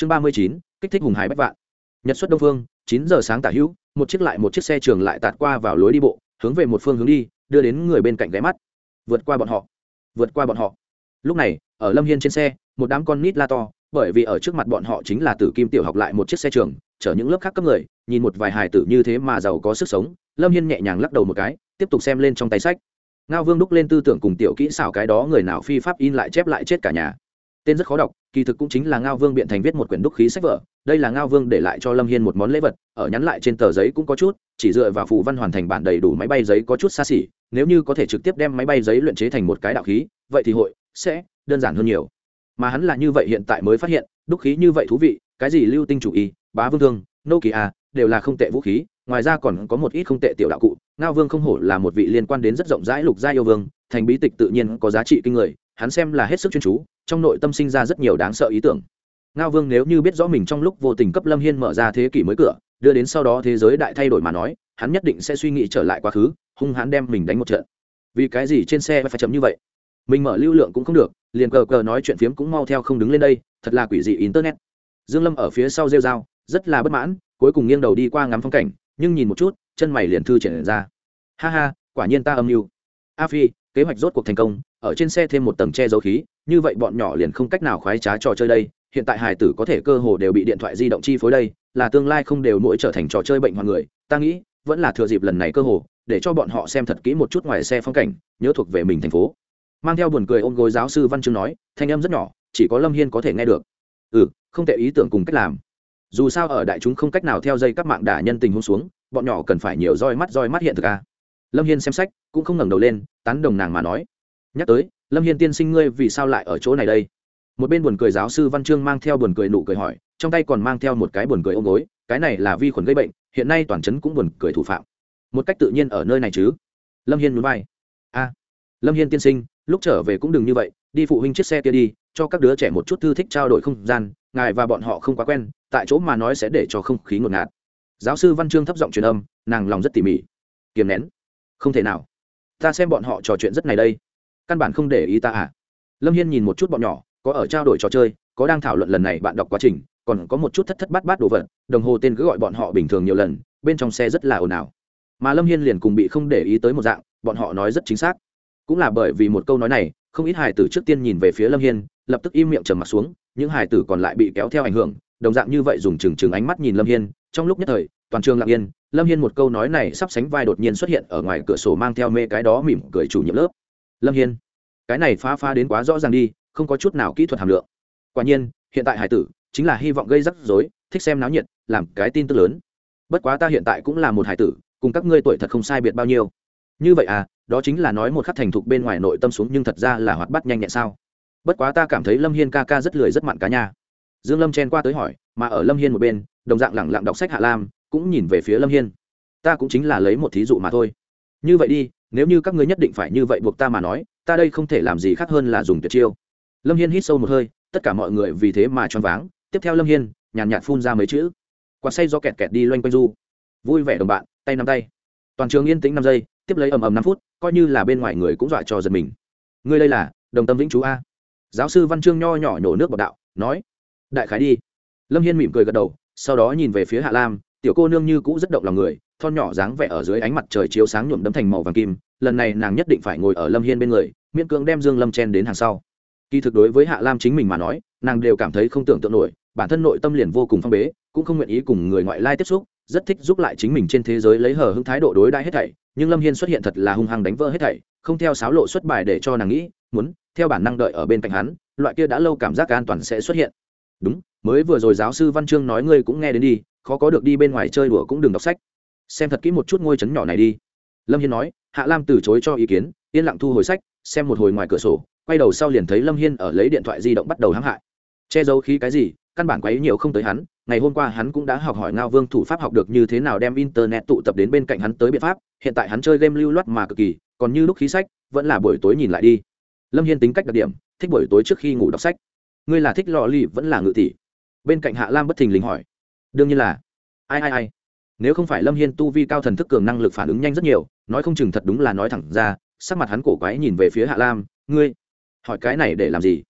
chương ba mươi chín, kích thích hùng hải bách vạn. Nhật xuất đông phương, chín giờ sáng tả hữu, một chiếc lại một chiếc xe trường lại tạt qua vào lối đi bộ, hướng về một phương hướng đi, đưa đến người bên cạnh ghé mắt. Vượt qua bọn họ. Vượt qua bọn họ. Lúc này, ở lâm hiên trên xe, một đám con nít la to, bởi vì ở trước mặt bọn họ chính là tử kim tiểu học lại một chiếc xe trường, chở những lớp khác cấp người, nhìn một vài hài tử như thế mà giàu có sức sống, lâm hiên nhẹ nhàng lắc đầu một cái, tiếp tục xem lên trong tay sách. Ngao vương đúc lên tư tưởng cùng tiểu kỹ xảo cái đó, người nào phi pháp in lại chép lại chết cả nhà tên rất khó đọc, kỳ thực cũng chính là ngao vương biện thành viết một quyển đúc khí sách vở, đây là ngao vương để lại cho lâm hiên một món lễ vật, ở nhắn lại trên tờ giấy cũng có chút, chỉ dựa vào phù văn hoàn thành bản đầy đủ máy bay giấy có chút xa xỉ, nếu như có thể trực tiếp đem máy bay giấy luyện chế thành một cái đạo khí, vậy thì hội sẽ đơn giản hơn nhiều. Mà hắn là như vậy hiện tại mới phát hiện, đúc khí như vậy thú vị, cái gì lưu tinh chủ y, bá vương thương, nô kỳ a, đều là không tệ vũ khí, ngoài ra còn có một ít không tệ tiểu đạo cụ, ngao vương không hổ là một vị liên quan đến rất rộng rãi lục gia yêu vương, thành bí tịch tự nhiên có giá trị kinh người, hắn xem là hết sức chuyên chú trong nội tâm sinh ra rất nhiều đáng sợ ý tưởng. Ngao vương nếu như biết rõ mình trong lúc vô tình cấp lâm hiên mở ra thế kỷ mới cửa, đưa đến sau đó thế giới đại thay đổi mà nói, hắn nhất định sẽ suy nghĩ trở lại quá khứ, hung hắn đem mình đánh một trận. Vì cái gì trên xe phải chậm như vậy? Mình mở lưu lượng cũng không được, liền cờ cờ nói chuyện phiếm cũng mau theo không đứng lên đây, thật là quỷ dị internet. Dương lâm ở phía sau rêu dao rất là bất mãn, cuối cùng nghiêng đầu đi qua ngắm phong cảnh, nhưng nhìn một chút, chân mày liền thư triển ra. Ha ha, quả nhiên ta âm mưu. A phi, kế hoạch rốt cuộc thành công ở trên xe thêm một tầng che dấu khí, như vậy bọn nhỏ liền không cách nào khoái trá trò chơi đây, hiện tại hải tử có thể cơ hồ đều bị điện thoại di động chi phối đây, là tương lai không đều mỗi trở thành trò chơi bệnh hoặc người, ta nghĩ, vẫn là thừa dịp lần này cơ hồ, để cho bọn họ xem thật kỹ một chút ngoài xe phong cảnh, nhớ thuộc về mình thành phố. Mang theo buồn cười ôm gối giáo sư văn chương nói, thanh âm rất nhỏ, chỉ có lâm hiên có thể nghe được. Ừ không tệ ý tưởng cùng cách làm. Dù sao ở đại chúng không cách nào theo dây các mạng đả nhân tình hôn xuống, bọn nhỏ cần phải nhiều roi mắt roi mắt hiện thực à. lâm hiên xem sách, cũng không ngẩng đầu lên, tán đồng nàng mà nói nhắc tới, lâm hiên tiên sinh ngươi vì sao lại ở chỗ này đây? Một bên buồn cười giáo sư văn chương mang theo buồn cười nụ cười hỏi, trong tay còn mang theo một cái buồn cười ôm gối, cái này là vi khuẩn gây bệnh, hiện nay toàn trấn cũng buồn cười thủ phạm. Một cách tự nhiên ở nơi này chứ? Lâm hiên núi bay a, lâm hiên tiên sinh, lúc trở về cũng đừng như vậy, đi phụ huynh chiếc xe kia đi, cho các đứa trẻ một chút thư thích trao đổi không gian, ngài và bọn họ không quá quen, tại chỗ mà nói sẽ để cho không khí ngột ngạt. Giáo sư văn chương thấp giọng truyền âm, nàng lòng rất tỉ mỉ. Kiềm nén. Không thể nào. Ta xem bọn họ trò chuyện rất này đây căn bản không để ý ta à. Lâm hiên nhìn một chút bọn nhỏ, có ở trao đổi trò chơi, có đang thảo luận lần này bạn đọc quá trình, còn có một chút thất thất bát bát đồ vật, đồng hồ tên cứ gọi bọn họ bình thường nhiều lần, bên trong xe rất là ồn ào. Mà lâm hiên liền cùng bị không để ý tới một dạng, bọn họ nói rất chính xác. Cũng là bởi vì một câu nói này, không ít hài tử trước tiên nhìn về phía lâm hiên, lập tức im miệng trầm mặt xuống, những hài tử còn lại bị kéo theo ảnh hưởng, đồng dạng như vậy dùng chừng chừng ánh mắt nhìn lâm hiên, trong lúc nhất thời, toàn trường lặng yên, lâm hiên một câu nói này sắp sánh vai đột nhiên xuất hiện ở ngoài cửa sổ mang theo mê cái đó mỉm cười chủ nhiệm lớp lâm hiên, cái này phá pha đến quá rõ ràng đi, không có chút nào kỹ thuật hàm lượng. Quả nhiên, hiện tại hải tử chính là hy vọng gây rắc rối, thích xem náo nhiệt, làm cái tin tức lớn. Bất quá ta hiện tại cũng là một hải tử, cùng các ngươi tuổi thật không sai biệt bao nhiêu. Như vậy à đó chính là nói một khắc thành thục bên ngoài nội tâm xuống nhưng thật ra là hoạt bắt nhanh nhẹn sao. Bất quá ta cảm thấy lâm hiên ca ca rất lười rất mặn cá nha. Dương lâm chen qua tới hỏi, mà ở lâm hiên một bên, đồng dạng lẳng lặng đọc sách hạ lam, cũng nhìn về phía lâm hiên. Ta cũng chính là lấy một thí dụ mà thôi. Như vậy đi nếu như các ngươi nhất định phải như vậy buộc ta mà nói, ta đây không thể làm gì khác hơn là dùng tuyệt chiêu. Lâm hiên hít sâu một hơi, tất cả mọi người vì thế mà choáng váng. Tiếp theo lâm hiên, nhàn nhạt phun ra mấy chữ. Quạt say do kẹt kẹt đi loanh quanh du. Vui vẻ đồng bạn, tay nắm tay. Toàn trường yên tĩnh năm giây, tiếp lấy ầm ầm năm phút, coi như là bên ngoài người cũng dọa cho giật mình. Ngươi đây là, đồng tâm vĩnh chú a. Giáo sư văn chương nho nhỏ nhổ nước bọc đạo, nói, đại khái đi. Lâm hiên mỉm cười gật đầu, sau đó nhìn về phía hạ lam, tiểu cô nương như cũ rất động lòng người thon nhỏ dáng vẻ ở dưới ánh mặt trời chiếu sáng nhuộm đấm thành màu vàng kim, lần này nàng nhất định phải ngồi ở lâm hiên bên người, miễn cưỡng đem dương lâm chen đến hàng sau. Kỳ thực đối với hạ lam chính mình mà nói, nàng đều cảm thấy không tưởng tượng nổi, bản thân nội tâm liền vô cùng phong bế, cũng không nguyện ý cùng người ngoại lai tiếp xúc, rất thích giúp lại chính mình trên thế giới lấy hờ hững thái độ đối đãi hết thảy, nhưng lâm hiên xuất hiện thật là hung hăng đánh vỡ hết thảy, không theo sáo lộ xuất bài để cho nàng nghĩ, muốn, theo bản năng đợi ở bên cạnh hắn, loại kia đã lâu cảm giác an toàn sẽ xuất hiện. Đúng, mới vừa rồi giáo sư văn chương nói ngươi cũng nghe đến đi, khó có được đi bên ngoài chơi đùa cũng đừng đọc sách xem thật kỹ một chút ngôi trấn nhỏ này đi. Lâm hiên nói, hạ lam từ chối cho ý kiến, yên lặng thu hồi sách, xem một hồi ngoài cửa sổ, quay đầu sau liền thấy lâm hiên ở lấy điện thoại di động bắt đầu hãm hại. Che giấu khí cái gì? Căn bản quấy nhiều không tới hắn. Ngày hôm qua hắn cũng đã học hỏi ngao vương thủ pháp học được như thế nào đem internet tụ tập đến bên cạnh hắn tới biện pháp, hiện tại hắn chơi game lưu loát mà cực kỳ, còn như lúc khí sách, vẫn là buổi tối nhìn lại đi. Lâm hiên tính cách đặc điểm, thích buổi tối trước khi ngủ đọc sách. Ngươi là thích lò ly vẫn là ngự tỷ? Bên cạnh hạ lam bất thình lình hỏi. Đương nhiên là. Ai ai ai? Nếu không phải lâm hiên tu vi cao thần thức cường năng lực phản ứng nhanh rất nhiều, nói không chừng thật đúng là nói thẳng ra, sắc mặt hắn cổ quái nhìn về phía hạ lam, ngươi, hỏi cái này để làm gì?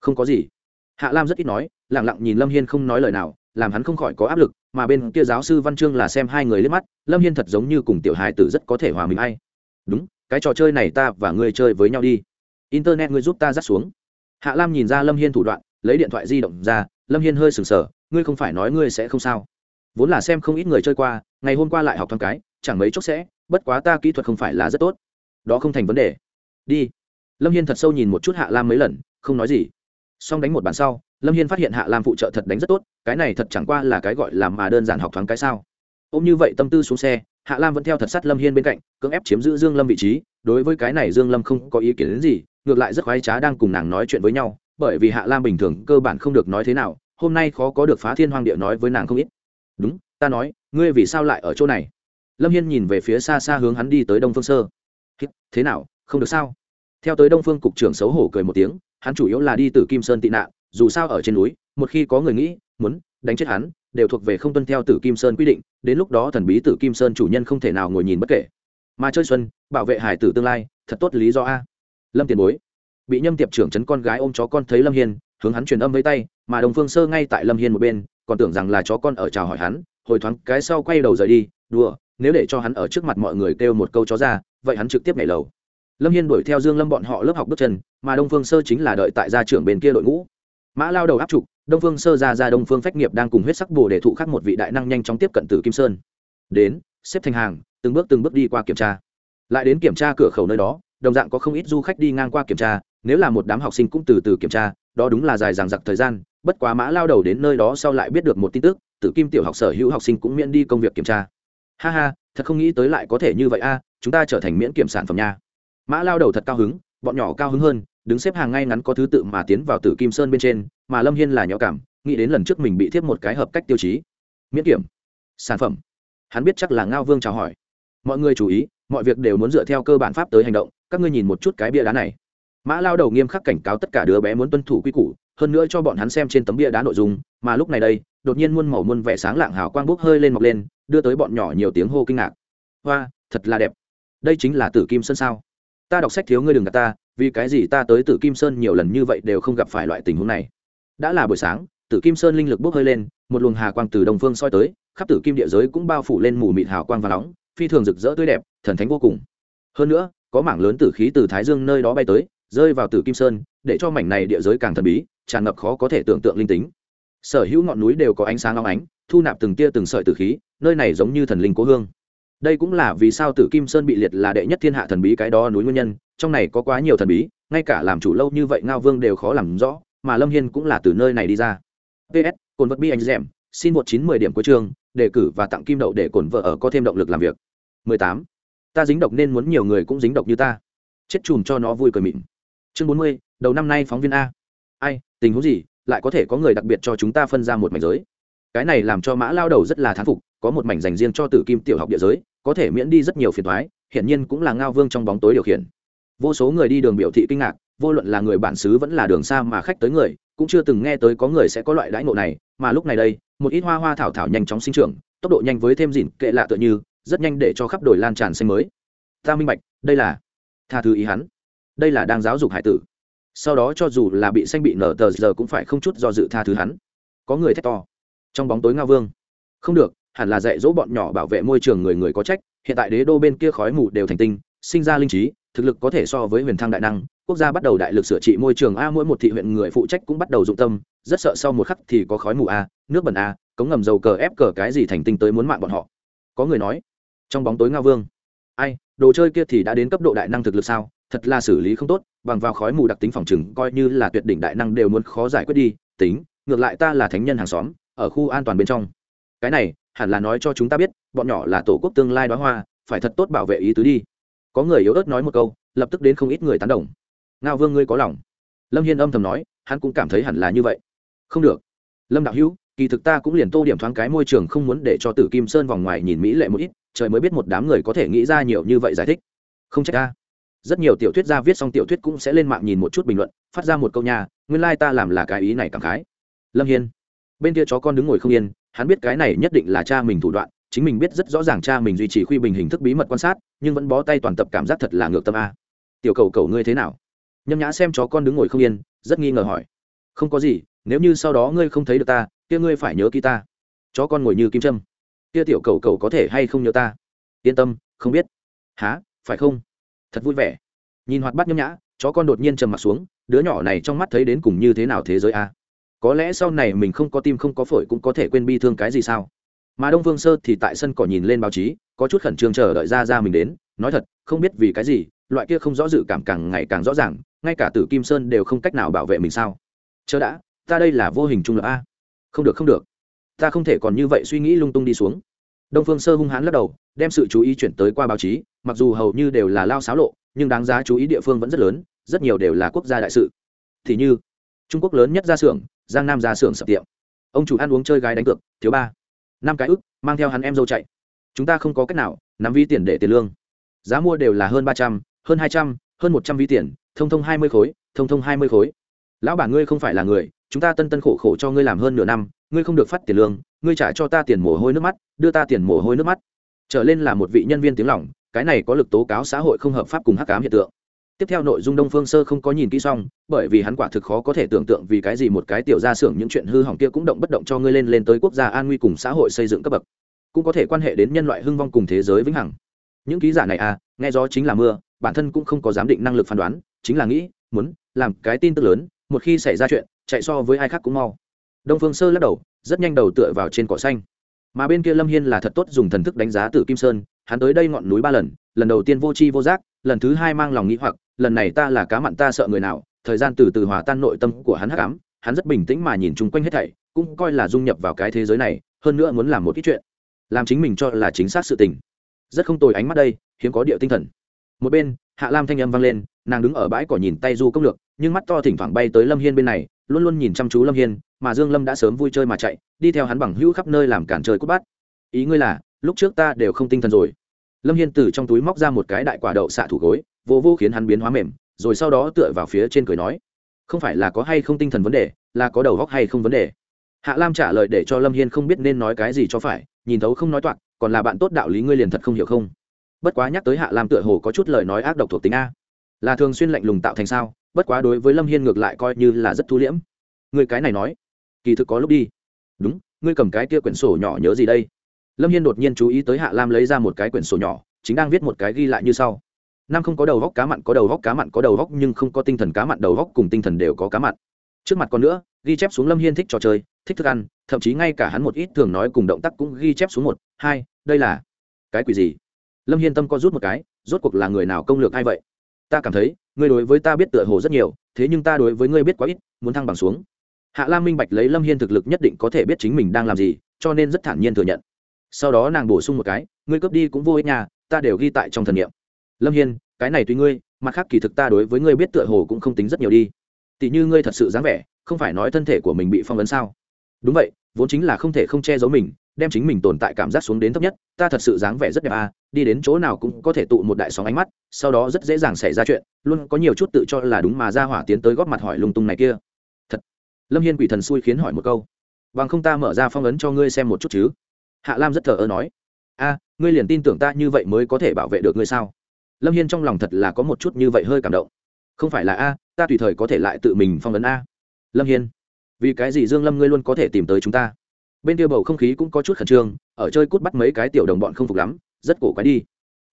Không có gì. Hạ lam rất ít nói lẳng lặng nhìn lâm hiên không nói lời nào, làm hắn không khỏi có áp lực, mà bên kia giáo sư văn chương là xem hai người liếc mắt, lâm hiên thật giống như cùng tiểu hài tử rất có thể hòa mình hay đúng, cái trò chơi này ta và ngươi chơi với nhau đi. Internet ngươi giúp ta dắt xuống. Hạ lam nhìn ra lâm hiên thủ đoạn, lấy điện thoại di động ra, lâm hiên hơi sừng sờ, ngươi không phải nói ngươi sẽ không sao vốn là xem không ít người chơi qua, ngày hôm qua lại học thoáng cái, chẳng mấy chốc sẽ, bất quá ta kỹ thuật không phải là rất tốt. Đó không thành vấn đề. Đi. Lâm hiên thật sâu nhìn một chút hạ lam mấy lần, không nói gì. Xong đánh một bàn sau, lâm hiên phát hiện hạ lam phụ trợ thật đánh rất tốt, cái này thật chẳng qua là cái gọi là mà đơn giản học thoáng cái sao. Ôm như vậy tâm tư xuống xe, hạ lam vẫn theo thật sắt lâm hiên bên cạnh, cưỡng ép chiếm giữ dương lâm vị trí, đối với cái này dương lâm không có ý kiến đến gì, ngược lại rất khoái trá đang cùng nàng nói chuyện với nhau, bởi vì hạ lam bình thường cơ bản không được nói thế nào, hôm nay khó có được phá thiên hoang địa nói với nàng không ít đúng, ta nói, ngươi vì sao lại ở chỗ này? Lâm hiên nhìn về phía xa xa hướng hắn đi tới đông phương sơ. Thế nào, không được sao? Theo tới đông phương cục trưởng xấu hổ cười một tiếng, hắn chủ yếu là đi từ kim sơn tị nạn, dù sao ở trên núi, một khi có người nghĩ, muốn đánh chết hắn, đều thuộc về không tuân theo tử kim sơn quy định, đến lúc đó thần bí tử kim sơn chủ nhân không thể nào ngồi nhìn bất kể. Mà chơi xuân, bảo vệ hải tử tương lai, thật tốt lý do a. Lâm tiền bối. Bị nhâm tiệp trưởng chấn con gái ôm chó con thấy lâm hiên, hướng hắn truyền âm với tay, mà đồng phương sơ ngay tại lâm hiên một bên còn tưởng rằng là chó con ở chào hỏi hắn, hồi thoáng cái sau quay đầu rời đi, đùa, nếu để cho hắn ở trước mặt mọi người kêu một câu chó ra, vậy hắn trực tiếp nhảy lầu. Lâm hiên đuổi theo dương lâm bọn họ lớp học bước chân, mà đông phương sơ chính là đợi tại gia trưởng bên kia đội ngũ. Mã lao đầu áp trục, đông phương sơ ra ra đông phương phách nghiệp đang cùng huyết sắc bồ để thụ khắc một vị đại năng nhanh chóng tiếp cận từ kim sơn. Đến, xếp thành hàng, từng bước từng bước đi qua kiểm tra. Lại đến kiểm tra cửa khẩu nơi đó, đồng dạng có không ít du khách đi ngang qua kiểm tra, nếu là một đám học sinh cũng từ từ kiểm tra, đó đúng là dài dằng dặc thời gian bất quá mã lao đầu đến nơi đó sau lại biết được một tin tức, tử kim tiểu học sở hữu học sinh cũng miễn đi công việc kiểm tra. Ha ha, thật không nghĩ tới lại có thể như vậy a, chúng ta trở thành miễn kiểm sản phẩm nha. Mã lao đầu thật cao hứng, bọn nhỏ cao hứng hơn, đứng xếp hàng ngay ngắn có thứ tự mà tiến vào tử kim sơn bên trên, mà lâm hiên là nhỏ cảm, nghĩ đến lần trước mình bị thiếp một cái hợp cách tiêu chí. Miễn kiểm. Sản phẩm. Hắn biết chắc là ngao vương chào hỏi. Mọi người chú ý, mọi việc đều muốn dựa theo cơ bản pháp tới hành động, các ngươi nhìn một chút cái bia đá này. Mã lao đầu nghiêm khắc cảnh cáo tất cả đứa bé muốn tuân thủ quy củ hơn nữa cho bọn hắn xem trên tấm bia đá nội dung, mà lúc này đây, đột nhiên muôn màu muôn vẻ sáng lạng hào quang bốc hơi lên mọc lên, đưa tới bọn nhỏ nhiều tiếng hô kinh ngạc. Hoa, thật là đẹp. Đây chính là tử kim sơn sao? Ta đọc sách thiếu ngươi đừng gạt ta, vì cái gì ta tới tử kim sơn nhiều lần như vậy đều không gặp phải loại tình huống này. Đã là buổi sáng, tử kim sơn linh lực bốc hơi lên, một luồng hà quang từ đông phương soi tới, khắp tử kim địa giới cũng bao phủ lên mù mịt hào quang và nóng, phi thường rực rỡ tươi đẹp, thần thánh vô cùng. Hơn nữa, có mảng lớn tử khí từ thái dương nơi đó bay tới rơi vào tử kim sơn, để cho mảnh này địa giới càng thần bí, tràn ngập khó có thể tưởng tượng linh tính. Sở hữu ngọn núi đều có ánh sáng long ánh, thu nạp từng tia từng sợi tử khí, nơi này giống như thần linh cố hương. Đây cũng là vì sao tử kim sơn bị liệt là đệ nhất thiên hạ thần bí cái đó núi nguyên nhân, trong này có quá nhiều thần bí, ngay cả làm chủ lâu như vậy ngao vương đều khó làm rõ, mà lâm hiên cũng là từ nơi này đi ra. Ps cồn vật bi anh dẻm xin một chín mười điểm cuối trường đề cử và tặng kim đậu để cồn vợ ở có thêm động lực làm việc. 18. ta dính độc nên muốn nhiều người cũng dính độc như ta. Chết chùm cho nó vui cười mịn chương 40, đầu năm nay phóng viên a. Ai tình huống gì lại có thể có người đặc biệt cho chúng ta phân ra một mảnh giới? Cái này làm cho mã lao đầu rất là thán phục có một mảnh dành riêng cho tử kim tiểu học địa giới có thể miễn đi rất nhiều phiền thoái hiển nhiên cũng là ngao vương trong bóng tối điều khiển. Vô số người đi đường biểu thị kinh ngạc vô luận là người bản xứ vẫn là đường xa mà khách tới người cũng chưa từng nghe tới có người sẽ có loại đãi ngộ này mà lúc này đây một ít hoa hoa thảo thảo nhanh chóng sinh trưởng tốc độ nhanh với thêm dịn kệ lạ tựa như rất nhanh để cho khắp đồi lan tràn xanh mới. Ta minh bạch đây là tha thứ ý hắn đây là đang giáo dục hải tử. Sau đó cho dù là bị xanh bị nở tờ, giờ cũng phải không chút do dự tha thứ hắn. Có người thét to. Trong bóng tối ngao vương. Không được, hẳn là dạy dỗ bọn nhỏ bảo vệ môi trường người người có trách. Hiện tại đế đô bên kia khói mù đều thành tinh, sinh ra linh trí, thực lực có thể so với huyền thăng đại năng. Quốc gia bắt đầu đại lực sửa trị môi trường a, mỗi một thị huyện người phụ trách cũng bắt đầu dụng tâm. Rất sợ sau một khắc thì có khói mù a, nước bẩn a, cống ngầm dầu cờ ép cờ cái gì thành tinh tới muốn mạng bọn họ. Có người nói, trong bóng tối ngao vương. Ai, đồ chơi kia thì đã đến cấp độ đại năng thực lực sao? Thật là xử lý không tốt, bằng vào khói mù đặc tính phòng chừng coi như là tuyệt đỉnh đại năng đều muốn khó giải quyết đi, tính, ngược lại ta là thánh nhân hàng xóm, ở khu an toàn bên trong. Cái này, hẳn là nói cho chúng ta biết, bọn nhỏ là tổ quốc tương lai đoá hoa, phải thật tốt bảo vệ ý tứ đi. Có người yếu ớt nói một câu, lập tức đến không ít người tán đồng. Ngao vương ngươi có lòng? Lâm hiên âm thầm nói, hắn cũng cảm thấy hẳn là như vậy. Không được. Lâm đạo hữu, kỳ thực ta cũng liền tô điểm thoáng cái môi trường không muốn để cho tử kim sơn vòng ngoài nhìn mỹ lệ một ít, trời mới biết một đám người có thể nghĩ ra nhiều như vậy giải thích. Không trách ta rất nhiều tiểu thuyết gia viết xong tiểu thuyết cũng sẽ lên mạng nhìn một chút bình luận, phát ra một câu nhà nguyên lai、like、ta làm là cái ý này cảm khái. Lâm hiên. Bên kia chó con đứng ngồi không yên, hắn biết cái này nhất định là cha mình thủ đoạn, chính mình biết rất rõ ràng cha mình duy trì khuy bình hình thức bí mật quan sát, nhưng vẫn bó tay toàn tập cảm giác thật là ngược tâm a. Tiểu cầu cầu ngươi thế nào? Nhâm nhã xem chó con đứng ngồi không yên, rất nghi ngờ hỏi. Không có gì, nếu như sau đó ngươi không thấy được ta, kia ngươi phải nhớ kỹ ta. Chó con ngồi như kim trâm kia tiểu cầu cầu có thể hay không nhớ ta? Yên tâm, không biết. Há phải không? Thật vui vẻ. Nhìn hoạt bát nhâm nhã, chó con đột nhiên trầm m ặ t xuống, đứa nhỏ này trong mắt thấy đến cùng như thế nào thế giới a? Có lẽ sau này mình không có tim không có phổi cũng có thể quên bi thương cái gì sao? Mà đông vương sơ thì tại sân cỏ nhìn lên báo chí, có chút khẩn trương chờ đợi ra ra mình đến, nói thật, không biết vì cái gì, loại kia không rõ dự cảm càng ngày càng rõ ràng, ngay cả tử kim sơn đều không cách nào bảo vệ mình sao? Chớ đã, ta đây là vô hình trung lập a. Không được không được. Ta không thể còn như vậy suy nghĩ lung tung đi xuống. Đông phương sơ hung hãn lắc đầu, đem sự chú ý chuyển tới qua báo chí mặc dù hầu như đều là lao xáo lộ, nhưng đáng giá chú ý địa phương vẫn rất lớn, rất nhiều đều là quốc gia đại sự. Thì như, trung quốc lớn nhất ra xưởng, giang nam ra xưởng sập tiệm. Ông chủ ăn uống chơi gái đánh cược, thiếu ba. Năm cái ức, mang theo hắn em dâu chạy. Chúng ta không có cách nào, nắm ví tiền để tiền lương. Giá mua đều là hơn ba trăm, hơn hai trăm, hơn một trăm ví tiền, thông thông hai mươi khối, thông thông hai mươi khối. Lão bản ngươi không phải là người, chúng ta tân tân khổ khổ cho ngươi làm hơn nửa năm, ngươi không được phát tiền lương, ngươi trả cho ta tiền mồ hôi nước mắt, đưa ta tiền mồ hôi nước mắt. Trở lên là một vị nhân viên tiếng lỏng cái này có lực tố cáo xã hội không hợp pháp cùng hắc cám hiện tượng. Tiếp theo nội dung đông phương sơ không có nhìn kỹ xong, bởi vì hắn quả thực khó có thể tưởng tượng vì cái gì một cái tiểu gia xưởng những chuyện hư hỏng kia cũng động bất động cho ngươi lên lên tới quốc gia an nguy cùng xã hội xây dựng cấp bậc. Cũng có thể quan hệ đến nhân loại hưng vong cùng thế giới vĩnh hằng. Những ký giả này à nghe gió chính là mưa, bản thân cũng không có giám định năng lực phán đoán, chính là nghĩ, muốn làm cái tin tức lớn, một khi xảy ra chuyện, chạy so với ai khác cũng mau. Đông phương sơ lắc đầu, rất nhanh đầu tựa vào trên cỏ xanh. Mà bên kia lâm hiên là thật tốt dùng thần thức đánh giá tử kim sơn hắn tới đây ngọn núi ba lần lần đầu tiên vô tri vô giác, lần thứ hai mang lòng nghĩ hoặc, lần này ta là cá mặn ta sợ người nào, thời gian từ từ hòa tan nội tâm của hắn hắc ám, hắn rất bình tĩnh mà nhìn chung quanh hết thảy, cũng coi là dung nhập vào cái thế giới này, hơn nữa muốn làm một ít chuyện, làm chính mình cho là chính xác sự tình rất không tồi ánh mắt đây, hiếm có địa tinh thần một bên, hạ lam thanh âm vang lên, nàng đứng ở bãi cỏ nhìn tay du công lược, nhưng mắt to thỉnh thoảng bay tới lâm hiên bên này, luôn luôn nhìn chăm chú lâm hiên, mà dương lâm đã sớm vui chơi mà chạy, đi theo hắn bằng hữu khắp nơi làm cản trời cút bắt. ý ngươi là lúc trước ta đều không tinh thần rồi. Lâm hiên từ trong túi móc ra một cái đại quả đậu xạ thủ gối, vô vô khiến hắn biến hóa mềm, rồi sau đó tựa vào phía trên cười nói, không phải là có hay không tinh thần vấn đề, là có đầu góc hay không vấn đề? Hạ lam trả lời để cho lâm hiên không biết nên nói cái gì cho phải, nhìn thấu không nói toạc, còn là bạn tốt đạo lý ngươi liền thật không hiểu không? Bất quá nhắc tới hạ lam tựa hồ có chút lời nói ác độc thuộc tính a. Là thường xuyên lạnh lùng tạo thành sao? Bất quá đối với lâm hiên ngược lại coi như là rất thu liễm. Người cái này nói, kỳ thực có lúc đi. Đúng, ngươi cầm cái kia quyển sổ nhỏ nhớ gì đây? Lâm hiên đột nhiên chú ý tới hạ lam lấy ra một cái quyển sổ nhỏ, chính đang viết một cái ghi lại như sau. Nam không có đầu góc cá mặn, có đầu góc cá mặn, có đầu góc nhưng không có tinh thần cá mặn, đầu góc cùng tinh thần đều có cá mặn. Trước mặt còn nữa, ghi chép xuống lâm hiên thích trò chơi, thích thức ăn, thậm chí ngay cả hắn một ít thường nói cùng động tác cũng ghi chép xuống một, hai, đây là cái quỷ gì? Lâm hiên tâm có rút một cái, rốt cuộc là người nào công lược ai vậy? Ta cảm thấy, ngươi đối với ta biết tựa hồ rất nhiều, thế nhưng ta đối với ngươi biết quá ít, muốn thăng bằng xuống. Hạ lam minh bạch lấy lâm hiên thực lực nhất định có thể biết chính mình đang làm gì, cho nên rất thản nhiên thừa nhận sau đó nàng bổ sung một cái, ngươi cướp đi cũng vô ích nhà ta đều ghi tại trong thần nghiệm lâm hiên, cái này tùy ngươi, mặt khác kỳ thực ta đối với ngươi biết tựa hồ cũng không tính rất nhiều đi. Tỷ như ngươi thật sự dáng vẻ, không phải nói thân thể của mình bị phong vấn sao? Đúng vậy, vốn chính là không thể không che giấu mình, đem chính mình tồn tại cảm giác xuống đến thấp nhất, ta thật sự dáng vẻ rất đẹp à đi đến chỗ nào cũng có thể tụ một đại sóng ánh mắt, sau đó rất dễ dàng xảy ra chuyện, luôn có nhiều chút tự cho là đúng mà ra hỏa tiến tới góp mặt hỏi lung tung này kia. Thật. Lâm hiên quỷ thần xui khiến hỏi một câu. Bằng không ta mở ra phong ấn cho ngươi xem một chút chứ hạ lam rất thờ ơ nói, a, ngươi liền tin tưởng ta như vậy mới có thể bảo vệ được ngươi sao? Lâm hiên trong lòng thật là có một chút như vậy hơi cảm động. Không phải là a, ta tùy thời có thể lại tự mình phong ấn a. Lâm hiên, vì cái gì dương lâm ngươi luôn có thể tìm tới chúng ta? Bên kia bầu không khí cũng có chút khẩn trương, ở chơi cút bắt mấy cái tiểu đồng bọn không phục lắm, rất cổ quái đi.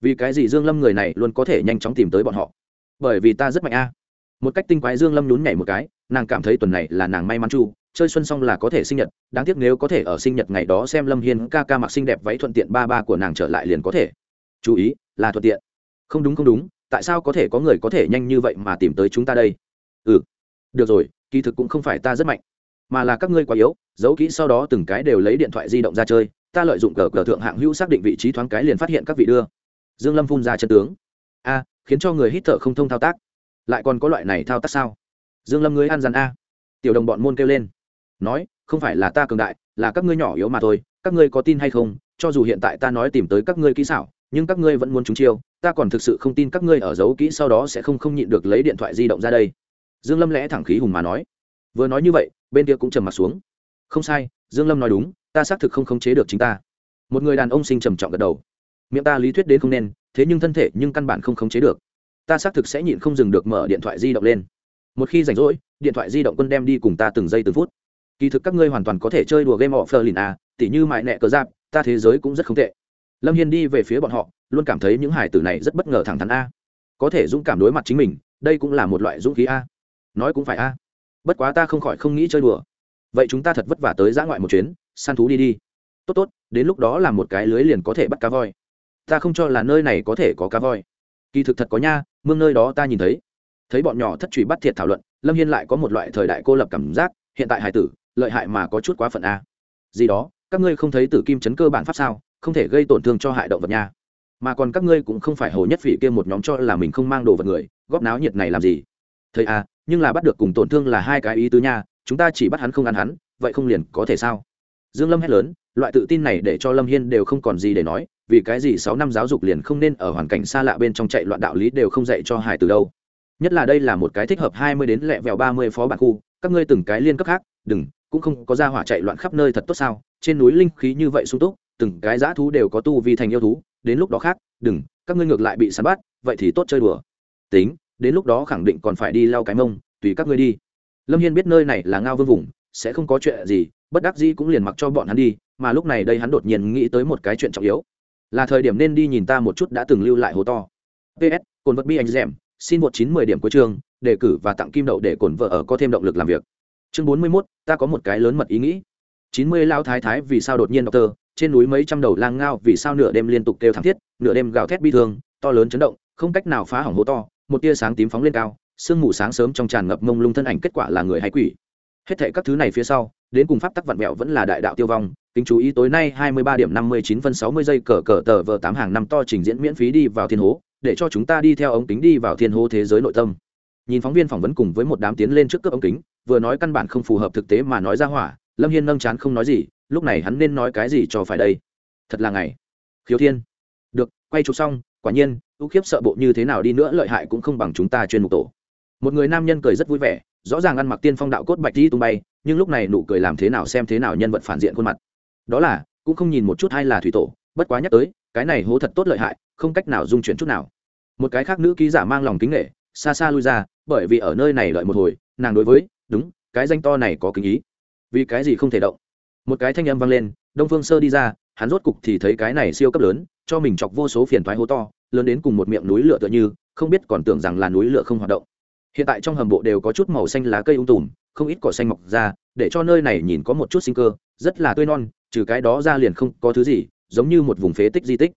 Vì cái gì dương lâm người này luôn có thể nhanh chóng tìm tới bọn họ? Bởi vì ta rất mạnh a. Một cách tinh quái dương lâm nhún nhảy một cái, nàng cảm thấy tuần này là nàng may mắn chu chơi xuân xong là có thể sinh nhật, đáng tiếc nếu có thể ở sinh nhật ngày đó xem lâm hiên ca ca mặc xinh đẹp váy thuận tiện ba ba của nàng trở lại liền có thể. Chú ý, là thuận tiện. Không đúng không đúng, tại sao có thể có người có thể nhanh như vậy mà tìm tới chúng ta đây? Ừ. Được rồi, kỳ thực cũng không phải ta rất mạnh, mà là các ngươi quá yếu, giấu kỹ sau đó từng cái đều lấy điện thoại di động ra chơi, ta lợi dụng cờ cờ thượng hạng hữu xác định vị trí thoáng cái liền phát hiện các vị đưa. Dương lâm phun ra chân tướng. A, khiến cho người hít thở không thông thao tác. Lại còn có loại này thao tác sao? Dương lâm ngươi ăn dàn a. Tiểu đồng bọn môn kêu lên nói, không phải là ta cường đại, là các ngươi nhỏ yếu mà thôi, các ngươi có tin hay không? Cho dù hiện tại ta nói tìm tới các ngươi kỹ xảo, nhưng các ngươi vẫn muốn trúng chiêu, ta còn thực sự không tin các ngươi ở giấu kỹ sau đó sẽ không không nhịn được lấy điện thoại di động ra đây. Dương lâm lẽ thẳng khí hùng mà nói. Vừa nói như vậy, bên kia cũng trầm mặt xuống. Không sai, dương lâm nói đúng, ta xác thực không khống chế được chính ta. Một người đàn ông sinh trầm trọng gật đầu. Miệng ta lý thuyết đến không nên, thế nhưng thân thể nhưng căn bản không khống chế được. Ta xác thực sẽ nhịn không dừng được mở điện thoại di động lên. Một khi rảnh rỗi, điện thoại di động quân đem đi cùng ta từng giây từng phút kỳ thực các ngươi hoàn toàn có thể chơi đùa game of lìn à tỉ như mại nẹ cờ giáp, ta thế giới cũng rất không tệ. Lâm hiên đi về phía bọn họ, luôn cảm thấy những hải tử này rất bất ngờ thẳng thắn a. Có thể dũng cảm đối mặt chính mình, đây cũng là một loại dũng khí a. Nói cũng phải a. Bất quá ta không khỏi không nghĩ chơi đùa. Vậy chúng ta thật vất vả tới giã ngoại một chuyến, săn thú đi đi. Tốt tốt, đến lúc đó làm một cái lưới liền có thể bắt cá voi. Ta không cho là nơi này có thể có cá voi. Kỳ thực thật có nha, mương nơi đó ta nhìn thấy. Thấy bọn nhỏ thất truy bắt thiệt thảo luận, lâm hiên lại có một loại thời đại cô lập cảm giác, hiện tại hải tử lợi hại mà có chút quá phận a. Gì đó, các ngươi không thấy tử kim chấn cơ bản pháp sao, không thể gây tổn thương cho hại động vật nha. Mà còn các ngươi cũng không phải hầu nhất phỉ kia một nhóm cho là mình không mang đồ vật người, góp náo nhiệt này làm gì? Thấy à nhưng là bắt được cùng tổn thương là hai cái ý tứ nha, chúng ta chỉ bắt hắn không ăn hắn, vậy không liền có thể sao? Dương lâm hét lớn, loại tự tin này để cho lâm hiên đều không còn gì để nói, vì cái gì sáu năm giáo dục liền không nên ở hoàn cảnh xa lạ bên trong chạy loạn đạo lý đều không dạy cho hải từ đâu. Nhất là đây là một cái thích hợp hai mươi đến lẹ vẹo ba mươi phó bản khu, các ngươi từng cái liên cấp khác, đừng cũng không có ra hỏa chạy loạn khắp nơi thật tốt sao? Trên núi linh khí như vậy sung túc, từng cái dã thú đều có tu vi thành yêu thú, đến lúc đó khác, đừng, các ngươi ngược lại bị săn bắt, vậy thì tốt chơi đùa. Tính, đến lúc đó khẳng định còn phải đi lau cái mông, tùy các ngươi đi. Lâm hiên biết nơi này là ngao vương vùng, sẽ không có chuyện gì, bất đắc dĩ cũng liền mặc cho bọn hắn đi, mà lúc này đây hắn đột nhiên nghĩ tới một cái chuyện trọng yếu. Là thời điểm nên đi nhìn ta một chút đã từng lưu lại hố to. Ps cồn vật bi anh rèm, xin một chín mười điểm cuối chương, đề cử và tặng kim đậu để cồn vợ ở có thêm động lực làm việc chương bốn mươi mốt, ta có một cái lớn mật ý nghĩ. Chín mươi lao thái thái vì sao đột nhiên đọc tờ, trên núi mấy trăm đầu lang ngao vì sao nửa đêm liên tục kêu thảm thiết, nửa đêm gào thét bi thương, to lớn chấn động, không cách nào phá hỏng hố to, một tia sáng tím phóng lên cao, sương mù sáng sớm trong tràn ngập mông lung thân ảnh kết quả là người hay quỷ. Hết thệ các thứ này phía sau, đến cùng pháp tắc vặn vẹo vẫn là đại đạo tiêu vong, kính chú ý tối nay hai mươi ba điểm năm mươi chín phân sáu mươi giây cờ cờ tờ vờ tám hàng năm to trình diễn miễn phí đi vào thiên hố, để cho chúng ta đi theo ống kính đi vào thiên hố thế giới nội tâm nhìn phóng viên phỏng vấn cùng với một đám tiến lên trước cướp ống kính, vừa nói căn bản không phù hợp thực tế mà nói ra hỏa, lâm hiên nâng chán không nói gì, lúc này hắn nên nói cái gì cho phải đây? Thật là ngày khiếu thiên. Được, quay chụp xong, quả nhiên, ưu khiếp sợ bộ như thế nào đi nữa lợi hại cũng không bằng chúng ta chuyên mục tổ. Một người nam nhân cười rất vui vẻ, rõ ràng ăn mặc tiên phong đạo cốt bạch đi tung bay, nhưng lúc này nụ cười làm thế nào xem thế nào nhân vật phản diện khuôn mặt. Đó là, cũng không nhìn một chút hay là thủy tổ, bất quá nhắc tới, cái này hố thật tốt lợi hại, không cách nào dung chuyển chút nào. Một cái khác nữ ký giả mang lòng kính nghệ xa xa lui ra, bởi vì ở nơi này đợi một hồi, nàng đối với, đúng, cái danh to này có kính ý. Vì cái gì không thể động? Một cái thanh âm vang lên, đông phương sơ đi ra, hắn rốt cục thì thấy cái này siêu cấp lớn, cho mình chọc vô số phiền thoái hố to, lớn đến cùng một miệng núi lửa tựa như, không biết còn tưởng rằng là núi lửa không hoạt động. Hiện tại trong hầm bộ đều có chút màu xanh lá cây ung tùm, không ít cỏ xanh mọc ra, để cho nơi này nhìn có một chút sinh cơ, rất là tươi non, trừ cái đó ra liền không có thứ gì, giống như một vùng phế tích di tích.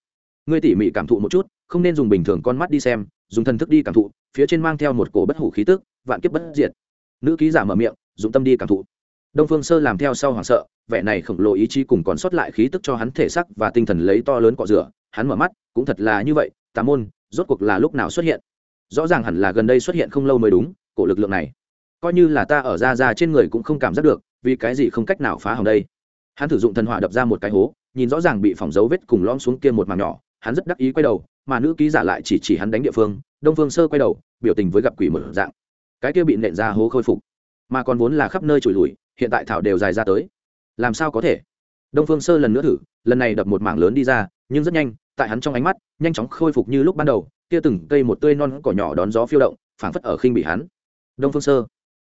Ngươi tỉ mỉ cảm thụ một chút, không nên dùng bình thường con mắt đi xem, dùng thần thức đi cảm thụ phía trên mang theo một cổ bất hủ khí tức, vạn kiếp bất diệt. Nữ ký giả mở miệng dùng tâm đi cảm thụ. Đông phương sơ làm theo sau hoảng sợ, vẻ này khổng lồ ý chí cùng còn sót lại khí tức cho hắn thể sắc và tinh thần lấy to lớn cọ rửa, hắn mở mắt, cũng thật là như vậy, tà môn, rốt cuộc là lúc nào xuất hiện? Rõ ràng hẳn là gần đây xuất hiện không lâu mới đúng, cổ lực lượng này. Coi như là ta ở ra ra trên người cũng không cảm giác được, vì cái gì không cách nào phá hỏng đây? Hắn thử dụng thần hỏa đập ra một cái hố, nhìn rõ ràng bị phỏng dấu vết cùng lom xuống kia một màng nhỏ, hắn rất đắc ý quay đầu, mà nữ ký giả lại chỉ chỉ hắn đánh địa phương đông phương sơ quay đầu, biểu tình với gặp quỷ mở dạng. Cái kia bị nện ra hố khôi phục. Mà còn vốn là khắp nơi trụi lùi, hiện tại thảo đều dài ra tới. Làm sao có thể? Đông phương sơ lần nữa thử, lần này đập một mảng lớn đi ra, nhưng rất nhanh, tại hắn trong ánh mắt, nhanh chóng khôi phục như lúc ban đầu, kia từng cây một tươi non cỏ nhỏ đón gió phiêu động, phảng phất ở khinh bị hắn. Đông phương sơ.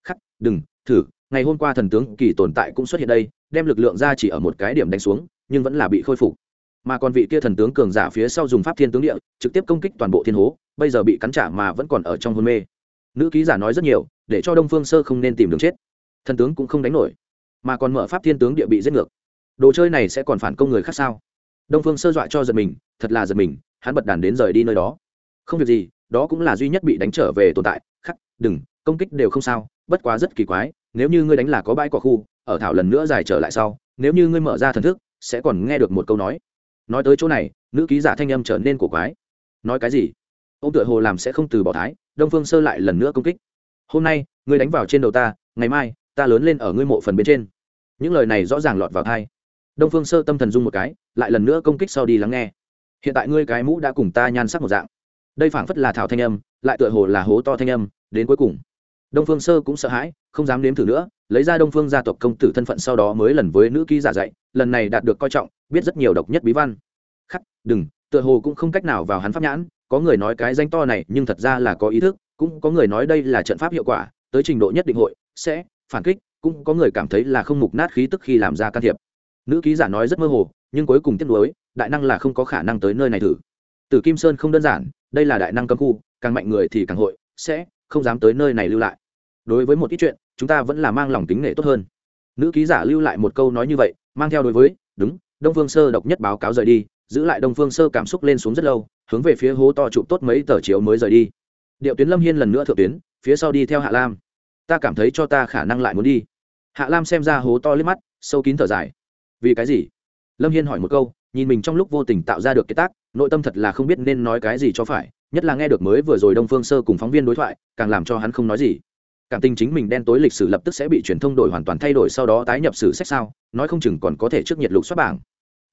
Khắc, đừng, thử, ngày hôm qua thần tướng kỳ tồn tại cũng xuất hiện đây, đem lực lượng ra chỉ ở một cái điểm đánh xuống, nhưng vẫn là bị khôi phục mà còn vị kia thần tướng cường giả phía sau dùng pháp thiên tướng địa, trực tiếp công kích toàn bộ thiên hố, bây giờ bị cắn trả mà vẫn còn ở trong hôn mê. Nữ ký giả nói rất nhiều, để cho đông phương sơ không nên tìm đường chết. Thần tướng cũng không đánh nổi, mà còn mở pháp thiên tướng địa bị giết ngược. Đồ chơi này sẽ còn phản công người khác sao? Đông phương sơ dọa cho giật mình, thật là giật mình, hắn bật đàn đến rời đi nơi đó. Không việc gì, đó cũng là duy nhất bị đánh trở về tồn tại. Khắc, đừng, công kích đều không sao, bất quá rất kỳ quái, nếu như ngươi đánh là có bãi cỏ khu, ở thảo lần nữa dài trở lại sau, nếu như ngươi mở ra thần thức, sẽ còn nghe được một câu nói nói tới chỗ này, nữ ký giả thanh âm trở nên cổ quái. Nói cái gì? Ông tựa hồ làm sẽ không từ bỏ thái, đông phương sơ lại lần nữa công kích. Hôm nay, ngươi đánh vào trên đầu ta, ngày mai, ta lớn lên ở ngươi mộ phần bên trên. Những lời này rõ ràng lọt vào thai đông phương sơ tâm thần dung một cái, lại lần nữa công kích sau đi lắng nghe. Hiện tại ngươi cái mũ đã cùng ta nhan sắc một dạng. Đây phảng phất là thảo thanh âm, lại tựa hồ là hố to thanh âm, đến cuối cùng đông phương sơ cũng sợ hãi, không dám nếm thử nữa, lấy ra đông phương gia tộc công tử thân phận sau đó mới lần với nữ ký giả dạy, lần này đạt được coi trọng, biết rất nhiều độc nhất bí văn. Khắc, đừng, tựa hồ cũng không cách nào vào hắn pháp nhãn, có người nói cái danh to này nhưng thật ra là có ý thức, cũng có người nói đây là trận pháp hiệu quả, tới trình độ nhất định hội, sẽ, phản kích, cũng có người cảm thấy là không mục nát khí tức khi làm ra can thiệp. Nữ ký giả nói rất mơ hồ, nhưng cuối cùng tiếp nối đại năng là không có khả năng tới nơi này thử. Tử kim sơn không đơn giản, đây là đại năng cấm khu, càng mạnh người thì càng hội, sẽ, không dám tới nơi này lưu lại đối với một ít chuyện, chúng ta vẫn là mang lòng tính nể tốt hơn. Nữ ký giả lưu lại một câu nói như vậy, mang theo đối với, đúng, đông phương sơ độc nhất báo cáo rời đi, giữ lại đông phương sơ cảm xúc lên xuống rất lâu, hướng về phía hố to chụp tốt mấy tờ chiếu mới rời đi. Điệu tuyến lâm hiên lần nữa thượng tuyến, phía sau đi theo hạ lam. Ta cảm thấy cho ta khả năng lại muốn đi. Hạ lam xem ra hố to liếc mắt, sâu kín thở dài. Vì cái gì? Lâm hiên hỏi một câu, nhìn mình trong lúc vô tình tạo ra được cái tác, nội tâm thật là không biết nên nói cái gì cho phải, nhất là nghe được mới vừa rồi đông phương sơ cùng phóng viên đối thoại, càng làm cho hắn không nói gì cảm tình chính mình đen tối lịch sử lập tức sẽ bị truyền thông đổi hoàn toàn thay đổi sau đó tái nhập sử sách sao, nói không chừng còn có thể trước nhiệt lục xuất bảng.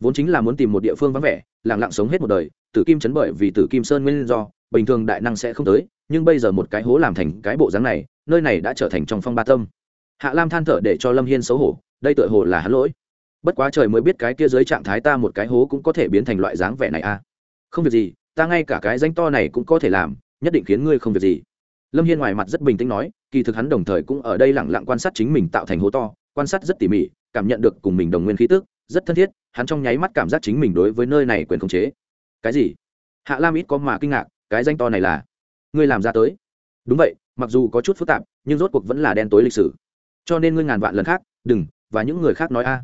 Vốn chính là muốn tìm một địa phương vắng vẻ, lặng lặng sống hết một đời, tử kim chấn bởi vì tử kim sơn nguyên do, bình thường đại năng sẽ không tới, nhưng bây giờ một cái hố làm thành cái bộ dáng này, nơi này đã trở thành trong phong ba tâm. Hạ lam than thở để cho lâm hiên xấu hổ, đây tựa hồ là hắn lỗi. Bất quá trời mới biết cái kia dưới trạng thái ta một cái hố cũng có thể biến thành loại dáng vẻ này a à. không việc gì, ta ngay cả cái danh to này cũng có thể làm, nhất định khiến ngươi không việc gì lâm hiên ngoài mặt rất bình tĩnh nói, kỳ thực hắn đồng thời cũng ở đây lẳng lặng quan sát chính mình tạo thành hố to, quan sát rất tỉ mỉ, cảm nhận được cùng mình đồng nguyên khí tức, rất thân thiết, hắn trong nháy mắt cảm giác chính mình đối với nơi này quyền khống chế. Cái gì? Hạ lam ít có mà kinh ngạc, cái danh to này là? Ngươi làm ra tới. Đúng vậy, mặc dù có chút phức tạp, nhưng rốt cuộc vẫn là đen tối lịch sử. Cho nên ngươi ngàn vạn lần khác, đừng, và những người khác nói a.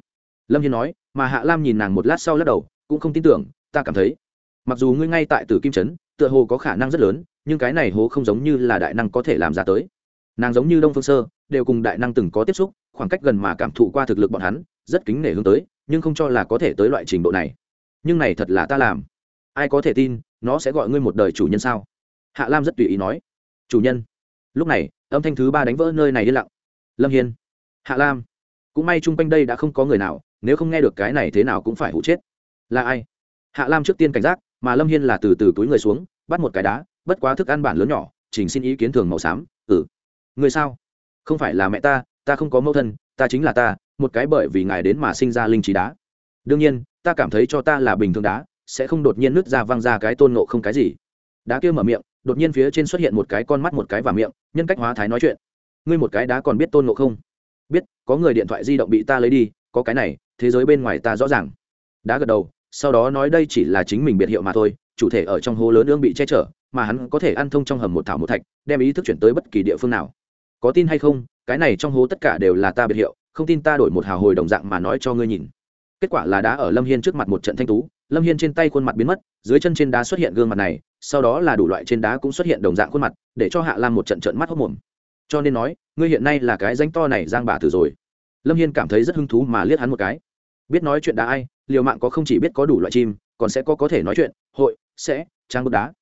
Lâm hiên nói, mà hạ lam nhìn nàng một lát sau lắc đầu, cũng không tin tưởng, ta cảm thấy, mặc dù ngươi ngay tại tử kim trấn, tựa hồ có khả năng rất lớn nhưng cái này hố không giống như là đại năng có thể làm ra tới. Nàng giống như đông phương sơ, đều cùng đại năng từng có tiếp xúc, khoảng cách gần mà cảm thụ qua thực lực bọn hắn, rất kính nể hướng tới, nhưng không cho là có thể tới loại trình độ này. Nhưng này thật là ta làm. Ai có thể tin, nó sẽ gọi ngươi một đời chủ nhân sao? Hạ lam rất tùy ý nói. Chủ nhân. Lúc này, âm thanh thứ ba đánh vỡ nơi này yên lặng. Lâm hiên. Hạ lam. Cũng may chung quanh đây đã không có người nào, nếu không nghe được cái này thế nào cũng phải hụ chết. Là ai? Hạ lam trước tiên cảnh giác, mà lâm hiên là từ từ túi người xuống, bắt một cái đá bất quá thức ăn bản lớn nhỏ, trình xin ý kiến thường màu xám ừ. Người sao? Không phải là mẹ ta ta không có mẫu thân, ta chính là ta, một cái bởi vì ngài đến mà sinh ra linh trí đá. Đương nhiên, ta cảm thấy cho ta là bình thường đá, sẽ không đột nhiên nứt ra văng ra cái tôn nộ không cái gì. Đá kia mở miệng, đột nhiên phía trên xuất hiện một cái con mắt, một cái và miệng, nhân cách hóa thái nói chuyện. Ngươi một cái đá còn biết tôn nộ không? Biết, có người điện thoại di động bị ta lấy đi, có cái này, thế giới bên ngoài ta rõ ràng. Đá gật đầu, sau đó nói đây chỉ là chính mình biệt hiệu mà thôi, chủ thể ở trong hố lớn ương bị che chở mà hắn có thể ăn thông trong hầm một thảo một thạch, đem ý thức chuyển tới bất kỳ địa phương nào. Có tin hay không, cái này trong hố tất cả đều là ta biệt hiệu, không tin ta đổi một hào hồi đồng dạng mà nói cho ngươi nhìn. Kết quả là đá ở lâm hiên trước mặt một trận thanh tú, lâm hiên trên tay khuôn mặt biến mất, dưới chân trên đá xuất hiện gương mặt này, sau đó là đủ loại trên đá cũng xuất hiện đồng dạng khuôn mặt, để cho hạ lam một trận trận mắt hốc mồm. Cho nên nói, ngươi hiện nay là cái danh to này giang bà tử rồi. Lâm hiên cảm thấy rất hứng thú mà liếc hắn một cái. Biết nói chuyện đá ai, liều mạng có không chỉ biết có đủ loại chim, còn sẽ có có thể nói chuyện, hội, sẽ, trang bức đá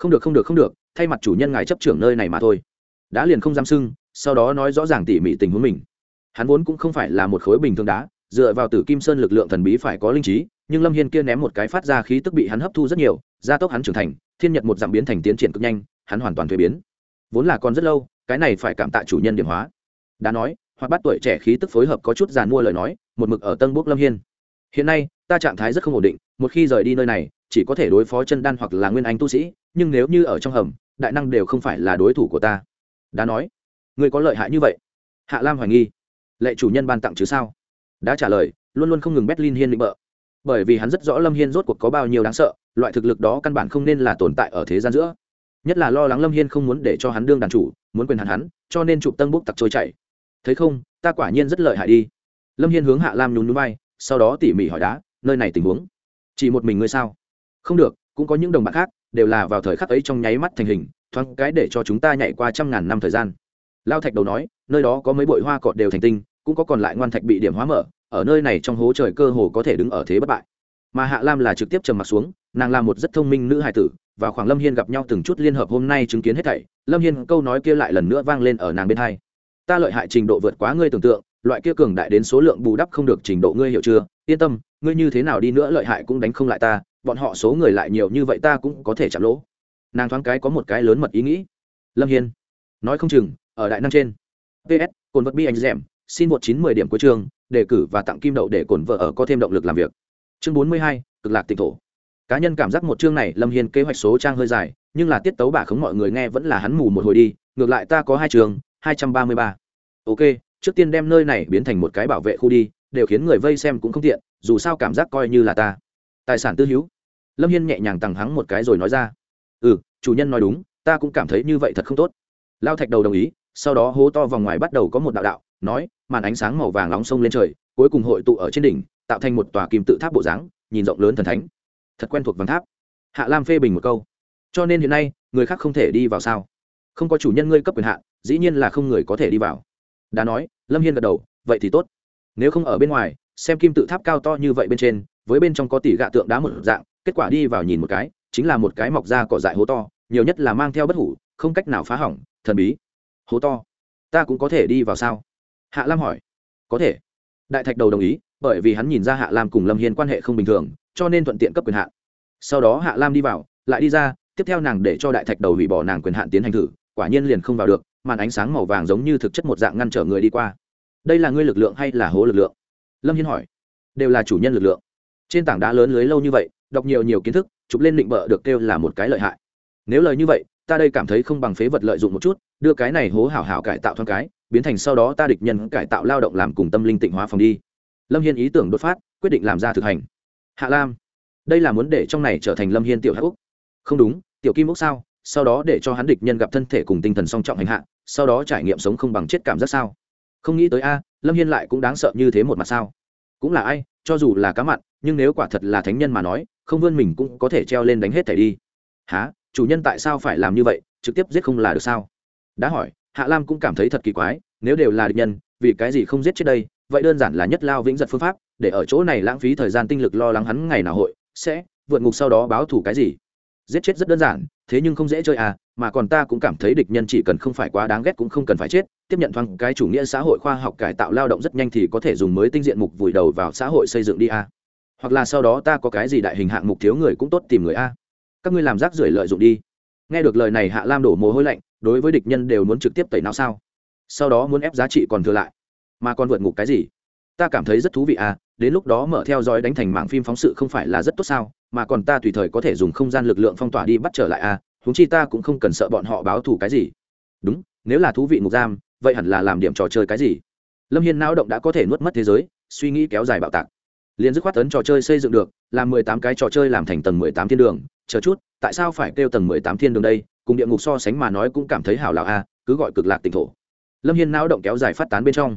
không được không được không được, thay mặt chủ nhân ngài chấp trưởng nơi này mà thôi. Đã liền không dám sưng sau đó nói rõ ràng tỉ mỉ tình huống mình. Hắn vốn cũng không phải là một khối bình thường đá, dựa vào tử kim sơn lực lượng thần bí phải có linh trí, nhưng lâm hiên kia ném một cái phát ra khí tức bị hắn hấp thu rất nhiều, gia tốc hắn trưởng thành, thiên nhật một dạng biến thành tiến triển cực nhanh, hắn hoàn toàn thuế biến. Vốn là còn rất lâu, cái này phải cảm tạ chủ nhân điểm hóa. Đã nói, hoặc bắt tuổi trẻ khí tức phối hợp có chút giàn mua lời nói, một mực ở tân bốc lâm hiên. Hiện nay, ta trạng thái rất không ổn định, một khi rời đi nơi này, chỉ có thể đối phó chân đan hoặc là nguyên anh tu sĩ nhưng nếu như ở trong hầm, đại năng đều không phải là đối thủ của ta. Đã nói người có lợi hại như vậy? Hạ lam hoài nghi. Lệ chủ nhân ban tặng chứ sao? Đã trả lời, luôn luôn không ngừng berlin hiên định bợ. Bởi vì hắn rất rõ lâm hiên rốt cuộc có bao nhiêu đáng sợ, loại thực lực đó căn bản không nên là tồn tại ở thế gian giữa. Nhất là lo lắng lâm hiên không muốn để cho hắn đương đàn chủ, muốn quyền hắn hắn, cho nên chụp tân bốc tặc trôi chảy. Thấy không, ta quả nhiên rất lợi hại đi. Lâm hiên hướng hạ lam nhún núi bay sau đó tỉ mỉ hỏi đá, nơi này tình huống, chỉ một mình ngươi sao? Không được, cũng có những đồng bạn khác đều là vào thời khắc ấy trong nháy mắt thành hình, thoáng cái để cho chúng ta nhảy qua trăm ngàn năm thời gian. Lao thạch đầu nói, nơi đó có mấy bụi hoa cọt đều thành tinh, cũng có còn lại ngoan thạch bị điểm hóa mở, ở nơi này trong hố trời cơ hồ có thể đứng ở thế bất bại. Mà hạ lam là trực tiếp trầm m ặ t xuống, nàng là một rất thông minh nữ hài tử, và khoảng lâm hiên gặp nhau từng chút liên hợp hôm nay chứng kiến hết thảy, lâm hiên câu nói kia lại lần nữa vang lên ở nàng bên hai. Ta lợi hại trình độ vượt quá ngươi tưởng tượng, loại kia cường đại đến số lượng bù đắp không được trình độ ngươi hiểu chưa? Yên tâm, ngươi như thế nào đi nữa lợi hại cũng đánh không lại ta bọn họ số người lại nhiều như vậy ta cũng có thể chạm lỗ. Nàng thoáng cái có một cái lớn mật ý nghĩ. Lâm hiên. Nói không chừng, ở đại năm trên. Ps cồn vật bi anh dẻm, xin một chín mười điểm cuối trường đề cử và tặng kim đậu để cồn vợ ở có thêm động lực làm việc. Chương bốn mươi hai, cực lạc tịnh thổ. Cá nhân cảm giác một chương này, lâm hiên kế hoạch số trang hơi dài, nhưng là tiết tấu bà khống mọi người nghe vẫn là hắn mù một hồi đi, ngược lại ta có hai trường hai trăm ba mươi ba. Ok, trước tiên đem nơi này biến thành một cái bảo vệ khu đi, đều khiến người vây xem cũng không tiện, dù sao cảm giác coi như là ta tài sản tư hữu. Lâm hiên nhẹ nhàng tằng hắng một cái rồi nói ra. Ừ chủ nhân nói đúng, ta cũng cảm thấy như vậy thật không tốt. Lao thạch đầu đồng ý, sau đó hố to vòng ngoài bắt đầu có một đạo đạo, nói, màn ánh sáng màu vàng nóng sông lên trời, cuối cùng hội tụ ở trên đỉnh, tạo thành một tòa kim tự tháp bộ dáng, nhìn rộng lớn thần thánh. Thật quen thuộc vàng tháp. Hạ lam phê bình một câu. Cho nên hiện nay, người khác không thể đi vào sao? Không có chủ nhân ngươi cấp quyền hạn, dĩ nhiên là không người có thể đi vào. Đã nói, lâm hiên gật đầu, vậy thì tốt. Nếu không ở bên ngoài, xem kim tự tháp cao to như vậy bên trên với bên trong có tỷ gạ tượng đá một dạng, kết quả đi vào nhìn một cái, chính là một cái mọc ra cỏ dại hố to, nhiều nhất là mang theo bất hủ, không cách nào phá hỏng, thần bí. Hố to. Ta cũng có thể đi vào sao? Hạ lam hỏi. Có thể. Đại thạch đầu đồng ý, bởi vì hắn nhìn ra hạ lam cùng lâm hiên quan hệ không bình thường, cho nên thuận tiện cấp quyền hạn. Sau đó hạ lam đi vào, lại đi ra, tiếp theo nàng để cho đại thạch đầu hủy bỏ nàng quyền hạn tiến hành thử, quả nhiên liền không vào được, màn ánh sáng màu vàng giống như thực chất một dạng ngăn trở người đi qua. Đây là ngươi lực lượng hay là hố lực lượng? Lâm hiên hỏi. Đều là chủ nhân lực lượng trên tảng đá lớn lưới lâu như vậy, đọc nhiều nhiều kiến thức, chụp lên định bợ được kêu là một cái lợi hại. Nếu lời như vậy, ta đây cảm thấy không bằng phế vật lợi dụng một chút, đưa cái này hố hảo hảo cải tạo thoáng cái, biến thành sau đó ta địch nhân cải tạo lao động làm cùng tâm linh tịnh hóa phòng đi. Lâm hiên ý tưởng đột phát, quyết định làm ra thực hành. Hạ lam, đây là muốn để trong này trở thành lâm hiên tiểu hắc úc. Không đúng, tiểu kim úc sao? Sau đó để cho hắn địch nhân gặp thân thể cùng tinh thần song trọng hành hạ, sau đó trải nghiệm sống không bằng chết cảm giác sao? Không nghĩ tới a, lâm hiên lại cũng đáng sợ như thế một mặt sao? Cũng là ai? Cho dù là cá mặn, nhưng nếu quả thật là thánh nhân mà nói, không vươn mình cũng có thể treo lên đánh hết thẻ đi. Há chủ nhân tại sao phải làm như vậy? Trực tiếp giết không là được sao? Đã hỏi, hạ lam cũng cảm thấy thật kỳ quái, nếu đều là địch nhân, vì cái gì không giết chết đây? Vậy đơn giản là nhất lao vĩnh giật phương pháp, để ở chỗ này lãng phí thời gian tinh lực lo lắng hắn ngày nào hội sẽ vượt ngục sau đó báo thủ cái gì? Giết chết rất đơn giản, thế nhưng không dễ chơi à mà còn ta cũng cảm thấy địch nhân chỉ cần không phải quá đáng ghét cũng không cần phải chết. Tiếp nhận thoáng cái chủ nghĩa xã hội khoa học cải tạo lao động rất nhanh thì có thể dùng mới tinh diện mục vùi đầu vào xã hội xây dựng đi a. Hoặc là sau đó ta có cái gì đại hình hạng mục thiếu người cũng tốt tìm người a. Các ngươi làm rác rưởi lợi dụng đi. Nghe được lời này hạ lam đổ mồ hôi lạnh, đối với địch nhân đều muốn trực tiếp tẩy não sao? Sau đó muốn ép giá trị còn thừa lại. Mà còn vượt ngục cái gì? Ta cảm thấy rất thú vị à đến lúc đó mở theo dõi đánh thành mạng phim phóng sự không phải là rất tốt sao? Mà còn ta tùy thời có thể dùng không gian lực lượng phong tỏa đi bắt trở lại à huống chi ta cũng không cần sợ bọn họ báo thù cái gì. Đúng nếu là thú vị ngục giam vậy hẳn là làm điểm trò chơi cái gì? Lâm hiên não động đã có thể nuốt mất thế giới suy nghĩ kéo dài bạo tạc. Liền dứt khoát tấn trò chơi xây dựng được làm mười tám cái trò chơi làm thành tầng mười tám thiên đường. Chờ chút tại sao phải kêu tầng mười tám thiên đường đây? Cùng địa ngục so sánh mà nói cũng cảm thấy hảo lạc a à, cứ gọi cực lạc tỉnh thổ. Lâm hiên não động kéo dài phát tán bên trong.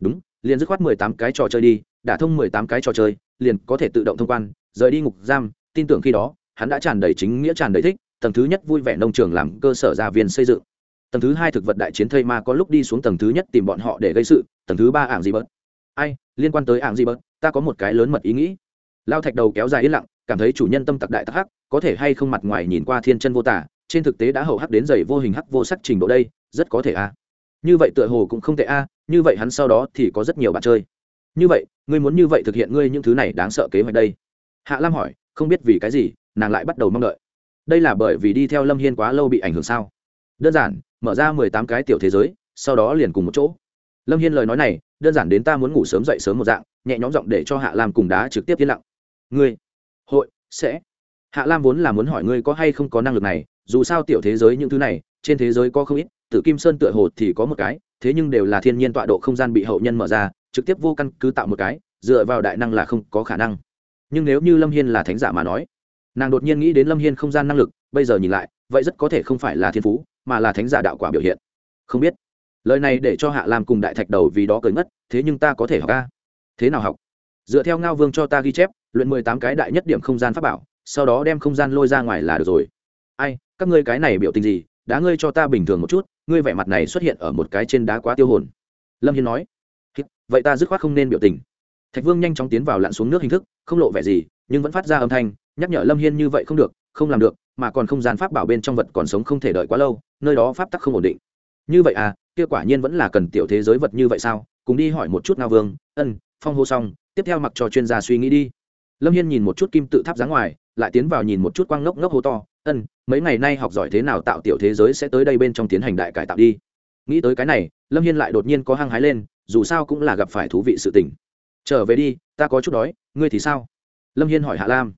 Đúng liền dứt khoát mười tám cái trò chơi đi đã thông mười tám cái trò chơi liền có thể tự động thông quan rời đi ngục giam tin tưởng khi đó hắn đã tràn đầy chính nghĩa tràn đầy thích tầng thứ nhất vui vẻ nông trường làm cơ sở gia viên xây dựng. Tầng thứ hai thực vật đại chiến thây ma có lúc đi xuống tầng thứ nhất tìm bọn họ để gây sự, tầng thứ ba ảng gì bớt. Ai, liên quan tới ảng gì bớt, ta có một cái lớn mật ý nghĩ. Lao thạch đầu kéo dài yên lặng, cảm thấy chủ nhân tâm tặc đại tắc hắc, có thể hay không mặt ngoài nhìn qua thiên chân vô tả, trên thực tế đã hậu hắc đến dày vô hình hắc vô sắc trình độ đây, rất có thể a. Như vậy tựa hồ cũng không tệ a, như vậy hắn sau đó thì có rất nhiều bạn chơi. Như vậy, ngươi muốn như vậy thực hiện ngươi những thứ này đáng sợ kế hoạch đây. Hạ lam hỏi, không biết vì cái gì, nàng lại bắt đầu mong đợi đây là bởi vì đi theo lâm hiên quá lâu bị ảnh hưởng sao? Đơn giản, mở ra mười tám cái tiểu thế giới, sau đó liền cùng một chỗ. Lâm hiên lời nói này, đơn giản đến ta muốn ngủ sớm dậy sớm một dạng, nhẹ nhõm giọng để cho hạ lam cùng đá trực tiếp yên lặng. Ngươi, hội, sẽ. Hạ lam vốn là muốn hỏi ngươi có hay không có năng lực này, dù sao tiểu thế giới những thứ này, trên thế giới có không ít tự kim sơn tựa hồ thì có một cái, thế nhưng đều là thiên nhiên tọa độ không gian bị hậu nhân mở ra, trực tiếp vô căn cứ tạo một cái, dựa vào đại năng là không có khả năng. Nhưng nếu như lâm hiên là thánh giả mà nói nàng đột nhiên nghĩ đến lâm hiên không gian năng lực, bây giờ nhìn lại, vậy rất có thể không phải là thiên phú, mà là thánh giả đạo quả biểu hiện. Không biết. Lời này để cho hạ lam cùng đại thạch đầu vì đó cười ngất, thế nhưng ta có thể học ca thế nào học? Dựa theo ngao vương cho ta ghi chép, luyện mười tám cái đại nhất điểm không gian pháp bảo, sau đó đem không gian lôi ra ngoài là được rồi. Ai, các ngươi cái này biểu tình gì? Đá ngươi cho ta bình thường một chút, ngươi vẻ mặt này xuất hiện ở một cái trên đá quá tiêu hồn. Lâm hiên nói. Vậy ta dứt khoát không nên biểu tình. Thạch vương nhanh chóng tiến vào lặn xuống nước hình thức, không lộ vẻ gì, nhưng vẫn phát ra âm thanh nhắc nhở lâm hiên như vậy không được, không làm được, mà còn không gian pháp bảo bên trong vật còn sống không thể đợi quá lâu, nơi đó pháp tắc không ổn định. Như vậy à kia quả nhiên vẫn là cần tiểu thế giới vật như vậy sao? Cùng đi hỏi một chút ngao vương, ân, phong hô xong, tiếp theo mặc cho chuyên gia suy nghĩ đi. Lâm hiên nhìn một chút kim tự tháp dáng ngoài, lại tiến vào nhìn một chút quang ngốc ngốc hô to, ân, mấy ngày nay học giỏi thế nào tạo tiểu thế giới sẽ tới đây bên trong tiến hành đại cải tạo đi. Nghĩ tới cái này, lâm hiên lại đột nhiên có hăng hái lên, dù sao cũng là gặp phải thú vị sự tình. Trở về đi, ta có chút đói, ngươi thì sao? Lâm hiên hỏi hạ lam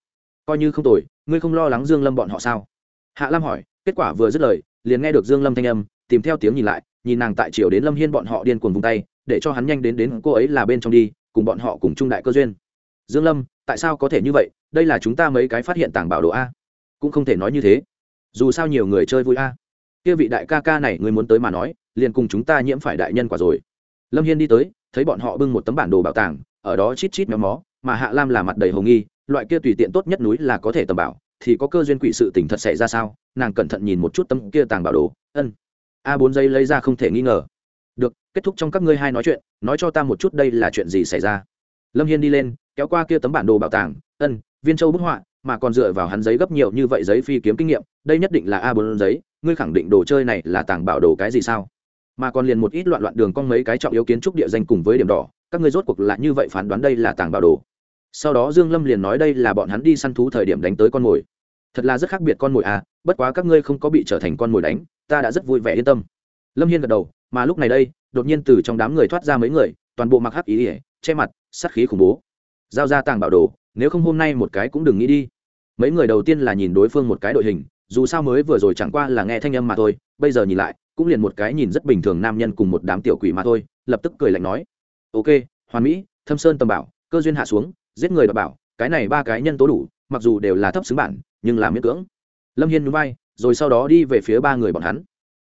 coi như không tồi, ngươi không lo lắng dương lâm bọn họ sao? Hạ lam hỏi, kết quả vừa dứt lời, liền nghe được dương lâm thanh âm, tìm theo tiếng nhìn lại, nhìn nàng tại triều đến lâm hiên bọn họ điên cuồng vung tay, để cho hắn nhanh đến đến cô ấy là bên trong đi, cùng bọn họ cùng Trung đại cơ duyên. Dương lâm, tại sao có thể như vậy? Đây là chúng ta mấy cái phát hiện tàng bảo đồ a. Cũng không thể nói như thế. Dù sao nhiều người chơi vui a. Kia vị đại ca ca này, người muốn tới mà nói, liền cùng chúng ta nhiễm phải đại nhân quả rồi. Lâm hiên đi tới, thấy bọn họ bưng một tấm bản đồ bảo tàng, ở đó chít chít méo mó, mà hạ lam là mặt đầy hồ nghi loại kia tùy tiện tốt nhất núi là có thể tầm bảo, thì có cơ duyên quỷ sự tình thật xảy ra sao? Nàng cẩn thận nhìn một chút tấm kia tàng bảo đồ, ân. A bốn giây lấy ra không thể nghi ngờ. Được, kết thúc trong các ngươi hai nói chuyện, nói cho ta một chút đây là chuyện gì xảy ra. Lâm hiên đi lên, kéo qua kia tấm bản đồ bảo tàng, ân, viên châu bức họa, mà còn dựa vào hắn giấy gấp nhiều như vậy giấy phi kiếm kinh nghiệm, đây nhất định là a bốn giấy, ngươi khẳng định đồ chơi này là tàng bảo đồ cái gì sao? Mà còn liền một ít loạn loạn đường cong mấy cái trọng yếu kiến trúc địa danh cùng với điểm đỏ, các ngươi rốt cuộc là như vậy phán đoán đây là tàng bảo đồ sau đó dương lâm liền nói đây là bọn hắn đi săn thú thời điểm đánh tới con mồi. Thật là rất khác biệt con mồi à bất quá các ngươi không có bị trở thành con mồi đánh, ta đã rất vui vẻ yên tâm. Lâm hiên gật đầu, mà lúc này đây, đột nhiên từ trong đám người thoát ra mấy người, toàn bộ mặc hắc ý ỉa che mặt, sát khí khủng bố. Giao ra tàng bảo đồ, nếu không hôm nay một cái cũng đừng nghĩ đi. Mấy người đầu tiên là nhìn đối phương một cái đội hình, dù sao mới vừa rồi chẳng qua là nghe thanh âm mà thôi, bây giờ nhìn lại, cũng liền một cái nhìn rất bình thường nam nhân cùng một đám tiểu quỷ mà thôi, lập tức cười lạnh nói. Ok, hoàn mỹ, thâm sơn tầm bảo, cơ duyên hạ xuống giết người đọc bảo, cái này ba cái nhân tố đủ, mặc dù đều là thấp xứng bản, nhưng là miễn cưỡng. Lâm hiên núi bay rồi sau đó đi về phía ba người bọn hắn.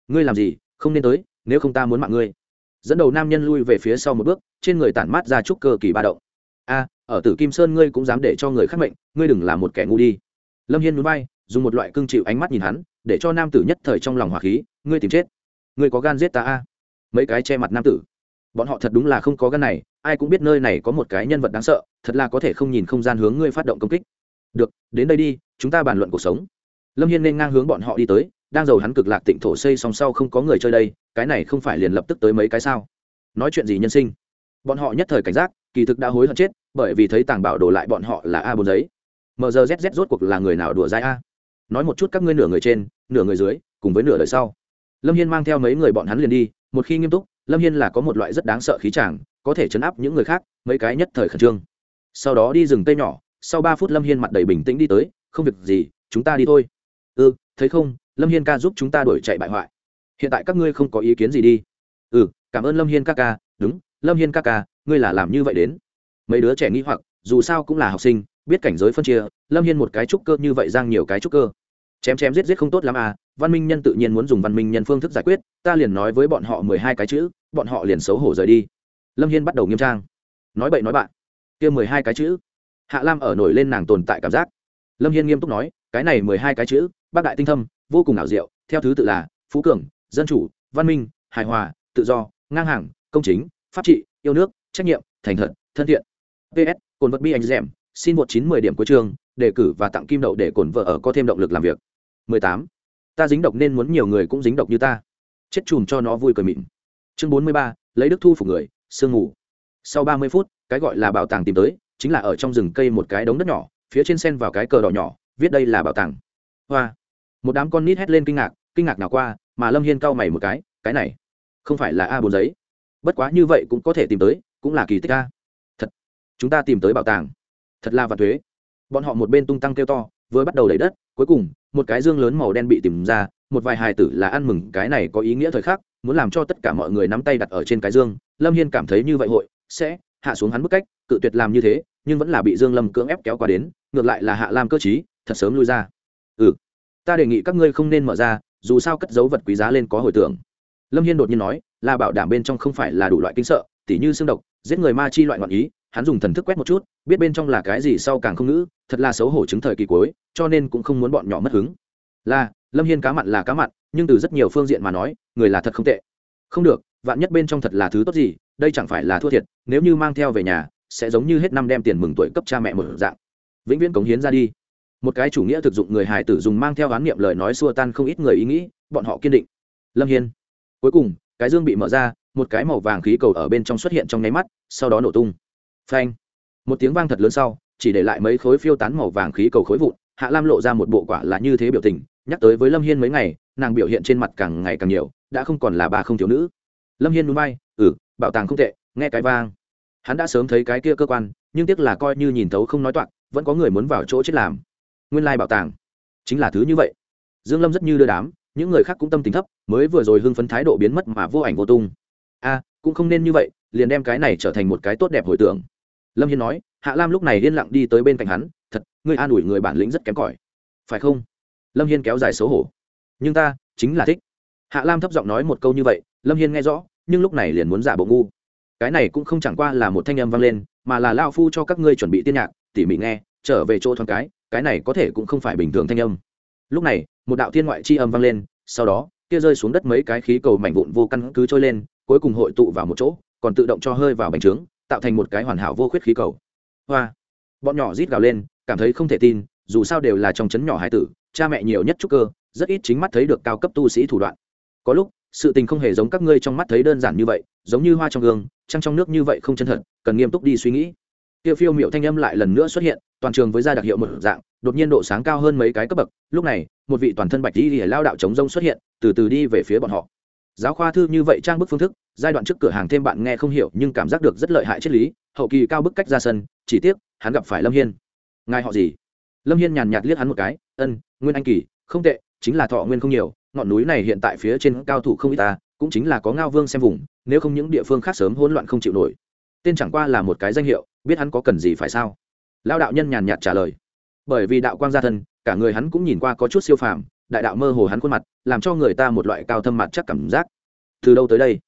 Ngươi làm gì, không nên tới, nếu không ta muốn mạng ngươi. Dẫn đầu nam nhân lui về phía sau một bước, trên người tản mát ra chút cơ kỳ ba động. A, ở tử kim sơn ngươi cũng dám để cho người khác mệnh, ngươi đừng là một kẻ ngu đi. Lâm hiên núi bay dùng một loại cương chịu ánh mắt nhìn hắn, để cho nam tử nhất thời trong lòng hỏa khí, ngươi tìm chết. Ngươi có gan giết ta a? Mấy cái che mặt nam tử. Bọn họ thật đúng là không có gan này ai cũng biết nơi này có một cái nhân vật đáng sợ, thật là có thể không nhìn không gian hướng ngươi phát động công kích. Được, đến đây đi, chúng ta bàn luận cuộc sống. Lâm hiên nên ngang hướng bọn họ đi tới, đang giàu hắn cực lạc tịnh thổ xây song sau không có người chơi đây, cái này không phải liền lập tức tới mấy cái sao? Nói chuyện gì nhân sinh? Bọn họ nhất thời cảnh giác, kỳ thực đã hối hận chết, bởi vì thấy tàng bảo đổ lại bọn họ là a bốn giấy. Mgzz rốt cuộc là người nào đùa dai a? Nói một chút các ngươi nửa người trên, nửa người dưới, cùng với nửa đời sau. Lâm hiên mang theo mấy người bọn hắn liền đi, một khi nghiêm túc lâm hiên là có một loại rất đáng sợ khí tràng có thể chấn áp những người khác, mấy cái nhất thời khẩn trương. Sau đó đi rừng cây nhỏ, sau ba phút lâm hiên mặt đầy bình tĩnh đi tới, không việc gì, chúng ta đi thôi. Ừ thấy không, lâm hiên ca giúp chúng ta đổi chạy bại hoại. Hiện tại các ngươi không có ý kiến gì đi. Ừ cảm ơn lâm hiên ca ca, đúng, lâm hiên ca ca, ngươi là làm như vậy đến. Mấy đứa trẻ nghĩ hoặc, dù sao cũng là học sinh, biết cảnh giới phân chia, lâm hiên một cái trúc cơ như vậy giang nhiều cái trúc cơ chém chém giết giết không tốt lắm à văn minh nhân tự nhiên muốn dùng văn minh nhân phương thức giải quyết, ta liền nói với bọn họ mười hai cái chữ, bọn họ liền xấu hổ rời đi. Lâm hiên bắt đầu nghiêm trang. Nói bậy nói bạn. Kia mười hai cái chữ. Hạ lam ở nổi lên nàng tồn tại cảm giác. Lâm hiên nghiêm túc nói, cái này mười hai cái chữ, bác đại tinh thâm, vô cùng ảo diệu, theo thứ tự là phú cường, dân chủ, văn minh, hài hòa, tự do, ngang hàng, công chính, pháp trị, yêu nước, trách nhiệm, thành thật, thân thiện. Ps cồn vật bi anh dẻm, xin một chín mười điểm cuối trường đề cử và tặng kim đậu để cổn vợ ở có thêm động lực làm việc. 18. ta dính độc nên muốn nhiều người cũng dính độc như ta. Chết chùm cho nó vui cười mịn. Chương 43, lấy đức thu phục người sương ngủ sau 30 phút cái gọi là bảo tàng tìm tới chính là ở trong rừng cây một cái đống đất nhỏ phía trên sen vào cái cờ đỏ nhỏ viết đây là bảo tàng. Hoa. Một đám con nít hét lên kinh ngạc kinh ngạc nào qua mà lâm hiên cau mày một cái cái này không phải là a bốn giấy. Bất quá như vậy cũng có thể tìm tới cũng là kỳ tích a. Thật. Chúng ta tìm tới bảo tàng. Thật là vạn thuế bọn họ một bên tung tăng kêu to, vừa bắt đầu đẩy đất, cuối cùng, một cái dương lớn màu đen bị tìm ra, một vài hài tử là ăn mừng, cái này có ý nghĩa thời khắc, muốn làm cho tất cả mọi người nắm tay đặt ở trên cái dương. Lâm hiên cảm thấy như vậy hội, sẽ hạ xuống hắn bức cách, cự tuyệt làm như thế, nhưng vẫn là bị dương lâm cưỡng ép kéo qua đến, ngược lại là hạ lam cơ chí thật sớm lui ra. Ừ ta đề nghị các ngươi không nên mở ra, dù sao cất dấu vật quý giá lên có hồi tưởng. Lâm hiên đột nhiên nói, là bảo đảm bên trong không phải là đủ loại kinh sợ, tỉ như xương độc, giết người ma chi loại ngoạn ý hắn dùng thần thức quét một chút, biết bên trong là cái gì sau càng không ngữ, thật là xấu hổ chứng thời kỳ cuối, cho nên cũng không muốn bọn nhỏ mất hứng. Là, lâm hiên cá mặn là cá mặn, nhưng từ rất nhiều phương diện mà nói, người là thật không tệ. Không được, vạn nhất bên trong thật là thứ tốt gì, đây chẳng phải là thua thiệt, nếu như mang theo về nhà, sẽ giống như hết năm đem tiền mừng tuổi cấp cha mẹ một dạng. Vĩnh viễn cống hiến ra đi. Một cái chủ nghĩa thực dụng người hài tử dùng mang theo oán niệm lời nói xua tan không ít người ý nghĩ, bọn họ kiên định. Lâm hiên. Cuối cùng, cái dương bị mở ra, một cái màu vàng khí cầu ở bên trong xuất hiện trong nháy mắt, sau đó nổ tung phanh. Một tiếng vang thật lớn sau, chỉ để lại mấy khối phiêu tán màu vàng khí cầu khối vụn, hạ lam lộ ra một bộ quả là như thế biểu tình, nhắc tới với lâm hiên mấy ngày, nàng biểu hiện trên mặt càng ngày càng nhiều, đã không còn là bà không thiếu nữ. Lâm hiên núi bay ừ bảo tàng không tệ, nghe cái vang. Hắn đã sớm thấy cái kia cơ quan, nhưng tiếc là coi như nhìn thấu không nói toạc, vẫn có người muốn vào chỗ chết làm. Nguyên lai bảo tàng chính là thứ như vậy. Dương lâm rất như đưa đám, những người khác cũng tâm tính thấp, mới vừa rồi hưng phấn thái độ biến mất mà vô ảnh vô tung. A, cũng không nên như vậy, liền đem cái này trở thành một cái tốt đẹp hồi tưởng lâm hiên nói, hạ lam lúc này yên lặng đi tới bên cạnh hắn, thật, ngươi an ủi người bản lĩnh rất kém cỏi. Phải không? Lâm hiên kéo dài xấu hổ. Nhưng ta, chính là thích. Hạ lam thấp giọng nói một câu như vậy, lâm hiên nghe rõ, nhưng lúc này liền muốn giả bộ ngu. Cái này cũng không chẳng qua là một thanh âm vang lên, mà là lao phu cho các ngươi chuẩn bị tiên nhạc, tỉ mỉ nghe, trở về chỗ thoáng cái cái này có thể cũng không phải bình thường thanh âm. Lúc này, một đạo thiên ngoại chi âm vang lên, sau đó, kia rơi xuống đất mấy cái khí cầu mảnh vụn vô căn cứ trôi lên, cuối cùng hội tụ vào một chỗ, còn tự động cho hơi vào bánh trướng tạo thành một cái hoàn hảo vô khuyết khí cầu. Hoa. Bọn nhỏ rít gào lên, cảm thấy không thể tin, dù sao đều là trong chấn nhỏ hải tử, cha mẹ nhiều nhất trúc cơ, rất ít chính mắt thấy được cao cấp tu sĩ thủ đoạn. Có lúc, sự tình không hề giống các ngươi trong mắt thấy đơn giản như vậy, giống như hoa trong gương, trăng trong nước như vậy không chân thật, cần nghiêm túc đi suy nghĩ. Tiêu phiêu miệu thanh âm lại lần nữa xuất hiện, toàn trường với gia đặc hiệu một dạng, đột nhiên độ sáng cao hơn mấy cái cấp bậc. Lúc này, một vị toàn thân bạch đi lao đạo chống rông xuất hiện, từ từ đi về phía bọn họ giáo khoa thư như vậy trang bức phương thức, giai đoạn trước cửa hàng thêm bạn nghe không hiểu nhưng cảm giác được rất lợi hại triết lý, hậu kỳ cao bức cách ra sân, chỉ tiếc, hắn gặp phải lâm hiên. Ngài họ gì? Lâm hiên nhàn nhạt liếc hắn một cái, ân, nguyên anh kỳ, không tệ, chính là thọ nguyên không nhiều, ngọn núi này hiện tại phía trên cao thủ không ít ta, cũng chính là có ngao vương xem vùng, nếu không những địa phương khác sớm hỗn loạn không chịu nổi. Tên chẳng qua là một cái danh hiệu, biết hắn có cần gì phải sao? Lao đạo nhân nhàn nhạt trả lời. Bởi vì đạo quang gia thân, cả người hắn cũng nhìn qua có chút siêu phàm đại đạo mơ hồ hắn khuôn mặt, làm cho người ta một loại cao thâm mặt chắc cảm giác. Từ đâu tới đây?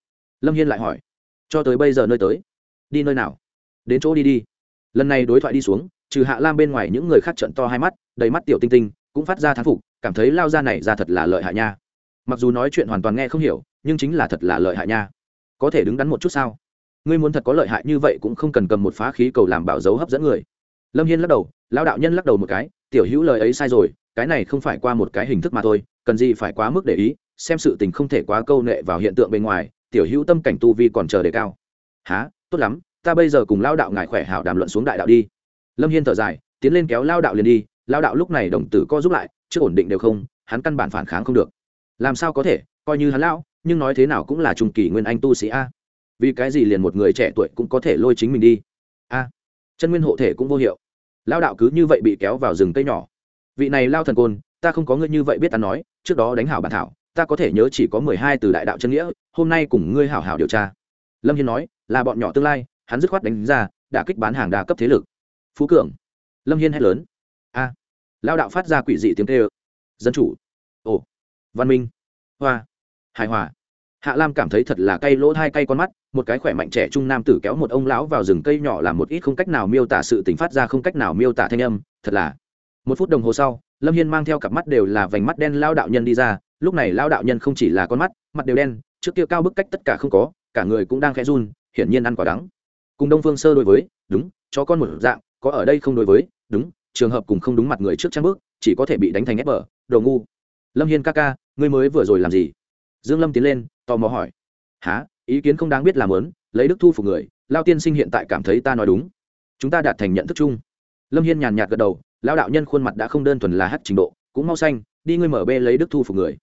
Lâm hiên lại hỏi. Cho tới bây giờ nơi tới. Đi nơi nào? Đến chỗ đi đi. Lần này đối thoại đi xuống, trừ hạ lam bên ngoài những người khác trận to hai mắt, đầy mắt tiểu tinh tinh, cũng phát ra thán phục, cảm thấy lao ra này ra thật là lợi hại nha. Mặc dù nói chuyện hoàn toàn nghe không hiểu, nhưng chính là thật là lợi hại nha. Có thể đứng đắn một chút sao? Ngươi muốn thật có lợi hại như vậy cũng không cần cầm một phá khí cầu làm bảo dấu hấp dẫn người. Lâm hiên lắc đầu, lao đạo nhân lắc đầu một cái, tiểu hữu lời ấy sai rồi cái này không phải qua một cái hình thức mà thôi, cần gì phải quá mức để ý, xem sự tình không thể quá câu nệ vào hiện tượng bên ngoài, tiểu hữu tâm cảnh tu vi còn chờ đề cao. Há tốt lắm, ta bây giờ cùng lao đạo ngài khỏe hảo đàm luận xuống đại đạo đi. Lâm hiên thở dài, tiến lên kéo lao đạo liền đi, lao đạo lúc này đồng tử co giúp lại, chưa ổn định đều không, hắn căn bản phản kháng không được. Làm sao có thể, coi như hắn lão, nhưng nói thế nào cũng là trung kỳ nguyên anh tu sĩ a. Vì cái gì liền một người trẻ tuổi cũng có thể lôi chính mình đi? A, chân nguyên hộ thể cũng vô hiệu. Lao đạo cứ như vậy bị kéo vào rừng cây nhỏ vị này lao thần côn, ta không có ngươi như vậy biết ta nói, trước đó đánh hảo bản thảo, ta có thể nhớ chỉ có mười hai từ đại đạo chân nghĩa, hôm nay cùng ngươi hảo hảo điều tra. Lâm hiên nói, là bọn nhỏ tương lai, hắn dứt khoát đánh ra, đã kích bán hàng đa cấp thế lực. Phú cường. Lâm hiên hét lớn. A. Lao đạo phát ra quỷ dị tiếng tê ơ dân chủ. Ồ. Văn minh. Hoa. Hài hòa. Hạ lam cảm thấy thật là cay lỗ hai cay con mắt, một cái khỏe mạnh trẻ trung nam tử kéo một ông lão vào rừng cây nhỏ làm một ít không cách nào miêu tả sự tình phát ra không cách nào miêu tả thanh âm, thật là một phút đồng hồ sau, lâm hiên mang theo cặp mắt đều là vành mắt đen lao đạo nhân đi ra, lúc này lao đạo nhân không chỉ là con mắt, mặt đều đen, trước kia cao bức cách tất cả không có, cả người cũng đang khẽ run, hiển nhiên ăn quả đắng. Cùng đông phương sơ đối với, đúng cho con một dạng, có ở đây không đối với, đúng, trường hợp cùng không đúng mặt người trước trang bước, chỉ có thể bị đánh thành ép bờ, đồ ngu. Lâm hiên ca ca, ngươi mới vừa rồi làm gì? Dương lâm tiến lên, tò mò hỏi. Há ý kiến không đáng biết làm lớn, lấy đức thu phục người, lao tiên sinh hiện tại cảm thấy ta nói đúng. Chúng ta đạt thành nhận thức chung. Lâm hiên nhàn nhạt gật đầu lao đạo nhân khuôn mặt đã không đơn thuần là hát trình độ, cũng mau xanh, đi ngươi mở bê lấy đức thu phục người.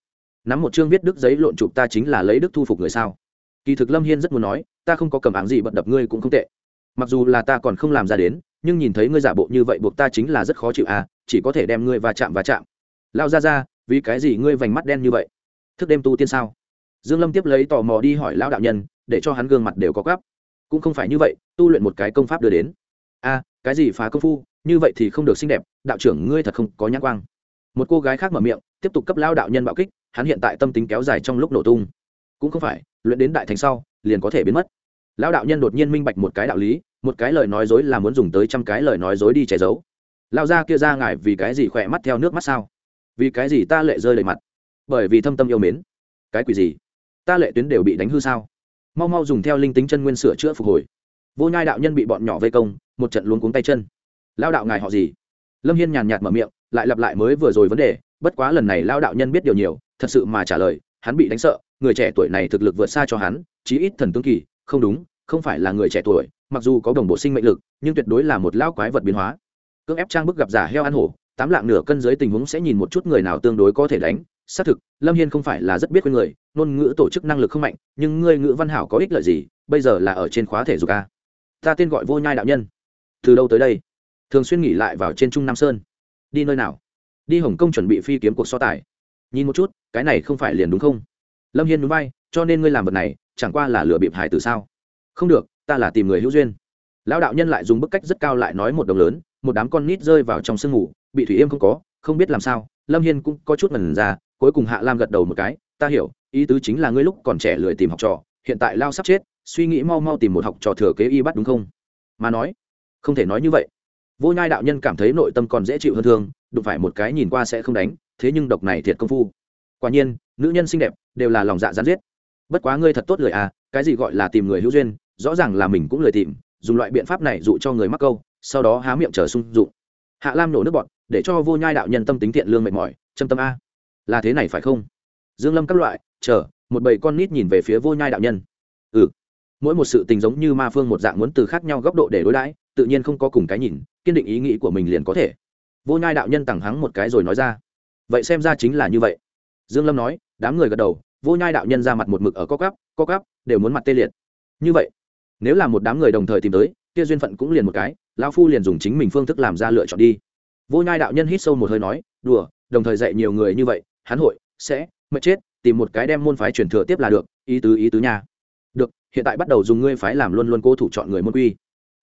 Nắm một chương viết đức giấy lộn chụp ta chính là lấy đức thu phục người sao? Kỳ thực lâm hiên rất muốn nói, ta không có cầm áng gì bận đập ngươi cũng không tệ. Mặc dù là ta còn không làm ra đến, nhưng nhìn thấy ngươi giả bộ như vậy buộc ta chính là rất khó chịu à chỉ có thể đem ngươi va chạm va chạm. Lao ra ra vì cái gì ngươi vành mắt đen như vậy? Thức đêm tu tiên sao? Dương lâm tiếp lấy tò mò đi hỏi lão đạo nhân, để cho hắn gương mặt đều có gắp cũng không phải như vậy, tu luyện một cái công pháp đưa đến. A cái gì phá công phu? Như vậy thì không được xinh đẹp, đạo trưởng ngươi thật không có nhãn quang. Một cô gái khác mở miệng, tiếp tục cấp lao đạo nhân bạo kích, hắn hiện tại tâm tính kéo dài trong lúc nổ tung. Cũng không phải, luyện đến đại thành sau, liền có thể biến mất. Lão đạo nhân đột nhiên minh bạch một cái đạo lý, một cái lời nói dối là muốn dùng tới trăm cái lời nói dối đi che giấu. Lao ra kia ra ngài vì cái gì khỏe mắt theo nước mắt sao? Vì cái gì ta lệ rơi đầy mặt? Bởi vì thâm tâm yêu mến. Cái quỷ gì? Ta lệ tuyến đều bị đánh hư sao? Mau mau dùng theo linh tính chân nguyên sửa chữa phục hồi. Vô nhai đạo nhân bị bọn nhỏ vây công, một trận luống cuống tay chân lao đạo ngài họ gì? Lâm hiên nhàn nhạt mở miệng, lại lặp lại mới vừa rồi vấn đề, bất quá lần này lao đạo nhân biết điều nhiều, thật sự mà trả lời, hắn bị đánh sợ, người trẻ tuổi này thực lực vượt xa cho hắn, chí ít thần tướng kỳ, không đúng, không phải là người trẻ tuổi, mặc dù có đồng bộ sinh mệnh lực, nhưng tuyệt đối là một lao quái vật biến hóa. Cưỡng ép trang bức gặp giả heo ăn hổ, tám lạng nửa cân dưới tình huống sẽ nhìn một chút người nào tương đối có thể đánh. Xác thực, lâm hiên không phải là rất biết với người, ngôn ngữ tổ chức năng lực không mạnh, nhưng ngươi ngữ văn hảo có ích lợi gì, bây giờ là ở trên khóa thể dục a. Ta tên gọi vô nhai đạo nhân. Từ đâu tới đây? Thường xuyên nghỉ lại vào trên trung nam sơn đi nơi nào đi hồng kông chuẩn bị phi kiếm cuộc so tài nhìn một chút cái này không phải liền đúng không lâm hiên núi bay, cho nên ngươi làm vật này chẳng qua là lừa bịp hải từ sao không được ta là tìm người hữu duyên lão đạo nhân lại dùng bức cách rất cao lại nói một đồng lớn một đám con nít rơi vào trong sương ngủ bị thủy yêm không có không biết làm sao lâm hiên cũng có chút mần ra cuối cùng hạ lam gật đầu một cái ta hiểu ý tứ chính là ngươi lúc còn trẻ lười tìm học trò hiện tại lao sắp chết suy nghĩ mau mau tìm một học trò thừa kế y bắt đúng không mà nói không thể nói như vậy vô nhai đạo nhân cảm thấy nội tâm còn dễ chịu hơn thương, đụng phải một cái nhìn qua sẽ không đánh, thế nhưng độc này thiệt công phu. Quả nhiên, nữ nhân xinh đẹp, đều là lòng dạ gián giết. Bất quá ngươi thật tốt lời à cái gì gọi là tìm người hữu duyên, rõ ràng là mình cũng lời tìm, dùng loại biện pháp này dụ cho người mắc câu, sau đó há miệng chờ sung dụng. Hạ lam nổ nước bọn để cho vô nhai đạo nhân tâm tính thiện lương mệt mỏi, châm tâm a. Là thế này phải không? Dương lâm các loại, chờ, một bầy con nít nhìn về phía vô nhai đạo nhân. Ừ mỗi một sự tình giống như ma phương một dạng muốn từ khác nhau góc độ để đối đãi tự nhiên không có cùng cái nhìn, kiên định ý nghĩ của mình liền có thể. Vô nhai đạo nhân tẳng hắng một cái rồi nói ra. Vậy xem ra chính là như vậy. Dương lâm nói, đám người gật đầu, vô nhai đạo nhân ra mặt một mực ở co cắp co cắp đều muốn mặt tê liệt. Như vậy, nếu là một đám người đồng thời tìm tới, kia duyên phận cũng liền một cái, lão phu liền dùng chính mình phương thức làm ra lựa chọn đi. Vô nhai đạo nhân hít sâu một hơi nói, đùa, đồng thời dạy nhiều người như vậy, hắn hội, sẽ, mệt chết, tìm một cái đem môn phái truyền thừa tiếp là được, ý tứ ý tứ nha. Được, hiện tại bắt đầu dùng ngươi phái làm luôn luôn cố thủ chọn người môn quy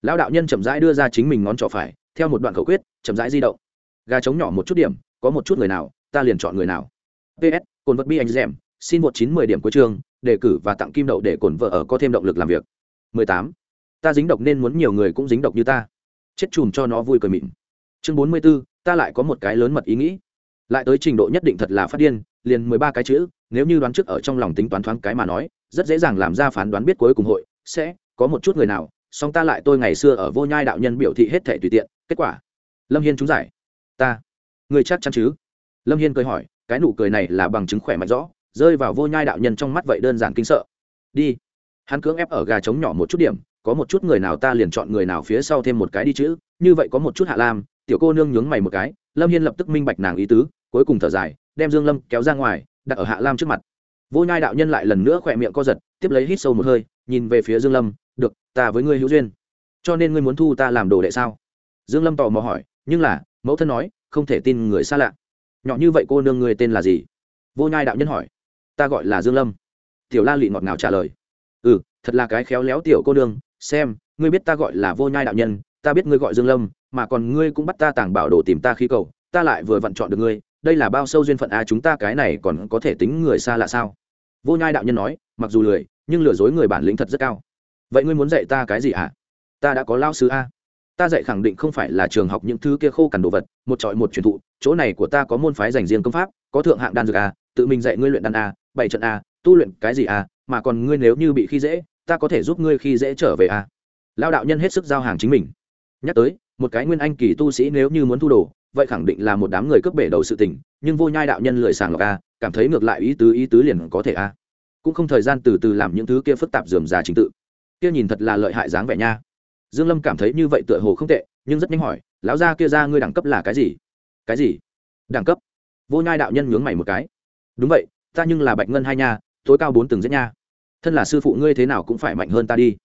lão đạo nhân chậm rãi đưa ra chính mình ngón trỏ phải theo một đoạn khẩu quyết chậm rãi di động. Gà trống nhỏ một chút điểm có một chút người nào ta liền chọn người nào. Ps cồn vật bi anh dèm, xin một chín mười điểm cuối chương đề cử và tặng kim đậu để cồn vợ ở có thêm động lực làm việc. 18. ta dính độc nên muốn nhiều người cũng dính độc như ta. Chết chùm cho nó vui cười mịn. Chương 44, ta lại có một cái lớn mật ý nghĩ. Lại tới trình độ nhất định thật là phát điên liền mười ba cái chữ nếu như đoán trước ở trong lòng tính toán thoáng cái mà nói rất dễ dàng làm ra phán đoán biết cuối cùng hội sẽ có một chút người nào song ta lại tôi ngày xưa ở vô nhai đạo nhân biểu thị hết thể tùy tiện, kết quả. Lâm hiên trúng giải. Ta. Người chắc chắn chứ? Lâm hiên cười hỏi, cái nụ cười này là bằng chứng khỏe mạnh rõ, rơi vào vô nhai đạo nhân trong mắt vậy đơn giản kinh sợ. Đi. Hắn cưỡng ép ở gà trống nhỏ một chút điểm, có một chút người nào ta liền chọn người nào phía sau thêm một cái đi chữ như vậy có một chút hạ lam, tiểu cô nương nhướng mày một cái, lâm hiên lập tức minh bạch nàng ý tứ, cuối cùng thở dài, đem dương lâm kéo ra ngoài, đặt ở hạ lam trước mặt. Vô nhai đạo nhân lại lần nữa khỏe miệng co giật, tiếp lấy hít sâu một hơi nhìn về phía dương lâm được ta với ngươi hữu duyên. Cho nên ngươi muốn thu ta làm đồ đệ sao? Dương lâm tò mò hỏi nhưng là mẫu thân nói không thể tin người xa lạ. Nhỏ như vậy cô nương ngươi tên là gì? Vô nhai đạo nhân hỏi. Ta gọi là dương lâm. Tiểu la lị ngọt ngào trả lời. Ừ thật là cái khéo léo tiểu cô nương xem ngươi biết ta gọi là vô nhai đạo nhân ta biết ngươi gọi dương lâm mà còn ngươi cũng bắt ta tàng bảo đồ tìm ta khí cầu ta lại vừa vặn chọn được ngươi đây là bao sâu duyên phận a à, chúng ta cái này còn có thể tính người xa lạ sao? Vô nhai đạo nhân nói mặc dù lười nhưng lừa dối người bản lĩnh thật rất cao. Vậy ngươi muốn dạy ta cái gì ạ à? ta đã có lao sư a. Ta dạy khẳng định không phải là trường học những thứ kia khô cằn đồ vật, một trọi một truyền thụ, chỗ này của ta có môn phái dành riêng công pháp, có thượng hạng đan dược a, tự mình dạy ngươi luyện đan a bảy trận a, tu luyện cái gì a, mà còn ngươi nếu như bị khi dễ, ta có thể giúp ngươi khi dễ trở về a. Lao đạo nhân hết sức giao hàng chính mình. Nhắc tới, một cái nguyên anh kỳ tu sĩ nếu như muốn thu đồ, vậy khẳng định là một đám người cướp bể đầu sự tình, nhưng vô nhai đạo nhân lười sàng lọc a, cảm thấy ngược lại ý tứ ý tứ liền có thể a cũng không thời gian từ từ làm những thứ kia phức tạp dườm già trình tự. Kia nhìn thật là lợi hại dáng vẻ nha. Dương lâm cảm thấy như vậy tựa hồ không tệ, nhưng rất nhanh hỏi, lão gia kia ra ngươi đẳng cấp là cái gì? Cái gì? Đẳng cấp. Vô nhai đạo nhân nhướng mày một cái. Đúng vậy, ta nhưng là bạch ngân hai nha, tối cao bốn từng giết nha. Thân là sư phụ ngươi thế nào cũng phải mạnh hơn ta đi.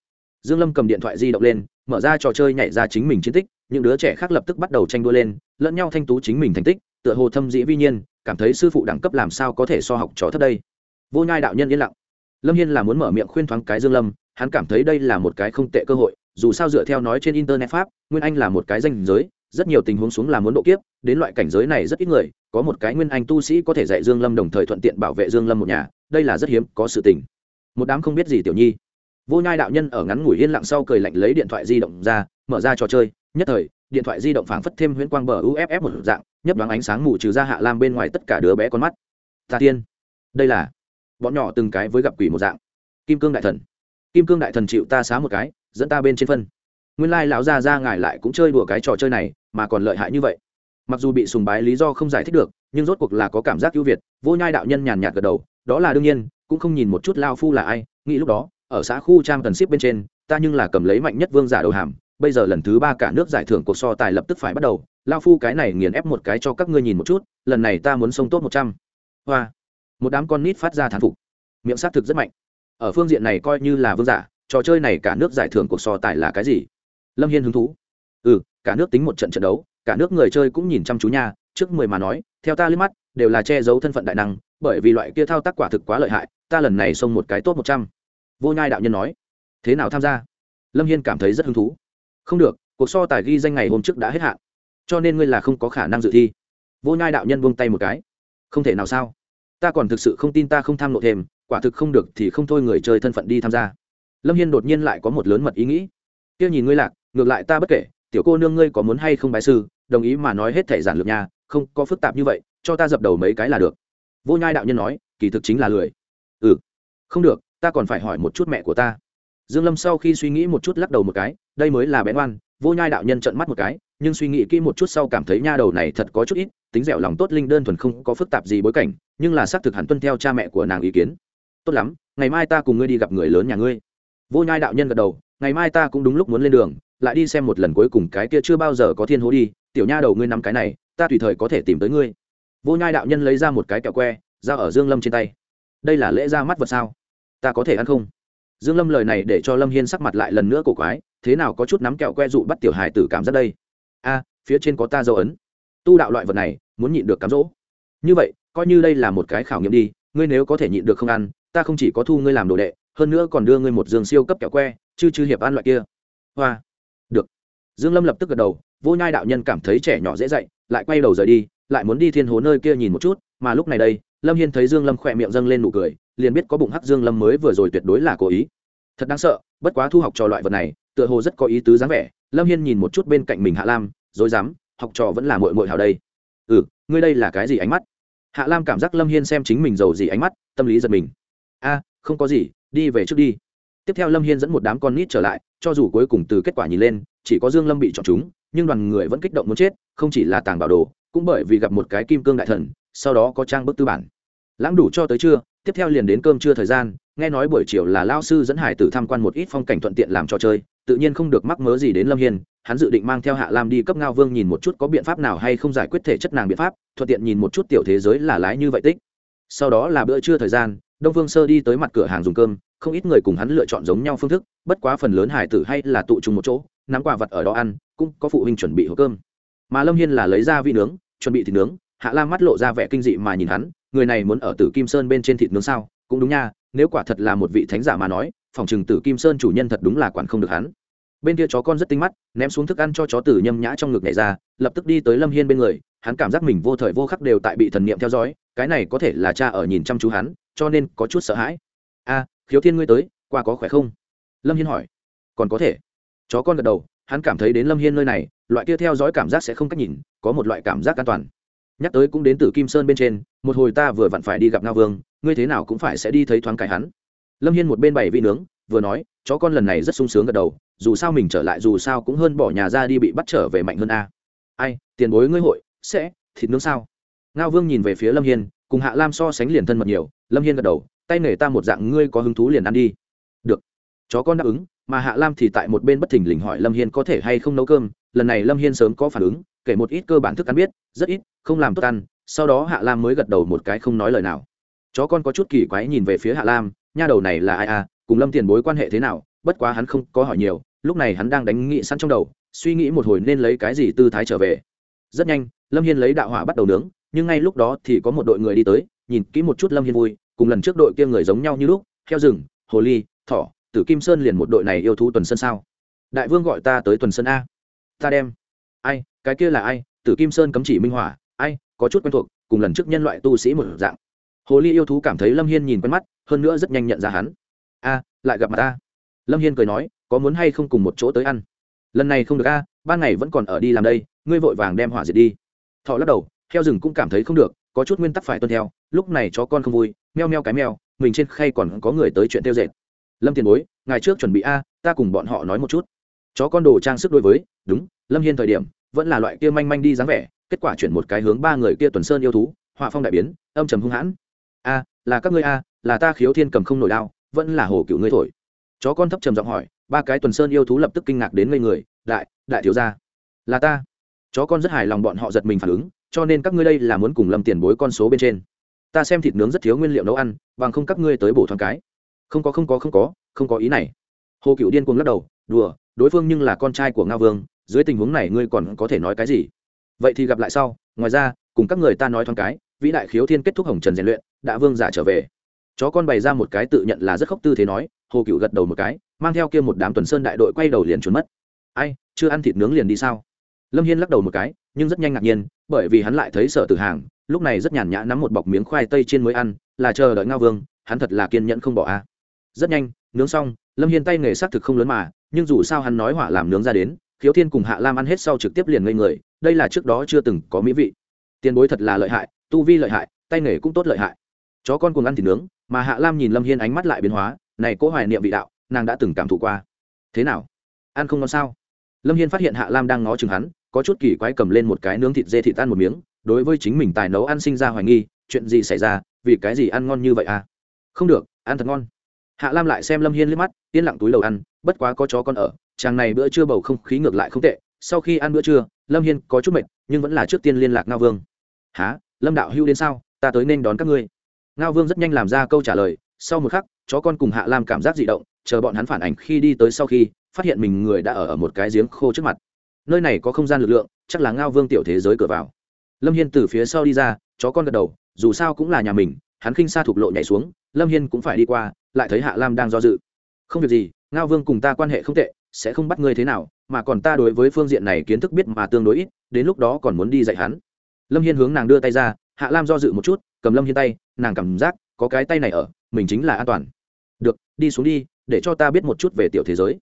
Dương lâm cầm điện thoại di động lên, mở ra trò chơi nhảy ra chính mình chiến tích, những đứa trẻ khác lập tức bắt đầu tranh đua lên, lẫn nhau thanh tú chính mình thành tích, tựa hồ thâm dĩ vi nhiên, cảm thấy sư phụ đẳng cấp làm sao có thể so học trò thấp đây vô nhai đạo nhân yên lặng. Lâm hiên là muốn mở miệng khuyên thoáng cái dương lâm, hắn cảm thấy đây là một cái không tệ cơ hội, dù sao dựa theo nói trên internet pháp, nguyên anh là một cái danh giới, rất nhiều tình huống xuống là muốn độ kiếp, đến loại cảnh giới này rất ít người, có một cái nguyên anh tu sĩ có thể dạy dương lâm đồng thời thuận tiện bảo vệ dương lâm một nhà, đây là rất hiếm, có sự tình. Một đám không biết gì tiểu nhi. Vô nhai đạo nhân ở ngắn ngủi yên lặng sau cười lạnh lấy điện thoại di động ra, mở ra trò chơi, nhất thời, điện thoại di động phảng phất thêm huyễn quang bờ uff một dạng, nhấp đoán ánh sáng mù trừ ra hạ lam bên ngoài tất cả đứa bé con mắt. Ta tiên, đây là bọn nhỏ từng cái với gặp quỷ một dạng. Kim cương đại thần. Kim cương đại thần chịu ta xá một cái, dẫn ta bên trên phân. Nguyên lai lão gia ra ngài lại cũng chơi đùa cái trò chơi này, mà còn lợi hại như vậy. Mặc dù bị sùng bái lý do không giải thích được, nhưng rốt cuộc là có cảm giác ưu việt, vô nhai đạo nhân nhàn nhạt gật đầu, đó là đương nhiên, cũng không nhìn một chút lao phu là ai, nghĩ lúc đó, ở xã khu trang cần ship bên trên, ta nhưng là cầm lấy mạnh nhất vương giả đầu hàm, bây giờ lần thứ ba cả nước giải thưởng cuộc so tài lập tức phải bắt đầu, lao phu cái này nghiền ép một cái cho các ngươi nhìn một chút, lần này ta muốn sông tốt một trăm. Hoa một đám con nít phát ra thán phục. Miệng s á t thực rất mạnh. Ở phương diện này coi như là vương giả, trò chơi này cả nước giải thưởng cuộc so tài là cái gì? Lâm hiên hứng thú. Ừ cả nước tính một trận trận đấu, cả nước người chơi cũng nhìn chăm chú nha, trước mười mà nói, theo ta liếc mắt, đều là che giấu thân phận đại năng, bởi vì loại kia thao tác quả thực quá lợi hại, ta lần này xông một cái tốt một trăm. Vô nhai đạo nhân nói. Thế nào tham gia? Lâm hiên cảm thấy rất hứng thú. Không được, cuộc so tài ghi danh ngày hôm trước đã hết hạn. Cho nên ngươi là không có khả năng dự thi. Vô nhai đạo nhân buông tay một cái. Không thể nào sao? Ta còn thực sự không tin ta không tham nộ thêm, quả thực không được thì không thôi người chơi thân phận đi tham gia. Lâm hiên đột nhiên lại có một lớn mật ý nghĩ. Kia nhìn ngươi lạc, ngược lại ta bất kể, tiểu cô nương ngươi có muốn hay không bái sư, đồng ý mà nói hết thể giản lược nhà không, có phức tạp như vậy, cho ta dập đầu mấy cái là được. Vô nhai đạo nhân nói, kỳ thực chính là lười. Ừ. Không được, ta còn phải hỏi một chút mẹ của ta. Dương lâm sau khi suy nghĩ một chút lắc đầu một cái, đây mới là bén oan, vô nhai đạo nhân trợn mắt một cái, nhưng suy nghĩ kỹ một chút sau cảm thấy nha đầu này thật có chút ít, tính dẻo lòng tốt linh đơn thuần không có phức tạp gì bối cảnh nhưng là xác thực hẳn tuân theo cha mẹ của nàng ý kiến. Tốt lắm, ngày mai ta cùng ngươi đi gặp người lớn nhà ngươi. Vô nhai đạo nhân gật đầu, ngày mai ta cũng đúng lúc muốn lên đường, lại đi xem một lần cuối cùng cái kia chưa bao giờ có thiên hố đi, tiểu nha đầu ngươi nắm cái này, ta tùy thời có thể tìm tới ngươi. Vô nhai đạo nhân lấy ra một cái kẹo que ra ở dương lâm trên tay. Đây là lễ ra mắt vật sao? Ta có thể ăn không? Dương lâm lời này để cho lâm hiên sắc mặt lại lần nữa cổ quái, thế nào có chút nắm kẹo que dụ bắt tiểu hài tử cảm giác đây? A, phía trên có ta dấu ấn. Tu đạo loại vật này, muốn nhịn được cám dỗ. Như vậy coi như đây là một cái khảo nghiệm đi, ngươi nếu có thể nhịn được không ăn, ta không chỉ có thu ngươi làm đồ đệ, hơn nữa còn đưa ngươi một giường siêu cấp kẹo que chứ chư hiệp ăn loại kia. Hoa. Được. Dương lâm lập tức gật đầu, vô nhai đạo nhân cảm thấy trẻ nhỏ dễ dạy, lại quay đầu rời đi, lại muốn đi thiên hố nơi kia nhìn một chút, mà lúc này đây, lâm hiên thấy dương lâm khỏe miệng dâng lên nụ cười, liền biết có bụng hắc dương lâm mới vừa rồi tuyệt đối là cố ý. Thật đáng sợ, bất quá thu học trò loại vật này, tựa hồ rất có ý tứ dáng vẻ, lâm hiên nhìn một chút bên cạnh mình hạ lam, rồi dám, học trò vẫn là mội mội hào đây. Ừ ngươi đây là cái gì ánh mắt? Hạ lam cảm giác lâm hiên xem chính mình giàu gì ánh mắt, tâm lý giật mình. A, không có gì, đi về trước đi. Tiếp theo lâm hiên dẫn một đám con nít trở lại, cho dù cuối cùng từ kết quả nhìn lên, chỉ có dương lâm bị chọn chúng, nhưng đoàn người vẫn kích động muốn chết, không chỉ là tàng bảo đồ, cũng bởi vì gặp một cái kim cương đại thần, sau đó có trang bức tư bản. Lãng đủ cho tới trưa, tiếp theo liền đến cơm trưa thời gian nghe nói buổi chiều là lao sư dẫn hải tử tham quan một ít phong cảnh thuận tiện làm trò chơi, tự nhiên không được mắc mớ gì đến lâm hiên, hắn dự định mang theo hạ lam đi cấp ngao vương nhìn một chút có biện pháp nào hay không giải quyết thể chất nàng biện pháp, thuận tiện nhìn một chút tiểu thế giới là lái như vậy tích. Sau đó là bữa trưa thời gian, đông vương sơ đi tới mặt cửa hàng dùng cơm, không ít người cùng hắn lựa chọn giống nhau phương thức, bất quá phần lớn hải tử hay là tụ trùng một chỗ, nắm quả vật ở đó ăn, cũng có phụ huynh chuẩn bị hộp cơm. Mà lâm hiên là lấy ra vi nướng, chuẩn bị thịt nướng, hạ lam mắt lộ ra vẻ kinh dị mà nhìn hắn, người này muốn ở tử kim sơn bên trên thịt nướng sao? Cũng đúng nha nếu quả thật là một vị thánh giả mà nói, phòng trừng tử kim sơn chủ nhân thật đúng là quản không được hắn. Bên kia chó con rất tinh mắt, ném xuống thức ăn cho chó tử nhâm nhã trong ngực nhảy ra, lập tức đi tới lâm hiên bên người, hắn cảm giác mình vô thời vô khắc đều tại bị thần niệm theo dõi, cái này có thể là cha ở nhìn chăm chú hắn, cho nên có chút sợ hãi. A, khiếu thiên ngươi tới, qua có khỏe không? Lâm hiên hỏi. Còn có thể. Chó con gật đầu, hắn cảm thấy đến lâm hiên nơi này, loại kia theo dõi cảm giác sẽ không cách nhìn, có một loại cảm giác an toàn nhắc tới cũng đến từ kim sơn bên trên, một hồi ta vừa vặn phải đi gặp ngao vương, ngươi thế nào cũng phải sẽ đi thấy thoáng cái hắn. Lâm hiên một bên bày vị nướng, vừa nói, chó con lần này rất sung sướng gật đầu, dù sao mình trở lại dù sao cũng hơn bỏ nhà ra đi bị bắt trở về mạnh hơn a. Ai, tiền bối ngươi hội, sẽ, thịt nướng sao? Ngao vương nhìn về phía lâm hiên, cùng hạ lam so sánh liền thân mật nhiều, lâm hiên gật đầu, tay nể ta một dạng ngươi có hứng thú liền ăn đi. Được. Chó con đáp ứng, mà hạ lam thì tại một bên bất thình lình hỏi lâm hiên có thể hay không nấu cơm, lần này lâm hiên sớm có phản ứng kể một ít cơ bản thức ăn biết, rất ít, không làm tốt ăn, sau đó hạ lam mới gật đầu một cái không nói lời nào. Chó con có chút kỳ quái nhìn về phía hạ lam, nha đầu này là ai à cùng lâm tiền bối quan hệ thế nào, bất quá hắn không có hỏi nhiều, lúc này hắn đang đánh nghị sẵn trong đầu, suy nghĩ một hồi nên lấy cái gì tư thái trở về. Rất nhanh, lâm hiên lấy đạo hỏa bắt đầu nướng, nhưng ngay lúc đó thì có một đội người đi tới, nhìn kỹ một chút lâm hiên vui, cùng lần trước đội kia người giống nhau như lúc, heo rừng, hồ ly, thỏ, tử kim sơn liền một đội này yêu thú tuần sơn sao. Đại vương gọi ta tới tuần sơn a. Ta đem ai, cái kia là ai, tử kim sơn cấm chỉ minh hỏa, ai, có chút quen thuộc, cùng lần trước nhân loại tu sĩ một dạng. Hồ ly yêu thú cảm thấy lâm hiên nhìn quen mắt, hơn nữa rất nhanh nhận ra hắn. A, lại gặp mặt ta lâm hiên cười nói, có muốn hay không cùng một chỗ tới ăn? Lần này không được a, ban ngày vẫn còn ở đi làm đây, ngươi vội vàng đem hỏa diệt đi. Thọ lắc đầu, heo rừng cũng cảm thấy không được, có chút nguyên tắc phải tuân theo, lúc này chó con không vui, meo meo cái meo, mình trên khay còn có người tới chuyện tiêu dệt. Lâm tiền bối, ngày trước chuẩn bị a, ta cùng bọn họ nói một chút chó con đồ trang sức đối với, đúng, lâm hiên thời điểm, vẫn là loại kia manh manh đi dáng vẻ, kết quả chuyển một cái hướng ba người kia tuần sơn yêu thú, họa phong đại biến, âm trầm hung hãn. A, là các ngươi a, là ta khiếu thiên cầm không nổi đao, vẫn là hồ cựu ngươi thổi. Chó con thấp trầm giọng hỏi, ba cái tuần sơn yêu thú lập tức kinh ngạc đến ngây người, đại đại thiếu gia, là ta. Chó con rất hài lòng bọn họ giật mình phản ứng, cho nên các ngươi đây là muốn cùng lâm tiền bối con số bên trên. Ta xem thịt nướng rất thiếu nguyên liệu nấu ăn, bằng không các ngươi tới bổ thoáng cái. Không có không có không có không có ý này. Hồ cựu điên cuồng lắc đầu, đùa đối phương nhưng là con trai của ngao vương, dưới tình huống này ngươi còn có thể nói cái gì? Vậy thì gặp lại sau, ngoài ra, cùng các người ta nói thoáng cái, vĩ đại khiếu thiên kết thúc hồng trần rèn luyện, đã vương giả trở về. Chó con bày ra một cái tự nhận là rất khóc tư thế nói, hồ cựu gật đầu một cái, mang theo kia một đám tuần sơn đại đội quay đầu liền trốn mất. Ai, chưa ăn thịt nướng liền đi sao? Lâm hiên lắc đầu một cái, nhưng rất nhanh ngạc nhiên, bởi vì hắn lại thấy sở tử hàng, lúc này rất nhàn nhã nắm một bọc miếng khoai tây trên mới ăn, là chờ đợi ngao vương, hắn thật là kiên nhẫn không bỏ a. Rất nhanh, nướng xong lâm hiên tay nghề xác thực không lớn mà, nhưng dù sao hắn nói hỏa làm nướng ra đến, khiếu thiên cùng hạ lam ăn hết sau trực tiếp liền ngây người, đây là trước đó chưa từng có mỹ vị. Tiền bối thật là lợi hại, tu vi lợi hại, tay nghề cũng tốt lợi hại. Chó con cùng ăn thịt nướng, mà hạ lam nhìn lâm hiên ánh mắt lại biến hóa, này cố hoài niệm vị đạo, nàng đã từng cảm thụ qua. Thế nào? Ăn không ngon sao? Lâm hiên phát hiện hạ lam đang ngó chừng hắn, có chút kỳ quái cầm lên một cái nướng thịt dê thịt ăn một miếng, đối với chính mình tài nấu ăn sinh ra hoài nghi, chuyện gì xảy ra, vì cái gì ăn ngon như vậy à? Không được, ăn thật ngon hạ lam lại xem lâm hiên liếc mắt yên lặng túi đầu ăn bất quá có chó con ở chàng này bữa trưa bầu không khí ngược lại không tệ sau khi ăn bữa trưa lâm hiên có chút mệt nhưng vẫn là trước tiên liên lạc ngao vương. Há lâm đạo hưu đến sao? Ta tới nên đón các ngươi. Ngao vương rất nhanh làm ra câu trả lời sau một khắc chó con cùng hạ lam cảm giác d ị động chờ bọn hắn phản ảnh khi đi tới sau khi phát hiện mình người đã ở, ở một cái giếng khô trước mặt. Nơi này có không gian lực lượng chắc là ngao vương tiểu thế giới cửa vào. Lâm hiên từ phía sau đi ra chó con gật đầu dù sao cũng là nhà mình hắn khinh xa thục lộ nhảy xuống lâm hiên cũng phải đi qua lại thấy hạ lam đang do dự. Không việc gì, ngao vương cùng ta quan hệ không tệ, sẽ không bắt ngươi thế nào, mà còn ta đối với phương diện này kiến thức biết mà tương đối ít, đến lúc đó còn muốn đi dạy hắn. Lâm hiên hướng nàng đưa tay ra, hạ lam do dự một chút, cầm lâm hiên tay, nàng cảm giác có cái tay này ở, mình chính là an toàn. Được, đi xuống đi, để cho ta biết một chút về tiểu thế giới.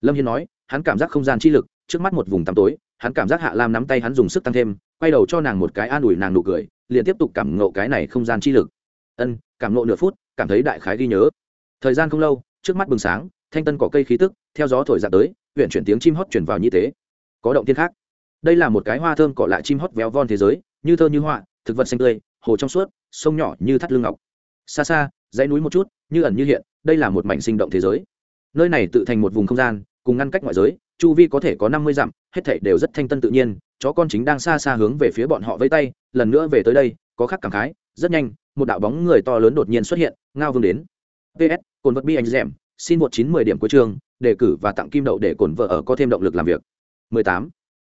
Lâm hiên nói, hắn cảm giác không gian chi lực, trước mắt một vùng tăm tối, hắn cảm giác hạ lam nắm tay hắn dùng sức tăng thêm, quay đầu cho nàng một cái an ủi nàng nụ cười, liền tiếp tục cảm ngộ cái này không gian chi lực. Ân, cảm ngộ nửa phút, cảm thấy đại khái ghi nhớ thời gian không lâu, trước mắt bừng sáng, thanh tân có cây khí tức, theo gió thổi dạt tới huyện chuyển tiếng chim hót chuyển vào như thế. Có động tiên khác. Đây là một cái hoa thơm cỏ lại chim hót véo von thế giới, như thơ như họa, thực vật xanh tươi, hồ trong suốt, sông nhỏ như thắt lưng ngọc. Xa xa, dãy núi một chút, như ẩn như hiện, đây là một mảnh sinh động thế giới. Nơi này tự thành một vùng không gian, cùng ngăn cách ngoại giới, chu vi có thể có năm mươi dặm, hết thảy đều rất thanh tân tự nhiên, chó con chính đang xa xa hướng về phía bọn họ với tay, lần nữa về tới đây, có khắc cảm khái, rất nhanh, một đạo bóng người to lớn đột nhiên xuất hiện, ngao vương đến. Ps cồn vật bi anh dẻm, xin một chín mười điểm cuối trường, đề cử và tặng kim đậu để cồn vợ ở có thêm động lực làm việc. Mười tám,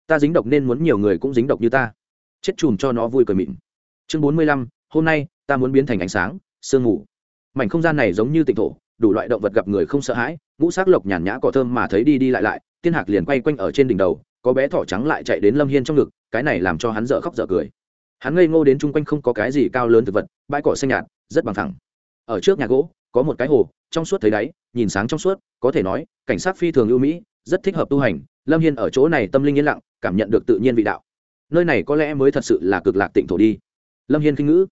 ta dính độc nên muốn nhiều người cũng dính độc như ta. Chết chùm cho nó vui cười mịn. Chương bốn mươi lăm, hôm nay, ta muốn biến thành ánh sáng, sương mù. Mảnh không gian này giống như tịnh thổ, đủ loại động vật gặp người không sợ hãi, ngũ sắc lộc nhàn nhã cỏ thơm mà thấy đi đi lại lại, tiên hạc liền quay quanh ở trên đỉnh đầu, có bé thỏ trắng lại chạy đến lâm hiên trong ngực, cái này làm cho hắn dở khóc dở cười. Hắn ngây ngô đến chung quanh không có cái gì cao lớn thực vật, bãi cỏ xanh nhạt, rất bằng thẳng ở trước nhà gỗ, có một cái hồ trong suốt thấy đáy, nhìn sáng trong suốt, có thể nói, cảnh sát phi thường ưu mỹ, rất thích hợp tu hành. Lâm hiên ở chỗ này tâm linh yên lặng, cảm nhận được tự nhiên vị đạo. Nơi này có lẽ mới thật sự là cực lạc tịnh thổ đi. Lâm hiên kinh ngữ.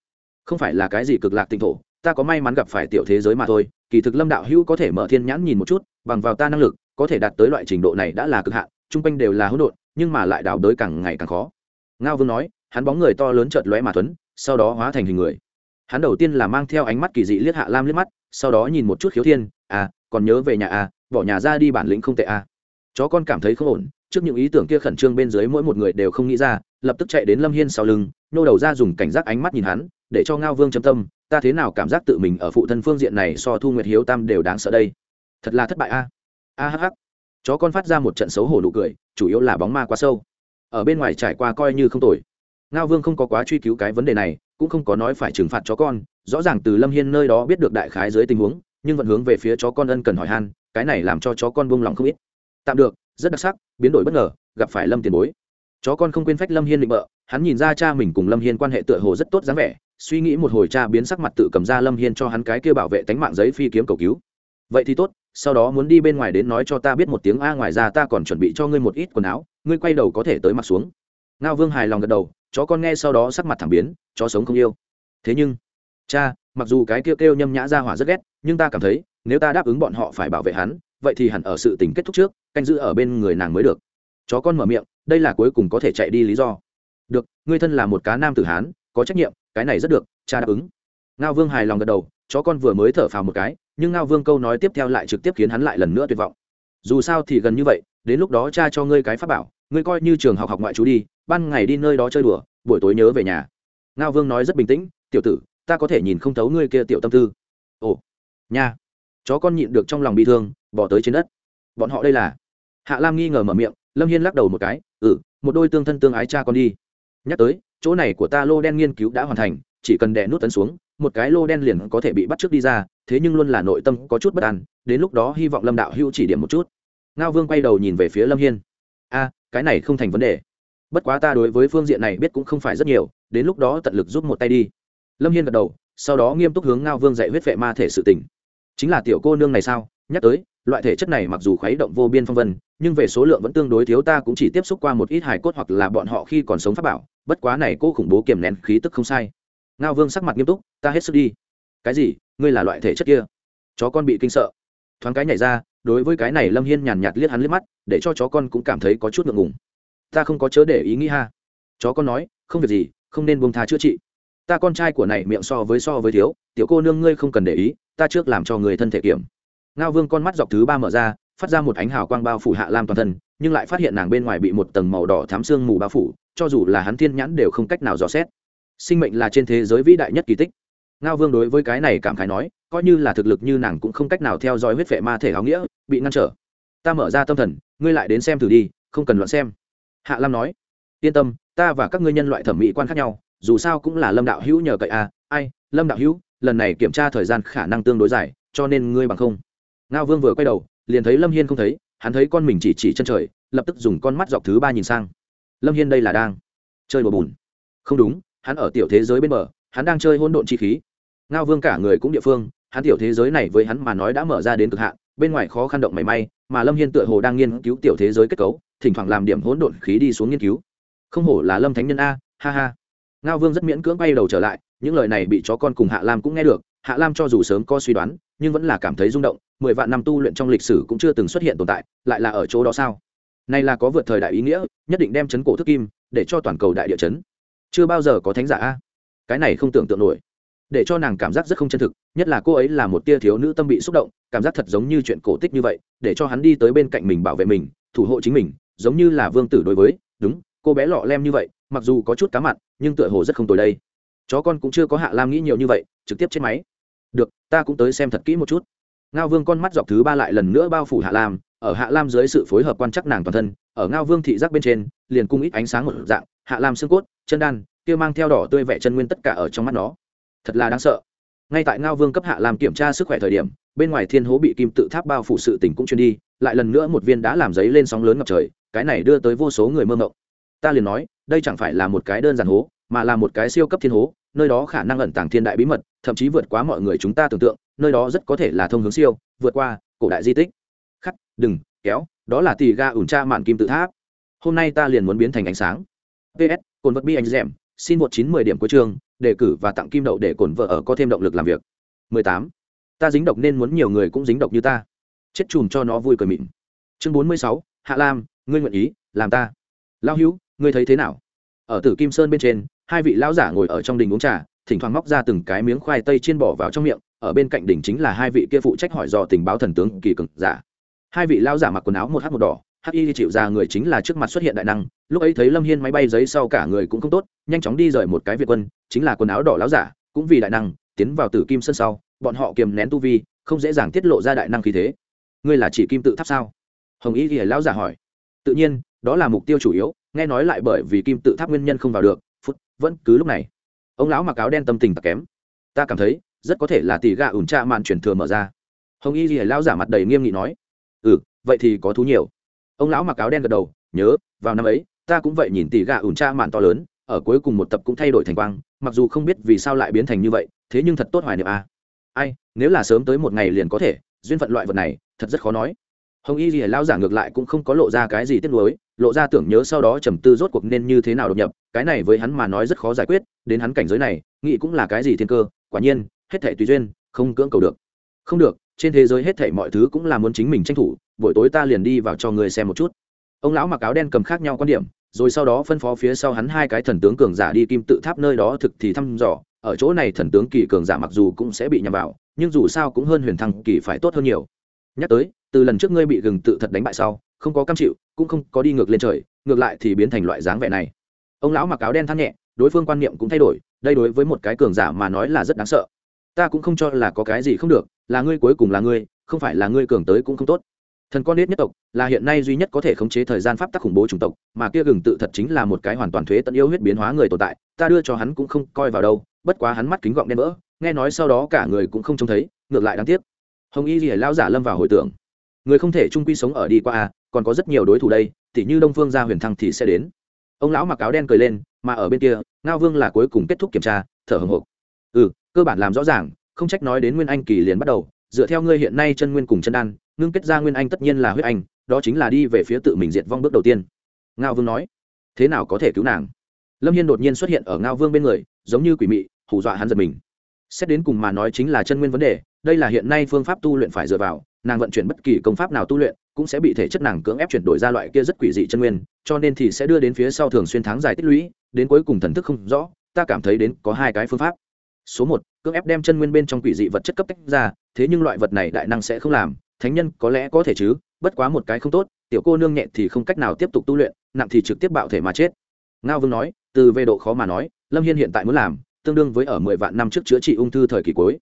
Không phải là cái gì cực lạc tịnh thổ, ta có may mắn gặp phải tiểu thế giới mà thôi. Kỳ thực lâm đạo hữu có thể mở thiên nhãn nhìn một chút, bằng vào ta năng lực, có thể đạt tới loại trình độ này đã là cực hạn, chung quanh đều là hỗn độn, nhưng mà lại đào đới càng ngày càng khó. Ngao vương nói, hắn bóng người to lớn chợt lóe mà tuấn sau đó hóa thành hình người hắn đầu tiên là mang theo ánh mắt kỳ dị liếc hạ lam liếc mắt, sau đó nhìn một chút khiếu thiên à còn nhớ về nhà à bỏ nhà ra đi bản lĩnh không tệ à. Chó con cảm thấy không ổn, trước những ý tưởng kia khẩn trương bên dưới mỗi một người đều không nghĩ ra, lập tức chạy đến lâm hiên sau lưng nô đầu ra dùng cảnh giác ánh mắt nhìn hắn, để cho ngao vương châm tâm, ta thế nào cảm giác tự mình ở phụ thân phương diện này so thu nguyệt hiếu tam đều đáng sợ đây? Thật là thất bại à. a a hh chó con phát ra một trận xấu hổ nụ cười, chủ yếu là bóng ma quá sâu. Ở bên ngoài trải qua coi như không tồi ngao vương không có quá truy cứu cái vấn đề này, cũng không có nói phải trừng phạt chó con, rõ ràng từ lâm hiên nơi đó biết được đại khái dưới tình huống, nhưng vẫn hướng về phía chó con ân cần hỏi han, cái này làm cho chó con buông lòng không ít. Tạm được, rất đặc sắc, biến đổi bất ngờ, gặp phải lâm tiền bối. Chó con không quên phách lâm hiên định bợ, hắn nhìn ra cha mình cùng lâm hiên quan hệ tựa hồ rất tốt dáng vẻ, suy nghĩ một hồi cha biến sắc mặt tự cầm ra lâm hiên cho hắn cái kia bảo vệ tánh mạng giấy phi kiếm cầu cứu. Vậy thì tốt, sau đó muốn đi bên ngoài đến nói cho ta biết một tiếng a, ngoài ra ta còn chuẩn bị cho ngươi một ít quần áo, ngươi quay đầu có thể tới mặc xuống ngao vương hài lòng gật đầu, chó con nghe sau đó sắc mặt thảm biến, chó sống không yêu. Thế nhưng, cha, mặc dù cái kêu kêu nhâm nhã ra hỏa rất ghét, nhưng ta cảm thấy, nếu ta đáp ứng bọn họ phải bảo vệ hắn, vậy thì hẳn ở sự tình kết thúc trước, canh giữ ở bên người nàng mới được. Chó con mở miệng, đây là cuối cùng có thể chạy đi lý do. Được, ngươi thân là một cá nam tử hán, có trách nhiệm, cái này rất được, cha đáp ứng. Ngao vương hài lòng gật đầu, chó con vừa mới thở phào một cái, nhưng ngao vương câu nói tiếp theo lại trực tiếp khiến hắn lại lần nữa tuyệt vọng. Dù sao thì gần như vậy, đến lúc đó cha cho ngươi cái pháp bảo, ngươi coi như trường học học ngoại trú đi ban ngày đi nơi đó chơi đùa, buổi tối nhớ về nhà. Ngao vương nói rất bình tĩnh, tiểu tử, ta có thể nhìn không thấu ngươi kia tiểu tâm tư. Ồ, nha. Chó con nhịn được trong lòng bị thương, bỏ tới trên đất. Bọn họ đây là? Hạ lam nghi ngờ mở miệng, lâm hiên lắc đầu một cái ừ một đôi tương thân tương ái cha con đi. Nhắc tới, chỗ này của ta lô đen nghiên cứu đã hoàn thành, chỉ cần đè nút tấn xuống, một cái lô đen liền có thể bị bắt trước đi ra, thế nhưng luôn là nội tâm có chút bất an, đến lúc đó hy vọng lâm đạo hữu chỉ điểm một chút. Ngao vương quay đầu nhìn về phía lâm hiên. A, cái này không thành vấn đề bất quá ta đối với phương diện này biết cũng không phải rất nhiều, đến lúc đó tận lực giúp một tay đi. Lâm hiên gật đầu, sau đó nghiêm túc hướng ngao vương dạy huyết vệ ma thể sự tỉnh chính là tiểu cô nương này sao? Nhắc tới, loại thể chất này mặc dù khuấy động vô biên phong vân, nhưng về số lượng vẫn tương đối thiếu, ta cũng chỉ tiếp xúc qua một ít hài cốt hoặc là bọn họ khi còn sống pháp bảo. Bất quá này cô khủng bố kiềm nén khí tức không sai. Ngao vương sắc mặt nghiêm túc, ta hết sức đi. Cái gì? Ngươi là loại thể chất kia? Chó con bị kinh sợ. Thoáng cái nhảy ra, đối với cái này lâm hiên nhàn nhạt liếc hắn liếc mắt, để cho chó con cũng cảm thấy có chút ngượng ngùng ta không có chớ để ý nghĩ ha. Chó con nói, không việc gì, không nên buông tha chữa trị. Ta con trai của này miệng so với so với thiếu, tiểu cô nương ngươi không cần để ý, ta trước làm cho người thân thể kiểm ngao vương con mắt dọc thứ ba mở ra, phát ra một ánh hào quang bao phủ hạ lam toàn thân, nhưng lại phát hiện nàng bên ngoài bị một tầng màu đỏ thám xương mù bao phủ, cho dù là hắn thiên nhãn đều không cách nào dò xét. Sinh mệnh là trên thế giới vĩ đại nhất kỳ tích. Ngao vương đối với cái này cảm khái nói, coi như là thực lực như nàng cũng không cách nào theo dõi huyết vệ ma thể áo nghĩa, bị ngăn trở. Ta mở ra tâm thần, ngươi lại đến xem thử đi, không cần loạn xem hạ lam nói, yên tâm, ta và các ngươi nhân loại thẩm mỹ quan khác nhau, dù sao cũng là lâm đạo hữu nhờ cậy à. Ai, lâm đạo hữu, lần này kiểm tra thời gian khả năng tương đối dài, cho nên ngươi bằng không. Ngao vương vừa quay đầu, liền thấy lâm hiên không thấy, hắn thấy con mình chỉ chỉ chân trời, lập tức dùng con mắt dọc thứ ba nhìn sang. Lâm hiên đây là đang chơi bờ bùn. Không đúng, hắn ở tiểu thế giới bên bờ, hắn đang chơi hôn độn chi khí. Ngao vương cả người cũng địa phương, hắn tiểu thế giới này với hắn mà nói đã mở ra đến cực hạn bên ngoài khó khăn động mảy may, mà lâm hiên tựa hồ đang nghiên cứu tiểu thế giới kết cấu, thỉnh thoảng làm điểm hỗn độn khí đi xuống nghiên cứu. Không hổ là lâm thánh nhân a, ha ha. Ngao vương rất miễn cưỡng bay đầu trở lại, những lời này bị chó con cùng hạ lam cũng nghe được, hạ lam cho dù sớm có suy đoán, nhưng vẫn là cảm thấy rung động, mười vạn năm tu luyện trong lịch sử cũng chưa từng xuất hiện tồn tại, lại là ở chỗ đó sao? Này là có vượt thời đại ý nghĩa, nhất định đem chấn cổ thức kim, để cho toàn cầu đại địa chấn. Chưa bao giờ có thánh giả a. Cái này không tưởng tượng nổi để cho nàng cảm giác rất không chân thực, nhất là cô ấy là một tia thiếu nữ tâm bị xúc động, cảm giác thật giống như chuyện cổ tích như vậy, để cho hắn đi tới bên cạnh mình bảo vệ mình, thủ hộ chính mình, giống như là vương tử đối với, đúng, cô bé lọ lem như vậy, mặc dù có chút cá mặn, nhưng tựa hồ rất không tồi đây. Chó con cũng chưa có hạ lam nghĩ nhiều như vậy, trực tiếp chết máy. Được, ta cũng tới xem thật kỹ một chút. Ngao vương con mắt dọc thứ ba lại lần nữa bao phủ hạ lam, ở hạ lam dưới sự phối hợp quan chắc nàng toàn thân, ở ngao vương thị giác bên trên, liền cung ít ánh sáng một dạng, hạ lam xương cốt, chân đan, kia mang theo đỏ tươi vẻ chân nguyên tất cả ở trong mắt nó thật là đáng sợ. Ngay tại ngao vương cấp hạ làm kiểm tra sức khỏe thời điểm, bên ngoài thiên hố bị kim tự tháp bao phủ sự tỉnh cũng truyền đi, lại lần nữa một viên đã làm giấy lên sóng lớn ngập trời, cái này đưa tới vô số người mơ mộng. Ta liền nói, đây chẳng phải là một cái đơn giản hố, mà là một cái siêu cấp thiên hố, nơi đó khả năng ẩn tàng thiên đại bí mật, thậm chí vượt quá mọi người chúng ta tưởng tượng, nơi đó rất có thể là thông hướng siêu, vượt qua cổ đại di tích. Khắc, đừng, kéo, đó là tì ga ủn tra mạn kim tự tháp. Hôm nay ta liền muốn biến thành ánh sáng. Ps cồn vật bi anh dẻm xin một chín mười điểm cuối trường đề cử và tặng kim đậu để cổn vợ ở có thêm động lực làm việc. 18. ta dính độc nên muốn nhiều người cũng dính độc như ta. Chết chùm cho nó vui cười mịn. Chương 46, hạ lam ngươi nguyện ý làm ta. Lao hữu ngươi thấy thế nào? Ở tử kim sơn bên trên hai vị lão giả ngồi ở trong đình uống trà thỉnh thoảng móc ra từng cái miếng khoai tây chiên bỏ vào trong miệng ở bên cạnh đỉnh chính là hai vị kia phụ trách hỏi dò tình báo thần tướng kỳ cực giả. Hai vị lão giả mặc quần áo một h một đỏ hắc y chịu ra người chính là trước mặt xuất hiện đại năng, lúc ấy thấy lâm hiên máy bay giấy sau cả người cũng không tốt, nhanh chóng đi rời một cái việt quân, chính là quần áo đỏ láo giả, cũng vì đại năng, tiến vào tử kim sân sau, bọn họ kiềm nén tu vi, không dễ dàng tiết lộ ra đại năng khí thế. Ngươi là chỉ kim tự tháp sao? Hồng y thì lão giả hỏi. Tự nhiên, đó là mục tiêu chủ yếu, nghe nói lại bởi vì kim tự tháp nguyên nhân không vào được, phút, vẫn cứ lúc này. Ông lão mặc áo đen tâm tình tặc kém. Ta cảm thấy, rất có thể là tỷ gà ủn tra màn chuyển thừa mở ra. Hồng y thì lão giả mặt đầy nghiêm nghị nói. Ừ vậy thì có thú nhiều ông lão mặc áo đen gật đầu, nhớ, vào năm ấy, ta cũng vậy nhìn tỷ gà ủn tra màn to lớn, ở cuối cùng một tập cũng thay đổi thành quang, mặc dù không biết vì sao lại biến thành như vậy, thế nhưng thật tốt hoài niệm a à. ai, nếu là sớm tới một ngày liền có thể, duyên phận loại vật này, thật rất khó nói hồng y gì lao giả ngược lại cũng không có lộ ra cái gì tiếc nuối, lộ ra tưởng nhớ sau đó trầm tư rốt cuộc nên như thế nào đột nhập, cái này với hắn mà nói rất khó giải quyết, đến hắn cảnh giới này, nghĩ cũng là cái gì thiên cơ, quả nhiên, hết thể tùy duyên, không cưỡng cầu được không được, trên thế giới hết thể mọi thứ cũng là muốn chính mình tranh thủ buổi tối ta liền đi vào cho người xem một chút. Ông lão mặc áo đen cầm khác nhau quan điểm, rồi sau đó phân phó phía sau hắn hai cái thần tướng cường giả đi kim tự tháp nơi đó thực thì thăm dò. Ở chỗ này thần tướng kỳ cường giả mặc dù cũng sẽ bị nhầm vào, nhưng dù sao cũng hơn huyền thăng kỳ phải tốt hơn nhiều. Nhắc tới, từ lần trước ngươi bị gừng tự thật đánh bại sau, không có cam chịu, cũng không có đi ngược lên trời, ngược lại thì biến thành loại dáng vẻ này. Ông lão mặc áo đen than nhẹ, đối phương quan niệm cũng thay đổi, đây đối với một cái cường giả mà nói là rất đáng sợ. Ta cũng không cho là có cái gì không được, là ngươi cuối cùng là ngươi, không phải là ngươi cường tới cũng không tốt thần con nết nhất tộc là hiện nay duy nhất có thể khống chế thời gian pháp tắc khủng bố chủng tộc, mà kia gừng tự thật chính là một cái hoàn toàn thuế tận yêu huyết biến hóa người tồn tại, ta đưa cho hắn cũng không coi vào đâu, bất quá hắn mắt kính gọng đen vỡ, nghe nói sau đó cả người cũng không trông thấy, ngược lại đáng tiếc. Hồng y rỉa lao giả lâm vào hồi tưởng. Người không thể trung quy sống ở đi qua à còn có rất nhiều đối thủ đây, tỉ như đông phương gia huyền thăng thì sẽ đến. Ông lão mặc áo đen cười lên, mà ở bên kia, ngao vương là cuối cùng kết thúc kiểm tra, thở hồng hộc. Ừ cơ bản làm rõ ràng, không trách nói đến nguyên anh kỳ liền bắt đầu dựa theo ngươi hiện nay chân nguyên cùng chân đan, ngưng kết ra nguyên anh tất nhiên là huyết anh, đó chính là đi về phía tự mình diệt vong bước đầu tiên. Ngao vương nói. Thế nào có thể cứu nàng? Lâm hiên đột nhiên xuất hiện ở ngao vương bên người, giống như quỷ mị, hù dọa hắn giật mình. Xét đến cùng mà nói chính là chân nguyên vấn đề, đây là hiện nay phương pháp tu luyện phải dựa vào, nàng vận chuyển bất kỳ công pháp nào tu luyện, cũng sẽ bị thể chất nàng cưỡng ép chuyển đổi ra loại kia rất quỷ dị chân nguyên, cho nên thì sẽ đưa đến phía sau thường xuyên tháng dài tích lũy, đến cuối cùng thần thức không rõ, ta cảm thấy đến có hai cái phương pháp số một, cưỡng ép đem chân nguyên bên trong quỷ dị vật chất cấp tách ra, thế nhưng loại vật này đại năng sẽ không làm. Thánh nhân có lẽ có thể chứ, bất quá một cái không tốt, tiểu cô nương nhẹ thì không cách nào tiếp tục tu luyện, nặng thì trực tiếp bạo thể mà chết. Ngao vương nói, từ về độ khó mà nói, lâm hiên hiện tại muốn làm, tương đương với ở mười vạn năm trước chữa trị ung thư thời kỳ cuối.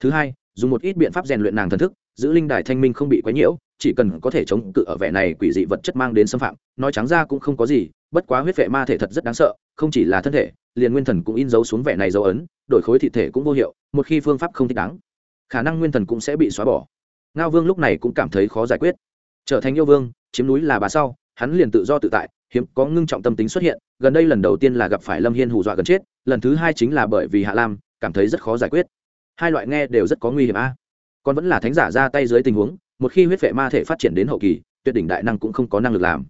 Thứ hai, dùng một ít biện pháp rèn luyện nàng thần thức, giữ linh đài thanh minh không bị quấy nhiễu, chỉ cần có thể chống cự ở vẻ này quỷ dị vật chất mang đến xâm phạm, nói trắng ra cũng không có gì, bất quá huyết vệ ma thể thật rất đáng sợ, không chỉ là thân thể liền nguyên thần cũng in dấu xuống vẻ này dấu ấn, đổi khối thị thể cũng vô hiệu, một khi phương pháp không thích đáng, khả năng nguyên thần cũng sẽ bị xóa bỏ. Ngao vương lúc này cũng cảm thấy khó giải quyết. Trở thành yêu vương, chiếm núi là bà sau, hắn liền tự do tự tại, hiếm có ngưng trọng tâm tính xuất hiện, gần đây lần đầu tiên là gặp phải lâm hiên hù dọa gần chết, lần thứ hai chính là bởi vì hạ lam, cảm thấy rất khó giải quyết. Hai loại nghe đều rất có nguy hiểm a. Còn vẫn là thánh giả ra tay dưới tình huống, một khi huyết vệ ma thể phát triển đến hậu kỳ, tuyệt đỉnh đại năng cũng không có năng lực làm.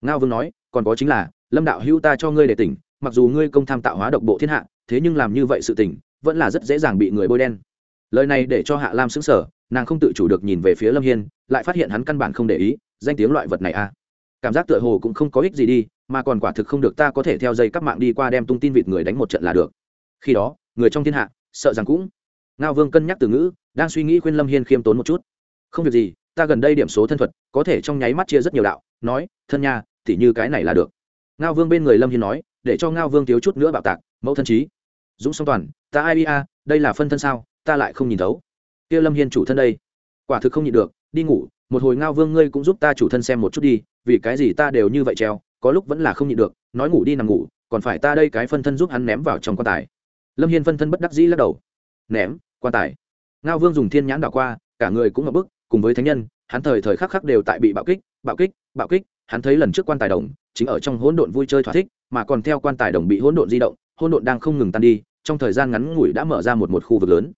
Ngao vương nói, còn có chính là, lâm đạo hữu ta cho ngươi để tỉnh mặc dù ngươi công tham tạo hóa độc bộ thiên hạ, thế nhưng làm như vậy sự tình, vẫn là rất dễ dàng bị người bôi đen. Lời này để cho hạ lam xứng sở nàng không tự chủ được nhìn về phía lâm hiên, lại phát hiện hắn căn bản không để ý, danh tiếng loại vật này a. Cảm giác tựa hồ cũng không có ích gì đi, mà còn quả thực không được ta có thể theo dây các mạng đi qua đem tung tin vịt người đánh một trận là được. Khi đó, người trong thiên hạ, sợ rằng cũng ngao vương cân nhắc từ ngữ, đang suy nghĩ khuyên lâm hiên khiêm tốn một chút. Không việc gì, ta gần đây điểm số thân thuật, có thể trong nháy mắt chia rất nhiều đạo, nói, thân nha thì như cái này là được. Ngao vương bên người lâm hiên nói để cho ngao vương thiếu chút nữa bạo tạc, mẫu thân trí. Dũng song toàn, ta ai a, đây là phân thân sao, ta lại không nhìn thấu. Kia lâm hiên chủ thân đây. Quả thực không nhịn được, đi ngủ, một hồi ngao vương ngươi cũng giúp ta chủ thân xem một chút đi, vì cái gì ta đều như vậy treo, có lúc vẫn là không nhịn được, nói ngủ đi nằm ngủ, còn phải ta đây cái phân thân giúp hắn ném vào trong quan tài. Lâm hiên phân thân bất đắc dĩ lắc đầu. Ném, quan tài. Ngao vương dùng thiên nhãn đảo qua, cả người cũng ngập bức, cùng với thánh nhân, hắn thời thời khắc khắc đều tại bị bạo kích bạo kích bạo kích. Hắn thấy lần trước quan tài đồng, chính ở trong hỗn độn vui chơi thỏa thích mà còn theo quan tài đồng bị hỗn độn di động hỗn độn đang không ngừng tan đi trong thời gian ngắn ngủi đã mở ra một một khu vực lớn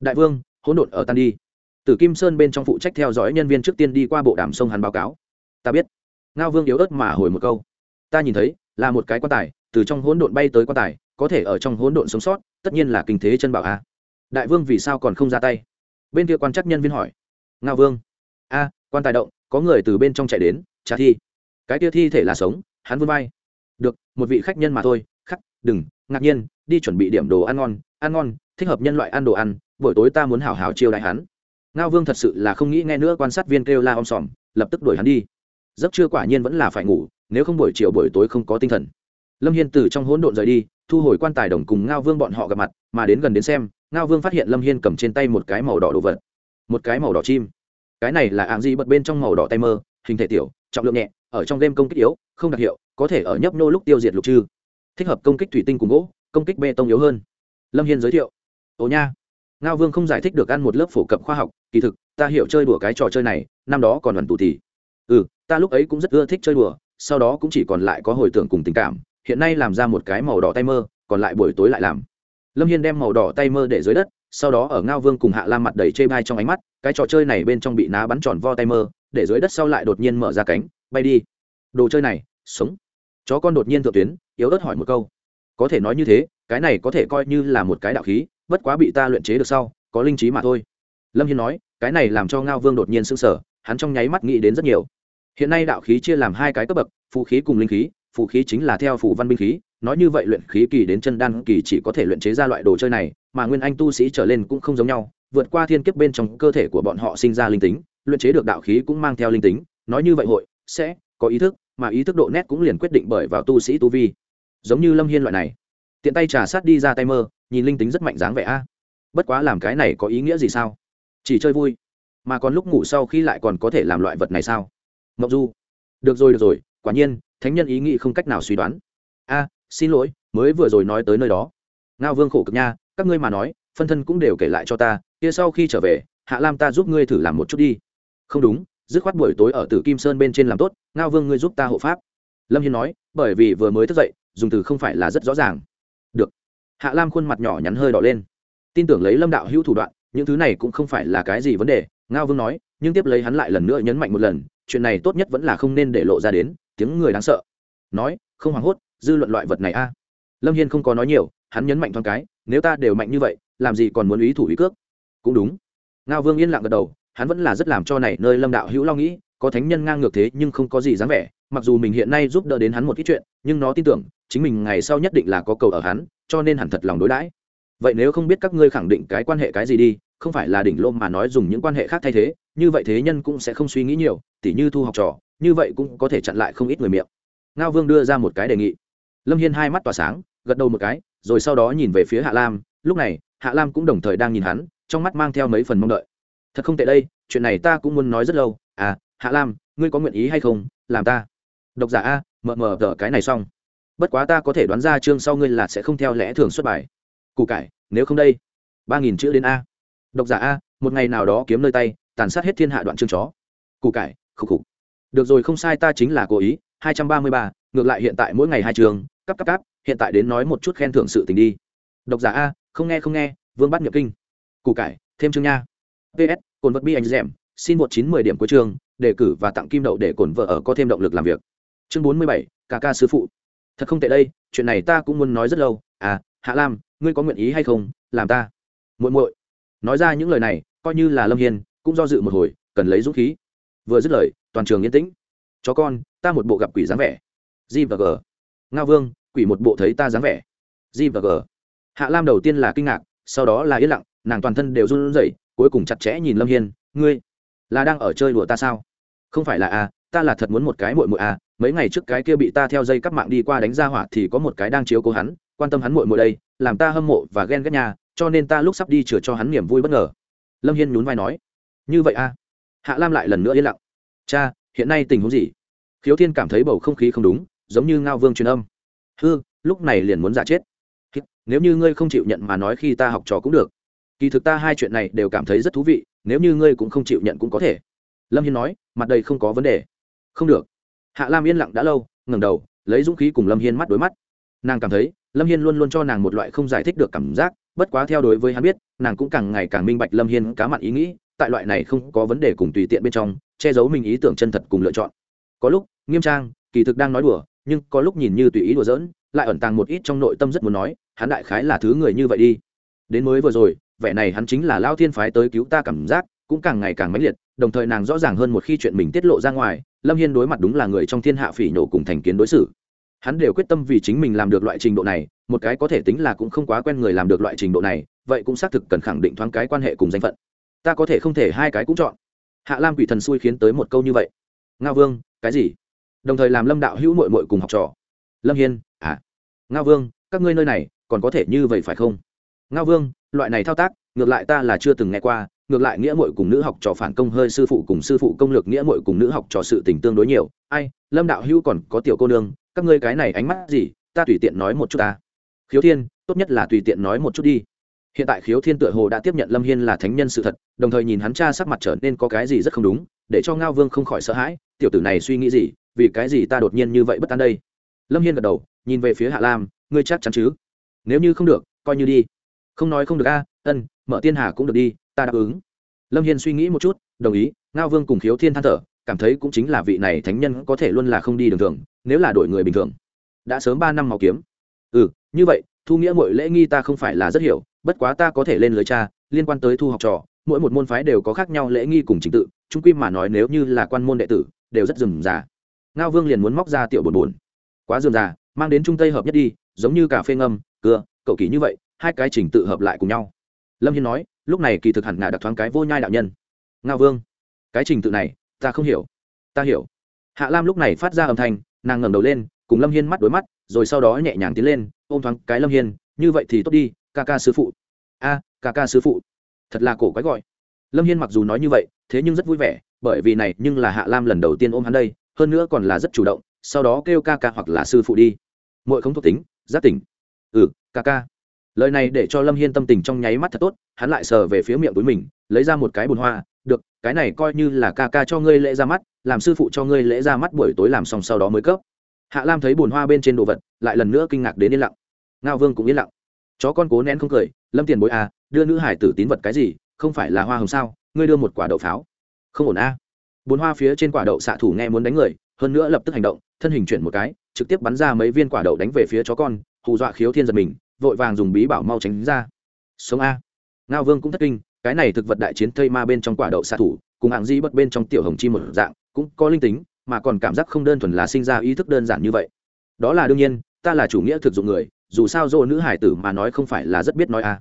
đại vương hỗn độn ở tan đi Tử Kim Sơn bên trong phụ trách theo dõi nhân viên trước tiên đi qua bộ đàm sông hắn báo cáo. Ta biết. Ngao Vương yếu ớt mà hồi một câu. Ta nhìn thấy, là một cái quan tài, từ trong hỗn độn bay tới quan tài, có thể ở trong hỗn độn sống sót, tất nhiên là kinh thế chân bảo a. Đại Vương vì sao còn không ra tay? Bên kia quan chắc nhân viên hỏi. Ngao Vương. A, quan tài động, có người từ bên trong chạy đến, trả thi. Cái kia thi thể là sống, hắn vươn vai. Được, một vị khách nhân mà thôi, khắc, đừng, ngạc nhiên, đi chuẩn bị điểm đồ ăn ngon, ăn ngon, thích hợp nhân loại ăn đồ ăn, buổi tối ta muốn hảo hảo chiêu đại hắn. Ngao vương thật sự là không nghĩ nghe nữa quan sát viên kêu la om sòm lập tức đuổi hắn đi. Giấc trưa quả nhiên vẫn là phải ngủ nếu không buổi chiều buổi tối không có tinh thần. Lâm hiên từ trong hỗn độn rời đi thu hồi quan tài đồng cùng ngao vương bọn họ gặp mặt mà đến gần đến xem ngao vương phát hiện lâm hiên cầm trên tay một cái màu đỏ đồ vật. Một cái màu đỏ chim. Cái này là ạng gì bật bên trong màu đỏ tay mơ hình thể tiểu trọng lượng nhẹ ở trong game công kích yếu, không đặc hiệu, có thể ở nhấp nô lúc tiêu diệt lục trư. Thích hợp công kích thủy tinh cùng gỗ, công kích bê tông yếu hơn. Lâm hiên giới thiệu. Ồ nha. Ngao vương không giải thích được ăn một lớp phổ cập khoa học, kỳ thực, ta hiểu chơi đùa cái trò chơi này, năm đó còn đoàn tù thì. Ừ ta lúc ấy cũng rất ưa thích chơi đùa, sau đó cũng chỉ còn lại có hồi tưởng cùng tình cảm, hiện nay làm ra một cái màu đỏ tay mơ, còn lại buổi tối lại làm. Lâm hiên đem màu đỏ tay mơ để dưới đất, sau đó ở ngao vương cùng hạ la mặt đầy chê bai trong ánh mắt, cái trò chơi này bên trong bị ná bắn tròn vo tay mơ, để dưới đất sau lại đột nhiên mở ra cánh bay đi. Đồ chơi này, sống. Chó con đột nhiên thượng tuyến, yếu ớt hỏi một câu. Có thể nói như thế, cái này có thể coi như là một cái đạo khí, bất quá bị ta luyện chế được sau, có linh trí mà thôi. Lâm hiên nói, cái này làm cho ngao vương đột nhiên s ư n g sở hắn trong nháy mắt nghĩ đến rất nhiều. Hiện nay đạo khí chia làm hai cái cấp bậc phụ khí cùng linh khí phụ khí chính là theo phủ văn binh khí, nói như vậy luyện khí kỳ đến chân đan kỳ chỉ có thể luyện chế ra loại đồ chơi này, mà nguyên anh tu sĩ trở lên cũng không giống nhau, vượt qua thiên kiếp bên trong cơ thể của bọn họ sinh ra linh tính, luyện chế được đạo khí cũng mang theo linh tính, nói như vậy hội sẽ có ý thức, mà ý thức độ nét cũng liền quyết định bởi vào tu sĩ tu vi. Giống như lâm hiên loại này. Tiện tay trà sát đi ra tay mơ, nhìn linh tính rất mạnh dáng vẻ a. Bất quá làm cái này có ý nghĩa gì sao? Chỉ chơi vui, mà còn lúc ngủ sau khi lại còn có thể làm loại vật này sao? Ngọc du. Được rồi được rồi, quả nhiên, thánh nhân ý nghĩ không cách nào suy đoán. A, xin lỗi, mới vừa rồi nói tới nơi đó. Ngao vương khổ cực nha, các ngươi mà nói, phân thân cũng đều kể lại cho ta, kia sau khi trở về, hạ lam ta giúp ngươi thử làm một chút đi. Không đúng dứt khoát buổi tối ở tử kim sơn bên trên làm tốt, ngao vương ngươi giúp ta hộ pháp. Lâm hiên nói, bởi vì vừa mới thức dậy, dùng từ không phải là rất rõ ràng. Được. Hạ lam khuôn mặt nhỏ nhắn hơi đỏ lên. Tin tưởng lấy lâm đạo hữu thủ đoạn, những thứ này cũng không phải là cái gì vấn đề, ngao vương nói, nhưng tiếp lấy hắn lại lần nữa nhấn mạnh một lần, chuyện này tốt nhất vẫn là không nên để lộ ra đến, tiếng người đáng sợ. Nói, không hoảng hốt, dư luận loại vật này a. À. Lâm hiên không có nói nhiều, hắn nhấn mạnh thoáng cái, nếu ta đều mạnh như vậy, làm gì còn muốn ý thủ ý cước? Cũng đúng. Ngao vương yên lặng gật đầu hắn vẫn là rất làm cho này nơi lâm đạo hữu lo nghĩ, có thánh nhân ngang ngược thế nhưng không có gì dáng vẻ, mặc dù mình hiện nay giúp đỡ đến hắn một ít chuyện, nhưng nó tin tưởng, chính mình ngày sau nhất định là có cầu ở hắn, cho nên hẳn thật lòng đối đãi. Vậy nếu không biết các ngươi khẳng định cái quan hệ cái gì đi, không phải là đỉnh lôm mà nói dùng những quan hệ khác thay thế, như vậy thế nhân cũng sẽ không suy nghĩ nhiều, tỉ như thu học trò, như vậy cũng có thể chặn lại không ít người miệng. Ngao vương đưa ra một cái đề nghị. Lâm hiên hai mắt tỏa sáng, gật đầu một cái, rồi sau đó nhìn về phía hạ lam. Lúc này, hạ lam cũng đồng thời đang nhìn hắn, trong mắt mang theo mấy phần mong đợi thật không tệ đây, chuyện này ta cũng muốn nói rất lâu. À hạ lam, ngươi có nguyện ý hay không? Làm ta. Độc giả a mờ mờ tờ cái này xong. Bất quá ta có thể đoán ra chương sau ngươi là sẽ không theo lẽ thường xuất bài. Củ cải, nếu không đây. Ba nghìn chữ đến a. Độc giả a, một ngày nào đó kiếm nơi tay, tàn sát hết thiên hạ đoạn chương chó. Củ cải khục khục được rồi, không sai, ta chính là cố ý. Hai trăm ba mươi ba, ngược lại hiện tại mỗi ngày hai trường. Cắp cắp cắp, hiện tại đến nói một chút khen thưởng sự tình đi. Độc giả a, không nghe không nghe, vương bắt nhập kinh. Củ cải, thêm chương nha ps cồn vật bi anh dẻm xin một chín mười điểm cuối trường, đề cử và tặng kim đậu để cồn vợ ở có thêm động lực làm việc. Chương bốn mươi bảy ca ca sư phụ. Thật không tệ đây chuyện này ta cũng muốn nói rất lâu. À hạ lam ngươi có nguyện ý hay không? Làm ta. Muội muội. Nói ra những lời này coi như là lâm hiên cũng do dự một hồi cần lấy dũng khí. Vừa dứt lời toàn trường yên tĩnh. Chó con ta một bộ gặp quỷ dáng vẻ. G và g. Ngao vương quỷ một bộ thấy ta dáng vẻ. G và g. Hạ lam đầu tiên là kinh ngạc sau đó là yên lặng nàng toàn thân đều run rẩy, cuối cùng chặt chẽ nhìn lâm hiên, ngươi là đang ở chơi đùa ta sao? Không phải là a ta là thật muốn một cái mội mội a à, mấy ngày trước cái kia bị ta theo dây cắp mạng đi qua đánh ra hỏa thì có một cái đang chiếu cố hắn, quan tâm hắn mội mội đây, làm ta hâm mộ và ghen ghét nhà cho nên ta lúc sắp đi chừa cho hắn niềm vui bất ngờ. Lâm hiên nhún vai nói, như vậy a hạ lam lại lần nữa yên lặng, cha, hiện nay tình huống gì? Khiếu thiên cảm thấy bầu không khí không đúng, giống như ngao vương truyền âm, hư, lúc này liền muốn giả chết. Nếu như ngươi không chịu nhận mà nói khi ta học trò cũng được kỳ thực ta hai chuyện này đều cảm thấy rất thú vị, nếu như ngươi cũng không chịu nhận cũng có thể. Lâm hiên nói, mặt đây không có vấn đề. Không được. Hạ lam yên lặng đã lâu, ngẩng đầu, lấy dũng khí cùng lâm hiên mắt đối mắt. Nàng cảm thấy, lâm hiên luôn luôn cho nàng một loại không giải thích được cảm giác, bất quá theo đối với hắn biết, nàng cũng càng ngày càng minh bạch lâm hiên cá mặn ý nghĩ, tại loại này không có vấn đề cùng tùy tiện bên trong, che giấu mình ý tưởng chân thật cùng lựa chọn. Có lúc, nghiêm trang, kỳ thực đang nói đùa, nhưng có lúc nhìn như tùy ý đùa giỡn, lại ẩn tàng một ít trong nội tâm rất muốn nói, hắn đại khái là thứ người như vậy đi. Đến mới vừa rồi vẻ này hắn chính là lao thiên phái tới cứu ta cảm giác, cũng càng ngày càng mãnh liệt, đồng thời nàng rõ ràng hơn một khi chuyện mình tiết lộ ra ngoài, lâm hiên đối mặt đúng là người trong thiên hạ phỉ nhổ cùng thành kiến đối xử. Hắn đều quyết tâm vì chính mình làm được loại trình độ này, một cái có thể tính là cũng không quá quen người làm được loại trình độ này, vậy cũng xác thực cần khẳng định thoáng cái quan hệ cùng danh phận. Ta có thể không thể hai cái cũng chọn. Hạ lam quỷ thần xui khiến tới một câu như vậy. Ngao vương, cái gì? Đồng thời làm lâm đạo hữu mội mội cùng học trò. Lâm hiên à. Ngao vương, các ngươi nơi này còn có thể như vậy phải không? Ngao vương loại này thao tác, ngược lại ta là chưa từng nghe qua, ngược lại nghĩa mội cùng nữ học trò phản công hơi sư phụ cùng sư phụ công lược nghĩa mội cùng nữ học trò sự tình tương đối nhiều. Ai, lâm đạo hữu còn có tiểu cô nương, các ngươi cái này ánh mắt gì, ta tùy tiện nói một chút ta. Khiếu thiên, tốt nhất là tùy tiện nói một chút đi. Hiện tại khiếu thiên tựa hồ đã tiếp nhận lâm hiên là thánh nhân sự thật, đồng thời nhìn hắn cha sắc mặt trở nên có cái gì rất không đúng, để cho ngao vương không khỏi sợ hãi, tiểu tử này suy nghĩ gì, vì cái gì ta đột nhiên như vậy bất an đây? Lâm hiên gật đầu, nhìn về phía hạ lam, ngươi chắc chắn chứ? Nếu như không được, coi như đi không nói không được a, ân, mở tiên hà cũng được đi, ta đáp ứng. Lâm hiên suy nghĩ một chút, đồng ý, ngao vương cùng khiếu thiên than thở, cảm thấy cũng chính là vị này thánh nhân có thể luôn là không đi đường thường, nếu là đổi người bình thường. Đã sớm ba năm màu kiếm. Ừ như vậy, thu nghĩa mọi lễ nghi ta không phải là rất hiểu, bất quá ta có thể lên lưới cha, liên quan tới thu học trò, mỗi một môn phái đều có khác nhau lễ nghi cùng trình tự trung quy mà nói nếu như là quan môn đệ tử, đều rất rườm rà. Ngao vương liền muốn móc ra tiểu bồn bồn. Quá rườm rà, mang đến trung tây hợp nhất đi, giống như cà phê ngâm, cưa, cậu kỳ như vậy hai cái trình tự hợp lại cùng nhau. Lâm hiên nói, lúc này kỳ thực hẳn ngà đặc thoáng cái vô nhai đạo nhân. Ngao vương, cái trình tự này, ta không hiểu. Ta hiểu. Hạ lam lúc này phát ra âm thanh, nàng ngẩng đầu lên, cùng lâm hiên mắt đối mắt, rồi sau đó nhẹ nhàng tiến lên, ôm thoáng cái lâm hiên, như vậy thì tốt đi, ca ca sư phụ. A, ca ca sư phụ. Thật là cổ quái gọi. Lâm hiên mặc dù nói như vậy, thế nhưng rất vui vẻ, bởi vì này nhưng là hạ lam lần đầu tiên ôm hắn đây, hơn nữa còn là rất chủ động, sau đó kêu ca ca hoặc là sư phụ đi. Mỗi không thuộc tính, giác tỉnh. Ừ ca ca lời này để cho lâm hiên tâm tình trong nháy mắt thật tốt, hắn lại sờ về phía miệng túi mình, lấy ra một cái bùn hoa, được, cái này coi như là ca ca cho ngươi lễ ra mắt, làm sư phụ cho ngươi lễ ra mắt buổi tối làm xong sau đó mới cấp. Hạ lam thấy bùn hoa bên trên đồ vật, lại lần nữa kinh ngạc đến yên lặng. Ngao vương cũng yên lặng. Chó con cố nén không cười, lâm tiền bối à đưa nữ hải tử tín vật cái gì, không phải là hoa hồng sao, ngươi đưa một quả đậu pháo. Không ổn a à. bùn hoa phía trên quả đậu xạ thủ nghe muốn đánh người, hơn nữa lập tức hành động, thân hình chuyển một cái, trực tiếp bắn ra mấy viên quả đậu đánh về phía chó con, hù dọa khiếu thiên giật mình vội vàng dùng bí bảo mau tránh ra. Sống a. Ngao vương cũng thất kinh, cái này thực vật đại chiến thây ma bên trong quả đậu xạ thủ, cùng hạng di bất bên trong tiểu hồng chi một dạng, cũng có linh tính, mà còn cảm giác không đơn thuần là sinh ra ý thức đơn giản như vậy. Đó là đương nhiên, ta là chủ nghĩa thực dụng người, dù sao dô nữ hải tử mà nói không phải là rất biết nói a.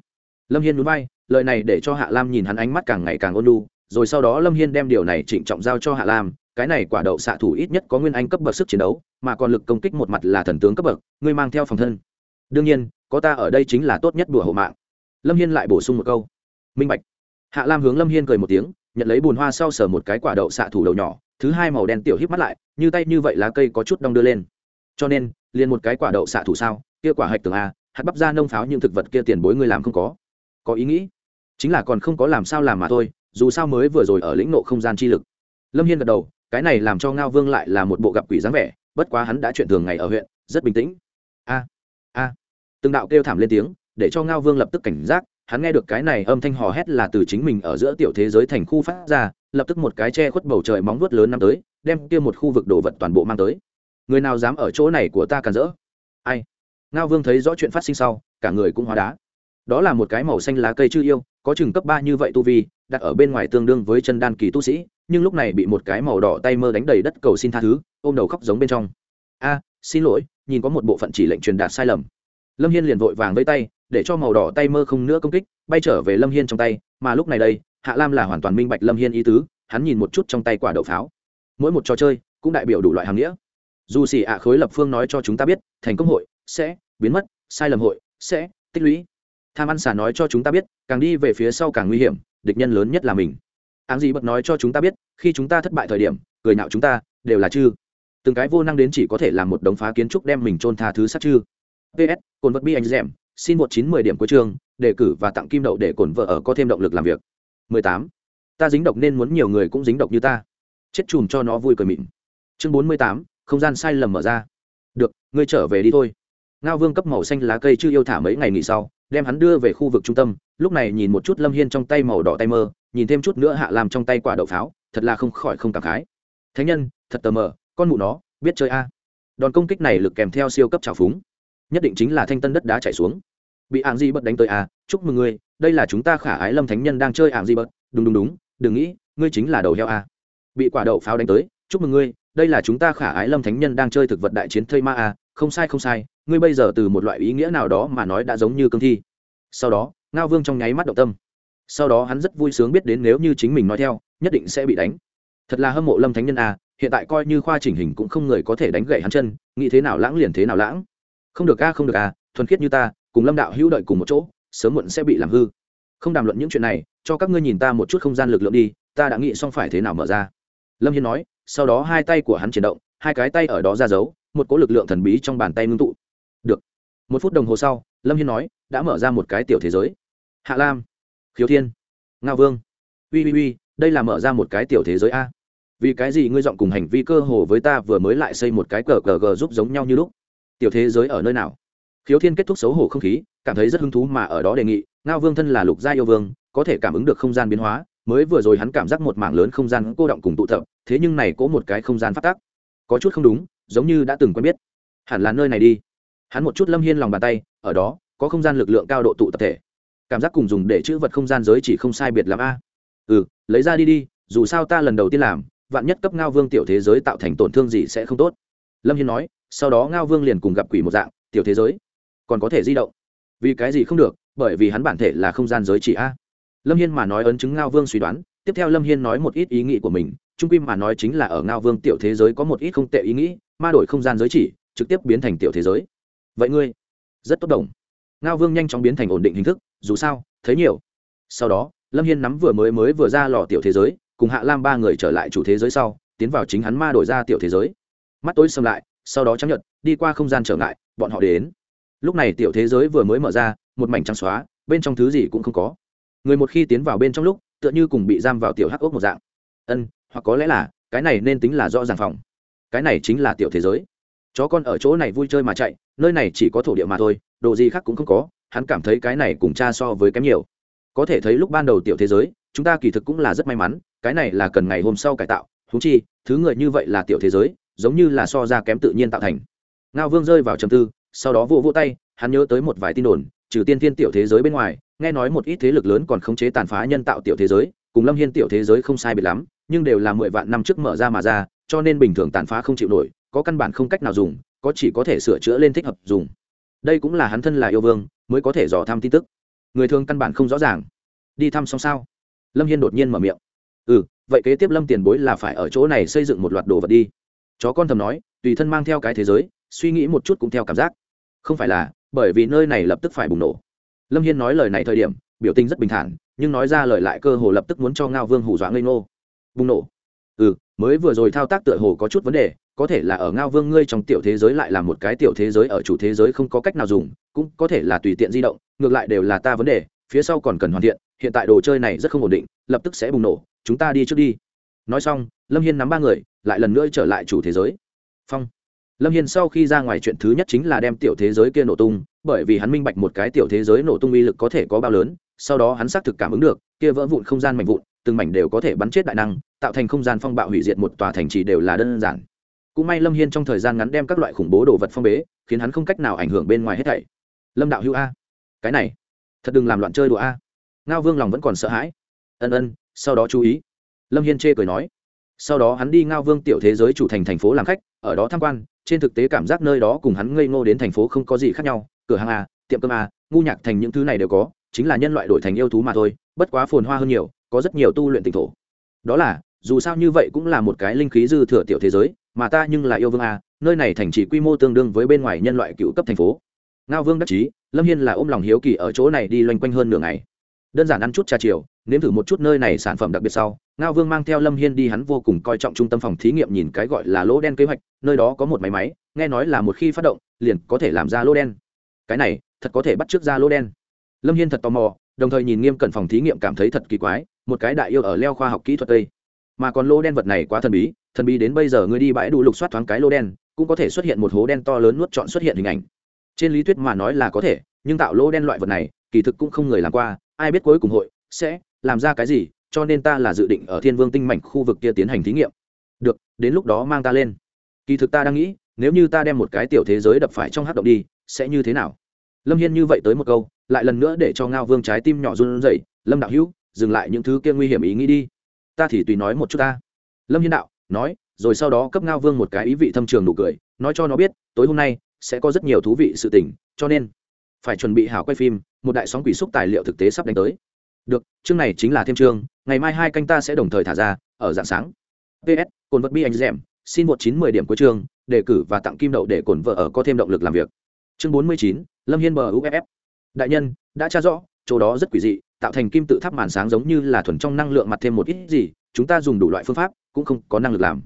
Lâm hiên núi bay lời này để cho hạ lam nhìn hắn ánh mắt càng ngày càng ôn lu rồi sau đó lâm hiên đem điều này trịnh trọng giao cho hạ lam, cái này quả đậu xạ thủ ít nhất có nguyên anh cấp bậc sức chiến đấu, mà còn lực công kích một mặt là thần tướng cấp bậc, ngươi mang theo phòng thân. Đương nhiên có ta ở đây chính là tốt nhất đùa hộ mạng. Lâm hiên lại bổ sung một câu. Minh bạch. Hạ lam hướng lâm hiên cười một tiếng, nhận lấy bùn hoa sau sở một cái quả đậu xạ thủ đầu nhỏ, thứ hai màu đen tiểu híp mắt lại, như tay như vậy lá cây có chút đong đưa lên. Cho nên, liền một cái quả đậu xạ thủ sao, kia quả hạch tường a, hạt bắp ra nông pháo những thực vật kia tiền bối ngươi làm không có. Có ý nghĩ? Chính là còn không có làm sao làm mà thôi, dù sao mới vừa rồi ở lĩnh nộ không gian chi lực. Lâm hiên gật đầu, cái này làm cho ngao vương lại là một bộ gặp quỷ dáng vẻ, bất quá hắn đã chuyện thường ngày ở huyện, rất bình tĩnh. A a từng đạo kêu thảm lên tiếng, để cho ngao vương lập tức cảnh giác, hắn nghe được cái này âm thanh hò hét là từ chính mình ở giữa tiểu thế giới thành khu phát ra, lập tức một cái che khuất bầu trời móng vuốt lớn năm tới, đem kia một khu vực đồ vật toàn bộ mang tới. Người nào dám ở chỗ này của ta càn rỡ? Ai? Ngao vương thấy rõ chuyện phát sinh sau, cả người cũng hóa đá. Đó là một cái màu xanh lá cây chư yêu, có chừng cấp ba như vậy tu vi, đặt ở bên ngoài tương đương với chân đan kỳ tu sĩ, nhưng lúc này bị một cái màu đỏ tay mơ đánh đầy đất cầu xin tha thứ, ôm đầu khóc giống bên trong. A, xin lỗi, nhìn có một bộ phận chỉ lệnh truyền đạt sai lầm lâm hiên liền vội vàng vây tay, để cho màu đỏ tay mơ không nữa công kích, bay trở về lâm hiên trong tay, mà lúc này đây, hạ lam là hoàn toàn minh bạch lâm hiên ý tứ, hắn nhìn một chút trong tay quả đậu pháo. Mỗi một trò chơi, cũng đại biểu đủ loại hàng nghĩa. Dù xỉ ạ khối lập phương nói cho chúng ta biết, thành công hội sẽ biến mất, sai lầm hội sẽ tích lũy. Tham ăn xả nói cho chúng ta biết, càng đi về phía sau càng nguy hiểm, địch nhân lớn nhất là mình. Áng gì bật nói cho chúng ta biết, khi chúng ta thất bại thời điểm, cười nạo chúng ta, đều là chư. Từng cái vô năng đến chỉ có thể làm một đống phá kiến trúc đem mình trôn tha thứ sát chư ps cồn vật bi anh dẻm xin một chín mười điểm cuối trường, đề cử và tặng kim đậu để cồn vợ ở có thêm động lực làm việc. Mười tám ta dính độc nên muốn nhiều người cũng dính độc như ta. Chết chùm cho nó vui cười mịn. Chương bốn mươi tám không gian sai lầm mở ra. Được ngươi trở về đi thôi. Ngao vương cấp màu xanh lá cây chưa yêu thả mấy ngày nghỉ sau đem hắn đưa về khu vực trung tâm lúc này nhìn một chút lâm hiên trong tay màu đỏ tay mơ nhìn thêm chút nữa hạ làm trong tay quả đậu pháo thật là không khỏi không cảm khái. Thánh nhân thật tờ mờ con mụ nó biết chơi a. Đòn công kích này lực kèm theo siêu cấp trào phúng nhất định chính là thanh tân đất đá chảy xuống bị ảng di bật đánh tới à? chúc mừng ngươi, đây là chúng ta khả ái lâm thánh nhân đang chơi ảng di bật đúng đúng đúng, đừng nghĩ, ngươi chính là đầu heo à? bị quả đậu pháo đánh tới, chúc mừng ngươi, đây là chúng ta khả ái lâm thánh nhân đang chơi thực vật đại chiến thây ma à? không sai không sai, ngươi bây giờ từ một loại ý nghĩa nào đó mà nói đã giống như cương thi sau đó, ngao vương trong nháy mắt động tâm sau đó hắn rất vui sướng biết đến nếu như chính mình nói theo, nhất định sẽ bị đánh thật là hâm mộ lâm thánh nhân à? hiện tại coi như khoa chỉnh hình cũng không người có thể đánh gậy hắn chân, nghĩ thế nào lãng liền thế nào lãng không được a, không được a, thuần khiết như ta, cùng lâm đạo hữu đợi cùng một chỗ, sớm muộn sẽ bị làm hư. Không đàm luận những chuyện này, cho các ngươi nhìn ta một chút không gian lực lượng đi, ta đã nghĩ xong phải thế nào mở ra. Lâm hiên nói, sau đó hai tay của hắn chuyển động, hai cái tay ở đó ra giấu một cỗ lực lượng thần bí trong bàn tay ngưng tụ. Được. Một phút đồng hồ sau, lâm hiên nói, đã mở ra một cái tiểu thế giới. Hạ lam, khiếu thiên, ngao vương. Ui ui ui đây là mở ra một cái tiểu thế giới a. Vì cái gì ngươi dọn cùng hành vi cơ hồ với ta vừa mới lại xây một cái cờ cờ gờ giúp giống nhau như lúc? Tiểu thế giới ở nơi nào? Khiếu thiên kết thúc xấu hổ không khí, cảm thấy rất hứng thú mà ở đó đề nghị, ngao vương thân là lục gia yêu vương, có thể cảm ứng được không gian biến hóa, mới vừa rồi hắn cảm giác một mảng lớn không gian cô động cùng tụ tập, thế nhưng này có một cái không gian phát tác có chút không đúng, giống như đã từng quen biết. Hẳn là nơi này đi. Hắn một chút lâm hiên lòng bàn tay, ở đó, có không gian lực lượng cao độ tụ tập thể. Cảm giác cùng dùng để chữ vật không gian giới chỉ không sai biệt làm a. Ừ lấy ra đi đi, dù sao ta lần đầu tiên làm, vạn nhất cấp ngao vương tiểu thế giới tạo thành tổn thương gì sẽ không tốt. Lâm hiên nói sau đó ngao vương liền cùng gặp quỷ một dạng, tiểu thế giới còn có thể di động. Vì cái gì không được? Bởi vì hắn bản thể là không gian giới chỉ a. Lâm hiên mà nói ấn chứng ngao vương suy đoán, tiếp theo lâm hiên nói một ít ý nghĩ của mình, trung quy mà nói chính là ở ngao vương tiểu thế giới có một ít không tệ ý nghĩ, ma đổi không gian giới chỉ, trực tiếp biến thành tiểu thế giới. Vậy ngươi, rất tốt đồng. Ngao vương nhanh chóng biến thành ổn định hình thức, dù sao, thấy nhiều. Sau đó, lâm hiên nắm vừa mới mới vừa ra lò tiểu thế giới, cùng hạ lam ba người trở lại chủ thế giới sau, tiến vào chính hắn ma đổi ra tiểu thế giới. Mắt tối xâm lại sau đó chấp nhận đi qua không gian trở ngại, bọn họ đến. Lúc này tiểu thế giới vừa mới mở ra, một mảnh trắng xóa, bên trong thứ gì cũng không có. Người một khi tiến vào bên trong lúc, tựa như cùng bị giam vào tiểu hắc ốc một dạng. Ân, hoặc có lẽ là, cái này nên tính là rõ ràng phòng. Cái này chính là tiểu thế giới. Chó con ở chỗ này vui chơi mà chạy, nơi này chỉ có thổ địa mà thôi, đồ gì khác cũng không có, hắn cảm thấy cái này cùng cha so với kém nhiều. Có thể thấy lúc ban đầu tiểu thế giới, chúng ta kỳ thực cũng là rất may mắn, cái này là cần ngày hôm sau cải tạo. Thú chi, thứ người như vậy là tiểu thế giới giống như là so ra kém tự nhiên tạo thành. Ngao vương rơi vào trầm tư, sau đó vô vô tay, hắn nhớ tới một vài tin đồn, trừ tiên thiên tiểu thế giới bên ngoài, nghe nói một ít thế lực lớn còn khống chế tàn phá nhân tạo tiểu thế giới, cùng lâm hiên tiểu thế giới không sai biệt lắm, nhưng đều là mười vạn năm trước mở ra mà ra, cho nên bình thường tàn phá không chịu nổi, có căn bản không cách nào dùng, có chỉ có thể sửa chữa lên thích hợp dùng. Đây cũng là hắn thân là yêu vương, mới có thể dò thăm tin tức. Người thường căn bản không rõ ràng. Đi thăm xong sao? Lâm hiên đột nhiên mở miệng. Ừ vậy kế tiếp lâm tiền bối là phải ở chỗ này xây dựng một loạt đồ vật đi chó con thầm nói, tùy thân mang theo cái thế giới, suy nghĩ một chút cũng theo cảm giác. Không phải là, bởi vì nơi này lập tức phải bùng nổ. Lâm hiên nói lời này thời điểm, biểu tình rất bình thản, nhưng nói ra lời lại cơ hồ lập tức muốn cho ngao vương hù dọa ngây ngô. Bùng nổ. Ừ mới vừa rồi thao tác tựa hồ có chút vấn đề, có thể là ở ngao vương ngươi trong tiểu thế giới lại là một cái tiểu thế giới ở chủ thế giới không có cách nào dùng, cũng có thể là tùy tiện di động, ngược lại đều là ta vấn đề, phía sau còn cần hoàn thiện, hiện tại đồ chơi này rất không ổn định, lập tức sẽ bùng nổ, chúng ta đi trước đi. Nói xong, lâm hiên nắm ba người lại lần nữa trở lại chủ thế giới. Phong. Lâm hiên sau khi ra ngoài chuyện thứ nhất chính là đem tiểu thế giới kia nổ tung, bởi vì hắn minh bạch một cái tiểu thế giới nổ tung uy lực có thể có bao lớn, sau đó hắn xác thực cảm ứng được, kia vỡ vụn không gian mạnh vụn, từng mảnh đều có thể bắn chết đại năng, tạo thành không gian phong bạo hủy diệt một tòa thành trì đều là đơn giản. Cũng may lâm hiên trong thời gian ngắn đem các loại khủng bố đồ vật phong bế, khiến hắn không cách nào ảnh hưởng bên ngoài hết thảy. Lâm đạo hữu a. Cái này, thật đừng làm loạn chơi đùa a. Ngao vương lòng vẫn còn sợ hãi. Ân ân, sau đó chú ý. Lâm hiên chê cười nói sau đó hắn đi ngao vương tiểu thế giới chủ thành thành phố làm khách, ở đó tham quan, trên thực tế cảm giác nơi đó cùng hắn ngây ngô đến thành phố không có gì khác nhau, cửa hàng a, tiệm cơm a, ngu nhạc thành những thứ này đều có, chính là nhân loại đổi thành yêu thú mà thôi, bất quá phồn hoa hơn nhiều, có rất nhiều tu luyện tỉnh thổ. Đó là, dù sao như vậy cũng là một cái linh khí dư thừa tiểu thế giới, mà ta nhưng là yêu vương a, nơi này thành chỉ quy mô tương đương với bên ngoài nhân loại cựu cấp thành phố. Ngao vương đắc chí, lâm hiên là ôm lòng hiếu kỳ ở chỗ này đi loanh quanh hơn nửa ngày. Đơn giản ăn chút trà chiều, nếm thử một chút nơi này sản phẩm đặc biệt sau ngao vương mang theo lâm hiên đi, hắn vô cùng coi trọng trung tâm phòng thí nghiệm nhìn cái gọi là lỗ đen kế hoạch, nơi đó có một máy máy, nghe nói là một khi phát động, liền có thể làm ra lỗ đen. Cái này, thật có thể bắt t r ư ớ c ra lỗ đen. Lâm hiên thật tò mò, đồng thời nhìn nghiêm cẩn phòng thí nghiệm cảm thấy thật kỳ quái, một cái đại yêu ở leo khoa học kỹ thuật tây mà còn lỗ đen vật này quá thần bí thần bí đến bây giờ ngươi đi bãi đủ lục soát thoáng cái lỗ đen, cũng có thể xuất hiện một hố đen to lớn nuốt trọn xuất hiện hình ảnh. Trên lý thuyết mà nói là có thể, nhưng tạo lỗ đen loại vật này, kỳ thực cũng không người làm qua, ai biết cuối cùng hội sẽ làm ra cái gì cho nên ta là dự định ở thiên vương tinh mảnh khu vực kia tiến hành thí nghiệm. Được, đến lúc đó mang ta lên. Kỳ thực ta đang nghĩ, nếu như ta đem một cái tiểu thế giới đập phải trong hát động đi, sẽ như thế nào? Lâm hiên như vậy tới một câu, lại lần nữa để cho ngao vương trái tim nhỏ run rẩy, lâm đạo hữu, dừng lại những thứ kia nguy hiểm ý nghĩ đi. Ta thì tùy nói một chút ta. Lâm hiên đạo, nói. Rồi sau đó cấp ngao vương một cái ý vị thâm trường nụ cười, nói cho nó biết, tối hôm nay sẽ có rất nhiều thú vị sự tình, cho nên phải chuẩn bị hảo quay phim, một đại sóng quỷ xúc tài liệu thực tế sắp đánh tới được, chương này chính là thêm chương, ngày mai hai canh ta sẽ đồng thời thả ra, ở dạng sáng. Ps cồn vật bi anh dẻm xin một chín mười điểm cuối chương, đề cử và tặng kim đậu để cồn vợ ở có thêm động lực làm việc. Chương bốn mươi chín, lâm hiên bờ uff đại nhân, đã tra rõ, chỗ đó rất quỷ dị, tạo thành kim tự tháp màn sáng giống như là thuần trong năng lượng mặt thêm một ít gì, chúng ta dùng đủ loại phương pháp, cũng không có năng lực làm.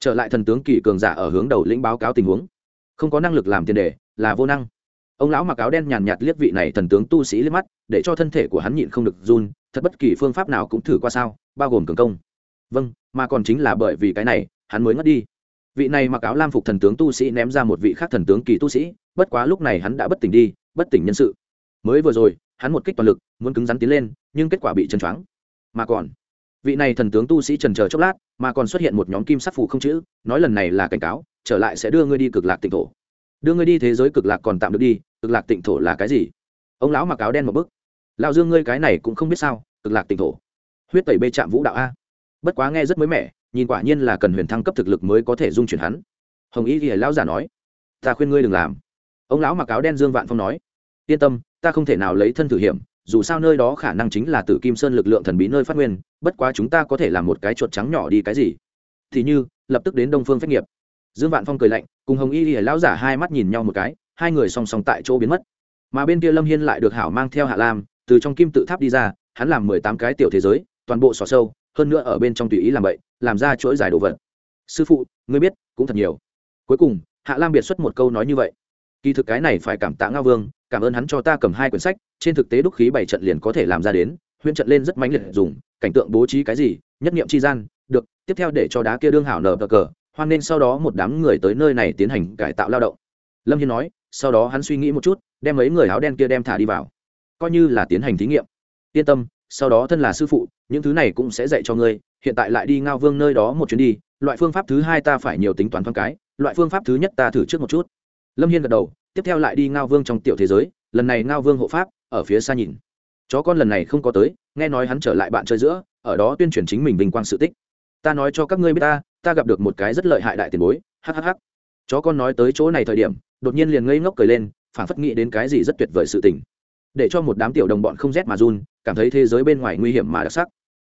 Trở lại thần tướng kỳ cường giả ở hướng đầu lĩnh báo cáo tình huống. Không có năng lực làm tiền đề, là vô năng ông lão mặc áo đen nhàn nhạt liếc vị này thần tướng tu sĩ liếc mắt, để cho thân thể của hắn nhịn không được run, thật bất kỳ phương pháp nào cũng thử qua sao, bao gồm cường công. Vâng mà còn chính là bởi vì cái này, hắn mới ngất đi. Vị này mặc áo lam phục thần tướng tu sĩ ném ra một vị khác thần tướng kỳ tu sĩ, bất quá lúc này hắn đã bất tỉnh đi, bất tỉnh nhân sự. Mới vừa rồi, hắn một kích toàn lực, muốn cứng rắn tiến lên, nhưng kết quả bị chân choáng. Mà còn, vị này thần tướng tu sĩ trần chờ chốc lát, mà còn xuất hiện một nhóm kim sắc phù không chữ, nói lần này là cảnh cáo, trở lại sẽ đưa ngươi đi cực lạc tịnh thổ đưa ngươi đi thế giới cực lạc còn tạm được đi, cực lạc tịnh thổ là cái gì? Ông lão mặc áo đen một bức. Lão dương, ngươi cái này cũng không biết sao, cực lạc tịnh thổ. Huyết tẩy bê chạm vũ đạo a. Bất quá nghe rất mới mẻ, nhìn quả nhiên là cần huyền thăng cấp thực lực mới có thể dung chuyển hắn. Hồng ý thì lão giả nói, ta khuyên ngươi đừng làm. Ông lão mặc áo đen dương vạn phong nói, yên tâm, ta không thể nào lấy thân thử hiểm, dù sao nơi đó khả năng chính là tử kim sơn lực lượng thần bí nơi phát nguyên, bất quá chúng ta có thể làm một cái chuột trắng nhỏ đi cái gì? Thì như, lập tức đến đông phương phách nghiệp. Dương vạn phong cười lạnh cùng hồng y lìa lão giả hai mắt nhìn nhau một cái hai người song song tại chỗ biến mất. Mà bên kia lâm hiên lại được hảo mang theo hạ lam từ trong kim tự tháp đi ra hắn làm mười tám cái tiểu thế giới toàn bộ xỏ sâu hơn nữa ở bên trong tùy ý làm bậy, làm ra chuỗi giải đồ vật. Sư phụ ngươi biết cũng thật nhiều. Cuối cùng hạ lam biệt xuất một câu nói như vậy. Kỳ thực cái này phải cảm tạ ngao vương cảm ơn hắn cho ta cầm hai quyển sách trên thực tế đúc khí bảy trận liền có thể làm ra đến huyễn trận lên rất mãnh liệt dùng cảnh tượng bố trí cái gì nhất niệm chi gian được tiếp theo để cho đá kia đương hảo nở cờ hoan nên sau đó một đám người tới nơi này tiến hành cải tạo lao động. Lâm hiên nói, sau đó hắn suy nghĩ một chút, đem mấy người áo đen kia đem thả đi vào. Coi như là tiến hành thí nghiệm. Yên tâm, sau đó thân là sư phụ, những thứ này cũng sẽ dạy cho ngươi, hiện tại lại đi ngao vương nơi đó một chuyến đi, loại phương pháp thứ hai ta phải nhiều tính toán thoáng cái, loại phương pháp thứ nhất ta thử trước một chút. Lâm hiên gật đầu, tiếp theo lại đi ngao vương trong tiểu thế giới, lần này ngao vương hộ pháp, ở phía xa nhìn. Chó con lần này không có tới, nghe nói hắn trở lại bạn chơi giữa, ở đó tuyên truyền chính mình vinh quang sự tích. Ta nói cho các ngươi biết ta ta gặp được một cái rất lợi hại đại tiền bối hhh chó con nói tới chỗ này thời điểm, đột nhiên liền ngây ngốc cười lên, phảng phất nghĩ đến cái gì rất tuyệt vời sự tình. Để cho một đám tiểu đồng bọn không rét mà run, cảm thấy thế giới bên ngoài nguy hiểm mà đặc sắc.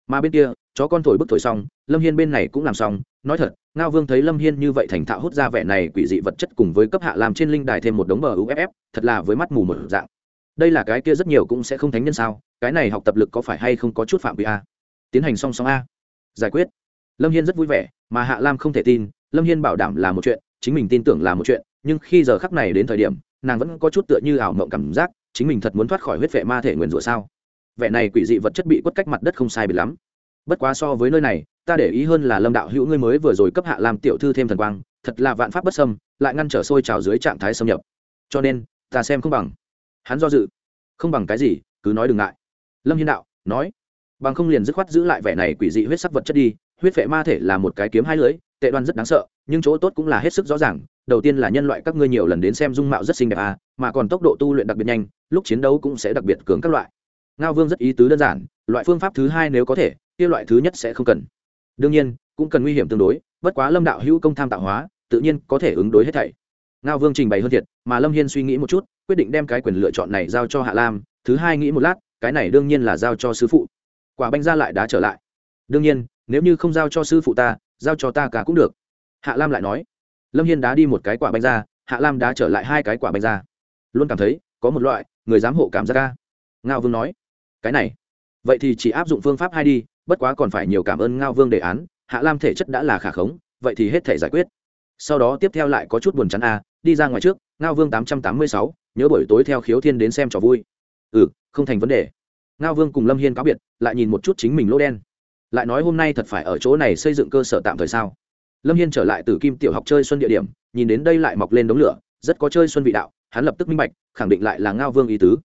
Mà bên kia, chó con thổi bức thổi xong, lâm hiên bên này cũng làm xong, nói thật, ngao vương thấy lâm hiên như vậy thành thạo hút ra vẻ này quỷ dị vật chất cùng với cấp hạ làm trên linh đài thêm một đống bờ uff thật là với mắt mù một dạng. Đây là cái kia rất nhiều cũng sẽ không thánh nhân sao, cái này học tập lực có phải hay không có chút phạm vi a? Tiến hành song song a. Giải quyết lâm hiên rất vui vẻ, mà hạ lam không thể tin, lâm hiên bảo đảm là một chuyện, chính mình tin tưởng là một chuyện, nhưng khi giờ khắc này đến thời điểm, nàng vẫn có chút tựa như ảo mộng cảm giác, chính mình thật muốn thoát khỏi huyết vệ ma thể nguyền rủa sao? Vẻ này quỷ dị vật chất bị quất cách mặt đất không sai bị lắm. Bất quá so với nơi này, ta để ý hơn là lâm đạo hữu ngươi mới vừa rồi cấp hạ làm tiểu thư thêm thần quang, thật là vạn pháp bất xâm, lại ngăn trở sôi trào dưới trạng thái xâm nhập. Cho nên, ta xem không bằng. Hắn do dự. Không bằng cái gì, cứ nói đừng ngại. Lâm hiên đạo, nói. Bằng không liền dứt khoát giữ lại vẻ này quỷ dị huyết sắc vật chất đi huyết vệ ma thể là một cái kiếm hai lưới, tệ đoan rất đáng sợ, nhưng chỗ tốt cũng là hết sức rõ ràng, đầu tiên là nhân loại các ngươi nhiều lần đến xem dung mạo rất xinh đẹp à mà còn tốc độ tu luyện đặc biệt nhanh, lúc chiến đấu cũng sẽ đặc biệt cường các loại. Ngao vương rất ý tứ đơn giản, loại phương pháp thứ hai nếu có thể, kia loại thứ nhất sẽ không cần. Đương nhiên, cũng cần nguy hiểm tương đối, bất quá lâm đạo hữu công tham tạo hóa, tự nhiên có thể ứng đối hết thảy. Ngao vương trình bày hơn thiệt, mà lâm hiên suy nghĩ một chút, quyết định đem cái quyền lựa chọn này giao cho hạ lam, thứ hai nghĩ một lát, cái này đương nhiên là giao cho sứ phụ. Quả banh ra lại đã trở lại. Đương nhiên nếu như không giao cho sư phụ ta, giao cho ta cả cũng được. Hạ lam lại nói. Lâm hiên đá đi một cái quả bánh ra, hạ lam đá trở lại hai cái quả bánh ra. Luôn cảm thấy, có một loại, người giám hộ cảm giác ca ngao vương nói. Cái này. Vậy thì chỉ áp dụng phương pháp hai đi, bất quá còn phải nhiều cảm ơn ngao vương đề án. Hạ lam thể chất đã là khả khống, vậy thì hết thể giải quyết. Sau đó tiếp theo lại có chút buồn chắn a, đi ra ngoài trước, ngao vương tám trăm tám mươi sáu, nhớ buổi tối theo khiếu thiên đến xem trò vui. Ừ không thành vấn đề. Ngao vương cùng lâm hiên cáo biệt, lại nhìn một chút chính mình lỗ đen lại nói hôm nay thật phải ở chỗ này xây dựng cơ sở tạm thời sao? Lâm hiên trở lại từ kim tiểu học chơi xuân địa điểm, nhìn đến đây lại mọc lên đống lửa, rất có chơi xuân vị đạo, hắn lập tức minh bạch, khẳng định lại là ngao vương ý tứ.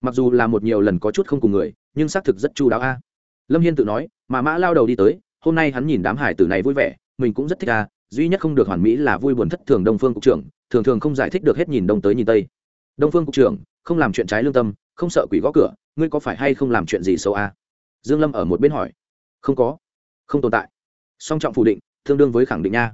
Mặc dù là một nhiều lần có chút không cùng người, nhưng xác thực rất chu đáo a. Lâm hiên tự nói, mà mã lao đầu đi tới, hôm nay hắn nhìn đám hải tử này vui vẻ, mình cũng rất thích a, duy nhất không được hoàn mỹ là vui buồn thất thường đông phương cục trưởng, thường thường không giải thích được hết nhìn đông tới nhìn tây. Đông phương cục trưởng, không làm chuyện trái lương tâm, không sợ quỷ gõ cửa, ngươi có phải hay không làm chuyện gì xấu a? Dương lâm ở một bên hỏi không có. Không tồn tại. Song trọng phủ định, tương đương với khẳng định nha.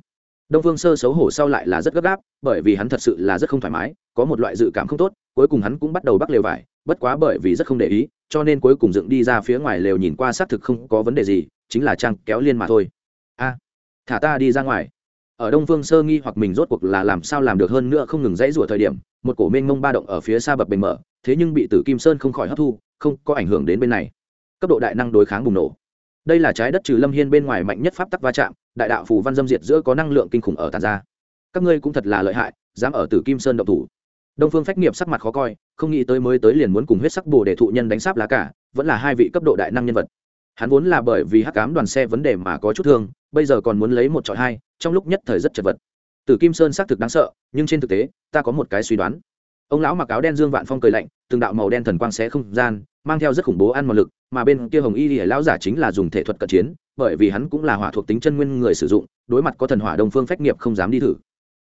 Đông phương sơ xấu hổ sau lại là rất gấp gáp, bởi vì hắn thật sự là rất không thoải mái, có một loại dự cảm không tốt, cuối cùng hắn cũng bắt đầu bắt lều vải, bất quá bởi vì rất không để ý, cho nên cuối cùng dựng đi ra phía ngoài lều nhìn qua xác thực không có vấn đề gì, chính là trang kéo liên mà thôi. A, thả ta đi ra ngoài. Ở đông phương sơ nghi hoặc mình rốt cuộc là làm sao làm được hơn nữa không ngừng dãy rủa thời điểm, một cổ mênh mông ba động ở phía xa bập bềnh mở, thế nhưng bị tử kim sơn không khỏi hấp thu, không có ảnh hưởng đến bên này. Cấp độ đại năng đối kháng bùng nổ đây là trái đất trừ lâm hiên bên ngoài mạnh nhất pháp tắc va chạm, đại đạo phù văn dâm diệt giữa có năng lượng kinh khủng ở tàn ra. Các ngươi cũng thật là lợi hại, dám ở tử kim sơn động thủ. Đông phương phách nghiệp sắc mặt khó coi, không nghĩ tới mới tới liền muốn cùng huyết sắc bồ để thụ nhân đánh sáp lá cả, vẫn là hai vị cấp độ đại năng nhân vật. Hắn vốn là bởi vì hắc cám đoàn xe vấn đề mà có chút thương, bây giờ còn muốn lấy một trọi hai, trong lúc nhất thời rất chật vật. Tử kim sơn xác thực đáng sợ, nhưng trên thực tế, ta có một cái suy đoán ông lão mặc áo đen dương vạn phong cười lạnh, từng đạo màu đen thần quang xé không gian, mang theo rất khủng bố ăn mòn lực, mà bên kia hồng y thì lão giả chính là dùng thể thuật cận chiến, bởi vì hắn cũng là hỏa thuộc tính chân nguyên người sử dụng, đối mặt có thần hỏa đông phương phách nghiệp không dám đi thử.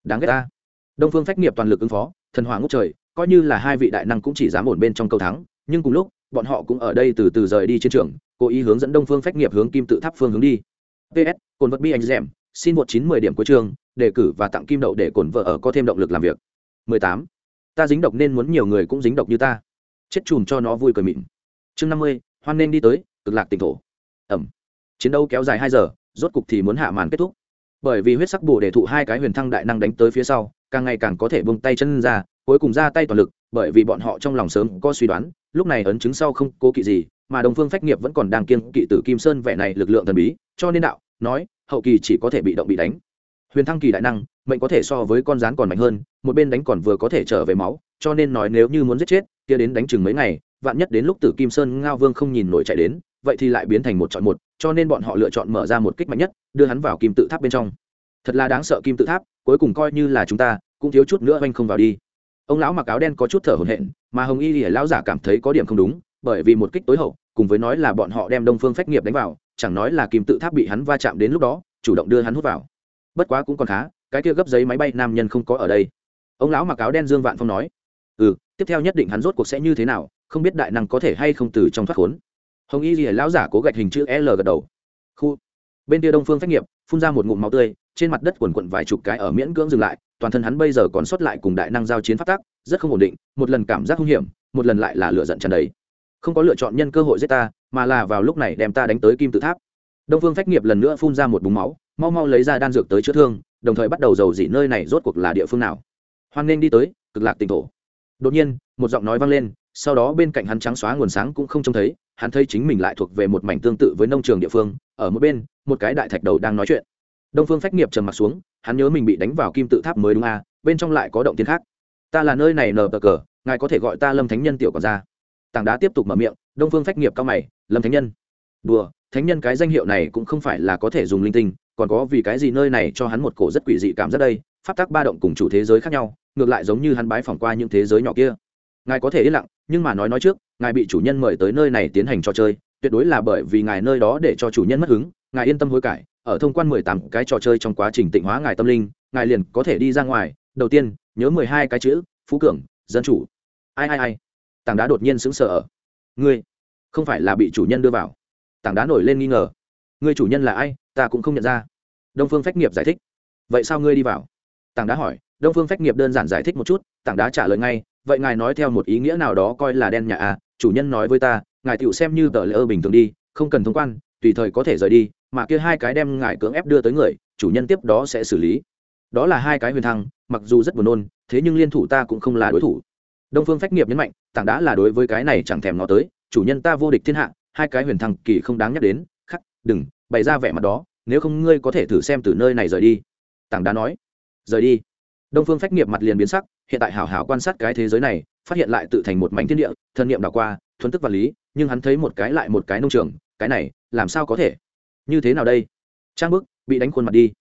Đáng ghét ta. Đông phương phách nghiệp toàn lực ứng phó, thần hỏa ngốc trời, coi như là hai vị đại năng cũng chỉ dám ổn bên trong câu thắng, nhưng cùng lúc, bọn họ cũng ở đây từ từ rời đi chiến trường, cố ý hướng dẫn đông phương phách nghiệp hướng kim tự tháp phương hướng đi. Ps cồn vật bi anh dẻm xin một chín mười điểm cuối trường đề cử và tặng kim đậu để cồn vợ ở có thêm động lực làm việc. 18 ta dính độc nên muốn nhiều người cũng dính độc như ta. Chết chùm cho nó vui cười mịn. Chương năm mươi, hoan nên đi tới, cực lạc tỉnh thổ. Ẩm. Chiến đấu kéo dài hai giờ, rốt cục thì muốn hạ màn kết thúc. Bởi vì huyết sắc bồ để thụ hai cái huyền thăng đại năng đánh tới phía sau, càng ngày càng có thể bông tay chân ra, cuối cùng ra tay toàn lực, bởi vì bọn họ trong lòng sớm có suy đoán, lúc này ấn chứng sau không cố kỵ gì, mà đồng phương phách nghiệp vẫn còn đang kiên kỵ tử kim sơn vẻ này lực lượng thần bí, cho nên đạo, nói, hậu kỳ chỉ có thể bị động bị đánh. Huyền thăng kỳ đại năng mệnh có thể so với con rắn còn mạnh hơn, một bên đánh còn vừa có thể trở về máu, cho nên nói nếu như muốn giết chết, kia đến đánh chừng mấy ngày, vạn nhất đến lúc tử kim sơn ngao vương không nhìn nổi chạy đến, vậy thì lại biến thành một chọn một, cho nên bọn họ lựa chọn mở ra một kích mạnh nhất, đưa hắn vào kim tự tháp bên trong. Thật là đáng sợ kim tự tháp, cuối cùng coi như là chúng ta, cũng thiếu chút nữa oanh không vào đi. Ông lão mặc áo đen có chút thở hổn hển, mà hồng y lìa lão giả cảm thấy có điểm không đúng, bởi vì một kích tối hậu, cùng với nói là bọn họ đem đông phương phách nghiệp đánh vào, chẳng nói là kim tự tháp bị hắn va chạm đến lúc đó, chủ động đưa hắn hút vào. Bất quá cũng còn khá cái kia gấp giấy máy bay nam nhân không có ở đây. Ông lão mặc áo đen dương vạn phong nói ừ tiếp theo nhất định hắn rốt cuộc sẽ như thế nào, không biết đại năng có thể hay không từ trong thoát khốn. Hồng y lìa lão giả cố gạch hình chữ l gật đầu. Khu. Bên kia đông phương phách nghiệp, phun ra một ngụm máu tươi, trên mặt đất quần quận vài chục cái ở miễn cưỡng dừng lại, toàn thân hắn bây giờ còn sót lại cùng đại năng giao chiến phát tác rất không ổn định, một lần cảm giác hung hiểm, một lần lại là lựa giận tràn đầy. Không có lựa chọn nhân cơ hội giết ta, mà là vào lúc này đem ta đánh tới kim tự tháp. Đông phương phách nghiệp lần nữa phun ra một búng máu, mau mau lấy ra đan dược tới chữa thương đồng thời bắt đầu dầu dỉ nơi này rốt cuộc là địa phương nào. Hoan nghênh đi tới, cực lạc tỉnh thổ. Đột nhiên, một giọng nói vang lên, sau đó bên cạnh hắn trắng xóa nguồn sáng cũng không trông thấy, hắn thấy chính mình lại thuộc về một mảnh tương tự với nông trường địa phương, ở một bên, một cái đại thạch đầu đang nói chuyện. Đông phương phách nghiệp trầm m ặ t xuống, hắn nhớ mình bị đánh vào kim tự tháp mới đúng à bên trong lại có động tiên khác. Ta là nơi này nờ bờ cờ, ngài có thể gọi ta lâm thánh nhân tiểu còn ra. Tảng đá tiếp tục mở miệng, đông phương phách nghiệp cao mày, lâm thánh nhân. Đùa, thánh nhân cái danh hiệu này cũng không phải là có thể dùng linh tinh còn có vì cái gì nơi này cho hắn một cổ rất quỷ dị cảm giác đây? Pháp tắc ba động cùng chủ thế giới khác nhau, ngược lại giống như hắn bái phỏng qua những thế giới nhỏ kia. Ngài có thể yên lặng, nhưng mà nói nói trước, ngài bị chủ nhân mời tới nơi này tiến hành trò chơi, tuyệt đối là bởi vì ngài nơi đó để cho chủ nhân mất hứng, ngài yên tâm hối cải, ở thông quan mười tám cái trò chơi trong quá trình tịnh hóa ngài tâm linh, ngài liền có thể đi ra ngoài. Đầu tiên, nhớ mười hai cái chữ, phú cường, dân chủ. Ai ai ai? Tảng đá đột nhiên sững sờ ngươi, không phải là bị chủ nhân đưa vào. Tảng đá nổi lên nghi ngờ. Người chủ nhân là ai, ta cũng không nhận ra. Đông phương phách nghiệp giải thích. Vậy sao ngươi đi vào? Tảng đá hỏi. Đông phương phách nghiệp đơn giản giải thích một chút, tảng đá trả lời ngay. Vậy ngài nói theo một ý nghĩa nào đó coi là đen nhà à? Chủ nhân nói với ta, ngài tựu xem như tờ lỡ bình thường đi, không cần thông quan, tùy thời có thể rời đi, mà kia hai cái đem ngài cưỡng ép đưa tới người, chủ nhân tiếp đó sẽ xử lý. Đó là hai cái huyền thăng, mặc dù rất buồn nôn, thế nhưng liên thủ ta cũng không là đối thủ. Đông phương phách nghiệp nhấn mạnh, tảng đá là đối với cái này chẳng thèm nó tới, chủ nhân ta vô địch thiên hạ, hai cái huyền thăng kỳ không đáng nhắc đến đừng, bày ra vẻ mặt đó, nếu không ngươi có thể thử xem từ nơi này rời đi. Tảng đá nói. Rời đi. Đông phương phách nghiệp mặt liền biến sắc, hiện tại hảo hảo quan sát cái thế giới này, phát hiện lại tự thành một mảnh thiên địa thân nhiệm đảo qua thuấn tức vật lý, nhưng hắn thấy một cái lại một cái nông trường, cái này, làm sao có thể? Như thế nào đây? Trang bức, bị đánh khuôn mặt đi.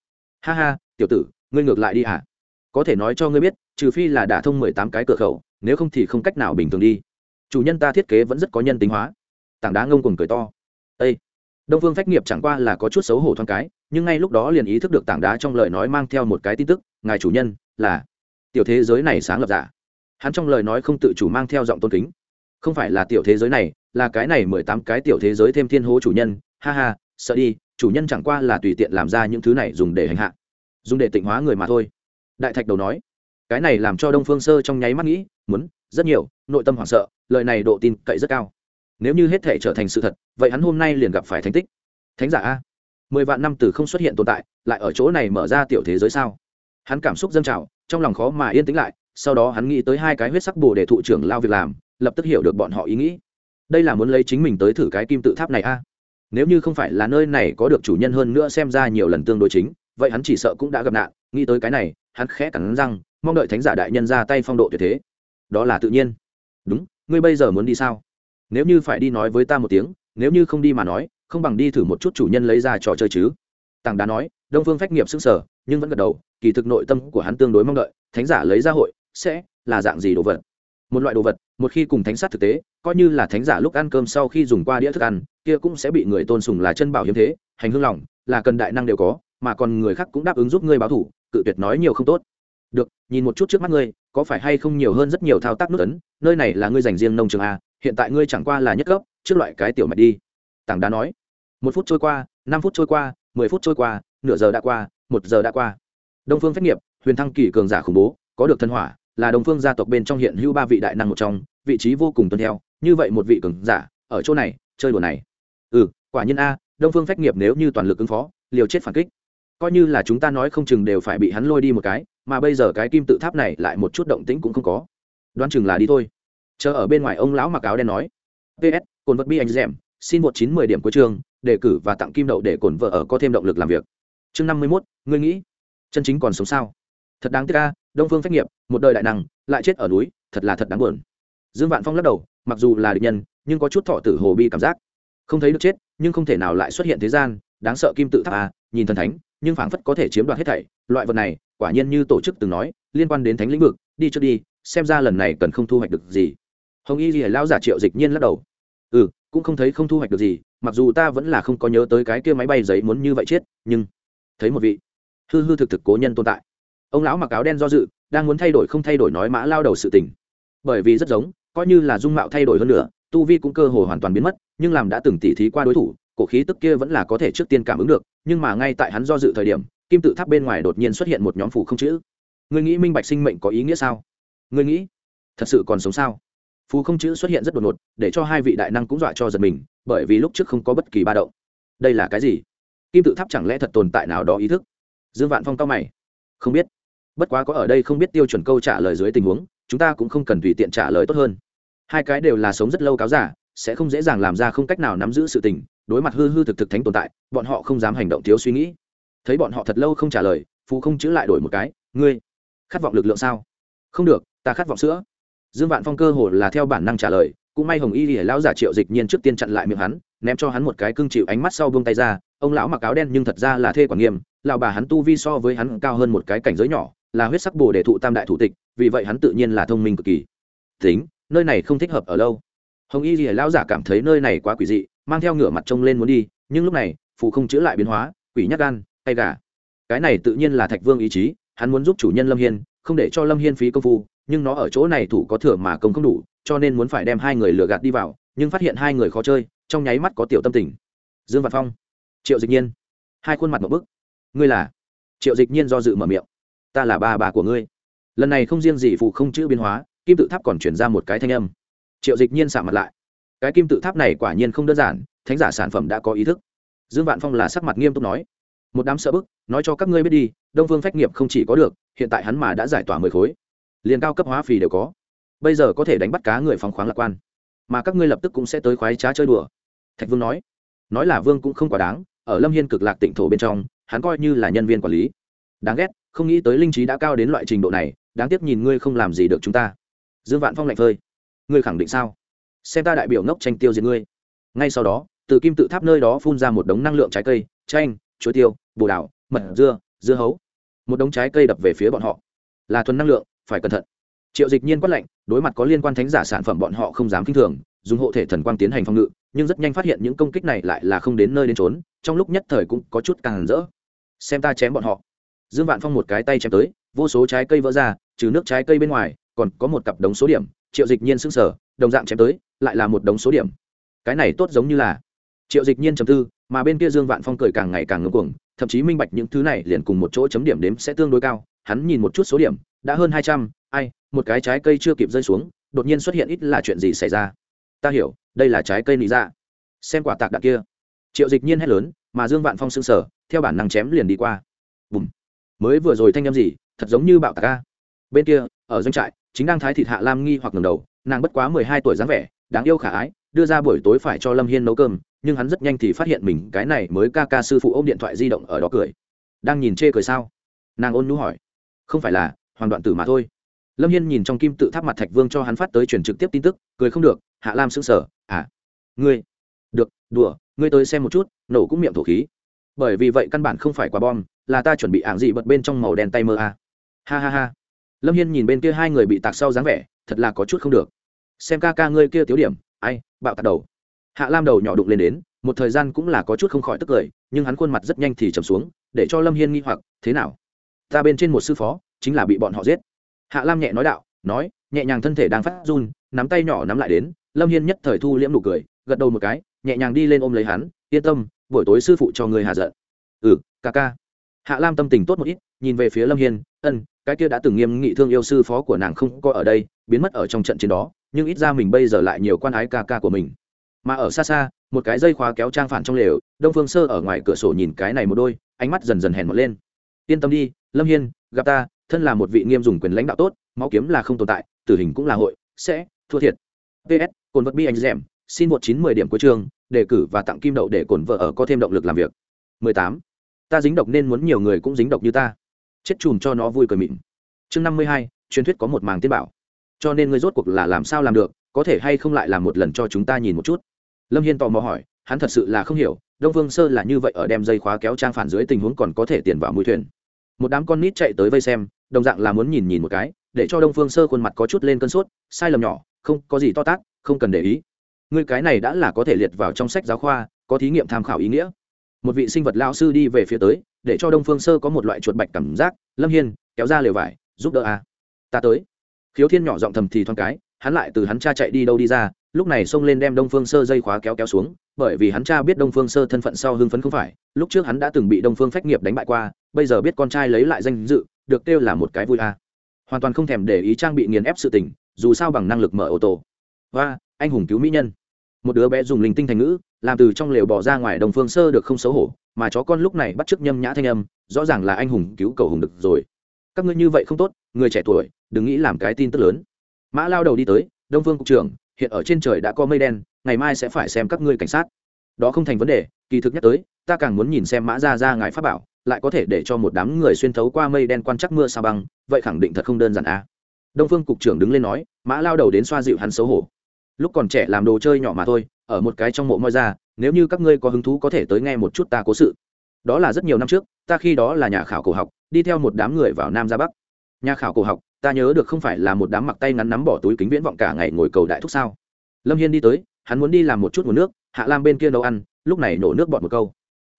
Ha ha, tiểu tử, ngươi ngược lại đi hả? Có thể nói cho ngươi biết, trừ phi là đả thông mười tám cái cửa khẩu, nếu không thì không cách nào bình thường đi. Chủ nhân ta thiết kế vẫn rất có nhân tính hóa. Tảng đá ngông cùng cười to. Ây đông phương phách nghiệp chẳng qua là có chút xấu hổ thoáng cái, nhưng ngay lúc đó liền ý thức được tảng đá trong lời nói mang theo một cái tin tức, ngài chủ nhân là tiểu thế giới này sáng lập giả. Hắn trong lời nói không tự chủ mang theo giọng tôn kính. Không phải là tiểu thế giới này, là cái này mười tám cái tiểu thế giới thêm thiên hố chủ nhân. Ha ha, sợ đi, chủ nhân chẳng qua là tùy tiện làm ra những thứ này dùng để hành hạ, dùng để tịnh hóa người mà thôi. Đại thạch đầu nói. Cái này làm cho đông phương sơ trong nháy mắt nghĩ, muốn, rất nhiều, nội tâm hoảng sợ, lời này độ tin cậy rất cao nếu như hết thể trở thành sự thật, vậy hắn hôm nay liền gặp phải thành tích. Thánh giả a, mười vạn năm từ không xuất hiện tồn tại, lại ở chỗ này mở ra tiểu thế giới sao? Hắn cảm xúc dâng trào, trong lòng khó mà yên tĩnh lại, sau đó hắn nghĩ tới hai cái huyết sắc bồ để thụ trưởng lao việc làm, lập tức hiểu được bọn họ ý nghĩ. Đây là muốn lấy chính mình tới thử cái kim tự tháp này a. Nếu như không phải là nơi này có được chủ nhân hơn nữa xem ra nhiều lần tương đối chính, vậy hắn chỉ sợ cũng đã gặp nạn. Nghĩ tới cái này, hắn khẽ cắn răng, mong đợi thánh giả đại nhân ra tay phong độ tuyệt thế. Đó là tự nhiên. Đúng, ngươi bây giờ muốn đi sao? Nếu như phải đi nói với ta một tiếng, nếu như không đi mà nói, không bằng đi thử một chút chủ nhân lấy ra trò chơi chứ. Tàng đá nói. Đông phương phách nghiệp s ư n g sở nhưng vẫn gật đầu. Kỳ thực nội tâm của hắn tương đối mong đợi. Thánh giả lấy ra hội sẽ là dạng gì đồ vật? Một loại đồ vật, một khi cùng thánh sát thực tế, coi như là thánh giả lúc ăn cơm sau khi dùng qua đĩa thức ăn, kia cũng sẽ bị người tôn sùng là chân bảo hiếm thế, hành hương lòng, là cần đại năng đều có, mà còn người khác cũng đáp ứng giúp ngươi báo thủ, cự tuyệt nói nhiều không tốt. Được, nhìn một chút trước mắt ngươi, có phải hay không nhiều hơn rất nhiều thao tác nước ấn? Nơi này là ngươi dành riêng nông trường a hiện tại ngươi chẳng qua là nhất cấp trước loại cái tiểu mạch đi. Tảng đá nói, một phút trôi qua, năm phút trôi qua, mười phút trôi qua, nửa giờ đã qua, một giờ đã qua. Đông phương phép nghiệp, huyền thăng kỳ cường giả khủng bố, có được thân hỏa, là đồng phương gia tộc bên trong hiện hữu ba vị đại năng một trong, vị trí vô cùng tuân theo, như vậy một vị cường giả, ở chỗ này, chơi đùa này. Ừ quả nhiên a, đông phương phách nghiệp nếu như toàn lực ứng phó, liều chết phản kích. Coi như là chúng ta nói không chừng đều phải bị hắn lôi đi một cái, mà bây giờ cái kim tự tháp này lại một chút động tĩnh cũng không có. Đoán chừng là đi thôi chờ ở bên ngoài ông lão mặc áo đen nói ps cồn vật bi anh dèm, xin một chín mười điểm cuối trường, đề cử và tặng kim đậu để cồn vợ ở có thêm động lực làm việc. Chương năm mươi mốt ngươi nghĩ chân chính còn sống sao? Thật đáng tiếc ca đông phương phách nghiệp một đời đại năng lại chết ở núi thật là thật đáng buồn. Dương vạn phong lắc đầu mặc dù là địch nhân nhưng có chút thọ tử hồ bi cảm giác. Không thấy được chết nhưng không thể nào lại xuất hiện thế gian đáng sợ kim tự tháp à nhìn thần thánh nhưng phảng phất có thể chiếm đoạt hết thảy. Loại vật này quả nhiên như tổ chức từng nói liên quan đến thánh lĩnh vực đi trước đi xem ra lần này cần không thu hoạch được gì hồng y lìa lao giả triệu dịch nhiên lắc đầu. Ừ cũng không thấy không thu hoạch được gì, mặc dù ta vẫn là không có nhớ tới cái kia máy bay giấy muốn như vậy chết, nhưng thấy một vị hư hư thực thực cố nhân tồn tại. Ông lão mặc áo đen do dự, đang muốn thay đổi không thay đổi nói mã lao đầu sự tình. Bởi vì rất giống, coi như là dung mạo thay đổi hơn nữa, tu vi cũng cơ hồ hoàn toàn biến mất, nhưng làm đã từng tỉ thí qua đối thủ, cổ khí tức kia vẫn là có thể trước tiên cảm ứng được, nhưng mà ngay tại hắn do dự thời điểm, kim tự tháp bên ngoài đột nhiên xuất hiện một nhóm phủ không chữ. Người nghĩ minh bạch sinh mệnh có ý nghĩa sao? Người nghĩ thật sự còn sống sao? Phù không chữ xuất hiện rất đột ngột, để cho hai vị đại năng cũng dọa cho giật mình, bởi vì lúc trước không có bất kỳ ba động. Đây là cái gì? Kim tự tháp chẳng lẽ thật tồn tại nào đó ý thức? Dương vạn phong cao mày. Không biết. Bất quá có ở đây không biết tiêu chuẩn câu trả lời dưới tình huống, chúng ta cũng không cần tùy tiện trả lời tốt hơn. Hai cái đều là sống rất lâu cáo giả, sẽ không dễ dàng làm ra không cách nào nắm giữ sự tình, đối mặt hư hư thực thực thánh tồn tại, bọn họ không dám hành động thiếu suy nghĩ. Thấy bọn họ thật lâu không trả lời phù không chữ lại đổi một cái, ngươi, khát vọng lực lượng sao? Không được, ta khát vọng sữa dương vạn phong cơ hồ là theo bản năng trả lời, cũng may hồng y lìa lão giả triệu dịch nhiên trước tiên chặn lại miệng hắn, ném cho hắn một cái cưng chịu ánh mắt sau buông tay ra, ông lão mặc áo đen nhưng thật ra là thê quản nghiêm, lão bà hắn tu vi so với hắn cao hơn một cái cảnh giới nhỏ, là huyết sắc bồ để thụ tam đại thủ tịch, vì vậy hắn tự nhiên là thông minh cực kỳ. Tính, nơi này không thích hợp ở lâu. Hồng y lìa lão giả cảm thấy nơi này quá quỷ dị, mang theo ngửa mặt trông lên muốn đi, nhưng lúc này, phụ không chữa lại biến hóa, quỷ nhắc gan hay gà. Cái này tự nhiên là thạch vương ý chí, hắn muốn giúp chủ nhân lâm hiên, không để cho lâm hiên phí công phu nhưng nó ở chỗ này thủ có thừa mà công không đủ, cho nên muốn phải đem hai người lừa gạt đi vào, nhưng phát hiện hai người khó chơi, trong nháy mắt có tiểu tâm tình. Dương văn phong, triệu dịch nhiên, hai khuôn mặt một bức. Ngươi là? Triệu dịch nhiên do dự mở miệng. Ta là ba bà của ngươi. Lần này không riêng gì phụ không chữ biến hóa, kim tự tháp còn chuyển ra một cái thanh âm. Triệu dịch nhiên xả mặt lại. Cái kim tự tháp này quả nhiên không đơn giản, thánh giả sản phẩm đã có ý thức. Dương vạn phong là sắc mặt nghiêm túc nói. Một đám sợ bức, nói cho các ngươi biết đi, đông phương phách nghiệp không chỉ có được, hiện tại hắn mà đã giải tỏa mười khối liền cao cấp hóa phì đều có. Bây giờ có thể đánh bắt cá người phóng khoáng lạc quan, mà các ngươi lập tức cũng sẽ tới khoái trá chơi đùa. Thạch vương nói. Nói là vương cũng không quá đáng, ở lâm hiên cực lạc tỉnh thổ bên trong, hắn coi như là nhân viên quản lý. Đáng ghét, không nghĩ tới linh trí đã cao đến loại trình độ này, đáng tiếc nhìn ngươi không làm gì được chúng ta. Dương vạn phong lạnh phơi. Ngươi khẳng định sao? Xem ta đại biểu ngốc tranh tiêu diệt ngươi. Ngay sau đó, từ kim tự tháp nơi đó phun ra một đống năng lượng trái cây, chanh, chuối tiêu, bồ đào, mật dưa dưa hấu. Một đống trái cây đập về phía bọn họ. Là thuần năng lượng phải cẩn thận. Triệu dịch nhiên quát lệnh đối mặt có liên quan thánh giả sản phẩm bọn họ không dám k i n h thường, dùng hộ thể thần quang tiến hành phòng ngự, nhưng rất nhanh phát hiện những công kích này lại là không đến nơi đến trốn trong lúc nhất thời cũng có chút càng rỡ. Xem ta chém bọn họ. Dương vạn phong một cái tay chém tới, vô số trái cây vỡ ra, trừ nước trái cây bên ngoài, còn có một cặp đống số điểm. Triệu dịch nhiên s ư n g sở đồng dạng chém tới, lại là một đống số điểm. Cái này tốt giống như là triệu dịch nhiên chấm tư, mà bên kia dương vạn phong cười càng ngày càng ngưng cuồng, thậm chí minh bạch những thứ này liền cùng một chỗ chấm điểm đếm sẽ tương đối cao, hắn nhìn một chút số điểm đã hơn hai trăm, ai, một cái trái cây chưa kịp rơi xuống, đột nhiên xuất hiện ít là chuyện gì xảy ra? Ta hiểu, đây là trái cây nị ra dạ. xem quả tạc đạn kia. Triệu dịch nhiên hét lớn, mà dương vạn phong s ư n g sở theo bản năng chém liền đi qua. Bùm. Mới vừa rồi thanh â m gì, thật giống như bạo tạc ca bên kia, ở doanh trại, chính đang thái thịt hạ lam nghi hoặc ngầm đầu, nàng bất quá mười hai tuổi dáng vẻ, đáng yêu khả ái, đưa ra buổi tối phải cho lâm hiên nấu cơm, nhưng hắn rất nhanh thì phát hiện mình, cái này mới ca ca sư phụ ôm điện thoại di động ở đó cười. Đang nhìn chê cười sao? Nàng ôn nhú hỏi. Không phải là hoàng đoạn tử mà thôi. Lâm hiên nhìn trong kim tự tháp mặt thạch vương cho hắn phát tới truyền trực tiếp tin tức, cười không được, hạ lam sững sờ à ngươi, được, đùa, ngươi tới xem một chút. Nổ cũng miệng thổ khí. Bởi vì vậy căn bản không phải quả bom, là ta chuẩn bị ảng dị bật bên trong màu đen tay mơ à. ha ha ha. Lâm hiên nhìn bên kia hai người bị tạc sau dáng vẻ, thật là có chút không được. Xem ca ca ngươi kia tiếu điểm, ai, bạo tạc đầu. Hạ lam đầu nhỏ đụng lên đến, một thời gian cũng là có chút không khỏi tức cười, nhưng hắn khuôn mặt rất nhanh thì trầm xuống, để cho lâm hiên nghi hoặc, thế nào? Ta bên trên một sư phó chính là bị bọn họ giết. Hạ lam nhẹ nói đạo, nói, nhẹ nhàng thân thể đang phát run, nắm tay nhỏ nắm lại đến, lâm hiên nhất thời thu liễm nụ cười, gật đầu một cái, nhẹ nhàng đi lên ôm lấy hắn, yên tâm, buổi tối sư phụ cho người hạ giận. Ừ ca ca. Hạ lam tâm tình tốt một ít, nhìn về phía lâm hiên, ân, cái kia đã từng nghiêm nghị thương yêu sư phó của nàng không có ở đây, biến mất ở trong trận chiến đó, nhưng ít ra mình bây giờ lại nhiều quan ái ca ca của mình. Mà ở xa xa, một cái dây khóa kéo trang phản trong lều, đông phương sơ ở ngoài cửa sổ nhìn cái này một đôi, ánh mắt dần dần hèn một lên. Yên tâm đi, lâm hiên, gặp ta thân là một vị nghiêm dùng quyền lãnh đạo tốt, máu kiếm là không tồn tại, tử hình cũng là hội, sẽ thua thiệt. Ps cồn vật bi anh dèm xin một chín mười điểm cuối trường, đề cử và tặng kim đậu để cồn vợ ở có thêm động lực làm việc. Mười tám, ta dính độc nên muốn nhiều người cũng dính độc như ta. Chết chùm cho nó vui cười mịn. Chương năm mươi hai, truyền thuyết có một màng tiên bảo. Cho nên ngươi rốt cuộc là làm sao làm được, có thể hay không lại làm một lần cho chúng ta nhìn một chút? Lâm hiên tò mò hỏi, hắn thật sự là không hiểu, đông vương sơ là như vậy ở đem dây khóa kéo trang phản dưới tình huống còn có thể tiền vào mũi thuyền. Một đám con nít chạy tới vây xem đồng dạng là muốn nhìn nhìn một cái, để cho đông phương sơ khuôn mặt có chút lên cơn sốt, sai lầm nhỏ, không có gì to tác không cần để ý. Ngươi cái này đã là có thể liệt vào trong sách giáo khoa, có thí nghiệm tham khảo ý nghĩa. Một vị sinh vật lao sư đi về phía tới, để cho đông phương sơ có một loại chuột bạch cảm giác, lâm hiên, kéo ra lều vải, giúp đỡ a. Ta tới. Khiếu thiên nhỏ giọng thầm thì thoáng cái, hắn lại từ hắn cha chạy đi đâu đi ra, lúc này xông lên đem đông phương sơ dây khóa kéo kéo xuống, bởi vì hắn cha biết đông phương sơ thân phận sau hưng phấn không phải, lúc trước hắn đã từng bị đông phương phách nghiệp đánh bại qua, bây giờ biết con trai lấy lại danh dự được kêu là một cái vui a. Hoàn toàn không thèm để ý trang bị nghiền ép sự tình, dù sao bằng năng lực mở ô tô. Và, anh hùng cứu mỹ nhân. Một đứa bé dùng linh tinh thành ngữ, làm từ trong lều bỏ ra ngoài đồng phương sơ được không xấu hổ, mà chó con lúc này bắt chước nhâm nhã thanh âm, rõ ràng là anh hùng cứu cầu hùng được rồi. Các ngươi như vậy không tốt, người trẻ tuổi, đừng nghĩ làm cái tin tức lớn. Mã lao đầu đi tới, đông phương cục trưởng, hiện ở trên trời đã có mây đen, ngày mai sẽ phải xem các ngươi cảnh sát. Đó không thành vấn đề, kỳ thực nhắc tới, ta càng muốn nhìn xem mã ra ra ngài pháp bảo lại có thể để cho một đám người xuyên thấu qua mây đen quan chắc mưa sao băng, vậy khẳng định thật không đơn giản a à. đông phương cục trưởng đứng lên nói, mã lao đầu đến xoa dịu hắn xấu hổ. Lúc còn trẻ làm đồ chơi nhỏ mà thôi, ở một cái trong mộ moi ra, nếu như các ngươi có hứng thú có thể tới nghe một chút ta cố sự. Đó là rất nhiều năm trước, ta khi đó là nhà khảo cổ học, đi theo một đám người vào nam ra bắc. Nhà khảo cổ học, ta nhớ được không phải là một đám mặc tay ngắn nắm bỏ túi kính viễn vọng cả ngày ngồi cầu đại thúc sao? Lâm hiên đi tới, hắn muốn đi làm một chút nguồn nước, hạ lam bên kia nấu ăn, lúc này nổ nước bọt một câu.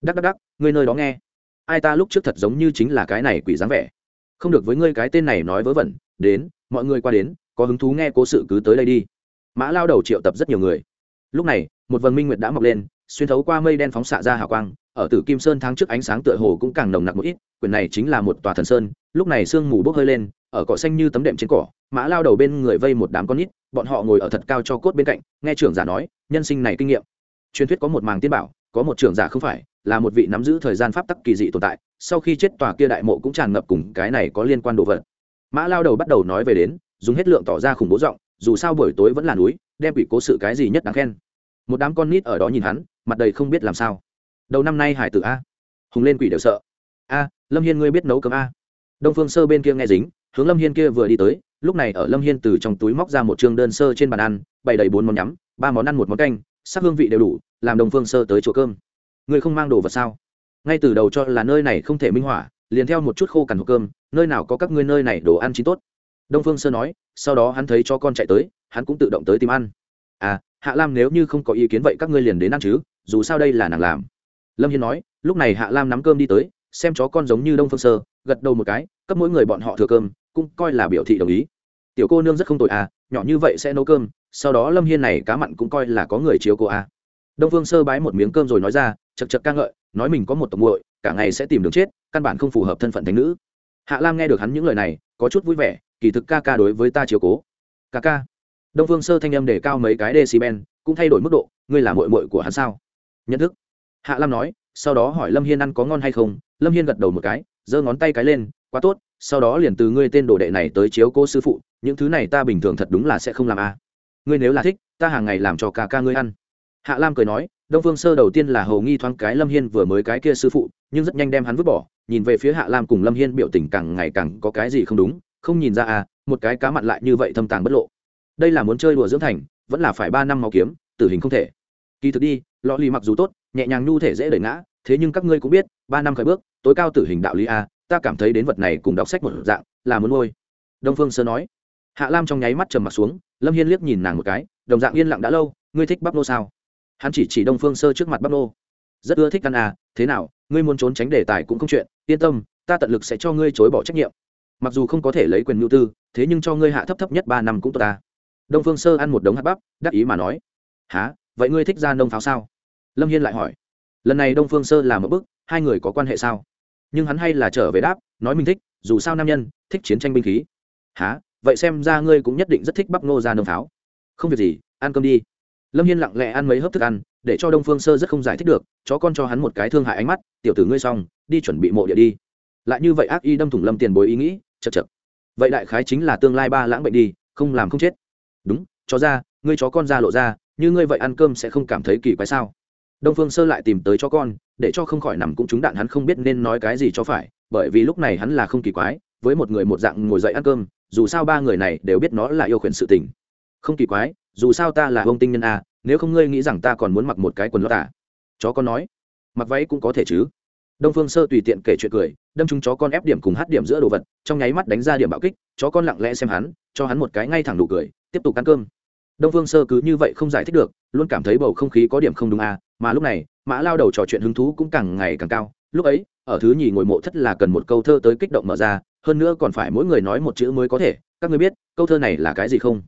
Đắc đắc đắc ngươi nơi đó nghe ai ta lúc trước thật giống như chính là cái này quỷ dáng vẻ. Không được với ngươi cái tên này nói vớ vẩn, đến, mọi người qua đến, có hứng thú nghe cố sự cứ tới đây đi. Mã lao đầu triệu tập rất nhiều người. Lúc này, một vần minh nguyệt đã mọc lên, xuyên thấu qua mây đen phóng xạ ra hào quang, ở tử kim sơn tháng trước ánh sáng tựa hồ cũng càng nồng nặc một ít, quyển này chính là một tòa thần sơn, lúc này sương mù bốc hơi lên, ở cỏ xanh như tấm đệm trên cỏ, mã lao đầu bên người vây một đám con nít, bọn họ ngồi ở thật cao cho cốt bên cạnh, nghe trưởng giả nói, nhân sinh này kinh nghiệm. Truyền thuyết có một màng tiên bảo có một trưởng giả không phải, là một vị nắm giữ thời gian pháp tắc kỳ dị tồn tại, sau khi chết tòa kia đại mộ cũng tràn ngập cùng cái này có liên quan đồ vật. Mã lao đầu bắt đầu nói về đến, dùng hết lượng tỏ ra khủng bố giọng, dù sao buổi tối vẫn là núi, đem quỷ cố sự cái gì nhất đáng khen. Một đám con nít ở đó nhìn hắn, mặt đầy không biết làm sao. Đầu năm nay hải tử a. Hùng lên quỷ đều sợ. A, lâm hiên ngươi biết nấu cơm a. Đông phương sơ bên kia nghe dính, hướng lâm hiên kia vừa đi tới, lúc này ở lâm hiên từ trong túi móc ra một chương đơn sơ trên bàn ăn, bày đầy bốn món nhắm, ba món ăn một món canh sắc hương vị đều đủ, làm đông phương sơ tới chỗ cơm. Người không mang đồ vật sao? Ngay từ đầu cho là nơi này không thể minh họa, liền theo một chút khô cằn hộp cơm, nơi nào có các ngươi nơi này đồ ăn chín tốt. Đông phương sơ nói, sau đó hắn thấy cho con chạy tới, hắn cũng tự động tới tìm ăn. À hạ lam nếu như không có ý kiến vậy các ngươi liền đến ăn chứ, dù sao đây là nàng làm. Lâm hiên nói, lúc này hạ lam nắm cơm đi tới, xem chó con giống như đông phương sơ, gật đầu một cái, cấp mỗi người bọn họ thừa cơm, cũng coi là biểu thị đồng ý. Tiểu cô nương rất không tội à nhỏ như vậy sẽ nấu cơm sau đó lâm hiên này cá mặn cũng coi là có người chiếu cô à. đông phương sơ bái một miếng cơm rồi nói ra chật chật ca ngợi, nói mình có một tộc muội, cả ngày sẽ tìm đường chết, căn bản không phù hợp thân phận thành nữ. Hạ lam nghe được hắn những lời này, có chút vui vẻ, kỳ thực ca ca đối với ta chiếu cố. Ca ca? Đông phương sơ thanh âm để cao mấy cái decibel, cũng thay đổi mức độ, ngươi là mội mội của hắn sao? Nhận thức. Hạ lam nói, sau đó hỏi lâm hiên ăn có ngon hay không, lâm hiên gật đầu một cái, giơ ngón tay cái lên, quá tốt, sau đó liền từ ngươi tên đồ đệ này tới chiếu cô sư phụ, những thứ này ta bình thường thật đúng là sẽ không làm a. à ngươi nếu là thích, ta hàng ngày làm cho ca ca ngươi ăn. Hạ lam cười nói, đông phương sơ đầu tiên là hầu nghi thoáng cái lâm hiên vừa mới cái kia sư phụ, nhưng rất nhanh đem hắn vứt bỏ, nhìn về phía hạ lam cùng lâm hiên biểu tình càng ngày càng có cái gì không đúng, không nhìn ra à một cái cá mặn lại như vậy thâm tàng bất lộ. Đây là muốn chơi đùa dưỡng thành, vẫn là phải ba năm máu kiếm, tử hình không thể. Kỳ thực đi lò lì mặc dù tốt, nhẹ nhàng nhu thể dễ đẩy ngã, thế nhưng các ngươi cũng biết, ba năm khởi bước, tối cao tử hình đạo lý a ta cảm thấy đến vật này cùng đọc sách một dạng, là muốn ngôi đông phương sơ nói. Hạ lam trong nháy mắt trầm mặt xuống lâm hiên liếc nhìn nàng một cái, đồng dạng yên lặng đã lâu, ngươi thích bắp nô sao? Hắn chỉ chỉ đông phương sơ trước mặt bắp nô. Rất ưa thích ăn à thế nào, ngươi muốn trốn tránh đề tài cũng không chuyện, yên tâm, ta tận lực sẽ cho ngươi chối bỏ trách nhiệm. Mặc dù không có thể lấy quyền mưu tư, thế nhưng cho ngươi hạ thấp thấp nhất ba năm cũng tốt ta. Đông phương sơ ăn một đống hạt bắp, đắc ý mà nói. Há vậy ngươi thích ra nông pháo sao? Lâm hiên lại hỏi. Lần này đông phương sơ làm một bức hai người có quan hệ sao? Nhưng hắn hay là trở về đáp, nói mình thích, dù sao nam nhân, thích chiến tranh binh khí. Há vậy xem ra ngươi cũng nhất định rất thích bắp nô ra nương pháo. Không việc gì, ăn cơm đi. Lâm hiên lặng lẽ ăn mấy hớp thức ăn, để cho đông phương sơ rất không giải thích được chó con cho hắn một cái thương hại ánh mắt, tiểu tử ngươi xong, đi chuẩn bị mộ địa đi. Lại như vậy ác y đâm thủng lâm tiền bối ý nghĩ chật chật vậy đại khái chính là tương lai ba lãng bệnh đi, không làm không chết. Đúng chó ra, ngươi chó con ra lộ ra, như ngươi vậy ăn cơm sẽ không cảm thấy kỳ quái sao? Đông phương sơ lại tìm tới chó con, để cho không khỏi nằm cũng trúng đạn hắn không biết nên nói cái gì cho phải, bởi vì lúc này hắn là không kỳ quái, với một người một dạng ngồi dậy ăn cơm dù sao ba người này đều biết nó là yêu khuyển sự tình. Không kỳ quái, dù sao ta là ông tinh nhân a, nếu không ngươi nghĩ rằng ta còn muốn mặc một cái quần lót à? Chó con nói. Mặc váy cũng có thể chứ. Đông phương sơ tùy tiện kể chuyện cười, đâm chúng chó con ép điểm cùng hát điểm giữa đồ vật, trong nháy mắt đánh ra điểm bạo kích, chó con lặng lẽ xem hắn, cho hắn một cái ngay thẳng đủ cười, tiếp tục ăn cơm. Đông phương sơ cứ như vậy không giải thích được, luôn cảm thấy bầu không khí có điểm không đúng à mà lúc này, mã lao đầu trò chuyện hứng thú cũng càng ngày càng cao lúc ấy, ở thứ nhì ngồi mộ thất là cần một câu thơ tới kích động mở ra, hơn nữa còn phải mỗi người nói một chữ mới có thể. Các người biết, câu thơ này là cái gì không?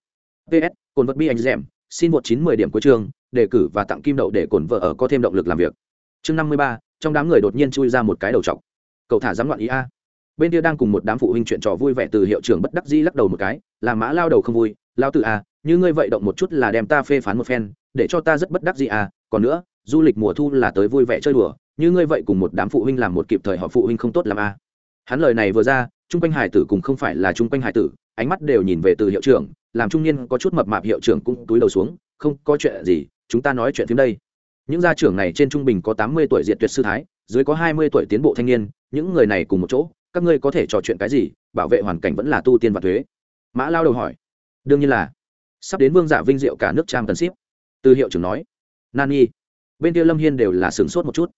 Ps cồn vật bi anh dẻm xin một chín mười điểm cuối chương, đề cử và tặng kim đậu để cồn vợ ở có thêm động lực làm việc. Chương năm mươi ba, trong đám người đột nhiên chui ra một cái đầu trọc. Cậu thả dám loạn ý a. Bên kia đang cùng một đám phụ huynh chuyện trò vui vẻ từ hiệu trưởng bất đắc di lắc đầu một cái làm mã lao đầu không vui. Lao tự a à, như ngươi vậy động một chút là đem ta phê phán một phen, để cho ta rất bất đắc gì à. Còn nữa, du lịch mùa thu là tới vui vẻ chơi đùa như ngươi vậy cùng một đám phụ huynh làm một kịp thời họ phụ huynh không tốt làm à. hắn lời này vừa ra, trung quanh hải tử cùng không phải là trung quanh hải tử, ánh mắt đều nhìn về từ hiệu trưởng, làm trung niên có chút mập mạp hiệu trưởng cũng túi đầu xuống, không, có chuyện gì, chúng ta nói chuyện phim đây. Những gia trưởng này trên trung bình có tám mươi tuổi diện tuyệt sư thái, dưới có hai mươi tuổi tiến bộ thanh niên, những người này cùng một chỗ, các ngươi có thể trò chuyện cái gì, bảo vệ hoàn cảnh vẫn là tu tiên và thuế. Mã lao đầu hỏi, đương nhiên là. Sắp đến vương giả vinh diệu cả nước trang tần ship. Từ hiệu trưởng nói nan nhi bên kia lâm hiên đều là sửng sốt một chút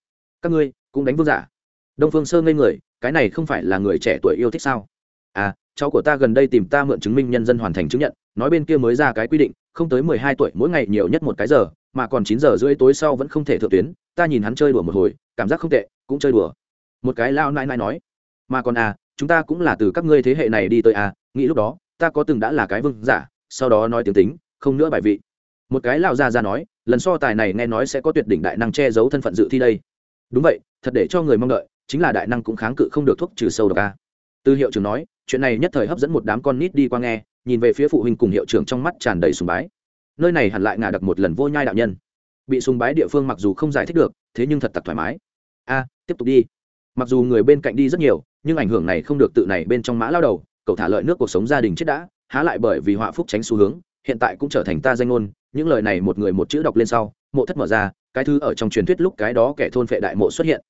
các ngươi cũng đánh vương giả. Đông phương sơ ngây người, cái này không phải là người trẻ tuổi yêu thích sao? À cháu của ta gần đây tìm ta mượn chứng minh nhân dân hoàn thành chứng nhận, nói bên kia mới ra cái quy định, không tới mười hai tuổi mỗi ngày nhiều nhất một cái giờ, mà còn chín giờ rưỡi tối sau vẫn không thể thượng tuyến, ta nhìn hắn chơi đùa một hồi, cảm giác không tệ, cũng chơi đùa. Một cái lao nai nai nói, mà còn à chúng ta cũng là từ các ngươi thế hệ này đi tới à nghĩ lúc đó, ta có từng đã là cái vương giả, sau đó nói tiếng tính, không nữa bài vị. Một cái lão ra ra nói, lần so tài này nghe nói sẽ có tuyệt đỉnh đại năng che giấu thân phận dự thi đây đúng vậy, thật để cho người mong đợi, chính là đại năng cũng kháng cự không được thuốc trừ sâu độc a. Từ hiệu trưởng nói, chuyện này nhất thời hấp dẫn một đám con nít đi qua nghe, nhìn về phía phụ huynh cùng hiệu trưởng trong mắt tràn đầy sùng bái. Nơi này hẳn lại ngả đặc một lần vô nhai đạo nhân. Bị sùng bái địa phương mặc dù không giải thích được, thế nhưng thật tặc thoải mái. A, tiếp tục đi. Mặc dù người bên cạnh đi rất nhiều, nhưng ảnh hưởng này không được tự này bên trong mã lao đầu, cậu thả lợi nước cuộc sống gia đình chết đã, há lại bởi vì họa phúc tránh xu hướng, hiện tại cũng trở thành ta danh ngôn, những lời này một người một chữ đọc lên sau, mộ thất mở ra cái thứ ở trong truyền thuyết lúc cái đó kẻ thôn phệ đại mộ xuất hiện.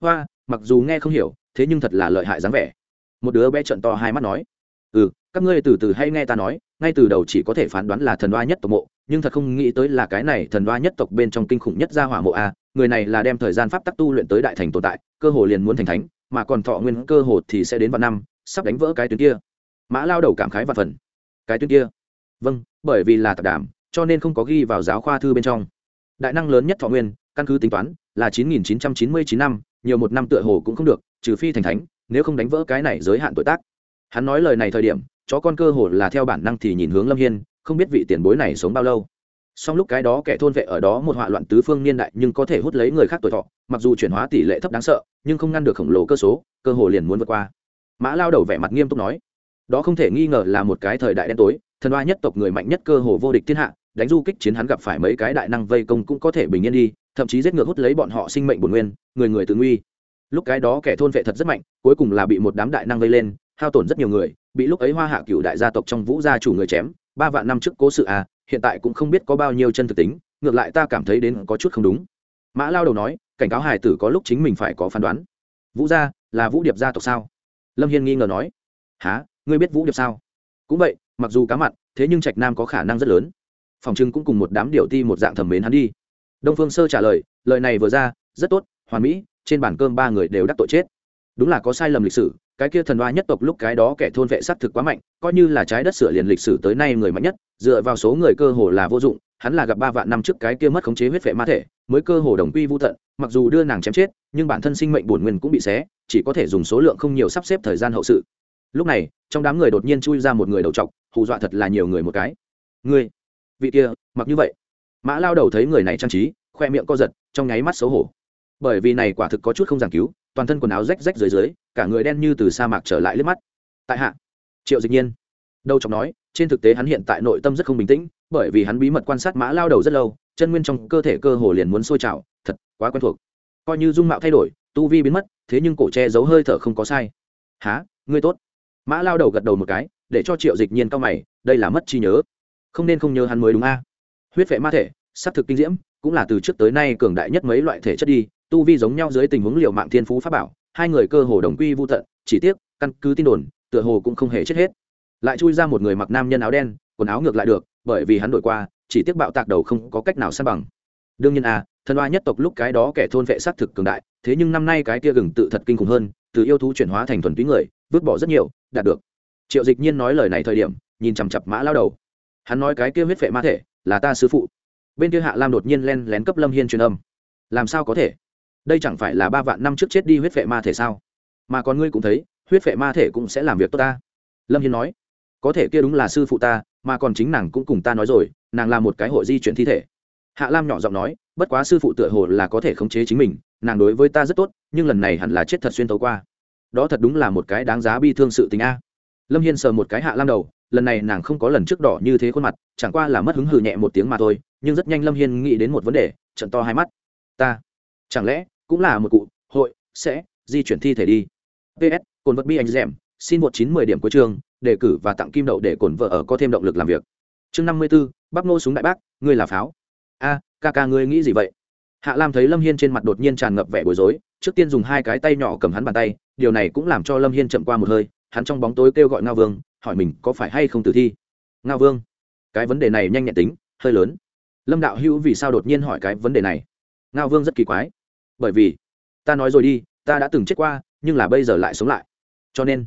Hoa, mặc dù nghe không hiểu, thế nhưng thật là lợi hại dáng vẻ. Một đứa bé trận to hai mắt nói ừ các ngươi từ từ hay nghe ta nói, ngay từ đầu chỉ có thể phán đoán là thần đoa nhất tộc mộ, nhưng thật không nghĩ tới là cái này thần đoa nhất tộc bên trong kinh khủng nhất gia hỏa mộ a, người này là đem thời gian pháp tắc tu luyện tới đại thành tồn tại, cơ hồ liền muốn thành thánh, mà còn thọ nguyên cơ hồ thì sẽ đến vào năm, sắp đánh vỡ cái tuyến kia. Mã lao đầu cảm khái và phần, cái tuyến kia? Vâng bởi vì là tạp đảm cho nên không có ghi vào giáo khoa thư bên trong đại năng lớn nhất thọ nguyên, căn cứ tính toán, là chín nghìn chín trăm chín mươi chín năm, nhiều một năm tựa hồ cũng không được, trừ phi thành thánh, nếu không đánh vỡ cái này giới hạn tuổi tác. Hắn nói lời này thời điểm, chó con cơ hồ là theo bản năng thì nhìn hướng lâm hiên, không biết vị tiền bối này sống bao lâu. Song lúc cái đó kẻ thôn vệ ở đó một họa loạn tứ phương niên đại nhưng có thể hút lấy người khác tuổi thọ, mặc dù chuyển hóa tỷ lệ thấp đáng sợ, nhưng không ngăn được khổng lồ cơ số, cơ hồ liền muốn vượt qua. Mã lao đầu vẻ mặt nghiêm túc nói, đó không thể nghi ngờ là một cái thời đại đen tối, thần oa nhất tộc người mạnh nhất cơ hồ vô địch thiên hạ đánh du kích chiến hắn gặp phải mấy cái đại năng vây công cũng có thể bình yên đi, thậm chí giết ngược hút lấy bọn họ sinh mệnh bổn nguyên, người người tự nguy. Lúc cái đó kẻ thôn vệ thật rất mạnh, cuối cùng là bị một đám đại năng vây lên, hao tổn rất nhiều người, bị lúc ấy hoa hạ cựu đại gia tộc trong vũ gia chủ người chém, ba vạn năm trước cố sự à hiện tại cũng không biết có bao nhiêu chân thực tính, ngược lại ta cảm thấy đến có chút không đúng. Mã lao đầu nói, cảnh cáo hải tử có lúc chính mình phải có phán đoán. Vũ gia là vũ điệp gia tộc sao? Lâm hiên nghi ngờ nói há ngươi biết vũ điệp sao? Cũng vậy, mặc dù cá mặn, thế nhưng trạch nam có khả năng rất lớn phòng trưng cũng cùng một đám điệu ti một dạng thẩm mến hắn đi. Đông phương sơ trả lời lời này vừa ra, rất tốt, hoàn mỹ, trên bàn cơm ba người đều đắc tội chết. Đúng là có sai lầm lịch sử, cái kia thần hoa nhất tộc lúc cái đó kẻ thôn vệ s thực quá mạnh, coi như là trái đất sửa liền lịch sử tới nay người mạnh nhất, dựa vào số người cơ hồ là vô dụng, hắn là gặp ba vạn năm trước cái kia mất khống chế huyết vệ ma thể, mới cơ hồ đồng quy vô tận, mặc dù đưa nàng chém chết, nhưng bản thân sinh mệnh bổn nguyên cũng bị xé, chỉ có thể dùng số lượng không nhiều sắp xếp thời gian hậu sự. Lúc này, trong đám người đột nhiên chui ra một người đầu t hù dọa thật là nhiều người một cái. Ngươi vị kia, mặc như vậy. Mã lao đầu thấy người này trang trí, khoe miệng co giật, trong nháy mắt xấu hổ. Bởi vì này quả thực có chút không giảng cứu, toàn thân quần áo rách rách dưới dưới, cả người đen như từ sa mạc trở lại liếc mắt. Tại hạ, triệu dịch nhiên. Đâu chọc nói, trên thực tế hắn hiện tại nội tâm rất không bình tĩnh, bởi vì hắn bí mật quan sát mã lao đầu rất lâu, chân nguyên trong cơ thể cơ hồ liền muốn sôi trào, thật quá quen thuộc. Coi như dung mạo thay đổi, tu vi biến mất, thế nhưng cổ che giấu hơi thở không có sai. Há ngươi tốt. Mã lao đầu gật đầu một cái, để cho triệu dịch nhiên cao mày, đây là mất trí nhớ không nên không nhớ hắn mới đúng a. Huyết vệ ma thể s á c thực kinh diễm, cũng là từ trước tới nay cường đại nhất mấy loại thể chất đi, tu vi giống nhau dưới tình huống liệu mạng thiên phú pháp bảo, hai người cơ hồ đồng quy vô tận, chỉ tiếc, căn cứ tin đồn, tựa hồ cũng không hề chết hết. Lại chui ra một người mặc nam nhân áo đen, quần áo ngược lại được, bởi vì hắn đổi qua, chỉ tiếc bạo tạc đầu không có cách nào san bằng. Đương nhiên à thần oa nhất tộc lúc cái đó kẻ thôn vệ s á t thực cường đại, thế nhưng năm nay cái kia gừng tự thật kinh khủng hơn, từ yêu thú chuyển hóa thành thuần túy người, vứt bỏ rất nhiều, đạt được. Triệu dịch nhiên nói lời này thời điểm, nhìn chằm chặp mã lao đầu hắn nói cái kia huyết vệ ma thể là ta sư phụ. Bên kia hạ lam đột nhiên len lén cấp lâm hiên truyền âm. Làm sao có thể? Đây chẳng phải là ba vạn năm trước chết đi huyết vệ ma thể sao? Mà còn ngươi cũng thấy, huyết vệ ma thể cũng sẽ làm việc tốt ta. Lâm hiên nói, có thể kia đúng là sư phụ ta, mà còn chính nàng cũng cùng ta nói rồi, nàng là một cái hội di chuyển thi thể. Hạ lam nhỏ giọng nói, bất quá sư phụ tựa hồ là có thể khống chế chính mình, nàng đối với ta rất tốt, nhưng lần này hẳn là chết thật xuyên tấu qua. Đó thật đúng là một cái đáng giá bi thương sự tình a. Lâm hiên sờ một cái hạ lam đầu lần này nàng không có lần trước đỏ như thế khuôn mặt, chẳng qua là mất hứng hừ nhẹ một tiếng mà thôi, nhưng rất nhanh lâm hiên nghĩ đến một vấn đề, trận to hai mắt. Ta, chẳng lẽ cũng là một cụ, hội, sẽ, di chuyển thi thể đi. Ps cồn vật bi anh dẻm, xin một chín mười điểm cuối trường đề cử và tặng kim đậu để cồn vợ ở có thêm động lực làm việc. Chương năm mươi b ố bắp nô súng đại bác, ngươi là pháo. A, ca ca ngươi nghĩ gì vậy? Hạ lam thấy lâm hiên trên mặt đột nhiên tràn ngập vẻ bối rối, trước tiên dùng hai cái tay nhỏ cầm hắn bàn tay, điều này cũng làm cho lâm hiên chậm qua một hơi hắn trong bóng tối kêu gọi ngao vương, hỏi mình có phải hay không tử thi. Ngao vương, cái vấn đề này nhanh nhẹn tính, hơi lớn. Lâm đạo hữu vì sao đột nhiên hỏi cái vấn đề này? Ngao vương rất kỳ quái. Bởi vì, ta nói rồi đi, ta đã từng chết qua, nhưng là bây giờ lại sống lại. Cho nên,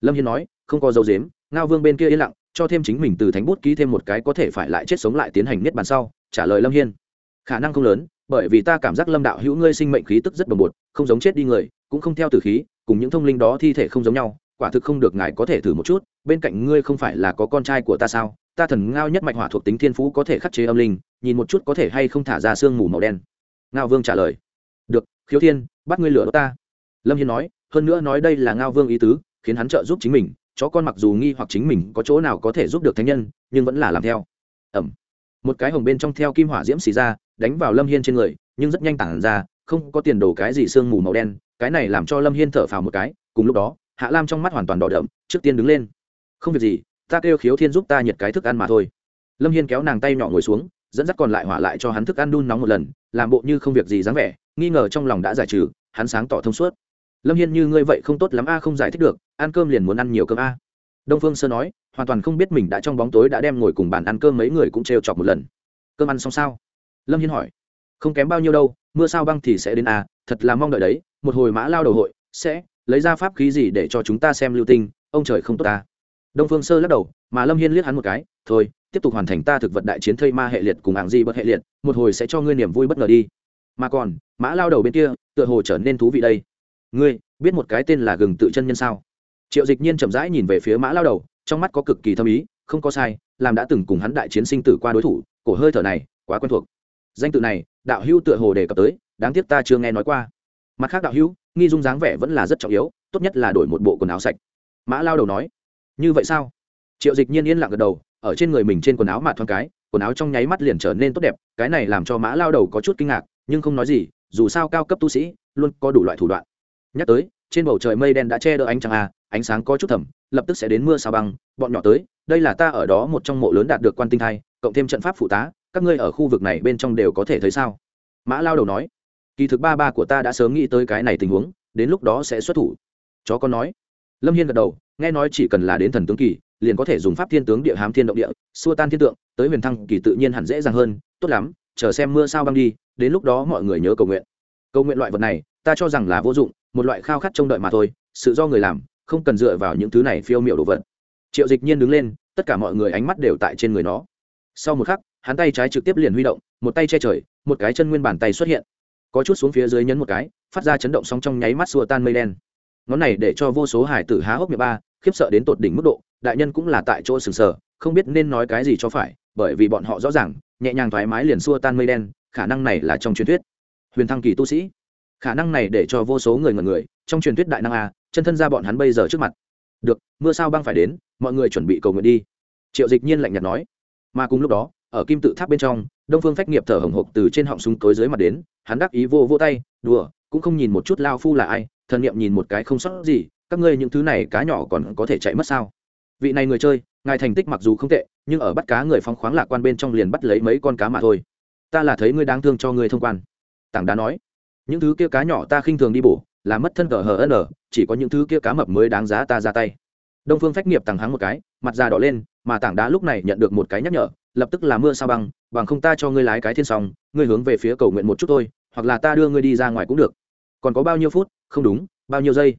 lâm hiên nói, không có dấu dếm ngao vương bên kia yên lặng, cho thêm chính mình từ thánh bút ký thêm một cái có thể phải lại chết sống lại tiến hành niết bàn sau, trả lời lâm hiên. Khả năng không lớn, bởi vì ta cảm giác lâm đạo hữu ngươi sinh mệnh khí tức rất bồng bột, không giống chết đi người, cũng không theo tử khí, cùng những thông linh đó thi thể không giống nhau quả thực không được ngài có thể thử một chút, bên cạnh ngươi không phải là có con trai của ta sao? Ta thần ngao nhất mạch hỏa thuộc tính thiên phú có thể khắc chế âm linh, nhìn một chút có thể hay không thả ra sương mù màu đen. Ngao vương trả lời. Được, khiếu thiên, bắt ngươi lửa ta. Lâm hiên nói, hơn nữa nói đây là ngao vương ý tứ, khiến hắn trợ giúp chính mình, chó con mặc dù nghi hoặc chính mình có chỗ nào có thể giúp được thánh nhân, nhưng vẫn là làm theo. Ẩm. Một cái hồng bên trong theo kim hỏa diễm xì ra, đánh vào lâm hiên trên người, nhưng rất nhanh tản ra, không có tiền đồ cái gì sương mù màu đen, cái này làm cho lâm hiên thở phào một cái, cùng lúc đó hạ lam trong mắt hoàn toàn đỏ đậm, trước tiên đứng lên. Không việc gì, ta kêu khiếu thiên giúp ta nhiệt cái thức ăn mà thôi. Lâm hiên kéo nàng tay nhỏ ngồi xuống, dẫn dắt còn lại hỏa lại cho hắn thức ăn đun nóng một lần, làm bộ như không việc gì dáng vẻ, nghi ngờ trong lòng đã giải trừ, hắn sáng tỏ thông suốt. Lâm hiên như ngươi vậy không tốt lắm a, không giải thích được, ăn cơm liền muốn ăn nhiều cơm a. Đông phương sơ nói, hoàn toàn không biết mình đã trong bóng tối đã đem ngồi cùng bàn ăn cơm mấy người cũng trêu chọc một lần. Cơm ăn xong sao? Lâm hiên hỏi. Không kém bao nhiêu đâu, mưa sao băng thì sẽ đến a, thật là mong đợi đấy, một hồi mã lao đầu hội, sẽ lấy ra pháp khí gì để cho chúng ta xem lưu tinh, ông trời không tốt ta. Đông phương sơ lắc đầu, mà lâm hiên liếc hắn một cái, thôi, tiếp tục hoàn thành ta thực vật đại chiến thây ma hệ liệt cùng hạng di bất hệ liệt, một hồi sẽ cho ngươi niềm vui bất ngờ đi. Mà còn, mã lao đầu bên kia, tựa hồ trở nên thú vị đây. Ngươi, biết một cái tên là gừng tự chân nhân sao? Triệu dịch nhiên chậm rãi nhìn về phía mã lao đầu, trong mắt có cực kỳ thâm ý, không có sai, làm đã từng cùng hắn đại chiến sinh tử qua đối thủ, cổ hơi thở này, quá quen thuộc. Danh tự này, đạo hữu tựa hồ đề cập tới, đáng tiếc ta chưa nghe nói qua. Mặt khác đạo hữu nghi dung dáng vẻ vẫn là rất trọng yếu, tốt nhất là đổi một bộ quần áo sạch. Mã lao đầu nói, như vậy sao? Triệu dịch nhiên yên lặng gật đầu, ở trên người mình trên quần áo mạt thoáng cái, quần áo trong nháy mắt liền trở nên tốt đẹp, cái này làm cho mã lao đầu có chút kinh ngạc, nhưng không nói gì, dù sao cao cấp tu sĩ, luôn có đủ loại thủ đoạn. Nhắc tới, trên bầu trời mây đen đã che đỡ ánh trăng à ánh sáng có chút thầm, lập tức sẽ đến mưa sao băng, bọn nhỏ tới, đây là ta ở đó một trong mộ lớn đạt được quan tinh thai, cộng thêm trận pháp phụ tá, các ngươi ở khu vực này bên trong đều có thể thấy sao? Mã lao đầu nói kỳ thực ba ba của ta đã sớm nghĩ tới cái này tình huống, đến lúc đó sẽ xuất thủ. Chó con nói. Lâm hiên gật đầu, nghe nói chỉ cần là đến thần tướng kỳ, liền có thể dùng pháp thiên tướng địa hám thiên động địa, xua tan thiên tượng, tới huyền thăng kỳ tự nhiên hẳn dễ dàng hơn, tốt lắm, chờ xem mưa sao băng đi, đến lúc đó mọi người nhớ cầu nguyện. Cầu nguyện loại vật này, ta cho rằng là vô dụng, một loại khao khát trông đợi mà thôi, sự do người làm, không cần dựa vào những thứ này phiêu m i ệ u đồ vật. Triệu dịch nhiên đứng lên, tất cả mọi người ánh mắt đều tại trên người nó. Sau một khắc, hắn tay trái trực tiếp liền huy động, một tay che trời, một cái chân nguyên bàn tay xuất hiện có chút xuống phía dưới nhấn một cái, phát ra chấn động sóng trong nháy mắt xua tan mây đen. Ngón này để cho vô số hải tử há hốc miệng ba, khiếp sợ đến tột đỉnh mức độ, đại nhân cũng là tại chỗ sừng sờ, không biết nên nói cái gì cho phải, bởi vì bọn họ rõ ràng, nhẹ nhàng thoải mái liền xua tan mây đen, khả năng này là trong truyền thuyết. Huyền thăng kỳ tu sĩ, khả năng này để cho vô số người ngần người, trong truyền thuyết đại năng a, chân thân ra bọn hắn bây giờ trước mặt. Được, mưa sao băng phải đến, mọi người chuẩn bị cầu nguyện đi. Triệu dịch nhiên lạnh nhạt nói. Mà cùng lúc đó, ở kim tự tháp bên trong, đông phương phách nghiệp thở hồng hộc từ trên họng súng tối dưới mặt đến hắn đắc ý vô vô tay, đùa, cũng không nhìn một chút lao phu là ai, thần niệm nhìn một cái không sót gì, các ngươi những thứ này cá nhỏ còn có thể chạy mất sao? Vị này người chơi, ngài thành tích mặc dù không tệ, nhưng ở bắt cá người phóng khoáng lạc quan bên trong liền bắt lấy mấy con cá mà thôi. Ta là thấy ngươi đáng thương cho ngươi thông quan. Tảng đá nói. Những thứ kia cá nhỏ ta khinh thường đi bổ, là mất thân cờ hờ n, chỉ có những thứ kia cá mập mới đáng giá ta ra tay. Đông phương phách nghiệp tàng hắng một cái, mặt da đỏ lên, mà tảng đá lúc này nhận được một cái nhắc nhở lập tức là mưa sao băng, bằng không ta cho ngươi lái cái thiên song, ngươi hướng về phía cầu nguyện một chút thôi, hoặc là ta đưa ngươi đi ra ngoài cũng được. Còn có bao nhiêu phút? Không đúng, bao nhiêu giây?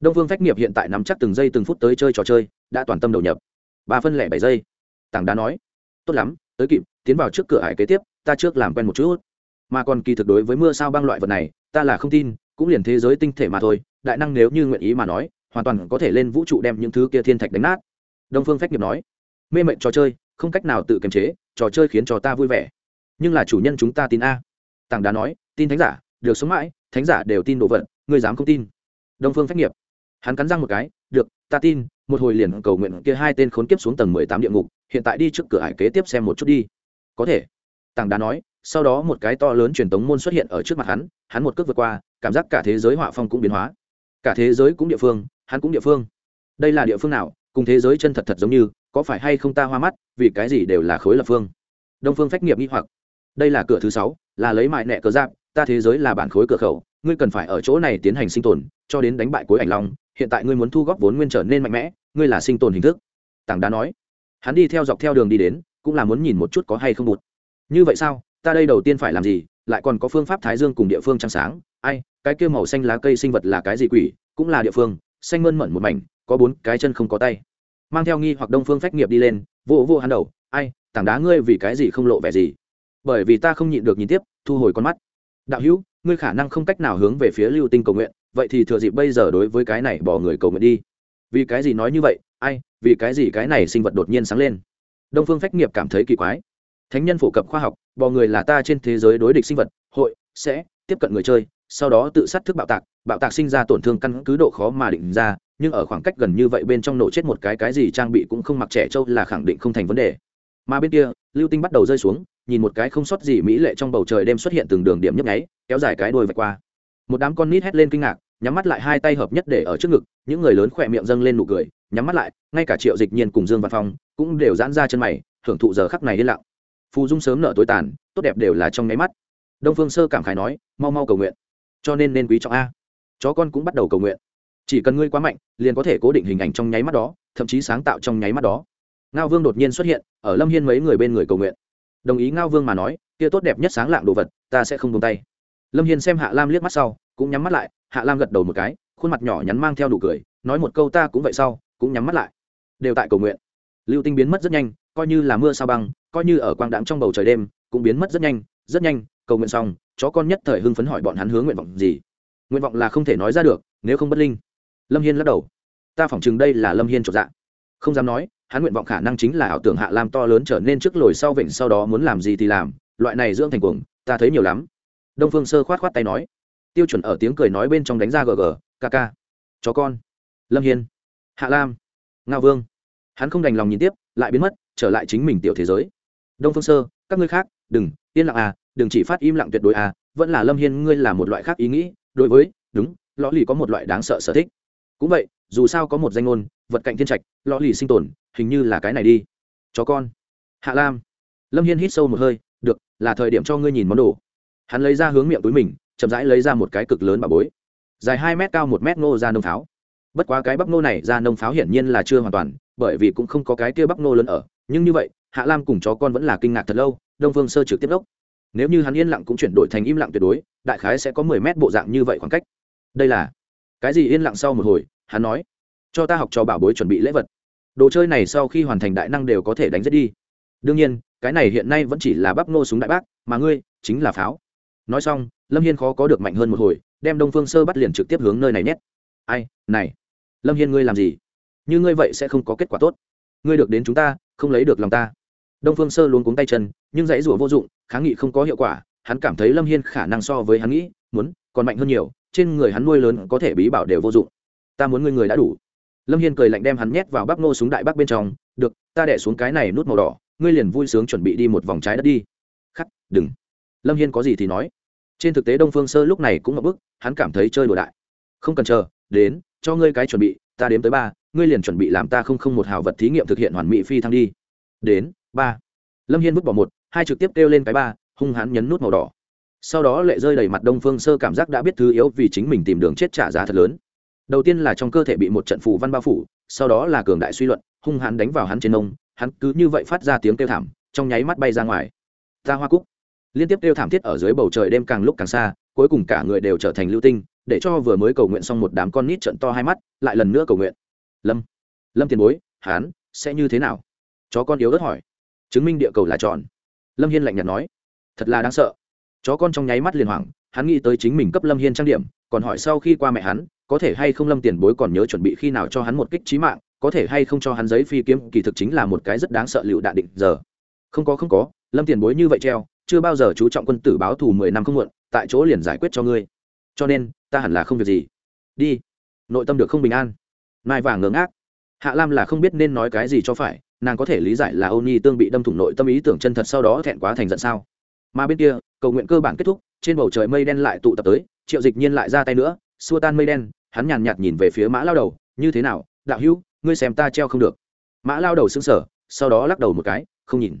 Đông phương phách nghiệp hiện tại nắm chắc từng giây từng phút tới chơi trò chơi, đã toàn tâm đầu nhập. Ba phân lẻ bảy giây. Tảng đá nói. Tốt lắm, tới kịp, tiến vào trước cửa hải kế tiếp, ta trước làm quen một chút. Mà còn kỳ thực đối với mưa sao băng loại vật này, ta là không tin, cũng liền thế giới tinh thể mà thôi, đại năng nếu như nguyện ý mà nói, hoàn toàn có thể lên vũ trụ đem những thứ kia thiên thạch đánh nát. Đông phương phách nghiệp nói. Mê mệnh trò chơi không cách nào tự kiềm chế, trò chơi khiến cho ta vui vẻ. Nhưng là chủ nhân chúng ta tin a. Tảng đá nói, tin thánh giả, được sống mãi, thánh giả đều tin đồ vật, ngươi dám không tin. Đông phương phách nghiệp. Hắn cắn răng một cái, được, ta tin, một hồi liền cầu nguyện kia hai tên khốn kiếp xuống tầng mười tám địa ngục, hiện tại đi trước cửa hải kế tiếp xem một chút đi. Có thể. Tảng đá nói, sau đó một cái to lớn truyền tống môn xuất hiện ở trước mặt hắn hắn một cước vượt qua, cảm giác cả thế giới họa phong cũng biến hóa. Cả thế giới cũng địa phương, hắn cũng địa phương. Đây là địa phương nào, cùng thế giới chân thật thật giống như? Có phải hay không ta hoa mắt, vì cái gì đều là khối lập phương? Đông phương phách nghiệp nghi hoặc. Đây là cửa thứ sáu, là lấy mại nẹ cờ giáp, ta thế giới là bản khối cửa khẩu, ngươi cần phải ở chỗ này tiến hành sinh tồn, cho đến đánh bại cuối ảnh long, hiện tại ngươi muốn thu góp vốn nguyên trở nên mạnh mẽ, ngươi là sinh tồn hình thức. Tảng đá nói. Hắn đi theo dọc theo đường đi đến, cũng là muốn nhìn một chút có hay không bụt. Như vậy sao, ta đây đầu tiên phải làm gì, lại còn có phương pháp thái dương cùng địa phương trăng sáng, ai, cái kia màu xanh lá cây sinh vật là cái gì quỷ, cũng là địa phương, xanh mơn mận một mảnh, có bốn cái chân không có tay mang theo nghi hoặc đông phương phách nghiệp đi lên, vô vô hắn đầu, ai, tảng đá ngươi vì cái gì không lộ vẻ gì? Bởi vì ta không nhịn được nhìn tiếp, thu hồi con mắt. Đạo hữu, ngươi khả năng không cách nào hướng về phía lưu tinh cầu nguyện, vậy thì thừa dịp bây giờ đối với cái này bỏ người cầu nguyện đi. Vì cái gì nói như vậy? Ai, vì cái gì cái này sinh vật đột nhiên sáng lên? Đông phương phách nghiệp cảm thấy kỳ quái. Thánh nhân phổ cập khoa học, bò người là ta trên thế giới đối địch sinh vật, hội sẽ tiếp cận người chơi, sau đó tự sát thức bạo tạc bạo tạc sinh ra tổn thương căn cứ độ khó mà định ra nhưng ở khoảng cách gần như vậy bên trong nổ chết một cái cái gì trang bị cũng không mặc trẻ trâu là khẳng định không thành vấn đề. Mà bên kia, lưu tinh bắt đầu rơi xuống, nhìn một cái không sót gì mỹ lệ trong bầu trời đêm xuất hiện từng đường điểm nhấp nháy, kéo dài cái đôi vạch qua. Một đám con nít hét lên kinh ngạc, nhắm mắt lại hai tay hợp nhất để ở trước ngực, những người lớn khỏe miệng dâng lên nụ cười, nhắm mắt lại, ngay cả triệu dịch nhiên cùng dương văn phong cũng đều giãn ra chân mày, hưởng thụ giờ khắc này yên lặng. Phù dung sớm nở tối tàn, tốt đẹp đều là trong nháy mắt. Đông phương sơ cảm khái nói, mau mau cầu nguyện. Cho nên nên quý trọng a. Chó con cũng bắt đầu cầu nguyện chỉ cần ngươi quá mạnh, liền có thể cố định hình ảnh trong nháy mắt đó, thậm chí sáng tạo trong nháy mắt đó. Ngao vương đột nhiên xuất hiện, ở lâm hiên mấy người bên người cầu nguyện. Đồng ý ngao vương mà nói, kia tốt đẹp nhất sáng lạng đồ vật, ta sẽ không tung tay. Lâm hiên xem hạ lam liếc mắt sau, cũng nhắm mắt lại, hạ lam gật đầu một cái, khuôn mặt nhỏ nhắn mang theo đủ cười, nói một câu ta cũng vậy sau, cũng nhắm mắt lại. Đều tại cầu nguyện. Lưu tinh biến mất rất nhanh, coi như là mưa sao băng, coi như ở quang đạm trong bầu trời đêm, cũng biến mất rất nhanh rất nhanh, cầu nguyện xong, chó con nhất thời hưng phấn hỏi bọn hắn hướng nguyện vọng gì. Nguyện vọng là không thể nói ra được, nếu không bất linh lâm hiên lắc đầu. Ta phỏng chừng đây là lâm hiên trọn dạ. Không dám nói, hắn nguyện vọng khả năng chính là ảo tưởng hạ lam to lớn trở nên trước lồi sau vịnh sau đó muốn làm gì thì làm, loại này dưỡng thành cuồng, ta thấy nhiều lắm. Đông phương sơ khoát khoát tay nói. Tiêu chuẩn ở tiếng cười nói bên trong đánh ra gg kk chó con. Lâm hiên. Hạ lam. Ngao vương. Hắn không đành lòng nhìn tiếp, lại biến mất, trở lại chính mình tiểu thế giới. Đông phương sơ, các ngươi khác, đừng, yên lặng à đừng chỉ phát im lặng tuyệt đối à vẫn là lâm hiên, ngươi là một loại khác ý nghĩ, đối với, đúng, lõ lì có một loại đáng sợ sở thích cũng vậy, dù sao có một danh ngôn, vật cạnh thiên trạch, lõ lì sinh tồn, hình như là cái này đi. Chó con. Hạ lam. Lâm hiên hít sâu một hơi, được, là thời điểm cho ngươi nhìn món đồ. Hắn lấy ra hướng miệng túi mình, chậm rãi lấy ra một cái cực lớn bà bối. Dài hai mét cao một mét nô ra nông pháo. Bất quá cái bắp nô này ra nông pháo hiển nhiên là chưa hoàn toàn, bởi vì cũng không có cái kia bắp nô lớn ở. Nhưng như vậy, hạ lam cùng chó con vẫn là kinh ngạc thật lâu, đông phương sơ trực tiếp đốc. Nếu như hắn yên lặng cũng chuyển đổi thành im lặng tuyệt đối, đại khái sẽ có mười mét bộ dạng như vậy khoảng cách. Đây là cái gì yên lặng sau một hồi, hắn nói, cho ta học cho bảo bối chuẩn bị lễ vật. Đồ chơi này sau khi hoàn thành đại năng đều có thể đánh giết đi. Đương nhiên, cái này hiện nay vẫn chỉ là bắp nô súng đại bác, mà ngươi chính là pháo. Nói xong, lâm hiên khó có được mạnh hơn một hồi, đem đông phương sơ bắt liền trực tiếp hướng nơi này nhét. Ai, này, lâm hiên ngươi làm gì? Như ngươi vậy sẽ không có kết quả tốt. Ngươi được đến chúng ta, không lấy được lòng ta. Đông phương sơ luôn cuống tay chân, nhưng dãy rủa vô dụng, kháng nghị không có hiệu quả, hắn cảm thấy lâm hiên khả năng so với hắn nghĩ, muốn còn mạnh hơn nhiều trên người hắn nuôi lớn có thể bí bảo đều vô dụng. Ta muốn ngươi người đã đủ. Lâm hiên cười lạnh đem hắn nhét vào bắp nô súng đại bắc bên trong, được, ta đẻ xuống cái này nút màu đỏ, ngươi liền vui sướng chuẩn bị đi một vòng trái đất đi. Khắc, đừng. Lâm hiên có gì thì nói. Trên thực tế đông phương sơ lúc này cũng ngập bức, hắn cảm thấy chơi đồ đại. Không cần chờ, đến, cho ngươi cái chuẩn bị, ta đếm tới ba, ngươi liền chuẩn bị làm ta không không một hào vật thí nghiệm thực hiện hoàn mỹ phi thăng đi. Đến, ba. Lâm hiên vứt bỏ một, hai trực tiếp kêu lên cái ba, hung hãn nhấn nút màu đỏ sau đó lệ rơi đầy mặt đông phương sơ cảm giác đã biết thứ yếu vì chính mình tìm đường chết trả giá thật lớn. Đầu tiên là trong cơ thể bị một trận phù văn bao phủ, sau đó là cường đại suy luận, hung hãn đánh vào hắn trên ông, hắn cứ như vậy phát ra tiếng kêu thảm, trong nháy mắt bay ra ngoài. Ta hoa cúc. Liên tiếp kêu thảm thiết ở dưới bầu trời đêm càng lúc càng xa, cuối cùng cả người đều trở thành lưu tinh, để cho vừa mới cầu nguyện xong một đám con nít trận to hai mắt, lại lần nữa cầu nguyện. Lâm. Lâm tiền bối hán sẽ như thế nào? Chó con yếu ớt hỏi. Chứng minh địa cầu là tròn. Lâm hiên lạnh nhạt nói. Thật là đáng sợ chó con trong nháy mắt liền hoảng, hắn nghĩ tới chính mình cấp lâm hiên trang điểm, còn hỏi sau khi qua mẹ hắn, có thể hay không lâm tiền bối còn nhớ chuẩn bị khi nào cho hắn một kích trí mạng, có thể hay không cho hắn giấy phi kiếm, kỳ thực chính là một cái rất đáng sợ lựu đạn định giờ. Không có không có, lâm tiền bối như vậy treo, chưa bao giờ chú trọng quân tử báo thù mười năm không muộn, tại chỗ liền giải quyết cho ngươi. Cho nên, ta hẳn là không việc gì. Đi. Nội tâm được không bình an. Mai vàng ngớ ngác. Hạ lam là không biết nên nói cái gì cho phải, nàng có thể lý giải là âu nhi tương bị đâm thủng nội tâm ý tưởng chân thật sau đó thẹn quá thành giận sao mà bên kia, cầu nguyện cơ bản kết thúc, trên bầu trời mây đen lại tụ tập tới, triệu dịch nhiên lại ra tay nữa, xua tan mây đen, hắn nhàn nhạt nhìn về phía mã lao đầu, như thế nào, đạo hữu, ngươi xem ta treo không được. Mã lao đầu xứng sở sau đó lắc đầu một cái, không nhìn.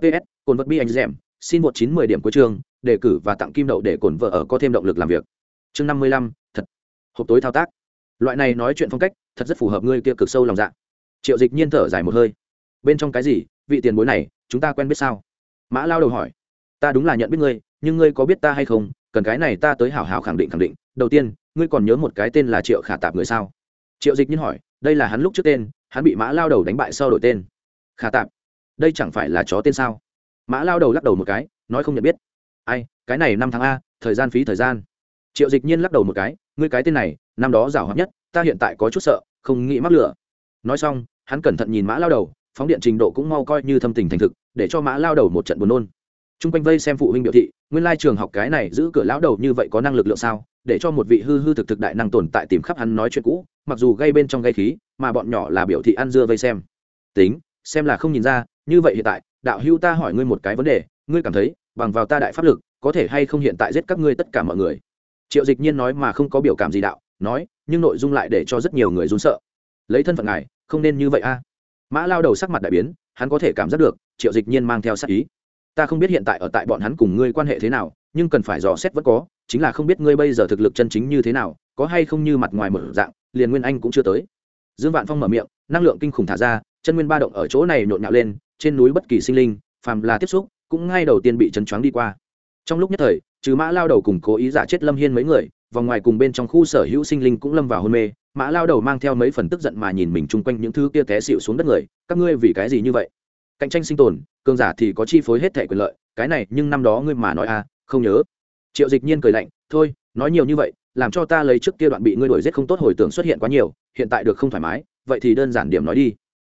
Ps cồn vật bi anh dẻm xin một chín mười điểm cuối chương, đề cử và tặng kim đậu để cồn vợ ở có thêm động lực làm việc. Chương năm mươi lăm, thật. Hộp tối thao tác. Loại này nói chuyện phong cách, thật rất phù hợp ngươi kia cực sâu lòng dạ. Triệu dịch nhiên thở dài một hơi. Bên trong cái gì, vị tiền bối này, chúng ta quen biết sao? Mã lao đầu hỏi ta đúng là nhận biết ngươi, nhưng ngươi có biết ta hay không? Cần cái này ta tới hảo hảo khẳng định khẳng định. Đầu tiên, ngươi còn nhớ một cái tên là triệu khả tạp người sao? Triệu dịch nhiên hỏi, đây là hắn lúc trước tên, hắn bị mã lao đầu đánh bại sau đổi tên. Khả tạp, đây chẳng phải là chó tên sao? Mã lao đầu lắc đầu một cái, nói không nhận biết. Ai, cái này năm tháng a, thời gian phí thời gian. Triệu dịch nhiên lắc đầu một cái, ngươi cái tên này, năm đó giảo hợp nhất, ta hiện tại có chút sợ, không nghĩ mắc lửa. Nói xong, hắn cẩn thận nhìn mã lao đầu, phóng điện trình độ cũng mau coi như thâm tình thành thực, để cho mã lao đầu một trận buồn nôn t r u n g quanh vây xem phụ huynh biểu thị, nguyên lai trường học cái này giữ cửa lão đầu như vậy có năng lực lượng sao, để cho một vị hư hư thực thực đại năng tồn tại tìm khắp hắn nói chuyện cũ, mặc dù gây bên trong gây khí, mà bọn nhỏ là biểu thị ăn dưa vây xem. Tính, xem là không nhìn ra, như vậy hiện tại, đạo hưu ta hỏi ngươi một cái vấn đề, ngươi cảm thấy, bằng vào ta đại pháp lực, có thể hay không hiện tại giết các ngươi tất cả mọi người? Triệu dịch nhiên nói mà không có biểu cảm gì đạo, nói, nhưng nội dung lại để cho rất nhiều người run sợ. Lấy thân phận ngài, không nên như vậy a. Mã lao đầu sắc mặt đại biến, hắn có thể cảm giác được, triệu dịch nhiên mang theo sắc ý ta không biết hiện tại ở tại bọn hắn cùng ngươi quan hệ thế nào, nhưng cần phải dò xét vẫn có, chính là không biết ngươi bây giờ thực lực chân chính như thế nào, có hay không như mặt ngoài mở dạng, liền nguyên anh cũng chưa tới. Dương vạn phong mở miệng, năng lượng kinh khủng thả ra, chân nguyên ba động ở chỗ này nhộn nhạo lên, trên núi bất kỳ sinh linh, phàm là tiếp xúc, cũng ngay đầu tiên bị chấn choáng đi qua. Trong lúc nhất thời, trừ mã lao đầu cùng cố ý giả chết lâm hiên mấy người, vòng ngoài cùng bên trong khu sở hữu sinh linh cũng lâm vào hôn mê, mã lao đầu mang theo mấy phần tức giận mà nhìn mình chung quanh những thứ kia té xịu xuống đất người, các ngươi vì cái gì như vậy? Cạnh tranh sinh tồn, cường giả thì có chi phối hết thẻ quyền lợi, cái này nhưng năm đó ngươi mà nói à không nhớ. Triệu dịch nhiên cười lạnh, thôi, nói nhiều như vậy, làm cho ta lấy trước kia đoạn bị ngươi đuổi giết không tốt hồi tưởng xuất hiện quá nhiều, hiện tại được không thoải mái, vậy thì đơn giản điểm nói đi.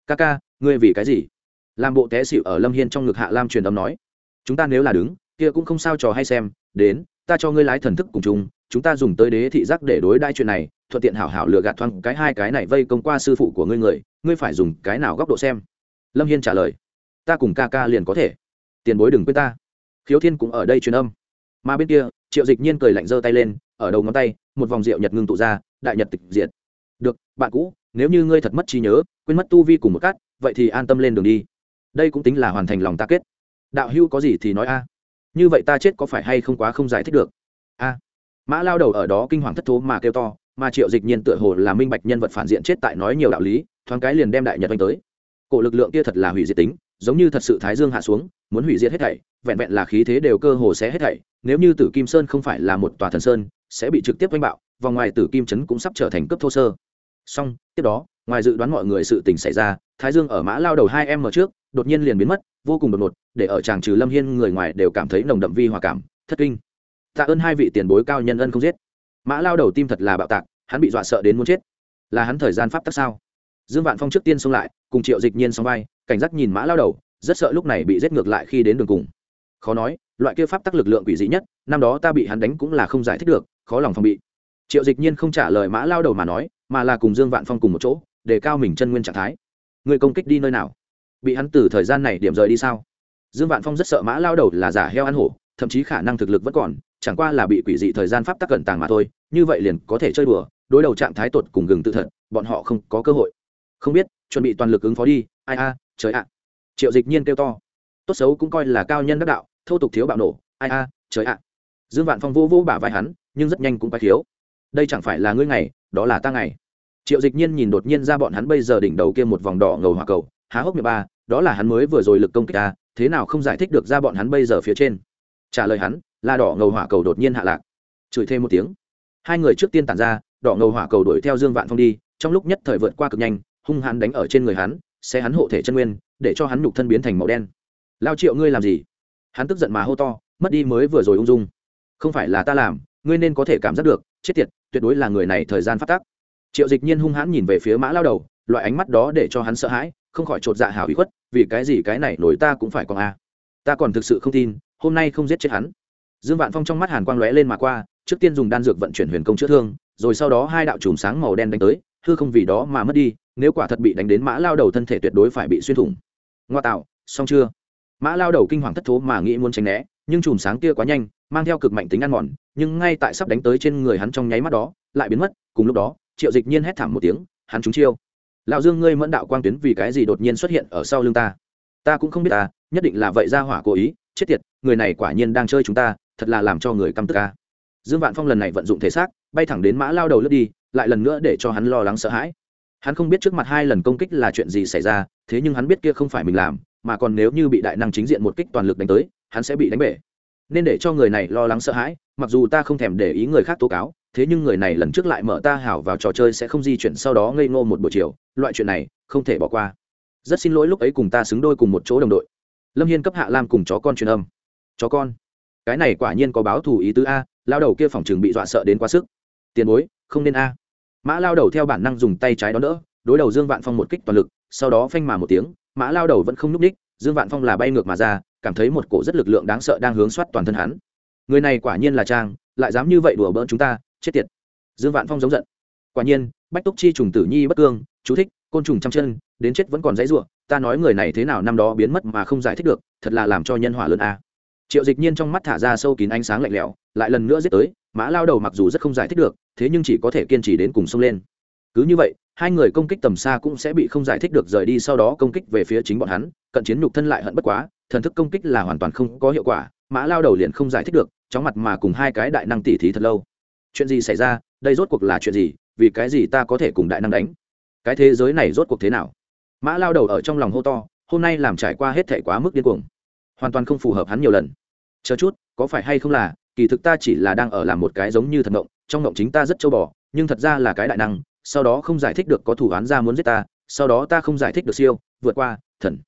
Ca ca, ngươi vì cái gì? Làm bộ té xịu ở lâm hiên trong ngực hạ lam truyền âm nói. Chúng ta nếu là đứng, kia cũng không sao trò hay xem, đến, ta cho ngươi lái thần thức cùng chung, chúng ta dùng tới đế thị giác để đối đai chuyện này, thuận tiện hảo hảo lừa gạt thoáng cái hai cái này vây công qua sư phụ của ngươi người, ngươi phải dùng cái nào góc độ xem? Lâm hiên trả lời ta cùng ca ca liền có thể. Tiền bối đừng quên ta. Khiếu thiên cũng ở đây truyền âm. Mà bên kia, triệu dịch nhiên cười lạnh giơ tay lên, ở đầu ngón tay, một vòng rượu nhật ngưng tụ ra, đại nhật tịch diệt. Được, bạn cũ, nếu như ngươi thật mất trí nhớ, quên mất tu vi cùng một cát, vậy thì an tâm lên đường đi. Đây cũng tính là hoàn thành lòng ta kết. Đạo hưu có gì thì nói a. Như vậy ta chết có phải hay không quá không giải thích được? A. Mã lao đầu ở đó kinh hoàng thất thố mà kêu to, mà triệu dịch nhiên tựa hồ là minh bạch nhân vật phản diện chết tại nói nhiều đạo lý, thoáng cái liền đem đại nhật oanh tới. Cổ lực lượng kia thật là hủy diệt tính giống như thật sự thái dương hạ xuống, muốn hủy diệt hết thảy, vẹn vẹn là khí thế đều cơ hồ sẽ hết thảy, nếu như tử kim sơn không phải là một tòa thần sơn, sẽ bị trực tiếp oanh bạo vòng ngoài tử kim trấn cũng sắp trở thành cấp thô sơ. Song tiếp đó, ngoài dự đoán mọi người sự tình xảy ra, thái dương ở mã lao đầu hai em ở trước, đột nhiên liền biến mất, vô cùng đột ngột, để ở chàng trừ lâm hiên người ngoài đều cảm thấy nồng đậm vi hòa cảm, thất kinh. Tạ ơn hai vị tiền bối cao nhân ân không giết. Mã lao đầu tim thật là bạo tạc, hắn bị dọa sợ đến muốn chết. Là hắn thời gian pháp tắc sao? Dương vạn phong trước tiên xông lại, cùng triệu dịch nhiên xong vai, cảnh giác nhìn mã lao đầu, rất sợ lúc này bị giết ngược lại khi đến đường cùng. Khó nói, loại kia pháp tắc lực lượng quỷ dị nhất, năm đó ta bị hắn đánh cũng là không giải thích được, khó lòng phòng bị. Triệu dịch nhiên không trả lời mã lao đầu mà nói, mà là cùng dương vạn phong cùng một chỗ, để cao mình chân nguyên trạng thái. Người công kích đi nơi nào? Bị hắn từ thời gian này điểm rời đi sao? Dương vạn phong rất sợ mã lao đầu là giả heo ăn hổ, thậm chí khả năng thực lực vẫn còn, chẳng qua là bị quỷ dị thời gian pháp tắc cận tàng mà thôi, như vậy liền có thể chơi đùa, đối đầu trạng thái tột cùng gừng tự thật, bọn họ không có cơ hội không biết, chuẩn bị toàn lực ứng phó đi, ai a, trời ạ. Triệu dịch nhiên kêu to. Tốt xấu cũng coi là cao nhân đắc đạo, thô tục thiếu bạo nổ, ai a, trời ạ. Dương vạn phong vô vô bả vai hắn, nhưng rất nhanh cũng phải thiếu đây chẳng phải là ngươi ngày, đó là ta ngày. Triệu dịch nhiên nhìn đột nhiên ra bọn hắn bây giờ đỉnh đầu kia một vòng đỏ ngầu hỏa cầu, há hốc miệng ba, đó là hắn mới vừa rồi lực công kích ta thế nào không giải thích được ra bọn hắn bây giờ phía trên. Trả lời hắn, là đỏ ngầu hỏa cầu đột nhiên hạ lạc. Chửi thêm một tiếng. Hai người trước tiên tản ra, đỏ ngầu hỏa cầu đuổi theo dương vạn phong đi, trong lúc nhất thời vượt qua cực nhanh hung hãn đánh ở trên người hắn sẽ hắn hộ thể chân nguyên, để cho hắn nhục thân biến thành màu đen. Lao triệu, ngươi làm gì? Hắn tức giận mà hô to, mất đi mới vừa rồi ung dung. Không phải là ta làm, ngươi nên có thể cảm giác được, chết tiệt, tuyệt đối là người này thời gian phát tác. Triệu dịch nhiên hung hãn nhìn về phía mã lao đầu, loại ánh mắt đó để cho hắn sợ hãi, không khỏi chột dạ hào ý khuất, vì cái gì cái này nổi ta cũng phải còn a à. ta còn thực sự không tin, hôm nay không giết chết hắn. Dương vạn phong trong mắt hàn quang lóe lên mà qua, trước tiên dùng đan dược vận chuyển huyền công chữa thương, rồi sau đó hai đạo chùm sáng màu đen đánh tới hư không vì đó mà mất đi, nếu quả thật bị đánh đến mã lao đầu thân thể tuyệt đối phải bị xuyên thủng. Ngoa tạo, xong chưa? Mã lao đầu kinh hoàng thất thố mà nghĩ muốn tránh né, nhưng chùm sáng kia quá nhanh, mang theo cực mạnh tính ăn mòn, nhưng ngay tại sắp đánh tới trên người hắn trong nháy mắt đó, lại biến mất, cùng lúc đó, triệu dịch nhiên hét thảm một tiếng, hắn trúng chiêu. Lão dương ngươi mẫn đạo quang tuyến vì cái gì đột nhiên xuất hiện ở sau lưng ta? Ta cũng không biết ta, nhất định là vậy ra hỏa cố ý, chết tiệt, người này quả nhiên đang chơi chúng ta, thật là làm cho người căm tức ca dương vạn phong lần này vận dụng thể xác bay thẳng đến mã lao đầu lướt đi, lại lần nữa để cho hắn lo lắng sợ hãi. Hắn không biết trước mặt hai lần công kích là chuyện gì xảy ra, thế nhưng hắn biết kia không phải mình làm, mà còn nếu như bị đại năng chính diện một kích toàn lực đánh tới, hắn sẽ bị đánh bể. Nên để cho người này lo lắng sợ hãi, mặc dù ta không thèm để ý người khác tố cáo, thế nhưng người này lần trước lại mở ta hảo vào trò chơi sẽ không di chuyển sau đó ngây ngô một buổi chiều, loại chuyện này, không thể bỏ qua. Rất xin lỗi lúc ấy cùng ta xứng đôi cùng một chỗ đồng đội. Lâm hiên cấp hạ lam cùng chó con truyền âm. Chó con. Cái này quả nhiên có báo thù ý tứ a, lao đầu kia phòng trường bị dọa sợ đến quá sức tiền bối, không nên a. Mã lao đầu theo bản năng dùng tay trái đón đỡ, đối đầu dương vạn phong một kích toàn lực, sau đó phanh mà một tiếng, mã lao đầu vẫn không n ních dương vạn phong là bay ngược mà ra, cảm thấy một cổ rất lực lượng đáng sợ đang hướng soát toàn thân hắn. Người này quả nhiên là trang, lại dám như vậy đùa bỡn chúng ta, chết tiệt. Dương vạn phong giống giận. Quả nhiên, bách túc chi trùng tử nhi bất cương, chú thích, côn trùng trăm chân, đến chết vẫn còn dãy ruộng ta nói người này thế nào năm đó biến mất mà không giải thích được, thật là làm cho nhân hỏa lớn a. Triệu dịch nhiên trong mắt thả ra sâu kín ánh sáng lạnh lẽo, lại lần nữa giết tới, mã lao đầu mặc dù rất không giải thích được thế nhưng chỉ có thể kiên trì đến cùng sông lên. Cứ như vậy, hai người công kích tầm xa cũng sẽ bị không giải thích được rời đi sau đó công kích về phía chính bọn hắn, cận chiến nhục thân lại hận bất quá, thần thức công kích là hoàn toàn không có hiệu quả, mã lao đầu liền không giải thích được, chóng mặt mà cùng hai cái đại năng tỉ thí thật lâu. Chuyện gì xảy ra? Đây rốt cuộc là chuyện gì? Vì cái gì ta có thể cùng đại năng đánh? Cái thế giới này rốt cuộc thế nào? Mã lao đầu ở trong lòng hô to, hôm nay làm trải qua hết thể quá mức điên cuồng. Hoàn toàn không phù hợp hắn nhiều lần. Chờ chút, có phải hay không là kỳ thực ta chỉ là đang ở làm một cái giống như thần động trong động chính ta rất châu bò, nhưng thật ra là cái đại năng, sau đó không giải thích được có thủ án ra muốn giết ta, sau đó ta không giải thích được siêu, vượt qua, thần.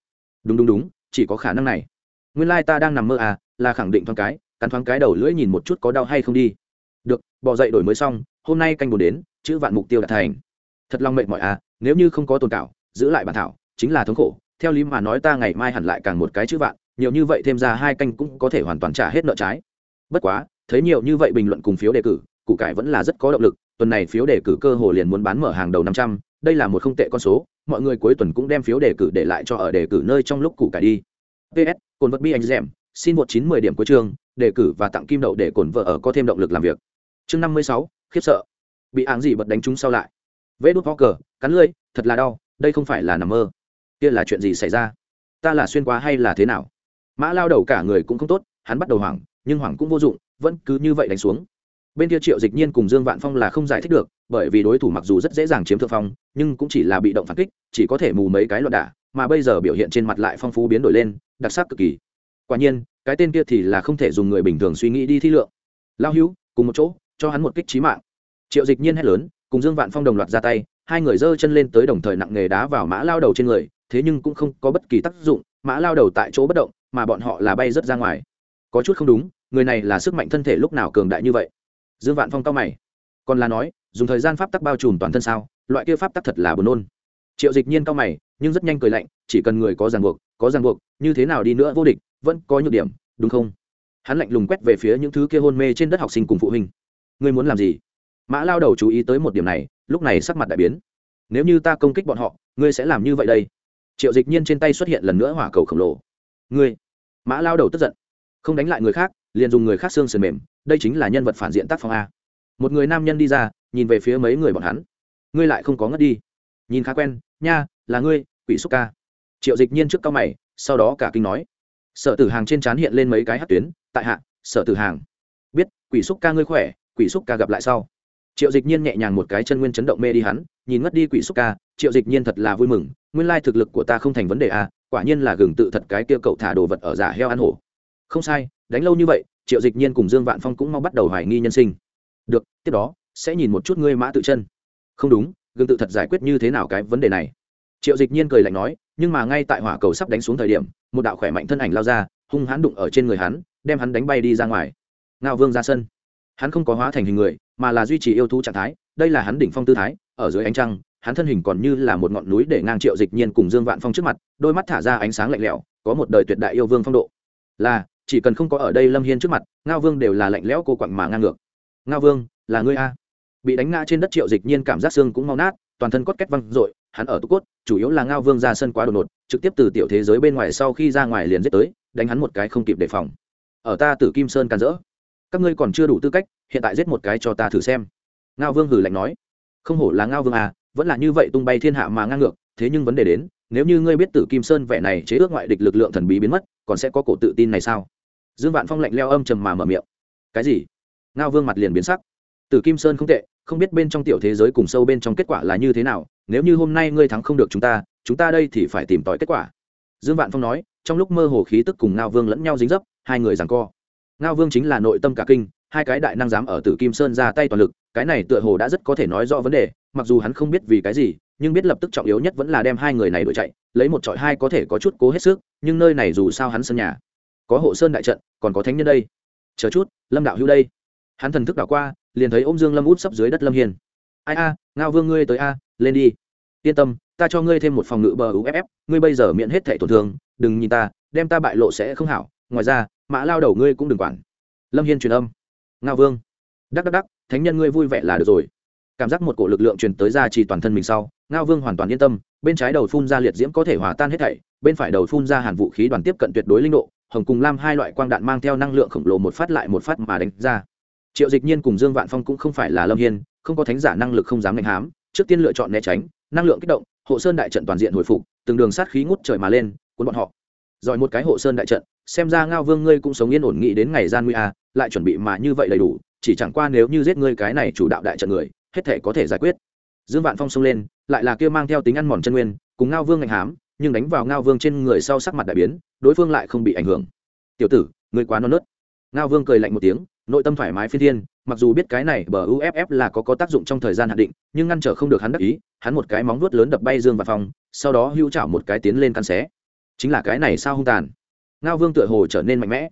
Đúng đúng đúng, chỉ có khả năng này. Nguyên lai ta đang nằm mơ à là khẳng định thoáng cái, cắn thoáng cái đầu lưỡi nhìn một chút có đau hay không đi. Được, bỏ dậy đổi mới xong, hôm nay canh buồn đến, chữ vạn mục tiêu đạt thành. Thật lòng mệt mỏi à nếu như không có tồn cảo, giữ lại bản thảo, chính là thống khổ. Theo lý mà nói ta ngày mai hẳn lại càng một cái chữ vạn, nhiều như vậy thêm ra hai canh cũng có thể hoàn toàn trả hết nợ trái bất quá, thấy nhiều như vậy bình luận cùng phiếu đề cử, củ cải vẫn là rất có động lực, tuần này phiếu đề cử cơ hồ liền muốn bán mở hàng đầu năm trăm, đây là một không tệ con số, mọi người cuối tuần cũng đem phiếu đề cử để lại cho ở đề cử nơi trong lúc củ cải đi. Ps cồn vật bi anh dẻm xin một chín mười điểm cuối chương, đề cử và tặng kim đậu để cồn vợ ở có thêm động lực làm việc. Chương năm mươi sáu, khiếp sợ. Bị áng gì bật đánh trúng sau lại. Vê đốt ho cờ cắn lưỡi, thật là đau, đây không phải là nằm mơ. Kia là chuyện gì xảy ra? Ta là xuyên qua hay là thế nào? Mã lao đầu cả người cũng không tốt, hắn bắt đầu hoảng nhưng hoảng cũng vô dụng, vẫn cứ như vậy đánh xuống. Bên kia triệu dịch nhiên cùng dương vạn phong là không giải thích được, bởi vì đối thủ mặc dù rất dễ dàng chiếm thượng phong, nhưng cũng chỉ là bị động phản kích, chỉ có thể mù mấy cái loạn đả, mà bây giờ biểu hiện trên mặt lại phong phú biến đổi lên, đặc sắc cực kỳ. Quả nhiên, cái tên kia thì là không thể dùng người bình thường suy nghĩ đi thi lượng. Lao hữu, cùng một chỗ, cho hắn một kích trí mạng. Triệu dịch nhiên hét lớn, cùng dương vạn phong đồng loạt ra tay, hai người giơ chân lên tới đồng thời nặng nghề đá vào mã lao đầu trên người, thế nhưng cũng không có bất kỳ tác dụng, mã lao đầu tại chỗ bất động, mà bọn họ là bay rất ra ngoài. Có chút không đúng người này là sức mạnh thân thể lúc nào cường đại như vậy? Dương vạn phong cao mày. Còn là nói, dùng thời gian pháp tắc bao trùm toàn thân sao? Loại kia pháp tắc thật là buồn nôn. Triệu dịch nhiên cao mày, nhưng rất nhanh cười lạnh, chỉ cần người có ràng buộc, có ràng buộc, như thế nào đi nữa vô địch, vẫn có nhược điểm, đúng không? Hắn lạnh lùng quét về phía những thứ kia hôn mê trên đất học sinh cùng phụ huynh. Ngươi muốn làm gì? Mã lao đầu chú ý tới một điểm này, lúc này sắc mặt đại biến. Nếu như ta công kích bọn họ, ngươi sẽ làm như vậy đây. Triệu dịch nhiên trên tay xuất hiện lần nữa hỏa cầu khổng lồ. Ngươi? Mã lao đầu tức giận. Không đánh lại người khác liền dùng người khác xương sườn mềm, đây chính là nhân vật phản diện tác phong a. Một người nam nhân đi ra, nhìn về phía mấy người bọn hắn. Ngươi lại không có ngất đi. Nhìn khá quen, nha, là ngươi, quỷ xúc ca. Triệu dịch nhiên trước cao mày, sau đó cả kinh nói. Sở tử hàng trên trán hiện lên mấy cái hát tuyến, tại hạ, sở tử hàng. Biết, quỷ xúc ca ngươi khỏe, quỷ xúc ca gặp lại sau. Triệu dịch nhiên nhẹ nhàng một cái chân nguyên chấn động mê đi hắn, nhìn ngất đi quỷ xúc ca, triệu dịch nhiên thật là vui mừng, nguyên lai thực lực của ta không thành vấn đề à quả nhiên là gừng tự thật cái kia cậu thả đồ vật ở giả heo ăn hổ không sai, đánh lâu như vậy, triệu dịch nhiên cùng dương vạn phong cũng mau bắt đầu hoài nghi nhân sinh. Được, tiếp đó, sẽ nhìn một chút ngươi mã tự chân. Không đúng, gương tự thật giải quyết như thế nào cái vấn đề này. Triệu dịch nhiên cười lạnh nói, nhưng mà ngay tại hỏa cầu sắp đánh xuống thời điểm, một đạo khỏe mạnh thân ảnh lao ra, hung hãn đụng ở trên người hắn, đem hắn đánh bay đi ra ngoài. Ngao vương ra sân. Hắn không có hóa thành hình người, mà là duy trì yêu thú trạng thái, đây là hắn đỉnh phong tư thái, ở dưới ánh trăng, hắn thân hình còn như là một ngọn núi để ngang triệu dịch nhiên cùng dương vạn phong trước mặt, đôi mắt thả ra ánh sáng lạnh lẽo, có một đời tuyệt đại yêu vương phong độ. Là chỉ cần không có ở đây lâm hiên trước mặt, ngao vương đều là lạnh lẽo cô quặng mà ngang ngược. Ngao vương, là ngươi a? Bị đánh ngã trên đất triệu dịch nhiên cảm giác xương cũng mau nát, toàn thân cốt két văng r ộ i hắn ở túc cốt, chủ yếu là ngao vương ra sân quá đột ngột, trực tiếp từ tiểu thế giới bên ngoài sau khi ra ngoài liền giết tới, đánh hắn một cái không kịp đề phòng. Ở ta tử kim sơn can dỡ các ngươi còn chưa đủ tư cách, hiện tại giết một cái cho ta thử xem. Ngao vương hử lạnh nói. Không hổ là ngao vương à vẫn là như vậy tung bay thiên hạ mà ngang ngược, thế nhưng vấn đề đến, nếu như ngươi biết tử kim sơn vẻ này chế ước ngoại địch lực lượng thần bí biến mất, còn sẽ có cổ tự tin này sao? Dương vạn phong lạnh leo âm trầm mà mở miệng. Cái gì? Ngao vương mặt liền biến sắc. Tử kim sơn không tệ, không biết bên trong tiểu thế giới cùng sâu bên trong kết quả là như thế nào, nếu như hôm nay ngươi thắng không được chúng ta chúng ta đây thì phải tìm tòi kết quả. Dương vạn phong nói, trong lúc mơ hồ khí tức cùng ngao vương lẫn nhau dính dấp, hai người rằng co. Ngao vương chính là nội tâm cả kinh, hai cái đại năng dám ở tử kim sơn ra tay toàn lực, cái này tựa hồ đã rất có thể nói rõ vấn đề, mặc dù hắn không biết vì cái gì, nhưng biết lập tức trọng yếu nhất vẫn là đem hai người này đuổi chạy, lấy một trọi hai có thể có chút cố hết sức, nhưng nơi này dù sao hắn sân nhà có hộ sơn đại trận, còn có thánh nhân đây. Chờ chút, lâm đạo hữu đây. Hắn thần thức đảo qua, liền thấy ôm dương lâm út sấp dưới đất lâm hiền ai a, ngao vương ngươi tới a, lên đi. Yên tâm, ta cho ngươi thêm một phòng ngự bờ uff ngươi bây giờ miễn hết thẻ tổn thương, đừng nhìn ta, đem ta bại lộ sẽ không hảo. Ngoài ra, mã lao đầu ngươi cũng đừng quản. Lâm hiên truyền âm. Ngao vương. Đắc đắc đắc, thánh nhân ngươi vui vẻ là được rồi. Cảm giác một cổ lực lượng truyền tới ra chỉ toàn thân mình sau, ngao vương hoàn toàn yên tâm, bên trái đầu phun ra liệt diễm có thể hòa tan hết thảy, bên phải đầu phun ra hàn vũ khí đoàn tiếp cận tuyệt đối linh độ hồng cùng lam hai loại quang đạn mang theo năng lượng khổng lồ một phát lại một phát mà đánh ra. Triệu dịch nhiên cùng dương vạn phong cũng không phải là lâm hiên, không có thánh giả năng lực không dám đánh hám. Trước tiên lựa chọn né tránh, năng lượng kích động, hộ sơn đại trận toàn diện hồi phục, từng đường sát khí ngút trời mà lên, cuốn bọn họ. Giỏi một cái hộ sơn đại trận, xem ra ngao vương ngươi cũng sống yên ổn nghĩ đến ngày gian nguy a, lại chuẩn bị mà như vậy đầy đủ, chỉ chẳng qua nếu như giết ngươi cái này chủ đạo đại trận người, hết thể có thể giải quyết. Dương vạn phong xông lên, lại là kia mang theo tính ăn mòn chân nguyên, cùng ngao vương ngạnh hám nhưng đánh vào ngao vương trên người sau sắc mặt đại biến, đối phương lại không bị ảnh hưởng. Tiểu tử, ngươi quá non nớt. Ngao vương cười lạnh một tiếng, nội tâm thoải mái phi thiên, mặc dù biết cái này bờ uff là có có tác dụng trong thời gian hạn định, nhưng ngăn trở không được hắn đắc ý, hắn một cái móng vuốt lớn đập bay dương và phong, sau đó hưu chảo một cái tiến lên căn xé. Chính là cái này sao hung tàn? Ngao vương tựa hồ trở nên mạnh mẽ.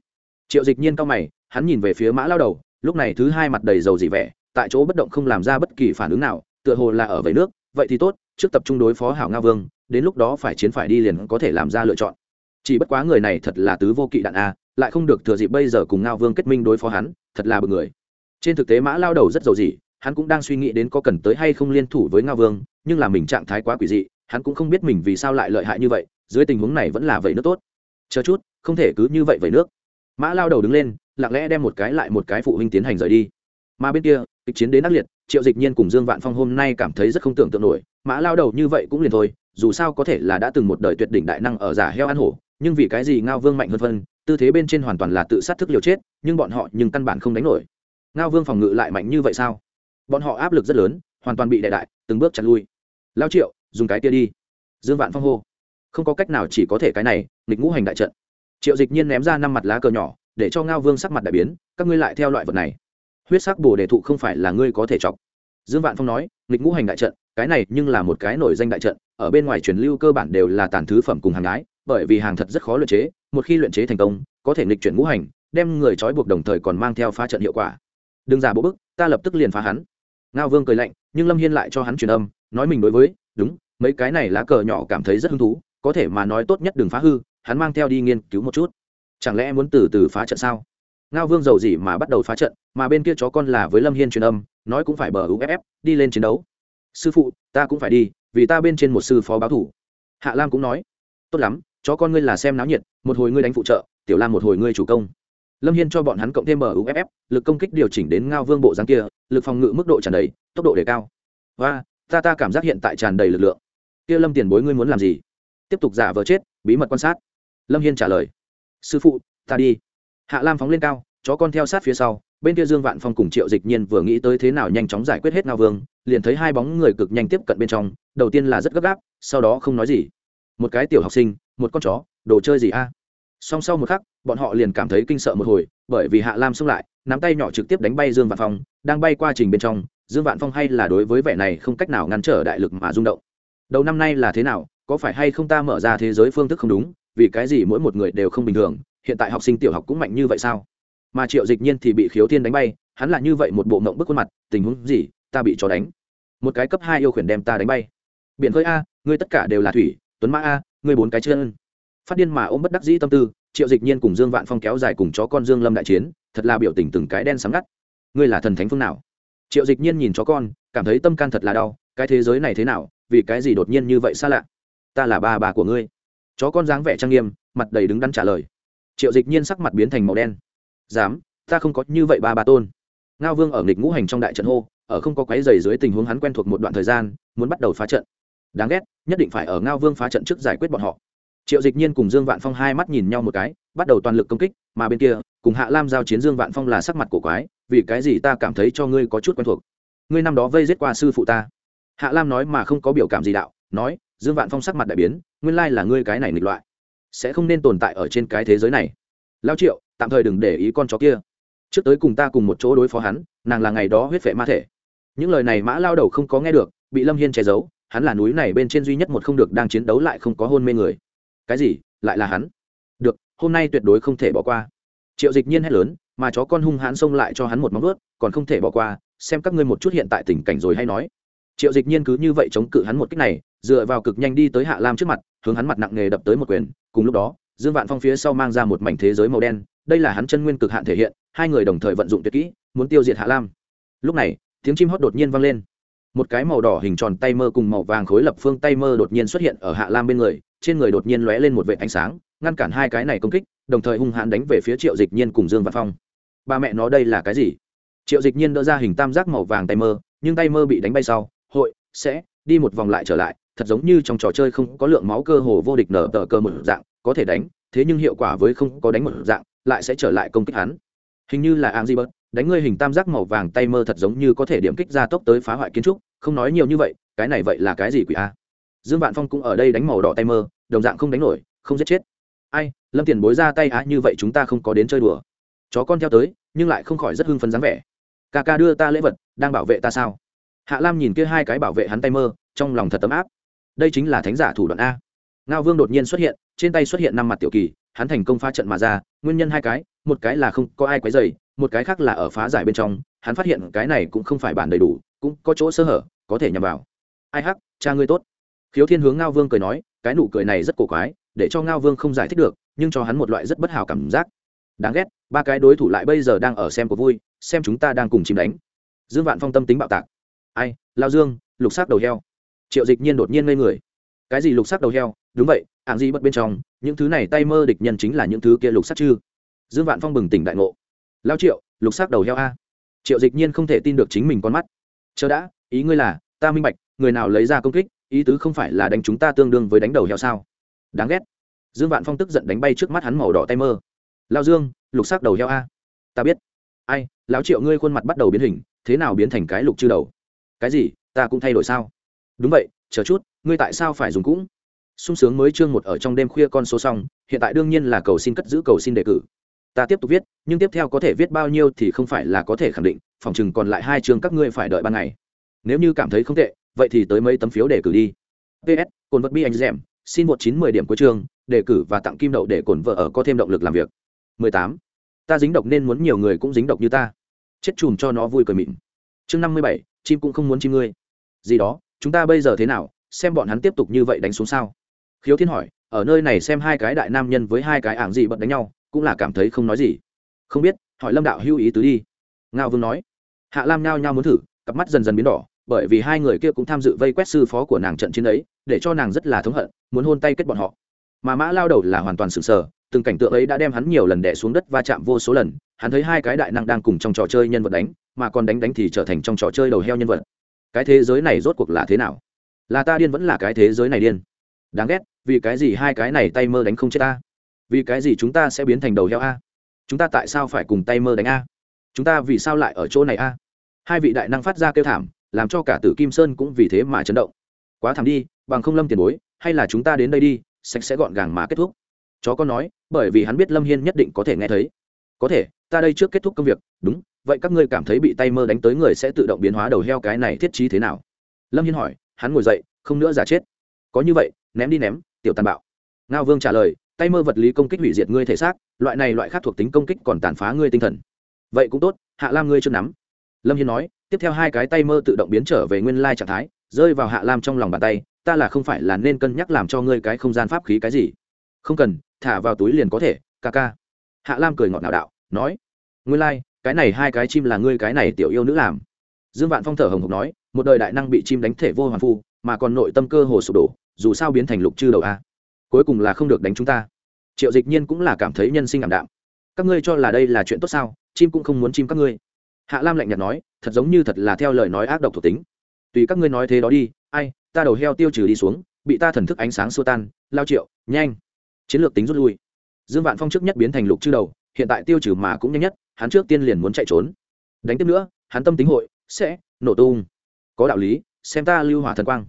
Triệu dịch nhiên cao mày, hắn nhìn về phía mã lao đầu, lúc này thứ hai mặt đầy dầu dị vẻ, tại chỗ bất động không làm ra bất kỳ phản ứng nào, tựa hồ là ở vầy nước, vậy thì tốt, trước tập trung đối phó hảo ngao vương đến lúc đó phải chiến phải đi liền có thể làm ra lựa chọn. Chỉ bất quá người này thật là tứ vô kỵ đạn a lại không được thừa dịp bây giờ cùng ngao vương kết minh đối phó hắn thật là bực người. Trên thực tế mã lao đầu rất dầu gì, hắn cũng đang suy nghĩ đến có cần tới hay không liên thủ với ngao vương nhưng là mình trạng thái quá quỷ dị hắn cũng không biết mình vì sao lại lợi hại như vậy dưới tình huống này vẫn là vậy nước tốt. Chờ chút không thể cứ như vậy vậy nước. Mã lao đầu đứng lên lặng lẽ đem một cái lại một cái phụ huynh tiến hành rời đi. Mà bên kia kịch chiến đến ác liệt triệu dịch nhiên cùng dương vạn phong hôm nay cảm thấy rất không tưởng tượng nổi, mã lao đầu như vậy cũng liền thôi, dù sao có thể là đã từng một đời tuyệt đỉnh đại năng ở giả heo ăn hổ, nhưng vì cái gì ngao vương mạnh hơn phân, tư thế bên trên hoàn toàn là tự sát thức liều chết, nhưng bọn họ nhưng căn bản không đánh nổi. Ngao vương phòng ngự lại mạnh như vậy sao? Bọn họ áp lực rất lớn, hoàn toàn bị đại đại, từng bước chặt lui. Lao triệu, dùng cái kia đi. Dương vạn phong hô. Không có cách nào chỉ có thể cái này, nghịch ngũ hành đại trận. Triệu dịch nhiên ném ra năm mặt lá cờ nhỏ, để cho ngao vương sắc mặt đại biến, các ngươi lại theo loại vật này huyết sắc bồ đề thụ không phải là ngươi có thể chọc. Dương vạn phong nói, nghịch ngũ hành đại trận, cái này nhưng là một cái nổi danh đại trận, ở bên ngoài truyền lưu cơ bản đều là tàn thứ phẩm cùng hàng ái, bởi vì hàng thật rất khó luyện chế, một khi luyện chế thành công, có thể nghịch chuyển ngũ hành, đem người trói buộc đồng thời còn mang theo phá trận hiệu quả. Đừng giả bộ bức, ta lập tức liền phá hắn. Ngao vương cười lạnh, nhưng lâm hiên lại cho hắn truyền âm, nói mình đối với, đúng, mấy cái này lá cờ nhỏ cảm thấy rất hứng thú, có thể mà nói tốt nhất đừng phá hư, hắn mang theo đi nghiên cứu một chút. Chẳng lẽ muốn từ từ phá trận sao? Ngao vương giàu gì mà bắt đầu phá trận, mà bên kia chó con là với lâm hiên truyền âm, nói cũng phải bờ uff đi lên chiến đấu. Sư phụ, ta cũng phải đi, vì ta bên trên một sư phó báo thủ. Hạ lam cũng nói, tốt lắm, chó con ngươi là xem náo nhiệt, một hồi ngươi đánh phụ trợ, tiểu lam một hồi ngươi chủ công. Lâm hiên cho bọn hắn cộng thêm bờ uff lực công kích điều chỉnh đến ngao vương bộ dáng kia, lực phòng ngự mức độ tràn đầy, tốc độ đề cao. Và ta ta cảm giác hiện tại tràn đầy lực lượng. Kia lâm tiền bối ngươi muốn làm gì? Tiếp tục giả vờ chết, bí mật quan sát. Lâm hiên trả lời, sư phụ, ta đi hạ lam phóng lên cao, chó con theo sát phía sau, bên kia dương vạn phong cùng triệu dịch nhiên vừa nghĩ tới thế nào nhanh chóng giải quyết hết ngao vương, liền thấy hai bóng người cực nhanh tiếp cận bên trong, đầu tiên là rất gấp gáp, sau đó không nói gì. Một cái tiểu học sinh, một con chó, đồ chơi gì a? Song sau một khắc, bọn họ liền cảm thấy kinh sợ một hồi, bởi vì hạ lam xông lại, nắm tay nhỏ trực tiếp đánh bay dương vạn phong, đang bay qua trình bên trong, dương vạn phong hay là đối với vẻ này không cách nào ngăn trở đại lực mà rung động. Đầu năm nay là thế nào, có phải hay không ta mở ra thế giới phương thức không đúng, vì cái gì mỗi một người đều không bình thường hiện tại học sinh tiểu học cũng mạnh như vậy sao? Mà triệu dịch nhiên thì bị khiếu thiên đánh bay, hắn là như vậy một bộ mộng bức khuôn mặt, tình huống gì, ta bị chó đánh. Một cái cấp hai yêu khuyển đem ta đánh bay. Biển khơi a, ngươi tất cả đều là thủy, tuấn mã a, ngươi bốn cái chân. Phát điên mà ôm bất đắc dĩ tâm tư, triệu dịch nhiên cùng dương vạn phong kéo dài cùng chó con dương lâm đại chiến, thật là biểu tình từng cái đen sáng ngắt. Ngươi là thần thánh phương nào? Triệu dịch nhiên nhìn chó con, cảm thấy tâm can thật là đau, cái thế giới này thế nào, vì cái gì đột nhiên như vậy xa lạ? Ta là ba bà của ngươi. Chó con dáng vẻ trang nghiêm, mặt đầy đứng đắn trả lời triệu dịch nhiên sắc mặt biến thành màu đen. Dám, ta không có như vậy ba bà tôn. Ngao vương ở nghịch ngũ hành trong đại trận hô, ở không có quái dày dưới tình huống hắn quen thuộc một đoạn thời gian, muốn bắt đầu phá trận. Đáng ghét, nhất định phải ở ngao vương phá trận trước giải quyết bọn họ. Triệu dịch nhiên cùng dương vạn phong hai mắt nhìn nhau một cái, bắt đầu toàn lực công kích, mà bên kia, cùng hạ lam giao chiến dương vạn phong là sắc mặt của quái, vì cái gì ta cảm thấy cho ngươi có chút quen thuộc? Ngươi năm đó vây giết qua sư phụ ta. Hạ lam nói mà không có biểu cảm gì đạo, nói, dương vạn phong sắc mặt đại biến, nguyên lai là ngươi cái này nghịch loại sẽ không nên tồn tại ở trên cái thế giới này. Lao triệu, tạm thời đừng để ý con chó kia. Trước tới cùng ta cùng một chỗ đối phó hắn, nàng là ngày đó huyết vệ ma thể. Những lời này mã lao đầu không có nghe được, bị lâm hiên che giấu, hắn là núi này bên trên duy nhất một không được đang chiến đấu lại không có hôn mê người. Cái gì? Lại là hắn? Được, hôm nay tuyệt đối không thể bỏ qua. Triệu dịch nhiên hét lớn, mà chó con hung hãn xông lại cho hắn một móng ướt còn không thể bỏ qua, xem các ngươi một chút hiện tại tình cảnh rồi hay nói. Triệu dịch nhiên cứ như vậy chống cự hắn một cách này dựa vào cực nhanh đi tới hạ lam trước mặt, hướng hắn mặt nặng nề đập tới một quyền. Cùng lúc đó, dương vạn phong phía sau mang ra một mảnh thế giới màu đen, đây là hắn chân nguyên cực hạn thể hiện, hai người đồng thời vận dụng tuyệt kỹ, muốn tiêu diệt hạ lam. Lúc này, tiếng chim hót đột nhiên vang lên. Một cái màu đỏ hình tròn tay mơ cùng màu vàng khối lập phương tay mơ đột nhiên xuất hiện ở hạ lam bên người, trên người đột nhiên lóe lên một vệ ánh sáng, ngăn cản hai cái này công kích, đồng thời hung hãn đánh về phía triệu dịch nhiên cùng dương văn phong. Ba mẹ nó, đây là cái gì? Triệu dịch nhiên đỡ ra hình tam giác màu vàng tay mơ, nhưng tay mơ bị đánh bay sau, hội, sẽ, đi một vòng lại trở lại thật giống như trong trò chơi không có lượng máu cơ hồ vô địch nở tờ cơ một dạng, có thể đánh, thế nhưng hiệu quả với không có đánh một dạng, lại sẽ trở lại công kích hắn. Hình như là ang di bớt đánh ngươi hình tam giác màu vàng tay mơ thật giống như có thể điểm kích ra tốc tới phá hoại kiến trúc, không nói nhiều như vậy, cái này vậy là cái gì quỷ a? Dương vạn phong cũng ở đây đánh màu đỏ tay mơ, đồng dạng không đánh nổi, không giết chết. Ai, lâm tiền bối ra tay á, như vậy chúng ta không có đến chơi đùa. Chó con theo tới, nhưng lại không khỏi rất hưng phấn dáng vẻ. Ca ca đưa ta lễ vật, đang bảo vệ ta sao? Hạ lam nhìn kia hai cái bảo vệ hắn tay mơ, trong lòng thật tấm áp đây chính là thánh giả thủ đoạn a. Ngao vương đột nhiên xuất hiện, trên tay xuất hiện năm mặt tiểu kỳ, hắn thành công phá trận mà ra, nguyên nhân hai cái, một cái là không có ai quấy dày một cái khác là ở phá giải bên trong, hắn phát hiện cái này cũng không phải bản đầy đủ, cũng có chỗ sơ hở, có thể nhằm vào. Ai hắc, cha ngươi tốt. Khiếu thiên hướng ngao vương cười nói, cái nụ cười này rất cổ quái, để cho ngao vương không giải thích được, nhưng cho hắn một loại rất bất hảo cảm giác. Đáng ghét, ba cái đối thủ lại bây giờ đang ở xem của vui, xem chúng ta đang cùng chìm đánh. Dương vạn phong tâm tính bạo tạc. Ai, lao dương, lục xác đầu heo triệu dịch nhiên đột nhiên ngây người. Cái gì lục sắc đầu heo? Đúng vậy hạng gì bật bên trong, những thứ này tay mơ địch nhân chính là những thứ kia lục sắc chư dương vạn phong bừng tỉnh đại ngộ. Lao triệu, lục sắc đầu heo a. Triệu dịch nhiên không thể tin được chính mình con mắt. Chờ đã, ý ngươi là, ta minh bạch, người nào lấy ra công kích, ý tứ không phải là đánh chúng ta tương đương với đánh đầu heo sao? Đáng ghét. Dương vạn phong tức giận đánh bay trước mắt hắn màu đỏ tay mơ. Lao dương, lục sắc đầu heo a. Ta biết. Ai, lão triệu, ngươi khuôn mặt bắt đầu biến hình, thế nào biến thành cái lục chư đầu? Cái gì, ta cũng thay đổi sao? Đúng vậy chờ chút ngươi tại sao phải dùng cũng? Sung sướng mới chương một ở trong đêm khuya con số xong hiện tại đương nhiên là cầu xin cất giữ cầu xin đề cử. Ta tiếp tục viết nhưng tiếp theo có thể viết bao nhiêu thì không phải là có thể khẳng định phòng chừng còn lại hai chương các ngươi phải đợi ban ngày. Nếu như cảm thấy không tệ vậy thì tới mấy tấm phiếu đề cử đi. Ps cồn vật bi anh dẻm xin một chín mười điểm cuối chương đề cử và tặng kim đậu để cồn vợ ở có thêm động lực làm việc. 18. ta dính độc nên muốn nhiều người cũng dính độc như ta. Chết chùm cho nó vui cười mịn. Chương 57, chim cũng không muốn chim ngươi. Gì đó chúng ta bây giờ thế nào, xem bọn hắn tiếp tục như vậy đánh xuống sao? Khiếu thiên hỏi, ở nơi này xem hai cái đại nam nhân với hai cái ảng gì bận đánh nhau, cũng là cảm thấy không nói gì. Không biết, hỏi lâm đạo hưu ý tứ đi. Ngao vương nói. Hạ lam nhao nhao muốn thử, cặp mắt dần dần biến đỏ, bởi vì hai người kia cũng tham dự vây quét sư phó của nàng trận chiến ấy, để cho nàng rất là thống hận, muốn hôn tay kết bọn họ. Mà mã lao đầu là hoàn toàn sừng sờ, từng cảnh tượng ấy đã đem hắn nhiều lần đẻ xuống đất va chạm vô số lần, hắn thấy hai cái đại năng đang cùng trong trò chơi nhân vật đánh, mà còn đánh đánh thì trở thành trong trò chơi đầu heo nhân vật cái thế giới này rốt cuộc là thế nào? Là ta điên vẫn là cái thế giới này điên? Đáng ghét, vì cái gì hai cái này tay mơ đánh không chết ta? Vì cái gì chúng ta sẽ biến thành đầu heo a? Chúng ta tại sao phải cùng tay mơ đánh a? Chúng ta vì sao lại ở chỗ này a? Hai vị đại năng phát ra kêu thảm, làm cho cả tử kim sơn cũng vì thế mà chấn động. Quá thảm đi, bằng không lâm tiền bối, hay là chúng ta đến đây đi, sạch sẽ gọn gàng mà kết thúc. Chó con nói, bởi vì hắn biết lâm hiên nhất định có thể nghe thấy. Có thể, ta đây trước kết thúc công việc, đúng vậy các ngươi cảm thấy bị tay mơ đánh tới người sẽ tự động biến hóa đầu heo cái này thiết trí thế nào? Lâm hiên hỏi, hắn ngồi dậy, không nữa giả chết. Có như vậy, ném đi ném, tiểu tàn bạo. Ngao vương trả lời, tay mơ vật lý công kích hủy diệt ngươi thể xác, loại này loại khác thuộc tính công kích còn tàn phá ngươi tinh thần. Vậy cũng tốt, hạ lam ngươi chưa nắm. Lâm hiên nói, tiếp theo hai cái tay mơ tự động biến trở về nguyên lai trạng thái, rơi vào hạ lam trong lòng bàn tay, ta là không phải là nên cân nhắc làm cho ngươi cái không gian pháp khí cái gì. Không cần, thả vào túi liền có thể, ca ca. Hạ lam cười ngọt nào đạo, nói, nguyên lai cái này hai cái chim là ngươi cái này tiểu yêu nữ làm. Dương vạn phong thở hồng hộc nói, một đời đại năng bị chim đánh thể vô hoàn phu, mà còn nội tâm cơ hồ sụp đổ, dù sao biến thành lục chư đầu a. Cuối cùng là không được đánh chúng ta. Triệu dịch nhiên cũng là cảm thấy nhân sinh ảm đạm. Các ngươi cho là đây là chuyện tốt sao, chim cũng không muốn chim các ngươi. Hạ lam lạnh nhạt nói, thật giống như thật là theo lời nói ác độc thuộc tính. Tùy các ngươi nói thế đó đi, ai, ta đầu heo tiêu trừ đi xuống, bị ta thần thức ánh sáng xua tan, lao triệu, nhanh. Chiến lược tính rút lui. Dương vạn phong trước nhất biến thành lục chư đầu, hiện tại tiêu trừ mà cũng nhanh nhất hắn trước tiên liền muốn chạy trốn. Đánh tiếp nữa, hắn tâm tính hội sẽ nổ tung. Có đạo lý, xem ta lưu hỏa thần quang.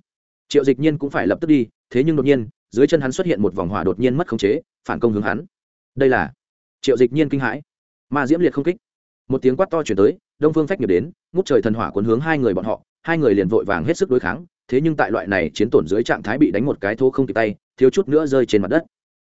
Triệu dịch nhiên cũng phải lập tức đi, thế nhưng đột nhiên, dưới chân hắn xuất hiện một vòng hỏa đột nhiên mất khống chế, phản công hướng hắn. Đây là triệu dịch nhiên kinh hãi. Ma diễm liệt không kích. Một tiếng quát to chuyển tới, đông phương phách nghiệp đến, ngút trời thần hỏa cuốn hướng hai người bọn họ, hai người liền vội vàng hết sức đối kháng, thế nhưng tại loại này chiến tổn dưới trạng thái bị đánh một cái thô không kịp tay, thiếu chút nữa rơi trên mặt đất.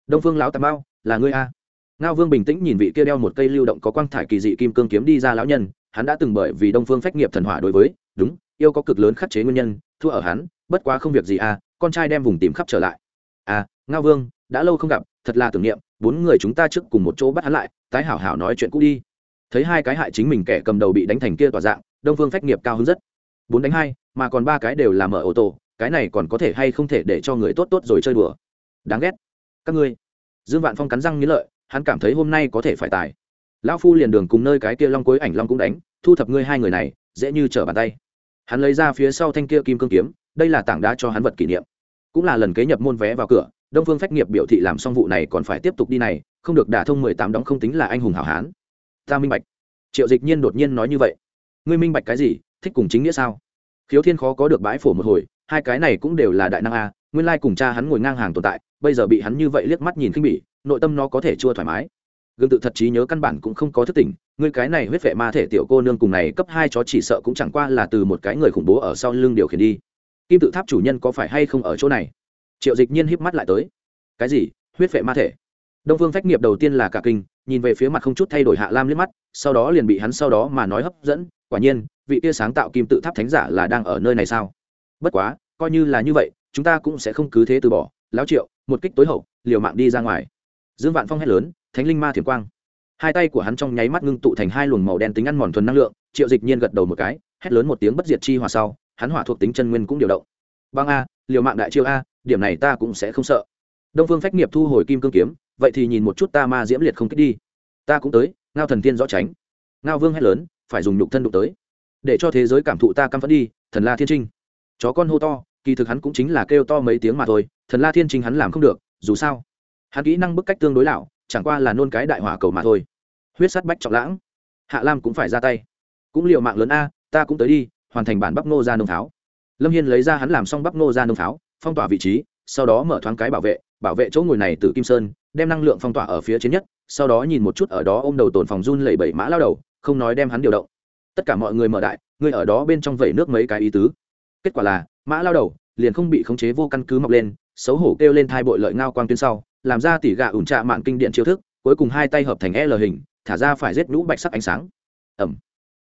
Đông phương lão tà mau là ngươi a? Ngao vương bình tĩnh nhìn vị kia đeo một cây lưu động có quang thải kỳ dị kim cương kiếm đi ra lão nhân, hắn đã từng bởi vì đông phương phách nghiệp thần hỏa đối với, đúng, yêu có cực lớn khắc chế nguyên nhân, thua ở hắn, bất quá không việc gì à? con trai đem vùng tìm khắp trở lại. À ngao vương, đã lâu không gặp, thật là tưởng niệm, bốn người chúng ta trước cùng một chỗ bắt hắn lại, tái hảo hảo nói chuyện cũ đi. Thấy hai cái hại chính mình kẻ cầm đầu bị đánh thành kia tỏa dạng, đông phương phách nghiệp cao hơn rất. Bốn đánh hai, mà còn ba cái đều là mở ô tô, cái này còn có thể hay không thể để cho người tốt tốt rồi chơi đùa. Đáng ghét. Các ngươi, dương vạn phong cắn răng nghĩ lợi hắn cảm thấy hôm nay có thể phải tài. Lão phu liền đường cùng nơi cái kia long cuối ảnh long cũng đánh, thu thập ngươi hai người này, dễ như trở bàn tay. Hắn lấy ra phía sau thanh kia kim cương kiếm, đây là tảng đá cho hắn vật kỷ niệm. Cũng là lần kế nhập môn vé vào cửa, đông phương phách nghiệp biểu thị làm xong vụ này còn phải tiếp tục đi này, không được đả thông mười tám đóng không tính là anh hùng hảo hán. Ta minh bạch. Triệu dịch nhiên đột nhiên nói như vậy. Ngươi minh bạch cái gì? Thích cùng chính nghĩa sao? Khiếu thiên khó có được bãi phổ một hồi, hai cái này cũng đều là đại năng a nguyên lai cùng cha hắn ngồi ngang hàng tồn tại, bây giờ bị hắn như vậy liếc mắt nhìn khinh bỉ, nội tâm nó có thể chua thoải mái. Gương tự thật trí nhớ căn bản cũng không có thức tỉnh, ngươi cái này huyết vệ ma thể tiểu cô nương cùng này cấp hai chó chỉ sợ cũng chẳng qua là từ một cái người khủng bố ở sau lưng điều khiển đi. Kim tự tháp chủ nhân có phải hay không ở chỗ này? Triệu dịch nhiên híp mắt lại tới. Cái gì? Huyết vệ ma thể? Đông phương phách nghiệp đầu tiên là cả kinh, nhìn về phía mặt không chút thay đổi hạ lam liếc mắt, sau đó liền bị hắn sau đó mà nói hấp dẫn, quả nhiên, vị kia sáng tạo kim tự tháp thánh giả là đang ở nơi này sao? Bất quá, coi như là như vậy chúng ta cũng sẽ không cứ thế từ bỏ, lão triệu, một kích tối hậu, liều mạng đi ra ngoài. Dương vạn phong hét lớn, thánh linh ma thiểm quang. Hai tay của hắn trong nháy mắt ngưng tụ thành hai luồng màu đen tính ăn mòn thuần năng lượng, triệu dịch nhiên gật đầu một cái, hét lớn một tiếng bất diệt chi hòa sau, hắn hỏa thuộc tính chân nguyên cũng điều động. Băng a, liều mạng đại chiêu a, điểm này ta cũng sẽ không sợ. Đông phương phách nghiệp thu hồi kim cương kiếm, vậy thì nhìn một chút ta ma diễm liệt không kích đi. Ta cũng tới, ngao thần tiên rõ tránh. Ngao vương hét lớn, phải dùng nhục thân đụng tới. Để cho thế giới cảm thụ ta căm phẫn đi, thần la thiên trinh. Chó con hô to kỳ thực hắn cũng chính là kêu to mấy tiếng mà thôi, thần la thiên trinh hắn làm không được, dù sao. Hắn kỹ năng bức cách tương đối lão, chẳng qua là nôn cái đại hỏa cầu mà thôi. Huyết sắt bách trọng lãng. Hạ lam cũng phải ra tay. Cũng liệu mạng lớn a, ta cũng tới đi, hoàn thành bản bắp nô ra nông tháo. Lâm hiên lấy ra hắn làm xong bắp nô ra nông tháo, phong tỏa vị trí, sau đó mở thoáng cái bảo vệ bảo vệ chỗ ngồi này từ kim sơn, đem năng lượng phong tỏa ở phía trên nhất, sau đó nhìn một chút ở đó ôm đầu tổn phòng run lẩy bẩy mã lao đầu, không nói đem hắn điều động. Tất cả mọi người mở đại người ở đó bên trong vẩy nước mấy cái ý tứ. Kết quả là mã lao đầu, liền không bị khống chế vô căn cứ mọc lên, xấu hổ kêu lên thai bội lợi ngao quang tuyến sau, làm ra tỉ gà ủn trạ mạng kinh điện chiêu thức, cuối cùng hai tay hợp thành l hình, thả ra phải giết nhũ bạch sắc ánh sáng. Ẩm.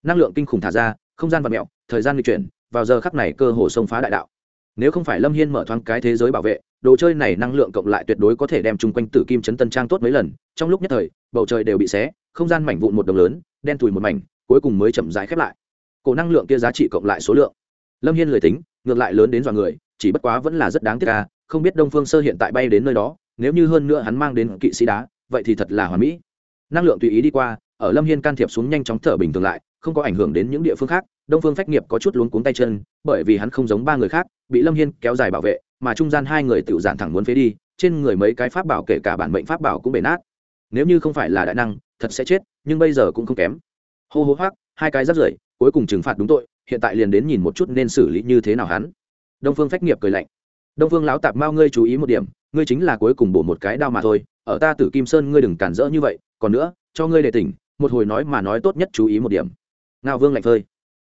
Năng lượng kinh khủng thả ra, không gian và mẹo, thời gian lịch chuyển, vào giờ khắc này cơ hồ xông phá đại đạo. Nếu không phải lâm hiên mở thoáng cái thế giới bảo vệ, đồ chơi này năng lượng cộng lại tuyệt đối có thể đem chung quanh tử kim chấn tân trang tốt mấy lần, trong lúc nhất thời, bầu trời đều bị xé, không gian mảnh vụn một đồng lớn, đen thùi một mảnh, cuối cùng mới chậm rãi khép lại. Cổ năng lượng kia giá trị cộng lại số lượng. Lâm hiên lười tính ngược lại lớn đến dọa người, chỉ bất quá vẫn là rất đáng tiếc ca không biết đông phương sơ hiện tại bay đến nơi đó, nếu như hơn nữa hắn mang đến kỵ sĩ đá, vậy thì thật là hoàn mỹ. Năng lượng tùy ý đi qua, ở lâm hiên can thiệp xuống nhanh chóng thở bình thường lại, không có ảnh hưởng đến những địa phương khác, đông phương phách nghiệp có chút luống cuống tay chân, bởi vì hắn không giống ba người khác, bị lâm hiên kéo dài bảo vệ, mà trung gian hai người tự giản thẳng muốn phế đi, trên người mấy cái pháp bảo kể cả bản mệnh pháp bảo cũng bể nát. Nếu như không phải là đại năng, thật sẽ chết, nhưng bây giờ cũng không kém. Hô hô hoác, hai cái rắt rưởi, cuối cùng trừng phạt đúng tội hiện tại liền đến nhìn một chút nên xử lý như thế nào hắn. Đông phương phách nghiệp cười lạnh. Đông phương lão tạp mao, ngươi chú ý một điểm, ngươi chính là cuối cùng bổ một cái đao mà thôi, ở ta tử kim sơn ngươi đừng cản rỡ như vậy, còn nữa, cho ngươi để tỉnh, một hồi nói mà nói tốt nhất chú ý một điểm. Ngao vương lạnh phơi.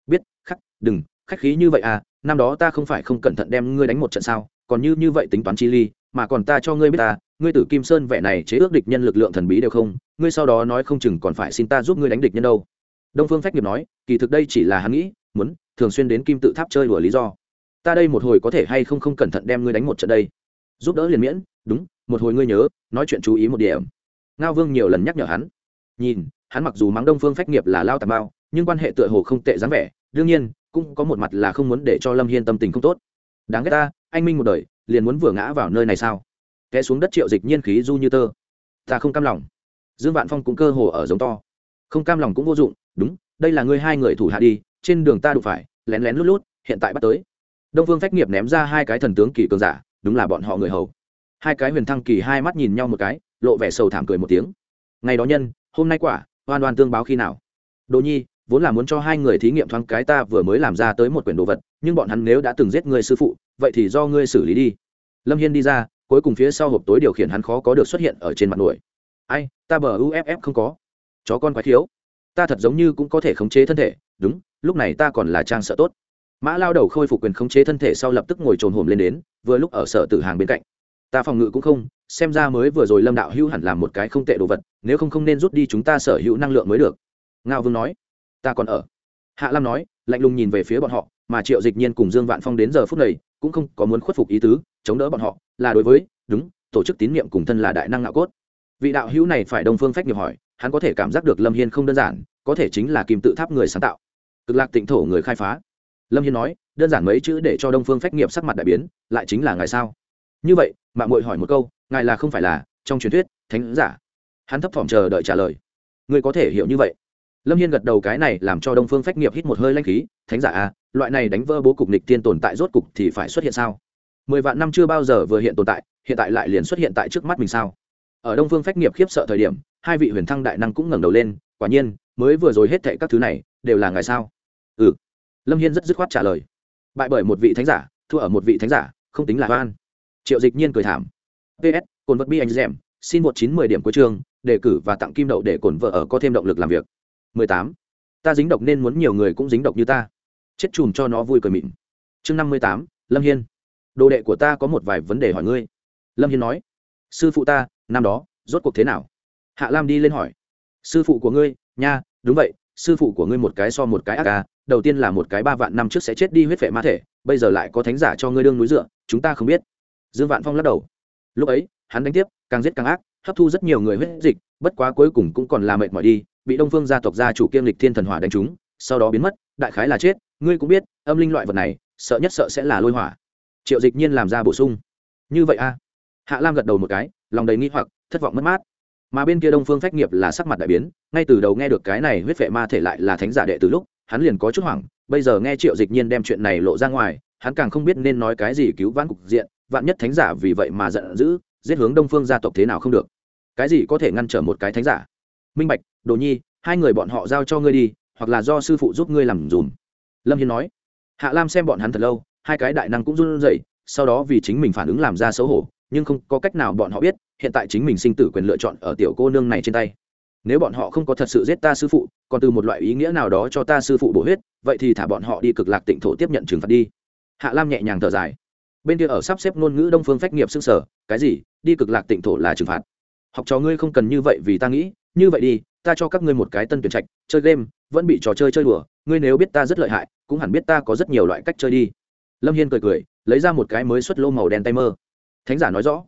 Biết, khắc, đừng, khách khí như vậy à năm đó ta không phải không cẩn thận đem ngươi đánh một trận sao, còn như như vậy tính toán chi ly, mà còn ta cho ngươi biết ta, ngươi tử kim sơn vẻ này chế ước địch nhân lực lượng thần bí đều không, ngươi sau đó nói không chừng còn phải xin ta giúp ngươi đánh địch nhân đâu. Đông phương phách nghiệp nói, kỳ thực đây chỉ là hắn nghĩ muốn, thường xuyên đến kim tự tháp chơi đùa lý do. Ta đây một hồi có thể hay không không cẩn thận đem ngươi đánh một trận đây? Giúp đỡ liền miễn, đúng, một hồi ngươi nhớ, nói chuyện chú ý một điểm. Ngao vương nhiều lần nhắc nhở hắn. Nhìn, hắn mặc dù mắng đông phương phách nghiệp là lao tà bao nhưng quan hệ tựa hồ không tệ dáng vẻ, đương nhiên, cũng có một mặt là không muốn để cho lâm hiên tâm tình không tốt. Đáng ghét ta, anh minh một đời, liền muốn vừa ngã vào nơi này sao? Té xuống đất triệu dịch nhiên khí du như tơ. Ta không cam lòng. Dương vạn phong cũng cơ hồ ở giống to. Không cam lòng cũng vô dụng, đúng, đây là ngươi hai người thủ hạ đi trên đường ta đụng phải, lén lén lút lút, hiện tại bắt tới. Đông vương phách nghiệp ném ra hai cái thần tướng kỳ cường giả, đúng là bọn họ người hầu. Hai cái huyền thăng kỳ hai mắt nhìn nhau một cái, lộ vẻ sầu thảm cười một tiếng. Ngày đó nhân, hôm nay quả, oan oan tương báo khi nào? Đỗ nhi, vốn là muốn cho hai người thí nghiệm thoáng cái ta vừa mới làm ra tới một quyển đồ vật, nhưng bọn hắn nếu đã từng giết người sư phụ, vậy thì do ngươi xử lý đi. Lâm hiên đi ra, cuối cùng phía sau hộp tối điều khiển hắn khó có được xuất hiện ở trên mặt nổi. Ai, ta bờ uff không có. Chó con quái thiếu. Ta thật giống như cũng có thể khống chế thân thể đúng, lúc này ta còn là trang sợ tốt. Mã lao đầu khôi phục quyền khống chế thân thể sau lập tức ngồi trồn hồm lên đến, vừa lúc ở sở tử hàng bên cạnh. Ta phòng ngự cũng không, xem ra mới vừa rồi lâm đạo hữu hẳn làm một cái không tệ đồ vật, nếu không không nên rút đi chúng ta sở hữu năng lượng mới được. Ngao vương nói. Ta còn ở. Hạ lam nói, lạnh lùng nhìn về phía bọn họ, mà triệu dịch nhiên cùng dương vạn phong đến giờ phút này, cũng không có muốn khuất phục ý tứ, chống đỡ bọn họ, là đối với, đúng, tổ chức tín nhiệm cùng thân là đại năng ngạo cốt. Vị đạo hữu này phải đông phương phách nghiệp hỏi, hắn có thể cảm giác được lâm hiên không đơn giản, có thể chính là kim tự tháp người sáng tạo cực lạc tịnh thổ người khai phá. Lâm hiên nói đơn giản mấy chữ để cho đông phương phách nghiệp sắc mặt đại biến lại chính là ngài sao? Như vậy mạng mội hỏi một câu ngài là không phải là trong truyền thuyết thánh giả? Hắn thấp thỏm chờ đợi trả lời. Ngươi có thể hiểu như vậy. Lâm hiên gật đầu cái này làm cho đông phương phách nghiệp hít một hơi lanh khí thánh giả à, loại này đánh vỡ bố cục nịch tiên tồn tại rốt cục thì phải xuất hiện sao? Mười vạn năm chưa bao giờ vừa hiện tồn tại hiện tại lại liền xuất hiện tại trước mắt mình sao? Ở đông phương phách nghiệp khiếp sợ thời điểm hai vị huyền thăng đại năng cũng ngẩng đầu lên quả nhiên mới vừa rồi hết thệ các thứ này đều là ngài sao? Ừ. Lâm hiên rất dứt khoát trả lời. Bại bởi một vị thánh giả, thua ở một vị thánh giả, không tính là hoan. triệu dịch nhiên cười thảm. Ps cồn vật bi anh dẻm, xin một chín mười điểm cuối chương, đề cử và tặng kim đậu để cổn vợ ở có thêm động lực làm việc. Mười tám. Ta dính độc nên muốn nhiều người cũng dính độc như ta. Chết chùm cho nó vui cười mịn. Chương năm mươi tám, lâm hiên. Đồ đệ của ta có một vài vấn đề hỏi ngươi. Lâm hiên nói. Sư phụ ta, năm đó, rốt cuộc thế nào? Hạ lam đi lên hỏi. Sư phụ của ngươi, nha, đúng vậy sư phụ của ngươi một cái so một cái ác ca, đầu tiên là một cái ba vạn năm trước sẽ chết đi huyết vệ ma thể, bây giờ lại có thánh giả cho ngươi đương núi dựa, chúng ta không biết. Dương vạn phong lắc đầu. Lúc ấy, hắn đánh tiếp, càng giết càng ác, hấp thu rất nhiều người huyết dịch, bất quá cuối cùng cũng còn là mệt mỏi đi, bị đông phương gia tộc gia chủ kiêm lịch thiên thần hỏa đánh trúng, sau đó biến mất, đại khái là chết, ngươi cũng biết, âm linh loại vật này, sợ nhất sợ sẽ là lôi hỏa. Triệu dịch nhiên làm ra bổ sung. Như vậy a? Hạ lam gật đầu một cái, lòng đầy nghi hoặc, thất vọng mất mát mà bên kia đông phương phách nghiệp là sắc mặt đại biến, ngay từ đầu nghe được cái này huyết vệ ma thể lại là thánh giả đệ từ lúc, hắn liền có chút hoảng, bây giờ nghe triệu dịch nhiên đem chuyện này lộ ra ngoài, hắn càng không biết nên nói cái gì cứu vãn cục diện, vạn nhất thánh giả vì vậy mà giận dữ, giết hướng đông phương gia tộc thế nào không được. Cái gì có thể ngăn trở một cái thánh giả? Minh bạch, đồ nhi, hai người bọn họ giao cho ngươi đi, hoặc là do sư phụ giúp ngươi làm dùm. Lâm hiên nói. Hạ lam xem bọn hắn thật lâu, hai cái đại năng cũng run rẩy, sau đó vì chính mình phản ứng làm ra xấu hổ nhưng không có cách nào bọn họ biết, hiện tại chính mình sinh tử quyền lựa chọn ở tiểu cô nương này trên tay. Nếu bọn họ không có thật sự giết ta sư phụ, còn từ một loại ý nghĩa nào đó cho ta sư phụ bổ huyết, vậy thì thả bọn họ đi cực lạc tịnh thổ tiếp nhận trừng phạt đi. Hạ lam nhẹ nhàng thở dài. Bên kia ở sắp xếp ngôn ngữ đông phương phách nghiệp s ư n g sở cái gì? Đi cực lạc tịnh thổ là trừng phạt. Học trò ngươi không cần như vậy vì ta nghĩ, như vậy đi, ta cho các ngươi một cái tân tuyển trạch, chơi game, vẫn bị trò chơi chơi đùa, ngươi nếu biết ta rất lợi hại, cũng hẳn biết ta có rất nhiều loại cách chơi đi. Lâm hiên cười cười, lấy ra một cái mới xuất lô màu đen tay mơ thánh giả nói rõ.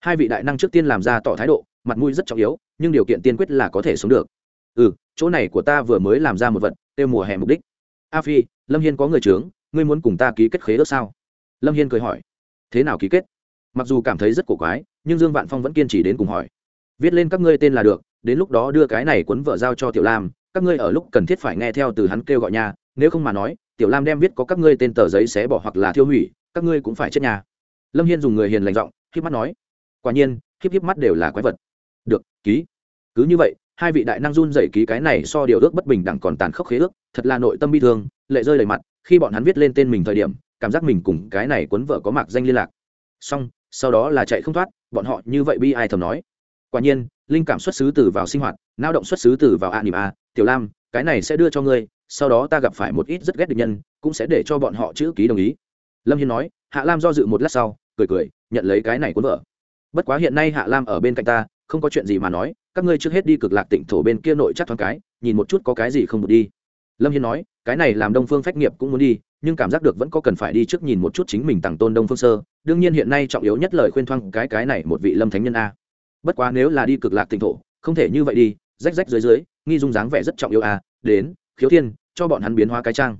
Hai vị đại năng trước tiên làm ra tỏ thái độ, mặt mũi rất trọng yếu, nhưng điều kiện tiên quyết là có thể sống được. Ừ chỗ này của ta vừa mới làm ra một vật, tiêu mùa hè mục đích. A phi, lâm hiên có người trướng ngươi muốn cùng ta ký kết khế ước sao? Lâm hiên cười hỏi. Thế nào ký kết? Mặc dù cảm thấy rất cổ quái, nhưng dương vạn phong vẫn kiên trì đến cùng hỏi. Viết lên các ngươi tên là được, đến lúc đó đưa cái này cuốn vợ giao cho tiểu lam, các ngươi ở lúc cần thiết phải nghe theo từ hắn kêu gọi nhà, nếu không mà nói, tiểu lam đem viết có các ngươi tên tờ giấy xé bỏ hoặc là thiêu hủy, các ngươi cũng phải chết nhà lâm hiên dùng người hiền lành giọng híp mắt nói, quả nhiên híp híp mắt đều là quái vật. Được, ký. Cứ như vậy, hai vị đại năng run dày ký cái này so điều ước bất bình đẳng còn tàn khốc khế ước, thật là nội tâm bi thương, lệ rơi đầy mặt, khi bọn hắn viết lên tên mình thời điểm, cảm giác mình cùng cái này cuốn vợ có mạc danh liên lạc. Xong, sau đó là chạy không thoát, bọn họ như vậy bi ai thầm nói. Quả nhiên, linh cảm xuất xứ từ vào sinh hoạt lao động xuất xứ từ vào a nỉm a tiểu lam, cái này sẽ đưa cho ngươi, sau đó ta gặp phải một ít rất ghét địch nhân, cũng sẽ để cho bọn họ chữ ký đồng ý. Lâm hiên nói, hạ lam do dự một lát sau cười cười, nhận lấy cái này cuốn vợ bất quá hiện nay hạ lam ở bên cạnh ta, không có chuyện gì mà nói, các ngươi trước hết đi cực lạc tỉnh thổ bên kia nội chắc thoáng cái, nhìn một chút có cái gì không được đi. Lâm hiên nói, cái này làm đông phương phách nghiệp cũng muốn đi, nhưng cảm giác được vẫn có cần phải đi trước nhìn một chút chính mình tặng tôn đông phương sơ, đương nhiên hiện nay trọng yếu nhất lời khuyên thoang cái cái này một vị lâm thánh nhân a. Bất quá nếu là đi cực lạc tỉnh thổ, không thể như vậy đi, rách rách dưới dưới, nghi dung dáng vẻ rất trọng yếu a, đến, khiếu thiên, cho bọn hắn biến hóa cái trang.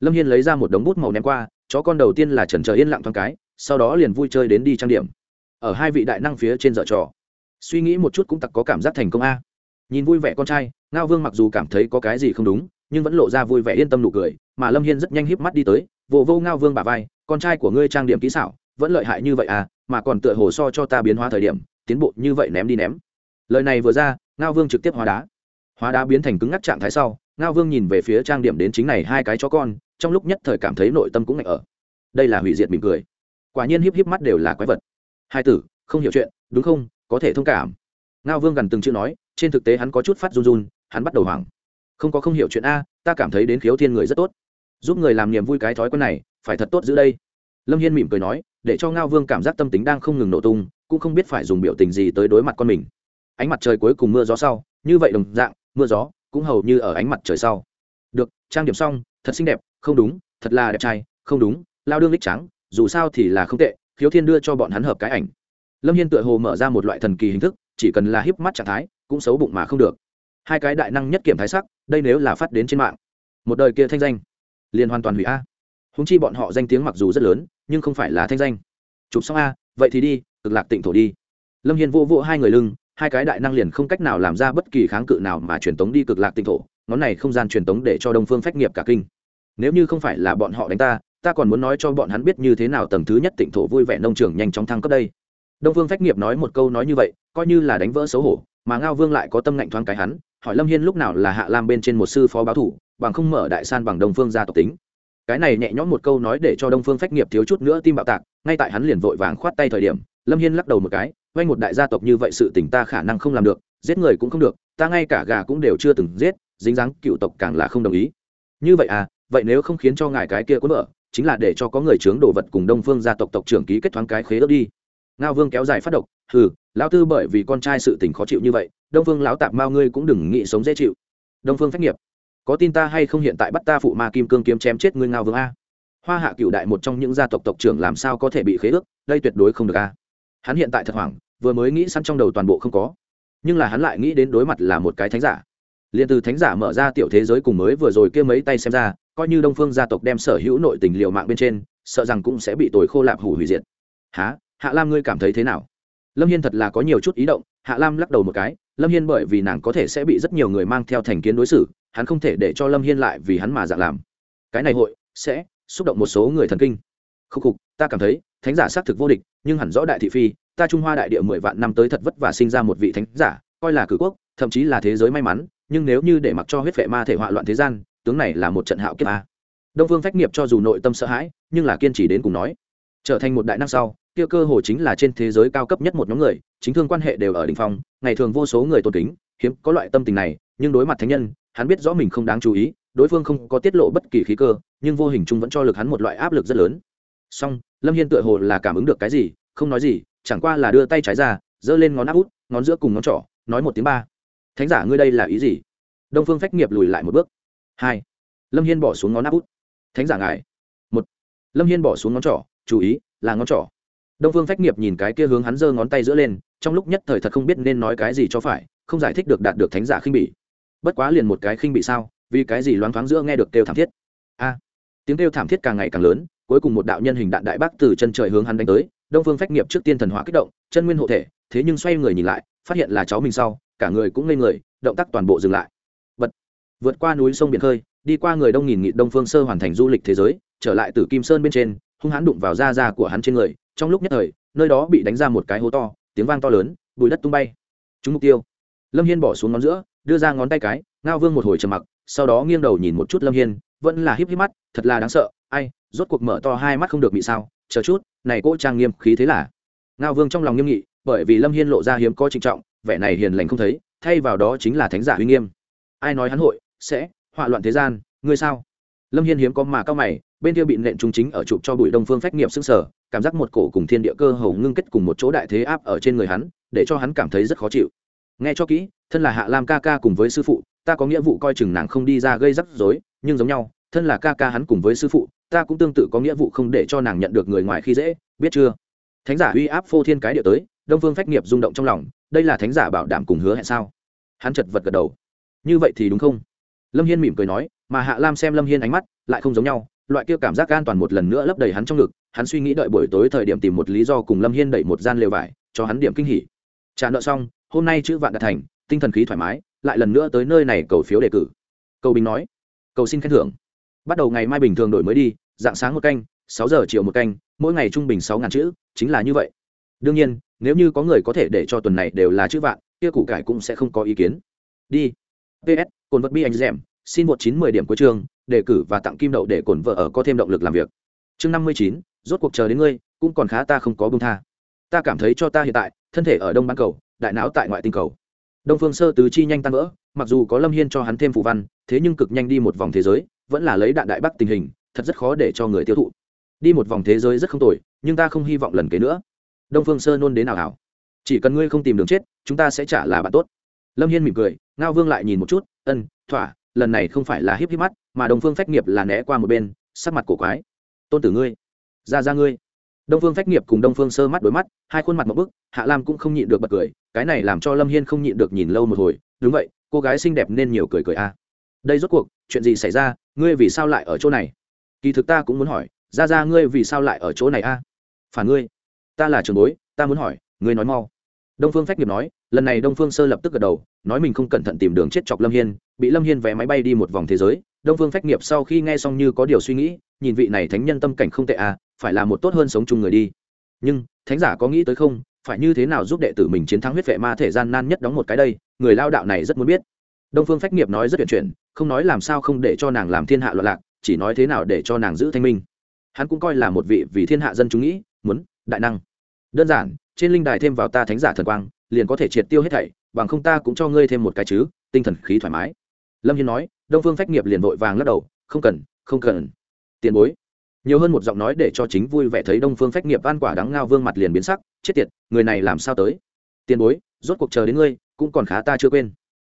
Lâm hiên lấy ra một đống bút màu ném qua, chó con đầu tiên là trần Trời yên lặng thoáng cái sau đó liền vui chơi đến đi trang điểm. Ở hai vị đại năng phía trên dở trò. Suy nghĩ một chút cũng tặc có cảm giác thành công a. Nhìn vui vẻ con trai, ngao vương mặc dù cảm thấy có cái gì không đúng, nhưng vẫn lộ ra vui vẻ yên tâm nụ cười, mà lâm hiên rất nhanh híp mắt đi tới, vỗ vô ngao vương bà vai, con trai của ngươi trang điểm kỹ xảo, vẫn lợi hại như vậy à mà còn tựa hồ so cho ta biến hóa thời điểm, tiến bộ như vậy ném đi ném. Lời này vừa ra, ngao vương trực tiếp hóa đá. Hóa đá biến thành cứng ngắc trạng thái sau, ngao vương nhìn về phía trang điểm đến chính này hai cái chó con, trong lúc nhất thời cảm thấy nội tâm cũng ngạch ở. Đây là hủy diệt mỉm cười quả nhiên híp híp mắt đều là quái vật. Hai tử, không hiểu chuyện, đúng không? Có thể thông cảm. Ngao vương gần từng chữ nói, trên thực tế hắn có chút phát run run, hắn bắt đầu hoảng. Không có không hiểu chuyện a, ta cảm thấy đến khiếu thiên người rất tốt. Giúp người làm niềm vui cái thói quen này, phải thật tốt giữ đây. Lâm hiên mỉm cười nói, để cho ngao vương cảm giác tâm tính đang không ngừng nổ tung, cũng không biết phải dùng biểu tình gì tới đối mặt con mình. Ánh mặt trời cuối cùng mưa gió sau, như vậy đồng dạng, mưa gió cũng hầu như ở ánh mặt trời sau. Được, trang điểm xong, thật xinh đẹp, không đúng, thật là đẹp trai, không đúng, lao đương lích trắng dù sao thì là không tệ, khiếu thiên đưa cho bọn hắn hợp cái ảnh. Lâm hiên tựa hồ mở ra một loại thần kỳ hình thức, chỉ cần là híp mắt trạng thái, cũng xấu bụng mà không được. Hai cái đại năng nhất kiểm thái sắc, đây nếu là phát đến trên mạng, một đời kia thanh danh, liền hoàn toàn hủy a. Húng chi bọn họ danh tiếng mặc dù rất lớn, nhưng không phải là thanh danh. Chụp xong a, vậy thì đi, cực lạc tịnh thổ đi. Lâm hiên vô vô hai người lưng, hai cái đại năng liền không cách nào làm ra bất kỳ kháng cự nào mà truyền tống đi cực lạc tịnh thổ, ngón này không gian truyền tống để cho đông phương phách nghiệp cả kinh. Nếu như không phải là bọn họ đánh ta ta còn muốn nói cho bọn hắn biết như thế nào tầng thứ nhất tịnh thổ vui vẻ nông trường nhanh chóng thăng cấp đây. Đông phương phách nghiệp nói một câu nói như vậy, coi như là đánh vỡ xấu hổ, mà ngao vương lại có tâm ngạnh thoáng cái hắn, hỏi lâm hiên lúc nào là hạ lam bên trên một sư phó báo thủ, bằng không mở đại san bằng đông phương gia tộc tính. Cái này nhẹ nhõm một câu nói để cho đông phương phách nghiệp thiếu chút nữa tim bạo tạc, ngay tại hắn liền vội vàng khoát tay thời điểm, lâm hiên lắc đầu một cái vay một đại gia tộc như vậy sự tình ta khả năng không làm được, giết người cũng không được, ta ngay cả gà cũng đều chưa từng giết, dính dáng cựu tộc càng là không đồng ý. Như vậy à vậy nếu không khiến cho ngài cái kia cuốn vợ chính là để cho có người chướng đồ vật cùng đông phương gia tộc tộc trưởng ký kết thoáng cái khế ước đi. Ngao vương kéo dài phát độc, hừ, lão tư bởi vì con trai sự tình khó chịu như vậy, đông phương lão tạp mao ngươi cũng đừng nghĩ sống dễ chịu. Đông phương phách nghiệp, có tin ta hay không hiện tại bắt ta phụ ma kim cương kiếm chém chết ngươi ngao vương a? Hoa hạ cựu đại một trong những gia tộc tộc trưởng làm sao có thể bị khế ước, đây tuyệt đối không được a. Hắn hiện tại thật hoảng, vừa mới nghĩ sẵn trong đầu toàn bộ không có, nhưng là hắn lại nghĩ đến đối mặt là một cái thánh giả. Liền từ thánh giả mở ra tiểu thế giới cùng mới vừa rồi kia mấy tay xem ra coi như đông phương gia tộc đem sở hữu nội tình liều mạng bên trên, sợ rằng cũng sẽ bị tồi khô lạp hủ hủy diệt. Há hạ lam ngươi cảm thấy thế nào? Lâm hiên thật là có nhiều chút ý động, hạ lam lắc đầu một cái, lâm hiên bởi vì nàng có thể sẽ bị rất nhiều người mang theo thành kiến đối xử, hắn không thể để cho lâm hiên lại vì hắn mà dạng làm. Cái này hội sẽ xúc động một số người thần kinh. Khúc khục, ta cảm thấy thánh giả xác thực vô địch, nhưng hẳn rõ đại thị phi, ta trung hoa đại địa mười vạn năm tới thật vất vả sinh ra một vị thánh giả, coi là cử quốc, thậm chí là thế giới may mắn, nhưng nếu như để mặc cho huyết vệ ma thể họa loạn thế gian tướng này là một trận hạo kiếp a. Đông phương phách nghiệp cho dù nội tâm sợ hãi, nhưng là kiên trì đến cùng nói. Trở thành một đại năng sau, kia cơ hồ chính là trên thế giới cao cấp nhất một nhóm người, chính thương quan hệ đều ở đ ỉ n h phong, ngày thường vô số người tôn kính, hiếm có loại tâm tình này, nhưng đối mặt thánh nhân, hắn biết rõ mình không đáng chú ý, đối phương không có tiết lộ bất kỳ khí cơ, nhưng vô hình chung vẫn cho lực hắn một loại áp lực rất lớn. Song, lâm hiên tựa hồ là cảm ứng được cái gì, không nói gì, chẳng qua là đưa tay trái ra, giơ lên ngón áp út, ngón giữa cùng ngón trỏ, nói một tiếng ba. Thánh giả ngươi đây là ý gì? Đông phương phách nghiệp lùi lại một bước hai. Lâm hiên bỏ xuống ngón áp út. Thánh giả ngài. Một. Lâm hiên bỏ xuống ngón trỏ. Chú ý, là ngón trỏ. Đông phương phách nghiệp nhìn cái kia hướng hắn giơ ngón tay giữa lên, trong lúc nhất thời thật không biết nên nói cái gì cho phải, không giải thích được đạt được thánh giả khinh bỉ. Bất quá liền một cái khinh bị sao, vì cái gì loáng thoáng giữa nghe được kêu thảm thiết. A. Tiếng kêu thảm thiết càng ngày càng lớn, cuối cùng một đạo nhân hình đạn đại bác từ chân trời hướng hắn đánh tới, đông phương phách nghiệp trước tiên thần hóa kích động, chân nguyên hộ thể, thế nhưng xoay người nhìn lại, phát hiện là cháu mình sau, cả người cũng ngây người, động tác toàn bộ dừng lại vượt qua núi sông biển khơi, đi qua người đông nghìn nghị đông phương sơ hoàn thành du lịch thế giới, trở lại từ kim sơn bên trên, hung hãn đụng vào da da của hắn trên người, trong lúc nhất thời, nơi đó bị đánh ra một cái hố to, tiếng vang to lớn, bùi đất tung bay. Chúng mục tiêu. Lâm hiên bỏ xuống ngón giữa, đưa ra ngón tay cái, ngao vương một hồi trầm mặc, sau đó nghiêng đầu nhìn một chút lâm hiên, vẫn là híp híp mắt, thật là đáng sợ, ai, rốt cuộc mở to hai mắt không được bị sao, chờ chút, này cỗ trang nghiêm khí thế là. Ngao vương trong lòng nghiêm nghị, bởi vì lâm hiên lộ ra hiếm có trịnh trọng, vẻ này hiền lành không thấy, thay vào đó chính là thánh giả uy nghiêm. Ai nói hắn hội sẽ họa loạn thế gian, ngươi sao? Lâm hiên hiếm có mà cao mày, bên kia bị nện trung chính ở chụp cho bụi đông phương phách nghiệp xương sở cảm giác một cổ cùng thiên địa cơ hầu ngưng kết cùng một chỗ đại thế áp ở trên người hắn, để cho hắn cảm thấy rất khó chịu. Nghe cho kỹ, thân là hạ lam ca ca cùng với sư phụ, ta có nghĩa vụ coi chừng nàng không đi ra gây rắc rối, nhưng giống nhau, thân là ca ca hắn cùng với sư phụ, ta cũng tương tự có nghĩa vụ không để cho nàng nhận được người ngoài khi dễ, biết chưa? Thánh giả uy áp phô thiên cái địa tới, đông phương phách nghiệp rung động trong lòng, đây là thánh giả bảo đảm cùng hứa hẹn sao? Hắn chật vật gật đầu. Như vậy thì đúng không? Lâm hiên mỉm cười nói, mà hạ lam xem lâm hiên ánh mắt, lại không giống nhau, loại kia cảm giác an toàn một lần nữa lấp đầy hắn trong ngực, hắn suy nghĩ đợi buổi tối thời điểm tìm một lý do cùng lâm hiên đẩy một gian lều vải, cho hắn điểm kinh hỉ. Trả nợ xong, hôm nay chữ vạn đạt thành, tinh thần khí thoải mái, lại lần nữa tới nơi này cầu phiếu đề cử. Cầu bình nói, cầu xin khen thưởng. Bắt đầu ngày mai bình thường đổi mới đi, dạng sáng một canh, sáu giờ chiều một canh, mỗi ngày trung bình sáu ngàn chữ, chính là như vậy. Đương nhiên, nếu như có người có thể để cho tuần này đều là chữ vạn, kia củ cải cũng sẽ không có ý kiến. Đi ps cồn vật bi anh dẻm xin một chín mười điểm cuối chương đề cử và tặng kim đậu để cồn vợ ở có thêm động lực làm việc. Chương năm mươi chín, rốt cuộc chờ đến ngươi, cũng còn khá ta không có bông tha. Ta cảm thấy cho ta hiện tại, thân thể ở đông bán cầu, đại não tại ngoại tinh cầu. Đông phương sơ tứ chi nhanh tan vỡ, mặc dù có lâm hiên cho hắn thêm phụ văn, thế nhưng cực nhanh đi một vòng thế giới, vẫn là lấy đạn đại bắc tình hình, thật rất khó để cho người tiêu thụ. Đi một vòng thế giới rất không tồi, nhưng ta không hy vọng lần kế nữa. Đông phương sơ nôn đến nào hảo chỉ cần ngươi không tìm đường chết, chúng ta sẽ trả là bạn tốt lâm hiên mỉm cười, ngao vương lại nhìn một chút, ân, thỏa, lần này không phải là híp híp mắt, mà đồng phương phách nghiệp là né qua một bên, sắc mặt cổ quái. Tôn tử ngươi, ra ra ngươi. Đông phương phách nghiệp cùng đông phương sơ mắt đối mắt, hai khuôn mặt một bức, hạ lam cũng không nhịn được bật cười, cái này làm cho lâm hiên không nhịn được nhìn lâu một hồi, đúng vậy, cô gái xinh đẹp nên nhiều cười cười a. Đây rốt cuộc, chuyện gì xảy ra, ngươi vì sao lại ở chỗ này? Kỳ thực ta cũng muốn hỏi, ra ra ngươi vì sao lại ở chỗ này a? Phản ngươi, ta là trường bối, ta muốn hỏi, ngươi nói mau. Đông phương phách nghiệp nói lần này đông phương sơ lập tức gật đầu, nói mình không cẩn thận tìm đường chết chọc lâm hiên, bị lâm hiên vé máy bay đi một vòng thế giới. Đông phương phách nghiệp sau khi nghe xong như có điều suy nghĩ, nhìn vị này thánh nhân tâm cảnh không tệ à phải là một tốt hơn sống chung người đi. Nhưng, thánh giả có nghĩ tới không? Phải như thế nào giúp đệ tử mình chiến thắng huyết vệ ma thể gian nan nhất đóng một cái đây? Người lao đạo này rất muốn biết. Đông phương phách nghiệp nói rất tuyệt chuyện không nói làm sao không để cho nàng làm thiên hạ loạn lạc, chỉ nói thế nào để cho nàng giữ thanh minh. Hắn cũng coi là một vị vì thiên hạ dân chúng nghĩ, muốn, đại năng. Đơn giản, trên linh đài thêm vào ta thánh giả thần quang liền có thể triệt tiêu hết thảy, bằng không ta cũng cho ngươi thêm một cái chứ, tinh thần khí thoải mái. Lâm hiên nói, đông phương phách nghiệp liền vội vàng lắc đầu, không cần không cần. Tiền bối. Nhiều hơn một giọng nói để cho chính vui vẻ thấy đông phương phách nghiệp ăn quả đắng ngao vương mặt liền biến sắc, chết tiệt, người này làm sao tới? Tiền bối, rốt cuộc chờ đến ngươi, cũng còn khá ta chưa quên.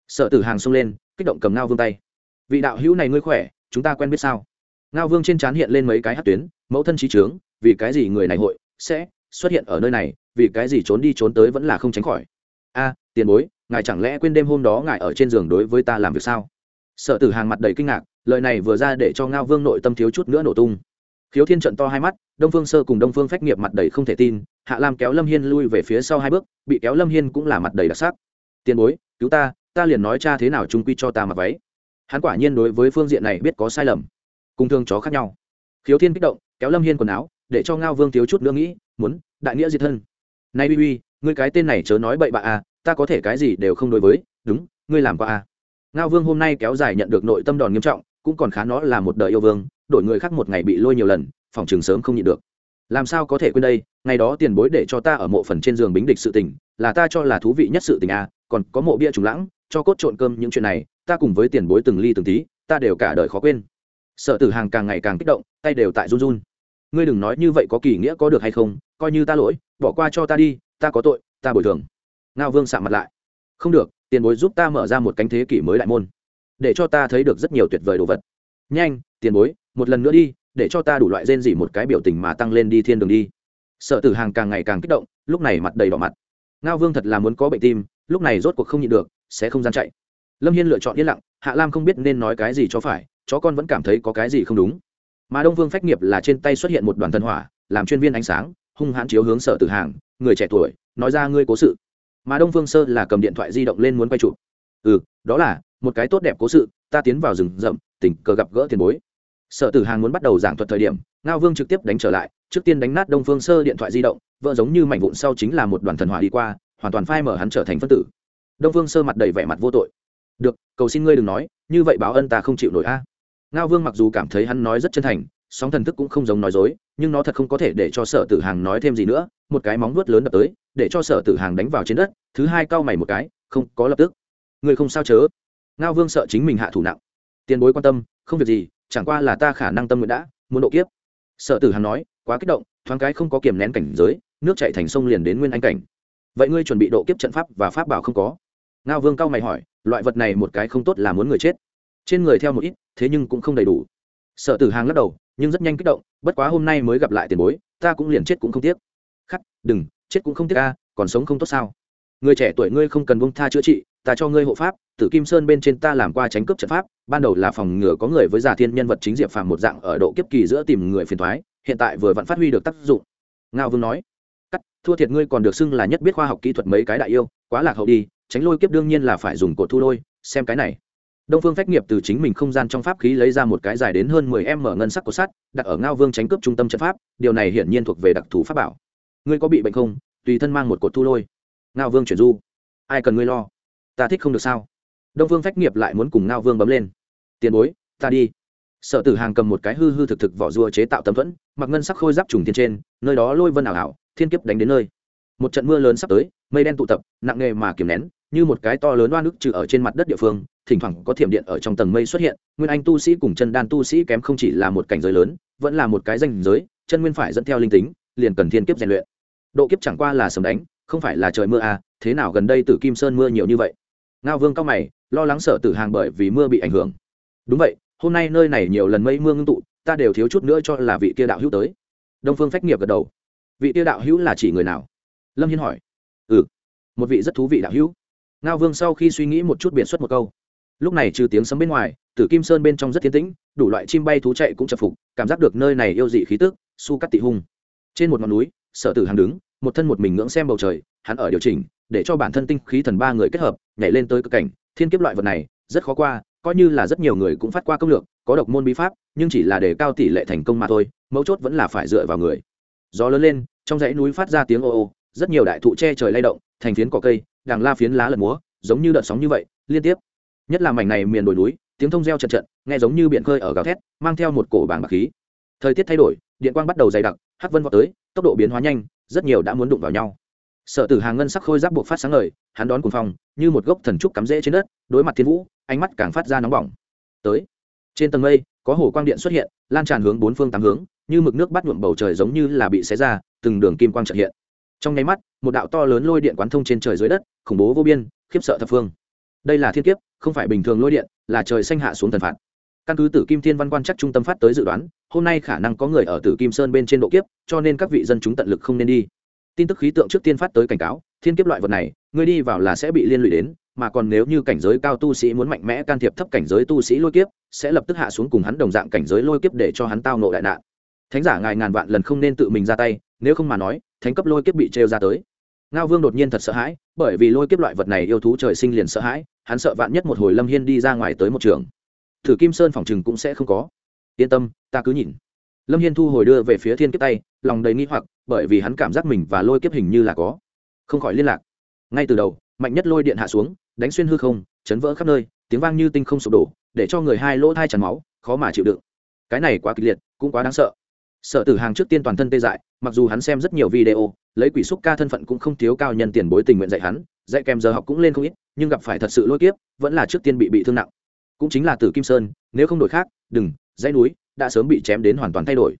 Sợ tử hàng xông lên, kích động cầm ngao vương tay. Vị đạo hữu này ngươi khỏe, chúng ta quen biết sao? Ngao vương trên trán hiện lên mấy cái hát tuyến, mẫu thân trí trướng, vì cái gì người này hội sẽ xuất hiện ở nơi này vì cái gì trốn đi trốn tới vẫn là không tránh khỏi? A, tiền bối, ngài chẳng lẽ quên đêm hôm đó ngài ở trên giường đối với ta làm việc sao? Sợ tử hàng mặt đầy kinh ngạc, lời này vừa ra để cho ngao vương nội tâm thiếu chút nữa nổ tung. Khiếu thiên trận to hai mắt, đông phương sơ cùng đông phương phách nghiệp mặt đầy không thể tin, hạ lam kéo lâm hiên lui về phía sau hai bước, bị kéo lâm hiên cũng là mặt đầy đặc sắc. Tiền bối, cứu ta ta liền nói cha thế nào trung quy cho ta mặc váy. Hắn quả nhiên đối với phương diện này biết có sai lầm, cùng thương chó khác nhau. Khiếu thiên kích động, kéo lâm hiên quần áo, để cho ngao vương thiếu chút nữa nghĩ, muốn, đại nghĩa diệt thân nay uy uy, ngươi cái tên này chớ nói bậy bạ à ta có thể cái gì đều không đối với, đúng, ngươi làm qua à. Ngao vương hôm nay kéo dài nhận được nội tâm đòn nghiêm trọng, cũng còn khá nó là một đời yêu vương, đổi người khác một ngày bị lôi nhiều lần, phòng trường sớm không nhịn được. Làm sao có thể quên đây, ngày đó tiền bối để cho ta ở mộ phần trên giường bính địch sự tình, là ta cho là thú vị nhất sự tình à còn có mộ bia trùng lãng, cho cốt trộn cơm những chuyện này, ta cùng với tiền bối từng ly từng tí, ta đều cả đời khó quên. Sợ tử hàng càng ngày càng kích động, tay đều tại run run ngươi đừng nói như vậy có kỳ nghĩa có được hay không, coi như ta lỗi, bỏ qua cho ta đi, ta có tội, ta bồi thường. Ngao vương sạ mặt lại. Không được, tiền bối giúp ta mở ra một cánh thế kỷ mới đại môn, để cho ta thấy được rất nhiều tuyệt vời đồ vật. Nhanh, tiền bối, một lần nữa đi, để cho ta đủ loại rên dỉ một cái biểu tình mà tăng lên đi thiên đường đi. Sợ tử hàng càng ngày càng kích động, lúc này mặt đầy đỏ mặt. Ngao vương thật là muốn có bệnh tim, lúc này rốt cuộc không nhịn được, sẽ không gian chạy. Lâm hiên lựa chọn yên lặng, hạ lam không biết nên nói cái gì cho phải, chó con vẫn cảm thấy có cái gì không đúng mà đông vương phách nghiệp là trên tay xuất hiện một đoàn thần hỏa, làm chuyên viên ánh sáng, hung hãn chiếu hướng sở tử hàng, người trẻ tuổi, nói ra ngươi cố sự. Mà đông phương sơ là cầm điện thoại di động lên muốn quay chụp. Ừ đó là, một cái tốt đẹp cố sự, ta tiến vào rừng rậm, tình cờ gặp gỡ tiền bối. Sở tử hàng muốn bắt đầu giảng thuật thời điểm, ngao vương trực tiếp đánh trở lại, trước tiên đánh nát đông phương sơ điện thoại di động, vợ giống như mảnh vụn sau chính là một đoàn thần hỏa đi qua, hoàn toàn phai mở hắn trở thành phân tử. Đông phương sơ mặt đầy vẻ mặt vô tội. Được, cầu xin ngươi đừng nói, như vậy báo ân ta không chịu nổi a ngao vương mặc dù cảm thấy hắn nói rất chân thành, sóng thần thức cũng không giống nói dối, nhưng nó thật không có thể để cho sở tử hàng nói thêm gì nữa, một cái móng vuốt lớn đập tới, để cho sở tử hàng đánh vào trên đất, thứ hai cau mày một cái, không, có lập tức. Người không sao chớ. Ngao vương sợ chính mình hạ thủ nặng. Tiền bối quan tâm, không việc gì, chẳng qua là ta khả năng tâm nguyện đã, muốn độ kiếp. Sở tử hàng nói, quá kích động, thoáng cái không có kiềm nén cảnh giới, nước chạy thành sông liền đến nguyên anh cảnh. Vậy ngươi chuẩn bị độ kiếp trận pháp và pháp bảo không có? Ngao vương cao mày hỏi, loại vật này một cái không tốt là muốn người chết trên người theo một ít, thế nhưng cũng không đầy đủ. Sở tử hàng lắc đầu, nhưng rất nhanh kích động, bất quá hôm nay mới gặp lại tiền bối, ta cũng liền chết cũng không tiếc. Khắc, đừng, chết cũng không tiếc ca còn sống không tốt sao? Người trẻ tuổi ngươi không cần bông tha chữa trị, ta cho ngươi hộ pháp, tử kim sơn bên trên ta làm qua tránh cướp trận pháp, ban đầu là phòng ngừa có người với giả thiên nhân vật chính diệp phàm một dạng ở độ kiếp kỳ giữa tìm người phiền thoái hiện tại vừa vẫn phát huy được tác dụng. Ngao vương nói, cắt, thua thiệt ngươi còn được xưng là nhất biết khoa học kỹ thuật mấy cái đại yêu, quá lạc hậu đi, tránh lôi kiếp đương nhiên là phải dùng cột thu lôi, xem cái này đông phương phách nghiệp từ chính mình không gian trong pháp khí lấy ra một cái dài đến hơn mười m ngân sắc của sắt, đặt ở ngao vương tránh cướp trung tâm trận pháp, điều này hiển nhiên thuộc về đặc thù pháp bảo. Ngươi có bị bệnh không? Tùy thân mang một cột thu lôi. Ngao vương chuyển du. Ai cần ngươi lo? Ta thích không được sao? Đông phương phách nghiệp lại muốn cùng ngao vương bấm lên. Tiền bối, ta đi. Sở tử hàng cầm một cái hư hư thực thực vỏ rùa chế tạo tấm thuẫn, mặc ngân sắc khôi giáp trùng thiên trên, nơi đó lôi vân ảo ảo, thiên kiếp đánh đến nơi. Một trận mưa lớn sắp tới, mây đen tụ tập, nặng nề mà kiềm nén như một cái to lớn oan ức trừ ở trên mặt đất địa phương, thỉnh thoảng có thiểm điện ở trong tầng mây xuất hiện, nguyên anh tu sĩ cùng chân đan tu sĩ kém không chỉ là một cảnh giới lớn, vẫn là một cái danh giới, chân nguyên phải dẫn theo linh tính, liền cần thiên kiếp rèn luyện. Độ kiếp chẳng qua là sầm đánh, không phải là trời mưa à thế nào gần đây từ kim sơn mưa nhiều như vậy? Ngao vương cao mày, lo lắng sợ tử hàng bởi vì mưa bị ảnh hưởng. Đúng vậy, hôm nay nơi này nhiều lần mây mưa ngưng tụ, ta đều thiếu chút nữa cho là vị kia đạo hữu tới. Đông phương phách nghiệp gật đầu. Vị kia đạo hữu là chỉ người nào? Lâm hiên hỏi. Ừ một vị rất thú vị đạo hữu ngao vương sau khi suy nghĩ một chút biện xuất một câu. Lúc này trừ tiếng sấm bên ngoài, tử kim sơn bên trong rất thiên tĩnh, đủ loại chim bay thú chạy cũng chập phục, cảm giác được nơi này yêu dị khí tức, su cắt tị hung. Trên một ngọn núi, sở tử hàng đứng, một thân một mình ngưỡng xem bầu trời, hắn ở điều chỉnh, để cho bản thân tinh khí thần ba người kết hợp, nhảy lên tới cực cảnh, thiên kiếp loại vật này, rất khó qua, coi như là rất nhiều người cũng phát qua công lược, có độc môn bí pháp, nhưng chỉ là để cao tỷ lệ thành công mà thôi, mấu chốt vẫn là phải dựa vào người. Gió lớn lên, trong dãy núi phát ra tiếng ô ô, rất nhiều đại thụ che trời lay động, thành phiến cỏ cây đàng la phiến lá lật múa, giống như đợt sóng như vậy, liên tiếp. Nhất là mảnh này miền đồi núi, tiếng thông reo trận trận nghe giống như biển khơi ở gào thét, mang theo một cổ bảng bạc khí. Thời tiết thay đổi, điện quang bắt đầu dày đặc, hắc vân vọt tới, tốc độ biến hóa nhanh, rất nhiều đã muốn đụng vào nhau. Sợ tử hàng ngân sắc khôi giáp buộc phát sáng ngời, hắn đón cùng phòng như một gốc thần trúc cắm rễ trên đất, đối mặt thiên vũ, ánh mắt càng phát ra nóng bỏng. Tới, trên tầng mây, có hồ quang điện xuất hiện, lan tràn hướng bốn phương tám hướng, như mực nước bắt nhuộm bầu trời giống như là bị xé ra, từng đường kim quang trợ hiện trong nháy mắt, một đạo to lớn lôi điện quán thông trên trời dưới đất, khủng bố vô biên, khiếp sợ thập phương. Đây là thiên kiếp, không phải bình thường lôi điện, là trời xanh hạ xuống thần phạt. Căn cứ tử kim thiên văn quan chắc trung tâm phát tới dự đoán, hôm nay khả năng có người ở tử kim sơn bên trên độ kiếp, cho nên các vị dân chúng tận lực không nên đi. Tin tức khí tượng trước tiên phát tới cảnh cáo, thiên kiếp loại vật này, người đi vào là sẽ bị liên lụy đến, mà còn nếu như cảnh giới cao tu sĩ muốn mạnh mẽ can thiệp thấp cảnh giới tu sĩ lôi kiếp, sẽ lập tức hạ xuống cùng hắn đồng dạng cảnh giới lôi kiếp để cho hắn tao nộ đại nạn. Thánh giả ngài ngàn vạn lần không nên tự mình ra tay, nếu không mà nói thánh cấp lôi kiếp bị trêu ra tới. Ngao vương đột nhiên thật sợ hãi, bởi vì lôi kiếp loại vật này yêu thú trời sinh liền sợ hãi, hắn sợ vạn nhất một hồi lâm hiên đi ra ngoài tới một trường. Thử kim sơn phòng chừng cũng sẽ không có. Yên tâm, ta cứ nhìn. Lâm hiên thu hồi đưa về phía thiên kiếp tay, lòng đầy nghi hoặc, bởi vì hắn cảm giác mình và lôi kiếp hình như là có. Không khỏi liên lạc. Ngay từ đầu, mạnh nhất lôi điện hạ xuống, đánh xuyên hư không, chấn vỡ khắp nơi, tiếng vang như tinh không sụp đổ, để cho người hai lỗ thai tràn máu, khó mà chịu đựng. Cái này quá kịch liệt, cũng quá đáng sợ sợ tử hàng trước tiên toàn thân tê dại, mặc dù hắn xem rất nhiều video, lấy quỷ xúc ca thân phận cũng không thiếu cao nhân tiền bối tình nguyện dạy hắn, dạy kèm giờ học cũng lên không ít, nhưng gặp phải thật sự lôi kiếp, vẫn là trước tiên bị bị thương nặng. Cũng chính là tử kim sơn, nếu không đổi khác, đừng, dãy núi, đã sớm bị chém đến hoàn toàn thay đổi.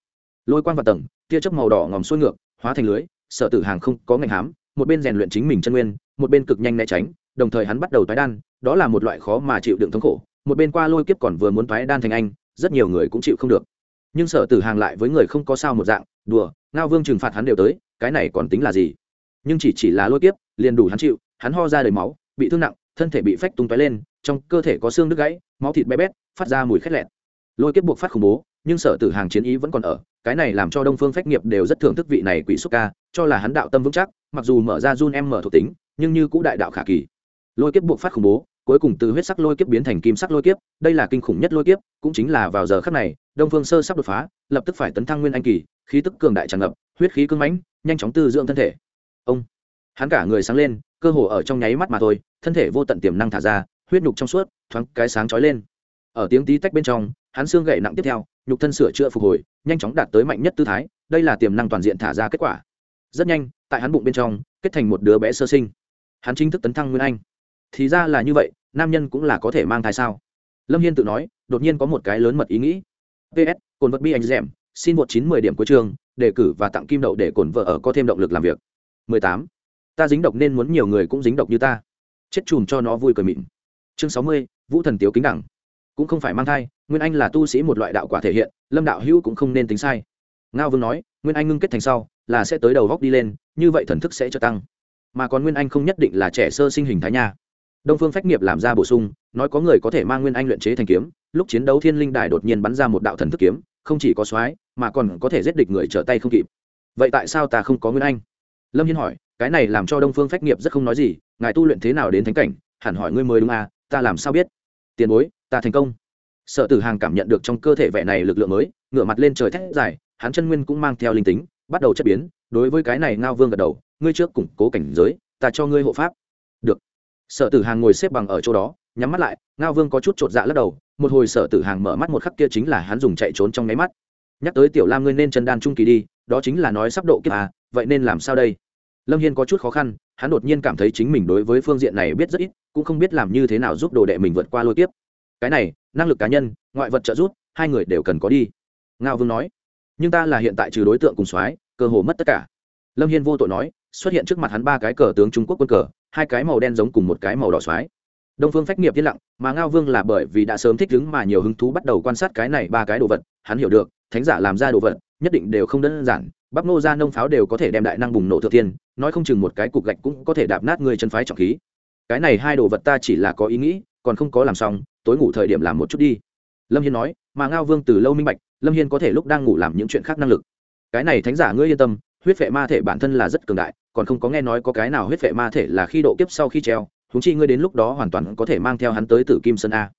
Lôi quan vào tầng, tia chớp màu đỏ ngòm xuôi ngược, hóa thành lưới sợ tử hàng không có ngành hám, một bên rèn luyện chính mình chân nguyên, một bên cực nhanh né tránh, đồng thời hắn bắt đầu tái đan, đó là một loại khó mà chịu đựng thống khổ, một bên qua lôi kiếp còn vừa muốn tái đan thành anh, rất nhiều người cũng chịu không được nhưng sở tử hàng lại với người không có sao một dạng, đùa, ngao vương trừng phạt hắn đều tới, cái này còn tính là gì? Nhưng chỉ chỉ là lôi tiếp liền đủ hắn chịu, hắn ho ra đầy máu, bị thương nặng, thân thể bị phách tung tóe lên, trong cơ thể có xương đứt gãy, máu thịt bé bét, phát ra mùi khét lẹt. Lôi kiếp buộc phát khủng bố, nhưng sở tử hàng chiến ý vẫn còn ở, cái này làm cho đông phương phách nghiệp đều rất thưởng thức vị này quỷ xúc ca, cho là hắn đạo tâm vững chắc, mặc dù mở ra run em mở thuộc tính, nhưng như cũ đại đạo khả kỳ. Lôi kiếp buộc phát khủng bố cuối cùng từ huyết sắc lôi kiếp biến thành kim sắc lôi kiếp, đây là kinh khủng nhất lôi kiếp, cũng chính là vào giờ khắc này, đông phương sơ sắp đột phá, lập tức phải tấn thăng nguyên anh kỳ, khí tức cường đại tràn ngập, huyết khí cưng mãnh, nhanh chóng tư dưỡng thân thể. Ông, hắn cả người sáng lên, cơ hồ ở trong nháy mắt mà thôi, thân thể vô tận tiềm năng thả ra, huyết nhục trong suốt, thoáng cái sáng chói lên. Ở tiếng tí tách bên trong, hắn xương gãy nặng tiếp theo, nhục thân sửa chữa phục hồi, nhanh chóng đạt tới mạnh nhất tư thái, đây là tiềm năng toàn diện thả ra kết quả. Rất nhanh, tại hắn bụng bên trong, kết thành một đứa bé sơ sinh. Hắn chính thức tấn thăng nguyên anh thì ra là như vậy nam nhân cũng là có thể mang thai sao? Lâm hiên tự nói đột nhiên có một cái lớn mật ý nghĩ. Ps cồn vật bi anh dẻm xin một chín mười điểm cuối trường đề cử và tặng kim đậu để cồn vợ ở có thêm động lực làm việc. 18. ta dính độc nên muốn nhiều người cũng dính độc như ta. Chết chùm cho nó vui cười mịn. Chương 60, vũ thần tiếu kính đẳng. Cũng không phải mang thai nguyên anh là tu sĩ một loại đạo quả thể hiện lâm đạo hữu cũng không nên tính sai. Ngao vương nói nguyên anh ngưng kết thành sau là sẽ tới đầu góc đi lên như vậy thần thức sẽ cho tăng. Mà còn nguyên anh không nhất định là trẻ sơ sinh hình thái nha đông phương phách nghiệp làm ra bổ sung, nói có người có thể mang nguyên anh luyện chế thành kiếm, lúc chiến đấu thiên linh đài đột nhiên bắn ra một đạo thần thức kiếm, không chỉ có soái, mà còn có thể giết địch người trở tay không kịp. Vậy tại sao ta không có nguyên anh? Lâm hiên hỏi, cái này làm cho đông phương phách nghiệp rất không nói gì, ngài tu luyện thế nào đến thánh cảnh? Hẳn hỏi ngươi mới đúng à ta làm sao biết? Tiền bối, ta thành công. Sợ tử hàng cảm nhận được trong cơ thể vẻ này lực lượng mới, ngửa mặt lên trời thét dài, hắn chân nguyên cũng mang theo linh tính, bắt đầu chất biến, đối với cái này ngao vương gật đầu, ngươi trước củng cố cảnh giới, ta cho ngươi hộ pháp sở tử hàng ngồi xếp bằng ở chỗ đó, nhắm mắt lại, ngao vương có chút chột dạ lắc đầu, một hồi sở tử hàng mở mắt một khắc kia chính là hắn dùng chạy trốn trong nháy mắt. Nhắc tới tiểu lam ngươi nên chân đan trung kỳ đi, đó chính là nói sắp độ kiếp à vậy nên làm sao đây? Lâm hiên có chút khó khăn, hắn đột nhiên cảm thấy chính mình đối với phương diện này biết rất ít, cũng không biết làm như thế nào giúp đồ đệ mình vượt qua lôi kiếp. Cái này, năng lực cá nhân, ngoại vật trợ giúp, hai người đều cần có đi. Ngao vương nói, nhưng ta là hiện tại trừ đối tượng cùng soái, cơ hồ mất tất cả. Lâm hiên vô tội nói xuất hiện trước mặt hắn ba cái cờ tướng trung quốc quân cờ, hai cái màu đen giống cùng một cái màu đỏ xoái đông phương phách nghiệp yên lặng, mà ngao vương là bởi vì đã sớm thích ứng mà nhiều hứng thú bắt đầu quan sát cái này ba cái đồ vật, hắn hiểu được, thánh giả làm ra đồ vật, nhất định đều không đơn giản bắp nô ra nông pháo đều có thể đem đại năng bùng nổ thượng tiên nói không chừng một cái cục gạch cũng có thể đạp nát người chân phái trọng khí. Cái này hai đồ vật ta chỉ là có ý nghĩ, còn không có làm xong, tối ngủ thời điểm làm một chút đi. Lâm hiên nói, mà ngao vương từ lâu minh bạch, lâm hiên có thể lúc đang ngủ làm những chuyện khác năng lực. Cái này thánh giả ngươi yên tâm, huyết vệ ma thể bản thân là rất cường đại còn không có nghe nói có cái nào huyết vệ ma thể là khi độ kiếp sau khi treo húng chi ngươi đến lúc đó hoàn toàn có thể mang theo hắn tới tử kim sơn a.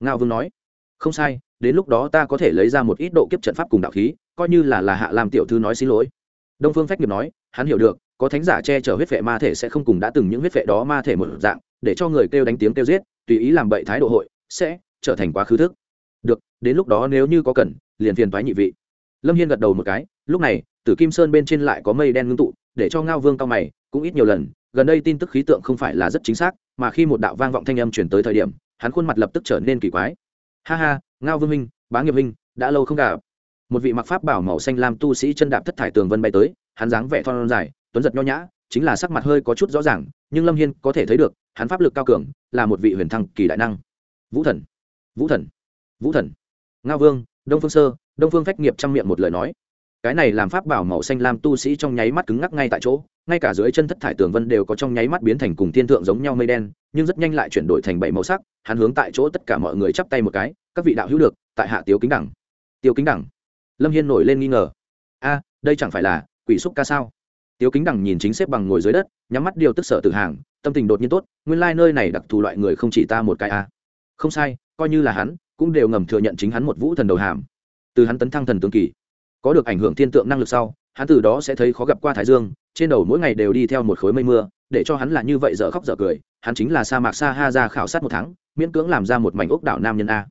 Ngao vương nói, không sai, đến lúc đó ta có thể lấy ra một ít độ kiếp trận pháp cùng đạo khí, coi như là là hạ làm tiểu thư nói xin lỗi. Đông phương phách nghiệp nói, hắn hiểu được, có thánh giả che chở huyết vệ ma thể sẽ không cùng đã từng những huyết vệ đó ma thể một dạng, để cho người kêu đánh tiếng kêu giết, tùy ý làm bậy thái độ hội, sẽ trở thành quá khứ thức. Được, đến lúc đó nếu như có cần, liền phiền thoái nhị vị. Lâm hiên gật đầu một cái, lúc này, tử kim sơn bên trên lại có mây đen ngưng tụ để cho ngao vương cao mày, cũng ít nhiều lần, gần đây tin tức khí tượng không phải là rất chính xác, mà khi một đạo vang vọng thanh âm chuyển tới thời điểm, hắn khuôn mặt lập tức trở nên kỳ quái. Ha ha, ngao vương minh bá nghiệp minh đã lâu không gặp. Một vị mặc pháp bảo màu xanh lam tu sĩ chân đạp thất thải tường vân bay tới, hắn dáng vẻ thon dài, tuấn giật nho nhã, chính là sắc mặt hơi có chút rõ ràng, nhưng lâm hiên có thể thấy được, hắn pháp lực cao cường, là một vị huyền thăng kỳ đại năng. Vũ thần vũ thần vũ thần. Ngao vương, đông phương sơ, đông phương phách nghiệp trang miệng một lời nói cái này làm pháp bảo màu xanh lam tu sĩ trong nháy mắt cứng ngắc ngay tại chỗ, ngay cả dưới chân thất thải tường vân đều có trong nháy mắt biến thành cùng thiên thượng giống nhau mây đen, nhưng rất nhanh lại chuyển đổi thành bảy màu sắc, hắn hướng tại chỗ tất cả mọi người chắp tay một cái, các vị đạo hữu được, tại hạ tiếu kính đẳng. Tiêu kính đẳng? Lâm hiên nổi lên nghi ngờ. A, đây chẳng phải là quỷ xúc ca sao? Tiếu kính đẳng nhìn chính xếp bằng ngồi dưới đất, nhắm mắt điều tức sở tự hàng, tâm tình đột nhiên tốt, nguyên lai、like、nơi này đặc thù loại người không chỉ ta một cái a. Không sai, coi như là hắn, cũng đều ngầm thừa nhận chính hắn một vũ thần đầu hàm. Từ hắn tấn thăng thần tướng kỳ có được ảnh hưởng thiên tượng năng lực sau, hắn từ đó sẽ thấy khó gặp qua thái dương, trên đầu mỗi ngày đều đi theo một khối mây mưa, để cho hắn là như vậy dở khóc dở cười, hắn chính là sa mạc sa ha ra khảo sát một tháng, miễn cưỡng làm ra một mảnh ốc đảo nam nhân a.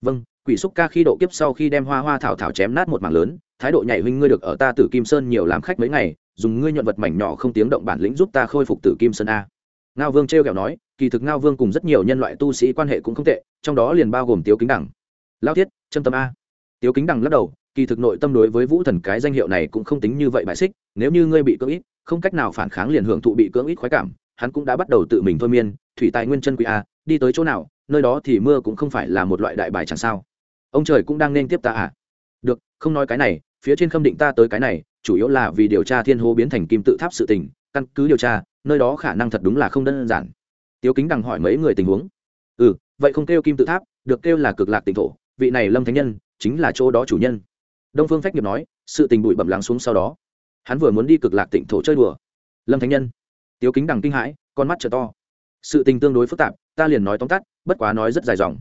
Vâng quỷ xúc ca khi độ kiếp sau khi đem hoa hoa thảo thảo chém nát một mảng lớn, thái độ nhảy huynh ngươi được ở ta tử kim sơn nhiều làm khách mấy ngày, dùng ngươi nhuận vật mảnh nhỏ không tiếng động bản lĩnh giúp ta khôi phục tử kim sơn a. Ngao vương t r kẹo nói, kỳ thực ngao vương cùng rất nhiều nhân loại tu sĩ quan hệ cũng không tệ, trong đó liền bao gồm tiếu kính đẳng lao thiết trâm tâm a. Tiếu kính đẳng lắc đầu kỳ thực nội tâm đối với vũ thần cái danh hiệu này cũng không tính như vậy bại xích, nếu như ngươi bị cưỡng ít không cách nào phản kháng liền hưởng thụ bị cưỡng ít khoái cảm, hắn cũng đã bắt đầu tự mình thôi miên, thủy tài nguyên chân quý a đi tới chỗ nào, nơi đó thì mưa cũng không phải là một loại đại bài chẳng sao. Ông trời cũng đang nên tiếp ta à. Được, không nói cái này, phía trên khâm định ta tới cái này, chủ yếu là vì điều tra thiên hô biến thành kim tự tháp sự tình, căn cứ điều tra, nơi đó khả năng thật đúng là không đơn giản. Tiếu kính đằng hỏi mấy người tình huống. Ừ vậy không kêu kim tự tháp, được kêu là cực lạc tỉnh thổ, vị này lâm thánh nhân, chính là chỗ đó chủ nhân đông phương phách nghiệp nói, sự tình bụi bẩm lắng xuống sau đó. Hắn vừa muốn đi cực lạc tỉnh thổ chơi đùa. Lâm thánh nhân. Tiếu kính đằng kinh hãi, con mắt trợ to. Sự tình tương đối phức tạp, ta liền nói tóm tắt, bất quá nói rất dài dòng.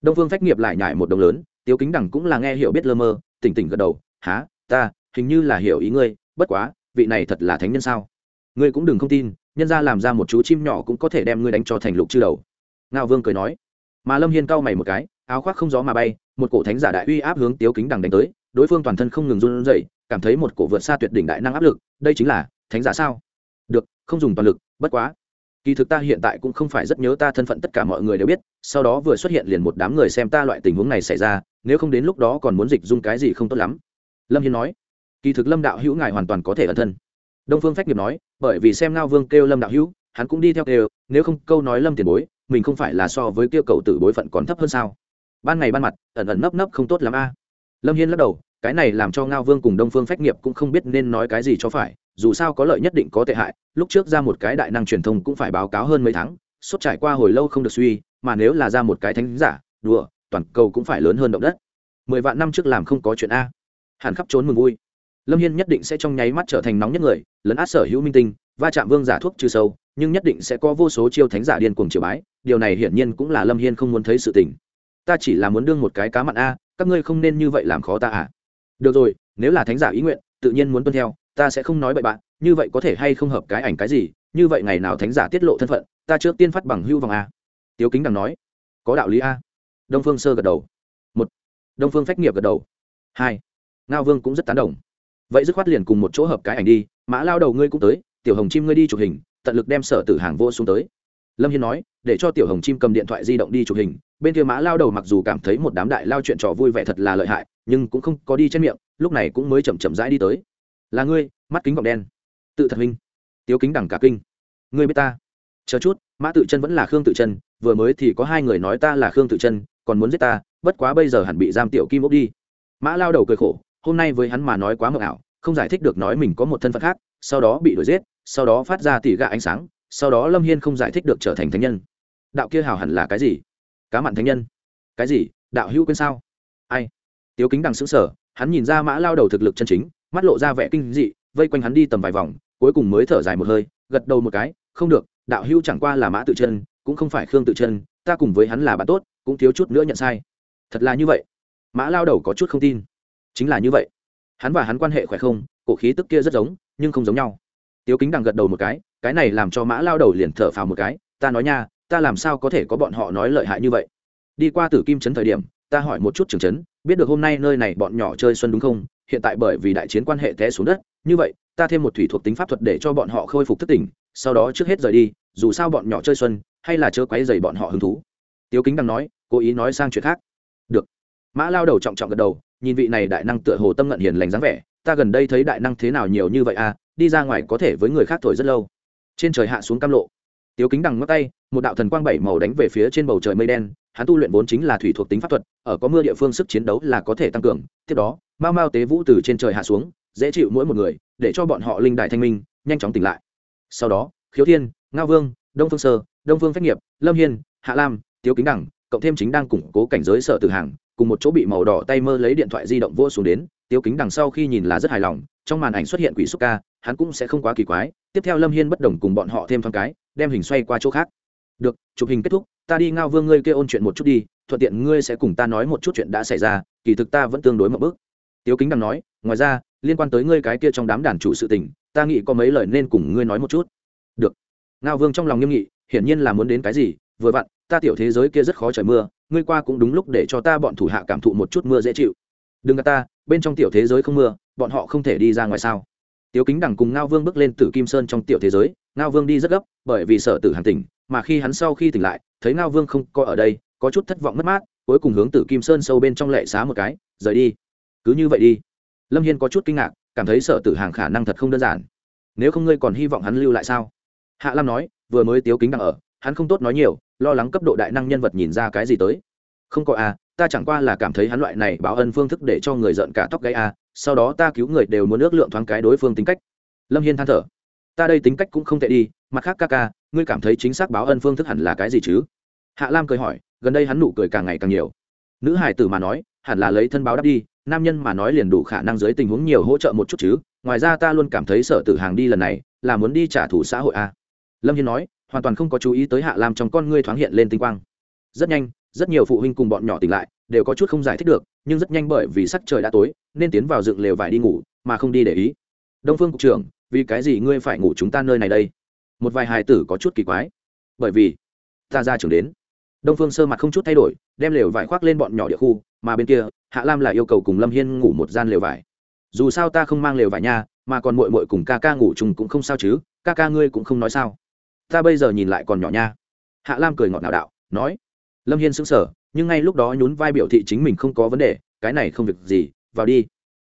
Đông phương phách nghiệp lại nhải một đồng lớn, tiếu kính đằng cũng là nghe hiểu biết lơ mơ, tỉnh tỉnh gật đầu há ta, hình như là hiểu ý ngươi, bất quá, vị này thật là thánh nhân sao? Ngươi cũng đừng không tin, nhân ra làm ra một chú chim nhỏ cũng có thể đem ngươi đánh cho thành lục chư đầu. Ngao vương cười nói. Mà lâm hiên cau mày một cái, áo khoác không gió mà bay, một cổ thánh giả đại uy áp hướng tiếu kính đằng đánh tới đối phương toàn thân không ngừng run rẩy, cảm thấy một cổ vượt xa tuyệt đỉnh đại năng áp lực, đây chính là thánh giả sao? Được, không dùng toàn lực, bất quá. Kỳ thực ta hiện tại cũng không phải rất nhớ ta thân phận tất cả mọi người đều biết, sau đó vừa xuất hiện liền một đám người xem ta loại tình huống này xảy ra, nếu không đến lúc đó còn muốn dịch dung cái gì không tốt lắm. Lâm hiên nói. Kỳ thực lâm đạo hữu ngài hoàn toàn có thể ẩn thân. Đông phương phách nghiệp nói, bởi vì xem ngao vương kêu lâm đạo hữu, hắn cũng đi theo kêu, nếu không câu nói lâm tiền bối, mình không phải là so với kêu cầu tử bối phận còn thấp hơn sao? Ban ngày ban mặt, ẩn ẩn nấp nấp không tốt lắm a lâm hiên lắc đầu, cái này làm cho ngao vương cùng đông phương phách nghiệp cũng không biết nên nói cái gì cho phải, dù sao có lợi nhất định có tệ hại, lúc trước ra một cái đại năng truyền thông cũng phải báo cáo hơn mấy tháng, suốt trải qua hồi lâu không được suy, mà nếu là ra một cái thánh giả, đùa, toàn cầu cũng phải lớn hơn động đất. Mười vạn năm trước làm không có chuyện a. Hẳn khắp trốn mừng vui. Lâm hiên nhất định sẽ trong nháy mắt trở thành nóng nhất người, lấn át sở hữu minh tinh, va chạm vương giả thuốc trừ sâu, nhưng nhất định sẽ có vô số chiêu thánh giả điên cuồng triều bái, điều này hiển nhiên cũng là lâm hiên không muốn thấy sự tình. Ta chỉ là muốn đương một cái cá mặn a các ngươi không nên như vậy làm khó ta à. Được rồi, nếu là thánh giả ý nguyện, tự nhiên muốn tuân theo, ta sẽ không nói bậy bạn, như vậy có thể hay không hợp cái ảnh cái gì, như vậy ngày nào thánh giả tiết lộ thân phận, ta trước tiên phát bằng hưu vòng a. Tiếu kính đằng nói, có đạo lý a. Đông phương sơ gật đầu. Một, đông phương phách nghiệp gật đầu. Hai, ngao vương cũng rất tán đồng. Vậy dứt khoát liền cùng một chỗ hợp cái ảnh đi, mã lao đầu ngươi cũng tới, tiểu hồng chim ngươi đi chụp hình, tận lực đem sở tử hàng vô xuống tới. Lâm hiên nói, để cho tiểu hồng chim cầm điện thoại di động đi chụp hình bên kia mã lao đầu mặc dù cảm thấy một đám đại lao chuyện trò vui vẻ thật là lợi hại, nhưng cũng không có đi trên miệng, lúc này cũng mới chậm chậm rãi đi tới. Là ngươi, mắt kính vọng đen. Tự thật minh tiếu kính đẳng cả kinh. Ngươi biết ta? Chờ chút, mã tự chân vẫn là khương tự chân, vừa mới thì có hai người nói ta là khương tự chân, còn muốn giết ta, bất quá bây giờ hẳn bị giam tiểu kim ốc đi. Mã lao đầu cười khổ, hôm nay với hắn mà nói quá mờ ảo, không giải thích được nói mình có một thân phận khác, sau đó bị đuổi giết, sau đó phát ra tỉ gạ ánh sáng, sau đó lâm hiên không giải thích được trở thành thánh nhân. Đạo kia hào hẳn là cái gì? Cá mặn thánh nhân. Cái gì? Đạo hữu quên sao? Ai? Tiếu kính đằng xứng sở hắn nhìn ra mã lao đầu thực lực chân chính, mắt lộ ra vẻ kinh dị, vây quanh hắn đi tầm vài vòng, cuối cùng mới thở dài một hơi, gật đầu một cái, không được, đạo hữu chẳng qua là mã tự chân, cũng không phải khương tự chân, ta cùng với hắn là bạn tốt, cũng thiếu chút nữa nhận sai. Thật là như vậy. Mã lao đầu có chút không tin. Chính là như vậy. Hắn và hắn quan hệ khỏe không, cổ khí tức kia rất giống, nhưng không giống nhau. Tiếu kính đằng gật đầu một cái cái này làm cho mã lao đầu liền thở phào một cái, ta nói nha ta làm sao có thể có bọn họ nói lợi hại như vậy? Đi qua tử kim trấn thời điểm, ta hỏi một chút trường trấn, biết được hôm nay nơi này bọn nhỏ chơi xuân đúng không? Hiện tại bởi vì đại chiến quan hệ té xuống đất, như vậy, ta thêm một thủy thuộc tính pháp thuật để cho bọn họ khôi phục thức tỉnh, sau đó trước hết rời đi, dù sao bọn nhỏ chơi xuân, hay là chớ quấy dày bọn họ hứng thú. Tiếu kính đang nói, cố ý nói sang chuyện khác. Được. Mã lao đầu trọng trọng gật đầu, nhìn vị này đại năng tựa hồ tâm ngận hiền lành dáng vẻ, ta gần đây thấy đại năng thế nào nhiều như vậy à đi ra ngoài có thể với người khác thổi rất lâu. Trên trời hạ xuống cam lộ tiếu kính đằng ngắt tay, một đạo thần quang bảy màu đánh về phía trên bầu trời mây đen, hắn tu luyện vốn chính là thủy thuộc tính pháp thuật, ở có mưa địa phương sức chiến đấu là có thể tăng cường, tiếp đó, mao mao tế vũ từ trên trời hạ xuống, dễ chịu mỗi một người, để cho bọn họ linh đại thanh minh, nhanh chóng tỉnh lại. Sau đó, khiếu thiên, ngao vương, đông phương sơ, đông phương phách nghiệp, lâm hiên, hạ lam, tiếu kính đẳng cộng thêm chính đang củng cố cảnh giới sở từ hàng, cùng một chỗ bị màu đỏ tay mơ lấy điện thoại di động vô xuống đến, tiếu kính đằng sau khi nhìn là rất hài lòng trong màn ảnh xuất hiện quỷ xúc ca, hắn cũng sẽ không quá kỳ quái. Tiếp theo lâm hiên bất đồng cùng bọn họ thêm thoáng cái, đem hình xoay qua chỗ khác. Được, chụp hình kết thúc, ta đi ngao vương ngươi kêu ôn chuyện một chút đi, thuận tiện ngươi sẽ cùng ta nói một chút chuyện đã xảy ra, kỳ thực ta vẫn tương đối một bước tiếu kính đằng nói, ngoài ra, liên quan tới ngươi cái kia trong đám đàn chủ sự tình, ta nghĩ có mấy lời nên cùng ngươi nói một chút. Được. Ngao vương trong lòng nghiêm nghị, hiển nhiên là muốn đến cái gì, vừa vặn, ta tiểu thế giới kia rất khó trời mưa, ngươi qua cũng đúng lúc để cho ta bọn thủ hạ cảm thụ một chút mưa dễ chịu. Đừng gạt ta bên trong tiểu thế giới không mưa, bọn họ không thể đi ra ngoài sao? Tiếu kính đằng cùng ngao vương bước lên từ kim sơn trong tiểu thế giới. Ngao vương đi rất gấp, bởi vì sợ tử hàn tỉnh, mà khi hắn sau khi tỉnh lại, thấy ngao vương không có ở đây, có chút thất vọng mất mát, cuối cùng hướng tử kim sơn sâu bên trong lệ xá một cái, rời đi. Cứ như vậy đi. Lâm hiên có chút kinh ngạc, cảm thấy sợ tử hàng khả năng thật không đơn giản. Nếu không ngươi còn hy vọng hắn lưu lại sao? Hạ lam nói, vừa mới tiếu kính đằng ở, hắn không tốt nói nhiều, lo lắng cấp độ đại năng nhân vật nhìn ra cái gì tới. Không có à ta chẳng qua là cảm thấy hắn loại này báo ân phương thức để cho người giận cả tóc gáy à sau đó ta cứu người đều muốn ước lượng thoáng cái đối phương tính cách. Lâm hiên than thở. Ta đây tính cách cũng không tệ đi, mặt khác ca ca, ngươi cảm thấy chính xác báo ân phương thức hẳn là cái gì chứ? Hạ lam cười hỏi, gần đây hắn nụ cười càng ngày càng nhiều. Nữ hải tử mà nói, hẳn là lấy thân báo đáp đi, nam nhân mà nói liền đủ khả năng dưới tình huống nhiều hỗ trợ một chút chứ, ngoài ra ta luôn cảm thấy sở tử hàng đi lần này, là muốn đi trả thù xã hội a. À. lâm hiên nói, hoàn toàn không có chú ý tới hạ lam trong con ngươi thoáng hiện lên tinh quang. Rất nhanh rất nhiều phụ huynh cùng bọn nhỏ tỉnh lại, đều có chút không giải thích được, nhưng rất nhanh bởi vì sắc trời đã tối, nên tiến vào dựng lều vải đi ngủ, mà không đi để ý. Đông phương cục trưởng, vì cái gì ngươi phải ngủ chúng ta nơi này đây? Một vài hài tử có chút kỳ quái. Bởi vì, ta ra trường đến. Đông phương sơ mặt không chút thay đổi, đem lều vải khoác lên bọn nhỏ địa khu, mà bên kia, hạ lam lại yêu cầu cùng lâm hiên ngủ một gian lều vải. Dù sao ta không mang lều vải nha, mà còn mội mội cùng ca ca ngủ chung cũng không sao chứ, ca ca ngươi cũng không nói sao. Ta bây giờ nhìn lại còn nhỏ nha. Hạ lam cười ngọt nào đạo, nói lâm hiên sững sờ, nhưng ngay lúc đó nhún vai biểu thị chính mình không có vấn đề, cái này không việc gì, vào đi.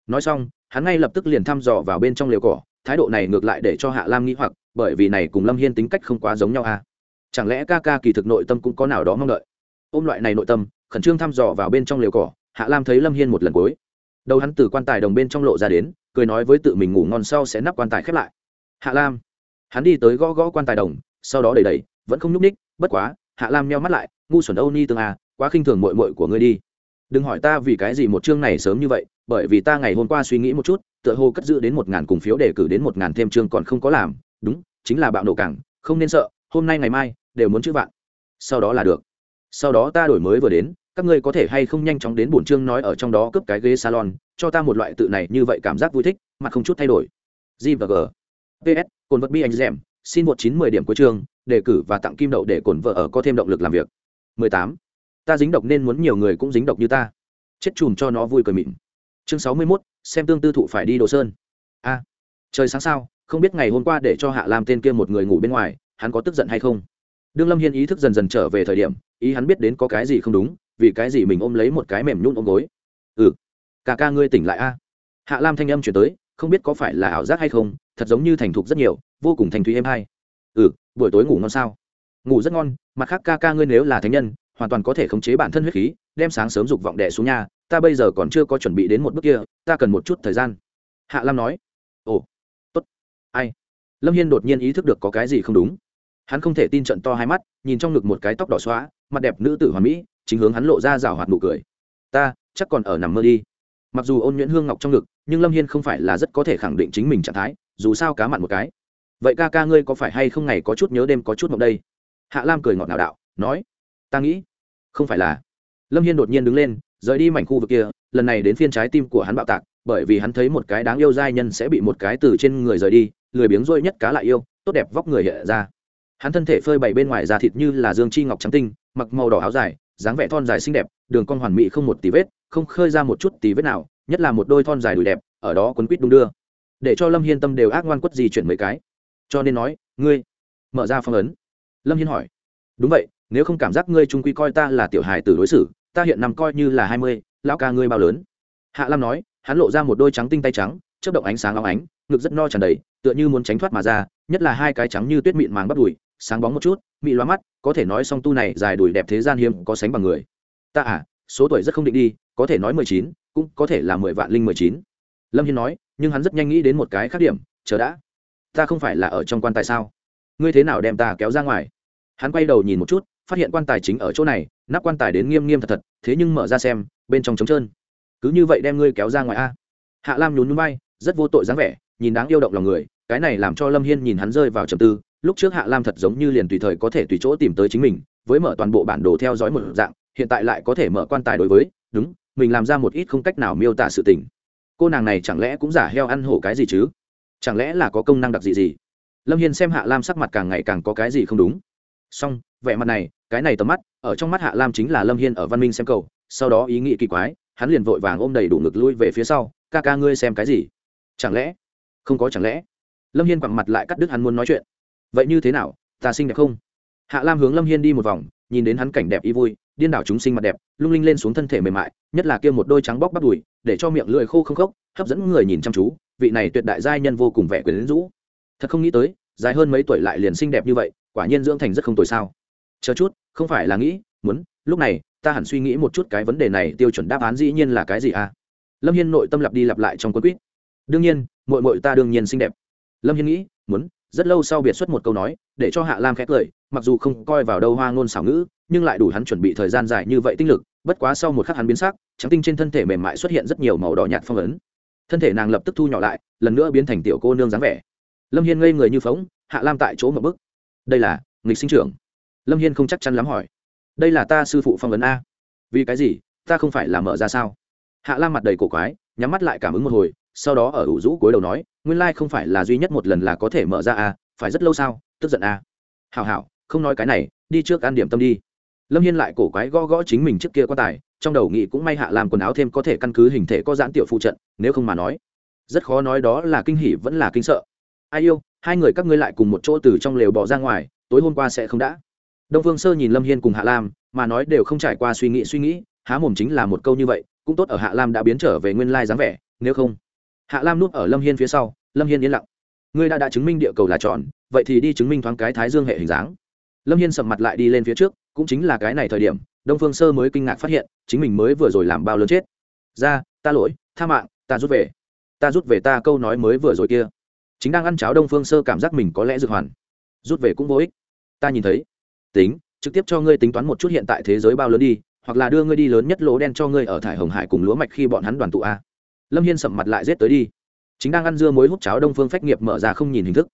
Nói xong, hắn ngay lập tức liền thăm dò vào bên trong lều cỏ, thái độ này ngược lại để cho hạ lam nghĩ hoặc, bởi vì này cùng lâm hiên tính cách không quá giống nhau à. Chẳng lẽ ca ca kỳ thực nội tâm cũng có nào đó mong đợi? Ôm loại này nội tâm, khẩn trương thăm dò vào bên trong lều cỏ, hạ lam thấy lâm hiên một lần cuối. Đầu hắn từ quan tài đồng bên trong lộ ra đến, cười nói với tự mình ngủ ngon sau sẽ nắp quan tài khép lại. Hạ lam. Hắn đi tới gõ gõ quan tài đồng, sau đó đẩy đẩy, vẫn không nhúc ních bất quá, hạ lam meo mắt lại ngu xuẩn âu ni tương à quá khinh thường mội mội của ngươi đi. Đừng hỏi ta vì cái gì một chương này sớm như vậy, bởi vì ta ngày hôm qua suy nghĩ một chút, tựa hồ cất giữ đến một ngàn cùng phiếu đề cử đến một ngàn thêm chương còn không có làm. Đúng, chính là bạo nổ cảng, không nên sợ, hôm nay ngày mai, đều muốn chữ vạn. Sau đó là được. Sau đó ta đổi mới vừa đến, các ngươi có thể hay không nhanh chóng đến bổn chương nói ở trong đó cướp cái ghế salon, cho ta một loại tự này như vậy cảm giác vui thích, mà không chút thay đổi. G và g. Ps cồn vật bi anh rèm, xin một chín mười điểm cuối chương, đề cử và tặng kim đậu để cồn vợ ở có thêm động lực làm việc mười tám. Ta dính độc nên muốn nhiều người cũng dính độc như ta. Chết chùm cho nó vui cười mịn. Chương sáu mươi mốt, xem tương tư thụ phải đi đồ sơn. A. Trời sáng sao, không biết ngày hôm qua để cho hạ làm tên kia một người ngủ bên ngoài, hắn có tức giận hay không? Đương lâm hiên ý thức dần dần trở về thời điểm, ý hắn biết đến có cái gì không đúng, vì cái gì mình ôm lấy một cái mềm nhún ôm gối. Ừ cả ca ngươi tỉnh lại a. Hạ lam thanh âm chuyển tới, không biết có phải là ảo giác hay không, thật giống như thành thục rất nhiều, vô cùng thành thúy êm hay. Ừ buổi tối ngủ ngon sao? Ngủ rất ngon, mặt khác ca ca ngươi nếu là thánh nhân, hoàn toàn có thể khống chế bản thân huyết khí, đem sáng sớm dục vọng đẻ xuống nhà, ta bây giờ còn chưa có chuẩn bị đến một bước kia, ta cần một chút thời gian. Hạ lam nói. Ồ, tốt. Ai? Lâm hiên đột nhiên ý thức được có cái gì không đúng. Hắn không thể tin trận to hai mắt, nhìn trong ngực một cái tóc đỏ xóa, mặt đẹp nữ tử hoàn mỹ, chính hướng hắn lộ ra rào hoạt nụ cười. Ta, chắc còn ở nằm mơ đi. Mặc dù ôn nhuyễn hương ngọc trong ngực, nhưng lâm hiên không phải là rất có thể khẳng định chính mình trạng thái, dù sao cá mặn một cái. Vậy ca ca ngươi có phải hay không ngày có chút nhớ đêm có chút mộng đây? Hạ lam cười ngọt ngào đạo, nói, ta nghĩ, không phải là. Lâm hiên đột nhiên đứng lên, rời đi mảnh khu vực kia, lần này đến phiên trái tim của hắn bạo tạc, bởi vì hắn thấy một cái đáng yêu giai nhân sẽ bị một cái từ trên người rời đi, lười biếng rôi nhất cá lại yêu, tốt đẹp vóc người hiện ra. Hắn thân thể phơi bày bên ngoài da thịt như là dương chi ngọc trắng tinh, mặc màu đỏ áo dài, dáng vẻ thon dài xinh đẹp, đường con hoàn mỹ không một tí vết, không khơi ra một chút tí vết nào, nhất là một đôi thon dài đùi đẹp, ở đó quấn quýt đung đưa. Để cho lâm hiên tâm đều ác ngoan quất gì chuyển mấy cái. Cho nên nói, ngươi, mở ra phong ấn lâm hiên hỏi. Đúng vậy, nếu không cảm giác ngươi trung quy coi ta là tiểu hài tử đối xử, ta hiện nằm coi như là hai mươi, lão ca ngươi bao lớn? Hạ lam nói, hắn lộ ra một đôi trắng tinh tay trắng chất động ánh sáng óng ánh, ngực rất no tràn đầy, tựa như muốn tránh thoát mà ra, nhất là hai cái trắng như tuyết mịn màng bắt đùi, sáng bóng một chút, mị loa mắt, có thể nói song tu này dài đùi đẹp thế gian hiếm có sánh bằng người. Ta à số tuổi rất không định đi, có thể nói mười chín, cũng có thể là mười vạn linh mười chín. Lâm hiên nói, nhưng hắn rất nhanh nghĩ đến một cái khác điểm, chờ đã. Ta không phải là ở trong quan tài sao? Ngươi thế nào đem ta kéo ra ngoài? Hắn quay đầu nhìn một chút, phát hiện quan tài chính ở chỗ này, nắp quan tài đến nghiêm nghiêm thật thật, thế nhưng mở ra xem, bên trong trống trơn. Cứ như vậy đem ngươi kéo ra ngoài a. Hạ lam nhún núi bay rất vô tội dáng vẻ, nhìn đáng yêu động lòng người, cái này làm cho lâm hiên nhìn hắn rơi vào trầm tư, lúc trước hạ lam thật giống như liền tùy thời có thể tùy chỗ tìm tới chính mình, với mở toàn bộ bản đồ theo dõi một dạng, hiện tại lại có thể mở quan tài đối với, đúng, mình làm ra một ít không cách nào miêu tả sự tình. Cô nàng này chẳng lẽ cũng giả heo ăn hổ cái gì chứ? Chẳng lẽ là có công năng đặc dị gì? Lâm hiên xem hạ lam sắc mặt càng ngày càng có cái gì không đúng. Song vẻ mặt này, cái này tầm mắt, ở trong mắt hạ lam chính là lâm hiên ở văn minh xem cầu, sau đó ý nghĩ kỳ quái, hắn liền vội vàng ôm đầy đủ ngực lui về phía sau, ca ca ngươi xem cái gì? Chẳng lẽ? Không có chẳng lẽ. Lâm hiên quẳng mặt lại cắt đứt hắn muốn nói chuyện. Vậy như thế nào, ta xinh đẹp không? Hạ lam hướng lâm hiên đi một vòng, nhìn đến hắn cảnh đẹp y vui, điên đảo chúng sinh mặt đẹp, lung linh lên xuống thân thể mềm mại, nhất là kia một đôi trắng bóc bắt đùi, để cho miệng lưỡi khô không khốc, hấp dẫn người nhìn chăm chú, vị này tuyệt đại giai nhân vô cùng vẻ quyền rũ thật không nghĩ tới, dài hơn mấy tuổi lại liền xinh đẹp như vậy, quả nhiên dưỡng thành rất không tồi sao. Chờ chút, không phải là nghĩ, muốn, lúc này, ta hẳn suy nghĩ một chút cái vấn đề này, tiêu chuẩn đáp án dĩ nhiên là cái gì à? Lâm hiên nội tâm lặp đi lặp lại trong quân quýt. Đương nhiên mội mội ta đương nhiên xinh đẹp. Lâm hiên nghĩ, muốn, rất lâu sau biệt xuất một câu nói, để cho hạ lam khét cười, mặc dù không coi vào đâu hoa ngôn xảo ngữ, nhưng lại đủ hắn chuẩn bị thời gian dài như vậy tinh lực, bất quá sau một khắc hắn biến sắc, trắng tinh trên thân thể mềm mại xuất hiện rất nhiều màu đỏ nhạt phong ấn. Thân thể nàng lập tức thu nhỏ lại, lần nữa biến thành tiểu cô nương dáng vẻ lâm hiên ngây người như phóng, hạ lam tại chỗ một bức đây là nghịch sinh trưởng. Lâm hiên không chắc chắn lắm hỏi. Đây là ta sư phụ phong ấn a. Vì cái gì? Ta không phải là mở ra sao? Hạ lam mặt đầy cổ quái, nhắm mắt lại cảm ứng một hồi, sau đó ở ủ rũ cuối đầu nói, nguyên lai không phải là duy nhất một lần là có thể mở ra a, phải rất lâu sao? Tức giận a. Hào hào không nói cái này, đi trước ăn điểm tâm đi. Lâm hiên lại cổ quái gõ gõ chính mình trước kia quan tài, trong đầu nghĩ cũng may hạ làm quần áo thêm có thể căn cứ hình thể có giãn tiểu phụ trận, nếu không mà nói. Rất khó nói đó là kinh hỉ vẫn là kinh sợ ai yêu, hai người các ngươi lại cùng một chỗ từ trong lều bỏ ra ngoài, tối hôm qua sẽ không đã. Đông phương sơ nhìn lâm hiên cùng hạ lam, mà nói đều không trải qua suy nghĩ suy nghĩ, há mồm chính là một câu như vậy, cũng tốt ở hạ lam đã biến trở về nguyên lai dáng vẻ, nếu không. Hạ lam núp ở lâm hiên phía sau, lâm hiên yên lặng. Ngươi đã đã chứng minh địa cầu là tròn, vậy thì đi chứng minh thoáng cái thái dương hệ hình dáng. Lâm hiên sầm mặt lại đi lên phía trước, cũng chính là cái này thời điểm, đông phương sơ mới kinh ngạc phát hiện, chính mình mới vừa rồi làm bao lớn chết. Ra, ta lỗi, tha mạng, ta rút về. Ta rút về ta câu nói mới vừa rồi kia chính đang ăn cháo đông phương sơ cảm giác mình có lẽ dược hoàn. Rút về cũng vô ích. Ta nhìn thấy. Tính, trực tiếp cho ngươi tính toán một chút hiện tại thế giới bao lớn đi, hoặc là đưa ngươi đi lớn nhất lỗ đen cho ngươi ở thải hồng hải cùng lúa mạch khi bọn hắn đoàn tụ a. Lâm hiên sầm mặt lại rết tới đi. Chính đang ăn dưa muối hút cháo đông phương phách nghiệp mở ra không nhìn hình thức.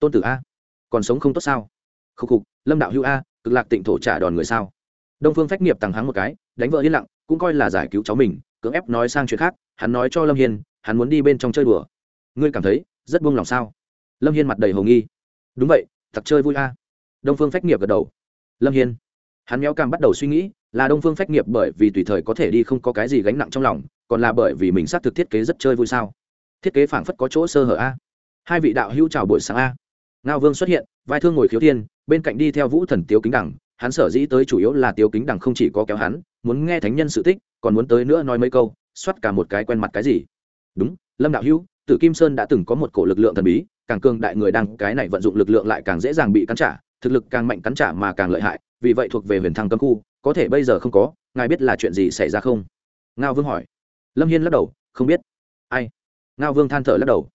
Tôn tử a, còn sống không tốt sao? Khúc khục, lâm đạo hữu a, cực lạc tịnh thổ trả đòn người sao? Đông phương phách nghiệp tằng hắng một cái, đánh vợ yên lặng, cũng coi là giải cứu cháu mình, cưỡng ép nói sang chuyện khác, hắn nói cho lâm hiên, hắn muốn đi bên trong chơi đùa. Ngươi cảm thấy rất buông lòng sao? Lâm hiên mặt đầy hồ nghi. Đúng vậy, thật chơi vui a. Đông phương phách nghiệp gật đầu. Lâm hiên. Hắn méo cam bắt đầu suy nghĩ, là đông phương phách nghiệp bởi vì tùy thời có thể đi không có cái gì gánh nặng trong lòng, còn là bởi vì mình xác thực thiết kế rất chơi vui sao? Thiết kế phảng phất có chỗ sơ hở a. Hai vị đạo hữu chào buổi sáng a. Ngao vương xuất hiện, vai thương ngồi khiếu thiên bên cạnh đi theo vũ thần tiếu kính đẳng. Hắn sở dĩ tới chủ yếu là tiếu kính đẳng không chỉ có kéo hắn, muốn nghe thánh nhân sự tích, còn muốn tới nữa nói mấy câu xoắt cả một cái quen mặt cái gì. Đúng, lâm đạo hữu tử kim sơn đã từng có một cổ lực lượng thần bí, càng cường đại người đang cái này vận dụng lực lượng lại càng dễ dàng bị cắn trả, thực lực càng mạnh cắn trả mà càng lợi hại, vì vậy thuộc về huyền thăng cấm khu, có thể bây giờ không có, ngài biết là chuyện gì xảy ra không? Ngao vương hỏi. Lâm hiên lắc đầu, không biết. Ai? Ngao vương than thở lắc đầu.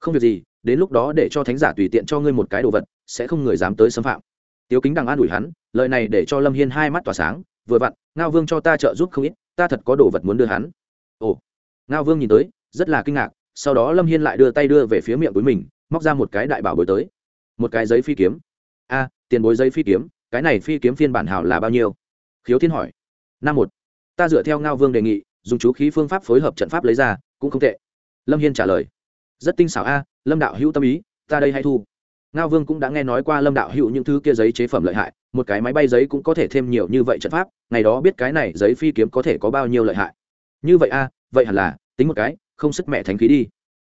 Không việc gì, đến lúc đó để cho thánh giả tùy tiện cho ngươi một cái đồ vật, sẽ không người dám tới xâm phạm. Tiếu kính đằng an ủi hắn, lời này để cho lâm hiên hai mắt tỏa sáng, vừa vặn, ngao vương cho ta trợ giúp không ít, ta thật có đồ vật muốn đưa hắn. Ồ. Ngao vương nhìn tới, rất là kinh ngạc sau đó lâm hiên lại đưa tay đưa về phía miệng túi mình móc ra một cái đại bảo bối tới một cái giấy phi kiếm a tiền bối giấy phi kiếm cái này phi kiếm phiên bản hảo là bao nhiêu khiếu thiên hỏi năm một ta dựa theo ngao vương đề nghị dùng chú khí phương pháp phối hợp trận pháp lấy ra cũng không tệ lâm hiên trả lời rất tinh xảo a lâm đạo hữu tâm ý ta đây hay thu ngao vương cũng đã nghe nói qua lâm đạo hữu những thứ kia giấy chế phẩm lợi hại một cái máy bay giấy cũng có thể thêm nhiều như vậy trận pháp ngày đó biết cái này giấy phi kiếm có thể có bao nhiêu lợi hại như vậy a vậy hẳn là tính một cái không sức mẹ thánh khí đi.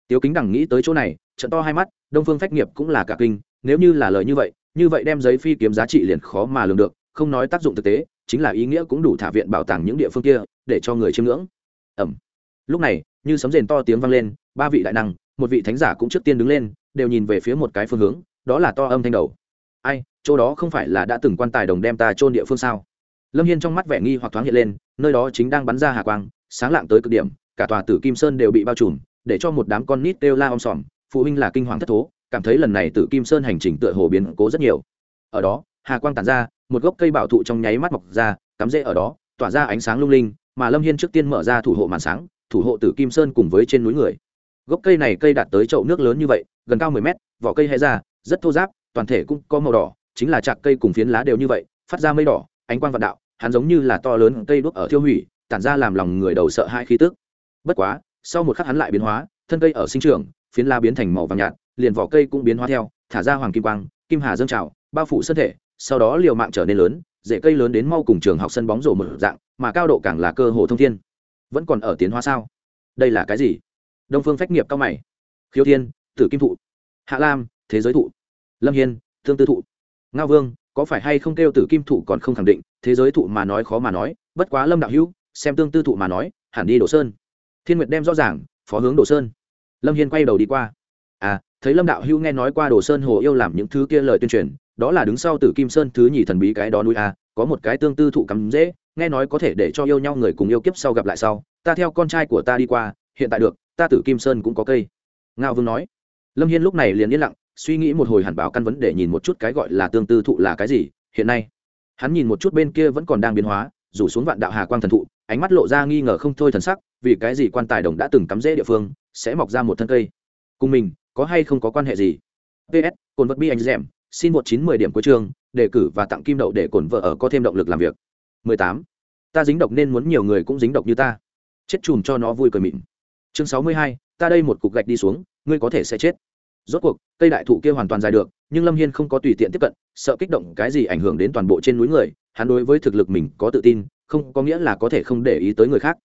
Tiếu kính đằng nghĩ tới chỗ này, trận to hai mắt, đông phương phách nghiệp cũng là cả kinh, nếu như là lời như vậy như vậy đem giấy phi kiếm giá trị liền khó mà lường được, không nói tác dụng thực tế, chính là ý nghĩa cũng đủ thả viện bảo tàng những địa phương kia, để cho người chiêm ngưỡng. Ẩm. Lúc này, như sấm rền to tiếng vang lên, ba vị đại năng, một vị thánh giả cũng trước tiên đứng lên, đều nhìn về phía một cái phương hướng, đó là to âm thanh đầu. Ai, chỗ đó không phải là đã từng quan tài đồng đem ta chôn địa phương sao? Lâm hiên trong mắt vẻ nghi hoặc thoáng hiện lên, nơi đó chính đang bắn ra hà quang, sáng lạng tới cực điểm cả tòa tử kim sơn đều bị bao trùm, để cho một đám con nít kêu la om sòm. Phụ huynh là kinh hoàng thất thố, cảm thấy lần này tử kim sơn hành trình tựa hồ biến cố rất nhiều. Ở đó, hà quang tàn ra, một gốc cây bảo thụ trong nháy mắt mọc ra, cắm rễ ở đó, tỏa ra ánh sáng lung linh, mà lâm hiên trước tiên mở ra thủ hộ màn sáng, thủ hộ tử kim sơn cùng với trên núi người. Gốc cây này cây đạt tới chậu nước lớn như vậy, gần cao mười mét, vỏ cây hé ra, rất thô giáp toàn thể cũng có màu đỏ, chính là chạc cây cùng phiến lá đều như vậy, phát ra mây đỏ, ánh quang vạn đạo, hắn giống như là to lớn cây đuốc ở thiêu hủy, tản ra làm lòng người đầu sợ hai khí tức bất quá, sau một khắc hắn lại biến hóa, thân cây ở sinh trường, phiến lá biến thành màu vàng nhạt, liền vỏ cây cũng biến hóa theo, thả ra hoàng kim quang, kim hà dâng trào, bao phủ sân thể, sau đó liều mạng trở nên lớn, rễ cây lớn đến mau cùng trường học sân bóng rổ một dạng, mà cao độ càng là cơ hồ thông thiên. Vẫn còn ở tiến hóa sao? Đây là cái gì? Đông phương phách nghiệp cao mày. Khiếu thiên, tử kim thụ. Hạ lam, thế giới thụ. Lâm hiên, thương tư thụ. Ngao vương, có phải hay không kêu tử kim thụ còn không khẳng định, thế giới thụ mà nói khó mà nói, bất quá lâm đạo hữu, xem tương tư thụ mà nói, hẳn đi đồ sơn thiên nguyệt đem rõ ràng, phó hướng đồ sơn. Lâm hiên quay đầu đi qua. À thấy lâm đạo hữu nghe nói qua đồ sơn hồ yêu làm những thứ kia lời tuyên truyền, đó là đứng sau tử kim sơn thứ nhì thần bí cái đó núi a, có một cái tương tư thụ cắm dễ, nghe nói có thể để cho yêu nhau người cùng yêu kiếp sau gặp lại sau. Ta theo con trai của ta đi qua, hiện tại được, ta tử kim sơn cũng có cây. Ngao vương nói. Lâm hiên lúc này liền yên lặng, suy nghĩ một hồi hẳn báo căn vấn để nhìn một chút cái gọi là tương tư thụ là cái gì, hiện nay. Hắn nhìn một chút bên kia vẫn còn đang biến hóa, rủ xuống vạn đạo hà quang thần thụ, ánh mắt lộ ra nghi ngờ không thôi thần sắc vì cái gì quan tài đồng đã từng cắm rễ địa phương, sẽ mọc ra một thân cây? Cùng mình, có hay không có quan hệ gì? Ps cồn vật bi anh rèm, xin một chín mười điểm cuối chương đề cử và tặng kim đậu để cồn vợ ở có thêm động lực làm việc. Mười tám, ta dính độc nên muốn nhiều người cũng dính độc như ta. Chết chùm cho nó vui cười mịn. Chương sáu mươi hai, ta đây một cục gạch đi xuống, ngươi có thể sẽ chết. Rốt cuộc, cây đại thụ kia hoàn toàn dài được, nhưng lâm hiên không có tùy tiện tiếp cận, sợ kích động cái gì ảnh hưởng đến toàn bộ trên núi người, hắn đối với thực lực mình có tự tin, không có nghĩa là có thể không để ý tới người khác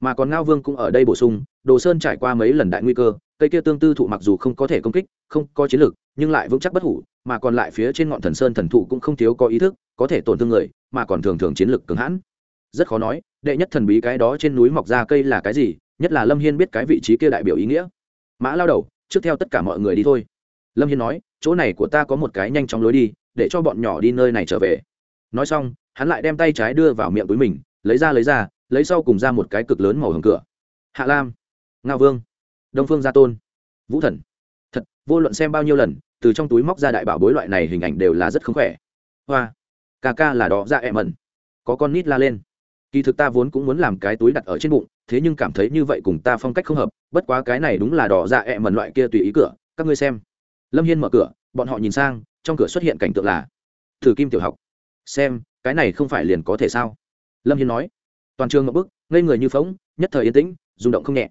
mà còn ngao vương cũng ở đây bổ sung, đồ sơn trải qua mấy lần đại nguy cơ, cây kia tương tư thụ mặc dù không có thể công kích, không có chiến lược, nhưng lại vững chắc bất hủ, mà còn lại phía trên ngọn thần sơn thần thụ cũng không thiếu có ý thức, có thể tổn thương người, mà còn thường thường chiến lược cứng hãn. Rất khó nói, đệ nhất thần bí cái đó trên núi mọc ra cây là cái gì, nhất là lâm hiên biết cái vị trí kia đại biểu ý nghĩa. Mã lao đầu, trước theo tất cả mọi người đi thôi. Lâm hiên nói, chỗ này của ta có một cái nhanh chóng lối đi, để cho bọn nhỏ đi nơi này trở về. Nói xong, hắn lại đem tay trái đưa vào miệng túi mình, lấy ra lấy ra lấy sau cùng ra một cái cực lớn màu hồng cửa. Hạ lam, ngao vương, đông phương gia tôn, vũ thần. Thật, vô luận xem bao nhiêu lần, từ trong túi móc ra đại bảo bối loại này hình ảnh đều là rất không khỏe. Hoa, ca ca là đỏ ra ẹ mẩn. Có con nít la lên. Kỳ thực ta vốn cũng muốn làm cái túi đặt ở trên bụng, thế nhưng cảm thấy như vậy cùng ta phong cách không hợp, bất quá cái này đúng là đỏ dạ ẹ mẩn loại kia tùy ý cửa, các ngươi xem. Lâm hiên mở cửa, bọn họ nhìn sang, trong cửa xuất hiện cảnh tượng là thử kim tiểu học. Xem, cái này không phải liền có thể sao? Lâm hiên nói toàn trường ngậm bức, ngây người như phóng nhất thời yên tĩnh, rung động không nhẹ.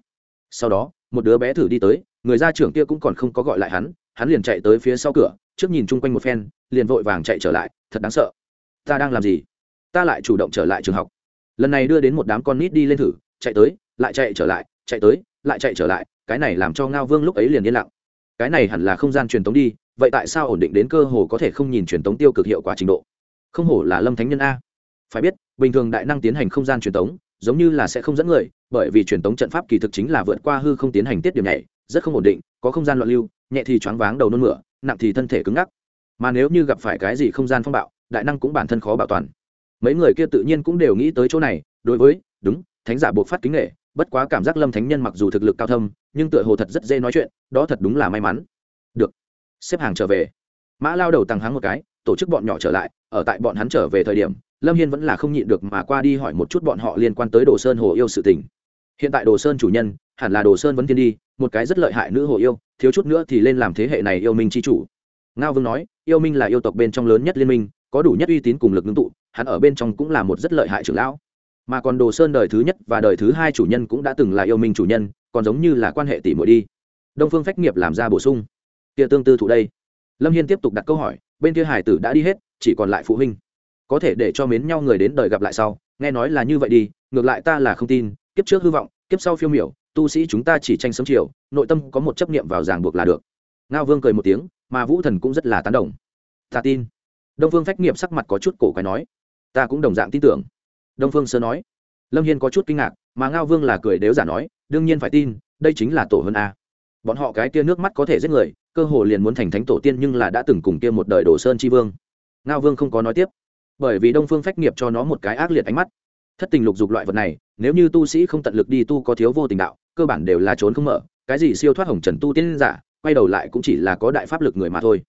Sau đó, một đứa bé thử đi tới, người gia trưởng kia cũng còn không có gọi lại hắn hắn liền chạy tới phía sau cửa, trước nhìn chung quanh một phen, liền vội vàng chạy trở lại, thật đáng sợ. Ta đang làm gì? Ta lại chủ động trở lại trường học. Lần này đưa đến một đám con nít đi lên thử, chạy tới, lại chạy trở lại, chạy tới, lại chạy trở lại, cái này làm cho ngao vương lúc ấy liền yên lặng. Cái này hẳn là không gian truyền tống đi, vậy tại sao ổn định đến cơ hồ có thể không nhìn truyền tống tiêu cực hiệu quả trình độ? Không hổ là lâm thánh nhân a phải biết, bình thường đại năng tiến hành không gian truyền tống, giống như là sẽ không dẫn người, bởi vì truyền tống trận pháp kỳ thực chính là vượt qua hư không tiến hành tiết điểm nhảy, rất không ổn định, có không gian loạn lưu, nhẹ thì choáng váng đầu nôn mửa, nặng thì thân thể cứng ngắc. Mà nếu như gặp phải cái gì không gian phong bạo, đại năng cũng bản thân khó bảo toàn. Mấy người kia tự nhiên cũng đều nghĩ tới chỗ này, đối với, đúng, thánh giả buộc phát kính nghệ bất quá cảm giác lâm thánh nhân mặc dù thực lực cao thâm, nhưng tựa hồ thật rất dễ nói chuyện, đó thật đúng là may mắn. Được, xếp hàng trở về. Mã lao đầu tăng hắng một cái, tổ chức bọn nhỏ trở lại, ở tại bọn hắn trở về thời điểm lâm hiên vẫn là không nhịn được mà qua đi hỏi một chút bọn họ liên quan tới đồ sơn hồ yêu sự tình. Hiện tại đồ sơn chủ nhân, hẳn là đồ sơn vẫn thiên đi, một cái rất lợi hại nữ hồ yêu, thiếu chút nữa thì lên làm thế hệ này yêu minh c h i chủ. Ngao vương nói, yêu minh là yêu tộc bên trong lớn nhất liên minh, có đủ nhất uy tín cùng lực ngưng tụ, hắn ở bên trong cũng là một rất lợi hại trưởng lão. Mà còn đồ sơn đời thứ nhất và đời thứ hai chủ nhân cũng đã từng là yêu minh chủ nhân, còn giống như là quan hệ tỷ muội đi. Đông phương phách nghiệp làm ra bổ sung. Kia tương tư thụ đây. Lâm hiên tiếp tục đặt câu hỏi, bên kia hải tử đã đi hết, chỉ còn lại phụ huynh có thể để cho mến nhau người đến đời gặp lại sau, nghe nói là như vậy đi, ngược lại ta là không tin, kiếp trước hư vọng, kiếp sau phiêu miểu, tu sĩ chúng ta chỉ tranh sớm chiều, nội tâm có một chấp niệm vào ràng buộc là được. Ngao vương cười một tiếng, mà vũ thần cũng rất là tán đồng. Ta tin. Đông phương phách nghiệm sắc mặt có chút cổ quái nói. Ta cũng đồng dạng tin tưởng. Đông phương sơ nói. Lâm hiên có chút kinh ngạc, mà ngao vương là cười đếu giả nói, đương nhiên phải tin, đây chính là tổ hơn a. Bọn họ cái tia nước mắt có thể giết người, cơ hồ liền muốn thành thánh tổ tiên nhưng là đã từng cùng kia một đời đồ sơn tri vương. Ngao vương không có nói tiếp bởi vì đông phương phách nghiệp cho nó một cái ác liệt ánh mắt. Thất tình lục dục loại vật này, nếu như tu sĩ không tận lực đi tu có thiếu vô tình đạo, cơ bản đều là trốn không mở, cái gì siêu thoát hồng trần tu tiên giả, quay đầu lại cũng chỉ là có đại pháp lực người mà thôi.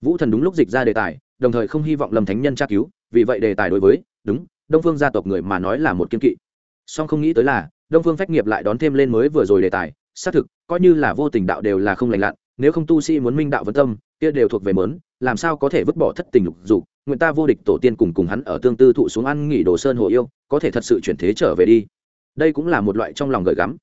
Vũ thần đúng lúc dịch ra đề tài, đồng thời không hy vọng lâm thánh nhân tra cứu, vì vậy đề tài đối với, đúng, đông phương gia tộc người mà nói là một kiên kỵ. Song không nghĩ tới là, đông phương phách nghiệp lại đón thêm lên mới vừa rồi đề tài, xác thực, coi như là vô tình đạo đều là không lành lặn, nếu không tu sĩ muốn minh đạo vấn tâm, kia đều thuộc về mớn, làm sao có thể vứt bỏ thất tình lục dục? Nguyện ta vô địch tổ tiên cùng cùng hắn ở tương tư thụ xuống ăn nghỉ đồ sơn hồ yêu, có thể thật sự chuyển thế trở về đi. Đây cũng là một loại trong lòng gợi gắm.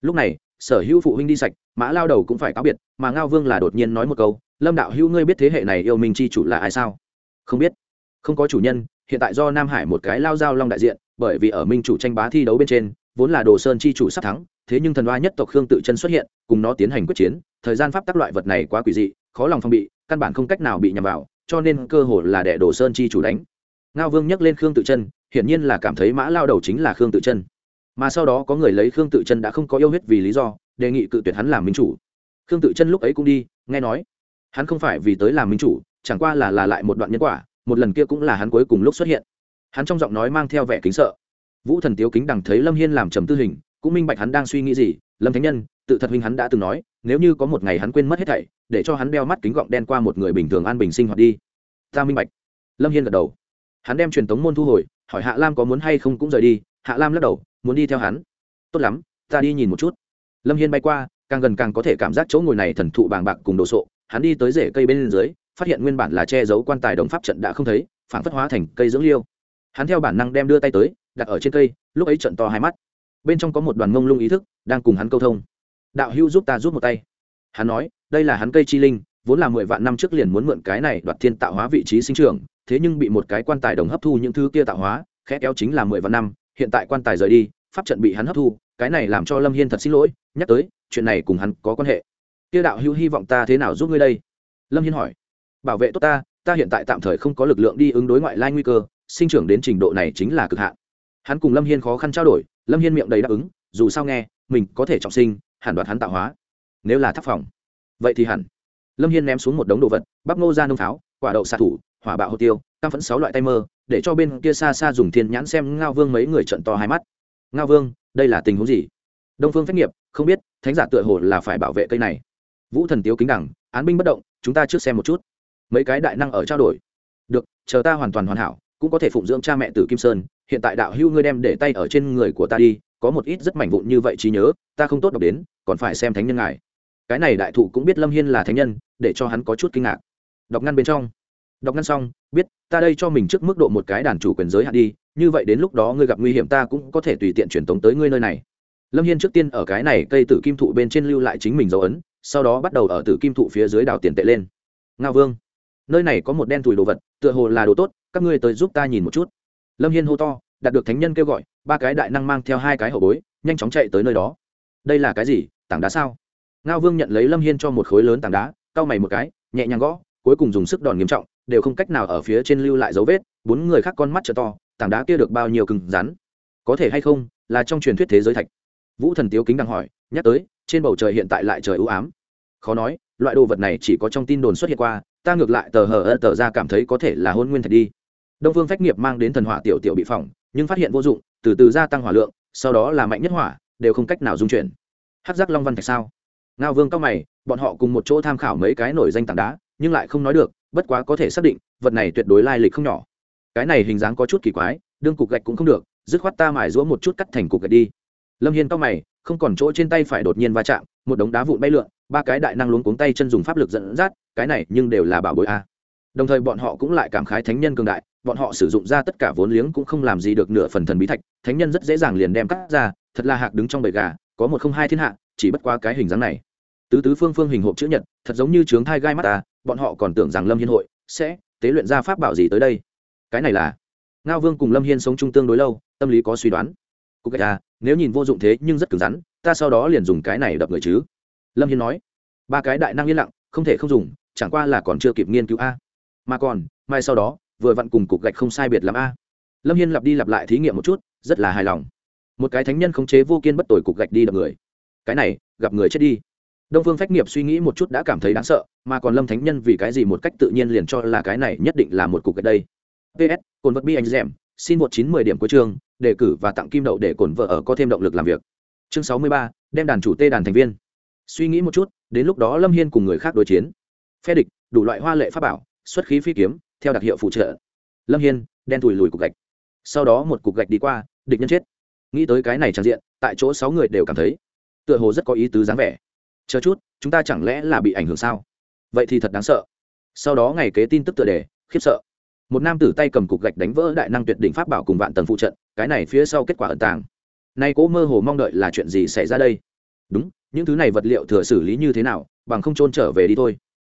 Lúc này, sở hữu phụ huynh đi sạch, mã lao đầu cũng phải cáo biệt, mà ngao vương là đột nhiên nói một câu, lâm đạo hữu ngươi biết thế hệ này yêu minh chi chủ là ai sao? Không biết. Không có chủ nhân, hiện tại do nam hải một cái lao giao long đại diện, bởi vì ở minh chủ tranh bá thi đấu bên trên, vốn là đồ sơn chi chủ sắp thắng, thế nhưng thần oa nhất tộc khương tự chân xuất hiện, cùng nó tiến hành quyết chiến, thời gian pháp tắc loại vật này quá quỷ dị, khó lòng phong bị, căn bản không cách nào bị nhằm vào cho nên cơ hội là đệ đồ sơn chi chủ đánh. Ngao vương nhắc lên khương tự chân, hiển nhiên là cảm thấy mã lao đầu chính là khương tự chân. Mà sau đó có người lấy khương tự chân đã không có yêu huyết vì lý do, đề nghị cự tuyệt hắn làm minh chủ. Khương tự chân lúc ấy cũng đi, nghe nói, hắn không phải vì tới làm minh chủ, chẳng qua là là lại một đoạn nhân quả, một lần kia cũng là hắn cuối cùng lúc xuất hiện. Hắn trong giọng nói mang theo vẻ kính sợ. Vũ thần tiếu kính đằng thấy lâm hiên làm trầm tư hình, cũng minh bạch hắn đang suy nghĩ gì, lâm thánh nhân tự thật huynh hắn đã từng nói, nếu như có một ngày hắn quên mất hết thảy, để cho hắn đeo mắt kính gọng đen qua một người bình thường an bình sinh hoạt đi. Ta minh bạch. Lâm hiên gật đầu. Hắn đem truyền tống môn thu hồi, hỏi hạ lam có muốn hay không cũng rời đi. Hạ lam lắc đầu, muốn đi theo hắn. Tốt lắm, ta đi nhìn một chút. Lâm hiên bay qua, càng gần càng có thể cảm giác chỗ ngồi này thần thụ bàng bạc cùng đồ sộ. Hắn đi tới rễ cây bên dưới, phát hiện nguyên bản là che giấu quan tài đồng pháp trận đã không thấy phản phất hóa thành cây dưỡng liêu. Hắn theo bản năng đem đưa tay tới, đặt ở trên cây, lúc ấy trận to hai mắt. Bên trong có một đoàn mông lung ý thức, đang cùng hắn câu thông đạo hữu giúp ta giúp một tay. Hắn nói, đây là hắn cây chi linh, vốn là mười vạn năm trước liền muốn mượn cái này đoạt thiên tạo hóa vị trí sinh trưởng, thế nhưng bị một cái quan tài đồng hấp thu những thứ kia tạo hóa, khẽ kéo chính là mười vạn năm, hiện tại quan tài rời đi, pháp trận bị hắn hấp thu, cái này làm cho lâm hiên thật xin lỗi, nhắc tới, chuyện này cùng hắn có quan hệ. Kia đạo hữu hy vọng ta thế nào giúp ngươi đây? Lâm hiên hỏi. Bảo vệ tốt ta ta hiện tại tạm thời không có lực lượng đi ứng đối ngoại lai nguy cơ, sinh trưởng đến trình độ này chính là cực hạn. Hắn cùng lâm hiên khó khăn trao đổi, lâm hiên miệng đầy đáp ứng, dù sao nghe, mình có thể trọng sinh hẳn đoạt hắn tạo hóa. Nếu là tháp phòng, vậy thì hẳn. Lâm hiên ném xuống một đống đồ vật, bắp ngô ra nông pháo, quả đậu xạ thủ, hỏa bạo hồ tiêu cam phẫn sáu loại tay mơ, để cho bên kia xa xa dùng thiên nhãn xem ngao vương mấy người trận to hai mắt. Ngao vương, đây là tình huống gì? Đông phương phép nghiệp, không biết, thánh giả tựa hồ là phải bảo vệ cây này. Vũ thần tiếu kính đẳng, án binh bất động, chúng ta trước xem một chút. Mấy cái đại năng ở trao đổi. Được, chờ ta hoàn toàn hoàn hảo, cũng có thể phụng dưỡng cha mẹ tử kim sơn, hiện tại đạo hưu ngươi đem để tay ở trên người của ta đi có một ít rất mảnh vụn như vậy trí nhớ, ta không tốt đọc đến, còn phải xem thánh nhân ngài. Cái này đại thụ cũng biết lâm hiên là thánh nhân, để cho hắn có chút kinh ngạc. Đọc ngăn bên trong. Đọc ngăn xong, biết, ta đây cho mình trước mức độ một cái đàn chủ quyền giới hạn đi, như vậy đến lúc đó ngươi gặp nguy hiểm ta cũng có thể tùy tiện truyền tống tới ngươi nơi này. Lâm hiên trước tiên ở cái này cây tử kim thụ bên trên lưu lại chính mình dấu ấn, sau đó bắt đầu ở tử kim thụ phía dưới đào tiền tệ lên. Ngao vương, nơi này có một đen thùi đồ vật, tựa hồ là đồ tốt, các ngươi tới giúp ta nhìn một chút. Lâm hiên hô to đạt được thánh nhân kêu gọi, ba cái đại năng mang theo hai cái hậu bối, nhanh chóng chạy tới nơi đó. Đây là cái gì? Tảng đá sao? Ngao vương nhận lấy lâm hiên cho một khối lớn tảng đá, cau mày một cái, nhẹ nhàng gõ, cuối cùng dùng sức đòn nghiêm trọng, đều không cách nào ở phía trên lưu lại dấu vết, bốn người khác con mắt trợ to, tảng đá kia được bao nhiêu cứng rắn? Có thể hay không, là trong truyền thuyết thế giới thạch? Vũ thần tiếu kính đang hỏi, nhắc tới, trên bầu trời hiện tại lại trời ưu ám. Khó nói, loại đồ vật này chỉ có trong tin đồn xuất hiện qua, ta ngược lại tờ hờ ơ tờ ra cảm thấy có thể là hôn nguyên thạch đi. Đông phương phách nghiệp mang đến thần hỏa tiểu tiểu bị phỏng nhưng phát hiện vô dụng, từ từ gia tăng hỏa lượng, sau đó là mạnh nhất hỏa, đều không cách nào dung chuyển. Hát giác long văn thạch sao? Ngao vương cao mày, bọn họ cùng một chỗ tham khảo mấy cái nổi danh tảng đá, nhưng lại không nói được, bất quá có thể xác định, vật này tuyệt đối lai lịch không nhỏ. Cái này hình dáng có chút kỳ quái, đương cục gạch cũng không được, dứt khoát ta mài rũa một chút cắt thành cục gạch đi. Lâm hiên cao mày, không còn chỗ trên tay phải đột nhiên va chạm, một đống đá vụn bay lượn, ba cái đại năng luống cuống tay chân dùng pháp lực dẫn dắt, cái này nhưng đều là bảo bối a. Đồng thời bọn họ cũng lại cảm khái thánh nhân cường đại bọn họ sử dụng ra tất cả vốn liếng cũng không làm gì được nửa phần thần bí thạch, thánh nhân rất dễ dàng liền đem cắt ra, thật là hạc đứng trong bầy gà, có một không hai thiên hạ, chỉ bất qua cái hình dáng này. Tứ tứ phương phương hình hộp chữ nhật, thật giống như trướng thai gai mắt ta, bọn họ còn tưởng rằng lâm hiên hội sẽ tế luyện ra pháp bảo gì tới đây. Cái này là ngao vương cùng lâm hiên sống chung tương đối lâu, tâm lý có suy đoán. Cục gạch à nếu nhìn vô dụng thế nhưng rất cứng rắn, ta sau đó liền dùng cái này đập người chứ. Lâm hiên nói. Ba cái đại năng yên lặng, không thể không dùng, chẳng qua là còn chưa kịp nghiên cứu a. Mà còn, mai sau đó vừa vặn cùng cục gạch không sai biệt l a. Lâm hiên lặp đi lặp lại thí nghiệm một chút, rất là hài lòng. Một cái thánh nhân khống chế vô kiên bất tội cục gạch đi đập người. Cái này, gặp người chết đi. Đông phương phách nghiệp suy nghĩ một chút đã cảm thấy đáng sợ, mà còn lâm thánh nhân vì cái gì một cách tự nhiên liền cho là cái này nhất định là một cục gạch đây. Ps cồn vật bi anh rèm, xin một chín mười điểm cuối chương đề cử và tặng kim đậu để cổn vợ ở có thêm động lực làm việc. Chương sáu mươi ba, đem đàn chủ tê đàn thành viên. Suy nghĩ một chút, đến lúc đó lâm hiên cùng người khác đối chiến. Phe địch, đủ loại hoa lệ pháp bảo, xuất khí phi kiếm theo đặc hiệu phụ trợ. Lâm hiên, đen thùi lùi cục gạch. Sau đó một cục gạch đi qua, địch nhân chết. Nghĩ tới cái này trang diện, tại chỗ sáu người đều cảm thấy, tựa hồ rất có ý tứ dáng vẻ. Chờ chút, chúng ta chẳng lẽ là bị ảnh hưởng sao? Vậy thì thật đáng sợ. Sau đó ngày kế tin tức tựa đề, khiếp sợ. Một nam tử tay cầm cục gạch đánh vỡ đại năng tuyệt đỉnh pháp bảo cùng vạn tầng phụ trận, cái này phía sau kết quả ẩn tàng. Nay cố mơ hồ mong đợi là chuyện gì xảy ra đây? Đúng, những thứ này vật liệu thừa xử lý như thế nào, bằng không trôn trở về đi thôi.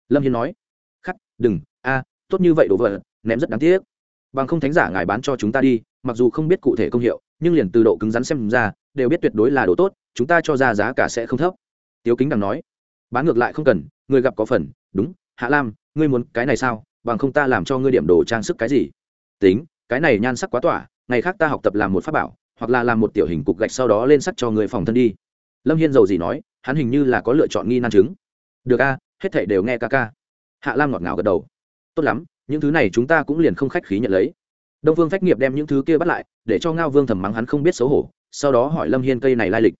Lâm hiên nói, khắc, đừng, a tốt như vậy đồ vật, ném rất đáng tiếc. Bằng không thánh giả ngài bán cho chúng ta đi, mặc dù không biết cụ thể công hiệu, nhưng liền từ độ cứng rắn xem ra, đều biết tuyệt đối là đồ tốt, chúng ta cho ra giá cả sẽ không thấp. Tiếu kính đằng nói. Bán ngược lại không cần, người gặp có phần, đúng, hạ lam, ngươi muốn cái này sao, bằng không ta làm cho ngươi điểm đồ trang sức cái gì? Tính, cái này nhan sắc quá tỏa, ngày khác ta học tập làm một pháp bảo, hoặc là làm một tiểu hình cục gạch sau đó lên sắt cho người phòng thân đi. Lâm hiên giàu gì nói, hắn hình như là có lựa chọn nghi nan chứng. Được a, hết thảy đều nghe ca ca. Hạ lam ngọt ngào gật đầu tốt lắm, những thứ này chúng ta cũng liền không khách khí nhận lấy. Đông vương phách nghiệp đem những thứ kia bắt lại, để cho ngao vương thầm mắng hắn không biết xấu hổ, sau đó hỏi lâm hiên cây này lai lịch.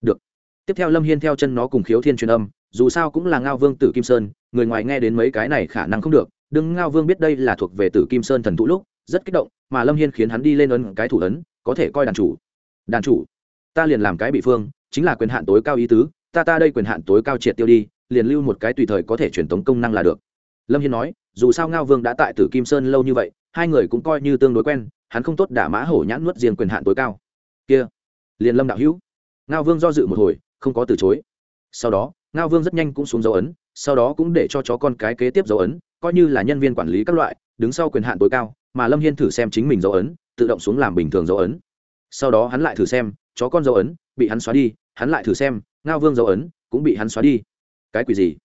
Được. Tiếp theo lâm hiên theo chân nó cùng khiếu thiên truyền âm, dù sao cũng là ngao vương tử kim sơn, người ngoài nghe đến mấy cái này khả năng không được, đừng ngao vương biết đây là thuộc về tử kim sơn thần thụ lúc, rất kích động, mà lâm hiên khiến hắn đi lên ấn cái thủ ấn, có thể coi đàn chủ. Đàn chủ? Ta liền làm cái bị phương, chính là quyền hạn tối cao ý tứ, ta ta đây quyền hạn tối cao triệt tiêu đi, liền lưu một cái tùy thời có thể truyền tống công năng là được. Lâm hiên nói dù sao ngao vương đã tại tử kim sơn lâu như vậy, hai người cũng coi như tương đối quen, hắn không tốt đả mã hổ nhãn nuốt riêng quyền hạn tối cao. Kia, liền lâm đạo hữu. Ngao vương do dự một hồi, không có từ chối. Sau đó, ngao vương rất nhanh cũng xuống dấu ấn, sau đó cũng để cho chó con cái kế tiếp dấu ấn, coi như là nhân viên quản lý các loại, đứng sau quyền hạn tối cao, mà lâm hiên thử xem chính mình dấu ấn, tự động xuống làm bình thường dấu ấn. Sau đó hắn lại thử xem, chó con dấu ấn, bị hắn xóa đi, hắn lại thử xem, ngao vương dấu ấn, cũng bị hắn xóa đi. Cái quỷ gì?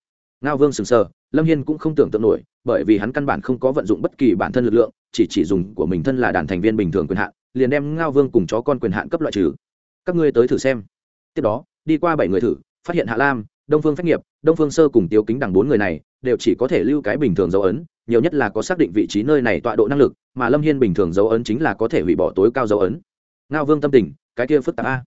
Ngao vương sừng sờ lâm hiên cũng không tưởng tượng nổi, bởi vì hắn căn bản không có vận dụng bất kỳ bản thân lực lượng, chỉ chỉ dùng của mình thân là đàn thành viên bình thường quyền hạn, liền đem ngao vương cùng chó con quyền hạn cấp loại trừ. Các ngươi tới thử xem. Tiếp đó, đi qua bảy người thử, phát hiện hạ lam, đông phương phách nghiệp, đông phương sơ cùng tiêu kính đằng bốn người này, đều chỉ có thể lưu cái bình thường dấu ấn, nhiều nhất là có xác định vị trí nơi này tọa độ năng lực, mà lâm hiên bình thường dấu ấn chính là có thể hủy bỏ tối cao dấu ấn. Ngao vương tâm tình, cái kia phức tạp a.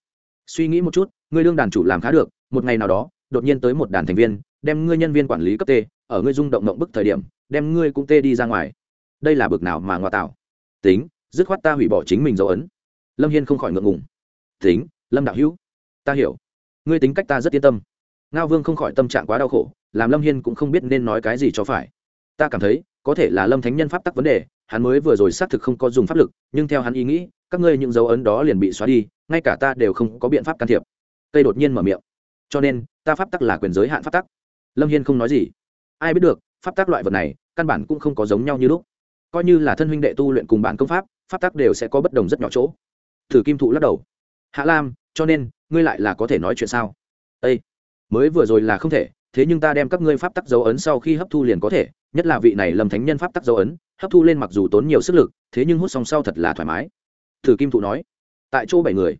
Suy nghĩ một chút người đương đàn chủ làm khá được, một ngày nào đó, đột nhiên tới một đàn thành viên đem ngươi nhân viên quản lý cấp t ở ngươi rung động động bức thời điểm, đem ngươi cũng tê đi ra ngoài. Đây là bực nào mà ngoại tạo. Tính, dứt khoát ta hủy bỏ chính mình dấu ấn. Lâm hiên không khỏi ngượng ngùng. Tính, lâm đạo hữu, ta hiểu. Ngươi tính cách ta rất yên tâm. Ngao vương không khỏi tâm trạng quá đau khổ, làm lâm hiên cũng không biết nên nói cái gì cho phải. Ta cảm thấy, có thể là lâm thánh nhân pháp tắc vấn đề, hắn mới vừa rồi xác thực không có dùng pháp lực, nhưng theo hắn ý nghĩ, các ngươi những dấu ấn đó liền bị xóa đi, ngay cả ta đều không có biện pháp can thiệp. Cây đột nhiên mở miệng. Cho nên, ta pháp tắc là quyền giới hạn pháp tắc lâm hiên không nói gì. Ai biết được, pháp tác loại vật này, căn bản cũng không có giống nhau như lúc. Coi như là thân huynh đệ tu luyện cùng bản công pháp pháp tác đều sẽ có bất đồng rất nhỏ chỗ. Thử kim thụ lắc đầu. Hạ lam, cho nên, ngươi lại là có thể nói chuyện sao? Ây mới vừa rồi là không thể, thế nhưng ta đem các ngươi pháp tắc dấu ấn sau khi hấp thu liền có thể, nhất là vị này lâm thánh nhân pháp tắc dấu ấn, hấp thu lên mặc dù tốn nhiều sức lực, thế nhưng hút xong sau thật là thoải mái. Thử kim thụ nói. Tại chỗ bảy người,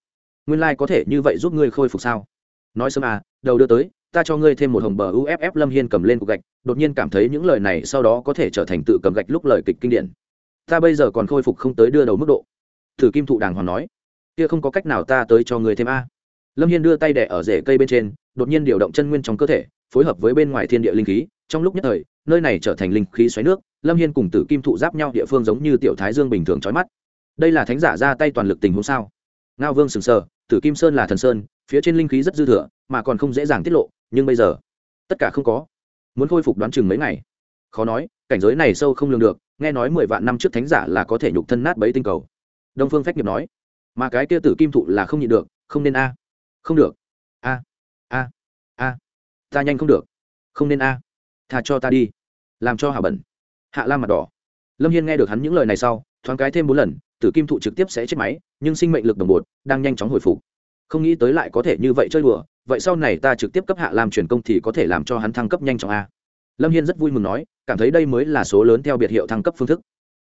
nguyên lai、like、có thể như vậy giúp ngươi khôi phục sao? Nói sớm à đầu đưa tới ta cho ngươi thêm một hồng bờ uff lâm hiên cầm lên cục gạch, đột nhiên cảm thấy những lời này sau đó có thể trở thành tự cầm gạch lúc lời kịch kinh điển. Ta bây giờ còn khôi phục không tới đưa đầu mức độ. Thử kim thụ đàng hoàng nói, kia không có cách nào ta tới cho ngươi thêm a. Lâm hiên đưa tay đẻ ở rễ cây bên trên, đột nhiên điều động chân nguyên trong cơ thể, phối hợp với bên ngoài thiên địa linh khí, trong lúc nhất thời, nơi này trở thành linh khí xoáy nước, lâm hiên cùng tử kim thụ giáp nhau địa phương giống như tiểu thái dương bình thường trói mắt. Đây là thánh giả ra tay toàn lực tình huống sao? Ngao vương sừng sờ, tử kim sơn là thần sơn, phía trên linh khí rất dư thừa, mà còn không dễ dàng tiết lộ nhưng bây giờ, tất cả không có. Muốn khôi phục đoán chừng mấy ngày? Khó nói, cảnh giới này sâu không lường được, nghe nói mười vạn năm trước thánh giả là có thể nhục thân nát bấy tinh cầu. Đông phương phách nghiệp nói, mà cái kia tử kim thụ là không nhịn được, không nên a. Không được. A a a. Ta nhanh không được. Không nên a. À. thà cho ta đi. Làm cho hà bẩn. Hạ la mặt đỏ. Lâm hiên nghe được hắn những lời này sau, thoáng cái thêm bốn lần, tử kim thụ trực tiếp sẽ chết máy, nhưng sinh mệnh lực đồng bột đang nhanh chóng hồi phục. Không nghĩ tới lại có thể như vậy chơi đùa vậy sau này ta trực tiếp cấp hạ làm truyền công thì có thể làm cho hắn thăng cấp nhanh chóng a. Lâm hiên rất vui mừng nói, cảm thấy đây mới là số lớn theo biệt hiệu thăng cấp phương thức.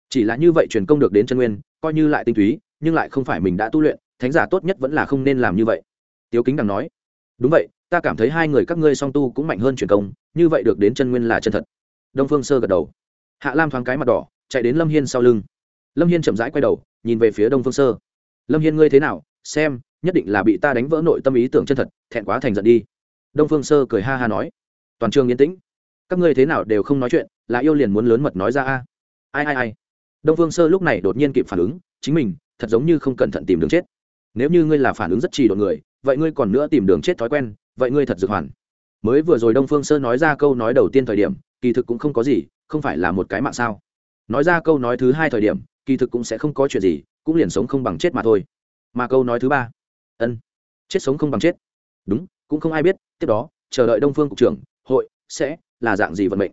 Chỉ là như vậy truyền công được đến chân nguyên, coi như lại tinh túy, nhưng lại không phải mình đã tu luyện, thánh giả tốt nhất vẫn là không nên làm như vậy. Tiếu kính đằng nói, đúng vậy, ta cảm thấy hai người các ngươi song tu cũng mạnh hơn truyền công, như vậy được đến chân nguyên là chân thật. Đông phương sơ gật đầu. Hạ lam thoáng cái mặt đỏ, chạy đến lâm hiên sau lưng. Lâm hiên chậm rãi quay đầu, nhìn về phía đông phương sơ. Lâm hiên ngươi thế nào? Xem, nhất định là bị ta đánh vỡ nội tâm ý tưởng chân thật thẹn quá thành giận đi. Đông phương sơ cười ha ha nói, toàn trường yên tĩnh. Các ngươi thế nào đều không nói chuyện, là yêu liền muốn lớn mật nói ra a. Ai ai ai. Đông phương sơ lúc này đột nhiên kịp phản ứng, chính mình, thật giống như không cẩn thận tìm đường chết. Nếu như ngươi là phản ứng rất trì đột người, vậy ngươi còn nữa tìm đường chết thói quen, vậy ngươi thật dược hoàn. Mới vừa rồi đông phương sơ nói ra câu nói đầu tiên thời điểm, kỳ thực cũng không có gì, không phải là một cái mạng sao. Nói ra câu nói thứ hai thời điểm, kỳ thực cũng sẽ không có chuyện gì, cũng liền sống không bằng chết mà thôi. Mà câu nói thứ ba, ân, chết sống không bằng chết đúng, cũng không ai biết, tiếp đó, chờ đợi đông phương cục trưởng, hội, sẽ là dạng gì vận mệnh.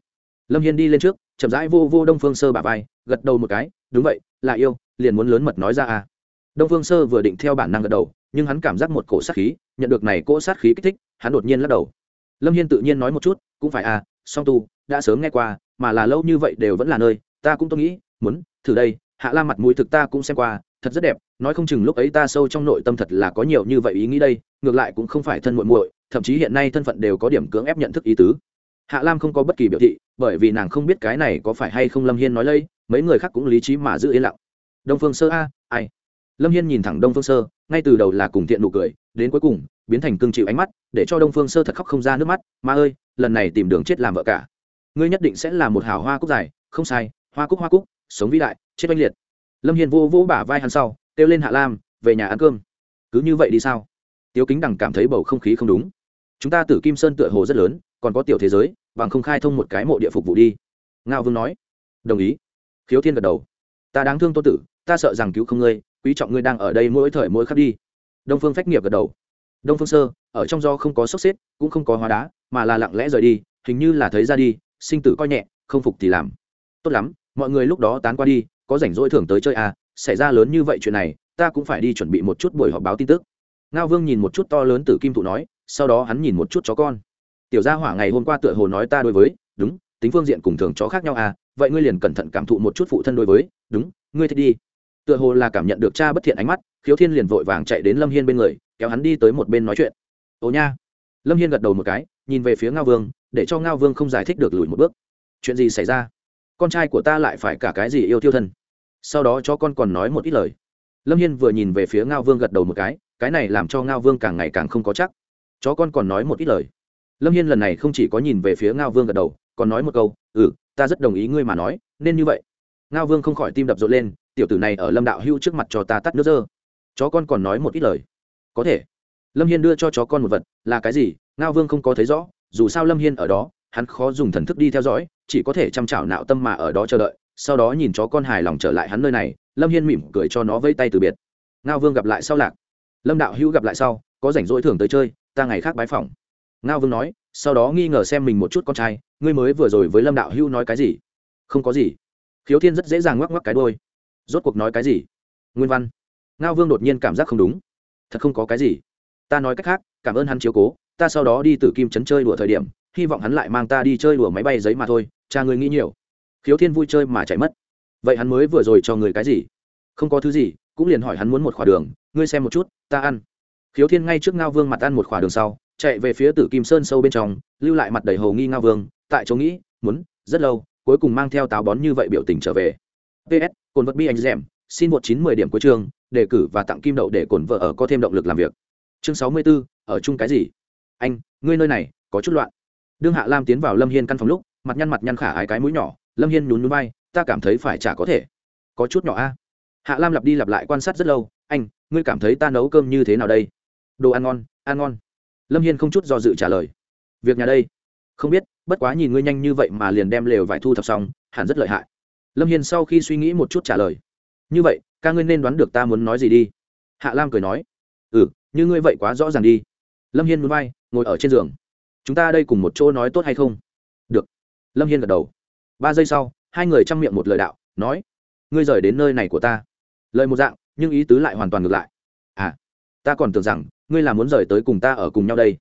Lâm hiên đi lên trước, chậm rãi vô vô đông phương sơ bà vai, gật đầu một cái, đúng vậy, là yêu, liền muốn lớn mật nói ra à. Đông phương sơ vừa định theo bản năng gật đầu, nhưng hắn cảm giác một cổ sát khí, nhận được này cỗ sát khí kích thích, hắn đột nhiên lắc đầu. Lâm hiên tự nhiên nói một chút, cũng phải à song tu, đã sớm nghe qua, mà là lâu như vậy đều vẫn là nơi, ta cũng tôi nghĩ, muốn thử đây, hạ la mặt mũi thực ta cũng xem qua thật rất đẹp, nói không chừng lúc ấy ta sâu trong nội tâm thật là có nhiều như vậy ý nghĩ đây, ngược lại cũng không phải thân muội muội, thậm chí hiện nay thân phận đều có điểm cưỡng ép nhận thức ý tứ. Hạ lam không có bất kỳ biểu thị, bởi vì nàng không biết cái này có phải hay không lâm hiên nói lây, mấy người khác cũng lý trí mà giữ yên lặng. Đông phương sơ a, ai? Lâm hiên nhìn thẳng đông phương sơ, ngay từ đầu là cùng thiện nụ cười, đến cuối cùng, biến thành cương chịu ánh mắt, để cho đông phương sơ thật khóc không ra nước mắt mà ơi, lần này tìm đường chết làm vợ cả. Ngươi nhất định sẽ là một hào hoa cúc dài, không sai, hoa cúc hoa cúc, sống vĩ đại, chết oanh liệt lâm hiền vô vỗ bả vai hắn sau, kêu lên hạ lam, về nhà ăn cơm. Cứ như vậy đi sao? Tiếu kính đằng cảm thấy bầu không khí không đúng. Chúng ta tử kim sơn tựa hồ rất lớn, còn có tiểu thế giới, bằng không khai thông một cái mộ địa phục vụ đi. Ngao vương nói. Đồng ý. Khiếu thiên gật đầu. Ta đáng thương tô tử, ta sợ rằng cứu không ngươi, quý trọng ngươi đang ở đây mỗi thời mỗi khắc đi. Đông phương phách nghiệp gật đầu. Đông phương sơ, ở trong do không có sốc xếp, cũng không có hóa đá, mà là lặng lẽ rời đi, hình như là thấy ra đi, sinh tử coi nhẹ, không phục thì làm. Tốt lắm, mọi người lúc đó tán qua đi có rảnh rỗi thường tới chơi à xảy ra lớn như vậy chuyện này, ta cũng phải đi chuẩn bị một chút buổi họp báo tin tức. Ngao vương nhìn một chút to lớn tử kim thụ nói, sau đó hắn nhìn một chút chó con. Tiểu gia hỏa ngày hôm qua tựa hồ nói ta đối với, đúng, tính phương diện cùng thường chó khác nhau à vậy ngươi liền cẩn thận cảm thụ một chút phụ thân đối với, đúng, ngươi thích đi. Tựa hồ là cảm nhận được cha bất thiện ánh mắt, khiếu thiên liền vội vàng chạy đến lâm hiên bên người, kéo hắn đi tới một bên nói chuyện. Ồ nha. Lâm hiên gật đầu một cái, nhìn về phía ngao vương, để cho ngao vương không giải thích được lùi một bước. Chuyện gì xảy ra? Con trai của ta lại phải cả cái gì yêu tiêu thân? Sau đó cho con còn nói một ít lời. Lâm hiên vừa nhìn về phía ngao vương gật đầu một cái cái này làm cho ngao vương càng ngày càng không có chắc. Chó con còn nói một ít lời. Lâm hiên lần này không chỉ có nhìn về phía ngao vương gật đầu, còn nói một câu ừ ta rất đồng ý ngươi mà nói, nên như vậy. Ngao vương không khỏi tim đập rộn lên, tiểu tử này ở lâm đạo hưu trước mặt cho ta tắt nước dơ. Chó con còn nói một ít lời. Có thể. Lâm hiên đưa cho chó con một vật, là cái gì? Ngao vương không có thấy rõ, dù sao lâm hiên ở đó hắn khó dùng thần thức đi theo dõi, chỉ có thể chăm chảo nạo tâm mà ở đó chờ đợi, sau đó nhìn chó con hài lòng trở lại hắn nơi này, lâm hiên mỉm cười cho nó vây tay từ biệt. Ngao vương gặp lại sau lạc. Lâm đạo hữu gặp lại sau, có rảnh rỗi thường tới chơi, ta ngày khác bái phòng ngao vương nói, sau đó nghi ngờ xem mình một chút con trai, ngươi mới vừa rồi với lâm đạo hữu nói cái gì? Không có gì. Khiếu thiên rất dễ dàng ngoắc ngoắc cái đôi rốt cuộc nói cái gì? Nguyên văn. Ngao vương đột nhiên cảm giác không đúng. Thật không có cái gì. Ta nói cách khác, cảm ơn hắn chiếu cố, ta sau đó đi từ kim trấn chơi đùa thời điểm hy vọng hắn lại mang ta đi chơi đùa máy bay giấy mà thôi, cha ngươi nghĩ nhiều. Khiếu thiên vui chơi mà chạy mất. Vậy hắn mới vừa rồi cho người cái gì? Không có thứ gì, cũng liền hỏi hắn muốn một khỏa đường, ngươi xem một chút, ta ăn. Khiếu thiên ngay trước ngao vương mặt ăn một khỏa đường sau, chạy về phía tử kim sơn sâu bên trong, lưu lại mặt đầy hầu nghi ngao vương, tại chỗ nghĩ, muốn, rất lâu, cuối cùng mang theo táo bón như vậy biểu tình trở về. Ps cồn vật bi anh rèm, xin một chín mười điểm cuối chương đề cử và tặng kim đậu để cồn vợ ở có thêm động lực làm việc. Chương sáu mươi b ố ở chung cái gì? Anh, ngươi nơi này, có chút loạn đương hạ lam tiến vào lâm hiên căn phòng lúc, mặt nhăn mặt nhăn khả ái cái mũi nhỏ, lâm hiên nhún núi bay ta cảm thấy phải chả có thể. Có chút nhỏ a. Hạ lam lặp đi lặp lại quan sát rất lâu, anh, ngươi cảm thấy ta nấu cơm như thế nào đây? Đồ ăn ngon ăn ngon. Lâm hiên không chút do dự trả lời, việc nhà đây. Không biết, bất quá nhìn ngươi nhanh như vậy mà liền đem lều vải thu thập xong, hẳn rất lợi hại. Lâm hiên sau khi suy nghĩ một chút trả lời, như vậy, ca ngươi nên đoán được ta muốn nói gì đi. Hạ lam cười nói ừ như ngươi vậy quá rõ ràng đi. Lâm hiên muốn vai, ngồi ở trên giường chúng ta đây cùng một chỗ nói tốt hay không? Được. Lâm hiên gật đầu. Ba giây sau, hai người chăm miệng một lời đạo, nói, ngươi rời đến nơi này của ta. Lời một dạng, nhưng ý tứ lại hoàn toàn ngược lại. À ta còn tưởng rằng ngươi là muốn rời tới cùng ta ở cùng nhau đây.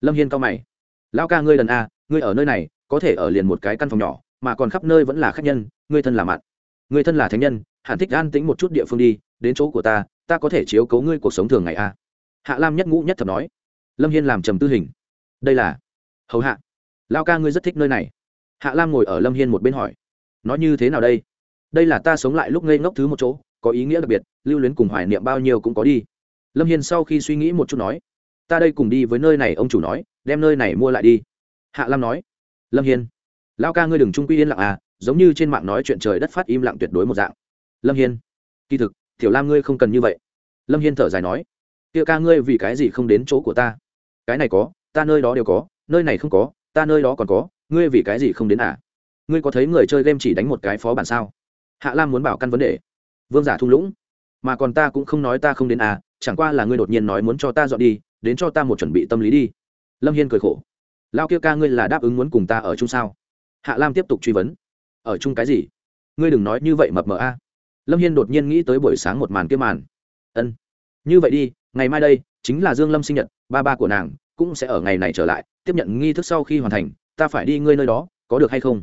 Lâm hiên cao mày. Lão ca ngươi lần a, ngươi ở nơi này, có thể ở liền một cái căn phòng nhỏ, mà còn khắp nơi vẫn là khách nhân, ngươi thân là mặn ngươi thân là thánh nhân, hẳn thích an tĩnh một chút địa phương đi, đến chỗ của ta ta có thể chiếu cấu ngươi cuộc sống thường ngày a. Hạ lam nhất ngũ nhất thập nói. Lâm hiên làm trầm tư hình. Đây là hầu hạ. Lao ca ngươi rất thích nơi này. Hạ lam ngồi ở lâm hiên một bên hỏi. Nói như thế nào đây? Đây là ta sống lại lúc ngây ngốc thứ một chỗ, có ý nghĩa đặc biệt, lưu luyến cùng hoài niệm bao nhiêu cũng có đi. Lâm hiên sau khi suy nghĩ một chút nói. Ta đây cùng đi với nơi này, ông chủ nói, đem nơi này mua lại đi. Hạ lam nói. Lâm hiên. Lao ca ngươi đừng trung quy yên lặng à giống như trên mạng nói chuyện trời đất phát im lặng tuyệt đối một dạng. Lâm hiên. Kỳ thực, tiểu lam ngươi không cần như vậy. Lâm hiên thở dài nói. Kia ca ngươi vì cái gì không đến chỗ của ta? Cái này có, ta nơi đó đều có nơi này không có, ta nơi đó còn có, ngươi vì cái gì không đến à? Ngươi có thấy người chơi game chỉ đánh một cái phó bản sao? Hạ lam muốn bảo căn vấn đề. Vương giả thung lũng. Mà còn ta cũng không nói ta không đến à chẳng qua là ngươi đột nhiên nói muốn cho ta dọn đi, đến cho ta một chuẩn bị tâm lý đi. Lâm hiên cười khổ. Lao kia ca ngươi là đáp ứng muốn cùng ta ở chung sao? Hạ lam tiếp tục truy vấn. Ở chung cái gì? Ngươi đừng nói như vậy mập mờ a. Lâm hiên đột nhiên nghĩ tới buổi sáng một màn kia màn. Ân. Như vậy đi, ngày mai đây, chính là dương lâm sinh nhật, ba ba của nàng cũng sẽ ở ngày này trở lại tiếp nhận nghi thức sau khi hoàn thành, ta phải đi ngươi nơi đó, có được hay không?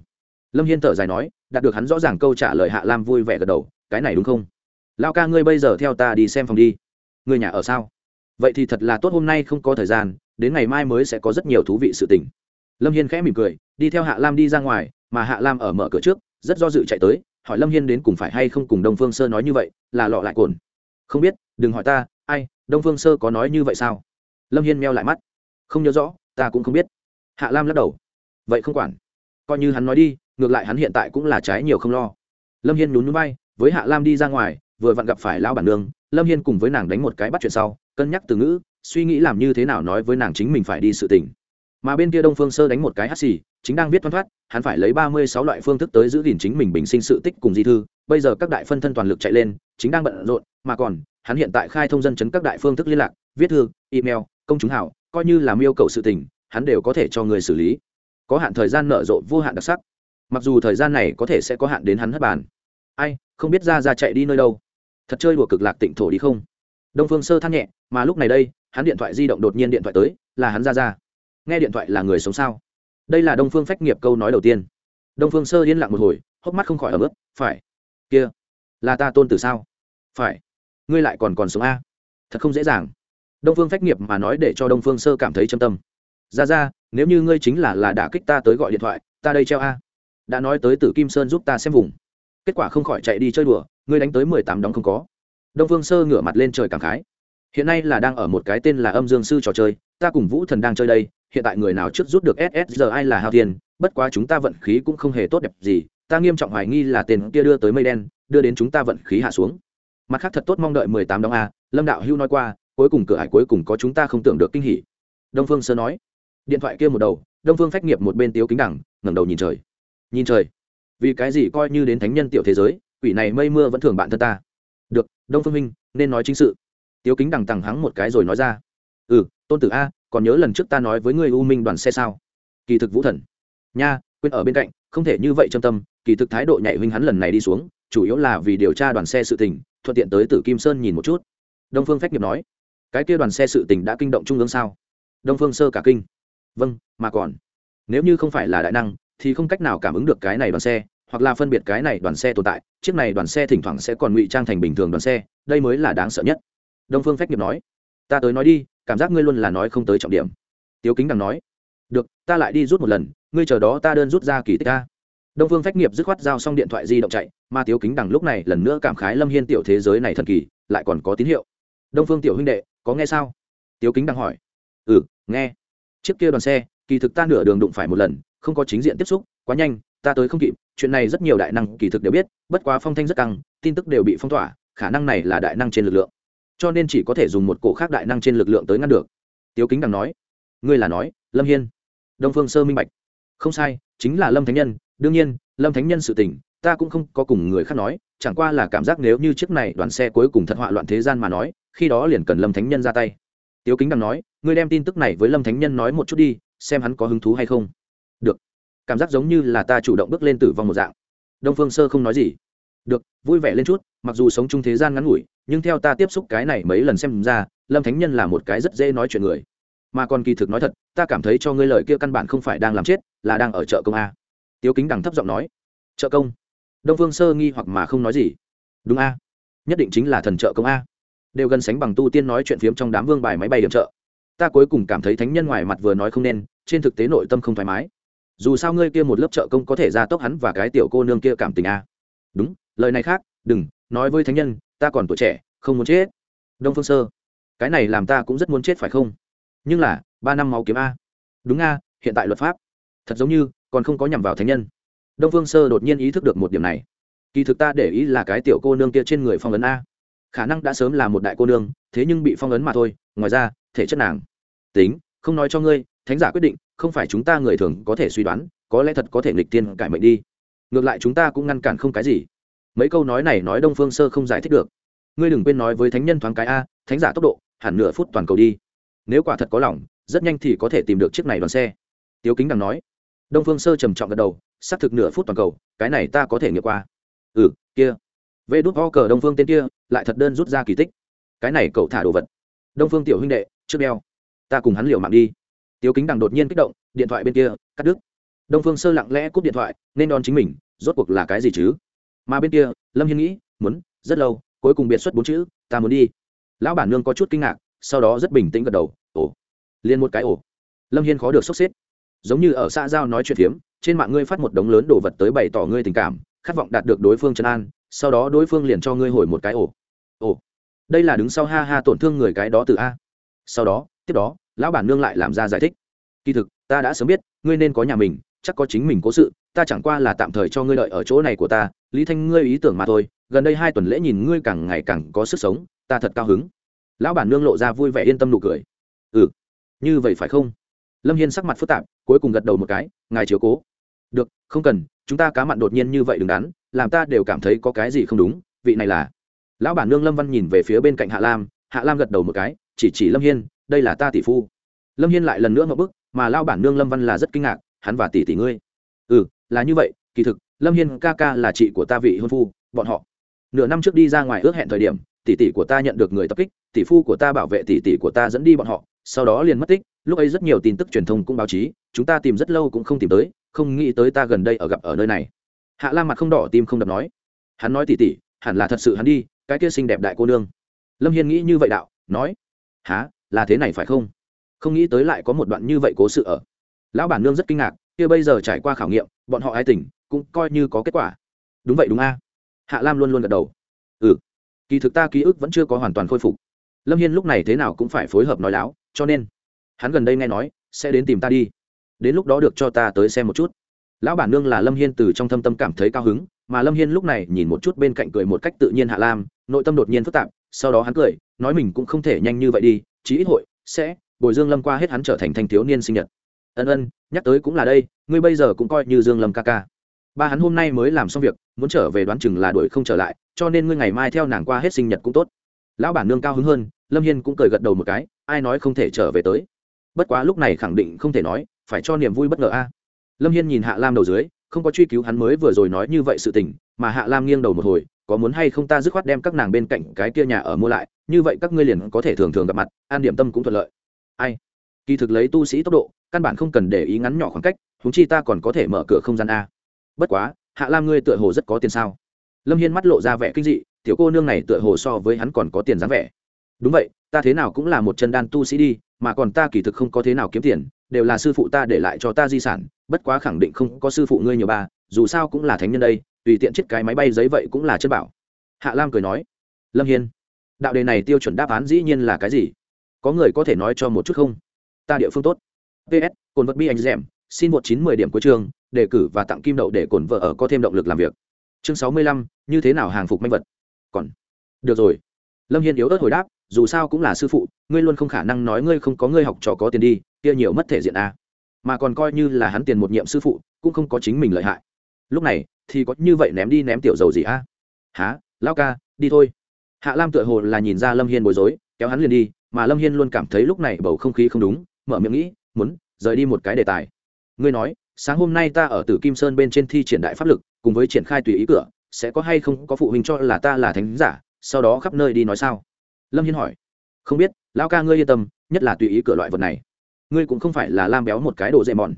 Lâm hiên thở dài nói, đạt được hắn rõ ràng câu trả lời hạ lam vui vẻ gật đầu, cái này đúng không? Lao ca ngươi bây giờ theo ta đi xem phòng đi. Ngươi nhà ở sao? Vậy thì thật là tốt hôm nay không có thời gian, đến ngày mai mới sẽ có rất nhiều thú vị sự tình. Lâm hiên khẽ mỉm cười, đi theo hạ lam đi ra ngoài, mà hạ lam ở mở cửa trước, rất do dự chạy tới, hỏi lâm hiên đến cùng phải hay không cùng đông phương sơ nói như vậy, là lọ lại cồn. Không biết, đừng hỏi ta, ai, đông phương sơ có nói như vậy sao? Lâm hiên meo lại mắt. Không nhớ rõ ta cũng không biết. Hạ lam lắc đầu. Vậy không quản. Coi như hắn nói đi, ngược lại hắn hiện tại cũng là trái nhiều không lo. Lâm hiên nhún núi bay với hạ lam đi ra ngoài, vừa vặn gặp phải lão bản nương, lâm hiên cùng với nàng đánh một cái bắt chuyện sau, cân nhắc từ ngữ, suy nghĩ làm như thế nào nói với nàng chính mình phải đi sự tình. Mà bên kia đông phương sơ đánh một cái hắt xì, chính đang viết thoăn thoát, hắn phải lấy ba mươi sáu loại phương thức tới giữ gìn chính mình bình sinh sự tích cùng di thư. Bây giờ các đại phân thân toàn lực chạy lên, chính đang bận rộn, mà còn, hắn hiện tại khai thông dân chấn các đại phương thức liên lạc, viết thư, email, công chúng hảo coi như làm yêu cầu sự tình, hắn đều có thể cho người xử lý. Có hạn thời gian nợ rộ vô hạn đặc sắc. Mặc dù thời gian này có thể sẽ có hạn đến hắn hất bàn. Ai, không biết ra ra chạy đi nơi đâu. Thật chơi đùa cực lạc tịnh thổ đi không? Đông phương sơ than nhẹ, mà lúc này đây, hắn điện thoại di động đột nhiên điện thoại tới, là hắn ra ra. Nghe điện thoại là người sống sao? Đây là đông phương phách nghiệp câu nói đầu tiên. Đông phương sơ yên lặng một hồi, hốc mắt không khỏi ở ướt, phải. Kia, là ta tôn tử sao? Phải. Ngươi lại còn còn sống a? Thật không dễ dàng đông phương phách nghiệp mà nói để cho đông phương sơ cảm thấy châm tâm. Ra ra, nếu như ngươi chính là là đả kích ta tới gọi điện thoại, ta đây treo a. Đã nói tới tử kim sơn giúp ta xem vùng. Kết quả không khỏi chạy đi chơi đùa, ngươi đánh tới mười tám đóng không có. Đông phương sơ ngửa mặt lên trời cảm khái. Hiện nay là đang ở một cái tên là âm dương sư trò chơi, ta cùng vũ thần đang chơi đây, hiện tại người nào trước rút được ssr ai là hao tiền, bất quá chúng ta vận khí cũng không hề tốt đẹp gì, ta nghiêm trọng hoài nghi là tên kia đưa tới mây đen, đưa đến chúng ta vận khí hạ xuống. Mặt khác thật tốt mong đợi mười tám đóng a, lâm đạo hưu nói qua cuối cùng cửa hải cuối cùng có chúng ta không tưởng được kinh hỉ. Đông phương sơ nói. Điện thoại kia một đầu, đông phương phách nghiệp một bên tiếu kính đẳng ngẩng đầu nhìn trời. Nhìn trời? Vì cái gì coi như đến thánh nhân tiểu thế giới, quỷ này mây mưa vẫn thường bạn thân ta? Được, đông phương minh, nên nói chính sự. Tiếu kính đằng tằng hắng một cái rồi nói ra. Ừ tôn tử a, còn nhớ lần trước ta nói với người u minh đoàn xe sao? Kỳ thực vũ thần. Nha, quên ở bên cạnh, không thể như vậy châm tâm, kỳ thực thái độ nhạy huynh hắn lần này đi xuống, chủ yếu là vì điều tra đoàn xe sự tình, thuận tiện tới tử kim sơn nhìn một chút. Đông phương phách nghiệp nói cái kia đoàn xe sự tình đã kinh động trung ương sao? Đông phương sơ cả kinh. Vâng mà còn, nếu như không phải là đại năng, thì không cách nào cảm ứng được cái này đoàn xe, hoặc là phân biệt cái này đoàn xe tồn tại, chiếc này đoàn xe thỉnh thoảng sẽ còn ngụy trang thành bình thường đoàn xe, đây mới là đáng sợ nhất. Đông phương phách nghiệp nói, ta tới nói đi, cảm giác ngươi luôn là nói không tới trọng điểm. Tiếu kính đằng nói, được, ta lại đi rút một lần, ngươi chờ đó ta đơn rút ra kỳ tích ta. Đông phương phách nghiệp dứt khoát giao xong điện thoại di động chạy, mà tiếu kính đằng lúc này lần nữa cảm khái lâm hiên tiểu thế giới này thần kỳ, lại còn có tín hiệu. Đông phương tiểu huynh đệ có nghe sao? Tiếu kính đang hỏi. Ừ nghe. Chiếc kia đoàn xe, kỳ thực ta nửa đường đụng phải một lần, không có chính diện tiếp xúc, quá nhanh, ta tới không kịp, chuyện này rất nhiều đại năng kỳ thực đều biết, bất quá phong thanh rất căng, tin tức đều bị phong tỏa, khả năng này là đại năng trên lực lượng. Cho nên chỉ có thể dùng một cổ khác đại năng trên lực lượng tới ngăn được. Tiếu kính đằng nói. Ngươi là nói, lâm hiên. Đông phương sơ minh bạch. Không sai, chính là lâm thánh nhân. Đương nhiên, lâm thánh nhân sự tình, ta cũng không có cùng người khác nói, chẳng qua là cảm giác nếu như chiếc này đoàn xe cuối cùng thật họa loạn thế gian mà nói khi đó liền cần lâm thánh nhân ra tay. Tiếu kính đằng nói, ngươi đem tin tức này với lâm thánh nhân nói một chút đi, xem hắn có hứng thú hay không. Được. Cảm giác giống như là ta chủ động bước lên tử vong một dạng. Đông phương sơ không nói gì. Được, vui vẻ lên chút, mặc dù sống chung thế gian ngắn ngủi, nhưng theo ta tiếp xúc cái này mấy lần xem ra, lâm thánh nhân là một cái rất dễ nói chuyện người. Mà còn kỳ thực nói thật, ta cảm thấy cho ngươi lời kia căn bản không phải đang làm chết, là đang ở chợ công a. Tiếu kính đằng thấp giọng nói. Chợ công? Đông phương sơ nghi hoặc mà không nói gì. Đúng a, nhất định chính là thần chợ công a đều gần sánh bằng tu tiên nói chuyện phiếm trong đám vương bài máy bay điểm chợ ta cuối cùng cảm thấy thánh nhân ngoài mặt vừa nói không nên, trên thực tế nội tâm không thoải mái. Dù sao ngươi kia một lớp trợ công có thể ra tốc hắn và cái tiểu cô nương kia cảm tình a. Đúng, lời này khác, đừng, nói với thánh nhân, ta còn tuổi trẻ, không muốn chết. Đông phương sơ, cái này làm ta cũng rất muốn chết phải không? Nhưng là, ba năm máu kiếm a. Đúng a, hiện tại luật pháp, thật giống như còn không có nhằm vào thánh nhân. Đông phương sơ đột nhiên ý thức được một điểm này. Kỳ thực ta để ý là cái tiểu cô nương kia trên người phong ấn a khả năng đã sớm là một đại cô nương, thế nhưng bị phong ấn mà thôi, ngoài ra, thể chất nàng. Tính, không nói cho ngươi, thánh giả quyết định, không phải chúng ta người thường có thể suy đoán, có lẽ thật có thể nghịch tiên cải mệnh đi. Ngược lại chúng ta cũng ngăn cản không cái gì. Mấy câu nói này nói đông phương sơ không giải thích được. Ngươi đừng quên nói với thánh nhân thoáng cái a, thánh giả tốc độ, hẳn nửa phút toàn cầu đi. Nếu quả thật có lòng, rất nhanh thì có thể tìm được chiếc này đoàn xe. Tiếu kính đằng nói. Đông phương sơ trầm trọng gật đầu, xác thực nửa phút toàn cầu, cái này ta có thể nghiệm qua. Ừ kia vê đút ho cờ đông phương tên kia, lại thật đơn rút ra kỳ tích. Cái này cậu thả đồ vật. Đông phương tiểu huynh đệ, trước đeo. Ta cùng hắn liều mạng đi. Tiếu kính đằng đột nhiên kích động, điện thoại bên kia, cắt đứt. Đông phương sơ lặng lẽ cúp điện thoại, nên đón chính mình, rốt cuộc là cái gì chứ? Mà bên kia, lâm hiên nghĩ, muốn, rất lâu, cuối cùng biệt xuất bốn chữ, ta muốn đi. Lão bản nương có chút kinh ngạc, sau đó rất bình tĩnh gật đầu, ồ, liền một cái ồ. Lâm hiên khó được sốc xếp. Giống như ở xã giao nói chuyện phiếm, trên mạng ngươi phát một đống lớn đồ vật tới bày tỏ ngươi tình cảm, khát vọng đạt được đối phương trấn an sau đó đối phương liền cho ngươi hồi một cái ổ, ổ, đây là đứng sau ha ha tổn thương người cái đó từ a. Sau đó tiếp đó lão bản nương lại làm ra giải thích. Kỳ thực ta đã sớm biết ngươi nên có nhà mình chắc có chính mình cố sự ta chẳng qua là tạm thời cho ngươi đợi ở chỗ này của ta lý thanh ngươi ý tưởng mà thôi gần đây hai tuần lễ nhìn ngươi càng ngày càng có sức sống ta thật cao hứng. Lão bản nương lộ ra vui vẻ yên tâm nụ cười. Ừ như vậy phải không? Lâm hiên sắc mặt phức tạp cuối cùng gật đầu một cái ngài chiếu cố được, không cần, chúng ta cá mặn đột nhiên như vậy đừng đắn, làm ta đều cảm thấy có cái gì không đúng, vị này là. Lão bản nương lâm văn nhìn về phía bên cạnh hạ lam hạ lam gật đầu một cái, chỉ chỉ lâm hiên, đây là ta tỷ phu. Lâm hiên lại lần nữa ngậm bức, mà lao bản nương lâm văn là rất kinh ngạc, hắn và tỷ tỷ ngươi. Ừ là như vậy, kỳ thực, lâm hiên ca ca là chị của ta vị hôn phu, bọn họ. Nửa năm trước đi ra ngoài ước hẹn thời điểm, tỷ tỷ của ta nhận được người tập kích, tỷ phu của ta bảo vệ tỷ tỷ của ta dẫn đi bọn họ sau đó liền mất tích lúc ấy rất nhiều tin tức truyền thông cũng báo chí chúng ta tìm rất lâu cũng không tìm tới không nghĩ tới ta gần đây ở gặp ở nơi này. Hạ lam mặt không đỏ tim không đập nói. Hắn nói tỉ tỉ, hẳn là thật sự hắn đi cái kia xinh đẹp đại cô nương. Lâm hiên nghĩ như vậy đạo nói. Há là thế này phải không? Không nghĩ tới lại có một đoạn như vậy cố sự ở. Lão bản nương rất kinh ngạc kia bây giờ trải qua khảo nghiệm bọn họ ai tỉnh cũng coi như có kết quả. Đúng vậy đúng a. Hạ lam luôn luôn gật đầu. Ừ. Kỳ thực ta ký ức vẫn chưa có hoàn toàn khôi phục. Lâm hiên lúc này thế nào cũng phải phối hợp nói láo cho nên hắn gần đây nghe nói sẽ đến tìm ta đi đến lúc đó được cho ta tới xem một chút lão bản nương là lâm hiên từ trong thâm tâm cảm thấy cao hứng mà lâm hiên lúc này nhìn một chút bên cạnh cười một cách tự nhiên hạ lam nội tâm đột nhiên phức tạp sau đó hắn cười nói mình cũng không thể nhanh như vậy đi chí ít hội sẽ bồi dương lâm qua hết hắn trở thành thanh thiếu niên sinh nhật ân ân nhắc tới cũng là đây ngươi bây giờ cũng coi như dương lâm ca ca ba hắn hôm nay mới làm xong việc muốn trở về đoán chừng là đuổi không trở lại cho nên ngươi ngày mai theo nàng qua hết sinh nhật cũng tốt lão bản nương cao hứng hơn lâm hiên cũng cười gật đầu một cái ai nói không thể trở về tới? Bất quá lúc này khẳng định không thể nói, phải cho niềm vui bất ngờ a. Lâm hiên nhìn hạ lam đầu dưới, không có truy cứu hắn mới vừa rồi nói như vậy sự tình, mà hạ lam nghiêng đầu một hồi, có muốn hay không ta dứt khoát đem các nàng bên cạnh cái kia nhà ở mua lại, như vậy các ngươi liền có thể thường thường gặp mặt, an điểm tâm cũng thuận lợi. Ai? Kỳ thực lấy tu sĩ tốc độ, căn bản không cần để ý ngắn nhỏ khoảng cách húng chi ta còn có thể mở cửa không gian a. Bất quá, hạ lam ngươi tựa hồ rất có tiền sao? Lâm hiên mắt lộ ra vẻ kinh dị, tiểu cô nương này tựa hồ so với hắn còn có tiền dáng vẻ đúng vậy, ta thế nào cũng là một chân đan tu sĩ đi, mà còn ta kỳ thực không có thế nào kiếm tiền, đều là sư phụ ta để lại cho ta di sản, bất quá khẳng định không có sư phụ ngươi nhiều ba, dù sao cũng là thánh nhân đây, tùy tiện chiếc cái máy bay giấy vậy cũng là chất bảo. Hạ lam cười nói. Lâm hiên, đạo đề này tiêu chuẩn đáp án dĩ nhiên là cái gì? Có người có thể nói cho một chút không? Ta địa phương tốt. Ps cồn vật bi anh dẻm xin một chín mười điểm cuối chương đề cử và tặng kim đậu để cồn vợ ở có thêm động lực làm việc. Chương sáu mươi lăm, như thế nào hàng phục manh vật? Còn, được rồi. Lâm hiên yếu ớt hồi đáp dù sao cũng là sư phụ, ngươi luôn không khả năng nói ngươi không có ngươi học trò có tiền đi, kia nhiều mất thể diện a à. mà còn coi như là hắn tiền một nhiệm sư phụ, cũng không có chính mình lợi hại lúc này, thì có như vậy ném đi ném tiểu dầu gì a à? há lao ca, đi thôi hạ lam tựa hồ là nhìn ra lâm hiên bối rối, kéo hắn liền đi, mà lâm hiên luôn cảm thấy lúc này bầu không khí không đúng, mở miệng nghĩ, muốn, rời đi một cái đề tài ngươi nói, sáng hôm nay ta ở tử kim sơn bên trên thi triển đại pháp lực, cùng với triển khai tùy ý cửa, sẽ có hay không, có phụ huynh cho là ta là thánh giả, sau đó khắp nơi đi nói sao lâm hiên hỏi. Không biết lao ca ngươi yên tâm, nhất là tùy ý cửa loại vật này. Ngươi cũng không phải là lam béo một cái đồ dễ mòn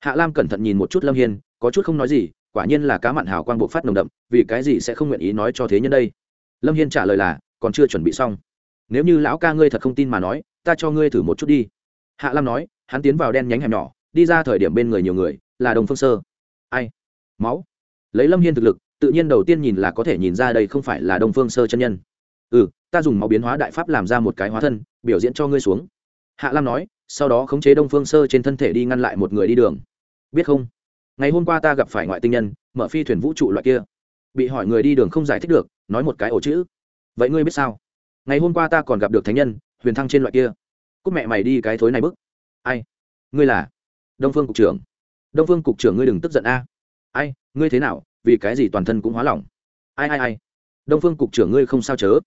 hạ lam cẩn thận nhìn một chút lâm hiên, có chút không nói gì, quả nhiên là cá mặn hào quang bộ phát nồng đậm, vì cái gì sẽ không nguyện ý nói cho thế nhân đây? Lâm hiên trả lời là, còn chưa chuẩn bị xong. Nếu như lão ca ngươi thật không tin mà nói, ta cho ngươi thử một chút đi. Hạ lam nói, hắn tiến vào đen nhánh hẻm nhỏ, đi ra thời điểm bên người nhiều người, là đồng phương sơ. Ai? Máu. Lấy lâm hiên thực lực, tự nhiên đầu tiên nhìn là có thể nhìn ra đây không phải là đông phương sơ chân nhân ừ ta dùng máu biến hóa đại pháp làm ra một cái hóa thân, biểu diễn cho ngươi xuống. Hạ lam nói, sau đó khống chế đông phương sơ trên thân thể đi ngăn lại một người đi đường. Biết không? Ngày hôm qua ta gặp phải ngoại tinh nhân, mở phi thuyền vũ trụ loại kia. Bị hỏi người đi đường không giải thích được, nói một cái ổ chữ. Vậy ngươi biết sao? Ngày hôm qua ta còn gặp được thánh nhân, huyền thăng trên loại kia. Cúc mẹ mày đi cái thối này bức. Ai? Ngươi là? Đông phương cục trưởng. Đông phương cục trưởng ngươi đừng tức giận a. Ai, ngươi thế nào? Vì cái gì toàn thân cũng hóa lỏng? Ai ai ai? Đông phương cục trưởng ngươi không sao chớ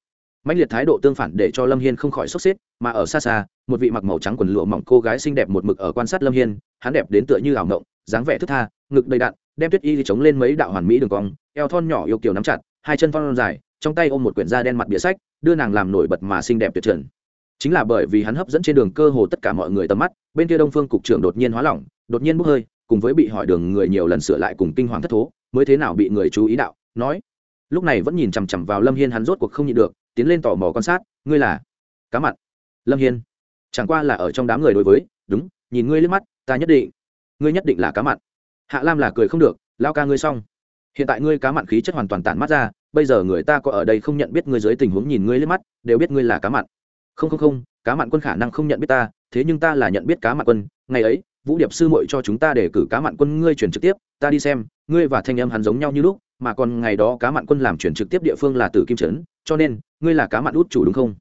mạnh liệt thái độ tương phản để cho lâm hiên không khỏi sốc xếp, mà ở xa xa, một vị mặc màu trắng quần lụa mỏng cô gái xinh đẹp một mực ở quan sát lâm hiên, hắn đẹp đến tựa như ảo ngộng dáng vẻ thức tha, ngực đầy đạn đem tuyết y chống lên mấy đạo hoàn mỹ đường cong, eo thon nhỏ yêu kiều nắm chặt, hai chân thon dài, trong tay ôm một quyển da đen mặt bìa sách, đưa nàng làm nổi bật mà xinh đẹp tuyệt trần. Chính là bởi vì hắn hấp dẫn trên đường cơ hồ tất cả mọi người tầm mắt, bên kia đông phương cục trưởng đột nhiên hóa lỏng, đột nhiên bốc hơi, cùng với bị hỏi đường người nhiều lần sửa lại cùng kinh hoàng thất thố, mới thế nào bị người chú ý đạo, nói. Lúc này vẫn nhìn chằm chằm vào lâm hiên hắn rốt cuộc không nhịn được tiến lên tò mò quan sát, ngươi là cá mặn? Lâm hiên. Chẳng qua là ở trong đám người đối với, đúng, nhìn ngươi lên mắt, ta nhất định, ngươi nhất định là cá mặn. Hạ lam là cười không được lao ca ngươi xong. Hiện tại ngươi cá mặn khí chất hoàn toàn tản mắt ra, bây giờ người ta có ở đây không nhận biết ngươi dưới tình huống nhìn ngươi lên mắt, đều biết ngươi là cá mặn. Không không không, cá mặn quân khả năng không nhận biết ta, thế nhưng ta là nhận biết cá mặn quân, ngày ấy, vũ điệp sư muội cho chúng ta để cử cá mặn quân ngươi chuyển trực tiếp, ta đi xem, ngươi và thanh em hắn giống nhau như lúc, mà còn ngày đó cá mặn quân làm chuyển trực tiếp địa phương là tử kim trấn, cho nên ngươi là cá mặn út chủ đúng không?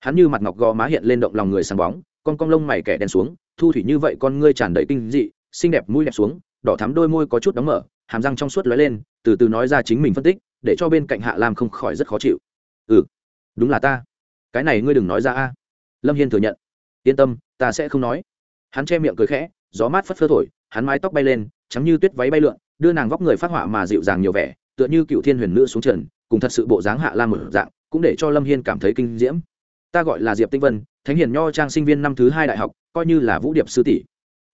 Hắn như mặt ngọc gò má hiện lên động lòng người sáng bóng, con cong lông mày kẻ đen xuống, thu thủy như vậy con ngươi tràn đầy kinh dị, xinh đẹp mũi đẹp xuống, đỏ thắm đôi môi có chút đóng mở, hàm răng trong suốt lóe lên, từ từ nói ra chính mình phân tích, để cho bên cạnh hạ lam không khỏi rất khó chịu. Ừ đúng là ta. Cái này ngươi đừng nói ra a. Lâm hiên thừa nhận. Yên tâm, ta sẽ không nói. Hắn che miệng cười khẽ, gió mát phất phơ thổi, hắn mái tóc bay lên, trắng như tuyết váy bay lượn, đưa nàng vóc người phát họa mà dịu dàng nhiều vẻ, tựa như cựu thiên huyền nữ xuống trần, cùng thật sự bộ dáng hạ lam một dạng cũng để cho lâm hiên cảm thấy kinh diễm. Ta gọi là diệp tinh vân, thánh hiền nho trang sinh viên năm thứ hai đại học, coi như là vũ điệp sư tỷ.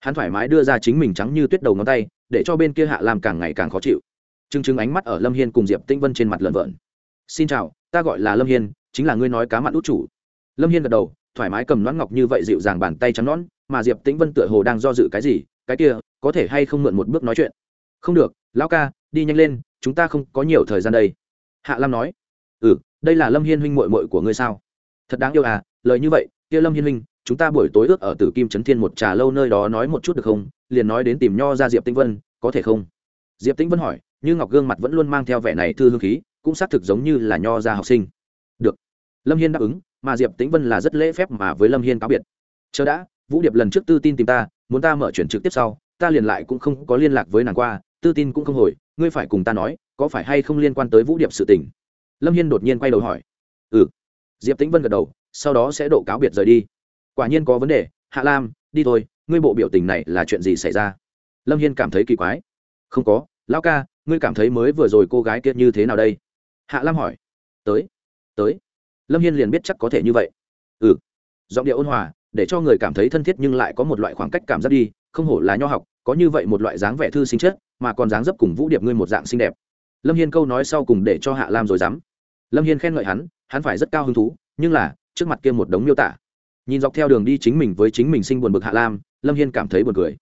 Hắn thoải mái đưa ra chính mình trắng như tuyết đầu ngón tay, để cho bên kia hạ lam càng ngày càng khó chịu. T r ư n g t r ư n g ánh mắt ở lâm hiên cùng diệp tinh vân trên mặt lợn vợn. Xin chào, ta gọi là lâm hiên, chính là ngươi nói cá mặn út chủ. Lâm hiên gật đầu, thoải mái cầm nón ngọc như vậy dịu dàng bàn tay trắng nón, mà diệp tĩnh vân tựa hồ đang do dự cái gì, cái kia, có thể hay không mượn một bước nói chuyện? Không được, lão ca, đi nhanh lên, chúng ta không có nhiều thời gian đây. Hạ lam nói. Ừ đây là lâm hiên huynh mội mội của ngươi sao? Thật đáng yêu à lời như vậy, kia lâm hiên huynh, chúng ta buổi tối ước ở tử kim trấn thiên một trà lâu nơi đó nói một chút được không? Liền nói đến tìm nho ra diệp tĩnh vân, có thể không? Diệp tĩnh vân hỏi, như ngọc gương mặt vẫn luôn mang theo vẻ này thư hương khí, cũng xác thực giống như là nho ra học sinh. Được. Lâm hiên đáp ứng, mà diệp tĩnh vân là rất lễ phép mà với lâm hiên cáo biệt. Chờ đã, vũ điệp lần trước tư tin tìm ta, muốn ta mở chuyển trực tiếp sau, ta liền lại cũng không có liên lạc với nàng qua, tư tin cũng không hồi, ngươi phải cùng ta nói, có phải hay không liên quan tới vũ điệp sự tình? Lâm hiên đột nhiên quay đầu hỏi. Ừ. Diệp tĩnh vân gật đầu, sau đó sẽ độ cáo biệt rời đi. Quả nhiên có vấn đề. Hạ lam, đi thôi. Ngươi bộ biểu tình này là chuyện gì xảy ra? Lâm hiên cảm thấy kỳ quái. Không có. Lão ca, ngươi cảm thấy mới vừa rồi cô gái kia như thế nào đây? Hạ lam hỏi. Tới. Tới. Lâm hiên liền biết chắc có thể như vậy. Ừ. Giọng điệu ôn hòa, để cho người cảm thấy thân thiết nhưng lại có một loại khoảng cách cảm giác đi. Không hổ là nho học, có như vậy một loại dáng vẻ thư sinh chất, mà còn dáng dấp cùng vũ điệp ngươi một dạng xinh đẹp. Lâm hiên câu nói sau cùng để cho hạ lam rồi dám lâm hiên khen ngợi hắn hắn phải rất cao hứng thú, nhưng là, trước mặt kia một đống miêu tả. Nhìn dọc theo đường đi chính mình với chính mình sinh buồn bực hạ lam, lâm hiên cảm thấy buồn cười.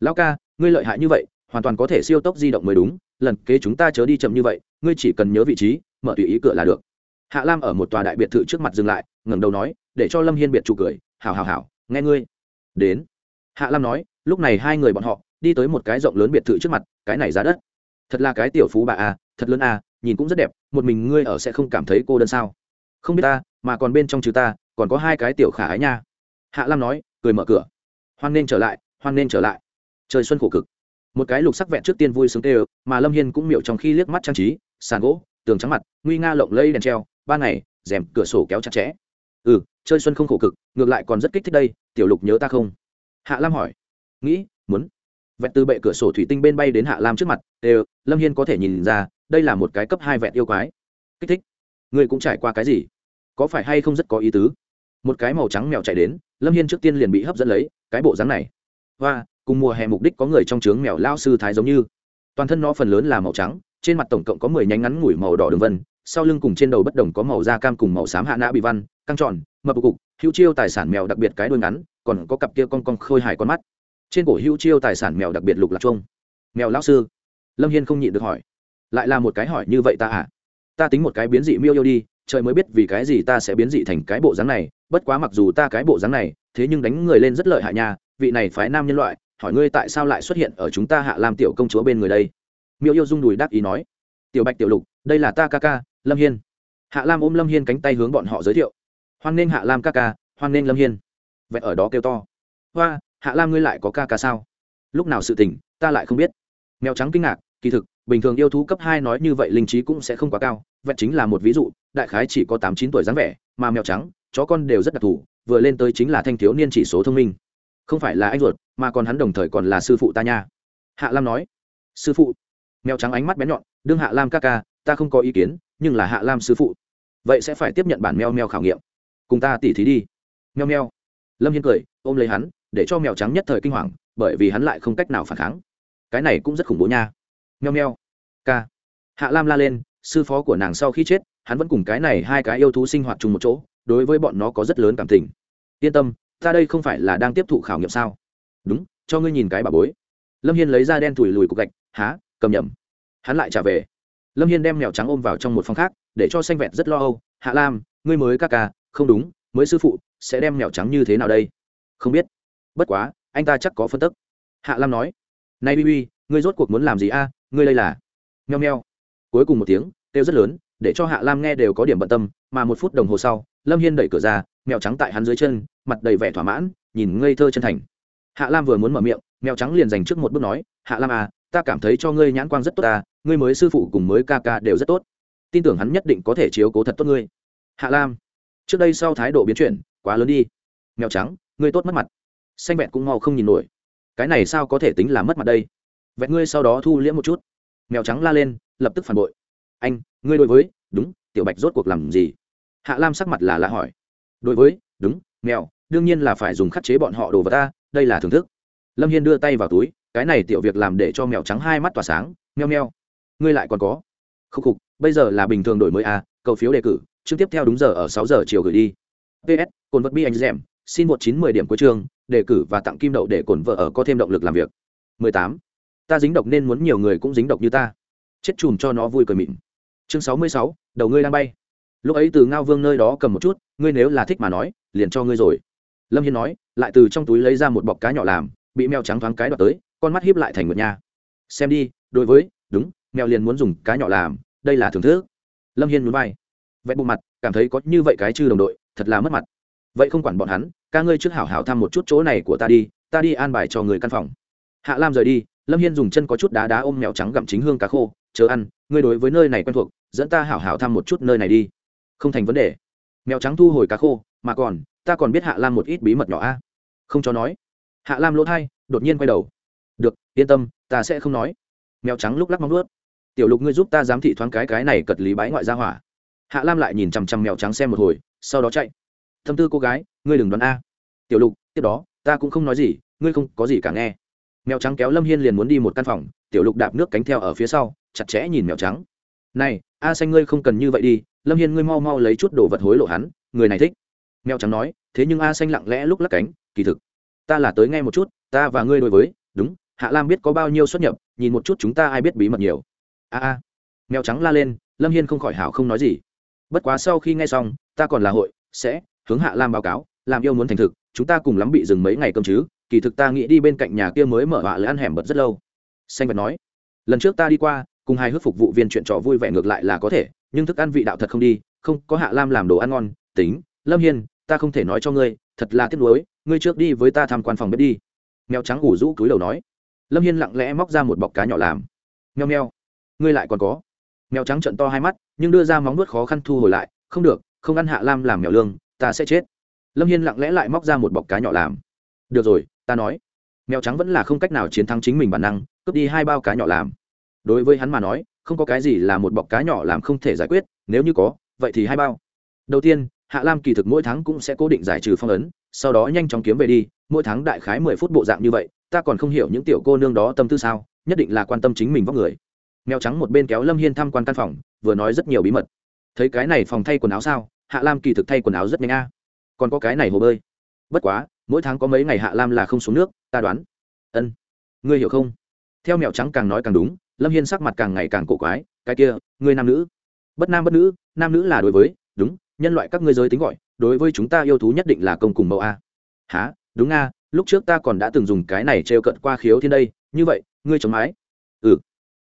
Lão ca, ngươi lợi hại như vậy, hoàn toàn có thể siêu tốc di động mới đúng, lần kế chúng ta chớ đi chậm như vậy, ngươi chỉ cần nhớ vị trí, mở tùy ý cửa là được. Hạ lam ở một tòa đại biệt thự trước mặt dừng lại, ngẩng đầu nói, để cho lâm hiên biệt chủ cười hào hào hào nghe ngươi. Đến. Hạ lam nói, lúc này hai người bọn họ, đi tới một cái rộng lớn biệt thự trước mặt, cái này giá đất. Thật là cái tiểu phú bà à thật lớn à nhìn cũng rất đẹp, một mình ngươi ở sẽ không cảm thấy cô đơn sao? Không biết ta, mà còn bên trong trừ ta, còn có hai cái tiểu khả ái nha. Hạ lam nói, cười mở cửa. Hoan nên trở lại, hoan nên trở lại. Trời xuân khổ cực. Một cái lục sắc vẹn trước tiên vui sướng tê mà lâm hiên cũng miệu trong khi liếc mắt trang trí, sàn gỗ, tường trắng mặt, nguy nga lộng lây đèn treo, ban ngày, rèm cửa sổ kéo chặt chẽ. Ừ chơi xuân không khổ cực, ngược lại còn rất kích thích đây, tiểu lục nhớ ta không? Hạ lam hỏi. Nghĩ, muốn. Vẹn từ bệ cửa sổ thủy tinh bên bay đến hạ lam trước mặt, đều, lâm hiên có thể nhìn ra đây là một cái cấp hai vẹn yêu quái. Kích thích. Ngươi cũng trải qua cái gì? Có phải hay không rất có ý tứ? Một cái màu trắng mèo chạy đến, lâm hiên trước tiên liền bị hấp dẫn lấy, cái bộ dáng này. Và cùng mùa hè mục đích có người trong trướng mèo lao sư thái giống như. Toàn thân nó phần lớn là màu trắng, trên mặt tổng cộng có mười nhánh ngắn ngủi màu đỏ đường vân, sau lưng cùng trên đầu bất đồng có màu da cam cùng màu xám hạ nã bị văn, căng tròn, mập cục, hữu chiêu tài sản mèo đặc biệt cái đuôi ngắn, còn có cặp kia con con khôi hài con mắt. Trên cổ hữu chiêu tài sản mèo đặc biệt lục lạc chuông. Mèo lão sư? Lâm hiên không nhịn được hỏi lại là một cái hỏi như vậy ta à? Ta tính một cái biến dị miêu yêu đi, trời mới biết vì cái gì ta sẽ biến dị thành cái bộ dáng này, bất quá mặc dù ta cái bộ dáng này, thế nhưng đánh người lên rất lợi hại nha, vị này phái nam nhân loại, hỏi ngươi tại sao lại xuất hiện ở chúng ta hạ làm tiểu công chúa bên người đây? Miêu yêu rung đùi đáp ý nói. Tiểu bạch, tiểu lục, đây là ta ca ca, lâm hiên. Hạ lam ôm lâm hiên cánh tay hướng bọn họ giới thiệu. Hoan nghênh hạ lam ca ca, hoan nghênh lâm hiên. Vậy ở đó kêu to. Hoa, hạ lam ngươi lại có ca ca sao? Lúc nào sự tình, ta lại không biết. Mèo trắng kinh ngạc kỳ thực, bình thường yêu thú cấp hai nói như vậy linh trí cũng sẽ không quá cao, vẹn chính là một ví dụ, đại khái chỉ có tám chín tuổi dáng vẻ, mà mèo trắng, chó con đều rất đặc thù, vừa lên tới chính là thanh thiếu niên chỉ số thông minh. Không phải là anh ruột, mà còn hắn đồng thời còn là sư phụ ta nha. Hạ lam nói. Sư phụ? Mèo trắng ánh mắt bén nhọn, đương hạ lam ca ca, ta không có ý kiến, nhưng là hạ lam sư phụ. Vậy sẽ phải tiếp nhận bản meo meo khảo nghiệm. Cùng ta tỉ thí đi. Meo meo lâm hiên cười, ôm lấy hắn, để cho mèo trắng nhất thời kinh hoàng, bởi vì hắn lại không cách nào phản kháng. Cái này cũng rất khủng bố nha meo meo. Ca. Hạ lam la lên, sư phó của nàng sau khi chết, hắn vẫn cùng cái này hai cái yêu thú sinh hoạt chung một chỗ, đối với bọn nó có rất lớn cảm tình. Yên tâm, ta đây không phải là đang tiếp thụ khảo nghiệm sao? Đúng, cho ngươi nhìn cái bà bối. Lâm hiên lấy ra đen thủi lùi cục gạch, há, cầm nhầm. Hắn lại trả về. Lâm hiên đem mèo trắng ôm vào trong một phòng khác, để cho xanh vẹn rất lo âu. Hạ lam, ngươi mới ca ca, không đúng, mới sư phụ, sẽ đem mèo trắng như thế nào đây? Không biết. Bất quá, anh ta chắc có phân tức. Hạ lam nói nay bi bi, ngươi rốt cuộc muốn làm gì a? Ngươi đây là nheo nheo cuối cùng một tiếng, kêu rất lớn, để cho hạ lam nghe đều có điểm bận tâm, mà một phút đồng hồ sau, lâm hiên đẩy cửa ra, mèo trắng tại hắn dưới chân, mặt đầy vẻ thỏa mãn, nhìn ngây thơ chân thành. Hạ lam vừa muốn mở miệng, mèo trắng liền dành trước một bước nói, hạ lam à ta cảm thấy cho ngươi nhãn quang rất tốt ta ngươi mới sư phụ cùng mới ca ca đều rất tốt. Tin tưởng hắn nhất định có thể chiếu cố thật tốt ngươi. Hạ lam, trước đây sau thái độ biến chuyển, quá lớn đi. Mèo trắng, ngươi tốt mất mặt. Xanh vẹn cũng mau không nhìn nổi. Cái này sao có thể tính là mất mặt đây? Vẹt ngươi sau đó thu liễm một chút. Mèo trắng la lên, lập tức phản bội. Anh, ngươi đối với, đúng, tiểu bạch rốt cuộc làm gì? Hạ lam sắc mặt là lạ hỏi. Đối với, đúng, mèo, đương nhiên là phải dùng khắc chế bọn họ đồ vật ta, đây là thưởng thức. Lâm hiên đưa tay vào túi, cái này tiểu việc làm để cho mèo trắng hai mắt tỏa sáng, meo meo. Ngươi lại còn có. Khúc khục, bây giờ là bình thường đổi mới à cầu phiếu đề cử, chương tiếp theo đúng giờ ở sáu giờ chiều gửi đi. Ps cồn vật bi anh dẻm xin một chín mười điểm cuối chương, đề cử và tặng kim đậu để cồn vợ ở có thêm động lực làm việc. mười tám ta dính độc nên muốn nhiều người cũng dính độc như ta. Chết chùm cho nó vui cười mịn. Chương sáu mươi sáu, đầu ngươi đang bay. Lúc ấy từ ngao vương nơi đó cầm một chút, ngươi nếu là thích mà nói, liền cho ngươi rồi. Lâm hiên nói, lại từ trong túi lấy ra một bọc cá nhỏ làm, bị mèo trắng thoáng cái đoạt tới, con mắt hiếp lại thành một nha. Xem đi, đối với, đúng, mèo liền muốn dùng cá nhỏ làm, đây là thưởng thức. Lâm hiên muốn bay vẹn bộ mặt, cảm thấy có như vậy cái chư đồng đội, thật là mất mặt. Vậy không quản bọn hắn, ca ngươi trước hảo hảo thăm một chút chỗ này của ta đi ta đi an bài cho người căn phòng. Hạ lam rời đi lâm hiên dùng chân có chút đá đá ôm mèo trắng gặm chính hương cá khô, chờ ăn, ngươi đối với nơi này quen thuộc, dẫn ta hảo hảo thăm một chút nơi này đi. Không thành vấn đề. Mèo trắng thu hồi cá khô, mà còn, ta còn biết hạ lam một ít bí mật nhỏ a. Không cho nói. Hạ lam lỗ thai, đột nhiên quay đầu. Được, yên tâm, ta sẽ không nói. Mèo trắng lúc lắc móng nuốt tiểu lục ngươi giúp ta giám thị thoáng cái cái này cật lý bái ngoại gia hỏa. Hạ lam lại nhìn chằm chằm mèo trắng xem một hồi, sau đó chạy. Thâm tư cô gái, ngươi đừng đoán a. Tiểu lục, tiếp đó, ta cũng không nói gì, ngươi không có gì cả nghe mèo trắng kéo lâm hiên liền muốn đi một căn phòng, tiểu lục đạp nước cánh theo ở phía sau, chặt chẽ nhìn mèo trắng. Này, a xanh ngươi không cần như vậy đi, lâm hiên ngươi mau mau lấy chút đồ vật hối lộ hắn, người này thích. Mèo trắng nói, thế nhưng a xanh lặng lẽ lúc lắc cánh, kỳ thực, ta là tới ngay một chút, ta và ngươi đối với, đúng, hạ lam biết có bao nhiêu xuất nhập, nhìn một chút chúng ta ai biết bí mật nhiều. A a. Mèo trắng la lên, lâm hiên không khỏi hảo không nói gì. Bất quá sau khi nghe xong, ta còn là hội, sẽ hướng hạ lam báo cáo, làm yêu muốn thành thực, chúng ta cùng lắm bị dừng mấy ngày cơm chứ kỳ thực ta nghĩ đi bên cạnh nhà kia mới mở họa lấy ăn hẻm bật rất lâu. Xanh vật nói, lần trước ta đi qua, cùng hai hước phục vụ viên chuyện trò vui vẻ ngược lại là có thể, nhưng thức ăn vị đạo thật không đi, không, có hạ lam làm đồ ăn ngon, tính, lâm hiên, ta không thể nói cho ngươi, thật là tiếc nuối, ngươi trước đi với ta tham quan phòng bếp đi. Mèo trắng ủ rũ cúi đầu nói. Lâm hiên lặng lẽ móc ra một bọc cá nhỏ làm. Meo meo ngươi lại còn có. Mèo trắng trận to hai mắt, nhưng đưa ra móng nuốt khó khăn thu hồi lại, không được, không ăn hạ lam làm mèo lương, ta sẽ chết. Lâm hiên lặng lẽ lại móc ra một bọc cá nhỏ làm. Được rồi ta nói, mèo trắng vẫn là không cách nào chiến thắng chính mình bản năng, cướp đi hai bao cá nhỏ làm. Đối với hắn mà nói, không có cái gì là một bọc cá nhỏ làm không thể giải quyết, nếu như có, vậy thì hai bao. Đầu tiên, hạ lam kỳ thực mỗi tháng cũng sẽ cố định giải trừ phong ấn, sau đó nhanh chóng kiếm về đi, mỗi tháng đại khái mười phút bộ dạng như vậy, ta còn không hiểu những tiểu cô nương đó tâm tư sao, nhất định là quan tâm chính mình vóc người. Mèo trắng một bên kéo lâm hiên tham quan căn phòng, vừa nói rất nhiều bí mật. Thấy cái này phòng thay quần áo sao? Hạ lam kỳ thực thay quần áo rất nhanh a. Còn có cái này hồ bơi. Bất quá mỗi tháng có mấy ngày hạ lam là không xuống nước, ta đoán. Ân. Ngươi hiểu không? Theo mèo trắng càng nói càng đúng, lâm hiên sắc mặt càng ngày càng cổ quái, cái kia, ngươi nam nữ. Bất nam bất nữ, nam nữ là đối với, đúng, nhân loại các ngươi giới tính gọi, đối với chúng ta yêu thú nhất định là công cùng mẫu a. Há đúng a, lúc trước ta còn đã từng dùng cái này trêu cận qua khiếu thiên đây, như vậy, ngươi chống mái. Ừ.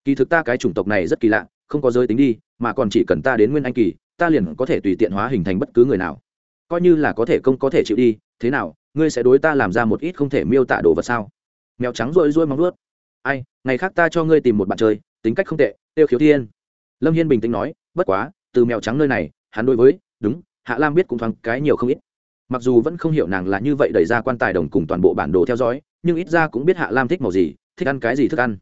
Kỳ thực ta cái chủng tộc này rất kỳ lạ, không có giới tính đi, mà còn chỉ cần ta đến nguyên anh kỳ, ta liền có thể tùy tiện hóa hình thành bất cứ người nào. Coi như là có thể công có thể chịu đi, thế nào ngươi sẽ đối ta làm ra một ít không thể miêu tả đồ vật sao? Mèo trắng rỗi rỗi móng luốt ai, ngày khác ta cho ngươi tìm một bạn chơi, tính cách không tệ, tiêu khiếu thiên. Lâm hiên bình tĩnh nói, bất quá, từ mèo trắng nơi này, hắn đối với, đúng, hạ lam biết cũng thoáng cái nhiều không ít. Mặc dù vẫn không hiểu nàng là như vậy đẩy ra quan tài đồng cùng toàn bộ bản đồ theo dõi, nhưng ít ra cũng biết hạ lam thích màu gì, thích ăn cái gì thức ăn.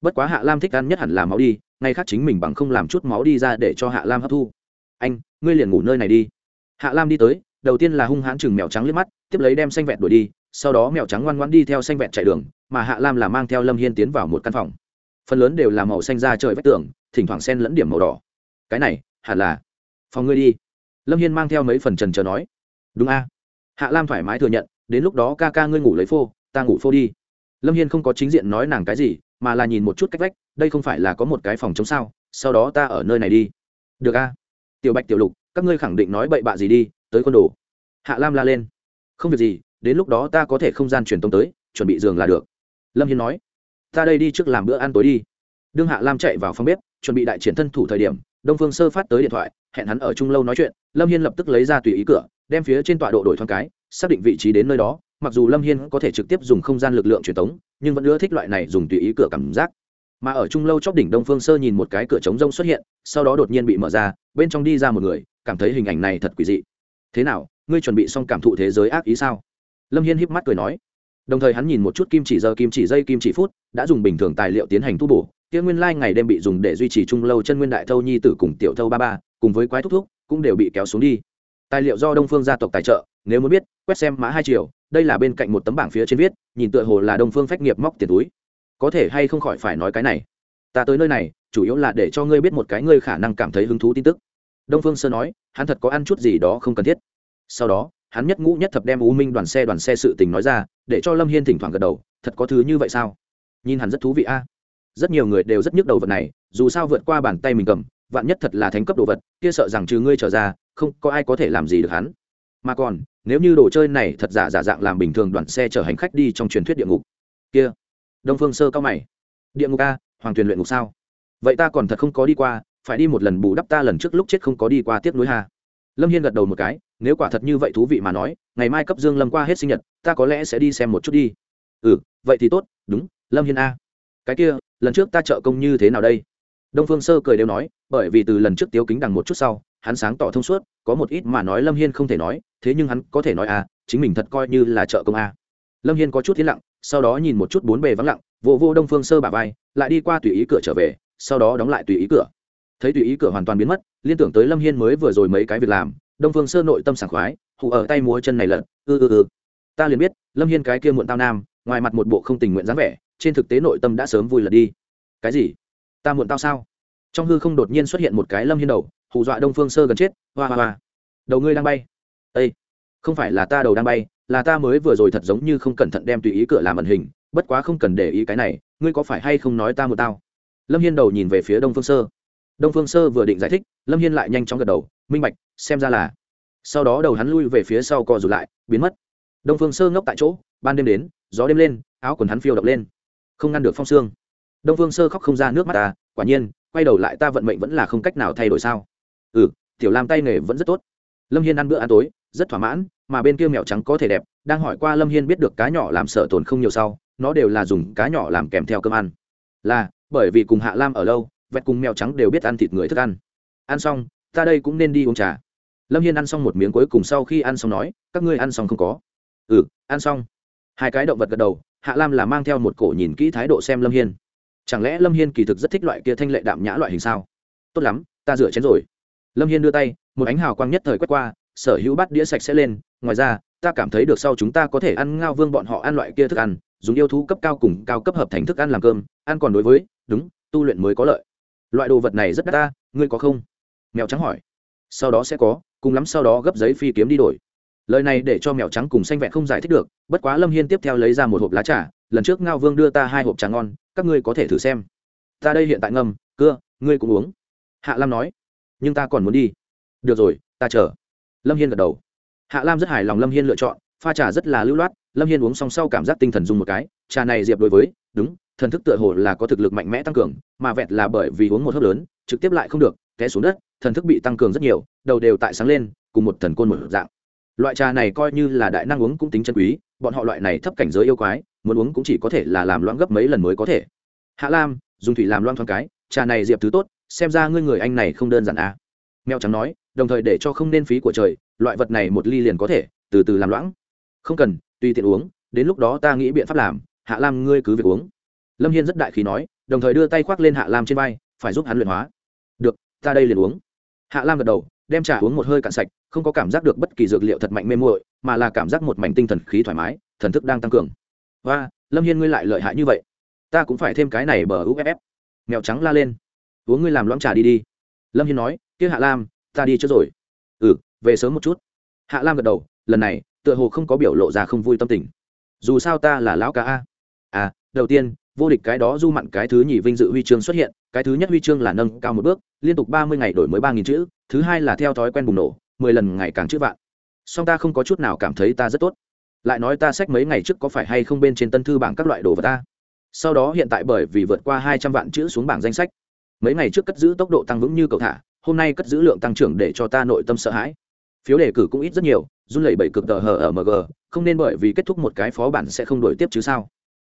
Bất quá hạ lam thích ăn nhất hẳn là máu đi, ngay khác chính mình bằng không làm chút máu đi ra để cho hạ lam hấp thu. Anh, ngươi liền ngủ nơi này đi. Hạ lam đi tới đầu tiên là hung hãn chừng mèo trắng liếc mắt, tiếp lấy đem xanh vẹn đuổi đi, sau đó mèo trắng ngoan ngoãn đi theo xanh vẹn chạy đường, mà hạ lam là mang theo lâm hiên tiến vào một căn phòng. Phần lớn đều là màu xanh ra trời vách tường, thỉnh thoảng xen lẫn điểm màu đỏ. Cái này, hẳn là phòng ngươi đi. Lâm hiên mang theo mấy phần trần chờ nói. Đúng a. Hạ lam thoải mái thừa nhận, đến lúc đó ca ca ngươi ngủ lấy phô, ta ngủ phô đi. Lâm hiên không có chính diện nói nàng cái gì, mà là nhìn một chút cách vách, đây không phải là có một cái phòng chống sao, sau đó ta ở nơi này đi. Được a. Tiểu bạch, tiểu lục, các ngươi khẳng định nói bậy bạ gì đi tới con đồ. Hạ lam la lên. Không việc gì, đến lúc đó ta có thể không gian truyền tống tới, chuẩn bị giường là được. Lâm hiên nói. Ta đây đi trước làm bữa ăn tối đi. Đương hạ lam chạy vào phòng bếp, chuẩn bị đại triển thân thủ thời điểm, đông phương sơ phát tới điện thoại, hẹn hắn ở chung lâu nói chuyện. Lâm hiên lập tức lấy ra tùy ý cửa, đem phía trên tọa độ đổi thoáng cái, xác định vị trí đến nơi đó. Mặc dù lâm hiên có thể trực tiếp dùng không gian lực lượng truyền tống, nhưng vẫn ưa thích loại này dùng tùy ý cửa cảm giác. Mà ở trung lâu chóc đỉnh đông phương sơ nhìn một cái cửa trống rông xuất hiện, sau đó đột nhiên bị mở ra, bên trong đi ra một người, cảm thấy hình ảnh này thật quỷ dị thế nào, ngươi chuẩn bị xong cảm thụ thế giới ác ý sao? Lâm hiên híp mắt cười nói. Đồng thời hắn nhìn một chút kim chỉ giờ, kim chỉ dây kim chỉ phút, đã dùng bình thường tài liệu tiến hành tu bổ. Kia nguyên lai ngày đêm bị dùng để duy trì trung lâu chân nguyên đại thâu nhi tử cùng tiểu thâu ba ba, cùng với quái thúc thúc, cũng đều bị kéo xuống đi. Tài liệu do đông phương gia tộc tài trợ, nếu muốn biết, quét xem mã hai triệu đây là bên cạnh một tấm bảng phía trên viết, nhìn tựa hồ là đông phương phách nghiệp móc tiền túi. Có thể hay không khỏi phải nói cái này. Ta tới nơi này, chủ yếu là để cho ngươi biết một cái ngươi khả năng cảm thấy hứng thú tin tức đông phương sơ nói, hắn thật có ăn chút gì đó không cần thiết. Sau đó, hắn nhất ngũ nhất thập đem u minh đoàn xe đoàn xe sự tình nói ra, để cho lâm hiên thỉnh thoảng gật đầu, thật có thứ như vậy sao? Nhìn hắn rất thú vị a. Rất nhiều người đều rất nhức đầu vật này, dù sao vượt qua bàn tay mình cầm, vạn nhất thật là thánh cấp đồ vật, kia sợ rằng trừ ngươi trở ra, không có ai có thể làm gì được hắn. Mà còn, nếu như đồ chơi này thật giả giả dạng làm bình thường đoàn xe chở hành khách đi trong truyền thuyết địa ngục. Kia. Đông phương sơ cao mày. Địa ngục a, hoàng tuyền luyện ngục sao? Vậy ta còn thật không có đi qua phải đi một lần bù đắp ta lần trước lúc chết không có đi qua tiếp nối hà lâm hiên gật đầu một cái, nếu quả thật như vậy thú vị mà nói, ngày mai cấp dương lâm qua hết sinh nhật, ta có lẽ sẽ đi xem một chút đi. Ừ vậy thì tốt, đúng, lâm hiên a. Cái kia, lần trước ta trợ công như thế nào đây? Đông phương sơ cười đều nói, bởi vì từ lần trước tiếu kính đằng một chút sau, hắn sáng tỏ thông suốt, có một ít mà nói lâm hiên không thể nói, thế nhưng hắn có thể nói a chính mình thật coi như là trợ công a. Lâm hiên có chút thiên lặng, sau đó nhìn một chút bốn bề vắng lặng vô vô đông phương sơ bà vai, lại đi qua tùy ý cửa trở về, sau đó đóng lại tùy ý cửa thấy tùy ý cửa hoàn toàn biến mất, liên tưởng tới lâm hiên mới vừa rồi mấy cái việc làm, đông phương sơ nội tâm sảng khoái hụ ở tay múa chân này lận ư ư ư ta liền biết, lâm hiên cái kia muộn tao nam, ngoài mặt một bộ không tình nguyện dáng vẻ, trên thực tế nội tâm đã sớm vui lật đi. Cái gì? Ta muộn tao sao? Trong hư không đột nhiên xuất hiện một cái lâm hiên đầu, hù dọa đông phương sơ gần chết, hoa hoa hoa. Đầu ngươi đang bay. Ây không phải là ta đầu đang bay, là ta mới vừa rồi thật giống như không cẩn thận đem tùy ý cửa làm ẩn hình, bất quá không cần để ý cái này, ngươi có phải hay không nói ta một tao? Lâm hiên đầu nhìn về phía đông phương sơ đông phương sơ vừa định giải thích, lâm hiên lại nhanh chóng gật đầu, minh bạch, xem ra là sau đó đầu hắn lui về phía sau co rụt lại, biến mất. Đông phương sơ ngốc tại chỗ, ban đêm đến, gió đêm lên, áo quần hắn phiêu đập lên. Không ngăn được phong sương. Đông phương sơ khóc không ra nước mắt ta quả nhiên, quay đầu lại ta vận mệnh vẫn là không cách nào thay đổi sao. Ừ tiểu làm tay nghề vẫn rất tốt. Lâm hiên ăn bữa ăn tối, rất thỏa mãn, mà bên kia mèo trắng có thể đẹp, đang hỏi qua lâm hiên biết được cá nhỏ làm sợ tồn không nhiều sau, nó đều là dùng cá nhỏ làm kèm theo cơm ăn. Là, bởi vì cùng hạ lam ở lâu vẹt cùng mèo trắng đều biết ăn thịt người thức ăn. Ăn xong, ta đây cũng nên đi uống trà. Lâm hiên ăn xong một miếng cuối cùng sau khi ăn xong nói, các ngươi ăn xong không có. Ừ ăn xong. Hai cái động vật gật đầu, hạ lam là mang theo một cổ nhìn kỹ thái độ xem lâm hiên. Chẳng lẽ lâm hiên kỳ thực rất thích loại kia thanh lệ đạm nhã loại hình sao? Tốt lắm, ta rửa chén rồi. Lâm hiên đưa tay, một ánh hào quang nhất thời quét qua, sở hữu bát đĩa sạch sẽ lên. Ngoài ra, ta cảm thấy được sau chúng ta có thể ăn ngao vương bọn họ ăn loại kia thức ăn, dùng yêu thú cấp cao cùng cao cấp hợp thành thức ăn làm cơm, ăn còn đối với, đúng, tu luyện mới có lợi loại đồ vật này rất đắt ta, ngươi có không? Mèo trắng hỏi. Sau đó sẽ có, cùng lắm sau đó gấp giấy phi kiếm đi đổi. Lời này để cho mèo trắng cùng xanh vẹn không giải thích được, bất quá lâm hiên tiếp theo lấy ra một hộp lá trà, lần trước ngao vương đưa ta hai hộp trà ngon, các ngươi có thể thử xem. Ta đây hiện tại ngâm, cưa, ngươi cũng uống. Hạ lam nói. Nhưng ta còn muốn đi. Được rồi, ta chờ. Lâm hiên gật đầu. Hạ lam rất hài lòng lâm hiên lựa chọn, pha trà rất là lưu loát, lâm hiên uống xong sau cảm giác tinh thần dùng một cái, trà này diệp đối với đúng, thần thức tựa hồ là có thực lực mạnh mẽ tăng cường, mà vẹn là bởi vì uống một hớp lớn, trực tiếp lại không được, té xuống đất, thần thức bị tăng cường rất nhiều, đầu đều tại sáng lên, cùng một thần côn một dạng. Loại trà này coi như là đại năng uống cũng tính chân quý, bọn họ loại này thấp cảnh giới yêu quái, muốn uống cũng chỉ có thể là làm loãng gấp mấy lần mới có thể. Hạ lam, dùng thủy làm loãng thoáng cái, trà này diệp thứ tốt, xem ra ngươi người anh này không đơn giản à. Mèo trắng nói, đồng thời để cho không nên phí của trời, loại vật này một ly liền có thể, từ từ làm loãng. Không cần, tùy tiện uống, đến lúc đó ta nghĩ biện pháp làm hạ lam ngươi cứ việc uống. Lâm hiên rất đại khí nói, đồng thời đưa tay khoác lên hạ lam trên vai, phải giúp hắn luyện hóa. Được, ta đây liền uống. Hạ lam gật đầu, đem trà uống một hơi cạn sạch, không có cảm giác được bất kỳ dược liệu thật mạnh mê muội, mà là cảm giác một mảnh tinh thần khí thoải mái, thần thức đang tăng cường. Và lâm hiên ngươi lại lợi hại như vậy. Ta cũng phải thêm cái này bờ uff mèo trắng la lên. Uống ngươi làm loãng trà đi đi. Lâm hiên nói, kia hạ lam, ta đi trước rồi. Ừ về sớm một chút. Hạ lam gật đầu, lần này, tựa hồ không có biểu lộ ra không vui tâm tình. Dù sao ta là lão ca a à đầu tiên, vô địch cái đó du mặn cái thứ nhì vinh dự huy chương xuất hiện, cái thứ nhất huy chương là nâng cao một bước, liên tục ba mươi ngày đổi mới ba nghìn chữ, thứ hai là theo thói quen bùng nổ, mười lần ngày càng chữ vạn. Song ta không có chút nào cảm thấy ta rất tốt. Lại nói ta sách mấy ngày trước có phải hay không bên trên tân thư bảng các loại đồ vật ta? Sau đó hiện tại bởi vì vượt qua hai trăm vạn chữ xuống bảng danh sách, mấy ngày trước cất giữ tốc độ tăng vững như cầu thả, hôm nay cất giữ lượng tăng trưởng để cho ta nội tâm sợ hãi. Phiếu đề cử cũng ít rất nhiều, run lẩy bẩy cực tờ hờ ở mg không nên bởi vì kết thúc một cái phó bản sẽ không đổi tiếp chứ sao?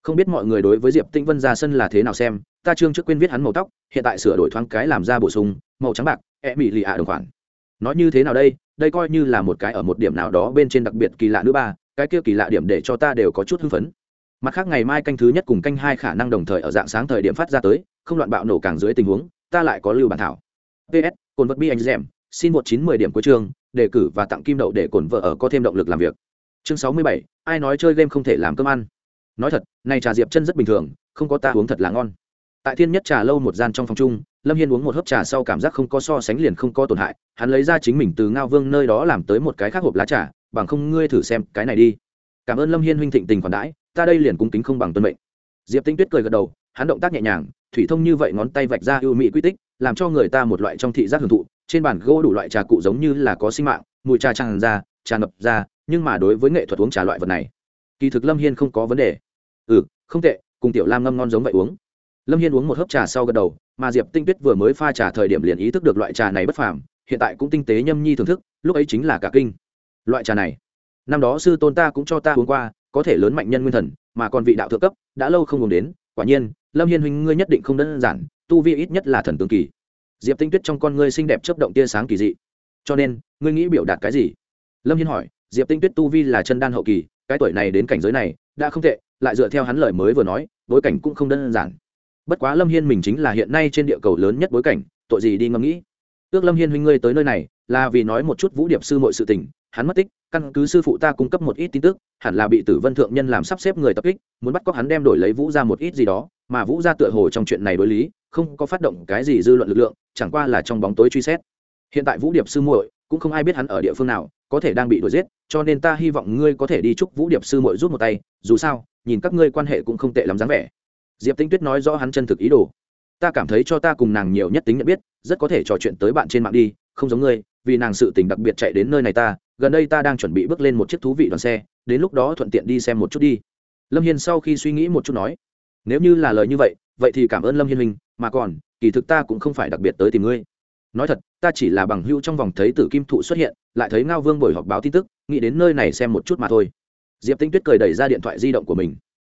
Không biết mọi người đối với diệp tĩnh vân ra sân là thế nào xem, ta trương trước quên viết hắn màu tóc, hiện tại sửa đổi thoáng cái làm ra bổ sung, màu trắng bạc e bị lì ạ đồng khoản. Nói như thế nào đây? Đây coi như là một cái ở một điểm nào đó bên trên đặc biệt kỳ lạ nữa ba, cái kia kỳ lạ điểm để cho ta đều có chút hưng phấn. Mặt khác ngày mai canh thứ nhất cùng canh hai khả năng đồng thời ở dạng sáng thời điểm phát ra tới, không loạn bạo nổ càng dưới tình huống, ta lại có lưu bản thảo. Ps cồn vật bi anh dèm xin một chín mười điểm cuối chương đề cử và tặng kim đậu để cồn vợ ở có thêm động lực làm việc. Chương sáu mươi bảy, ai nói chơi game không thể làm cơm ăn? Nói thật, này trà diệp chân rất bình thường, không có ta uống thật là ngon. Tại thiên nhất trà lâu một gian trong phòng chung, lâm hiên uống một hớp trà sau cảm giác không có so sánh liền không có tổn hại, hắn lấy ra chính mình từ ngao vương nơi đó làm tới một cái khác hộp lá trà, bằng không ngươi thử xem cái này đi. Cảm ơn lâm hiên huynh thịnh tình khoản đãi, ta đây liền cung kính không bằng tuân mệnh. Diệp tinh tuyết cười gật đầu, hắn động tác nhẹ nhàng, thủy thông như vậy ngón tay vạch ra ưu mỹ quy tích, làm cho người ta một loại trong thị giác hưởng thụ, trên bàn gỗ đủ loại trà cụ giống như là có sinh mạng, mùi trà tràn ra, trà ngập ra, nhưng mà đối với nghệ thuật uống trà loại vật này, kỳ thực lâm hiên không có vấn đề ừ không tệ, cùng tiểu lam ngâm ngon giống vậy uống. Lâm hiên uống một hớp trà sau gật đầu, mà diệp tinh tuyết vừa mới pha trà thời điểm liền ý thức được loại trà này bất phàm, hiện tại cũng tinh tế nhâm nhi thưởng thức, lúc ấy chính là cả kinh. Loại trà này, năm đó sư tôn ta cũng cho ta uống qua, có thể lớn mạnh nhân nguyên thần, mà còn vị đạo thượng cấp, đã lâu không uống đến, quả nhiên, lâm hiên huynh ngươi nhất định không đơn giản, tu vi ít nhất là thần tướng kỳ. Diệp tinh tuyết trong con ngươi xinh đẹp chấp động tia sáng kỳ dị. Cho nên, ngươi nghĩ biểu đạt cái gì? Lâm hiên hỏi, diệp tinh tuyết tu vi là chân đan hậu kỳ cái tuổi này đến cảnh giới này, đã không tệ, lại dựa theo hắn lời mới vừa nói, bối cảnh cũng không đơn giản. Bất quá lâm hiên mình chính là hiện nay trên địa cầu lớn nhất bối cảnh, tội gì đi ngẫm nghĩ. Ước lâm hiên huynh ngươi tới nơi này, là vì nói một chút vũ điệp sư mọi sự tình, hắn mất tích, căn cứ sư phụ ta cung cấp một ít tin tức, hẳn là bị tử vân thượng nhân làm sắp xếp người tập kích, muốn bắt cóc hắn đem đổi lấy vũ ra một ít gì đó, mà vũ ra tựa hồ trong chuyện này đối lý, không có phát động cái gì dư luận lực lượng, chẳng qua là trong bóng tối truy xét. Hiện tại vũ điệp sư muội cũng không ai biết hắn ở địa phương nào, có thể đang bị đuổi giết, cho nên ta hy vọng ngươi có thể đi chúc vũ điệp sư muội rút một tay, dù sao, nhìn các ngươi quan hệ cũng không tệ lắm dáng vẻ. Diệp tinh tuyết nói rõ hắn chân thực ý đồ. Ta cảm thấy cho ta cùng nàng nhiều nhất tính nhận biết, rất có thể trò chuyện tới bạn trên mạng đi, không giống ngươi, vì nàng sự tình đặc biệt chạy đến nơi này ta, gần đây ta đang chuẩn bị bước lên một chiếc thú vị đoàn xe, đến lúc đó thuận tiện đi xem một chút đi. Lâm hiên sau khi suy nghĩ một chút nói, nếu như là lời như vậy vậy thì cảm ơn lâm hiên minh mà còn, kỳ thực ta cũng không phải đặc biệt tới tìm ngươi nói thật, ta chỉ là bằng hưu trong vòng thấy tử kim thụ xuất hiện, lại thấy ngao vương buổi họp báo tin tức, nghĩ đến nơi này xem một chút mà thôi. Diệp tinh tuyết cười đẩy ra điện thoại di động của mình.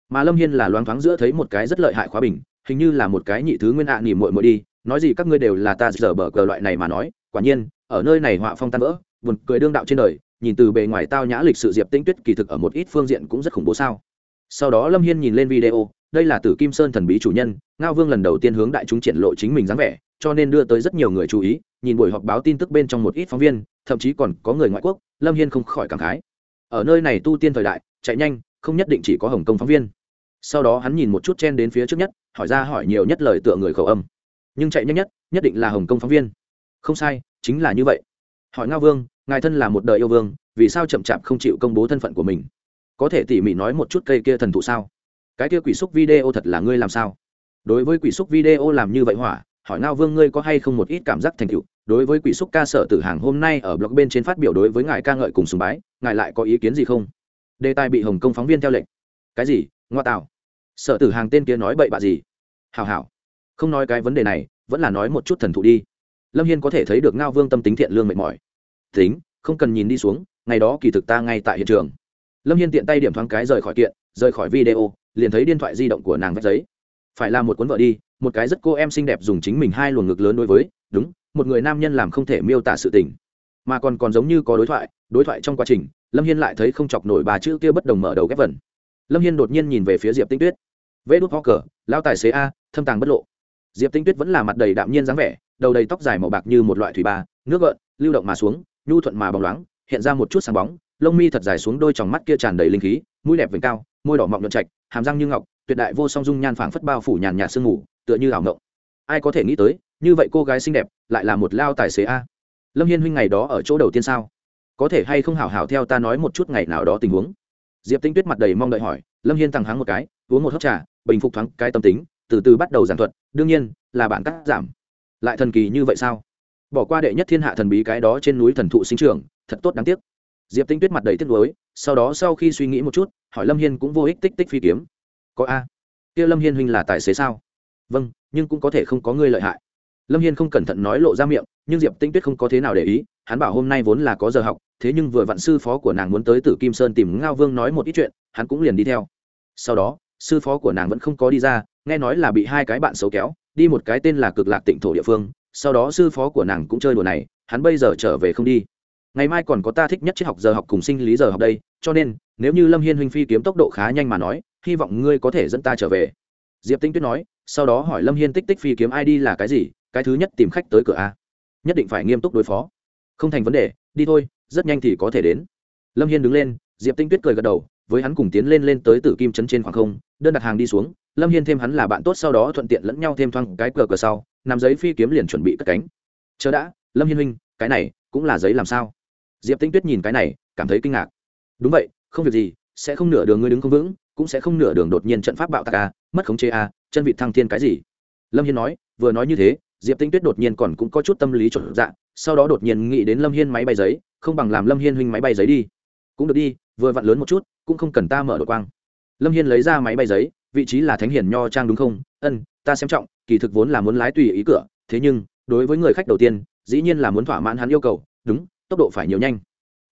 Mà lâm hiên là loáng thoáng giữa thấy một cái rất lợi hại khóa bình, hình như là một cái nhị thứ nguyên ạ à nỉ mội mội đi, nói gì các ngươi đều là ta dở bờ cờ loại này mà nói, quả nhiên, ở nơi này họa phong tan vỡ, buồn cười đương đạo trên đời, nhìn từ bề ngoài tao nhã lịch sự diệp tinh tuyết kỳ thực ở một ít phương diện cũng rất khủng bố sao. Sau đó lâm hiên nhìn lên video, đây là tử kim sơn thần bí chủ nhân, ngao vương lần đầu tiên hướng đại chúng triển lộ chính mình dáng vẻ cho nên đưa tới rất nhiều người chú ý, nhìn buổi họp báo tin tức bên trong một ít phóng viên, thậm chí còn có người ngoại quốc, lâm hiên không khỏi cảm khái. Ở nơi này tu tiên thời đại, chạy nhanh, không nhất định chỉ có hồng kông phóng viên. Sau đó hắn nhìn một chút chen đến phía trước nhất, hỏi ra hỏi nhiều nhất lời tựa người khẩu âm. Nhưng chạy nhanh nhất nhất định là hồng kông phóng viên. Không sai, chính là như vậy. Hỏi ngao vương, ngài thân là một đời yêu vương, vì sao chậm chạp không chịu công bố thân phận của mình? Có thể tỉ mỉ nói một chút cây kia thần thụ sao? Cái kia quỷ xúc video thật là ngươi làm sao? Đối với quỷ xúc video làm như vậy hỏa hỏi ngao vương, ngươi có hay không một ít cảm giác thành tựu? Đối với quỷ xúc ca sở tử hàng hôm nay ở blog bên trên phát biểu đối với ngài ca ngợi cùng sùng bái, ngài lại có ý kiến gì không? Đề tài bị hồng công phóng viên theo lệnh. Cái gì? Ngoa tạo. Sở tử hàng tên kia nói bậy bạ gì? Hào hào không nói cái vấn đề này, vẫn là nói một chút thần thụ đi. Lâm hiên có thể thấy được ngao vương tâm tính thiện lương mệt mỏi. Tính, không cần nhìn đi xuống, ngày đó kỳ thực ta ngay tại hiện trường. Lâm hiên tiện tay điểm thoáng cái rời khỏi kiện, rời khỏi video, liền thấy điện thoại di động của nàng vét giấy. Phải là một cuốn vợ đi một cái rất cô em xinh đẹp dùng chính mình hai luồng ngực lớn đối với, đúng, một người nam nhân làm không thể miêu tả sự tình. Mà còn còn giống như có đối thoại đối thoại trong quá trình, lâm hiên lại thấy không chọc nổi bà chữ kia bất đồng mở đầu ghép vần. Lâm hiên đột nhiên nhìn về phía diệp tinh tuyết. Vê đốt ho cờ lao tài xế a, thâm tàng bất lộ. Diệp tinh tuyết vẫn là mặt đầy đạm nhiên dáng vẻ, đầu đầy tóc dài màu bạc như một loại thủy ba, nước gợn, lưu động mà xuống, nhu thuận mà bóng loáng, hiện ra một chút sáng bóng, lông mi thật dài xuống đôi tròng mắt kia tràn đầy linh khí, mũi đẹp vành cao, môi đỏ mọng nhuận trạch, hàm răng như ngọc, tuyệt đại vô song dung nhan phảng phất bao phủ nhàn nhạt sương ngủ tựa như ảo ngộng. Ai có thể nghĩ tới, như vậy cô gái xinh đẹp lại là một lao tài xế a. Lâm hiên huynh ngày đó ở chỗ đầu tiên sao? Có thể hay không hảo hảo theo ta nói một chút ngày nào đó tình huống? Diệp tinh tuyết mặt đầy mong đợi hỏi, lâm hiên thẳng háng một cái, uống một hớp trà, bình phục thoáng cái tâm tính, từ từ bắt đầu giảng thuật, đương nhiên, là bản cắt giảm. Lại thần kỳ như vậy sao? Bỏ qua đệ nhất thiên hạ thần bí cái đó trên núi thần thụ sinh trường thật tốt đáng tiếc. Diệp tinh tuyết mặt đầy tiếc nuối, sau đó sau khi suy nghĩ một chút, hỏi lâm hiên cũng vô ích tích tích phi kiếm. Có a. Kia lâm hiên huynh là tài xế sao? Vâng nhưng cũng có thể không có ngươi lợi hại. Lâm hiên không cẩn thận nói lộ ra miệng, nhưng diệp tinh tuyết không có thế nào để ý, hắn bảo hôm nay vốn là có giờ học, thế nhưng vừa vặn sư phó của nàng muốn tới tử kim sơn tìm ngao vương nói một ít chuyện, hắn cũng liền đi theo. Sau đó, sư phó của nàng vẫn không có đi ra, nghe nói là bị hai cái bạn xấu kéo, đi một cái tên là cực lạc tịnh thổ địa phương, sau đó sư phó của nàng cũng chơi đùa này, hắn bây giờ trở về không đi. Ngày mai còn có ta thích nhất triết học giờ học cùng sinh lý giờ học đây, cho nên, nếu như lâm hiên huynh phi kiếm tốc độ khá nhanh mà nói, hy vọng ngươi có thể dẫn ta trở về. Diệp tinh tuyết nói sau đó hỏi lâm hiên tích tích phi kiếm id là cái gì, cái thứ nhất tìm khách tới cửa a. Nhất định phải nghiêm túc đối phó. Không thành vấn đề, đi thôi, rất nhanh thì có thể đến. Lâm hiên đứng lên, diệp tinh tuyết cười gật đầu, với hắn cùng tiến lên lên tới tử kim Trấn trên khoảng không, đơn đặt hàng đi xuống, lâm hiên thêm hắn là bạn tốt sau đó thuận tiện lẫn nhau thêm thoang cái cờ cờ sau nằm giấy phi kiếm liền chuẩn bị cất cánh. Chờ đã, lâm hiên huynh, cái này cũng là giấy làm sao? Diệp tinh tuyết nhìn cái này, cảm thấy kinh ngạc. Đúng vậy, không việc gì, sẽ không nửa đường ngươi đứng không vững, cũng sẽ không nửa đường đột nhiên trận pháp bạo tạc a, mất khống chế a chân vị thăng thiên cái gì? Lâm hiên nói, vừa nói như thế, diệp tinh tuyết đột nhiên còn cũng có chút tâm lý trộn dạ sau đó đột nhiên nghĩ đến lâm hiên máy bay giấy, không bằng làm lâm hiên huynh máy bay giấy đi. Cũng được đi, vừa vặn lớn một chút, cũng không cần ta mở đội quang. Lâm hiên lấy ra máy bay giấy, vị trí là thánh hiển nho trang đúng không? Ân, ta xem trọng, kỳ thực vốn là muốn lái tùy ý cửa, thế nhưng, đối với người khách đầu tiên, dĩ nhiên là muốn thỏa mãn hắn yêu cầu, đúng, tốc độ phải nhiều nhanh.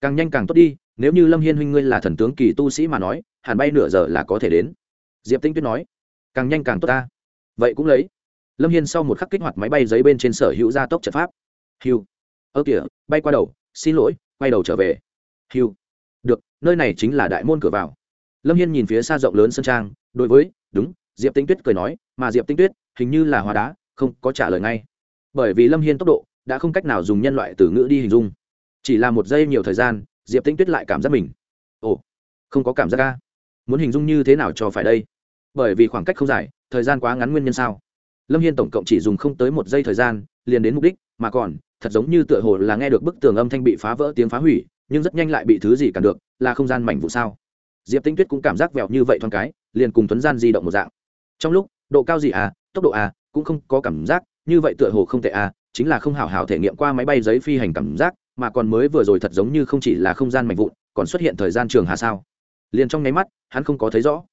Càng nhanh càng tốt đi, nếu như lâm hiên huynh ngươi là thần tướng kỳ tu sĩ mà nói, hẳn bay nửa giờ là có thể đến. Diệp tinh tuyết nói càng nhanh càng tốt ta. Vậy cũng lấy. Lâm hiên sau một khắc kích hoạt máy bay giấy bên trên sở hữu gia tốc trận pháp. Hiu ơ kìa, bay qua đầu, xin lỗi, quay đầu trở về. Hiu được, nơi này chính là đại môn cửa vào. Lâm hiên nhìn phía xa rộng lớn sân trang, đối với, đúng, diệp tinh tuyết cười nói, mà diệp tinh tuyết, hình như là hóa đá, không, có trả lời ngay. Bởi vì lâm hiên tốc độ đã không cách nào dùng nhân loại từ ngữ đi hình dung. Chỉ là một giây nhiều thời gian, diệp tinh tuyết lại cảm giác mình. Ồ, không có cảm giác ca muốn hình dung như thế nào cho phải đây? Bởi vì khoảng cách không dài, thời gian quá ngắn nguyên nhân sao? Lâm hiên tổng cộng chỉ dùng không tới một giây thời gian, liền đến mục đích, mà còn, thật giống như tựa hồ là nghe được bức tường âm thanh bị phá vỡ tiếng phá hủy, nhưng rất nhanh lại bị thứ gì cản được, là không gian mảnh vụ sao? Diệp tinh tuyết cũng cảm giác vẹo như vậy thoáng cái, liền cùng tuấn gian di động một dạng. Trong lúc, độ cao gì à tốc độ à cũng không có cảm giác, như vậy tựa hồ không tệ à chính là không hảo hảo thể nghiệm qua máy bay giấy phi hành cảm giác, mà còn mới vừa rồi thật giống như không chỉ là không gian mạnh vụn, còn xuất hiện thời gian trường hà sao? Liền trong nháy mắt, hắn không có thấy rõ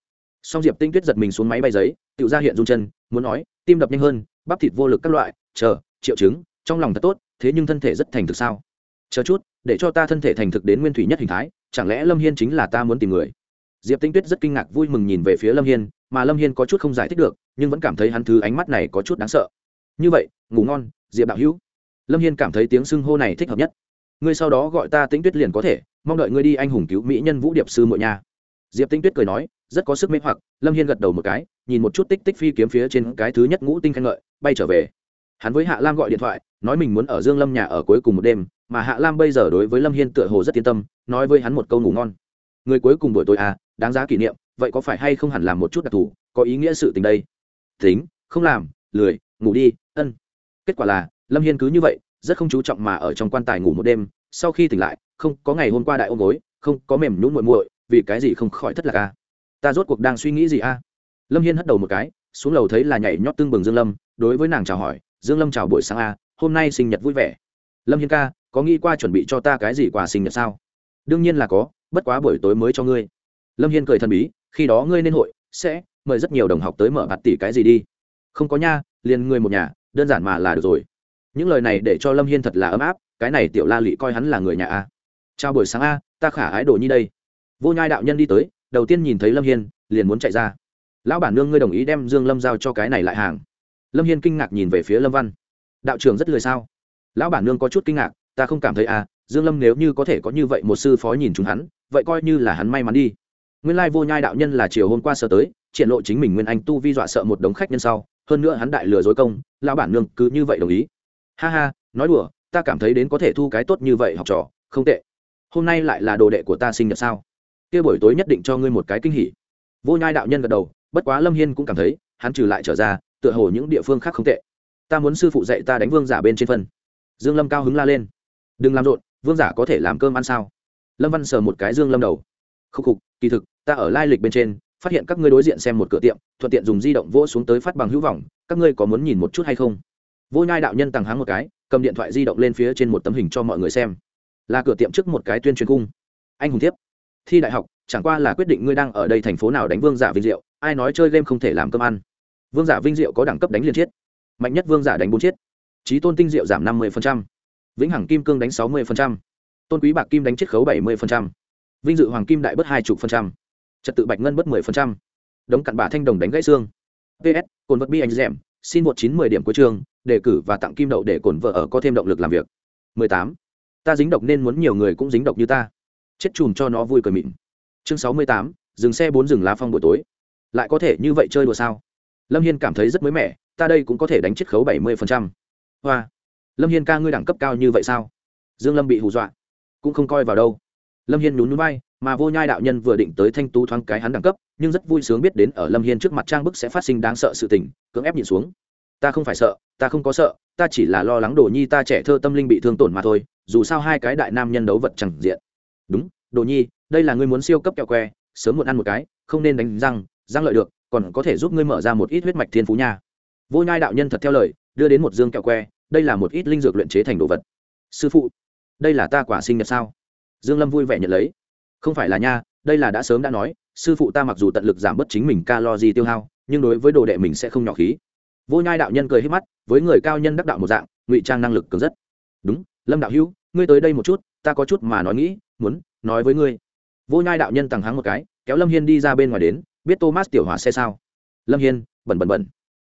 song diệp tinh tuyết giật mình xuống máy bay giấy, tự ra hiện run chân, muốn nói, tim đập nhanh hơn, bắp thịt vô lực các loại, chờ, triệu chứng, trong lòng thật tốt, thế nhưng thân thể rất thành thực sao? Chờ chút, để cho ta thân thể thành thực đến nguyên thủy nhất hình thái, chẳng lẽ lâm hiên chính là ta muốn tìm người? Diệp tinh tuyết rất kinh ngạc vui mừng nhìn về phía lâm hiên, mà lâm hiên có chút không giải thích được, nhưng vẫn cảm thấy hắn thứ ánh mắt này có chút đáng sợ. Như vậy, ngủ ngon, diệp đạo hữu. Lâm hiên cảm thấy tiếng xưng hô này thích hợp nhất. Ngươi sau đó gọi ta tĩnh tuyết liền có thể, mong đợi ngươi đi anh hùng cứu mỹ nhân vũ điệp sư mội nha diệp Tinh tuyết cười nói, rất có sức mê hoặc, lâm hiên gật đầu một cái, nhìn một chút tích tích phi kiếm phía trên cái thứ nhất ngũ tinh khen ngợi, bay trở về. Hắn với hạ lam gọi điện thoại, nói mình muốn ở dương lâm nhà ở cuối cùng một đêm, mà hạ lam bây giờ đối với lâm hiên tựa hồ rất yên tâm, nói với hắn một câu ngủ ngon. Người cuối cùng buổi tối à đáng giá kỷ niệm, vậy có phải hay không hẳn làm một chút đặc thù, có ý nghĩa sự tình đây? Tính, không làm, lười, ngủ đi, ân. Kết quả là, lâm hiên cứ như vậy, rất không chú trọng mà ở trong quan tài ngủ một đêm, sau khi tỉnh lại, không có ngày hôm qua đại ôm gối, không có mềm nhún muội muội vì cái gì không khỏi thất lạc a ta rốt cuộc đang suy nghĩ gì a lâm hiên hất đầu một cái, xuống lầu thấy là nhảy nhót tương bừng dương lâm, đối với nàng chào hỏi, dương lâm chào buổi sáng a hôm nay sinh nhật vui vẻ. Lâm hiên ca, có nghĩ qua chuẩn bị cho ta cái gì quà sinh nhật sao? Đương nhiên là có, bất quá buổi tối mới cho ngươi. Lâm hiên cười thần bí, khi đó ngươi nên hội, sẽ mời rất nhiều đồng học tới mở mặt tỷ cái gì đi. Không có nha, liền ngươi một nhà, đơn giản mà là được rồi. Những lời này để cho lâm hiên thật là ấm áp, cái này tiểu la lị coi hắn là người nhà a chào buổi sáng a ta khả ái đồ nhi đây vô nhai đạo nhân đi tới, đầu tiên nhìn thấy lâm hiên, liền muốn chạy ra. Lão bản nương ngươi đồng ý đem dương lâm giao cho cái này lại hàng. Lâm hiên kinh ngạc nhìn về phía lâm văn. Đạo trưởng rất lười sao? Lão bản nương có chút kinh ngạc, ta không cảm thấy à dương lâm nếu như có thể có như vậy một sư phó nhìn chúng hắn, vậy coi như là hắn may mắn đi. Nguyên lai vô nhai đạo nhân là chiều hôm qua sơ tới, triển lộ chính mình nguyên anh tu vi dọa sợ một đống khách nhân sau, hơn nữa hắn đại lừa dối công, lão bản nương cứ như vậy đồng ý. Ha ha, nói đùa, ta cảm thấy đến có thể thu cái tốt như vậy học trò, không tệ. Hôm nay lại là đồ đệ của ta sinh nhật sao? Kia buổi tối nhất định cho ngươi một cái kinh hỉ. Vô nhai đạo nhân gật đầu, bất quá lâm hiên cũng cảm thấy, hắn trừ lại trở ra, tựa hồ những địa phương khác không tệ. Ta muốn sư phụ dạy ta đánh vương giả bên trên phân. Dương lâm cao hứng la lên. Đừng làm rộn, vương giả có thể làm cơm ăn sao? Lâm văn sờ một cái dương lâm đầu. Khúc khục, kỳ thực, ta ở lai lịch bên trên, phát hiện các ngươi đối diện xem một cửa tiệm, thuận tiện dùng di động vỗ xuống tới phát bằng hữu vọng, các ngươi có muốn nhìn một chút hay không? Vô nhai đạo nhân tăng háng một cái, cầm điện thoại di động lên phía trên một tấm hình cho mọi người xem. Là cửa tiệm trước một cái tuyên truyền cung. Anh hùng thiếp thi đại học, chẳng qua là quyết định ngươi đang ở đây thành phố nào đánh vương giả vinh diệu, ai nói chơi game không thể làm cơm ăn. Vương giả vinh diệu có đẳng cấp đánh liên chiết. Mạnh nhất vương giả đánh bốn chiết. Trí tôn tinh diệu giảm năm mươi vĩnh hằng kim cương đánh sáu mươi tôn quý bạc kim đánh chiết khấu bảy mươi vinh dự hoàng kim đại bớt hai chục trật tự bạch ngân bớt mười đống cặn bà thanh đồng đánh gãy xương. Ps cồn vật bi anh dẻm, xin một chín mười điểm cuối trường, đề cử và tặng kim đậu để cồn vợ ở có thêm động lực làm việc. mười tám. Ta dính độc nên muốn nhiều người cũng dính độc như ta chết chùm cho nó vui cười mịn. Chương sáu mươi tám, dừng xe bốn rừng lá phong buổi tối. Lại có thể như vậy chơi đùa sao? Lâm hiên cảm thấy rất mới mẻ, ta đây cũng có thể đánh chiết khấu bảy mươi hoa. Lâm hiên ca ngươi đẳng cấp cao như vậy sao? Dương lâm bị hù dọa. Cũng không coi vào đâu. Lâm hiên nhún núi bay mà vô nhai đạo nhân vừa định tới thanh tú thoáng cái hắn đẳng cấp, nhưng rất vui sướng biết đến ở lâm hiên trước mặt trang bức sẽ phát sinh đáng sợ sự tình, cưỡng ép nhìn xuống. Ta không phải sợ, ta không có sợ, ta chỉ là lo lắng đồ nhi ta trẻ thơ tâm linh bị thương tổn mà thôi, dù sao hai cái đại nam nhân đấu vật chẳng diện đúng đồ nhi, đây là ngươi muốn siêu cấp kẹo que, sớm muộn ăn một cái, không nên đánh răng răng lợi được, còn có thể giúp ngươi mở ra một ít huyết mạch thiên phú nha. Vô nhai đạo nhân thật theo lời, đưa đến một dương kẹo que, đây là một ít linh dược luyện chế thành đồ vật. Sư phụ, đây là ta quả sinh nhật sao? Dương lâm vui vẻ nhận lấy. Không phải là nha, đây là đã sớm đã nói, sư phụ ta mặc dù tận lực giảm bớt chính mình calo gì tiêu hao, nhưng đối với đồ đệ mình sẽ không nhỏ khí. Vô nhai đạo nhân cười hết mắt, với người cao nhân đắc đạo một dạng, ngụy trang năng lực cường rất. Đúng, lâm đạo hữu ngươi tới đây một chút, ta có chút mà nói nghĩ, muốn nói với ngươi. Vô nhai đạo nhân tằng hắng một cái, kéo lâm hiên đi ra bên ngoài đến, biết thomas tiểu hỏa xe sao? Lâm hiên, bẩn bẩn bẩn.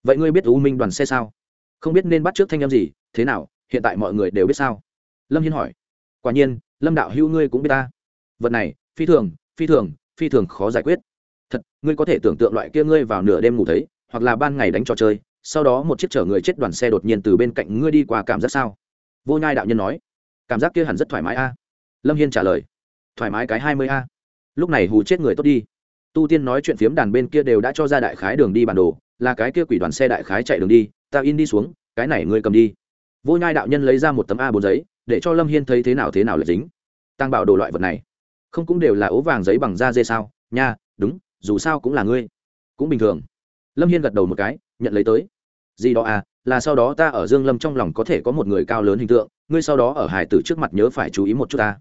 Vậy ngươi biết u minh đoàn xe sao? Không biết nên bắt trước thanh em gì, thế nào, hiện tại mọi người đều biết sao? Lâm hiên hỏi. Quả nhiên, lâm đạo hữu ngươi cũng biết ta. Vật này, phi thường phi thường phi thường khó giải quyết. Thật, ngươi có thể tưởng tượng loại kia ngươi vào nửa đêm ngủ thấy, hoặc là ban ngày đánh trò chơi, sau đó một chiếc chở người chết đoàn xe đột nhiên từ bên cạnh ngươi đi qua cảm giác sao? Vô nhai đạo nhân nói cảm giác kia hẳn rất thoải mái a. Lâm hiên trả lời, thoải mái cái hai mươi a. Lúc này hù chết người tốt đi. Tu tiên nói chuyện phiếm đàn bên kia đều đã cho ra đại khái đường đi bản đồ, là cái kia quỷ đoàn xe đại khái chạy đường đi, ta in đi xuống, cái này ngươi cầm đi. Vô nhai đạo nhân lấy ra một tấm a bốn giấy, để cho lâm hiên thấy thế nào thế nào là dính. Tăng bảo đồ loại vật này, không cũng đều là ố vàng giấy bằng da dê sao? Nha, đúng, dù sao cũng là ngươi. Cũng bình thường. Lâm hiên gật đầu một cái, nhận lấy tới. Gì đó à là sau đó ta ở dương lâm trong lòng có thể có một người cao lớn hình tượng, ngươi sau đó ở hải tử trước mặt nhớ phải chú ý một chút ta.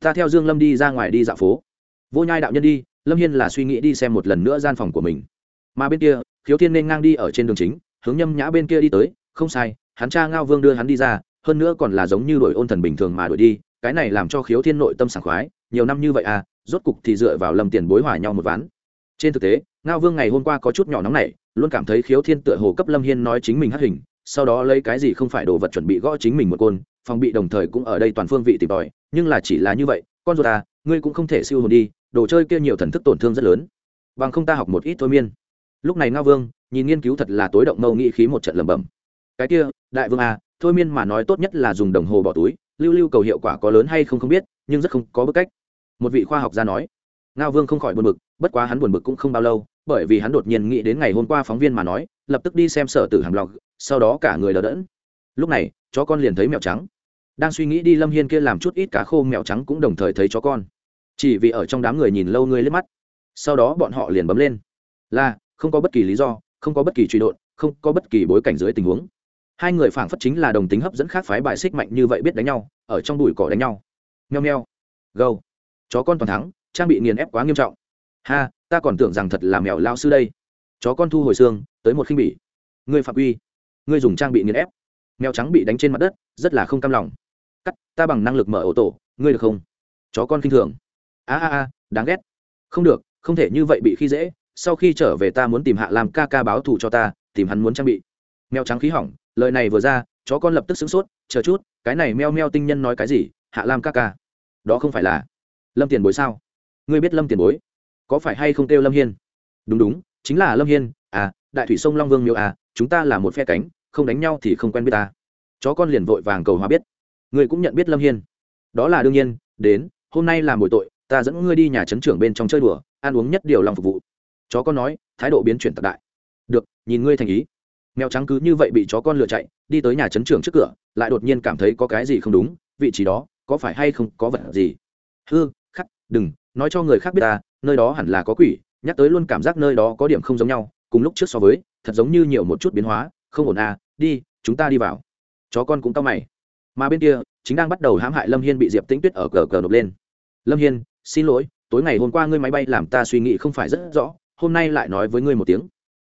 Ta theo dương lâm đi ra ngoài đi dạo phố. Vô nhai đạo nhân đi, lâm hiên là suy nghĩ đi xem một lần nữa gian phòng của mình. Mà bên kia, khiếu thiên nên ngang đi ở trên đường chính, hướng nhâm nhã bên kia đi tới, không sai, hắn cha ngao vương đưa hắn đi ra, hơn nữa còn là giống như đổi ôn thần bình thường mà đuổi đi, cái này làm cho khiếu thiên nội tâm sảng khoái, nhiều năm như vậy à rốt cục thì dựa vào lâm tiền bối hòa nhau một ván. Trên thực tế, ngao vương ngày hôm qua có chút nhỏ nóng này luôn cảm thấy khiếu thiên tựa hồ cấp lâm hiên nói chính mình hắc hình, sau đó lấy cái gì không phải đồ vật chuẩn bị gõ chính mình một côn, phòng bị đồng thời cũng ở đây toàn phương vị tìm tòi, nhưng là chỉ là như vậy, con ruột à ngươi cũng không thể siêu hồn đi, đồ chơi kia nhiều thần thức tổn thương rất lớn. Bằng không ta học một ít thôi miên. Lúc này ngao vương, nhìn nghiên cứu thật là tối động mâu nghĩ khí một trận lẩm bẩm. Cái kia, đại vương à thôi miên mà nói tốt nhất là dùng đồng hồ bỏ túi, lưu lưu cầu hiệu quả có lớn hay không không biết, nhưng rất không có bức cách. Một vị khoa học gia nói. Ngao vương không khỏi buồn bực, bất quá hắn buồn bực cũng không bao lâu bởi vì hắn đột nhiên nghĩ đến ngày hôm qua phóng viên mà nói, lập tức đi xem sở tử hàm log sau đó cả người đờ đẫn. Lúc này, chó con liền thấy mèo trắng. Đang suy nghĩ đi lâm hiên kia làm chút ít cá khô, mèo trắng cũng đồng thời thấy chó con. Chỉ vì ở trong đám người nhìn lâu ngươi liếc mắt. Sau đó bọn họ liền bấm lên. Là, không có bất kỳ lý do, không có bất kỳ truy đột, không có bất kỳ bối cảnh dưới tình huống. Hai người phảng phất chính là đồng tính hấp dẫn khác phái bài xích mạnh như vậy biết đánh nhau, ở trong bụi cỏ đánh nhau. Nheo nheo gâu. Chó con toàn thắng, trang bị nghiền ép quá nghiêm trọng. Ha ta còn tưởng rằng thật là mèo lao sư đây. Chó con thu hồi xương tới một khinh bỉ. Ngươi phạm uy ngươi dùng trang bị nghiền ép. Mèo trắng bị đánh trên mặt đất rất là không cam lòng. Cắt ta bằng năng lực mở ô tổ, ngươi được không? Chó con k i n h thường. A a a đáng ghét. Không được không thể như vậy bị khi dễ. Sau khi trở về ta muốn tìm hạ làm ca ca báo thù cho ta tìm hắn muốn trang bị. Mèo trắng khí hỏng lời này vừa ra chó con lập tức sửng sốt chờ chút cái này meo meo tinh nhân nói cái gì hạ lam ca ca. Đó không phải là lâm tiền bối sao? Ngươi biết lâm tiền bối? Có phải hay không kêu lâm hiên? Đúng đúng, chính là lâm hiên à đại thủy sông long vương miêu à chúng ta là một phe cánh, không đánh nhau thì không quen biết ta. Chó con liền vội vàng cầu hòa biết. Ngươi cũng nhận biết lâm hiên. Đó là đương nhiên, đến, hôm nay là buổi tội, ta dẫn ngươi đi nhà trấn trưởng bên trong chơi đùa, ăn uống nhất điều lòng phục vụ. Chó con nói, thái độ biến chuyển tận đại. Được, nhìn ngươi thành ý. Mèo trắng cứ như vậy bị chó con lừa chạy, đi tới nhà trấn trưởng trước cửa, lại đột nhiên cảm thấy có cái gì không đúng, vị trí đó, có phải hay không có vật gì? Hư, khắc, đừng, nói cho người khác biết ta nơi đó hẳn là có quỷ, nhắc tới luôn cảm giác nơi đó có điểm không giống nhau, cùng lúc trước so với, thật giống như nhiều một chút biến hóa, không ổn à đi, chúng ta đi vào. Chó con cũng tao mày. Mà bên kia, chính đang bắt đầu hãm hại lâm hiên bị diệp tĩnh tuyết ở cờ cờ nộp lên. Lâm hiên, xin lỗi, tối ngày hôm qua ngươi máy bay làm ta suy nghĩ không phải rất rõ, hôm nay lại nói với ngươi một tiếng.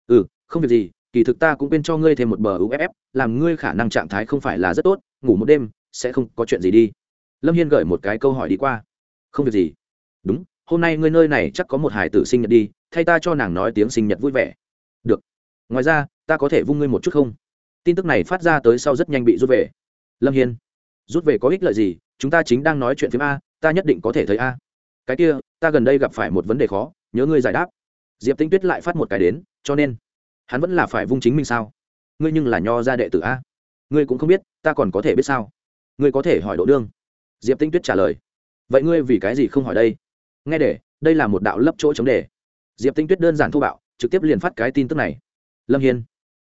Ừ không việc gì, kỳ thực ta cũng quên cho ngươi thêm một bờ uff làm ngươi khả năng trạng thái không phải là rất tốt, ngủ một đêm, sẽ không có chuyện gì đi. Lâm hiên gửi một cái câu hỏi đi qua. Không việc gì. Đúng hôm nay ngươi nơi này chắc có một hải tử sinh nhật đi, thay ta cho nàng nói tiếng sinh nhật vui vẻ. Được. Ngoài ra, ta có thể vung ngươi một chút không? Tin tức này phát ra tới sau rất nhanh bị rút về. Lâm hiên. Rút về có ích lợi gì? Chúng ta chính đang nói chuyện phim a, ta nhất định có thể thấy a. Cái kia, ta gần đây gặp phải một vấn đề khó, nhớ ngươi giải đáp. Diệp tinh tuyết lại phát một cái đến, cho nên, hắn vẫn là phải vung chính mình sao? Ngươi nhưng là nho gia đệ tử a. Ngươi cũng không biết, ta còn có thể biết sao? Ngươi có thể hỏi độ đương? Diệp tinh tuyết trả lời. Vậy ngươi vì cái gì không hỏi đây? Nghe để, đây là một đạo lấp chỗ chống đề. Diệp tinh tuyết đơn giản thô bạo, trực tiếp liền phát cái tin tức này. Lâm hiên.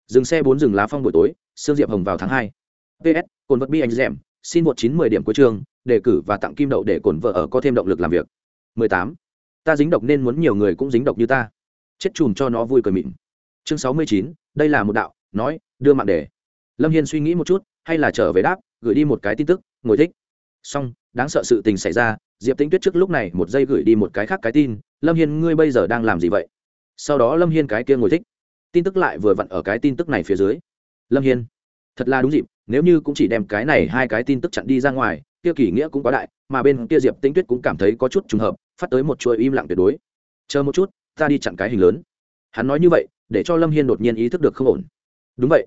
Dừng xe bốn rừng lá phong buổi tối, sương diệp hồng vào tháng hai. Ps cồn vật bi anh dẻm xin một chín mười điểm cuối trường đề cử và tặng kim đậu để cồn vợ ở có thêm động lực làm việc. Mười tám. Ta dính độc nên muốn nhiều người cũng dính độc như ta. Chết chùm cho nó vui cười mịn. Chương sáu mươi chín, đây là một đạo, nói, đưa mạng đề lâm hiên suy nghĩ một chút, hay là trở về đáp, gửi đi một cái tin tức, ngồi thích. Xong, đáng sợ sự tình xảy ra diệp tính tuyết trước lúc này một giây gửi đi một cái khác cái tin, lâm hiên, ngươi bây giờ đang làm gì vậy? Sau đó lâm hiên cái kia ngồi thích. Tin tức lại vừa vặn ở cái tin tức này phía dưới. Lâm hiên, thật là đúng dịp, nếu như cũng chỉ đem cái này hai cái tin tức chặn đi ra ngoài, kia kỳ nghĩa cũng quá đại, mà bên kia diệp tinh tuyết cũng cảm thấy có chút trùng hợp, phát tới một chuỗi im lặng tuyệt đối. Chờ một chút, ta đi chặn cái hình lớn. Hắn nói như vậy, để cho lâm hiên đột nhiên ý thức được không ổn. Đúng vậy,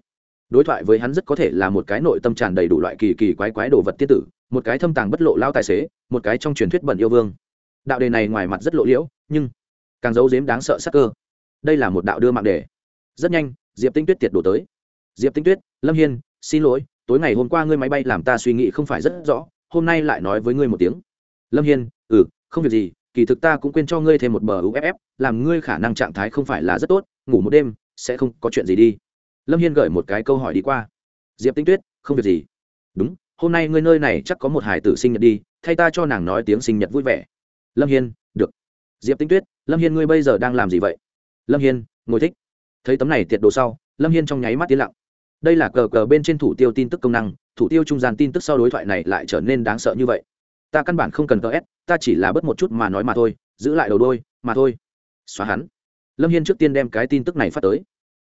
đối thoại với hắn rất có thể là một cái nội tâm tràn đầy đủ loại kỳ kỳ quái quái đồ vật tiết tử, một cái thâm tàng bất lộ lao tài xế một cái trong truyền thuyết bẩn yêu vương. Đạo đề này ngoài mặt rất lộ liễu, nhưng càng giấu giếm đáng sợ sắc cơ. Đây là một đạo đưa mạng đề. Rất nhanh, diệp tinh tuyết tiệt đổ tới. Diệp tinh tuyết, lâm hiên, xin lỗi, tối ngày hôm qua ngươi máy bay làm ta suy nghĩ không phải rất rõ, hôm nay lại nói với ngươi một tiếng. Lâm hiên ừ không việc gì, kỳ thực ta cũng quên cho ngươi thêm một bờ uff làm ngươi khả năng trạng thái không phải là rất tốt, ngủ một đêm, sẽ không có chuyện gì đi. Lâm hiên gửi một cái câu hỏi đi qua. Diệp tinh tuyết, không việc gì. Đúng hôm nay ngươi nơi này chắc có một hải tử sinh nhật đi, thay ta cho nàng nói tiếng sinh nhật vui vẻ. Lâm hiên, được. Diệp tinh tuyết, lâm hiên ngươi bây giờ đang làm gì vậy? Lâm hiên, ngồi thích. Thấy tấm này tiệt đồ sau, lâm hiên trong nháy mắt tiến lặng. Đây là cờ cờ bên trên thủ tiêu tin tức công năng, thủ tiêu trung gian tin tức sau đối thoại này lại trở nên đáng sợ như vậy. Ta căn bản không cần cờ s, ta chỉ là bớt một chút mà nói mà thôi, giữ lại đầu đôi, mà thôi. Xóa hắn. Lâm hiên trước tiên đem cái tin tức này phát tới.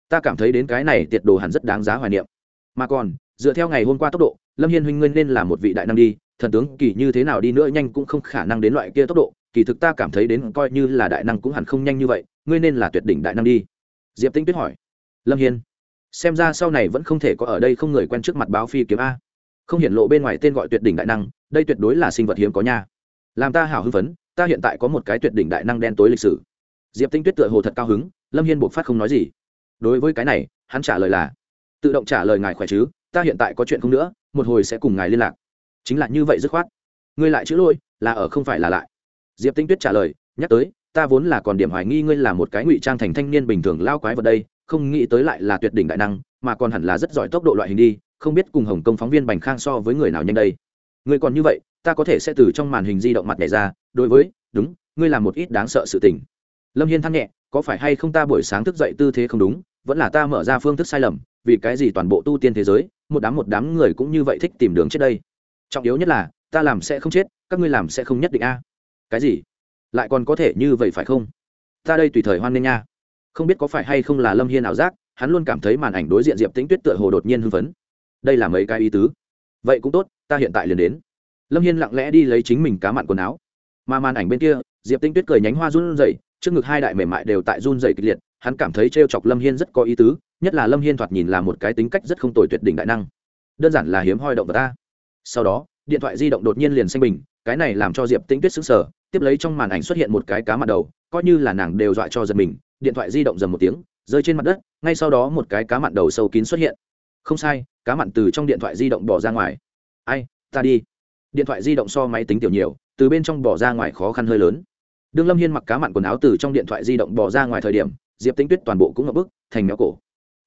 Ta cảm thấy đến cái này tiệt đồ hẳn rất đáng giá hoài niệm. Mà còn dựa theo ngày hôm qua tốc độ, lâm hiên huynh nguyên nên là một vị đại năng đi, thần tướng kỳ như thế nào đi nữa nhanh cũng không khả năng đến loại kia tốc độ, kỳ thực ta cảm thấy đến coi như là đại năng cũng hẳn không nhanh như vậy, ngươi nên là tuyệt đỉnh đại năng đi. Diệp tinh tuyết hỏi. Lâm hiên, xem ra sau này vẫn không thể có ở đây không người quen trước mặt báo phi kiếm a. Không hiện lộ bên ngoài tên gọi tuyệt đỉnh đại năng, đây tuyệt đối là sinh vật hiếm có nha. Làm ta hảo hưng phấn, ta hiện tại có một cái tuyệt đỉnh đại năng đen tối lịch sử. Diệp tinh tuyết tựa hồ thật cao hứng, lâm hiên buộc phát không nói gì. Đối với cái này, hắn trả lời là, tự động trả lời ngài khỏe chứ ta hiện tại có chuyện không nữa, một hồi sẽ cùng ngài liên lạc. Chính là như vậy dứt khoát. Ngươi lại chữ lôi, là ở không phải là lại. Diệp tinh tuyết trả lời, nhắc tới, ta vốn là còn điểm hoài nghi ngươi là một cái ngụy trang thành thanh niên bình thường lao quái vào đây, không nghĩ tới lại là tuyệt đỉnh đại năng, mà còn hẳn là rất giỏi tốc độ loại hình đi, không biết cùng hồng công phóng viên bành khang so với người nào nhanh đây. Ngươi còn như vậy, ta có thể sẽ từ trong màn hình di động mặt nhảy ra, đối với, đúng, ngươi làm một ít đáng sợ sự tình. Lâm hiên thắng nhẹ, có phải hay không ta buổi sáng thức dậy tư thế không đúng, vẫn là ta mở ra phương thức sai lầm vì cái gì toàn bộ tu tiên thế giới, một đám một đám người cũng như vậy thích tìm đường chết đây? Trọng yếu nhất là, ta làm sẽ không chết, các ngươi làm sẽ không nhất định a. Cái gì? Lại còn có thể như vậy phải không? Ta đây tùy thời hoan nghênh nha. Không biết có phải hay không là lâm hiên ảo giác, hắn luôn cảm thấy màn ảnh đối diện diệp tĩnh tuyết tựa hồ đột nhiên hưng phấn. Đây là mấy cái ý tứ. Vậy cũng tốt, ta hiện tại liền đến. Lâm hiên lặng lẽ đi lấy chính mình cá mặn quần áo. Mà màn ảnh bên kia, diệp Tinh tuyết cười nhánh hoa run rẩy, trước ngực hai đại mềm mại đều tại run rẩy kịch liệt, hắn cảm thấy t chọc lâm hiên rất có ý tứ nhất là lâm hiên thoạt nhìn là một cái tính cách rất không tồi tuyệt đỉnh đại năng. Đơn giản là hiếm hoi động vật ta. Sau đó, điện thoại di động đột nhiên liền xanh bình, cái này làm cho diệp tĩnh tuyết xứng sở tiếp lấy trong màn ảnh xuất hiện một cái cá mặt đầu, coi như là nàng đều dọa cho giật mình, điện thoại di động dầm một tiếng, rơi trên mặt đất, ngay sau đó một cái cá mặn đầu sâu kín xuất hiện. Không sai, cá mặn từ trong điện thoại di động bỏ ra ngoài. Ai, ta đi. Điện thoại di động so máy tính tiểu nhiều, từ bên trong bỏ ra ngoài khó khăn hơi lớn. Đương lâm hiên mặc cá mặn quần áo từ trong điện thoại di động bỏ ra ngoài thời điểm, diệp tinh tuyết toàn bộ cũng ngập bức, thành méo cổ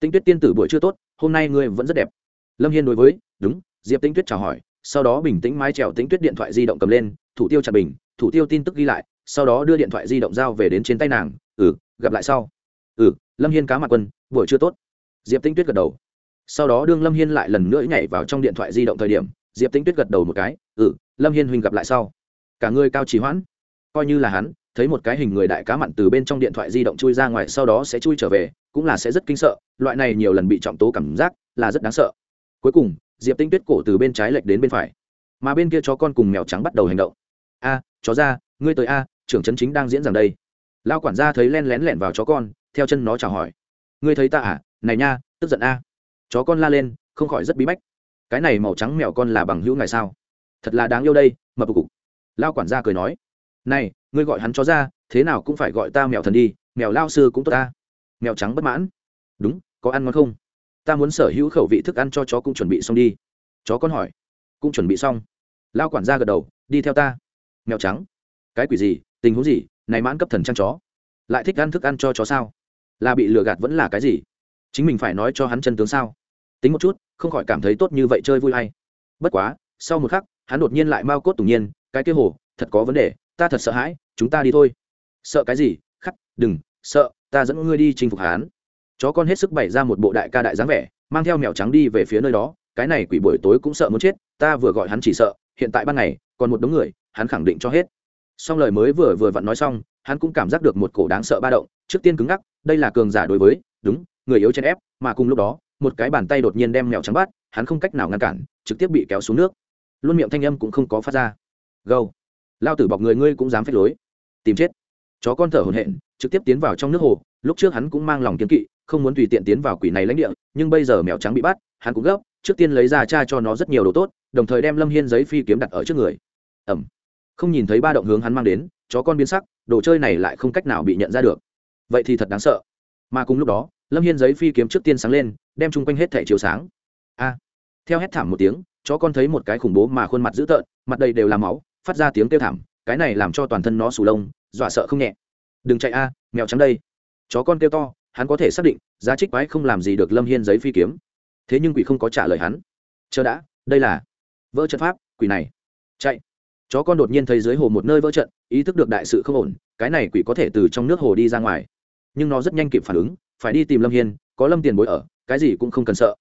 tinh tuyết tiên tử buổi chưa tốt, hôm nay ngươi vẫn rất đẹp. Lâm hiên đối với, đúng. Diệp tinh tuyết chào hỏi, sau đó bình tĩnh mái trèo tinh tuyết điện thoại di động cầm lên, thủ tiêu chặt bình, thủ tiêu tin tức ghi lại, sau đó đưa điện thoại di động giao về đến trên tay nàng ừ gặp lại sau. Ừ lâm hiên cá mặt quân, buổi chưa tốt. Diệp tinh tuyết gật đầu. Sau đó đương lâm hiên lại lần nữa nhảy vào trong điện thoại di động thời điểm, diệp tinh tuyết gật đầu một cái ừ lâm hiên huynh gặp lại sau. Cả người cao trì hoãn. Coi như là hắn, thấy một cái hình người đại cá mặn từ bên trong điện thoại di động chui ra ngoài, sau đó sẽ chui trở về cũng là sẽ rất kinh sợ, loại này nhiều lần bị trọng tố cảm giác là rất đáng sợ. Cuối cùng, diệp tinh tuyết cổ từ bên trái lệch đến bên phải, mà bên kia chó con cùng mèo trắng bắt đầu hành động. A, chó ra, ngươi tới a, trưởng trấn chính đang diễn rằng đây. Lao quản gia thấy len lén lẹn vào chó con, theo chân nó chào hỏi. Ngươi thấy ta à? Này nha, tức giận a. Chó con la lên, không khỏi rất bí bách. Cái này màu trắng mèo con là bằng hữu ngày sao? Thật là đáng yêu đây, mập cục. Lao quản gia cười nói. Này, ngươi gọi hắn chó ra, thế nào cũng phải gọi ta mèo thần đi, mèo lao sư cũng tốt ta mèo trắng bất mãn. Đúng, có ăn ngon không? Ta muốn sở hữu khẩu vị thức ăn cho chó cũng chuẩn bị xong đi. Chó con hỏi. Cũng chuẩn bị xong. Lao quản gia gật đầu, đi theo ta. Mèo trắng. Cái quỷ gì? Tình huống gì? Này mãn cấp thần trang chó. Lại thích ăn thức ăn cho chó sao? Là bị lừa gạt vẫn là cái gì? Chính mình phải nói cho hắn chân tướng sao? Tính một chút, không khỏi cảm thấy tốt như vậy chơi vui hay. Bất quá, sau một khắc, hắn đột nhiên lại mau cốt tủng nhiên, cái kia hồ, thật có vấn đề, ta thật sợ hãi, chúng ta đi thôi. Sợ cái gì? Khắc, đừng, sợ ta dẫn ngươi đi chinh phục hắn chó con hết sức bày ra một bộ đại ca đại dáng vẻ, mang theo mèo trắng đi về phía nơi đó. Cái này quỷ buổi tối cũng sợ muốn chết, ta vừa gọi hắn chỉ sợ, hiện tại ban ngày, còn một đống người, hắn khẳng định cho hết. Xong lời mới vừa vừa vặn nói xong, hắn cũng cảm giác được một cổ đáng sợ ba động, trước tiên cứng ngắc, đây là cường giả đối với, đúng, người yếu chen ép, mà cùng lúc đó, một cái bàn tay đột nhiên đem mèo trắng bắt, hắn không cách nào ngăn cản, trực tiếp bị kéo xuống nước. Luôn miệng thanh âm cũng không có phát ra. Gâu, lao tử bọc người ngươi cũng dám phép lối. Tìm chết. Chó con thở hổn hển trực tiếp tiến vào trong nước hồ, lúc trước hắn cũng mang lòng kiên kỵ, không muốn tùy tiện tiến vào quỷ này lãnh địa, nhưng bây giờ mèo trắng bị bắt, hắn cũng gấp, trước tiên lấy ra cha cho nó rất nhiều đồ tốt, đồng thời đem lâm hiên giấy phi kiếm đặt ở trước người. Ẩm không nhìn thấy ba động hướng hắn mang đến, chó con biến sắc, đồ chơi này lại không cách nào bị nhận ra được. Vậy thì thật đáng sợ. Mà cùng lúc đó, lâm hiên giấy phi kiếm trước tiên sáng lên, đem chung quanh hết thẻ chiếu sáng. A. Theo hét thảm một tiếng, chó con thấy một cái khủng bố mà khuôn mặt dữ tợn, mặt đầy đều là máu, phát ra tiếng kêu thảm, cái này làm cho toàn thân nó sù lông, dọa sợ không nhẹ đừng chạy a, mèo trắng đây. Chó con kêu to, hắn có thể xác định, giá trích quái không làm gì được lâm hiên giấy phi kiếm. Thế nhưng quỷ không có trả lời hắn. Chờ đã, đây là vỡ trận pháp, quỷ này. Chạy. Chó con đột nhiên thấy dưới hồ một nơi vỡ trận, ý thức được đại sự không ổn, cái này quỷ có thể từ trong nước hồ đi ra ngoài. Nhưng nó rất nhanh kịp phản ứng, phải đi tìm lâm hiên, có lâm tiền bối ở, cái gì cũng không cần sợ.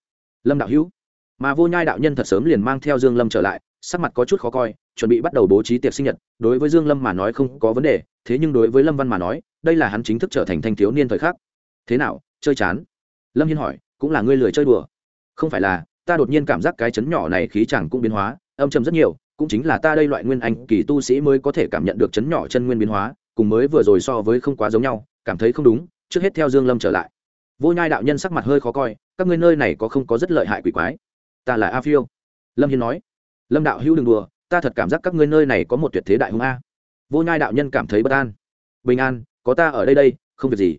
Lâm đạo hữu. Mà vô nhai đạo nhân thật sớm liền mang theo dương lâm trở lại sắc mặt có chút khó coi, chuẩn bị bắt đầu bố trí tiệc sinh nhật, đối với dương lâm mà nói không có vấn đề, thế nhưng đối với lâm văn mà nói, đây là hắn chính thức trở thành thanh thiếu niên thời khắc. Thế nào, chơi chán? Lâm hiên hỏi, cũng là ngươi lười chơi đùa? Không phải là, ta đột nhiên cảm giác cái chấn nhỏ này khí chẳng cũng biến hóa, âm trầm rất nhiều, cũng chính là ta đây loại nguyên anh kỳ tu sĩ mới có thể cảm nhận được chấn nhỏ chân nguyên biến hóa, cùng mới vừa rồi so với không quá giống nhau, cảm thấy không đúng, trước hết theo dương lâm trở lại. Vô nhai đạo nhân sắc mặt hơi khó coi, các ngươi nơi này có không có rất lợi hại quỷ quái? Ta là a phiêu. Lâm hiên nói lâm đạo hữu đừng đùa, ta thật cảm giác các ngươi nơi này có một tuyệt thế đại hùng a. Vô nhai đạo nhân cảm thấy bất an. Bình an, có ta ở đây đây, không việc gì.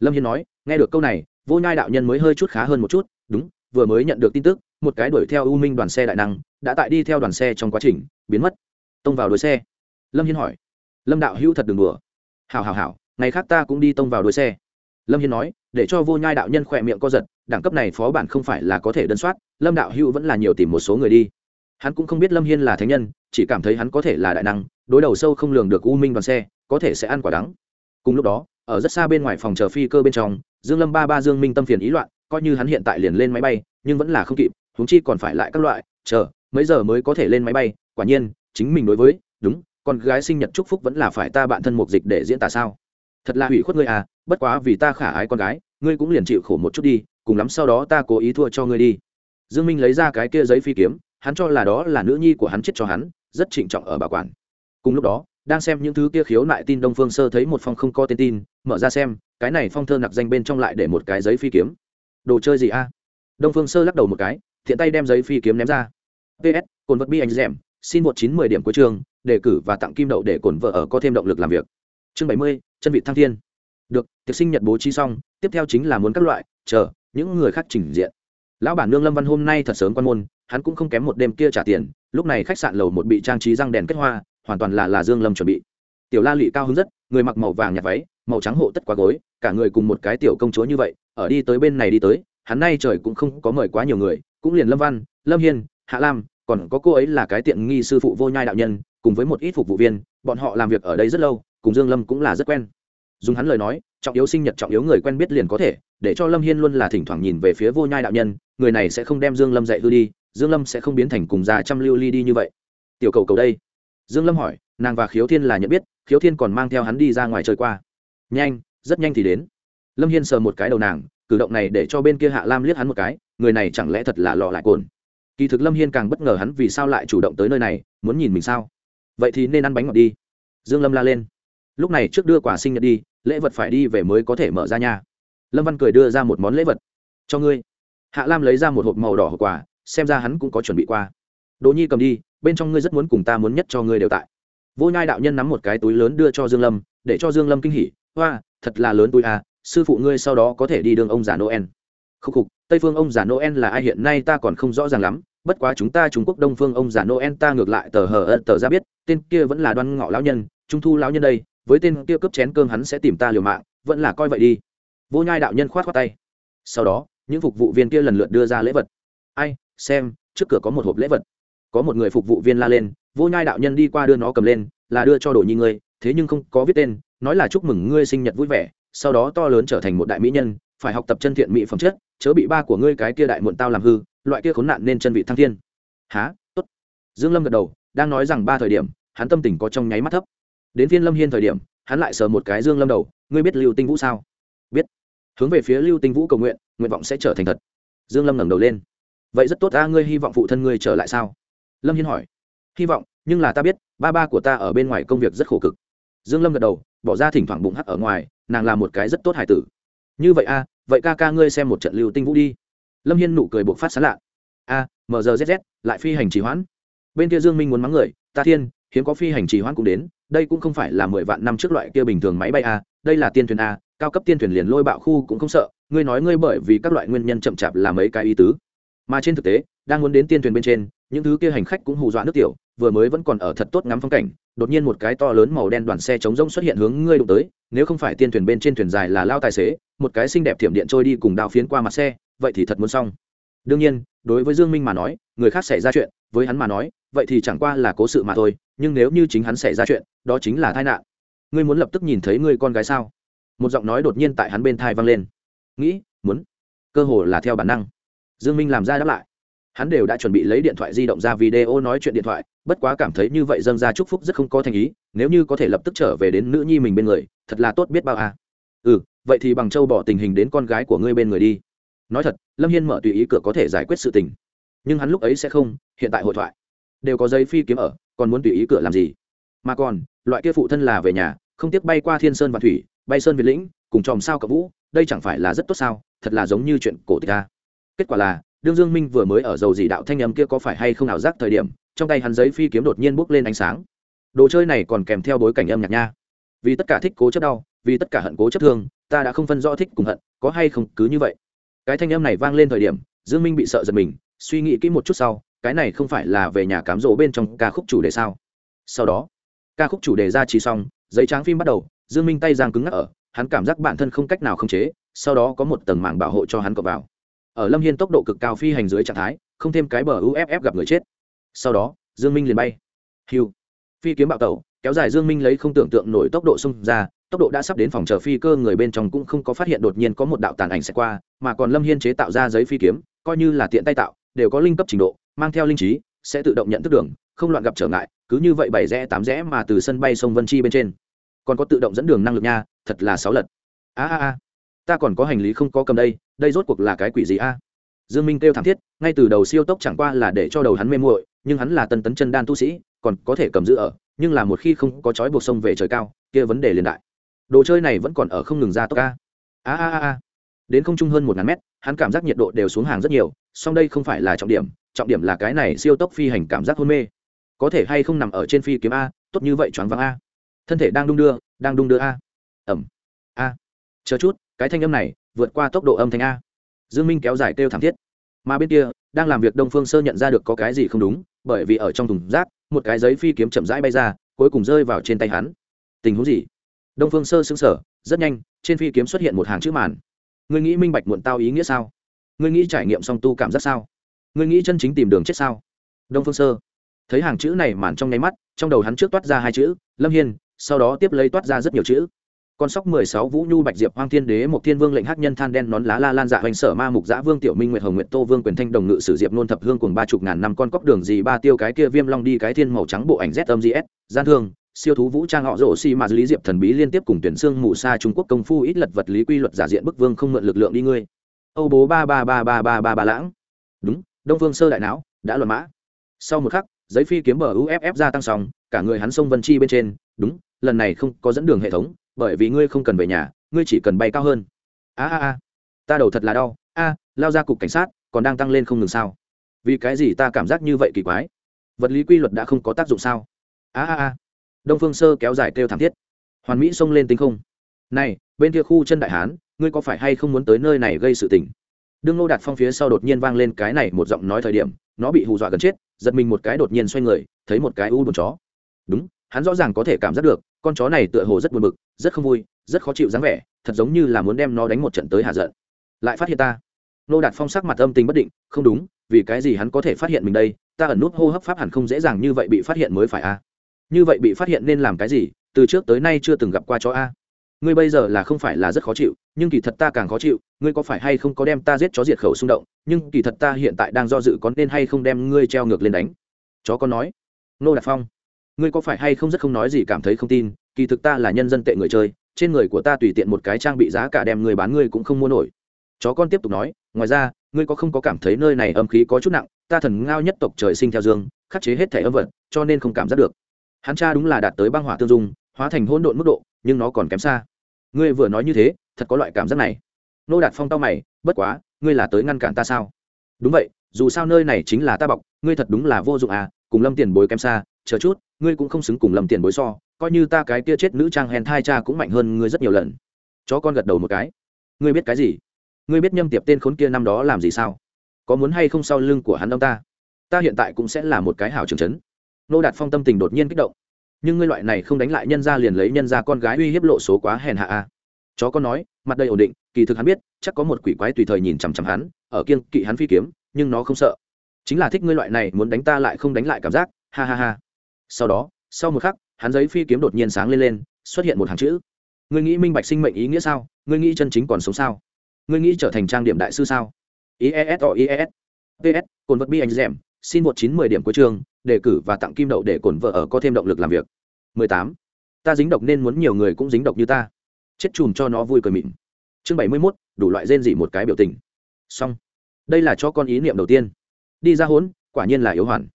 Lâm hiên nói, nghe được câu này, vô nhai đạo nhân mới hơi chút khá hơn một chút, đúng, vừa mới nhận được tin tức, một cái đuổi theo u minh đoàn xe đại năng, đã tại đi theo đoàn xe trong quá trình, biến mất. Tông vào đuôi xe. Lâm hiên hỏi. Lâm đạo hữu thật đừng đùa. Hào hào hào ngày khác ta cũng đi tông vào đuôi xe. Lâm hiên nói, để cho vô nhai đạo nhân khỏe miệng co giật, đẳng cấp này phó bản không phải là có thể đơn soát, lâm đạo hữu vẫn là nhiều tìm một số người đi hắn cũng không biết lâm hiên là thánh nhân chỉ cảm thấy hắn có thể là đại năng đối đầu sâu không lường được u minh đoàn xe có thể sẽ ăn quả đắng cùng lúc đó ở rất xa bên ngoài phòng chờ phi cơ bên trong dương lâm ba ba dương minh tâm phiền ý loạn coi như hắn hiện tại liền lên máy bay nhưng vẫn là không kịp huống chi còn phải lại các loại chờ mấy giờ mới có thể lên máy bay quả nhiên chính mình đối với đúng con gái sinh nhật chúc phúc vẫn là phải ta bạn thân mục dịch để diễn tả sao thật là hủy khuất ngươi à bất quá vì ta khả ái con gái ngươi cũng liền chịu khổ một chút đi cùng lắm sau đó ta cố ý thua cho ngươi đi dương minh lấy ra cái kia giấy phi kiếm hắn cho là đó là nữ nhi của hắn chết cho hắn, rất trịnh trọng ở bảo quản. Cùng lúc đó, đang xem những thứ kia khiếu nại tin đông phương sơ thấy một phong không có tên tin, mở ra xem, cái này phong thơ nặc danh bên trong lại để một cái giấy phi kiếm. Đồ chơi gì a? Đông phương sơ lắc đầu một cái, thiện tay đem giấy phi kiếm ném ra. Ps cồn vật bi anh rèm xin một chín mười điểm cuối trường, đề cử và tặng kim đậu để cổn vợ ở có thêm động lực làm việc. Chương bảy mươi, chân vị thăng thiên. Được, tiệc sinh nhật bố trí xong, tiếp theo chính là muốn các loại, chờ, những người khác trình diện. Lão bản nương lâm văn hôm nay thật sớm quan môn hắn cũng không kém một đêm kia trả tiền, lúc này khách sạn lầu một bị trang trí răng đèn kết hoa, hoàn toàn là là dương lâm chuẩn bị. Tiểu la lị cao hứng rất, người mặc màu vàng nhạt váy, màu trắng hộ tất quá gối, cả người cùng một cái tiểu công chúa như vậy, ở đi tới bên này đi tới, hắn nay trời cũng không có mời quá nhiều người, cũng liền lâm văn, lâm hiên, hạ lam, còn có cô ấy là cái tiện nghi sư phụ vô nhai đạo nhân, cùng với một ít phục vụ viên, bọn họ làm việc ở đây rất lâu, cùng dương lâm cũng là rất quen. Dùng hắn lời nói, trọng yếu sinh nhật trọng yếu người quen biết liền có thể, để cho lâm hiên luôn là thỉnh thoảng nhìn về phía vô nhai đạo nhân, người này sẽ không đem dương lâm dạy hư đi dương lâm sẽ không biến thành cùng già trăm lưu ly đi như vậy. Tiểu cầu cầu đây. Dương lâm hỏi, nàng và khiếu thiên là nhận biết, khiếu thiên còn mang theo hắn đi ra ngoài chơi qua. Nhanh, rất nhanh thì đến. Lâm hiên sờ một cái đầu nàng, cử động này để cho bên kia hạ lam liếc hắn một cái, người này chẳng lẽ thật là lọ lại cồn? Kỳ thực lâm hiên càng bất ngờ hắn vì sao lại chủ động tới nơi này, muốn nhìn mình sao? Vậy thì nên ăn bánh ngọt đi. Dương lâm la lên. Lúc này trước đưa quả sinh nhật đi, lễ vật phải đi về mới có thể mở ra nhà lâm văn cười đưa ra một món lễ vật. Cho ngươi. Hạ lam lấy ra một hộp màu đỏ hộp quà xem ra hắn cũng có chuẩn bị qua. Đỗ nhi cầm đi, bên trong ngươi rất muốn cùng ta muốn nhất cho ngươi đều tại. Vô nhai đạo nhân nắm một cái túi lớn đưa cho dương lâm, để cho dương lâm kinh hỉ. Hoa, thật là lớn túi à sư phụ ngươi sau đó có thể đi đường ông già noel. Khúc khục, tây phương ông già noel là ai hiện nay ta còn không rõ ràng lắm, bất quá chúng ta trung quốc đông phương ông già noel ta ngược lại tờ hờ tờ ra biết, tên kia vẫn là đoan ngọ lão nhân, trung thu lão nhân đây, với tên kia cướp chén cơm hắn sẽ tìm ta liều mạng, vẫn là coi vậy đi. Vô nhai đạo nhân khoát khoát tay. Sau đó, những phục vụ viên kia lần lượt đưa ra lễ vật. Ai xem, trước cửa có một hộp lễ vật. Có một người phục vụ viên la lên, vô nhai đạo nhân đi qua đưa nó cầm lên, là đưa cho đồ nhi ngươi, thế nhưng không có viết tên, nói là chúc mừng ngươi sinh nhật vui vẻ, sau đó to lớn trở thành một đại mỹ nhân, phải học tập chân thiện mỹ phẩm chất, chớ bị ba của ngươi cái kia đại muộn tao làm hư, loại kia khốn nạn nên chân vị thăng thiên. Há tốt. Dương lâm gật đầu, đang nói rằng ba thời điểm, hắn tâm tình có trong nháy mắt thấp. Đến viên lâm hiên thời điểm, hắn lại sờ một cái dương lâm đầu, ngươi biết lưu tinh vũ sao? Biết. Hướng về phía lưu tinh vũ cầu nguyện nguyện vọng sẽ trở thành thật. Dương lâm ngẩng đầu lên vậy rất tốt ta ngươi hy vọng phụ thân ngươi trở lại sao? Lâm hiên hỏi. Hy vọng, nhưng là ta biết, ba ba của ta ở bên ngoài công việc rất khổ cực. Dương lâm gật đầu, bỏ ra thỉnh thoảng bụng hắc ở ngoài, nàng là một cái rất tốt hải tử. Như vậy, a, vậy ca ca ngươi xem một trận lưu tinh vũ đi. Lâm hiên nụ cười buộc phát sán lạ. A mgzz lại phi hành trì hoãn. Bên kia dương minh muốn mắng người, ta thiên, hiếm có phi hành trì hoãn cũng đến, đây cũng không phải là mười vạn năm trước loại kia bình thường máy bay a, đây là tiên thuyền a, cao cấp tiên thuyền liền lôi bạo khu cũng không sợ, ngươi nói ngươi bởi vì các loại nguyên nhân chậm chạp là mấy cái ý tứ mà trên thực tế, đang muốn đến tiên thuyền bên trên, những thứ kia hành khách cũng hù dọa nước tiểu, vừa mới vẫn còn ở thật tốt ngắm phong cảnh, đột nhiên một cái to lớn màu đen đoàn xe chống rông xuất hiện hướng ngươi đụng tới, nếu không phải tiên thuyền bên trên thuyền dài là lao tài xế, một cái xinh đẹp thiểm điện trôi đi cùng đao phiến qua mặt xe, vậy thì thật muốn xong. Đương nhiên, đối với dương minh mà nói, người khác xảy ra chuyện, với hắn mà nói, vậy thì chẳng qua là cố sự mà thôi, nhưng nếu như chính hắn xảy ra chuyện, đó chính là tai nạn. Ngươi muốn lập tức nhìn thấy người con gái sao? Một giọng nói đột nhiên tại hắn bên thai vang lên. Nghĩ, muốn. Cơ hồ là theo bản năng dương minh làm ra đáp lại. Hắn đều đã chuẩn bị lấy điện thoại di động ra video nói chuyện điện thoại, bất quá cảm thấy như vậy dâng ra chúc phúc rất không có thành ý, nếu như có thể lập tức trở về đến nữ nhi mình bên người, thật là tốt biết bao à. ừ vậy thì bằng châu bỏ tình hình đến con gái của ngươi bên người đi. Nói thật, lâm hiên mở tùy ý cửa có thể giải quyết sự tình. Nhưng hắn lúc ấy sẽ không, hiện tại hội thoại. Đều có giấy phi kiếm ở, còn muốn tùy ý cửa làm gì? Mà còn, loại kia phụ thân là về nhà, không tiếp bay qua thiên sơn và thủy, bay sơn việt lĩnh, cùng chòm sao cậu vũ, đây chẳng phải là rất tốt sao, thật là giống như chuyện cổ tích ta kết quả là, đương dương minh vừa mới ở dầu dì đạo thanh âm kia có phải hay không nào giác thời điểm, trong tay hắn giấy phi kiếm đột nhiên bốc lên ánh sáng. Đồ chơi này còn kèm theo bối cảnh âm nhạc nha. Vì tất cả thích cố chấp đau, vì tất cả hận cố chấp thương, ta đã không phân rõ thích cùng hận, có hay không cứ như vậy. Cái thanh âm này vang lên thời điểm, dương minh bị sợ giật mình, suy nghĩ kỹ một chút sau, cái này không phải là về nhà cám dỗ bên trong ca khúc chủ đề sao? Sau đó, ca khúc chủ đề ra chỉ xong, giấy tráng phim bắt đầu, dương minh tay giang cứng ngắc ở, hắn cảm giác bản thân không cách nào khống chế, sau đó có một tầng màng bảo hộ cho hắn cọ vào ở lâm hiên tốc độ cực cao phi hành dưới trạng thái, không thêm cái bờ uff gặp người chết. Sau đó, dương minh liền bay. Hiu phi kiếm bạo tẩu, kéo dài dương minh lấy không tưởng tượng nổi tốc độ xung ra, tốc độ đã sắp đến phòng chờ phi cơ người bên trong cũng không có phát hiện đột nhiên có một đạo tàn ảnh sẽ qua, mà còn lâm hiên chế tạo ra giấy phi kiếm, coi như là tiện tay tạo, đều có linh cấp trình độ, mang theo linh trí, sẽ tự động nhận thức đường, không loạn gặp trở ngại, cứ như vậy bảy rẽ, tám rẽ mà từ sân bay sông vân chi bên trên. Còn có tự động dẫn đường năng lực nha, thật là sáu lật. A a a ta còn có hành lý không có cầm đây đây rốt cuộc là cái quỷ gì a? Dương minh kêu thảm thiết, ngay từ đầu siêu tốc chẳng qua là để cho đầu hắn mê muội, nhưng hắn là tân tấn chân đan tu sĩ, còn có thể cầm giữ ở, nhưng là một khi không có chói buộc sông về trời cao, kia vấn đề liền đại. Đồ chơi này vẫn còn ở không ngừng ra tốc a a a a. Đến không trung hơn một ngàn mét, hắn cảm giác nhiệt độ đều xuống hàng rất nhiều, song đây không phải là trọng điểm trọng điểm là cái này siêu tốc phi hành cảm giác hôn mê. Có thể hay không nằm ở trên phi kiếm a, tốt như vậy choáng váng a. Thân thể đang đung đưa, đang đung đưa a. Ẩm. A. Chờ chút cái thanh âm này vượt qua tốc độ âm thanh a. Dương minh kéo dài kêu thảm thiết. Mà bên kia, đang làm việc đông phương sơ nhận ra được có cái gì không đúng, bởi vì ở trong thùng rác, một cái giấy phi kiếm chậm rãi bay ra, cuối cùng rơi vào trên tay hắn. Tình huống gì? Đông phương sơ sững sờ, rất nhanh, trên phi kiếm xuất hiện một hàng chữ màn. Ngươi nghĩ minh bạch muộn tao ý nghĩa sao? Ngươi nghĩ trải nghiệm song tu cảm giác sao? Ngươi nghĩ chân chính tìm đường chết sao? Đông phương sơ thấy hàng chữ này màn trong nháy mắt, trong đầu hắn trước toát ra hai chữ, lâm hiên, sau đó tiếp lấy toát ra rất nhiều chữ con sóc mười sáu vũ nhu bạch diệp hoang thiên đế một thiên vương lệnh hắc nhân than đen nón lá la lan dạ hoành sở ma mục dã vương tiểu minh nguyệt hồng nguyệt tô vương quyền thanh đồng ngự sử diệp nôn thập hương cùng ba chục ngàn năm con cóc đường gì ba tiêu cái kia viêm long đi cái thiên màu trắng bộ ảnh z âm gs gian thương, siêu thú vũ trang họ rổ xi mà lý diệp thần bí liên tiếp cùng tuyển xương mù sa trung quốc công phu ít lật vật lý quy luật giả diện bức vương không mượn lực lượng đi ngươi. Âu bố ba ba ba ba ba ba ba lãng. Đúng, đông vương sơ đại não, đã luận mã. Sau một khắc, giấy phi kiếm bờ uff ra tăng sòng cả người hắn sông vân chi bên trên. Đúng, lần này không có dẫn đường hệ thống bởi vì ngươi không cần về nhà, ngươi chỉ cần bay cao hơn. A a a, ta đầu thật là đau. A, lao ra cục cảnh sát, còn đang tăng lên không ngừng sao? Vì cái gì ta cảm giác như vậy kỳ quái? Vật lý quy luật đã không có tác dụng sao? A a a, đông phương sơ kéo dài kêu thảm thiết. Hoàn mỹ xông lên tinh không. Này, bên kia khu chân đại hán, ngươi có phải hay không muốn tới nơi này gây sự tình? Đương Ngô đạt phong phía sau đột nhiên vang lên cái này một giọng nói thời điểm, nó bị hù dọa gần chết, giật mình một cái đột nhiên xoay người, thấy một cái u buồn chó. Đúng, hắn rõ ràng có thể cảm giác được, con chó này tựa hồ rất buồn bực rất không vui, rất khó chịu dáng vẻ, thật giống như là muốn đem nó đánh một trận tới hạ giận. Lại phát hiện ta. Nô đạt phong sắc mặt âm tình bất định, không đúng, vì cái gì hắn có thể phát hiện mình đây, ta ẩn nút hô hấp pháp hẳn không dễ dàng như vậy bị phát hiện mới phải a. Như vậy bị phát hiện nên làm cái gì, từ trước tới nay chưa từng gặp qua chó a. Ngươi bây giờ là không phải là rất khó chịu, nhưng kỳ thật ta càng khó chịu, ngươi có phải hay không có đem ta giết chó diệt khẩu xung động, nhưng kỳ thật ta hiện tại đang do dự có nên hay không đem ngươi treo ngược lên đánh. Chó con nói. Nô đạt phong, ngươi có phải hay không rất không nói gì cảm thấy không tin kỳ thực ta là nhân dân tệ người chơi, trên người của ta tùy tiện một cái trang bị giá cả đem người bán ngươi cũng không mua nổi. Chó con tiếp tục nói, ngoài ra, ngươi có không có cảm thấy nơi này âm khí có chút nặng, ta thần ngao nhất tộc trời sinh theo dương, khắc chế hết thể âm vật, cho nên không cảm giác được. Hắn cha đúng là đạt tới băng hỏa tương dung, hóa thành hỗn độn mức độ, nhưng nó còn kém xa. Ngươi vừa nói như thế, thật có loại cảm giác này. Nô đạt phong tao mày, bất quá, ngươi là tới ngăn cản ta sao? Đúng vậy, dù sao nơi này chính là ta bọc, ngươi thật đúng là vô dụng à cùng lâm tiền bối kém xa, chờ chút, ngươi cũng không xứng cùng lâm tiền bối so coi như ta cái kia chết nữ trang hèn thai cha cũng mạnh hơn ngươi rất nhiều lần. Chó con gật đầu một cái. Ngươi biết cái gì? Ngươi biết nhâm tiệp tên khốn kia năm đó làm gì sao? Có muốn hay không sau lưng của hắn ông ta? Ta hiện tại cũng sẽ là một cái hảo trường trấn nô đạt phong tâm tình đột nhiên kích động. Nhưng ngươi loại này không đánh lại nhân ra liền lấy nhân ra con gái uy hiếp lộ số quá hèn hạ a. Chó con nói, mặt đầy ổn định, kỳ thực hắn biết, chắc có một quỷ quái tùy thời nhìn chằm chằm hắn, ở kiên kỵ hắn phi kiếm, nhưng nó không sợ. Chính là thích ngươi loại này, muốn đánh ta lại không đánh lại cảm giác, ha ha ha. Sau đó, sau một khắc hắn giấy phi kiếm đột nhiên sáng lên lên xuất hiện một hàng chữ. Ngươi nghĩ minh bạch sinh mệnh ý nghĩa sao? Ngươi nghĩ chân chính còn sống sao? Ngươi nghĩ trở thành trang điểm đại sư sao? Ies o ies ps cồn vật bi anh dẻm xin một chín mười điểm cuối trường đề cử và tặng kim đậu để cồn vợ ở có thêm động lực làm việc. 18. ta dính độc nên muốn nhiều người cũng dính độc như ta. Chết chùm cho nó vui cười mịn. Chương 71, đủ loại rên dị một cái biểu tình. Xong. Đây là cho con ý niệm đầu tiên. Đi ra hốn quả nhiên là yếu hoàn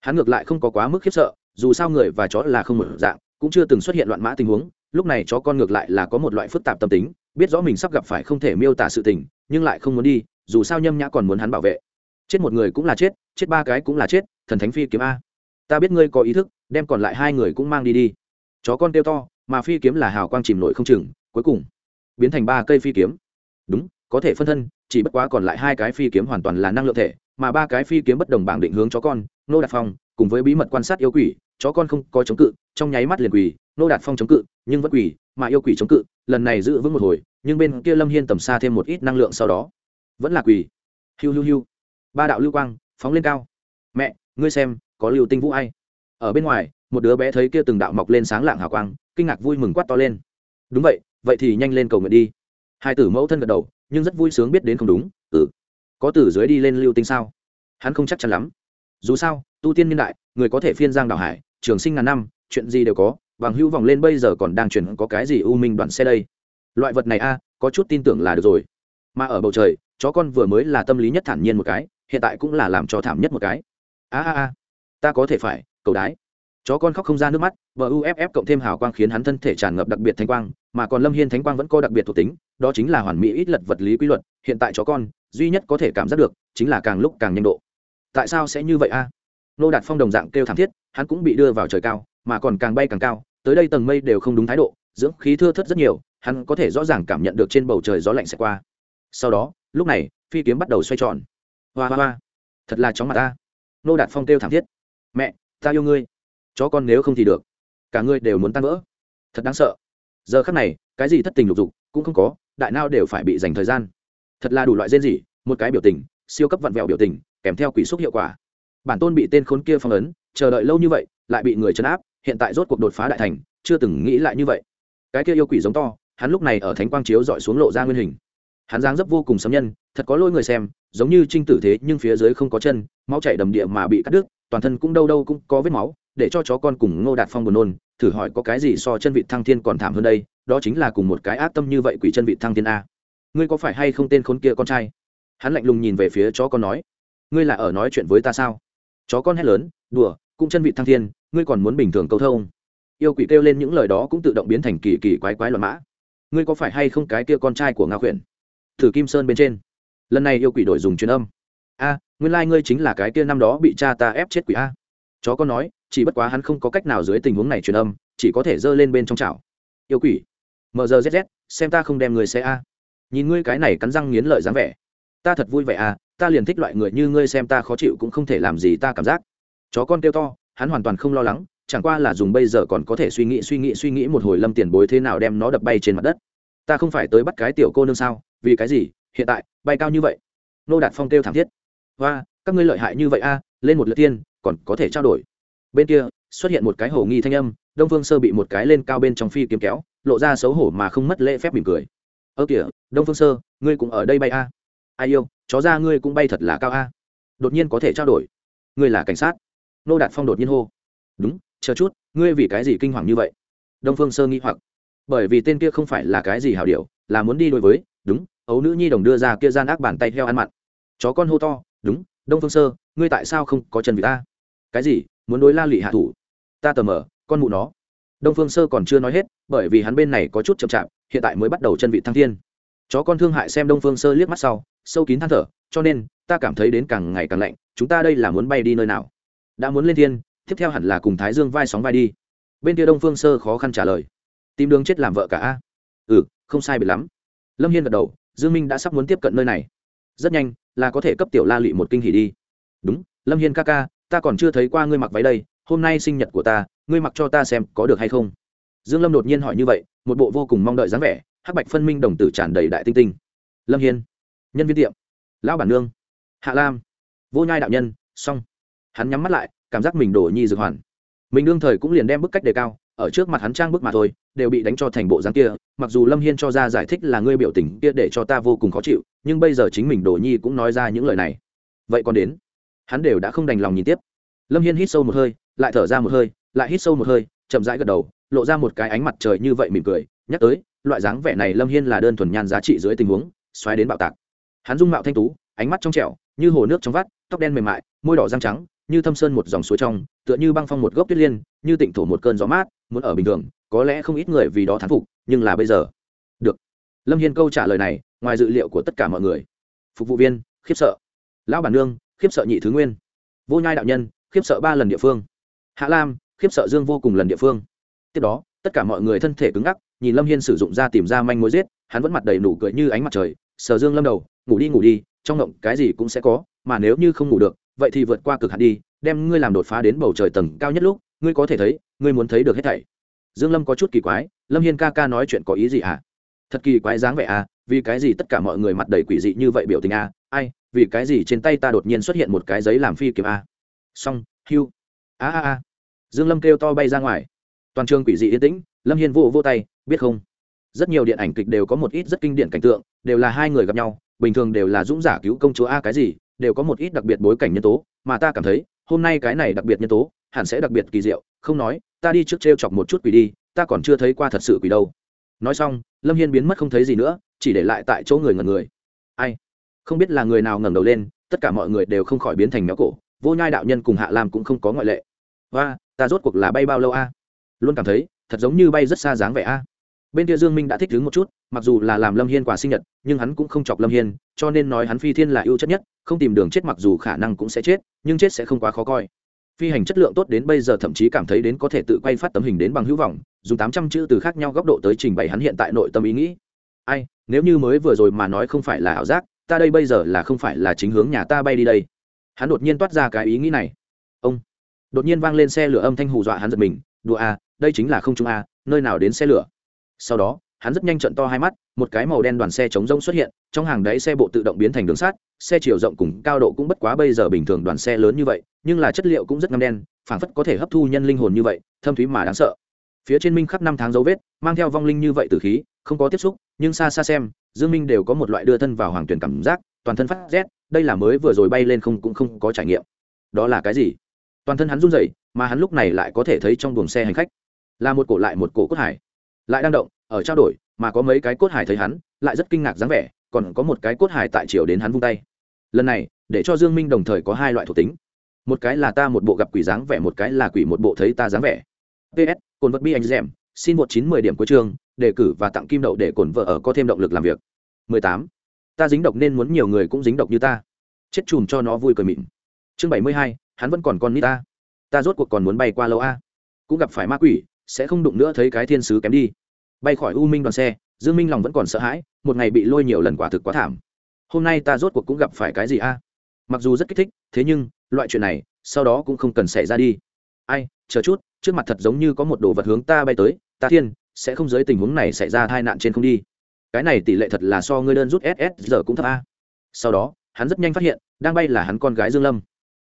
hắn ngược lại không có quá mức khiếp sợ dù sao người và chó là không một dạng, cũng chưa từng xuất hiện loạn mã tình huống, lúc này chó con ngược lại là có một loại phức tạp tâm tính, biết rõ mình sắp gặp phải không thể miêu tả sự tình, nhưng lại không muốn đi, dù sao nhâm nhã còn muốn hắn bảo vệ. Chết một người cũng là chết chết ba cái cũng là chết, thần thánh phi kiếm a. Ta biết ngươi có ý thức, đem còn lại hai người cũng mang đi đi. Chó con kêu to, mà phi kiếm là hào quang chìm nổi không chừng, cuối cùng, biến thành ba cây phi kiếm. Đúng, có thể phân thân, chỉ bất quá còn lại hai cái phi kiếm hoàn toàn là năng lượng thể, mà ba cái phi kiếm bất đồng bảng định hướng chó con, nô đạt phong cùng với bí mật quan sát yêu quỷ, chó con không có chống cự, trong nháy mắt liền quỷ nô đạt phong chống cự, nhưng vẫn quỷ mà yêu quỷ chống cự, lần này giữ vững một hồi, nhưng bên kia lâm hiên tầm xa thêm một ít năng lượng sau đó, vẫn là quỷ hiu hiu hiu. Ba đạo lưu quang phóng lên cao. Mẹ, ngươi xem, có lưu tinh vũ ai? Ở bên ngoài, một đứa bé thấy kia từng đạo mọc lên sáng lạng hào quang, kinh ngạc vui mừng quát to lên. Đúng vậy vậy thì nhanh lên cầu nguyện đi. Hai tử mẫu thân gật đầu, nhưng rất vui sướng biết đến không đúng. Ừ. Có tử dưới đi lên lưu tinh sao? Hắn không chắc chắn lắm. Dù sao tu tiên niên đại, người có thể phiên giang đảo hải, trường sinh ngàn năm, chuyện gì đều có, bằng hữu vòng lên bây giờ còn đang chuyển có cái gì u minh đoạn xe đây. Loại vật này a, có chút tin tưởng là được rồi. Mà ở bầu trời, chó con vừa mới là tâm lý nhất thản nhiên một cái, hiện tại cũng là làm cho thảm nhất một cái. A a a, ta có thể phải, cầu đái. Chó con khóc không ra nước mắt và uff cộng thêm hào quang khiến hắn thân thể tràn ngập đặc biệt thanh quang, mà còn lâm hiên thánh quang vẫn có đặc biệt thuộc tính, đó chính là hoàn mỹ ít lật vật lý quy luật, hiện tại chó con, duy nhất có thể cảm giác được, chính là càng lúc càng nhanh độ. Tại sao sẽ như vậy a? Nô đạt phong đồng dạng kêu thảm thiết, hắn cũng bị đưa vào trời cao, mà còn càng bay càng cao, tới đây tầng mây đều không đúng thái độ, dưỡng khí thưa thớt rất nhiều, hắn có thể rõ ràng cảm nhận được trên bầu trời gió lạnh sẽ qua. Sau đó, lúc này, phi kiếm bắt đầu xoay tròn. Hoa hoa hoa, thật là chóng mặt ta. Nô đạt phong kêu thảm thiết. Mẹ, ta yêu ngươi. Chó con nếu không thì được. Cả ngươi đều muốn tan vỡ. Thật đáng sợ. Giờ khắc này, cái gì thất tình lục dục cũng không có, đại nao đều phải bị dành thời gian. Thật là đủ loại rên rỉ, một cái biểu tình, siêu cấp vặn vẹo biểu tình, kèm theo quỷ xúc hiệu quả bản tôn bị tên khốn kia phong ấn, chờ đợi lâu như vậy, lại bị người chấn áp, hiện tại rốt cuộc đột phá đại thành, chưa từng nghĩ lại như vậy. Cái kia yêu quỷ giống to, hắn lúc này ở thánh quang chiếu dọi xuống lộ ra nguyên hình. Hắn dáng dấp vô cùng sấm nhân, thật có lỗi người xem, giống như trinh tử thế, nhưng phía dưới không có chân, máu chảy đầm địa mà bị cắt đứt, toàn thân cũng đâu đâu cũng có vết máu, để cho chó con cùng ngô đạt phong buồn nôn, thử hỏi có cái gì so chân vị thăng thiên còn thảm hơn đây, đó chính là cùng một cái ác tâm như vậy quỷ chân vị thăng thiên a. Ngươi có phải hay không tên khốn kia con trai? Hắn lạnh lùng nhìn về phía chó con nói. Ngươi là ở nói chuyện với ta sao? Chó con hét lớn, đùa, cũng chân vị thăng thiên, ngươi còn muốn bình thường câu thông. Yêu quỷ kêu lên những lời đó cũng tự động biến thành kỳ kỳ quái quái loạn mã. Ngươi có phải hay không cái kia con trai của nga khuyển? Thử kim sơn bên trên. Lần này yêu quỷ đổi dùng truyền âm. A, nguyên lai、like、ngươi chính là cái kia năm đó bị cha ta ép chết quỷ a. Chó con nói, chỉ bất quá hắn không có cách nào dưới tình huống này truyền âm, chỉ có thể giơ lên bên trong chảo. Yêu quỷ mrzz xem ta không đem người xe a. Nhìn ngươi cái này cắn răng nghiến lợi dáng vẻ ta thật vui vẻ à ta liền thích loại người như ngươi xem ta khó chịu cũng không thể làm gì ta cảm giác. Chó con kêu to, hắn hoàn toàn không lo lắng, chẳng qua là dùng bây giờ còn có thể suy nghĩ suy nghĩ suy nghĩ một hồi lâm tiền bối thế nào đem nó đập bay trên mặt đất. Ta không phải tới bắt cái tiểu cô nương sao, vì cái gì, hiện tại, bay cao như vậy. Nô đạt phong kêu thảm thiết. Và các ngươi lợi hại như vậy a, lên một lượt tiên, còn có thể trao đổi. Bên kia, xuất hiện một cái hồ nghi thanh âm, đông phương sơ bị một cái lên cao bên trong phi kiếm kéo, lộ ra xấu hổ mà không mất lễ phép mỉm cười. Ơ kìa, đông phương sơ, ngươi cũng ở đây bay a ai yêu, chó ra ngươi cũng bay thật là cao a. Đột nhiên có thể trao đổi. Ngươi là cảnh sát. Nô đạt phong đột nhiên hô. Đúng, chờ chút, ngươi vì cái gì kinh hoàng như vậy? Đông phương sơ nghĩ hoặc. Bởi vì tên kia không phải là cái gì hảo điệu là muốn đi đối với, đúng, ấu nữ nhi đồng đưa ra kia gian ác bàn tay theo ăn mặn. Chó con hô to, đúng, đông phương sơ, ngươi tại sao không có chân vị ta? Cái gì, muốn đối la lị hạ thủ? Ta tờ mờ, con mụ nó. Đông phương sơ còn chưa nói hết, bởi vì hắn bên này có chút chậm chạp, hiện tại mới bắt đầu chân vị thăng thiên. Chó con thương hại xem đông phương sơ liếc mắt sau sâu kín than thở, cho nên, ta cảm thấy đến càng ngày càng lạnh, chúng ta đây là muốn bay đi nơi nào? Đã muốn lên thiên, tiếp theo hẳn là cùng thái dương vai sóng vai đi. Bên kia đông phương sơ khó khăn trả lời. Tìm đường chết làm vợ cả a. Ừ không sai biệt lắm. Lâm hiên gật đầu, dương minh đã sắp muốn tiếp cận nơi này. Rất nhanh, là có thể cấp tiểu la lụy một kinh hỉ đi. Đúng, lâm hiên ca ca, ta còn chưa thấy qua ngươi mặc váy đây, hôm nay sinh nhật của ta, ngươi mặc cho ta xem có được hay không? Dương lâm đột nhiên hỏi như vậy, một bộ vô cùng mong đợi dáng vẻ, hắc bạch phân minh đồng tử tràn đầy đại tinh tinh. Lâm hiên nhân viên tiệm. Lão bản nương. Hạ lam. Vô nhai đạo nhân, xong. Hắn nhắm mắt lại, cảm giác mình đổ nhi dược hoàn. Mình đương thời cũng liền đem bức cách đề cao, ở trước mặt hắn trang bức mà thôi, đều bị đánh cho thành bộ dáng kia, mặc dù lâm hiên cho ra giải thích là ngươi biểu tình kia để cho ta vô cùng khó chịu, nhưng bây giờ chính mình đổ nhi cũng nói ra những lời này. Vậy còn đến? Hắn đều đã không đành lòng nhìn tiếp. Lâm hiên hít sâu một hơi, lại thở ra một hơi, lại hít sâu một hơi, chậm rãi gật đầu, lộ ra một cái ánh mặt trời như vậy mỉm cười, nhắc tới, loại dáng vẻ này lâm hiên là đơn thuần nhan giá trị dưới tình huống, xoáy đến bạo tạc hắn dung mạo thanh tú, ánh mắt trong trẻo, như hồ nước trong vắt, tóc đen mềm mại, môi đỏ răng trắng, như thâm sơn một dòng suối trong, tựa như băng phong một gốc tuyết liên, như tịnh thổ một cơn gió mát, muốn ở bình thường, có lẽ không ít người vì đó thán phục, nhưng là bây giờ. Được. Lâm hiên câu trả lời này, ngoài dự liệu của tất cả mọi người. Phục vụ viên, khiếp sợ. Lão bản nương, khiếp sợ nhị thứ nguyên. Vô nhai đạo nhân, khiếp sợ ba lần địa phương. Hạ lam, khiếp sợ dương vô cùng lần địa phương. Tiếp đó, tất cả mọi người thân thể cứng ngắc, nhìn lâm hiên sử dụng ra tìm ra manh mối giết, hắn vẫn mặt đầy nụ cười như ánh mặt trời sở dương lâm đầu, ngủ đi ngủ đi, trong ngộng cái gì cũng sẽ có, mà nếu như không ngủ được, vậy thì vượt qua cực hạn đi, đem ngươi làm đột phá đến bầu trời tầng cao nhất lúc, ngươi có thể thấy, ngươi muốn thấy được hết thảy. Dương lâm có chút kỳ quái, lâm hiên ca ca nói chuyện có ý gì à? thật kỳ quái dáng vẻ à vì cái gì tất cả mọi người mặt đầy quỷ dị như vậy biểu tình à? Ai, vì cái gì trên tay ta đột nhiên xuất hiện một cái giấy làm phi kiếm à? Xong hưu a a a. Dương lâm kêu to bay ra ngoài. Toàn trường quỷ dị yên tĩnh, lâm hiên vô vô tay, biết không? Rất nhiều điện ảnh kịch đều có một ít rất kinh điển cảnh tượng, đều là hai người gặp nhau, bình thường đều là dũng giả cứu công chúa a cái gì, đều có một ít đặc biệt bối cảnh nhân tố, mà ta cảm thấy, hôm nay cái này đặc biệt nhân tố, hẳn sẽ đặc biệt kỳ diệu, không nói, ta đi trước t r e o chọc một chút quỷ đi, ta còn chưa thấy qua thật sự quỷ đâu. Nói xong, lâm hiên biến mất không thấy gì nữa, chỉ để lại tại chỗ người ngần người. Ai? Không biết là người nào ngẩng đầu lên, tất cả mọi người đều không khỏi biến thành méo cổ, vô nhai đạo nhân cùng hạ lam cũng không có ngoại lệ. Và ta rốt cuộc là bay bao lâu a? Luôn cảm thấy, thật giống như bay rất xa dáng vẻ a bên kia dương minh đã thích đứng một chút mặc dù là làm lâm hiên quà sinh nhật nhưng hắn cũng không chọc lâm hiên cho nên nói hắn phi thiên là ưu chất nhất không tìm đường chết mặc dù khả năng cũng sẽ chết nhưng chết sẽ không quá khó coi. Phi hành chất lượng tốt đến bây giờ thậm chí cảm thấy đến có thể tự quay phát tấm hình đến bằng hữu vọng dùng tám trăm chữ từ khác nhau góc độ tới trình bày hắn hiện tại nội tâm ý nghĩ. Ai nếu như mới vừa rồi mà nói không phải là ảo giác ta đây bây giờ là không phải là chính hướng nhà ta bay đi đây. Hắn đột nhiên toát ra cái ý nghĩ này. Ông đột nhiên vang lên xe lửa âm thanh hù dọa hắn giật mình. Đùa à, đây chính là không trung a à, nơi nào đến xe lửa? Sau đó, hắn rất nhanh trận to hai mắt, một cái màu đen đoàn xe chống rông xuất hiện, trong hàng đáy xe bộ tự động biến thành đường sắt, xe chiều rộng cùng cao độ cũng bất quá bây giờ bình thường đoàn xe lớn như vậy, nhưng là chất liệu cũng rất ngâm đen, phảng phất có thể hấp thu nhân linh hồn như vậy, thâm thúy mà đáng sợ. Phía trên minh khắc năm tháng dấu vết, mang theo vong linh như vậy từ khí, không có tiếp xúc, nhưng xa xa xem, dương minh đều có một loại đưa thân vào hoàng tuyển cảm giác, toàn thân phát rét, đây là mới vừa rồi bay lên không cũng không có trải nghiệm. Đó là cái gì? Toàn thân hắn run rẩy, mà hắn lúc này lại có thể thấy trong buồng xe hành khách. Là một cổ lại một cổ cốt hải lại đang động ở trao đổi mà có mấy cái cốt hải thấy hắn lại rất kinh ngạc dáng vẻ còn có một cái cốt hải tại chiều đến hắn vung tay. Lần này để cho dương minh đồng thời có hai loại thuộc tính. Một cái là ta một bộ gặp quỷ dáng vẻ một cái là quỷ một bộ thấy ta dáng vẻ. Ps cồn vật bi anh dẻm xin một chín mười điểm cuối trường đề cử và tặng kim đậu để cồn vợ ở có thêm động lực làm việc. 18. ta dính độc nên muốn nhiều người cũng dính độc như ta. Chết chùm cho nó vui cười mịn. Chương 72, hắn vẫn còn con nít ta. Ta rốt cuộc còn muốn bay qua lâu a. Cũng gặp phải ma quỷ sẽ không đụng nữa thấy cái thiên sứ kém đi. Bay khỏi u minh đoàn xe, dương minh lòng vẫn còn sợ hãi, một ngày bị lôi nhiều lần quả thực quá thảm. Hôm nay ta rốt cuộc cũng gặp phải cái gì a? Mặc dù rất kích thích, thế nhưng, loại chuyện này, sau đó cũng không cần xảy ra đi. Ai, chờ chút, trước mặt thật giống như có một đồ vật hướng ta bay tới, ta thiên, sẽ không dưới tình huống này xảy ra tai nạn trên không đi. Cái này tỷ lệ thật là so ngươi đơn rút ss giờ cũng thấp a. Sau đó, hắn rất nhanh phát hiện, đang bay là hắn con gái dương lâm.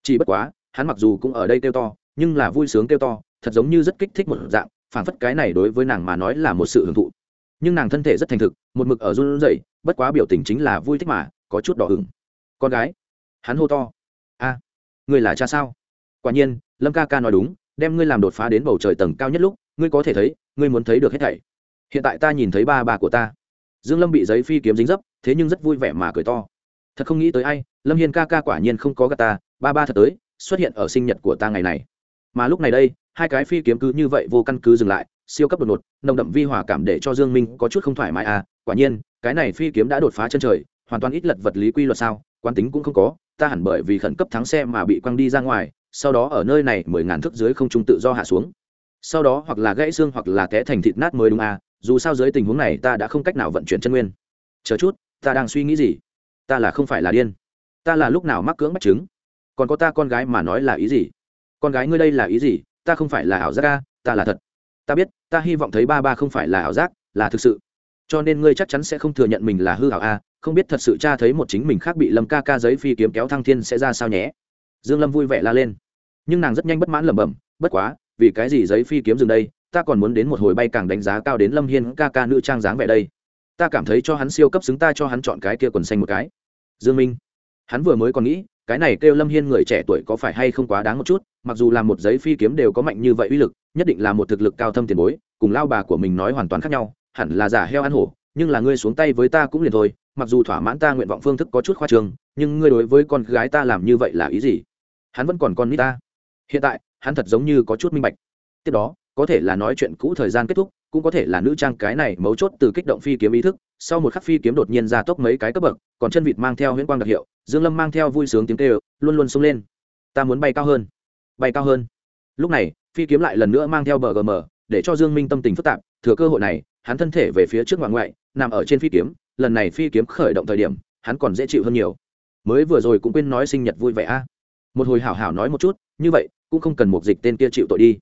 Chỉ bất quá, hắn mặc dù cũng ở đây kêu to, nhưng là vui sướng kêu to thật giống như rất kích thích một dạng phản phất cái này đối với nàng mà nói là một sự hưởng thụ. Nhưng nàng thân thể rất thành thực một mực ở run rẩy bất quá biểu tình chính là vui thích mà có chút đỏ ửng. Con gái hắn hô to. A à, ngươi là cha sao? Quả nhiên lâm ca ca nói đúng đem ngươi làm đột phá đến bầu trời tầng cao nhất lúc ngươi có thể thấy ngươi muốn thấy được hết thảy. Hiện tại ta nhìn thấy ba bà của ta. Dương lâm bị giấy phi kiếm dính dấp thế nhưng rất vui vẻ mà cười to. Thật không nghĩ tới ai lâm hiên ca ca quả nhiên không có gà ta ba ba thật tới xuất hiện ở sinh nhật của ta ngày này. Mà lúc này đây hai cái phi kiếm cứ như vậy vô căn cứ dừng lại, siêu cấp đột ngột, nồng đậm vi hòa cảm để cho dương minh có chút không thoải mái à quả nhiên, cái này phi kiếm đã đột phá chân trời, hoàn toàn ít lật vật lý quy luật sao, quán tính cũng không có, ta hẳn bởi vì khẩn cấp thắng xe mà bị quăng đi ra ngoài, sau đó ở nơi này mười ngàn thước dưới không trung tự do hạ xuống. Sau đó hoặc là gãy xương hoặc là té thành thịt nát mới đúng à dù sao dưới tình huống này ta đã không cách nào vận chuyển chân nguyên. Chờ chút, ta đang suy nghĩ gì? Ta là không phải là điên. Ta là lúc nào mắc cưỡng bắt chứng? Còn có ta con gái mà nói là ý gì? Con gái ngươi đây là ý gì? Ta không phải là ảo giác ca ta là thật. Ta biết, ta hy vọng thấy ba ba không phải là ảo giác, là thực sự. Cho nên ngươi chắc chắn sẽ không thừa nhận mình là hư ảo a, không biết thật sự cha thấy một chính mình khác bị lâm ca ca giấy phi kiếm kéo thăng thiên sẽ ra sao nhé. Dương lâm vui vẻ la lên. Nhưng nàng rất nhanh bất mãn lẩm bẩm, bất quá, vì cái gì giấy phi kiếm dừng đây, ta còn muốn đến một hồi bay càng đánh giá cao đến lâm hiên ca ca nữ trang dáng vẻ đây. Ta cảm thấy cho hắn siêu cấp xứng ta cho hắn chọn cái kia quần xanh một cái. Dương minh, hắn vừa mới còn nghĩ cái này kêu lâm hiên người trẻ tuổi có phải hay không quá đáng một chút, mặc dù là một giấy phi kiếm đều có mạnh như vậy uy lực, nhất định là một thực lực cao thâm tiền bối, cùng lao bà của mình nói hoàn toàn khác nhau, hẳn là giả heo ăn hổ, nhưng là ngươi xuống tay với ta cũng liền thôi, mặc dù thỏa mãn ta nguyện vọng phương thức có chút khoa trương, nhưng ngươi đối với con gái ta làm như vậy là ý gì? Hắn vẫn còn con nít ta. Hiện tại, hắn thật giống như có chút minh bạch. Tiếp đó, có thể là nói chuyện cũ thời gian kết thúc, cũng có thể là nữ trang cái này mấu chốt từ kích động phi kiếm ý thức sau một khắc phi kiếm đột nhiên ra tốc mấy cái cấp bậc, còn chân vịt mang theo huyễn quang đặc hiệu, dương lâm mang theo vui sướng tiếng kêu, luôn luôn sung lên. Ta muốn bay cao hơn. Bay cao hơn. Lúc này, phi kiếm lại lần nữa mang theo bờ gm, để cho dương minh tâm tình phức tạp, thừa cơ hội này, hắn thân thể về phía trước ngoại ngoại, nằm ở trên phi kiếm, lần này phi kiếm khởi động thời điểm, hắn còn dễ chịu hơn nhiều. Mới vừa rồi cũng quên nói sinh nhật vui vẻ a. Một hồi hảo hảo nói một chút, như vậy, cũng không cần một dịch tên kia chịu tội đi.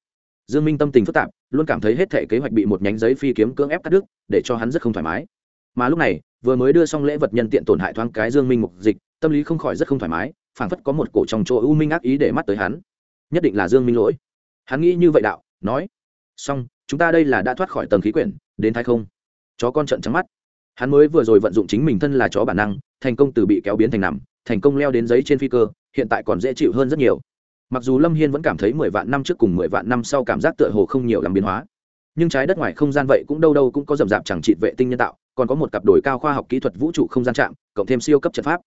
Dương minh tâm tình phức tạp, luôn cảm thấy hết thể kế hoạch bị một nhánh giấy phi kiếm cưỡng ép cắt đứt, để cho hắn rất không thoải mái mà lúc này, vừa mới đưa xong lễ vật nhân tiện tổn hại thoáng cái dương minh mục dịch, tâm lý không khỏi rất không thoải mái, phảng phất có một cổ trong chỗ u minh ác ý để mắt tới hắn. Nhất định là dương minh lỗi. Hắn nghĩ như vậy đạo, nói, xong, chúng ta đây là đã thoát khỏi tầng khí quyển, đến thái không. Chó con trận trắng mắt. Hắn mới vừa rồi vận dụng chính mình thân là chó bản năng, thành công từ bị kéo biến thành nằm, thành công leo đến giấy trên phi cơ, hiện tại còn dễ chịu hơn rất nhiều. Mặc dù lâm hiên vẫn cảm thấy mười vạn năm trước cùng mười vạn năm sau cảm giác tựa hồ không nhiều làm biến hóa, nhưng trái đất ngoài không gian vậy cũng đâu đâu cũng có rầm rạp chẳng trị vệ tinh nhân tạo còn có một cặp đổi cao khoa học kỹ thuật vũ trụ không gian chạm cộng thêm siêu cấp trận pháp.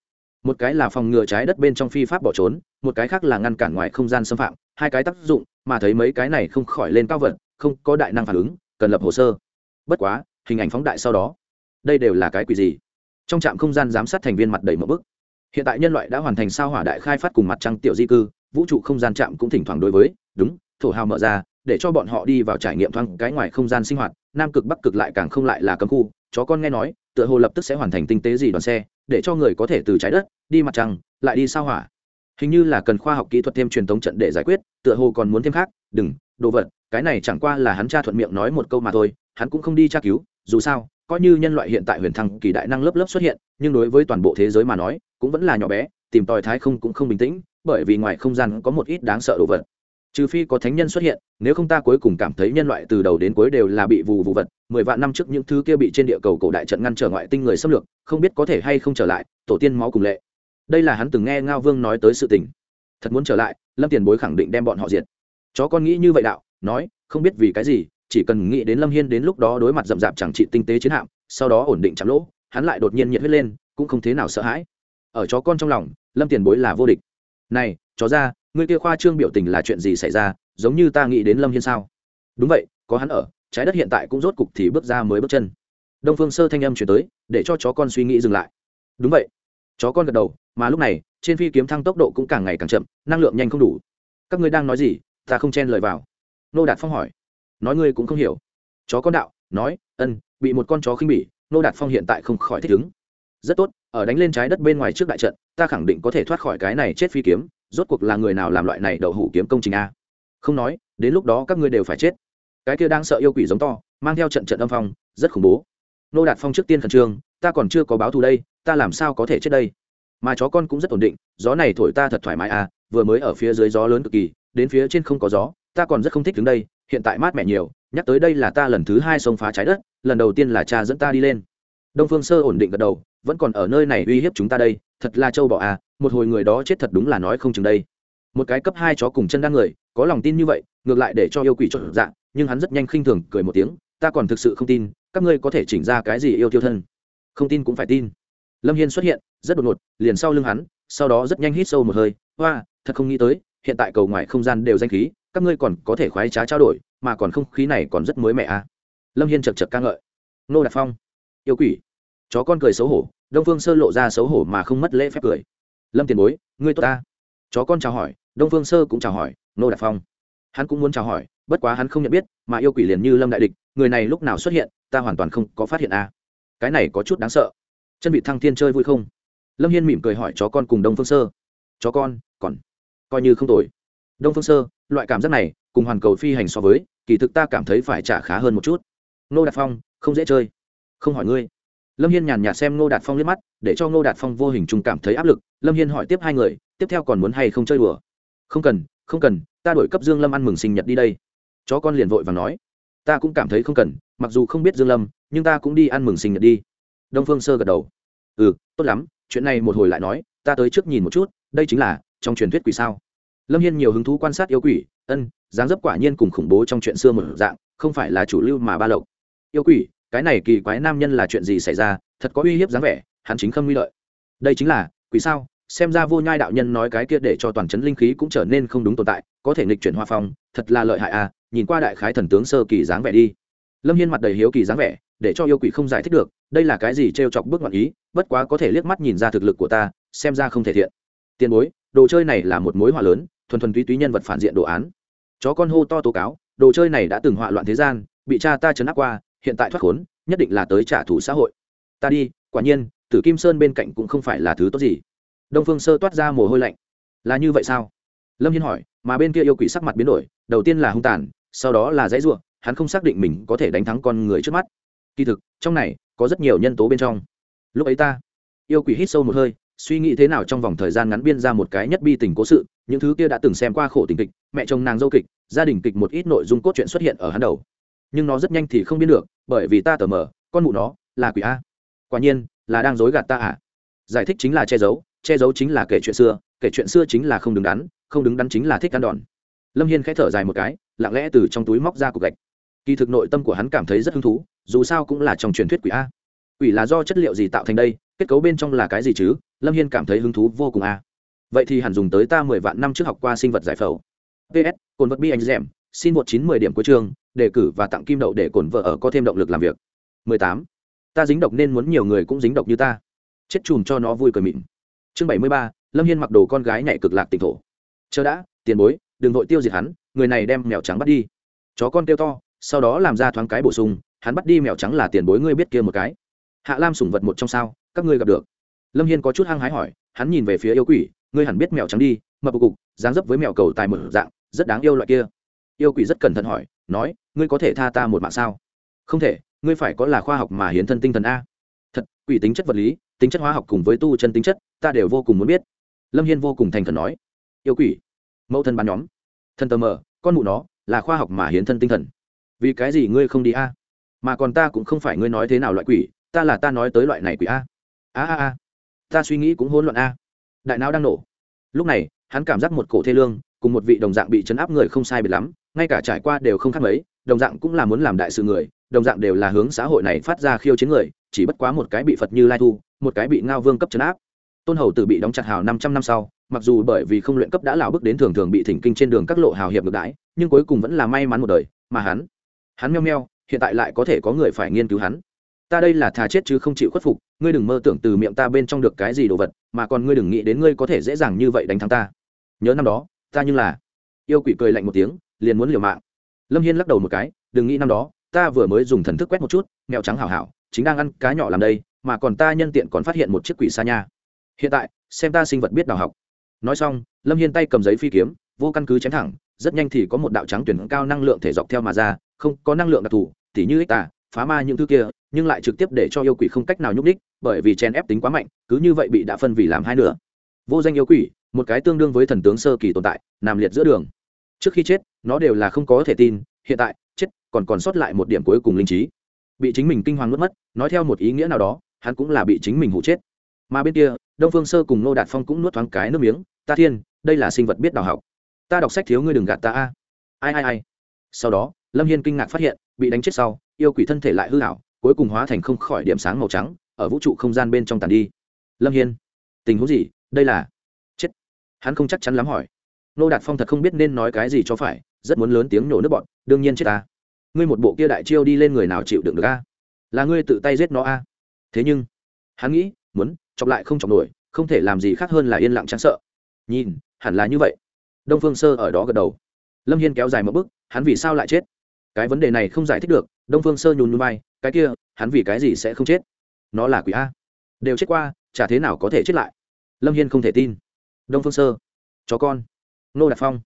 Một cái là phòng ngừa trái đất bên trong phi pháp bỏ trốn, một cái khác là ngăn cản ngoài không gian xâm phạm, hai cái tác dụng mà thấy mấy cái này không khỏi lên cao vật, không có đại năng phản ứng, cần lập hồ sơ. Bất quá, hình ảnh phóng đại sau đó, đây đều là cái quỷ gì? Trong trạm không gian giám sát thành viên mặt đầy một bức. Hiện tại nhân loại đã hoàn thành sao hỏa đại khai phát cùng mặt trăng tiểu di cư, vũ trụ không gian trạm cũng thỉnh thoảng đối với, đúng, thổ hào mở ra, để cho bọn họ đi vào trải nghiệm thoáng cái ngoài không gian sinh hoạt, nam cực bắc cực lại càng không lại là cấm khu chó con nghe nói, tựa hồ lập tức sẽ hoàn thành tinh tế gì đoàn xe, để cho người có thể từ trái đất, đi mặt trăng, lại đi sao hỏa. Hình như là cần khoa học kỹ thuật thêm truyền thống trận để giải quyết, tựa hồ còn muốn thêm khác, đừng, đồ vật, cái này chẳng qua là hắn cha thuận miệng nói một câu mà thôi, hắn cũng không đi tra cứu, dù sao, coi như nhân loại hiện tại huyền thăng kỳ đại năng lớp lớp xuất hiện, nhưng đối với toàn bộ thế giới mà nói, cũng vẫn là nhỏ bé, tìm tòi thái không cũng không bình tĩnh, bởi vì ngoài không gian có một ít đáng sợ đồ vật trừ phi có thánh nhân xuất hiện, nếu không ta cuối cùng cảm thấy nhân loại từ đầu đến cuối đều là bị vù vù vật, mười vạn năm trước những thứ kia bị trên địa cầu cổ đại trận ngăn trở ngoại tinh người xâm lược, không biết có thể hay không trở lại, tổ tiên máu cùng lệ. Đây là hắn từng nghe ngao vương nói tới sự tình. Thật muốn trở lại, lâm tiền bối khẳng định đem bọn họ diệt. Chó con nghĩ như vậy đạo, nói, không biết vì cái gì, chỉ cần nghĩ đến lâm hiên đến lúc đó đối mặt rậm rạp chẳng trị tinh tế chiến hạm, sau đó ổn định chạm lỗ, hắn lại đột nhiên nhiệt huyết lên, cũng không thế nào sợ hãi. Ở chó con trong lòng, lâm tiền bối là vô địch. Này, chó ra ngươi kia khoa trương biểu tình là chuyện gì xảy ra, giống như ta nghĩ đến lâm hiên sao? Đúng vậy, có hắn ở, trái đất hiện tại cũng rốt cục thì bước ra mới bước chân. Đông phương sơ thanh âm chuyển tới, để cho chó con suy nghĩ dừng lại. Đúng vậy. Chó con gật đầu, mà lúc này, trên phi kiếm thăng tốc độ cũng càng ngày càng chậm, năng lượng nhanh không đủ. Các ngươi đang nói gì? Ta không chen lời vào. Nô đạt phong hỏi. Nói ngươi cũng không hiểu. Chó con đạo, nói, ân, bị một con chó khinh bỉ, nô đạt phong hiện tại không khỏi thích ứng. Rất tốt, ở đánh lên trái đất bên ngoài trước đại trận, ta khẳng định có thể thoát khỏi cái này chết phi kiếm rốt cuộc là người nào làm loại này đậu hủ kiếm công trình a? Không nói, đến lúc đó các ngươi đều phải chết. Cái kia đang sợ yêu quỷ giống to, mang theo trận trận âm phong, rất khủng bố. Nô đạt phong trước tiên khẩn trương, ta còn chưa có báo thù đây, ta làm sao có thể chết đây? Mà chó con cũng rất ổn định, gió này thổi ta thật thoải mái à vừa mới ở phía dưới gió lớn cực kỳ, đến phía trên không có gió, ta còn rất không thích đứng đây, hiện tại mát mẻ nhiều, nhắc tới đây là ta lần thứ hai xông phá trái đất, lần đầu tiên là cha dẫn ta đi lên. Đông phương sơ ổn định gật đầu vẫn còn ở nơi này uy hiếp chúng ta đây, thật là châu bọ à một hồi người đó chết thật đúng là nói không chừng đây. Một cái cấp hai chó cùng chân đang người, có lòng tin như vậy, ngược lại để cho yêu quỷ trộn dạng nhưng hắn rất nhanh khinh thường, cười một tiếng, ta còn thực sự không tin, các ngươi có thể chỉnh ra cái gì yêu tiêu thân. Không tin cũng phải tin. Lâm hiên xuất hiện, rất đột ngột, liền sau lưng hắn, sau đó rất nhanh hít sâu một hơi, hoa, thật không nghĩ tới, hiện tại cầu ngoài không gian đều danh khí, các ngươi còn có thể khoái trá trao đổi, mà còn không khí này còn rất mới mẻ à. lâm hiên chật chật ca ngợi. Nô đạt phong, yêu quỷ chó con cười xấu hổ, đông phương sơ lộ ra xấu hổ mà không mất lễ phép cười. Lâm tiền bối, ngươi tốt ta. Chó con chào hỏi, đông phương sơ cũng chào hỏi, nô đạt phong. Hắn cũng muốn chào hỏi, bất quá hắn không nhận biết, mà yêu quỷ liền như lâm đại địch, người này lúc nào xuất hiện, ta hoàn toàn không có phát hiện à. cái này có chút đáng sợ. Chân vị thăng thiên chơi vui không? Lâm hiên mỉm cười hỏi chó con cùng đông phương sơ. Chó con, còn coi như không tồi. Đông phương sơ, loại cảm giác này, cùng hoàn cầu phi hành so với, kỳ thực ta cảm thấy phải trả khá hơn một chút. Nô đạt phong, không dễ chơi. Không hỏi ngươi lâm hiên nhàn nhạt xem Ngô đạt phong liếc mắt, để cho Ngô đạt phong vô hình chung cảm thấy áp lực. Lâm hiên hỏi tiếp hai người, tiếp theo còn muốn hay không chơi đùa? Không cần không cần, ta đổi cấp dương lâm ăn mừng sinh nhật đi đây. Chó con liền vội và nói, ta cũng cảm thấy không cần, mặc dù không biết dương lâm, nhưng ta cũng đi ăn mừng sinh nhật đi. Đông phương sơ gật đầu. Ừ tốt lắm, chuyện này một hồi lại nói, ta tới trước nhìn một chút, đây chính là trong truyền thuyết quỷ sao. Lâm hiên nhiều hứng thú quan sát yêu quỷ, ân, dáng dấp quả nhiên cùng khủng bố trong chuyện xưa một dạng, không phải là chủ lưu mà ba lộc. Yêu quỷ cái này kỳ quái nam nhân là chuyện gì xảy ra, thật có uy hiếp dáng vẻ, hắn chính khâm nguy lợi. Đây chính là, quỷ sao, xem ra vô nhai đạo nhân nói cái kia để cho toàn chấn linh khí cũng trở nên không đúng tồn tại, có thể nghịch chuyển hoa phong, thật là lợi hại à nhìn qua đại khái thần tướng sơ kỳ dáng vẻ đi. Lâm hiên mặt đầy hiếu kỳ dáng vẻ, để cho yêu quỷ không giải thích được, đây là cái gì t r e o chọc bước ngoạn ý, bất quá có thể liếc mắt nhìn ra thực lực của ta, xem ra không thể thiện. Tiền bối, đồ chơi này là một mối họa lớn, thuần thuần túy túy nhân vật phản diện đồ án. Chó con hô to tố cáo, đồ chơi này đã từng họa loạn thế gian, bị cha ta chấn áp qua hiện tại thoát khốn, nhất định là tới trả thù xã hội. Ta đi, quả nhiên, tử kim sơn bên cạnh cũng không phải là thứ tốt gì. Đông phương sơ toát ra mồ hôi lạnh. Là như vậy sao? Lâm hiên hỏi, mà bên kia yêu quỷ sắc mặt biến đổi, đầu tiên là hung tàn, sau đó là dãy ruộng hắn không xác định mình có thể đánh thắng con người trước mắt. Kỳ thực, trong này, có rất nhiều nhân tố bên trong. Lúc ấy ta, yêu quỷ hít sâu một hơi, suy nghĩ thế nào trong vòng thời gian ngắn biên ra một cái nhất bi tình cố sự, những thứ kia đã từng xem qua khổ tình kịch, mẹ chồng nàng dâu kịch, gia đình kịch một ít nội dung cốt truyện xuất hiện ở hắn đầu nhưng nó rất nhanh thì không biết được, bởi vì ta tờ mờ, con mụ nó, là quỷ a. Quả nhiên, là đang dối gạt ta à? Giải thích chính là che giấu che giấu chính là kể chuyện xưa, kể chuyện xưa chính là không đứng đắn, không đứng đắn chính là thích ăn đòn. Lâm hiên k h ẽ thở dài một cái, lặng lẽ từ trong túi móc ra cục gạch. Kỳ thực nội tâm của hắn cảm thấy rất hứng thú, dù sao cũng là trong truyền thuyết quỷ a. Quỷ là do chất liệu gì tạo thành đây, kết cấu bên trong là cái gì chứ? Lâm hiên cảm thấy hứng thú vô cùng a. Vậy thì hẳn dùng tới ta mười vạn năm trước học qua sinh vật giải phẫu. Ps cồn vật bi anh dẻm xin một chín mười điểm cuối trường đề cử và tặng kim đậu để cổn vợ ở có thêm động lực làm việc. mười tám. Ta dính độc nên muốn nhiều người cũng dính độc như ta. Chết chùm cho nó vui cười mịn. Chương bảy mươi ba, lâm hiên mặc đồ con gái nhảy cực lạc tỉnh thổ. Chờ đã, tiền bối, đừng vội tiêu diệt hắn, người này đem mèo trắng bắt đi. Chó con kêu to, sau đó làm ra thoáng cái bổ sung, hắn bắt đi mèo trắng là tiền bối ngươi biết kia một cái. Hạ lam sủng vật một trong sao, các ngươi gặp được. Lâm hiên có chút hăng hái hỏi, hắn nhìn về phía yêu quỷ, ngươi hẳn biết mèo trắng đi, mập cục, dáng dấp với mèo cầu tài mở dạng, rất đáng yêu loại kia. Yêu quỷ rất cẩn thận hỏi, nói ngươi có thể tha ta một mạng sao? Không thể, ngươi phải có là khoa học mà hiến thân tinh thần a. Thật, quỷ tính chất vật lý, tính chất hóa học cùng với tu chân tính chất, ta đều vô cùng muốn biết. Lâm hiên vô cùng thành thần nói. Yêu quỷ, mẫu thân bán nhóm. Thân tờ mờ, con mụ nó, là khoa học mà hiến thân tinh thần. Vì cái gì ngươi không đi a? Mà còn ta cũng không phải ngươi nói thế nào loại quỷ, ta là ta nói tới loại này quỷ a. A a a. Ta suy nghĩ cũng hỗn loạn a. Đại não đang nổ. Lúc này, hắn cảm giác một cổ thê lương, cùng một vị đồng dạng bị chấn áp người không sai biệt lắm, ngay cả trải qua đều không khác mấy đồng dạng cũng là muốn làm đại sự người, đồng dạng đều là hướng xã hội này phát ra khiêu chiến người, chỉ bất quá một cái bị phật như lai thu, một cái bị ngao vương cấp chấn áp. Tôn hầu tử bị đóng chặt hào năm trăm năm sau, mặc dù bởi vì không luyện cấp đã lão bước đến thường thường bị thỉnh kinh trên đường các lộ hào hiệp ngược đãi, nhưng cuối cùng vẫn là may mắn một đời, mà hắn hắn meo meo, hiện tại lại có thể có người phải nghiên cứu hắn. Ta đây là thà chết chứ không chịu khuất phục, ngươi đừng mơ tưởng từ miệng ta bên trong được cái gì đồ vật, mà còn ngươi đừng nghĩ đến ngươi có thể dễ dàng như vậy đánh thắng ta. Nhớ năm đó, ta như là, yêu quỷ cười lạnh một tiếng, liền muốn liều mạng lâm hiên lắc đầu một cái, đừng nghĩ năm đó, ta vừa mới dùng thần thức quét một chút, mèo trắng hảo hảo, chính đang ăn cá nhỏ làm đây, mà còn ta nhân tiện còn phát hiện một chiếc quỷ xa nha. Hiện tại, xem ta sinh vật biết đào học. Nói xong, lâm hiên tay cầm giấy phi kiếm, vô căn cứ chém thẳng, rất nhanh thì có một đạo trắng tuyển cao năng lượng thể dọc theo mà ra, không có năng lượng đặc thù, tỉ như ích tả, phá ma những thứ kia, nhưng lại trực tiếp để cho yêu quỷ không cách nào nhúc đích bởi vì chèn ép tính quá mạnh, cứ như vậy bị đã phân vì làm hai nửa. Vô danh yêu quỷ, một cái tương đương với thần tướng sơ kỳ tồn tại, nằm liệt giữa đường trước khi chết, nó đều là không có thể tin, hiện tại, chết, còn còn sót lại một điểm cuối cùng linh trí. Bị chính mình kinh hoàng nuốt mất, nói theo một ý nghĩa nào đó, hắn cũng là bị chính mình hụ chết. Mà bên kia, đông phương sơ cùng nô đạt phong cũng nuốt thoáng cái nước miếng, ta thiên, đây là sinh vật biết đào học. Ta đọc sách thiếu ngươi đừng gạt ta a. Ai ai ai. Sau đó, lâm hiên kinh ngạc phát hiện, bị đánh chết sau, yêu quỷ thân thể lại hư hảo cuối cùng hóa thành không khỏi điểm sáng màu trắng, ở vũ trụ không gian bên trong tàn đi. Lâm hiên, tình huống gì? Đây là chết. Hắn không chắc chắn lắm hỏi nô đạt phong thật không biết nên nói cái gì cho phải, rất muốn lớn tiếng nổ nước bọn, đương nhiên chết ta. Ngươi một bộ kia đại chiêu đi lên người nào chịu đựng được a? Là ngươi tự tay giết nó a? Thế nhưng, hắn nghĩ, muốn chọc lại không chọc nổi, không thể làm gì khác hơn là yên lặng trắng sợ. Nhìn, hẳn là như vậy. Đông phương sơ ở đó gật đầu. Lâm hiên kéo dài một bước, hắn vì sao lại chết? Cái vấn đề này không giải thích được. Đông phương sơ nhún núi bay cái kia, hắn vì cái gì sẽ không chết? Nó là quỷ a? Đều chết qua, chả thế nào có thể chết lại? Lâm hiên không thể tin. Đông phương sơ, chó con nô đạt phong.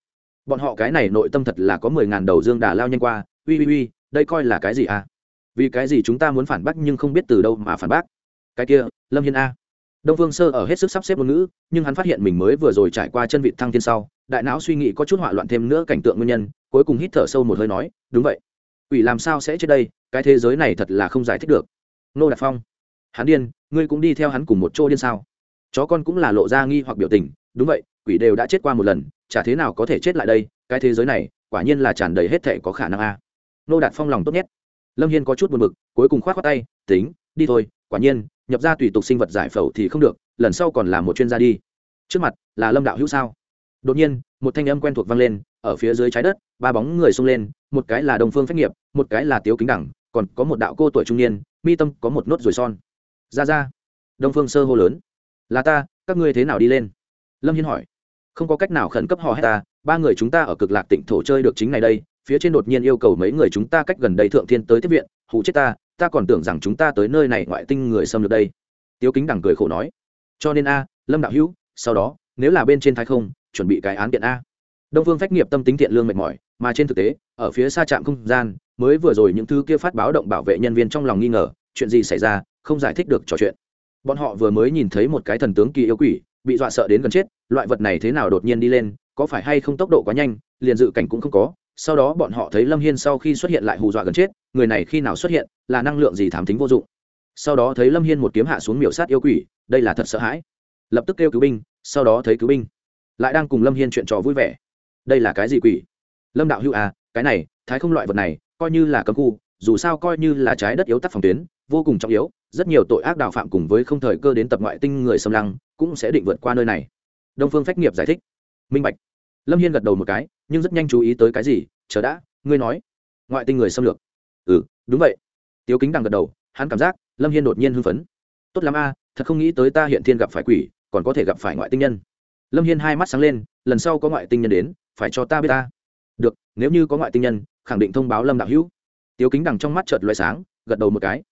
Bọn họ cái này nội tâm thật là có mười ngàn đầu dương đà lao nhanh qua. Ui ui ui, đây coi là cái gì à? Vì cái gì chúng ta muốn phản bác nhưng không biết từ đâu mà phản bác? Cái kia, lâm hiên a. Đông phương sơ ở hết sức sắp xếp ngôn ngữ, nhưng hắn phát hiện mình mới vừa rồi trải qua chân vịt thăng thiên sau, đại não suy nghĩ có chút hỏa loạn thêm nữa cảnh tượng nguyên nhân, cuối cùng hít thở sâu một hơi nói, đúng vậy. Ủy làm sao sẽ chết đây? Cái thế giới này thật là không giải thích được. Nô đạt phong. Hắn điên, ngươi cũng đi theo hắn cùng một chỗ điên sao? Chó con cũng là lộ ra nghi hoặc biểu tình đúng vậy, quỷ đều đã chết qua một lần, chả thế nào có thể chết lại đây, cái thế giới này, quả nhiên là tràn đầy hết thể có khả năng a. Nô đạt phong lòng tốt nhất. Lâm hiên có chút buồn b ự c cuối cùng k h o á t khoác tay, tính, đi thôi, quả nhiên, nhập ra tùy tục sinh vật giải phẫu thì không được, lần sau còn là một chuyên gia đi. Trước mặt là lâm đạo hữu sao? Đột nhiên, một thanh âm quen thuộc vang lên, ở phía dưới trái đất, ba bóng người xông lên, một cái là đồng phương phách nghiệp, một cái là tiếu kính đẳng, còn có một đạo cô tuổi trung niên, mi tâm có một nốt ruồi son. Ra ra. Đông phương sơ hô lớn. Là ta, các ngươi thế nào đi lên? Lâm hiên hỏi. Không có cách nào khẩn cấp họ hết ta, ba người chúng ta ở cực lạc tỉnh thổ chơi được chính này đây, phía trên đột nhiên yêu cầu mấy người chúng ta cách gần đây thượng thiên tới tiếp viện hụ chết ta ta còn tưởng rằng chúng ta tới nơi này ngoại tinh người xâm lược đây. Tiếu kính đằng cười khổ nói. Cho nên a, lâm đạo hữu, sau đó, nếu là bên trên thái không, chuẩn bị cái án kiện a. Đông phương phách nghiệp tâm tính thiện lương mệt mỏi, mà trên thực tế, ở phía xa trạm không gian, mới vừa rồi những thứ kia phát báo động bảo vệ nhân viên trong lòng nghi ngờ, chuyện gì xảy ra, không giải thích được trò chuyện. Bọn họ vừa mới nhìn thấy một cái thần tướng kỳ yêu quỷ bị dọa sợ đến gần chết, loại vật này thế nào đột nhiên đi lên, có phải hay không tốc độ quá nhanh, liền dự cảnh cũng không có. Sau đó bọn họ thấy lâm hiên sau khi xuất hiện lại hù dọa gần chết, người này khi nào xuất hiện, là năng lượng gì thám tính vô dụng. Sau đó thấy lâm hiên một kiếm hạ xuống miểu sát yêu quỷ, đây là thật sợ hãi. Lập tức kêu cứu binh, sau đó thấy cứu binh. Lại đang cùng lâm hiên chuyện trò vui vẻ. Đây là cái gì quỷ? Lâm đạo hữu à cái này, thái không loại vật này, coi như là cấm khu, dù sao coi như là trái đất yếu tắc phòng tuyến, vô cùng trọng yếu rất nhiều tội ác đạo phạm cùng với không thời cơ đến tập ngoại tinh người xâm lăng cũng sẽ định vượt qua nơi này. Đông phương phách nghiệp giải thích. Minh bạch. Lâm hiên gật đầu một cái, nhưng rất nhanh chú ý tới cái gì? Chờ đã, ngươi nói. Ngoại tinh người xâm lược. Ừ đúng vậy. Tiếu kính đang gật đầu, hắn cảm giác lâm hiên đột nhiên hưng phấn. Tốt lắm a, thật không nghĩ tới ta hiện thiên gặp phải quỷ, còn có thể gặp phải ngoại tinh nhân. Lâm hiên hai mắt sáng lên, lần sau có ngoại tinh nhân đến, phải cho ta biết ta. Được, nếu như có ngoại tinh nhân, khẳng định thông báo lâm đạo hữu. Tiếu kính đằng trong mắt chợt loại sáng, gật đầu một cái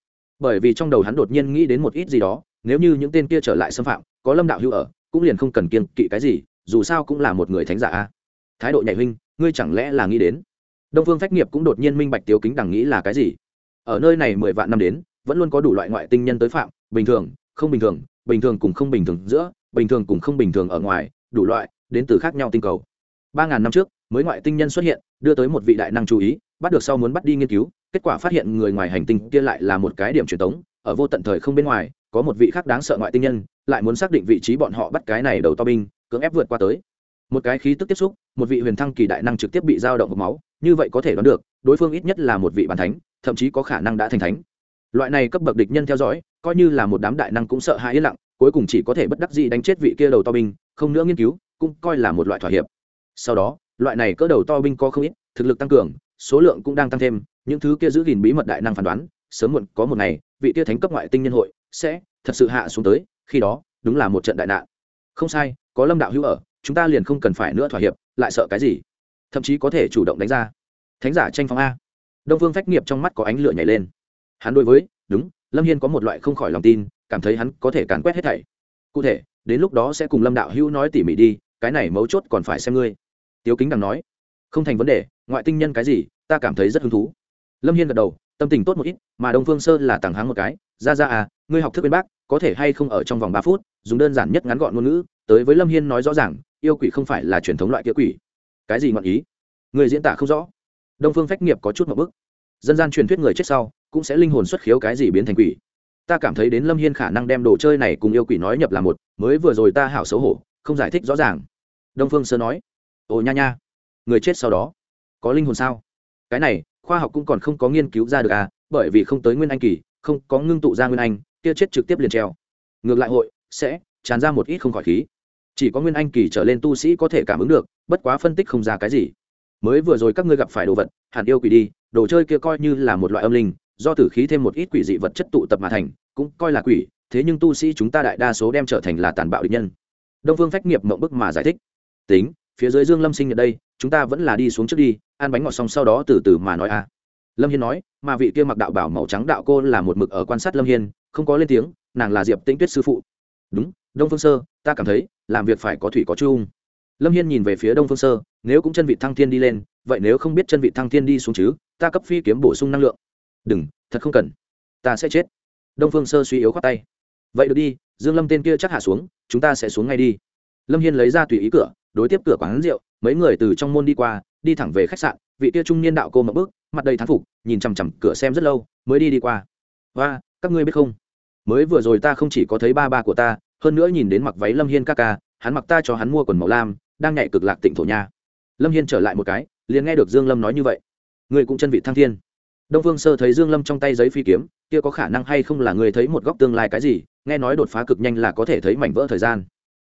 bởi vì trong đầu hắn đột nhiên nghĩ đến một ít gì đó, nếu như những tên kia trở lại xâm phạm, có lâm đạo hữu ở, cũng liền không cần kiên kỵ cái gì, dù sao cũng là một người thánh giả a. Thái độ nhảy huynh, ngươi chẳng lẽ là nghĩ đến? Đông phương phách nghiệp cũng đột nhiên minh bạch tiếu kính đằng nghĩ là cái gì. Ở nơi này mười vạn năm đến, vẫn luôn có đủ loại ngoại tinh nhân tới phạm, bình thường, không bình thường bình thường cùng không bình thường giữa, bình thường cùng không bình thường ở ngoài, đủ loại, đến từ khác nhau tinh cầu. Ba ngàn năm trước, mới ngoại tinh nhân xuất hiện, đưa tới một vị đại năng chú ý, bắt được sau muốn bắt đi nghiên cứu kết quả phát hiện người ngoài hành tinh kia lại là một cái điểm truyền tống, ở vô tận thời không bên ngoài, có một vị khác đáng sợ ngoại tinh nhân, lại muốn xác định vị trí bọn họ bắt cái này đầu to binh, cưỡng ép vượt qua tới. Một cái khí tức tiếp xúc, một vị huyền thăng kỳ đại năng trực tiếp bị dao động hộp máu, như vậy có thể đoán được, đối phương ít nhất là một vị bàn thánh, thậm chí có khả năng đã thành thánh. Loại này cấp bậc địch nhân theo dõi, coi như là một đám đại năng cũng sợ hãi yên lặng, cuối cùng chỉ có thể bất đắc dĩ đánh chết vị kia đầu to binh, không nữa nghiên cứu, cũng coi là một loại thỏa hiệp. Sau đó, loại này cỡ đầu to binh có không ít, thực lực tăng cường, số lượng cũng đang tăng thêm những thứ kia giữ gìn bí mật đại năng phán đoán, sớm muộn có một ngày, vị kia thánh cấp ngoại tinh nhân hội sẽ thật sự hạ xuống tới, khi đó, đúng là một trận đại nạn. Không sai, có lâm đạo hữu ở, chúng ta liền không cần phải nữa thỏa hiệp, lại sợ cái gì? Thậm chí có thể chủ động đánh ra. Thánh giả tranh phong a. Đông phương phách nghiệp trong mắt có ánh lửa nhảy lên. Hắn đối với, đúng, lâm hiên có một loại không khỏi lòng tin, cảm thấy hắn có thể càn quét hết thảy. Cụ thể, đến lúc đó sẽ cùng lâm đạo hữu nói tỉ mỉ đi, cái này mấu chốt còn phải xem ngươi. Tiếu kính đằng nói, không thành vấn đề, ngoại tinh nhân cái gì, ta cảm thấy rất hứng thú lâm hiên gật đầu, tâm tình tốt một ít, mà đông phương sơ là tàng háng một cái, ra ra à ngươi học thức bên bác có thể hay không ở trong vòng ba phút, dùng đơn giản nhất ngắn gọn ngôn ngữ, tới với lâm hiên nói rõ ràng, yêu quỷ không phải là truyền thống loại kia quỷ. Cái gì ngọn ý? Người diễn tả không rõ. Đông phương phách nghiệp có chút một bức. Dân gian truyền thuyết người chết sau, cũng sẽ linh hồn xuất khiếu cái gì biến thành quỷ. Ta cảm thấy đến lâm hiên khả năng đem đồ chơi này cùng yêu quỷ nói nhập là một, mới vừa rồi ta hảo xấu hổ, không giải thích rõ ràng. Đông phương sơ nói. Ồ nha nha, người chết sau đó, có linh hồn sao? Cái này, khoa học cũng còn không có nghiên cứu ra được à bởi vì không tới nguyên anh kỳ, không có ngưng tụ ra nguyên anh, kia chết trực tiếp liền treo. Ngược lại hội, sẽ tràn ra một ít không khỏi khí. Chỉ có nguyên anh kỳ trở lên tu sĩ có thể cảm ứng được, bất quá phân tích không ra cái gì. Mới vừa rồi các ngươi gặp phải đồ vật, hẳn yêu quỷ đi, đồ chơi kia coi như là một loại âm linh, do tử khí thêm một ít quỷ dị vật chất tụ tập mà thành, cũng coi là quỷ, thế nhưng tu sĩ chúng ta đại đa số đem trở thành là tàn bạo địch nhân. Đông phương phách nghiệp mộng bức mà giải thích. Tính, phía dưới dương lâm sinh nhật đây chúng ta vẫn là đi xuống trước đi, ăn bánh ngọt xong sau đó từ từ mà nói a lâm hiên nói, mà vị kia mặc đạo bảo màu trắng đạo cô là một mực ở quan sát lâm hiên, không có lên tiếng, nàng là diệp tĩnh tuyết sư phụ. Đúng, đông phương sơ, ta cảm thấy, làm việc phải có thủy có chung. Lâm hiên nhìn về phía đông phương sơ, nếu cũng chân vị thăng thiên đi lên, vậy nếu không biết chân vị thăng thiên đi xuống chứ, ta cấp phi kiếm bổ sung năng lượng. Đừng, thật không cần. Ta sẽ chết. Đông phương sơ suy yếu khoát tay. Vậy được đi, dương lâm tên kia chắc hạ xuống, chúng ta sẽ xuống ngay đi. Lâm hiên lấy ra tùy ý cửa, đối tiếp cửa quán rượu mấy người từ trong môn đi qua, đi thẳng về khách sạn, vị tia trung niên đạo cô mập bước, mặt đầy thán phục, nhìn chằm chằm cửa xem rất lâu, mới đi đi qua. Và các ngươi biết không? Mới vừa rồi ta không chỉ có thấy ba ba của ta, hơn nữa nhìn đến mặc váy lâm hiên ca ca, hắn mặc ta cho hắn mua quần màu lam, đang nhảy cực lạc tịnh thổ nha. Lâm hiên trở lại một cái, liền nghe được dương lâm nói như vậy. Ngươi cũng chân vị thăng thiên. Đông phương sơ thấy dương lâm trong tay giấy phi kiếm, kia có khả năng hay không là người thấy một góc tương lai cái gì, nghe nói đột phá cực nhanh là có thể thấy mảnh vỡ thời gian.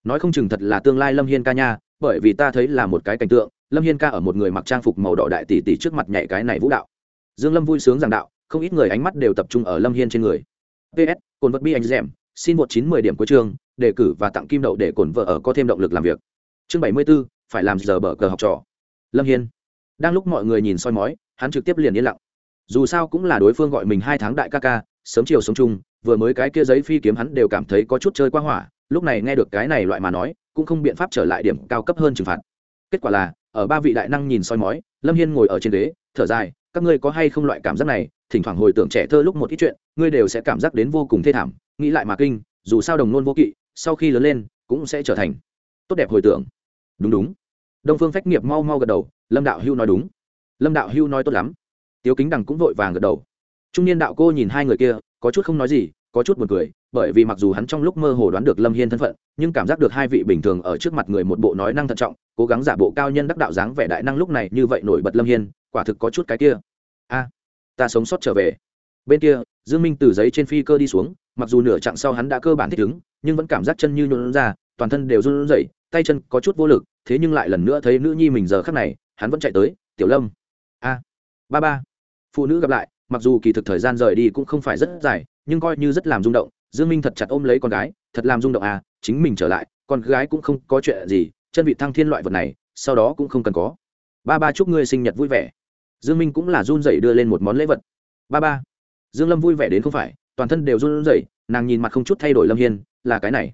Nói không chừng thật là tương lai lâm hiên ca nha bởi vì ta thấy là một cái cảnh tượng lâm hiên ca ở một người mặc trang phục màu đỏ đại tỷ tỷ trước mặt nhảy cái này vũ đạo. Dương lâm vui sướng giảng đạo không ít người ánh mắt đều tập trung ở lâm hiên trên người. Ps cồn vật bi anh rèm xin một chín mười điểm cuối chương đề cử và tặng kim đậu để cồn vợ ở có thêm động lực làm việc. Chương bảy mươi 74, phải làm giờ bở cờ học trò. Lâm hiên. Đang lúc mọi người nhìn soi mói hắn trực tiếp liền yên lặng. Dù sao cũng là đối phương gọi mình hai tháng đại ca ca sớm chiều sống chung vừa mới cái kia giấy phi kiếm hắn đều cảm thấy có chút chơi quá hỏa lúc này nghe được cái này loại mà nói cũng không biện pháp trở lại điểm cao cấp hơn trừng phạt. Kết quả là, ở ba vị đại năng nhìn soi mói, lâm hiên ngồi ở trên ghế, thở dài, các ngươi có hay không loại cảm giác này? Thỉnh thoảng hồi tưởng trẻ thơ lúc một ít chuyện, ngươi đều sẽ cảm giác đến vô cùng thê thảm. Nghĩ lại mà kinh, dù sao đồng nôn vô kỵ, sau khi lớn lên, cũng sẽ trở thành tốt đẹp hồi tưởng. Đúng đúng. Đông phương phách nghiệp mau mau gật đầu, lâm đạo hưu nói, đúng. Lâm đạo hưu nói, tốt lắm. Tiếu kính đằng cũng vội vàng gật đầu. Trung niên đạo cô nhìn hai người kia, có chút không nói gì, có chút buồn cười bởi vì mặc dù hắn trong lúc mơ hồ đoán được lâm hiên thân phận, nhưng cảm giác được hai vị bình thường ở trước mặt người một bộ nói năng thận trọng, cố gắng giả bộ cao nhân đắc đạo dáng vẻ đại năng lúc này như vậy nổi bật lâm hiên, quả thực có chút cái kia. A, ta sống sót trở về. Bên kia, dương minh từ giấy trên phi cơ đi xuống, mặc dù nửa chặng sau hắn đã cơ bản thích ứng, nhưng vẫn cảm giác chân như nhuộn ra, toàn thân đều run rẩy, tay chân có chút vô lực, thế nhưng lại lần nữa thấy nữ nhi mình giờ khắc này, hắn vẫn chạy tới, tiểu lâm. A, ba ba. Phụ nữ gặp lại, mặc dù kỳ thực thời gian rời đi cũng không phải rất dài, nhưng coi như rất làm rung động dương minh thật chặt ôm lấy con gái, thật làm rung động à chính mình trở lại, con gái cũng không có chuyện gì, chân vị thăng thiên loại vật này, sau đó cũng không cần có. Ba ba chúc ngươi sinh nhật vui vẻ. Dương minh cũng là run rẩy đưa lên một món lễ vật. Ba ba. Dương lâm vui vẻ đến không phải, toàn thân đều run rẩy, nàng nhìn mặt không chút thay đổi lâm hiên, là cái này.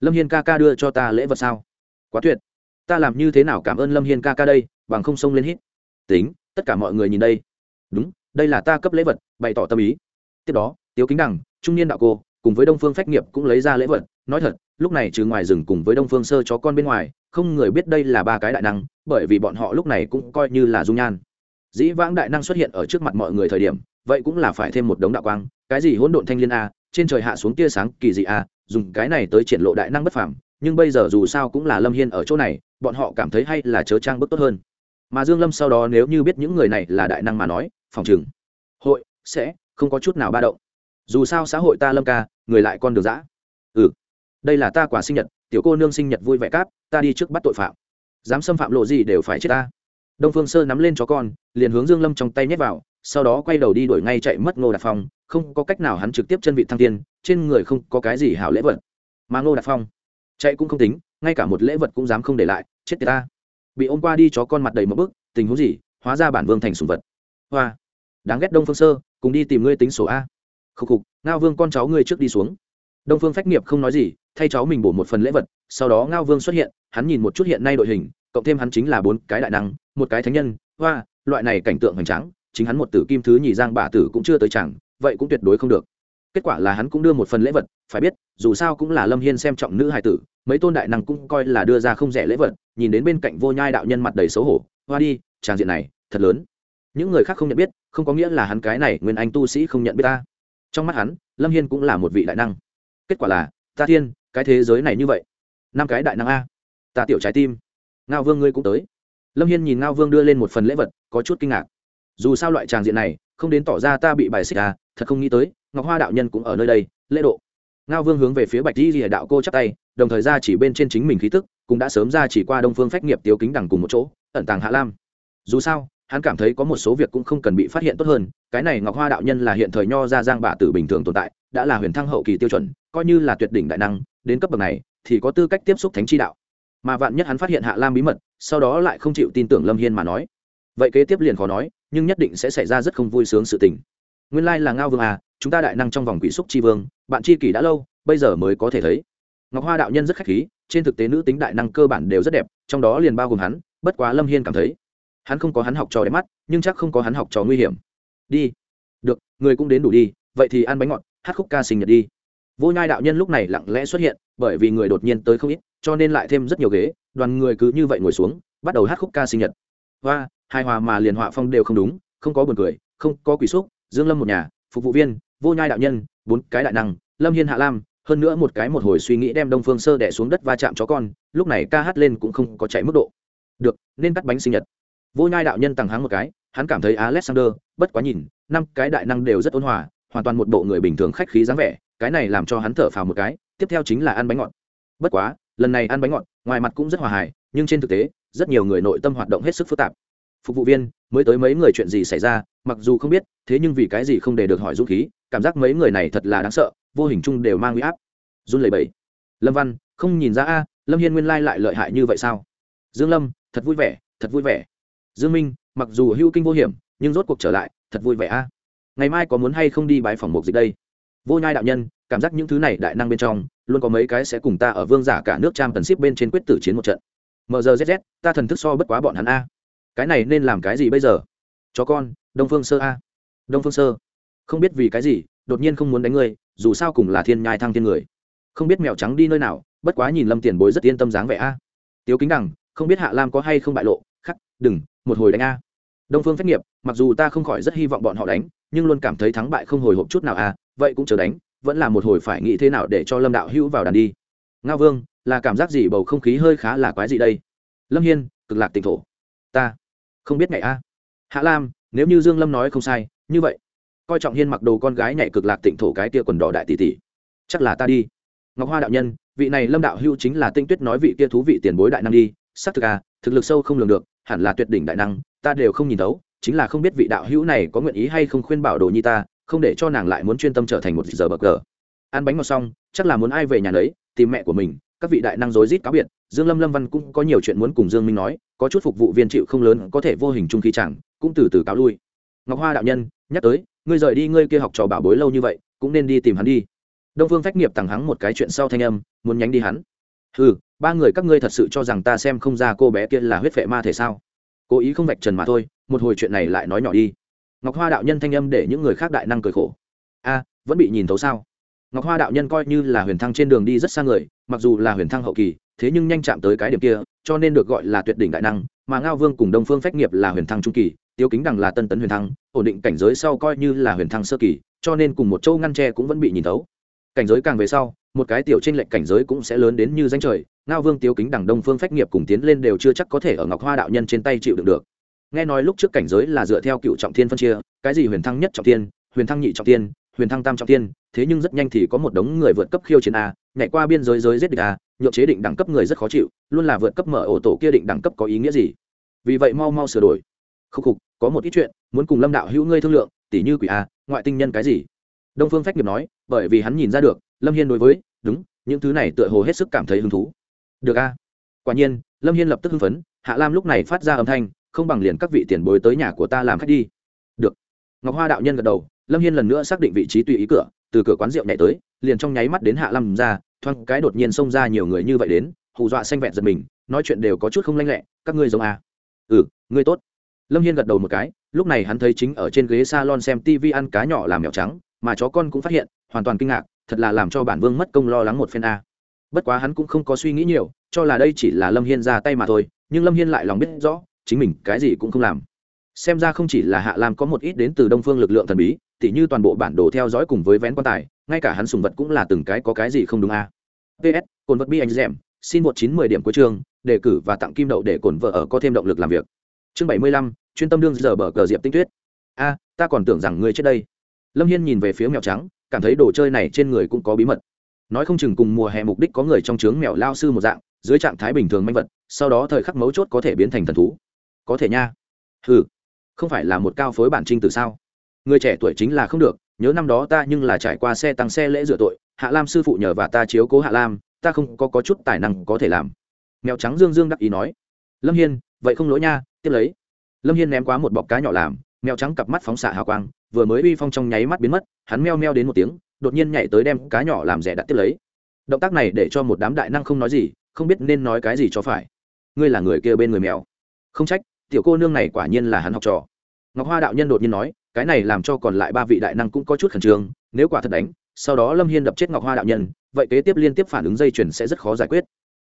Lâm hiên ca ca đưa cho ta lễ vật sao? Quá tuyệt. Ta làm như thế nào cảm ơn lâm hiên ca ca đây, bằng không xông lên hít. Tính, tất cả mọi người nhìn đây. Đúng, đây là ta cấp lễ vật, bày tỏ tâm ý. Tiếp đó, tiếu kính đằng, trung niên đạo cô cùng với đông phương phách nghiệp cũng lấy ra lễ vật. Nói thật, lúc này trừ ngoài rừng cùng với đông phương sơ chó con bên ngoài, không người biết đây là ba cái đại năng, bởi vì bọn họ lúc này cũng coi như là dung nhan. Dĩ vãng đại năng xuất hiện ở trước mặt mọi người thời điểm, vậy cũng là phải thêm một đống đạo quang. Cái gì hỗn độn thanh liên a, trên trời hạ xuống tia sáng kỳ dị a, dùng cái này tới triển lộ đại năng bất phàm. Nhưng bây giờ dù sao cũng là lâm hiên ở chỗ này, bọn họ cảm thấy hay là chớ trang bức tốt hơn. Mà dương lâm sau đó nếu như biết những người này là đại năng mà nói, phòng chừng hội, sẽ, không có chút nào ba động dù sao xã hội ta lâm ca, người lại con đường dã. Ừ. Đây là ta quả sinh nhật, tiểu cô nương sinh nhật vui vẻ cáp, ta đi trước bắt tội phạm. Dám xâm phạm lộ gì đều phải chết ta. Đông phương sơ nắm lên chó con, liền hướng dương lâm trong tay nhét vào, sau đó quay đầu đi đuổi ngay chạy mất ngô đạt phong, không có cách nào hắn trực tiếp chân vị thăng tiên, trên người không có cái gì hảo lễ vật. Mà ngô đạt phong chạy cũng không tính, ngay cả một lễ vật cũng dám không để lại, chết tiệt ta. Bị ôm qua đi chó con mặt đầy một bức, tình huống gì? Hóa ra bản vương thành sùng vật. Hoa. Đáng ghét đông phương sơ, cùng đi tìm ngươi tính sổ a khục khục, ngao vương con cháu ngươi trước đi xuống. Đông phương phách nghiệp không nói gì, thay cháu mình bổ một phần lễ vật, sau đó ngao vương xuất hiện, hắn nhìn một chút hiện nay đội hình, cộng thêm hắn chính là bốn cái đại năng, một cái thánh nhân, hoa, loại này cảnh tượng hoành tráng, chính hắn một tử kim thứ nhì giang bà tử cũng chưa tới chẳng, vậy cũng tuyệt đối không được. Kết quả là hắn cũng đưa một phần lễ vật, phải biết, dù sao cũng là lâm hiên xem trọng nữ hài tử, mấy tôn đại năng cũng coi là đưa ra không rẻ lễ vật, nhìn đến bên cạnh vô nhai đạo nhân mặt đầy xấu hổ, hoa đi tràng diện này, thật lớn. Những người khác không nhận biết, không có nghĩa là hắn cái này nguyên anh tu sĩ không nhận biết ta trong mắt hắn, lâm hiên cũng là một vị đại năng. Kết quả là, ta thiên, cái thế giới này như vậy, năm cái đại năng a, ta tiểu trái tim. Ngao vương ngươi cũng tới. Lâm hiên nhìn ngao vương đưa lên một phần lễ vật, có chút kinh ngạc. Dù sao loại tràng diện này, không đến tỏ ra ta bị bài xích à thật không nghĩ tới, ngọc hoa đạo nhân cũng ở nơi đây, lễ độ. Ngao vương hướng về phía bạch di rìa đạo cô chắc tay, đồng thời ra chỉ bên trên chính mình khí tức, cũng đã sớm ra chỉ qua đông phương phách nghiệp tiêu kính đằng cùng một chỗ, ẩn tàng hạ lam. Dù sao hắn cảm thấy có một số việc cũng không cần bị phát hiện tốt hơn, cái này ngọc hoa đạo nhân là hiện thời nho ra giang bạ tử bình thường tồn tại, đã là huyền thăng hậu kỳ tiêu chuẩn, coi như là tuyệt đỉnh đại năng, đến cấp bậc này, thì có tư cách tiếp xúc thánh chi đạo. Mà vạn nhất hắn phát hiện hạ lam bí mật, sau đó lại không chịu tin tưởng lâm hiên mà nói. Vậy kế tiếp liền khó nói, nhưng nhất định sẽ xảy ra rất không vui sướng sự tình. Nguyên lai là ngao vương à chúng ta đại năng trong vòng quỷ xúc tri vương, bạn tri kỷ đã lâu, bây giờ mới có thể thấy. Ngọc hoa đạo nhân rất khách khí, trên thực tế nữ tính đại năng cơ bản đều rất đẹp, trong đó liền bao gồm hắn, bất quá lâm hiên cảm thấy hắn không có hắn học trò đẹp mắt, nhưng chắc không có hắn học trò nguy hiểm. Đi. Được, người cũng đến đủ đi, vậy thì ăn bánh ngọt, hát khúc ca sinh nhật đi. Vô nhai đạo nhân lúc này lặng lẽ xuất hiện, bởi vì người đột nhiên tới không ít, cho nên lại thêm rất nhiều ghế, đoàn người cứ như vậy ngồi xuống, bắt đầu hát khúc ca sinh nhật. Hoa, hài hòa mà liền họa phong đều không đúng, không có buồn cười, không có quỷ xúc, dương lâm một nhà, phục vụ viên, vô nhai đạo nhân, bốn cái đại năng, lâm hiên hạ lam, hơn nữa một cái một hồi suy nghĩ đem đông phương sơ đẻ xuống đất va chạm chó con, lúc này ca hát lên cũng không có chạy mức độ. Được, nên cắt bánh sinh nhật vô nhai đạo nhân tằng háng một cái, hắn cảm thấy alexander, bất quá nhìn, năm cái đại năng đều rất ôn hòa, hoàn toàn một bộ người bình thường khách khí dáng vẻ, cái này làm cho hắn thở phào một cái, tiếp theo chính là ăn bánh ngọt. Bất quá, lần này ăn bánh ngọt, ngoài mặt cũng rất hòa hài, nhưng trên thực tế, rất nhiều người nội tâm hoạt động hết sức phức tạp. Phục vụ viên, mới tới mấy người chuyện gì xảy ra, mặc dù không biết, thế nhưng vì cái gì không để được hỏi dũng khí, cảm giác mấy người này thật là đáng sợ, vô hình chung đều mang huy áp. Run lẩy bẩy. Lâm văn, không nhìn ra a, lâm hiên nguyên lai lại lợi hại như vậy sao? Dương lâm, thật vui vẻ, thật vui vẻ dương minh, mặc dù hưu kinh vô hiểm, nhưng rốt cuộc trở lại, thật vui vẻ a. Ngày mai có muốn hay không đi bái phòng mục dịch đây? Vô nhai đạo nhân, cảm giác những thứ này đại năng bên trong, luôn có mấy cái sẽ cùng ta ở vương giả cả nước trang tần ship bên trên quyết tử chiến một trận. Mgzz ta thần thức so bất quá bọn hắn a. Cái này nên làm cái gì bây giờ? Chó con, đông phương sơ a. Đông phương sơ. Không biết vì cái gì, đột nhiên không muốn đánh ngươi dù sao cùng là thiên nhai thăng thiên người. Không biết mèo trắng đi nơi nào, bất quá nhìn lâm tiền bối rất yên tâm dáng vẻ a. Tiếu kính đằng, không biết hạ lam có hay không bại lộ đừng, một hồi đánh a. Đông phương phép nghiệp, mặc dù ta không khỏi rất hy vọng bọn họ đánh, nhưng luôn cảm thấy thắng bại không hồi hộp chút nào a, vậy cũng chờ đánh, vẫn là một hồi phải nghĩ thế nào để cho lâm đạo hữu vào đàn đi. Ngao vương, là cảm giác gì bầu không khí hơi khá là quái gì đây? Lâm hiên, cực lạc tỉnh thổ. Ta không biết ngày a. Hạ lam, nếu như dương lâm nói không sai, như vậy, coi trọng hiên mặc đồ con gái nhảy cực lạc tịnh thổ cái tia quần đỏ đại tỷ tỷ. Chắc là ta đi. Ngọc hoa đạo nhân, vị này lâm đạo hưu chính là tinh tuyết nói vị kia thú vị tiền bối đại năng đi, xác thực à thực lực sâu không lường được, hẳn là tuyệt đỉnh đại năng, ta đều không nhìn thấu, chính là không biết vị đạo hữu này có nguyện ý hay không khuyên bảo đồ nhi ta, không để cho nàng lại muốn chuyên tâm trở thành một giờ bậc cờ ăn bánh ngọt xong, chắc là muốn ai về nhà đấy tìm mẹ của mình, các vị đại năng rối rít cáo biệt, dương lâm lâm văn cũng có nhiều chuyện muốn cùng dương minh nói, có chút phục vụ viên chịu không lớn, có thể vô hình trung khí chẳng, cũng từ từ cáo lui. Ngọc hoa đạo nhân, nhắc tới, ngươi rời đi ngươi kia học trò bảo bối lâu như vậy, cũng nên đi tìm hắn đi. Đông phương phách nghiệp tặng hắn một cái chuyện sau thanh âm, muốn nhánh đi hắn ừ ba người các ngươi thật sự cho rằng ta xem không ra cô bé kia là huyết vệ ma thể sao? Cố ý không vạch trần mà thôi, một hồi chuyện này lại nói nhỏ đi. Ngọc hoa đạo nhân thanh âm để những người khác đại năng cười khổ. A, vẫn bị nhìn thấu sao? Ngọc hoa đạo nhân coi như là huyền thăng trên đường đi rất xa người, mặc dù là huyền thăng hậu kỳ, thế nhưng nhanh chạm tới cái điểm kia, cho nên được gọi là tuyệt đỉnh đại năng, mà ngao vương cùng đông phương phách nghiệp là huyền thăng trung kỳ tiêu kính đằng là tân tấn huyền thăng, ổn định cảnh giới sau coi như là huyền thăng sơ kỳ, cho nên cùng một châu ngăn tre cũng vẫn bị nhìn thấu. Cảnh giới càng về sau một cái tiểu trên lệnh cảnh giới cũng sẽ lớn đến như danh trời, ngao vương tiêu kính, đằng đông phương phách nghiệp cùng tiến lên đều chưa chắc có thể ở ngọc hoa đạo nhân trên tay chịu đựng được. Nghe nói lúc trước cảnh giới là dựa theo cựu trọng thiên phân chia, cái gì huyền thăng nhất trọng thiên, huyền thăng nhị trọng thiên, huyền thăng tam trọng thiên, thế nhưng rất nhanh thì có một đống người vượt cấp khiêu chiến a, nhảy qua biên giới giới giết địch a, nhượng chế định đẳng cấp người rất khó chịu, luôn là vượt cấp mở ổ tổ kia định đẳng cấp có ý nghĩa gì? Vì vậy mau mau sửa đổi. Khúc khục, có một ít chuyện, muốn cùng lâm đạo hữu ngươi thương lượng, tỉ như quỷ a, ngoại tinh nhân cái gì? Đông phương phách nghiệp nói, bởi vì hắn nhìn ra được lâm hiên đối với, đúng, những thứ này tựa hồ hết sức cảm thấy hứng thú. Được a. Quả nhiên, lâm hiên lập tức hưng phấn, hạ lam lúc này phát ra âm thanh, không bằng liền các vị tiền bối tới nhà của ta làm khách đi. Được. Ngọc hoa đạo nhân gật đầu, lâm hiên lần nữa xác định vị trí tùy ý cửa, từ cửa quán rượu nhảy tới, liền trong nháy mắt đến hạ Lam ra, thoáng cái đột nhiên xông ra nhiều người như vậy đến, hù dọa xanh vẹn giật mình, nói chuyện đều có chút không lanh lẹ, các ngươi giống à. ừ ngươi tốt. Lâm hiên gật đầu một cái, lúc này hắn thấy chính ở trên ghế s a lon xem tv ăn cá nhỏ làm mèo trắng, mà chó con cũng phát hiện, hoàn toàn kinh ngạc thật là làm cho bản vương mất công lo lắng một phen a. Bất quá hắn cũng không có suy nghĩ nhiều, cho là đây chỉ là lâm hiên ra tay mà thôi, nhưng lâm hiên lại lòng biết rõ, chính mình cái gì cũng không làm. Xem ra không chỉ là hạ lam có một ít đến từ đông phương lực lượng thần bí, tỉ như toàn bộ bản đồ theo dõi cùng với vén quan tài, ngay cả hắn sùng vật cũng là từng cái có cái gì không đúng a. Ps cồn vật bi anh dẻm xin một chín mười điểm cuối chương đề cử và tặng kim đậu để cồn vợ ở có thêm động lực làm việc. Chương bảy mươi lăm, chuyên tâm đương giờ bờ cờ diệp tinh tuyết. A, ta còn tưởng rằng ngươi trước đây. Lâm hiên nhìn về phía mèo trắng cảm thấy đồ chơi này trên người cũng có bí mật. Nói không chừng cùng mùa hè mục đích có người trong trướng mèo lao sư một dạng dưới trạng thái bình thường manh vật sau đó thời khắc mấu chốt có thể biến thành thần thú. Có thể nha. Ừ không phải là một cao phối bản trinh từ sao? Người trẻ tuổi chính là không được nhớ năm đó ta nhưng là trải qua xe tăng xe lễ rửa tội hạ lam sư phụ nhờ và ta chiếu cố hạ lam ta không có, có chút tài năng có thể làm. Mèo trắng dương dương đắc ý nói. Lâm hiên vậy không lỗi nha tiếp lấy. Lâm hiên ném quá một bọc cá nhỏ làm mèo trắng cặp mắt phóng xạ hào quang vừa mới uy phong trong nháy mắt biến mất, hắn meo meo đến một tiếng, đột nhiên nhảy tới đem cá nhỏ làm rẻ đặt tiếp lấy. Động tác này để cho một đám đại năng không nói gì, không biết nên nói cái gì cho phải. Ngươi là người kia bên người mèo. Không trách, tiểu cô nương này quả nhiên là hắn học trò. Ngọc hoa đạo nhân đột nhiên nói, cái này làm cho còn lại ba vị đại năng cũng có chút khẩn trương, nếu quả thật đánh, sau đó lâm hiên đập chết ngọc hoa đạo nhân, vậy kế tiếp liên tiếp phản ứng dây chuyền sẽ rất khó giải quyết.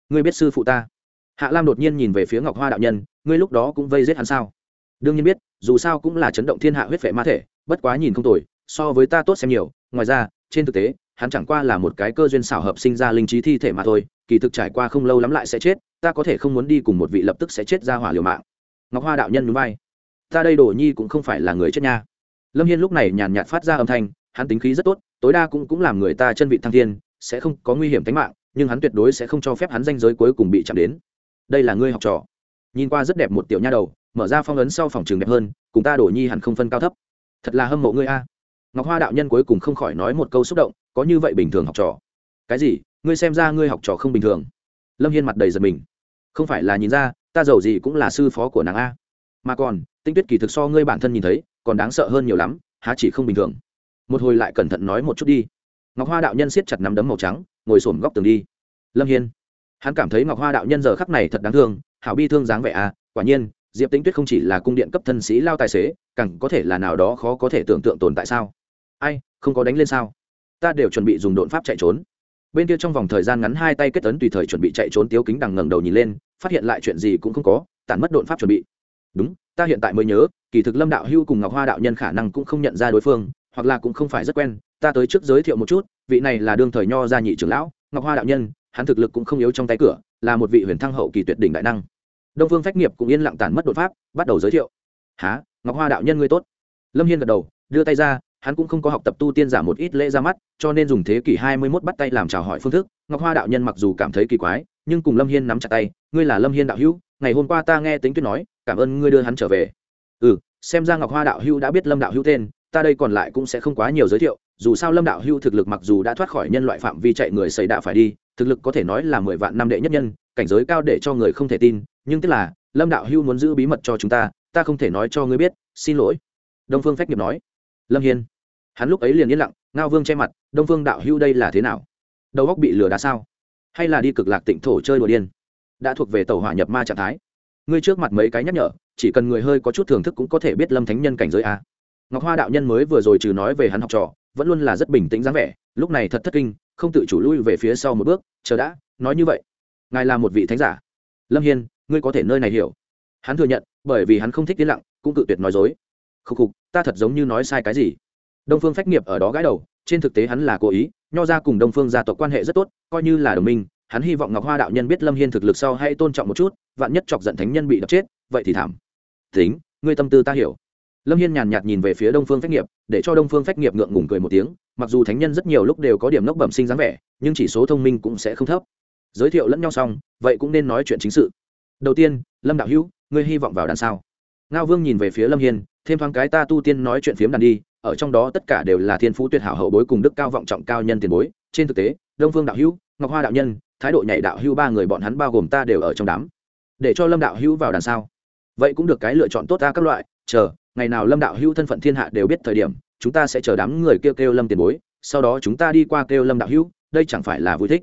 Ngươi biết sư phụ ta? Hạ lam đột nhiên nhìn về phía ngọc hoa đạo nhân, ngươi lúc đó cũng vây giết hắn sao? Đương nhiên biết, dù sao cũng là chấn động thiên hạ huyết vệ ma thể, bất quá nhìn không tồi, so với ta tốt xem nhiều. Ngoài ra, trên thực tế, hắn chẳng qua là một cái cơ duyên xảo hợp sinh ra linh trí thi thể mà thôi, kỳ thực trải qua không lâu lắm lại sẽ chết, ta có thể không muốn đi cùng một vị lập tức sẽ chết ra hỏa liều mạng. Ngọc hoa đạo nhân núi bay ta đây đồ nhi cũng không phải là người chết nha. Lâm hiên lúc này nhàn nhạt phát ra âm thanh, hắn tính khí rất tốt, tối đa cũng cũng làm người ta chân vị thăng thiên, sẽ không có nguy hiểm tính mạng, nhưng hắn tuyệt đối sẽ không cho phép hắn danh giới cuối cùng bị chạm đến. Đây là ngươi học trò. Nhìn qua rất đẹp một tiểu nha đầu mở ra phong ấn sau phòng trường đẹp hơn, cùng ta đổ nhi hẳn không phân cao thấp. Thật là hâm mộ ngươi a. À. Ngọc hoa đạo nhân cuối cùng không khỏi nói một câu xúc động, có như vậy bình thường học trò. Cái gì? Ngươi xem ra ngươi học trò không bình thường. Lâm hiên mặt đầy giật mình. Không phải là nhìn ra, ta giàu gì cũng là sư phó của nàng a. Mà còn, tinh tuyết kỳ thực so ngươi bản thân nhìn thấy, còn đáng sợ hơn nhiều lắm, há chỉ không bình thường. Một hồi lại cẩn thận nói một chút đi. Ngọc hoa đạo nhân siết chặt nắm đấm màu trắng, ngồi xổm góc tường đi. Lâm hiên. Hắn cảm thấy ngọc hoa đạo nhân giờ khắc này thật đáng thương, hảo bi thương dáng vẻ à quả nhiên diệp tĩnh tuyết không chỉ là cung điện cấp thân sĩ lao tài xế, càng có thể là nào đó khó có thể tưởng tượng tồn tại sao? Ai, không có đánh lên sao? Ta đều chuẩn bị dùng đột pháp chạy trốn. Bên kia trong vòng thời gian ngắn hai tay kết tấn tùy thời chuẩn bị chạy trốn tiếu kính đằng ngẩng đầu nhìn lên, phát hiện lại chuyện gì cũng không có, tản mất đột pháp chuẩn bị. Đúng, ta hiện tại mới nhớ, kỳ thực lâm đạo hưu cùng ngọc hoa đạo nhân khả năng cũng không nhận ra đối phương, hoặc là cũng không phải rất quen, ta tới trước giới thiệu một chút, vị này là đương thời nho gia nhị trưởng lão, ngọc hoa đạo nhân, hắn thực lực cũng không yếu trong tay cửa, là một vị huyền thăng hậu kỳ tuyệt đỉnh đại năng đông phương phách nghiệp cũng yên lặng tản mất đột pháp, bắt đầu giới thiệu. Há ngọc hoa đạo nhân ngươi tốt. Lâm hiên gật đầu, đưa tay ra, hắn cũng không có học tập tu tiên giả một ít lễ ra mắt, cho nên dùng thế kỷ hai mươi mốt bắt tay làm chào hỏi phương thức. Ngọc hoa đạo nhân mặc dù cảm thấy kỳ quái, nhưng cùng lâm hiên nắm chặt tay, ngươi là lâm hiên đạo hữu, ngày hôm qua ta nghe tính tuyết nói, cảm ơn ngươi đưa hắn trở về. Ừ xem ra ngọc hoa đạo hữu đã biết lâm đạo hữu tên, ta đây còn lại cũng sẽ không quá nhiều giới thiệu, dù sao lâm đạo hữu thực lực mặc dù đã thoát khỏi nhân loại phạm vi chạy người xảy đạo phải đi, thực lực có thể nói là mười vạn năm đệ nhất nhân, cảnh giới cao để cho người không thể tin nhưng tức là, lâm đạo hưu muốn giữ bí mật cho chúng ta ta không thể nói cho ngươi biết, xin lỗi. Đông phương phách nghiệp nói. Lâm hiên. Hắn lúc ấy liền yên lặng, ngao vương che mặt, đông phương đạo hưu đây là thế nào? Đầu góc bị lừa đá sao? Hay là đi cực lạc tịnh thổ chơi đùa điên? Đã thuộc về tàu hỏa nhập ma trạng thái. Ngươi trước mặt mấy cái nhắc nhở, chỉ cần người hơi có chút thưởng thức cũng có thể biết lâm thánh nhân cảnh giới a. Ngọc hoa đạo nhân mới vừa rồi trừ nói về hắn học trò, vẫn luôn là rất bình tĩnh dáng vẻ, lúc này thật thất kinh, không tự chủ lui về phía sau một bước, chờ đã, nói như vậy. Ngài là một vị thánh giả. Lâm hiên ngươi có thể nơi này hiểu. Hắn thừa nhận, bởi vì hắn không thích yên lặng, cũng cự tuyệt nói dối. Khúc khục, ta thật giống như nói sai cái gì? Đông phương phách nghiệp ở đó gãi đầu, trên thực tế hắn là cố ý, nho ra cùng đông phương gia tộc quan hệ rất tốt, coi như là đồng minh, hắn hy vọng ngọc hoa đạo nhân biết lâm hiên thực lực sau hay tôn trọng một chút, vạn nhất chọc giận thánh nhân bị đập chết, vậy thì thảm. Tính, ngươi tâm tư ta hiểu. Lâm hiên nhàn nhạt nhìn về phía đông phương phách nghiệp, để cho đông phương phách nghiệp ngượng ngùng cười một tiếng, mặc dù thánh nhân rất nhiều lúc đều có điểm nốc bẩm sinh dáng vẻ, nhưng chỉ số thông minh cũng sẽ không thấp. Giới thiệu lẫn nhau xong, vậy cũng nên nói chuyện chính sự đầu tiên, lâm đạo hữu, ngươi hy vọng vào đàn sao? Ngao vương nhìn về phía lâm hiên, thêm thoáng cái ta tu tiên nói chuyện phiếm đàn đi, ở trong đó tất cả đều là thiên phú tuyệt hảo hậu bối cùng đức cao vọng trọng cao nhân tiền bối. Trên thực tế, đông phương đạo hữu, ngọc hoa đạo nhân, thái độ nhảy đạo hữu ba người bọn hắn bao gồm ta đều ở trong đám. Để cho lâm đạo hữu vào đàn sao? Vậy cũng được cái lựa chọn tốt ta các loại. Chờ, ngày nào lâm đạo hữu thân phận thiên hạ đều biết thời điểm, chúng ta sẽ chờ đám người kêu kêu lâm tiền bối, sau đó chúng ta đi qua kêu lâm đạo hữu, đây chẳng phải là vui thích.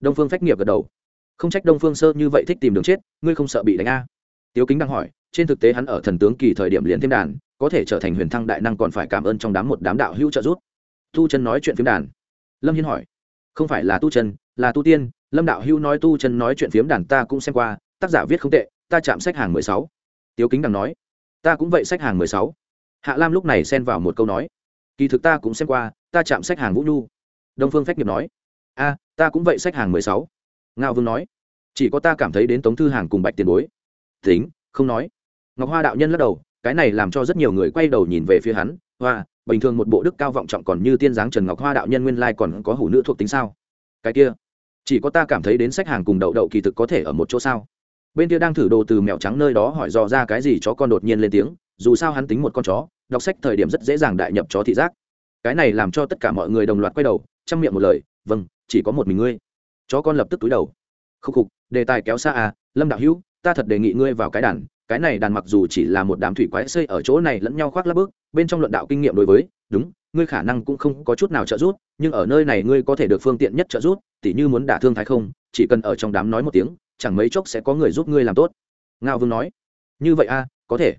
Đông phương phách nghiệp gật đầu không trách đông phương sơ như vậy thích tìm đường chết, ngươi không sợ bị đánh a? Tiếu kính đang hỏi, trên thực tế hắn ở thần tướng kỳ thời điểm liền thêm đàn, có thể trở thành huyền thăng đại năng còn phải cảm ơn trong đám một đám đạo hữu trợ giúp. Tu chân nói chuyện phiếm đàn. Lâm hiên hỏi, không phải là tu chân, là tu tiên, lâm đạo hữu nói tu chân nói chuyện phiếm đàn ta cũng xem qua, tác giả viết không tệ, ta chạm sách hàng mười sáu. Tiếu kính đang nói, ta cũng vậy sách hàng mười sáu. Hạ lam lúc này xen vào một câu nói, kỳ thực ta cũng xem qua, ta chạm sách hàng vũ nhu. Đông phương phách nghiệp nói, a, ta cũng vậy sách hàng mười sáu ngao vương nói, chỉ có ta cảm thấy đến tống thư hàng cùng bạch tiền bối. Tính, không nói. Ngọc hoa đạo nhân lắc đầu, cái này làm cho rất nhiều người quay đầu nhìn về phía hắn. Hoa, bình thường một bộ đức cao vọng trọng còn như tiên giáng trần ngọc hoa đạo nhân nguyên lai còn có hủ nữ thuộc tính sao? Cái kia, chỉ có ta cảm thấy đến sách hàng cùng đậu đậu kỳ thực có thể ở một chỗ sao? Bên kia đang thử đồ từ mèo trắng nơi đó hỏi dò ra cái gì chó con đột nhiên lên tiếng, dù sao hắn tính một con chó, đọc sách thời điểm rất dễ dàng đại nhập chó thị giác. Cái này làm cho tất cả mọi người đồng loạt quay đầu, chăm miệng một lời vâng chỉ có một mình ngươi chó con lập tức túi đầu. Khúc khục đề tài kéo xa à lâm đạo hữu ta thật đề nghị ngươi vào cái đàn cái này đàn mặc dù chỉ là một đám thủy quái xây ở chỗ này lẫn nhau khoác lắp bước bên trong luận đạo kinh nghiệm đối với đúng ngươi khả năng cũng không có chút nào trợ giúp nhưng ở nơi này ngươi có thể được phương tiện nhất trợ giúp tỉ như muốn đả thương thái không chỉ cần ở trong đám nói một tiếng chẳng mấy chốc sẽ có người giúp ngươi làm tốt. Ngao vương nói như vậy a à, có thể.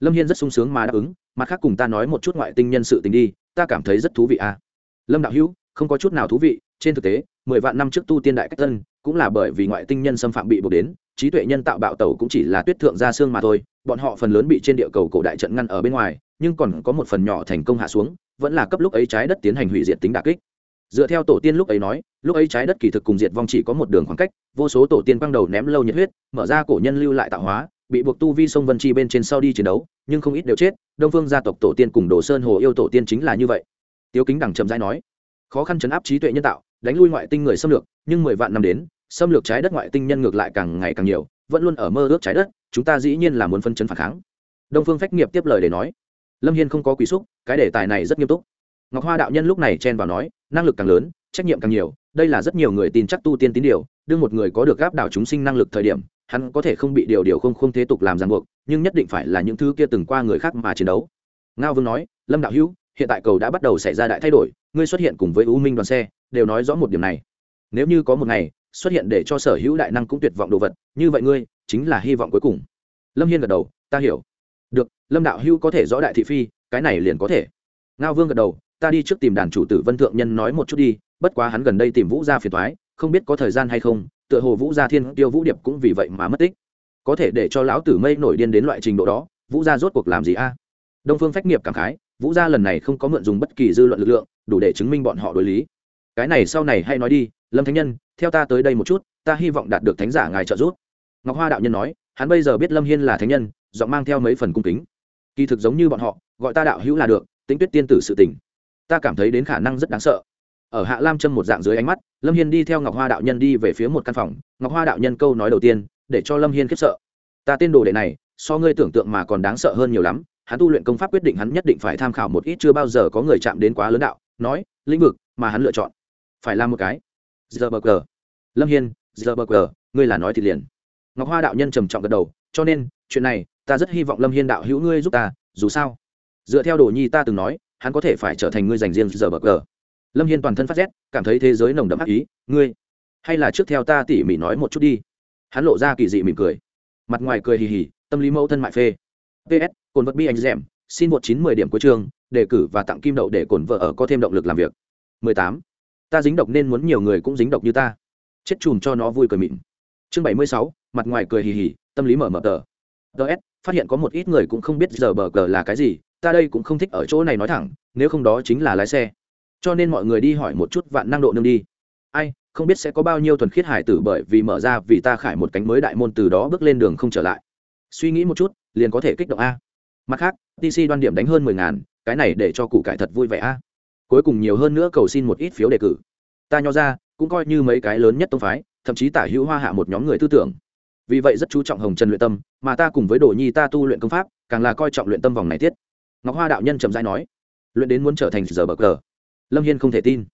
Lâm hiên rất sung sướng mà đáp ứng mặt khác cùng ta nói một chút ngoại tinh nhân sự tình đi ta cảm thấy rất thú vị a à. lâm đạo hữu không có chút nào thú vị trên thực tế, mười vạn năm trước tu tiên đại cách tân cũng là bởi vì ngoại tinh nhân xâm phạm bị buộc đến, trí tuệ nhân tạo bạo tẩu cũng chỉ là tuyết thượng gia xương mà thôi, bọn họ phần lớn bị trên địa cầu cổ đại trận ngăn ở bên ngoài, nhưng còn có một phần nhỏ thành công hạ xuống, vẫn là cấp lúc ấy trái đất tiến hành hủy diệt tính đà kích. Dựa theo tổ tiên lúc ấy nói, lúc ấy trái đất kỳ thực cùng diệt vong chỉ có một đường khoảng cách, vô số tổ tiên băng đầu ném lâu nhiệt huyết, mở ra cổ nhân lưu lại tạo hóa, bị buộc tu vi sông vân chi bên trên sau đi chiến đấu, nhưng không ít đều chết, đông phương gia tộc tổ tiên cùng đồ sơn hồ yêu tổ tiên chính là như vậy. Tiếu kính đằng chậm dãi nói khó khăn chấn áp trí tuệ nhân tạo, đánh lui ngoại tinh người xâm lược, nhưng mười vạn năm đến, xâm lược trái đất ngoại tinh nhân ngược lại càng ngày càng nhiều, vẫn luôn ở mơ ước trái đất, chúng ta dĩ nhiên là muốn phân chấn phản kháng. Đông phương phách nghiệp tiếp lời để nói. Lâm hiên không có quý xúc, cái đề tài này rất nghiêm túc. Ngọc hoa đạo nhân lúc này chen vào nói, năng lực càng lớn, trách nhiệm càng nhiều, đây là rất nhiều người tin chắc tu tiên tín điều, đương một người có được gáp đảo chúng sinh năng lực thời điểm, hắn có thể không bị điều điều không không thế tục làm ràng buộc, nhưng nhất định phải là những thứ kia từng qua người khác mà chiến đấu. Ngao vương nói, lâm đạo hữu hiện tại cầu đã bắt đầu xảy ra đại thay đổi, ngươi xuất hiện cùng với u minh đoàn xe, đều nói rõ một điểm này. Nếu như có một ngày, xuất hiện để cho sở hữu đại năng cũng tuyệt vọng đồ vật, như vậy ngươi, chính là hy vọng cuối cùng. Lâm hiên gật đầu, ta hiểu. Được, lâm đạo hữu có thể rõ đại thị phi, cái này liền có thể. Ngao vương gật đầu, ta đi trước tìm đàn chủ tử vân thượng nhân nói một chút đi, bất quá hắn gần đây tìm vũ gia phiền thoái không biết có thời gian hay không, tựa hồ vũ gia thiên tiêu vũ điệp cũng vì vậy mà mất tích. Có thể để cho lão tử mây nổi điên đến loại trình độ đó, vũ gia rốt cuộc làm gì a? Đông phương phách nghiệp cảm khái vũ gia lần này không có mượn dùng bất kỳ dư luận lực lượng, đủ để chứng minh bọn họ đối lý. Cái này sau này hay nói đi, lâm thánh nhân, theo ta tới đây một chút, ta hy vọng đạt được thánh giả ngài trợ giúp. Ngọc hoa đạo nhân nói, hắn bây giờ biết lâm hiên là thánh nhân, giọng mang theo mấy phần cung kính. Kỳ thực giống như bọn họ, gọi ta đạo hữu là được, tính tuyết tiên tử sự tình. Ta cảm thấy đến khả năng rất đáng sợ. Ở hạ lam châm một dạng dưới ánh mắt, lâm hiên đi theo ngọc hoa đạo nhân đi về phía một căn phòng. Ngọc hoa đạo nhân câu nói đầu tiên, để cho lâm hiên khiếp sợ. Ta tên đồ đệ này, so ngươi tưởng tượng mà còn đáng sợ hơn nhiều lắm hắn tu luyện công pháp quyết định hắn nhất định phải tham khảo một ít chưa bao giờ có người chạm đến quá lớn đạo, nói, lĩnh vực mà hắn lựa chọn, phải làm một cái. Giờ bờ cờ lâm hiên giờ bờ cờ ngươi là nói thì liền. Ngọc hoa đạo nhân trầm trọng gật đầu, cho nên, chuyện này, ta rất hy vọng lâm hiên đạo hữu ngươi giúp ta, dù sao. Dựa theo đồ nhi ta từng nói, hắn có thể phải trở thành ngươi dành riêng giờ bờ cờ lâm hiên toàn thân phát rét, cảm thấy thế giới nồng đậm ác ý, ngươi, hay là trước theo ta tỉ mỉ nói một chút đi. Hắn lộ ra kỳ dị mỉm cười, mặt ngoài cười hì hì, tâm lý mẫu thân mại phê. Ps cồn vật bi anh dẻm, xin một chín mười điểm cuối trường đề cử và tặng kim đậu để cồn vợ ở có thêm động lực làm việc. mười tám. Ta dính độc nên muốn nhiều người cũng dính độc như ta. Chết chùm cho nó vui cười mịn. Chương bảy mươi sáu mặt ngoài cười hì hì tâm lý mở mở tờ. Ts phát hiện có một ít người cũng không biết giờ bờ cờ là cái gì ta đây cũng không thích ở chỗ này nói thẳng nếu không đó chính là lái xe. Cho nên mọi người đi hỏi một chút vạn năng độ nương đi. Ai không biết sẽ có bao nhiêu thuần khiết hải tử bởi vì mở ra vì ta khải một cánh mới đại môn từ đó bước lên đường không trở lại. Suy nghĩ một chút liền có thể kích động a mặt khác tc đoan điểm đánh hơn mười ngàn, cái này để cho cụ cải thật vui vẻ a. Cuối cùng nhiều hơn nữa cầu xin một ít phiếu đề cử. Ta nho ra, cũng coi như mấy cái lớn nhất tông phái, thậm chí tả hữu hoa hạ một nhóm người tư tưởng. Vì vậy rất chú trọng hồng trần luyện tâm, mà ta cùng với đồ nhi ta tu luyện công pháp, càng là coi trọng luyện tâm vòng này tiết. Ngọc hoa đạo nhân trầm dai nói, luyện đến muốn trở thành giờ bờ cờ. Lâm hiên không thể tin.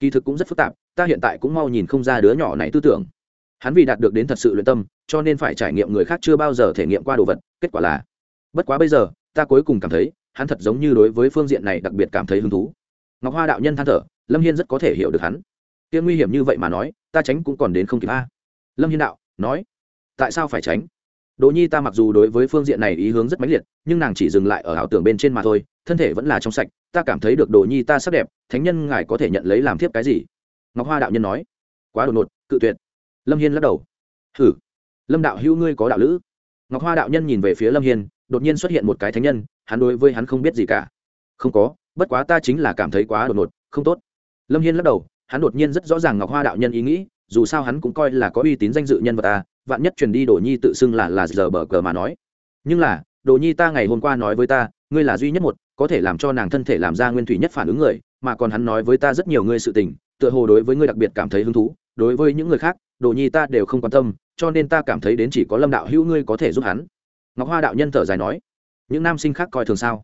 Kỳ thực cũng rất phức tạp, ta hiện tại cũng mau nhìn không ra đứa nhỏ này tư tưởng. Hắn vì đạt được đến thật sự luyện tâm, cho nên phải trải nghiệm người khác chưa bao giờ thể nghiệm qua đồ vật, kết quả là bất quá bây giờ, ta cuối cùng cảm thấy, hắn thật giống như đối với phương diện này đặc biệt cảm thấy hứng thú. Ngọc hoa đạo nhân than thở, lâm hiên rất có thể hiểu được hắn. Kia nguy hiểm như vậy mà nói, ta tránh cũng còn đến không kịp a. Lâm hiên đạo, nói, tại sao phải tránh? Đỗ nhi ta mặc dù đối với phương diện này ý hướng rất mãnh liệt, nhưng nàng chỉ dừng lại ở ảo tưởng bên trên mà thôi, thân thể vẫn là trong sạch, ta cảm thấy được đỗ nhi ta sắc đẹp, thánh nhân ngài có thể nhận lấy làm thiếp cái gì? Ngọc hoa đạo nhân nói, quá đột ngột, cự tuyệt. Lâm hiên lắc đầu, hử, lâm đạo hữu ngươi có đạo lữ. Ngọc hoa đạo nhân nhìn về phía lâm hiên đột nhiên xuất hiện một cái thánh nhân, hắn đối với hắn không biết gì cả. Không có, bất quá ta chính là cảm thấy quá đột ngột, không tốt. Lâm hiên lắc đầu, hắn đột nhiên rất rõ ràng ngọc hoa đạo nhân ý nghĩ, dù sao hắn cũng coi là có uy tín danh dự nhân vật ta vạn nhất truyền đi đồ nhi tự xưng là là giờ bờ cờ mà nói. Nhưng là, đồ nhi ta ngày hôm qua nói với ta, ngươi là duy nhất một, có thể làm cho nàng thân thể làm ra nguyên thủy nhất phản ứng người, mà còn hắn nói với ta rất nhiều ngươi sự tình, tựa hồ đối với ngươi đặc biệt cảm thấy hứng thú, đối với những người khác, đồ nhi ta đều không quan tâm, cho nên ta cảm thấy đến chỉ có lâm đạo hữu ngươi có thể giúp hắn ngọc hoa đạo nhân thở dài nói, những nam sinh khác coi thường sao?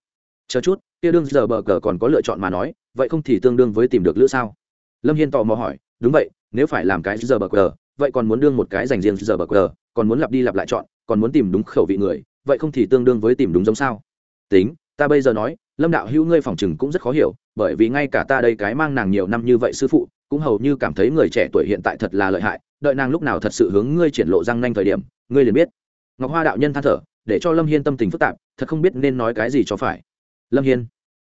Chờ chút, kia đương giờ bờ cờ còn có lựa chọn mà nói, vậy không thì tương đương với tìm được lữ sao? Lâm hiên tò mò hỏi, đúng vậy, nếu phải làm cái giờ bờ cờ, vậy còn muốn đương một cái dành riêng giờ bờ cờ, còn muốn lặp đi lặp lại chọn, còn muốn tìm đúng khẩu vị người, vậy không thì tương đương với tìm đúng giống sao? Tính, ta bây giờ nói, lâm đạo hữu ngươi phòng chừng cũng rất khó hiểu, bởi vì ngay cả ta đây cái mang nàng nhiều năm như vậy sư phụ, cũng hầu như cảm thấy người trẻ tuổi hiện tại thật là lợi hại, đợi nàng lúc nào thật sự hướng ngươi triển lộ răng nanh thời điểm, ngươi liền biết. Ngọc hoa đạo nhân than thở để cho lâm hiên tâm tình phức tạp, thật không biết nên nói cái gì cho phải. Lâm hiên,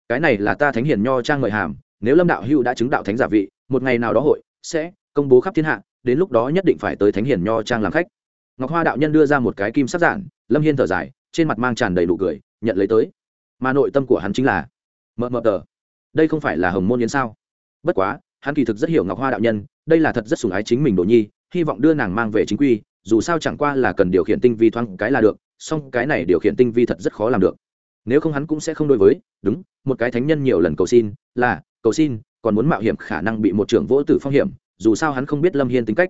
cái này là ta thánh hiền nho trang ngợi hàm, nếu lâm đạo Hưu đã chứng đạo thánh giả vị, một ngày nào đó hội sẽ công bố khắp thiên hạ, đến lúc đó nhất định phải tới thánh hiền nho trang làm khách. Ngọc hoa đạo nhân đưa ra một cái kim sắc giản, lâm hiên thở dài, trên mặt mang tràn đầy đủ cười, nhận lấy tới. Mà nội tâm của hắn chính là, mờ mờ tờ, đây không phải là hồng môn yến sao? Bất quá, hắn kỳ thực rất hiểu ngọc hoa đạo nhân, đây là thật rất sùng ái chính mình đồ nhi, hy vọng đưa nàng mang về chính quy, dù sao chẳng qua là cần điều khiển tinh vi thoáng cái là được song cái này điều khiển tinh vi thật rất khó làm được. Nếu không hắn cũng sẽ không đối với, đúng, một cái thánh nhân nhiều lần cầu xin, là, cầu xin, còn muốn mạo hiểm khả năng bị một trưởng vỗ tử phong hiểm, dù sao hắn không biết lâm hiên tính cách.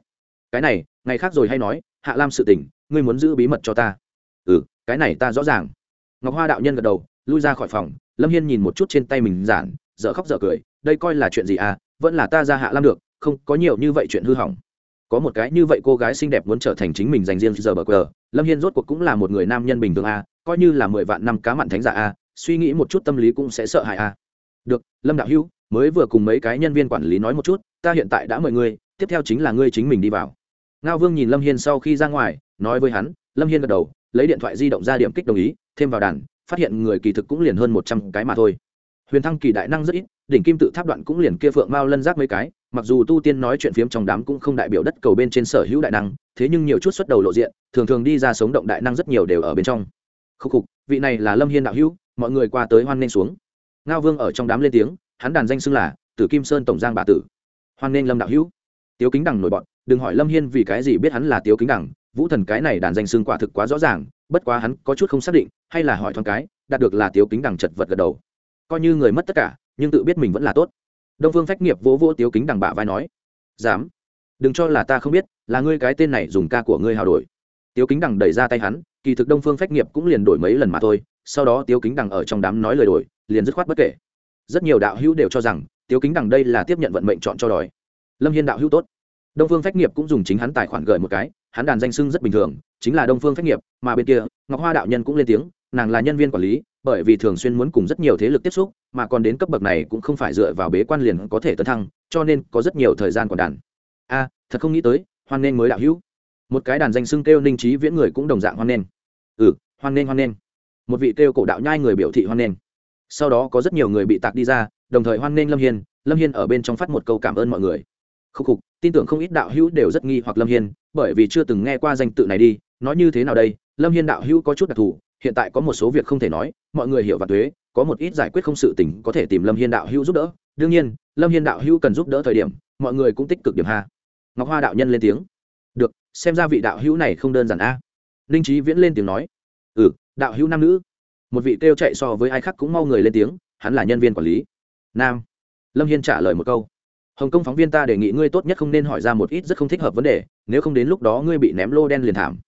Cái này, ngày khác rồi hay nói, hạ lam sự tình, ngươi muốn giữ bí mật cho ta. Ừ cái này ta rõ ràng. Ngọc hoa đạo nhân gật đầu, lui ra khỏi phòng, lâm hiên nhìn một chút trên tay mình giản, dở khóc dở cười, đây coi là chuyện gì à vẫn là ta ra hạ lam được, không, có nhiều như vậy chuyện hư hỏng có một cái như vậy cô gái xinh đẹp muốn trở thành chính mình dành riêng giờ bờ cờ lâm hiên rốt cuộc cũng là một người nam nhân bình thường a, coi như là mười vạn năm cá mặn thánh giả a, suy nghĩ một chút tâm lý cũng sẽ sợ hãi a. Được, lâm đạo hữu, mới vừa cùng mấy cái nhân viên quản lý nói một chút, ta hiện tại đã mời ngươi, tiếp theo chính là ngươi chính mình đi vào. Ngao vương nhìn lâm hiên sau khi ra ngoài, nói với hắn, lâm hiên gật đầu, lấy điện thoại di động ra điểm kích đồng ý, thêm vào đàn, phát hiện người kỳ thực cũng liền hơn một trăm cái mà thôi. Huyền thăng kỳ đại năng rất ít đỉnh kim tự tháp đoạn cũng liền kia phượng mao lân giác mấy cái, mặc dù tu tiên nói chuyện phiếm trong đám cũng không đại biểu đất cầu bên trên sở hữu đại năng, thế nhưng nhiều chút xuất đầu lộ diện, thường thường đi ra sống động đại năng rất nhiều đều ở bên trong. Khúc khục, vị này là lâm hiên đạo hữu, mọi người qua tới hoan nghênh xuống. Ngao vương ở trong đám lên tiếng, hắn đàn danh xưng là tử kim sơn tổng giang bà tử. Hoan nghênh lâm đạo hữu. Tiếu kính đằng nổi bọn, đừng hỏi lâm hiên vì cái gì biết hắn là tiếu kính đằng, vũ thần cái này đàn danh xưng quả thực quá rõ ràng, bất quá hắn có chút không xác định, hay là hỏi thoáng cái, đạt được là tiếu kính đằng chật vật gật đầu. Coi như người mất tất cả nhưng tự biết mình vẫn là tốt. Đông vương phách nghiệp vỗ vỗ tiếu kính đằng bạ vai nói, dám, đừng cho là ta không biết, là ngươi cái tên này dùng ca của ngươi hào đổi. Tiếu kính đằng đẩy ra tay hắn, kỳ thực đông phương phách nghiệp cũng liền đổi mấy lần mà thôi, sau đó tiếu kính đằng ở trong đám nói lời đổi, liền dứt khoát bất kể. Rất nhiều đạo hữu đều cho rằng, tiếu kính đằng đây là tiếp nhận vận mệnh chọn cho đòi. Lâm hiên đạo hữu tốt. Đông phương phách nghiệp cũng dùng chính hắn tài khoản gửi một cái, hắn đàn danh sưng rất bình thường, chính là đông phương phách nghiệp, mà bên kia, ngọc hoa đạo nhân cũng lên tiếng, nàng là nhân viên quản lý bởi vì thường xuyên muốn cùng rất nhiều thế lực tiếp xúc, mà còn đến cấp bậc này cũng không phải dựa vào bế quan liền có thể tấn thăng, cho nên có rất nhiều thời gian còn đàn. A, thật không nghĩ tới, hoan nên mới đạo hữu. Một cái đàn danh xưng kêu ninh trí viễn người cũng đồng dạng hoan nên ừ hoan nên hoan nên một vị kêu cổ đạo nhai người biểu thị hoan nên sau đó có rất nhiều người bị tạc đi ra, đồng thời hoan nên lâm hiên lâm hiên ở bên trong phát một câu cảm ơn mọi người. Khúc khục, tin tưởng không ít đạo hữu đều rất nghi hoặc lâm hiên, bởi vì chưa từng nghe qua danh tự này đi, nói như thế nào đây? Lâm hiên đạo hữu có chút đặc thù hiện tại có một số việc không thể nói, mọi người hiểu và thuế, có một ít giải quyết không sự tình có thể tìm lâm hiên đạo hữu giúp đỡ. Đương nhiên, lâm hiên đạo hữu cần giúp đỡ thời điểm, mọi người cũng tích cực điểm ha. Ngọc hoa đạo nhân lên tiếng. Được, xem ra vị đạo hữu này không đơn giản a. Ninh trí viễn lên tiếng nói. Ừ đạo hữu nam nữ. Một vị kêu chạy so với ai khác cũng mau người lên tiếng, hắn là nhân viên quản lý. Nam. Lâm hiên trả lời một câu. Hồng kông phóng viên ta đề nghị ngươi tốt nhất không nên hỏi ra một ít rất không thích hợp vấn đề, nếu không đến lúc đó ngươi bị ném lô đen liền thảm.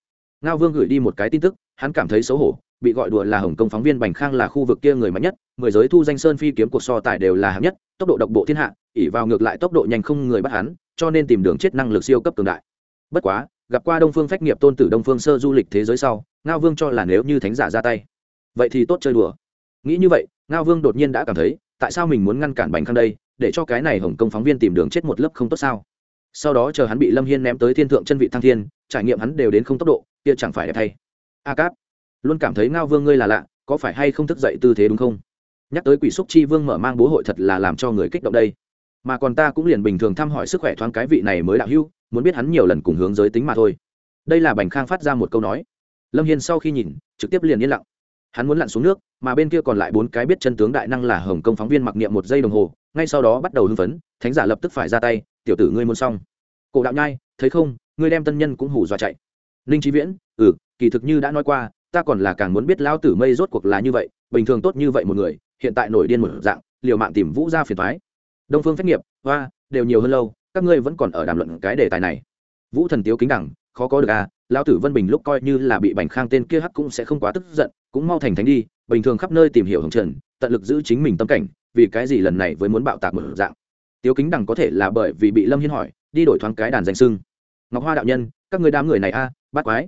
Ngao vương gửi đi một cái tin tức, hắn cảm thấy xấu hổ bị gọi đùa là hồng kông phóng viên bành khang là khu vực kia người mạnh nhất, mười giới thu danh sơn phi kiếm cuộc so tài đều là hạng nhất, tốc độ độc bộ thiên hạ ỉ vào ngược lại tốc độ nhanh không người bắt hắn, cho nên tìm đường chết năng lực siêu cấp cường đại. Bất quá, gặp qua đông phương phách nghiệp tôn tử đông phương sơ du lịch thế giới sau, ngao vương cho là nếu như thánh giả ra tay, vậy thì tốt chơi đùa. Nghĩ như vậy, ngao vương đột nhiên đã cảm thấy, tại sao mình muốn ngăn cản bành khang đây, để cho cái này hồng công phóng viên tìm đường chết một lớp không tốt sao? Sau đó chờ hắn bị lâm hiên ném tới thiên thượng chân vị thăng thiên, trải nghiệm hắn đều đến không tốc độ, kia chẳng phải đẹp thay. A cáp luôn cảm thấy ngao vương ngươi là lạ, có phải hay không thức dậy tư thế đúng không? Nhắc tới quỷ xúc chi vương mở mang bố hội thật là làm cho người kích động đây. Mà còn ta cũng liền bình thường thăm hỏi sức khỏe thoáng cái vị này mới đạo hưu muốn biết hắn nhiều lần cùng hướng giới tính mà thôi. Đây là bành khang phát ra một câu nói. Lâm hiên sau khi nhìn, trực tiếp liền yên lặng. Hắn muốn lặn xuống nước, mà bên kia còn lại bốn cái biết chân tướng đại năng là hồng công phóng viên mặc niệm một giây đồng hồ, ngay sau đó bắt đầu hưng phấn, thánh giả lập tức phải ra tay, tiểu tử ngươi muốn xong. Cổ đạo nhai, thấy không? Ngươi đem tân nhân cũng hủ dọa chạy. Ninh trí viễn ừ kỳ thực như đã nói qua ta còn là càng muốn biết lão tử mây rốt cuộc là như vậy, bình thường tốt như vậy một người, hiện tại nổi điên một dạng, liều mạng tìm vũ ra phiền thoái đông phương phép nghiệp hoa đều nhiều hơn lâu, các ngươi vẫn còn ở đàm luận cái đề tài này. Vũ thần tiếu kính đẳng, khó có được à lão tử vân bình lúc coi như là bị bành khang tên kia hắc cũng sẽ không quá tức giận, cũng mau thành thánh đi, bình thường khắp nơi tìm hiểu hồng trần, tận lực giữ chính mình tâm cảnh, vì cái gì lần này với muốn bạo tạc một dạng. Tiếu kính đẳng có thể là bởi vì bị lâm hiên hỏi, đi đổi thoáng cái đàn danh sưng ngọc hoa đạo nhân, các người đám người này a bắt quái.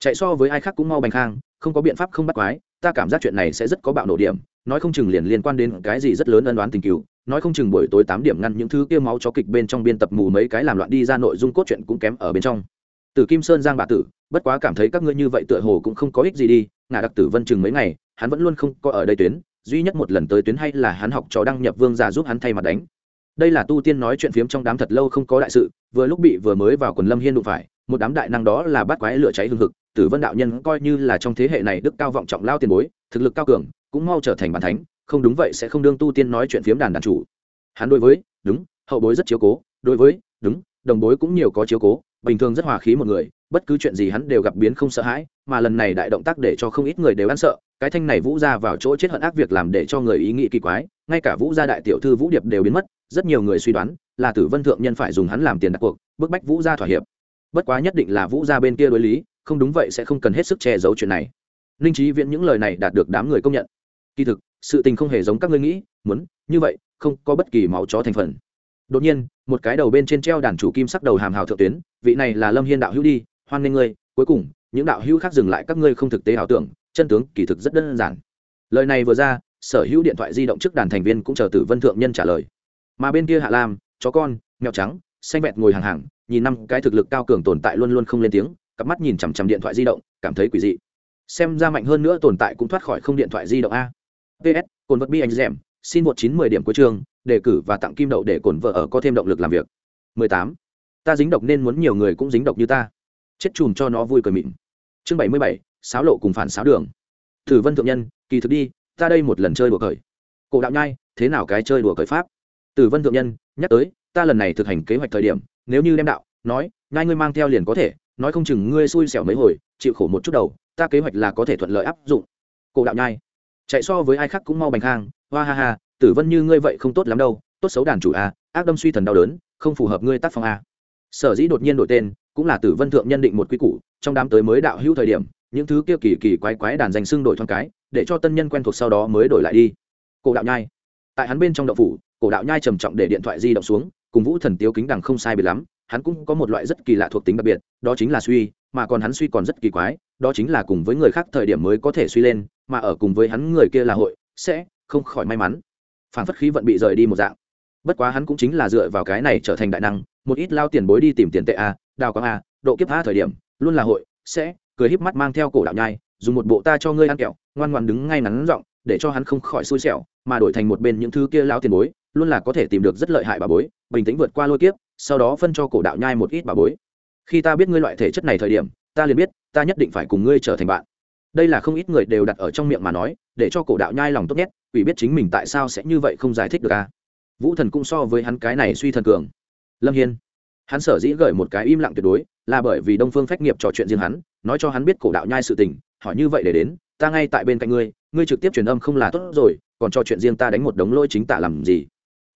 Chạy so với ai khác cũng mau bành khang không có biện pháp không bắt quái, ta cảm giác chuyện này sẽ rất có bạo nổ điểm, nói không chừng liền liên quan đến cái gì rất lớn ân đoán tình cứu nói không chừng buổi tối tám điểm ngăn những thứ kia máu chó kịch bên trong biên tập mù mấy cái làm loạn đi ra nội dung cốt truyện cũng kém ở bên trong. Từ kim sơn giang bà tử, bất quá cảm thấy các ngươi như vậy tựa hồ cũng không có ích gì đi ngà đặc tử vân chừng mấy ngày, hắn vẫn luôn không có ở đây tuyến, duy nhất một lần tới tuyến hay là hắn học trò đăng nhập vương giả giúp hắn thay mặt đánh. Đây là tu tiên nói chuyện phiếm trong đám thật lâu không có đại sự, vừa lúc bị vừa mới vào quần lâm hiên đụng phải một đám đại năng đó là bắt quái lửa cháy hương hực, tử vân đạo nhân coi như là trong thế hệ này đức cao vọng trọng lao tiền bối thực lực cao cường cũng mau trở thành bản thánh không đúng vậy sẽ không đương tu tiên nói chuyện phiếm đàn đàn chủ. Hắn đối với đúng hậu bối rất chiếu cố đối với đúng đồng bối cũng nhiều có chiếu cố bình thường rất hòa khí một người bất cứ chuyện gì hắn đều gặp biến không sợ hãi mà lần này đại động tác để cho không ít người đều ăn sợ cái thanh này vũ ra vào chỗ chết hận ác việc làm để cho người ý nghĩ kỳ quái ngay cả vũ gia đại tiểu thư vũ điệp đều biến mất rất nhiều người suy đoán là tử vân thượng nhân phải dùng hắn làm tiền đặt cuộc bức bách vũ gia thỏa hiệp bất quá nhất định là vũ gia bên kia đối lý, không đúng vậy sẽ không cần hết sức che giấu chuyện này. Linh trí viễn những lời này đạt được đám người công nhận. Kỳ thực, sự tình không hề giống các ngươi nghĩ, muốn, như vậy, không có bất kỳ máu chó thành phần. Đột nhiên, một cái đầu bên trên treo đàn chủ kim sắc đầu hàm hào thượng tuyến, vị này là lâm hiên đạo hữu đi, hoan nghênh ngươi, cuối cùng, những đạo hữu khác dừng lại các ngươi không thực tế ảo tưởng, chân tướng, kỳ thực rất đơn giản. Lời này vừa ra, sở hữu điện thoại di động trước đàn thành viên cũng chờ tử vân thượng nhân trả lời. Mà bên kia hạ lam, chó con, mèo trắng, xanh vẹt ngồi hàng hàng nhìn năm cái thực lực cao cường tồn tại luôn luôn không lên tiếng cặp mắt nhìn chằm chằm điện thoại di động cảm thấy quỷ dị. Xem ra mạnh hơn nữa tồn tại cũng thoát khỏi không điện thoại di động a. Ps cồn vật bi anh dèm xin một chín mười điểm cuối trường đề cử và tặng kim đậu để cồn vợ ở có thêm động lực làm việc. 18. ta dính độc nên muốn nhiều người cũng dính độc như ta. Chết chùm cho nó vui cười mịn. Chương 77, sáo lộ cùng phản sáo đường. Thử vân thượng nhân kỳ thực đi ta đây một lần chơi đùa cởi. Cổ đạo nhai thế nào cái chơi đùa cởi pháp? Tử vân thượng nhân nhắc tới ta lần này thực hành kế hoạch thời điểm nếu như đem đạo, nói, nhai ngươi mang theo liền có thể, nói không chừng ngươi xui xẻo mấy hồi, chịu khổ một chút đầu, ta kế hoạch là có thể thuận lợi áp dụng. Cổ đạo nhai, chạy so với ai khác cũng mau bành khang, hoa ha ha, tử vân như ngươi vậy không tốt lắm đâu, tốt xấu đàn chủ a, ác đâm suy thần đau đớn, không phù hợp ngươi tác phong a. Sở dĩ đột nhiên đổi tên, cũng là tử vân thượng nhân định một quy củ, trong đám tới mới đạo hữu thời điểm, những thứ kia kỳ kỳ quái quái đàn danh xưng đổi thoáng cái, để cho tân nhân quen thuộc sau đó mới đổi lại đi. Cổ đạo nhai, tại hắn bên trong đậu phủ, cổ đạo nhai trầm trọng để điện thoại di động xuống cùng vũ thần tiếu kính đằng không sai biệt lắm, hắn cũng có một loại rất kỳ lạ thuộc tính đặc biệt, đó chính là suy, mà còn hắn suy còn rất kỳ quái, đó chính là cùng với người khác thời điểm mới có thể suy lên, mà ở cùng với hắn người kia là hội, sẽ không khỏi may mắn. Phản phất khí vận bị rời đi một dạng. Bất quá hắn cũng chính là dựa vào cái này trở thành đại năng, một ít lao tiền bối đi tìm tiền tệ a, đào quang a, độ kiếp a thời điểm, luôn là hội, sẽ, cười híp mắt mang theo cổ đạo nhai, dùng một bộ ta cho ngươi ăn kẹo, ngoan ngoan đứng ngay ngắn giọng, để cho hắn không khỏi xui xẻo, mà đổi thành một bên những thứ kia lao tiền bối, luôn là có thể tìm được rất lợi hại bà bối bình tĩnh vượt qua lôi kiếp, sau đó phân cho cổ đạo nhai một ít bà bối. Khi ta biết ngươi loại thể chất này thời điểm, ta liền biết, ta nhất định phải cùng ngươi trở thành bạn. Đây là không ít người đều đặt ở trong miệng mà nói, để cho cổ đạo nhai lòng tốt nhất ủy biết chính mình tại sao sẽ như vậy không giải thích được a vũ thần cũng so với hắn cái này suy thần cường. Lâm hiên. Hắn sở dĩ gửi một cái im lặng tuyệt đối, là bởi vì đông phương phách nghiệp trò chuyện riêng hắn, nói cho hắn biết cổ đạo nhai sự tình, hỏi như vậy để đến, ta ngay tại bên cạnh ngươi ngươi trực tiếp truyền âm không là tốt rồi, còn trò chuyện riêng ta đánh một đống lôi chính tả làm gì?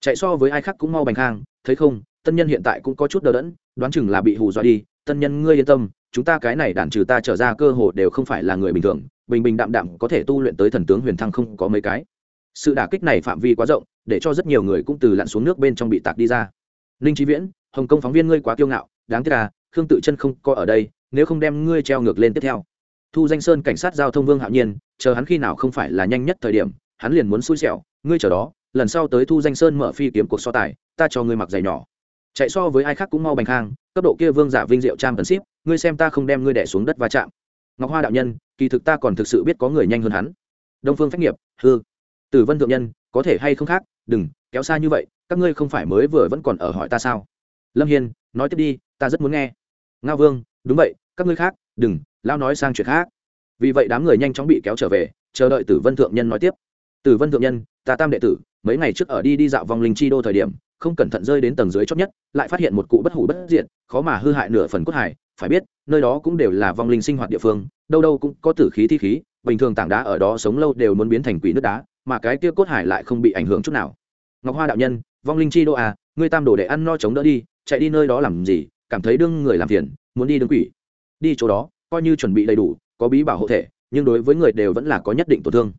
Chạy so với ai khác cũng mau bành khang, thấy không, tân nhân hiện tại cũng có chút đờ đẫn, đoán chừng là bị hù dọa đi, tân nhân ngươi yên tâm, chúng ta cái này đàn trừ ta trở ra cơ hồ đều không phải là người bình thường, bình bình đạm đạm có thể tu luyện tới thần tướng huyền thăng không có mấy cái. Sự đả kích này phạm vi quá rộng, để cho rất nhiều người cũng từ lặn xuống nước bên trong bị tạc đi ra. Ninh trí viễn, hồng kông phóng viên ngươi quá kiêu ngạo, đáng tiếc là khương tự chân không có ở đây, nếu không đem ngươi treo ngược lên tiếp theo. Thu danh sơn cảnh sát giao thông vương hạo nhiên, chờ hắn khi nào không phải là nhanh nhất thời điểm, hắn liền muốn xui xẻo, ngươi chờ đó lần sau tới thu danh sơn mở phi kiếm cuộc so tài, ta cho ngươi mặc giày nhỏ. Chạy so với ai khác cũng mau bành khang, cấp độ kia vương giả vinh diệu trang tần ship ngươi xem ta không đem ngươi đẻ xuống đất va chạm. Ngọc hoa đạo nhân, kỳ thực ta còn thực sự biết có người nhanh hơn hắn. Đông phương phách nghiệp, hư. Tử vân thượng nhân, có thể hay không khác, đừng, kéo xa như vậy, các ngươi không phải mới vừa vẫn còn ở hỏi ta sao? Lâm hiên, nói tiếp đi, ta rất muốn nghe. Ngao vương, đúng vậy, các ngươi khác, đừng lao nói sang chuyện khác. Vì vậy đám người nhanh chóng bị kéo trở về, chờ đợi tử vân thượng nhân nói tiếp. Tử vân thượng nhân, ta tam đệ tử mấy ngày trước ở đi đi dạo vòng linh chi đô thời điểm, không cẩn thận rơi đến tầng dưới chót nhất, lại phát hiện một cụ bất hủ bất diện khó mà hư hại nửa phần cốt hải. Phải biết, nơi đó cũng đều là vong linh sinh hoạt địa phương, đâu đâu cũng có tử khí thi khí, bình thường tảng đá ở đó sống lâu đều muốn biến thành quỷ nước đá, mà cái kia cốt hải lại không bị ảnh hưởng chút nào. Ngọc hoa đạo nhân, vong linh chi đô à ngươi tam đồ để ăn no chống đỡ đi, chạy đi nơi đó làm gì, cảm thấy đương người làm phiền, muốn đi đương quỷ. Đi chỗ đó, coi như chuẩn bị đầy đủ, có bí bảo hộ thể, nhưng đối với người đều vẫn là có nhất định tổn thương.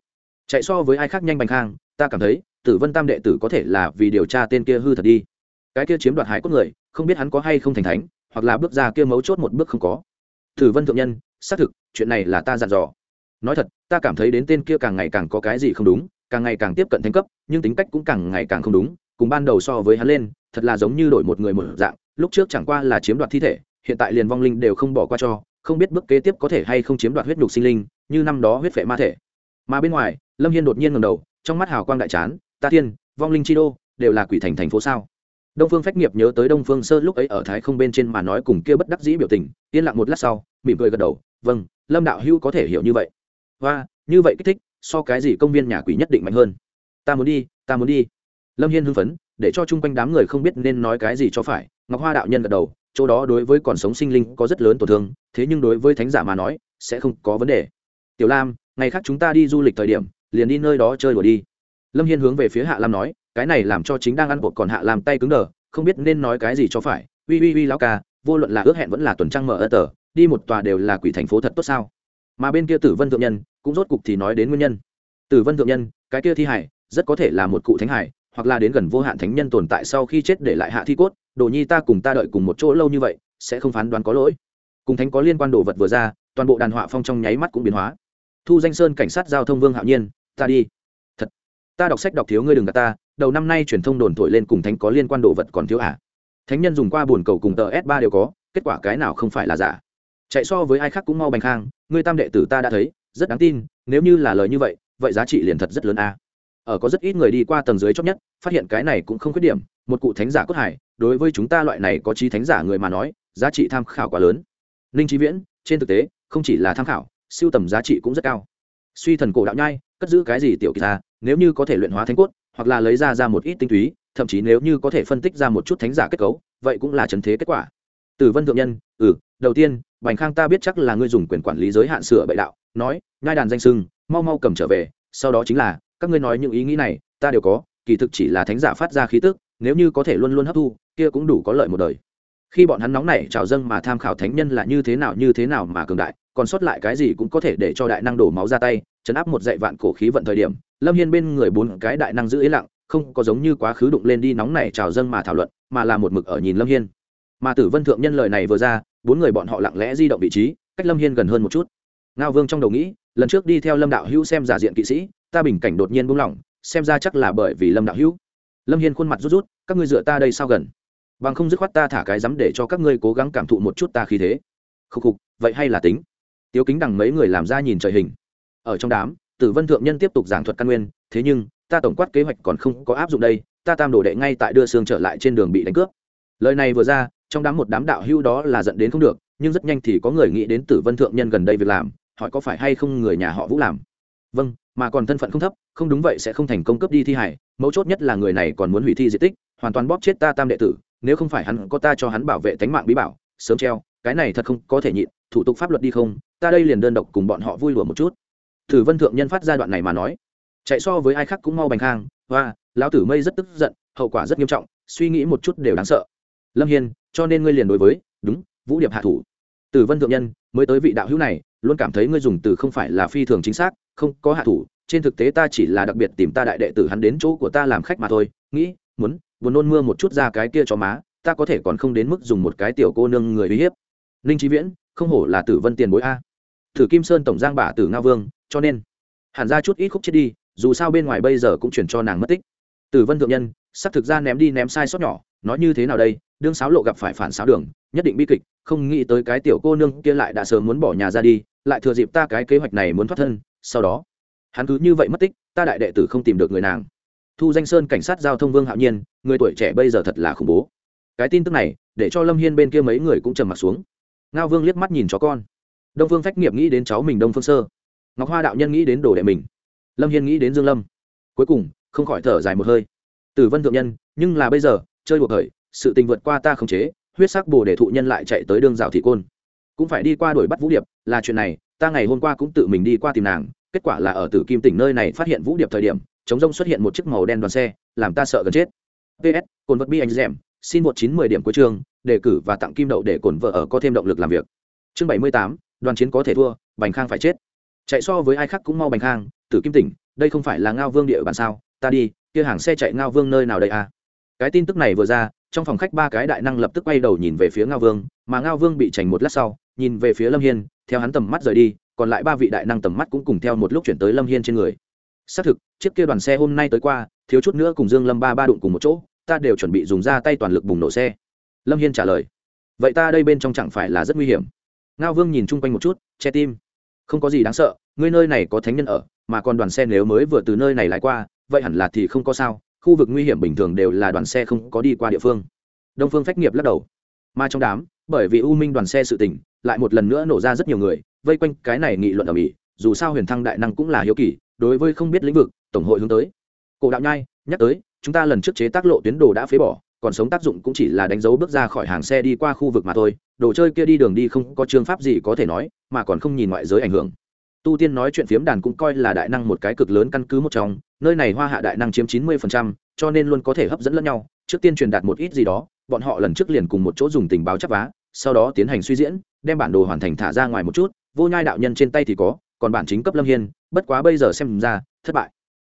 Chạy so với ai khác nhanh bành khang, ta cảm thấy tử vân tam đệ tử có thể là vì điều tra tên kia hư thật đi. Cái kia chiếm đoạt hải cốt người, không biết hắn có hay không thành thánh, hoặc là bước ra kia mấu chốt một bước không có. Tử vân thượng nhân, xác thực, chuyện này là ta dặn dò. Nói thật, ta cảm thấy đến tên kia càng ngày càng có cái gì không đúng, càng ngày càng tiếp cận thánh cấp, nhưng tính cách cũng càng ngày càng không đúng, cùng ban đầu so với hắn lên, thật là giống như đổi một người một dạng, lúc trước chẳng qua là chiếm đoạt thi thể, hiện tại liền vong linh đều không bỏ qua cho, không biết bước kế tiếp có thể hay không chiếm đoạt huyết nhục sinh linh, như năm đó huyết vệ ma thể. Mà bên ngoài, lâm hiên đột nhiên ngầm đầu, trong mắt hào quang đại chán ta thiên, vong linh chi đô, đều là quỷ thành thành phố sao? Đông phương phách nghiệp nhớ tới đông phương sơ lúc ấy ở thái không bên trên mà nói cùng kia bất đắc dĩ biểu tình, yên lặng một lát sau, mỉm cười gật đầu vâng lâm đạo hữu có thể hiểu như vậy. Và như vậy kích thích, so cái gì công viên nhà quỷ nhất định mạnh hơn. Ta muốn đi, ta muốn đi. Lâm hiên hưng phấn, để cho chung quanh đám người không biết nên nói cái gì cho phải, ngọc hoa đạo nhân gật đầu, chỗ đó đối với còn sống sinh linh có rất lớn tổn thương, thế nhưng đối với thánh giả mà nói, sẽ không có vấn đề. Tiểu lam, ngày khác chúng ta đi du lịch thời điểm, liền đi nơi đó chơi đùa đi lâm hiên hướng về phía hạ lam nói, cái này làm cho chính đang ăn bột còn hạ lam tay cứng đờ, không biết nên nói cái gì cho phải. Uy uy uy lão ca, vô luận là ước hẹn vẫn là tuần trăng mở ơ tờ, đi một tòa đều là quỷ thành phố thật tốt sao? Mà bên kia tử vân thượng nhân, cũng rốt cục thì nói đến nguyên nhân. Tử vân thượng nhân, cái kia thi hải rất có thể là một cụ thánh hải hoặc là đến gần vô hạn thánh nhân tồn tại sau khi chết để lại hạ thi cốt, đồ nhi ta cùng ta đợi cùng một chỗ lâu như vậy, sẽ không phán đoán có lỗi. Cùng thánh có liên quan đồ vật vừa ra, toàn bộ đàn họa phong trong nháy mắt cũng biến hóa. Thu danh sơn cảnh sát giao thông vương hạo nhiên, ta đi ta đọc sách đọc thiếu ngươi đừng gạt ta, đầu năm nay truyền thông đồn thổi lên cùng thánh có liên quan đồ vật còn thiếu à? Thánh nhân dùng qua buồn cầu cùng tờ s ba đều có, kết quả cái nào không phải là giả? Chạy so với ai khác cũng mau bành khang, ngươi tam đệ tử ta đã thấy, rất đáng tin, nếu như là lời như vậy vậy giá trị liền thật rất lớn a ở có rất ít người đi qua tầng dưới chót nhất, phát hiện cái này cũng không khuyết điểm, một cụ thánh giả cốt hải, đối với chúng ta loại này có trí thánh giả người mà nói, giá trị tham khảo quá lớn. Ninh trí viễn, trên thực tế, không chỉ là tham khảo, siêu tầm giá trị cũng rất cao. Suy thần cổ đạo nhai, cất giữ cái gì tiểu kỳ ta? Nếu như có thể luyện hóa thánh cốt, hoặc là lấy ra ra một ít tinh túy, thậm chí nếu như có thể phân tích ra một chút thánh giả kết cấu, vậy cũng là chấn thế kết quả. Tử vân thượng nhân ừ đầu tiên, bành khang ta biết chắc là ngươi dùng quyền quản lý giới hạn sửa bậy đạo, nói ngai đàn danh sưng, mau mau cầm trở về, sau đó chính là, các ngươi nói những ý nghĩ này, ta đều có, kỳ thực chỉ là thánh giả phát ra khí tức, nếu như có thể luôn luôn hấp thu, kia cũng đủ có lợi một đời. Khi bọn hắn nóng này trào dâng mà tham khảo thánh nhân là như thế nào như thế nào mà cường đại, còn sót lại cái gì cũng có thể để cho đại năng đổ máu ra tay chấn áp một dạy vạn cổ khí vận thời điểm, lâm hiên bên người bốn cái đại năng giữ ý lặng, không có giống như quá khứ đụng lên đi nóng này trào dâng mà thảo luận, mà là một mực ở nhìn lâm hiên. Mà tử vân thượng nhân lời này vừa ra, bốn người bọn họ lặng lẽ di động vị trí, cách lâm hiên gần hơn một chút. Ngao vương trong đầu nghĩ, lần trước đi theo lâm đạo hữu xem giả diện kỵ sĩ, ta bình cảnh đột nhiên buông lỏng, xem ra chắc là bởi vì lâm đạo hữu. Lâm hiên khuôn mặt rút rút, các ngươi dựa ta đây sao gần? Bằng không dứt khoát ta thả cái dám để cho các ngươi cố gắng cảm thụ một chút ta khí thế. Khúc khục, vậy hay là tính. Tiếu kính đằng mấy người làm ra nhìn trời hình ở trong đám, tử vân thượng nhân tiếp tục giảng thuật căn nguyên, thế nhưng, ta tổng quát kế hoạch còn không có áp dụng đây, ta tam đồ đệ ngay tại đưa xương trở lại trên đường bị đánh cướp. Lời này vừa ra, trong đám một đám đạo hưu đó là dẫn đến không được, nhưng rất nhanh thì có người nghĩ đến tử vân thượng nhân gần đây việc làm, hỏi có phải hay không người nhà họ vũ làm. Vâng mà còn thân phận không thấp, không đúng vậy sẽ không thành công cấp đi thi hải mấu chốt nhất là người này còn muốn hủy thi di tích, hoàn toàn bóp chết ta tam đệ tử, nếu không phải hắn có ta cho hắn bảo vệ tánh mạng bí bảo, sớm treo, cái này thật không có thể nhịn, thủ tục pháp luật đi không, ta đây liền đơn độc cùng bọn họ vui lùa một chút thử vân thượng nhân phát ra đoạn này mà nói. Chạy so với ai khác cũng mau bành khang, hoa, lão tử mây rất tức giận, hậu quả rất nghiêm trọng, suy nghĩ một chút đều đáng sợ. Lâm hiên, cho nên ngươi liền đối với, đúng, vũ điệp hạ thủ. Tử vân thượng nhân, mới tới vị đạo hữu này, luôn cảm thấy ngươi dùng từ không phải là phi thường chính xác, không có hạ thủ, trên thực tế ta chỉ là đặc biệt tìm ta đại đệ tử hắn đến chỗ của ta làm khách mà thôi, nghĩ, muốn, buồn nôn mưa một chút ra cái kia cho má, ta có thể còn không đến mức dùng một cái tiểu cô nương người uy hiếp. Ninh trí viễn, không hổ là tử vân tiền bối a. Thử kim sơn tổng giang bả tử nga vương cho nên hẳn ra chút ít khúc chết đi, dù sao bên ngoài bây giờ cũng chuyển cho nàng mất tích. Tử vân thượng nhân, sắp thực ra ném đi ném sai sót nhỏ, nói như thế nào đây? Đương sáo lộ gặp phải phản sáo đường, nhất định bi kịch, không nghĩ tới cái tiểu cô nương kia lại đã sớm muốn bỏ nhà ra đi, lại thừa dịp ta cái kế hoạch này muốn thoát thân, sau đó, hắn cứ như vậy mất tích, ta đại đệ tử không tìm được người nàng. Thu danh sơn cảnh sát giao thông vương hạo nhiên, người tuổi trẻ bây giờ thật là khủng bố. Cái tin tức này, để cho lâm hiên bên kia mấy người cũng trầm m ặ t xuống. Ngao vương liếc mắt nhìn chó con. Đông phương phách nghiệp nghĩ đến cháu mình đông phương sơ ngọc hoa đạo nhân nghĩ đến đồ đệ mình. Lâm hiên nghĩ đến dương lâm. Cuối cùng, không khỏi thở dài một hơi. Tử vân thượng nhân, nhưng là bây giờ, chơi buộc khởi, sự tình vượt qua ta không chế, huyết sắc bồ để thụ nhân lại chạy tới Đường rào thị côn. Cũng phải đi qua đuổi bắt vũ điệp, là chuyện này, ta ngày hôm qua cũng tự mình đi qua tìm nàng, kết quả là ở tử kim tỉnh nơi này phát hiện vũ điệp thời điểm, chống rông xuất hiện một chiếc màu đen đoàn xe, làm ta sợ gần chết. Ps cồn vật bi anh dẻm xin một chín mười điểm cuối chương, đề cử và tặng kim đậu để cồn vợ ở có thêm động lực làm việc. Chương bảy mươi tám, đoàn chiến có thể thua, bành khang phải chết chạy so với ai khác cũng mau bành khang, tử kim tỉnh, đây không phải là ngao vương địa bàn sao? Ta đi, kia hàng xe chạy ngao vương nơi nào đây à? Cái tin tức này vừa ra, trong phòng khách ba cái đại năng lập tức quay đầu nhìn về phía ngao vương, mà ngao vương bị chành một lát sau, nhìn về phía lâm hiên, theo hắn tầm mắt rời đi, còn lại ba vị đại năng tầm mắt cũng cùng theo một lúc chuyển tới lâm hiên trên người. Xác thực, chiếc kia đoàn xe hôm nay tới qua, thiếu chút nữa cùng dương lâm ba ba đụng cùng một chỗ, ta đều chuẩn bị dùng ra tay toàn lực bùng nổ xe. Lâm hiên trả lời, vậy ta đây bên trong chẳng phải là rất nguy hiểm. Ngao vương nhìn chung quanh một chút, che tim không có gì đáng sợ, ngươi nơi này có thánh nhân ở, mà còn đoàn xe nếu mới vừa từ nơi này lái qua, vậy hẳn là thì không có sao, khu vực nguy hiểm bình thường đều là đoàn xe không có đi qua địa phương. Đông phương phách nghiệp lắc đầu. Mà trong đám, bởi vì u minh đoàn xe sự tình, lại một lần nữa nổ ra rất nhiều người, vây quanh cái này nghị luận ở mỹ, dù sao huyền thăng đại năng cũng là hiếu kỳ, đối với không biết lĩnh vực, tổng hội hướng tới. Cổ đạo nhai, nhắc tới, chúng ta lần trước chế tác lộ tuyến đồ đã phế bỏ, còn sống tác dụng cũng chỉ là đánh dấu bước ra khỏi hàng xe đi qua khu vực mà thôi đồ chơi kia đi đường đi không có chương pháp gì có thể nói mà còn không nhìn ngoại giới ảnh hưởng. Tu tiên nói chuyện phiếm đàn cũng coi là đại năng một cái cực lớn căn cứ một trong nơi này hoa hạ đại năng chiếm chín mươi phần trăm, cho nên luôn có thể hấp dẫn lẫn nhau. Trước tiên truyền đạt một ít gì đó bọn họ lần trước liền cùng một chỗ dùng tình báo chấp vá sau đó tiến hành suy diễn đem bản đồ hoàn thành thả ra ngoài một chút vô nhai đạo nhân trên tay thì có còn bản chính cấp lâm hiên bất quá bây giờ xem ra thất bại.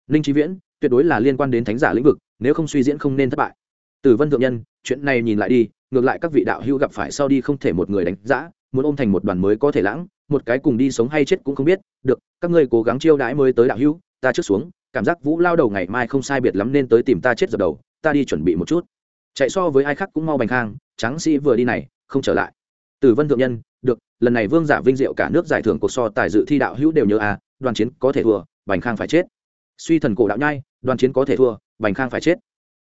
Ninh trí viễn tuyệt đối là liên quan đến thánh giả lĩnh vực nếu không suy diễn không nên thất bại. Tử vân thượng nhân chuyện này nhìn lại đi ngược lại các vị đạo hữu gặp phải sau đi không thể một người đánh giã muốn ôm thành một đoàn mới có thể lãng, một cái cùng đi sống hay chết cũng không biết, được, các ngươi cố gắng chiêu đãi mới tới đạo hữu, ta trước xuống, cảm giác vũ lao đầu ngày mai không sai biệt lắm nên tới tìm ta chết dập đầu, ta đi chuẩn bị một chút. Chạy so với ai khác cũng mau bành khang tráng sĩ vừa đi này, không trở lại. Từ vân thượng nhân, được, lần này vương giả vinh diệu cả nước giải thưởng cuộc so tài dự thi đạo hữu đều nhớ à đoàn chiến có thể thua, bành khang phải chết. Suy thần cổ đạo nhai, đoàn chiến có thể thua, bành khang phải chết.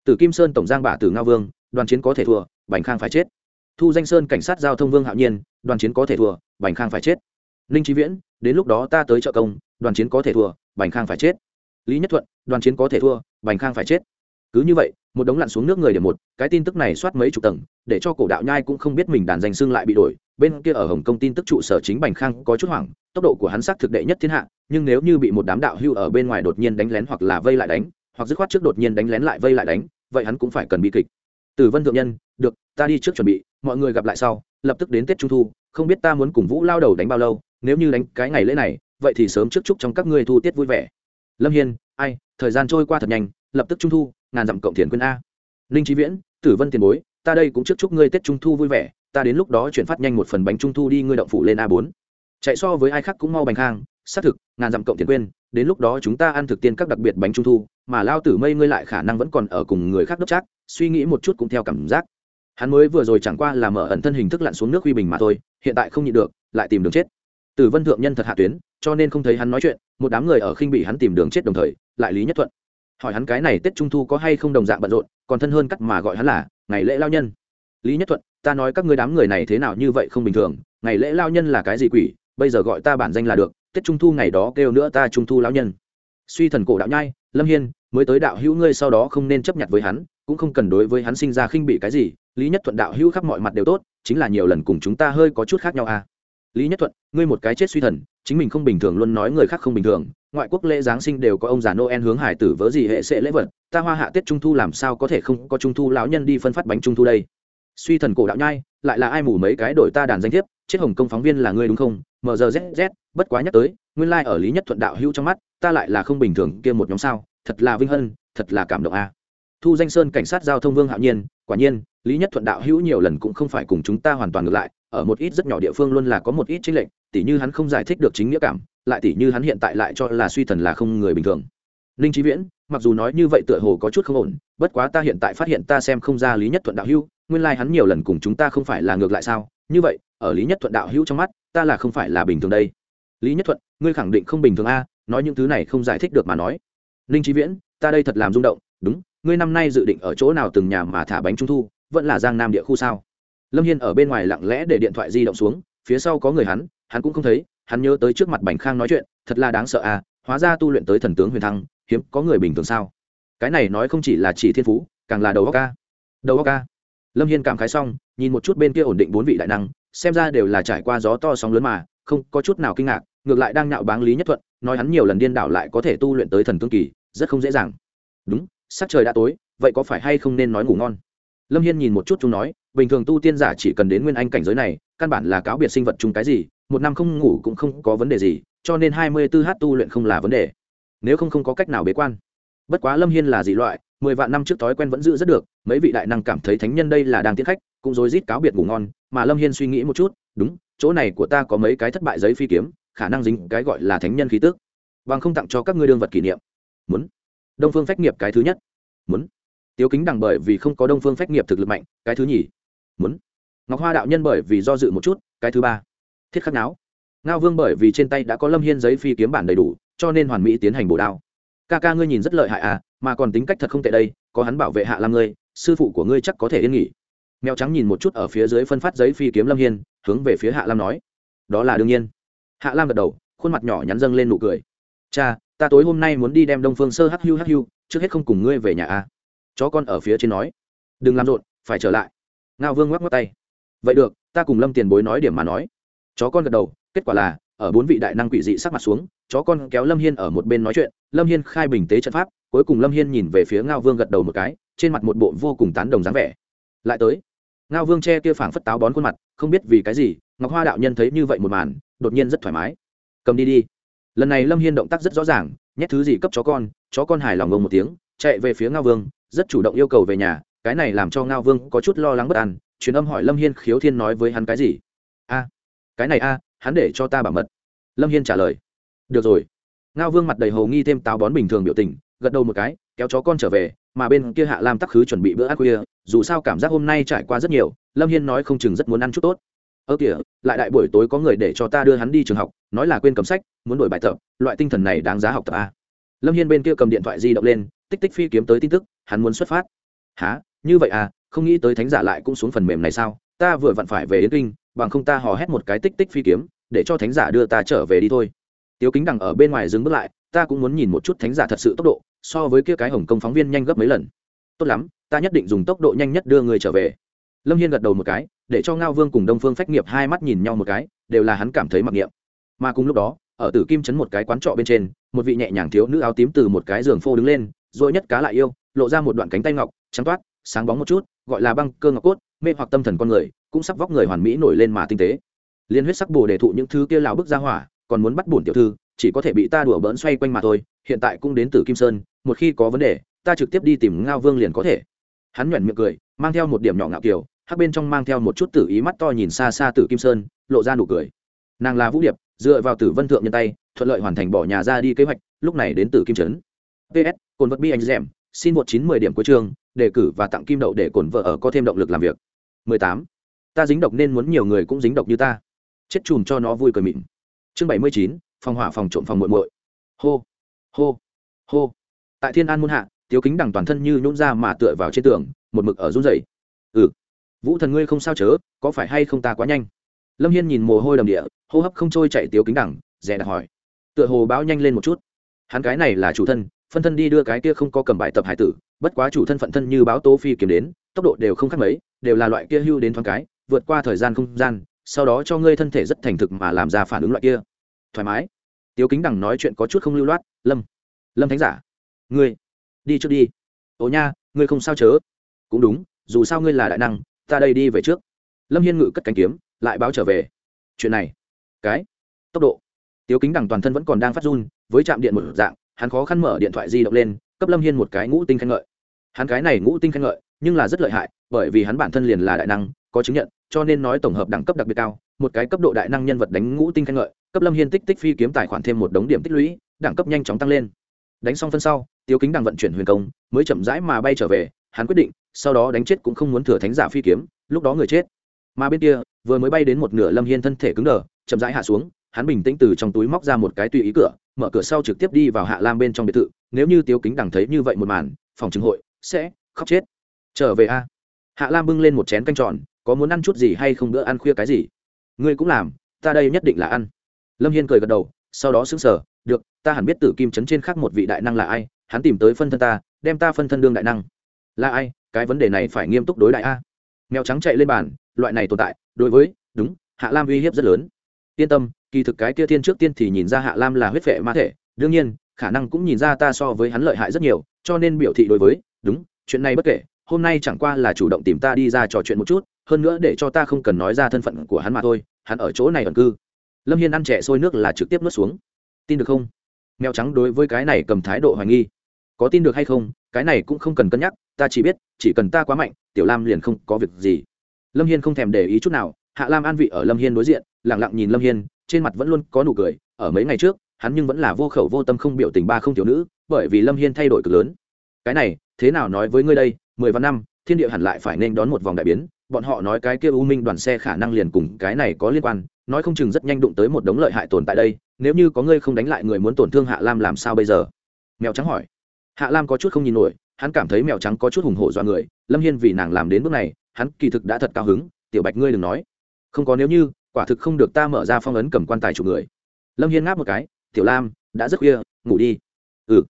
Tử kim sơn tổng giang bả tử nga vương, đoàn chiến có thể thua bành khang phải chết. Thu danh sơn cảnh sát giao thông vương hạo nhiên, đoàn chiến có thể thua, bành khang phải chết. Ninh trí viễn, đến lúc đó ta tới trợ công, đoàn chiến có thể thua, bành khang phải chết. Lý nhất thuận, đoàn chiến có thể thua, bành khang phải chết. Cứ như vậy, một đống lặn xuống nước người điểm một, cái tin tức này soát mấy chục tầng, để cho cổ đạo nhai cũng không biết mình đàn danh xưng lại bị đổi. Bên kia ở hồng kông tin tức trụ sở chính bành khang có chút hoảng, tốc độ của hắn sắc thực đệ nhất thiên hạ, nhưng nếu như bị một đám đạo hưu ở bên ngoài đột nhiên đánh lén hoặc là vây lại đánh, hoặc dứt khoát trước đột nhiên đánh lén lại vây lại đánh, vậy hắn cũng phải cần bi kịch. Từ vân thượng nhân được, ta đi trước chuẩn bị, mọi người gặp lại sau, lập tức đến tết trung thu, không biết ta muốn cùng vũ lao đầu đánh bao lâu, nếu như đánh cái ngày lễ này, vậy thì sớm trước chúc trong các ngươi thu tiết vui vẻ. Lâm hiên, ai, thời gian trôi qua thật nhanh, lập tức trung thu, ngàn dặm cộng thiền quân a. Ninh trí viễn, tử vân tiền bối, ta đây cũng trước chúc ngươi tết trung thu vui vẻ, ta đến lúc đó chuyển phát nhanh một phần bánh trung thu đi, ngươi động phủ lên a bốn. Chạy so với ai khác cũng mau bánh khang, xác thực, ngàn dặm cộng tiền quên đến lúc đó chúng ta ăn thực tiên các đặc biệt bánh trung thu, mà lao tử mây ngươi lại khả năng vẫn còn ở cùng người khác đốc chắc suy nghĩ một chút cũng theo cảm giác hắn mới vừa rồi chẳng qua là mở ẩn thân hình thức lặn xuống nước uy bình mà thôi, hiện tại không nhịn được, lại tìm đường chết. Từ vân thượng nhân thật hạ tuyến, cho nên không thấy hắn nói chuyện, một đám người ở khinh bị hắn tìm đường chết đồng thời, lại lý nhất thuận. Hỏi hắn cái này tết trung thu có hay không đồng dạng bận rộn, còn thân hơn cắt mà gọi hắn là, ngày lễ lao nhân. Lý nhất thuận, ta nói các ngươi đám người này thế nào như vậy không bình thường, ngày lễ lao nhân là cái gì quỷ, bây giờ gọi ta bản danh là được, tết trung thu ngày đó kêu nữa ta trung thu lão nhân. Suy thần cổ đạo nhai, lâm hiên, mới tới đạo hữu ngươi sau đó không nên chấp nhận với hắn, cũng không cần đối với hắn sinh ra khinh bị cái gì lý nhất thuận đạo hữu khắp mọi mặt đều tốt, chính là nhiều lần cùng chúng ta hơi có chút khác nhau à. Lý nhất thuận, ngươi một cái chết suy thần, chính mình không bình thường luôn nói người khác không bình thường, ngoại quốc lễ giáng sinh đều có ông già noel hướng hải tử vớ gì hệ sẽ lễ vật, ta hoa hạ tết trung thu làm sao có thể không có trung thu lão nhân đi phân phát bánh trung thu đây? Suy thần cổ đạo nhai, lại là ai mù mấy cái đổi ta đàn danh thiếp, chết hồng công phóng viên là ngươi đúng không? Mrzz bất quá nhắc tới, nguyên lai ở lý nhất thuận đạo hữu trong mắt, ta lại là không bình thường, kia một nhóm sao, thật là vinh hân, thật là cảm động a thu danh sơn cảnh sát giao thông vương hạo nhiên, quả nhiên lý nhất thuận đạo hữu nhiều lần cũng không phải cùng chúng ta hoàn toàn ngược lại, ở một ít rất nhỏ địa phương luôn là có một ít chính lệnh tỉ như hắn không giải thích được chính nghĩa cảm, lại tỉ như hắn hiện tại lại cho là suy thần là không người bình thường. Ninh trí viễn, mặc dù nói như vậy tựa hồ có chút không ổn, bất quá ta hiện tại phát hiện ta xem không ra lý nhất thuận đạo hữu, nguyên lai、like、hắn nhiều lần cùng chúng ta không phải là ngược lại sao? Như vậy, ở lý nhất thuận đạo hữu trong mắt, ta là không phải là bình thường đây. Lý nhất thuận, ngươi khẳng định không bình thường a, nói những thứ này không giải thích được mà nói. Ninh trí viễn, ta đây thật làm rung động, đúng, ngươi năm nay dự định ở chỗ nào từng nhà mà thả bánh trung thu? Vẫn là giang nam địa khu sao? Lâm hiên ở bên ngoài lặng lẽ để điện thoại di động xuống, phía sau có người hắn hắn cũng không thấy, hắn nhớ tới trước mặt bành khang nói chuyện, thật là đáng sợ à hóa ra tu luyện tới thần tướng huyền thăng, hiếm có người bình thường sao? Cái này nói không chỉ là chỉ thiên phú, càng là đầu óc ca đầu óc ca lâm hiên cảm khái xong, nhìn một chút bên kia ổn định bốn vị đại năng, xem ra đều là trải qua gió to sóng lớn mà, không có chút nào kinh ngạc, ngược lại đang nạo báng lý nhất thuận, nói hắn nhiều lần điên đảo lại có thể tu luyện tới thần tương kỳ, rất không dễ dàng. Đúng sắc trời đã tối, vậy có phải hay không nên nói ngủ ngon? Lâm hiên nhìn một chút chúng nói, bình thường tu tiên giả chỉ cần đến nguyên anh cảnh giới này, căn bản là cáo biệt sinh vật chung cái gì, một năm không ngủ cũng không có vấn đề gì, cho nên hai mươi tư h tu luyện không là vấn đề. Nếu không không có cách nào bế quan. Bất quá lâm hiên là dị loại, mười vạn năm trước thói quen vẫn giữ rất được, mấy vị đại năng cảm thấy thánh nhân đây là đang tiến khách, cũng rối rít cáo biệt ngủ ngon, mà lâm hiên suy nghĩ một chút, đúng, chỗ này của ta có mấy cái thất bại giấy phi kiếm, khả năng dính cái gọi là thánh nhân khí tức. Bằng không tặng cho các ngươi đương vật kỷ niệm. Muốn. Đông phương phách nghiệp cái thứ nhất. Muốn tiếu kính đằng bởi vì không có đông phương phách nghiệp thực lực mạnh, cái thứ nhì muốn. Ngọc hoa đạo nhân bởi vì do dự một chút, cái thứ ba thiết khắc náo. Ngao vương bởi vì trên tay đã có lâm hiên giấy phi kiếm bản đầy đủ, cho nên hoàn mỹ tiến hành bổ đao. Ca ca ngươi nhìn rất lợi hại à mà còn tính cách thật không tệ đây, có hắn bảo vệ hạ lam ngươi, sư phụ của ngươi chắc có thể yên nghỉ. Mèo trắng nhìn một chút ở phía dưới phân phát giấy phi kiếm lâm hiên, hướng về phía hạ lam nói. Đó là đương nhiên. Hạ lam gật đầu, khuôn mặt nhỏ nhắn dâng lên nụ cười. Cha, ta tối hôm nay muốn đi đem đông phương sơ hắc hưu hắc hưu, trước hết không cùng ngươi về nhà a à chó con ở phía trên nói, đừng làm rộn, phải trở lại. Ngao vương ngoắc ngoắc tay, vậy được, ta cùng lâm tiền bối nói điểm mà nói. Chó con gật đầu, kết quả là, ở bốn vị đại năng quỷ dị sắc mặt xuống, chó con kéo lâm hiên ở một bên nói chuyện, lâm hiên khai bình tế trận pháp, cuối cùng lâm hiên nhìn về phía ngao vương gật đầu một cái, trên mặt một bộ vô cùng tán đồng dáng vẻ. Lại tới, ngao vương che kia phảng phất táo bón khuôn mặt, không biết vì cái gì, ngọc hoa đạo nhân thấy như vậy một màn, đột nhiên rất thoải mái. Cầm đi đi. Lần này lâm hiên động tác rất rõ ràng, nhét thứ gì cấp chó con chó con hài lòng ngông một tiếng, chạy về phía ngao vương rất chủ động yêu cầu về nhà, cái này làm cho ngao vương có chút lo lắng bất an, truyền âm hỏi lâm hiên khiếu thiên nói với hắn cái gì? A, cái này a, hắn để cho ta bảo mật. Lâm hiên trả lời. Được rồi. Ngao vương mặt đầy hầu nghi thêm táo bón bình thường biểu tình, gật đầu một cái, kéo chó con trở về, mà bên kia hạ lam tắc khứ chuẩn bị bữa ăn khuya, dù sao cảm giác hôm nay trải qua rất nhiều, lâm hiên nói không chừng rất muốn ăn chút tốt. Ơ kìa, lại đại buổi tối có người để cho ta đưa hắn đi trường học, nói là quên cầm sách, muốn đổi bài tập, loại tinh thần này đáng giá học tập a lâm hiên bên kia cầm điện thoại di động lên, tích tích phi kiếm tới tin tức, hắn muốn xuất phát. Há như vậy à? Không nghĩ tới thánh giả lại cũng xuống phần mềm này sao? Ta vừa vặn phải về yến kinh, bằng không ta hò hét một cái tích tích phi kiếm, để cho thánh giả đưa ta trở về đi thôi. Tiếu kính đằng ở bên ngoài dừng bước lại, ta cũng muốn nhìn một chút thánh giả thật sự tốc độ, so với kia cái hồng công phóng viên nhanh gấp mấy lần. Tốt lắm, ta nhất định dùng tốc độ nhanh nhất đưa người trở về. Lâm hiên gật đầu một cái, để cho ngao vương cùng đông phương phách nghiệp hai mắt nhìn nhau một cái, đều là hắn cảm thấy mặc niệm. Mà cùng lúc đó ở tử kim chấn một cái quán trọ bên trên, một vị nhẹ nhàng thiếu nữ áo tím từ một cái giường phô đứng lên, rồi nhất cá lại yêu, lộ ra một đoạn cánh tay ngọc, trắng toát, sáng bóng một chút, gọi là băng cơ ngọc cốt, mê hoặc tâm thần con người, cũng sắp vóc người hoàn mỹ nổi lên mà tinh tế. Liên huyết sắc bồ để thụ những thứ kia lao bức ra hỏa, còn muốn bắt bổn tiểu thư, chỉ có thể bị ta đùa bỡn xoay quanh mà thôi, hiện tại cũng đến từ kim sơn, một khi có vấn đề, ta trực tiếp đi tìm ngao vương liền có thể. Hắn nhoẻn miệng cười, mang theo một điểm nhỏ ngạo kiều, hắc bên trong mang theo một chút tử ý mắt to nhìn xa xa tử kim sơn, lộ ra nụ cười. Nàng là vũ điệp dựa vào tử vân thượng nhân tay, thuận lợi hoàn thành bỏ nhà ra đi kế hoạch, lúc này đến tử kim trấn. Ps cồn vật bi anh dẻm xin một chín mười điểm cuối trường, đề cử và tặng kim đậu để cồn vợ ở có thêm động lực làm việc. mười tám. Ta dính độc nên muốn nhiều người cũng dính độc như ta. Chết chùm cho nó vui cười mịn. Chương bảy mươi chín, phòng hỏa phòng trộm phòng muội muội. Hô hô hô. Tại thiên an muôn hạ, tiếu kính đằng toàn thân như nhún ra mà tựa vào trên tường, một mực ở run rẩy. Ừ. Vũ thần ngươi không sao chớ, có phải hay không ta quá nhanh? Lâm hiên nhìn mồ hôi đầm địa, hô hấp không trôi chạy tiếu kính đằng, dè đặt hỏi. Tựa hồ báo nhanh lên một chút. Hắn cái này là chủ thân, phân thân đi đưa cái kia không có cầm bài tập hải tử, bất quá chủ thân phận thân như báo tố phi kiếm đến, tốc độ đều không khác mấy, đều là loại kia hưu đến thoáng cái, vượt qua thời gian không gian, sau đó cho ngươi thân thể rất thành thực mà làm ra phản ứng loại kia. Thoải mái. Tiếu kính đằng nói chuyện có chút không lưu loát, lâm lâm thánh giả, ngươi, đi trước đi. Ồ nha, ngươi không sao chớ. Cũng đúng, dù sao ngươi là đại năng, ta đây đi về trước. Lâm hiên ngự cất cánh kiếm lại báo trở về. Chuyện này, cái, tốc độ. Tiếu kính đằng toàn thân vẫn còn đang phát run, với chạm điện một dạng, hắn khó khăn mở điện thoại di động lên, cấp lâm hiên một cái ngũ tinh khen ngợi. Hắn cái này ngũ tinh khen ngợi, nhưng là rất lợi hại, bởi vì hắn bản thân liền là đại năng, có chứng nhận, cho nên nói tổng hợp đẳng cấp đặc biệt cao, một cái cấp độ đại năng nhân vật đánh ngũ tinh khen ngợi, cấp lâm hiên tích tích phi kiếm tài khoản thêm một đống điểm tích lũy, đẳng cấp nhanh chóng tăng lên. Đánh xong phân sau tiêu kính đang vận chuyển huyền công, mới chậm rãi mà bay trở về, hắn quyết định, sau đó đánh chết cũng không muốn thừa thánh giả phi kiếm, lúc đó người chết mà bên kia, vừa mới bay đến một nửa lâm hiên thân thể cứng đờ, chậm rãi hạ xuống, hắn bình tĩnh từ trong túi móc ra một cái tùy ý cửa, mở cửa sau trực tiếp đi vào hạ lam bên trong biệt thự, nếu như tiêu kính đằng thấy như vậy một màn, phòng chứng hội sẽ khóc chết. Trở về a. Hạ lam bưng lên một chén canh tròn, có muốn ăn chút gì hay không bữa ăn khuya cái gì? Ngươi cũng làm, ta đây nhất định là ăn. Lâm hiên cười gật đầu, sau đó xứng sở được, ta hẳn biết tử kim chấn trên khác một vị đại năng là ai, hắn tìm tới phân thân ta, đem ta phân thân đương đại năng. Là ai? Cái vấn đề này phải nghiêm túc đối đại a mèo trắng chạy lên bàn, loại này tồn tại, đối với, đúng, hạ lam uy hiếp rất lớn. Yên tâm, kỳ thực cái kia tiên trước tiên thì nhìn ra hạ lam là huyết vệ ma thể, đương nhiên, khả năng cũng nhìn ra ta so với hắn lợi hại rất nhiều, cho nên biểu thị đối với, đúng, chuyện này bất kể, hôm nay chẳng qua là chủ động tìm ta đi ra trò chuyện một chút, hơn nữa để cho ta không cần nói ra thân phận của hắn mà thôi, hắn ở chỗ này ẩn cư. Lâm hiên ăn trẻ sôi nước là trực tiếp nuốt xuống. Tin được không? Mèo trắng đối với cái này cầm thái độ hoài nghi có tin được hay không, cái này cũng không cần cân nhắc, ta chỉ biết, chỉ cần ta quá mạnh, tiểu lam liền không có việc gì. Lâm hiên không thèm để ý chút nào, hạ lam an vị ở lâm hiên đối diện lẳng lặng nhìn lâm hiên, trên mặt vẫn luôn có nụ cười, ở mấy ngày trước, hắn nhưng vẫn là vô khẩu vô tâm không biểu tình ba không tiểu nữ, bởi vì lâm hiên thay đổi cực lớn. Cái này, thế nào nói với ngươi đây, mười vạn năm, thiên địa hẳn lại phải nên đón một vòng đại biến, bọn họ nói cái kia u minh đoàn xe khả năng liền cùng cái này có liên quan, nói không chừng rất nhanh đụng tới một đống lợi hại tồn tại đây, nếu như có ngươi không đánh lại người muốn tổn thương hạ lam làm sao bây giờ? Mèo trắng hỏi hạ lam có chút không nhìn nổi, hắn cảm thấy mèo trắng có chút hùng hổ dọa người, lâm hiên vì nàng làm đến bước này, hắn kỳ thực đã thật cao hứng, tiểu bạch ngươi đừng nói. Không có, nếu như, quả thực không được ta mở ra phong ấn cầm quan tài chủ người. Lâm hiên ngáp một cái, tiểu lam, đã rất khuya, ngủ đi. Ừ.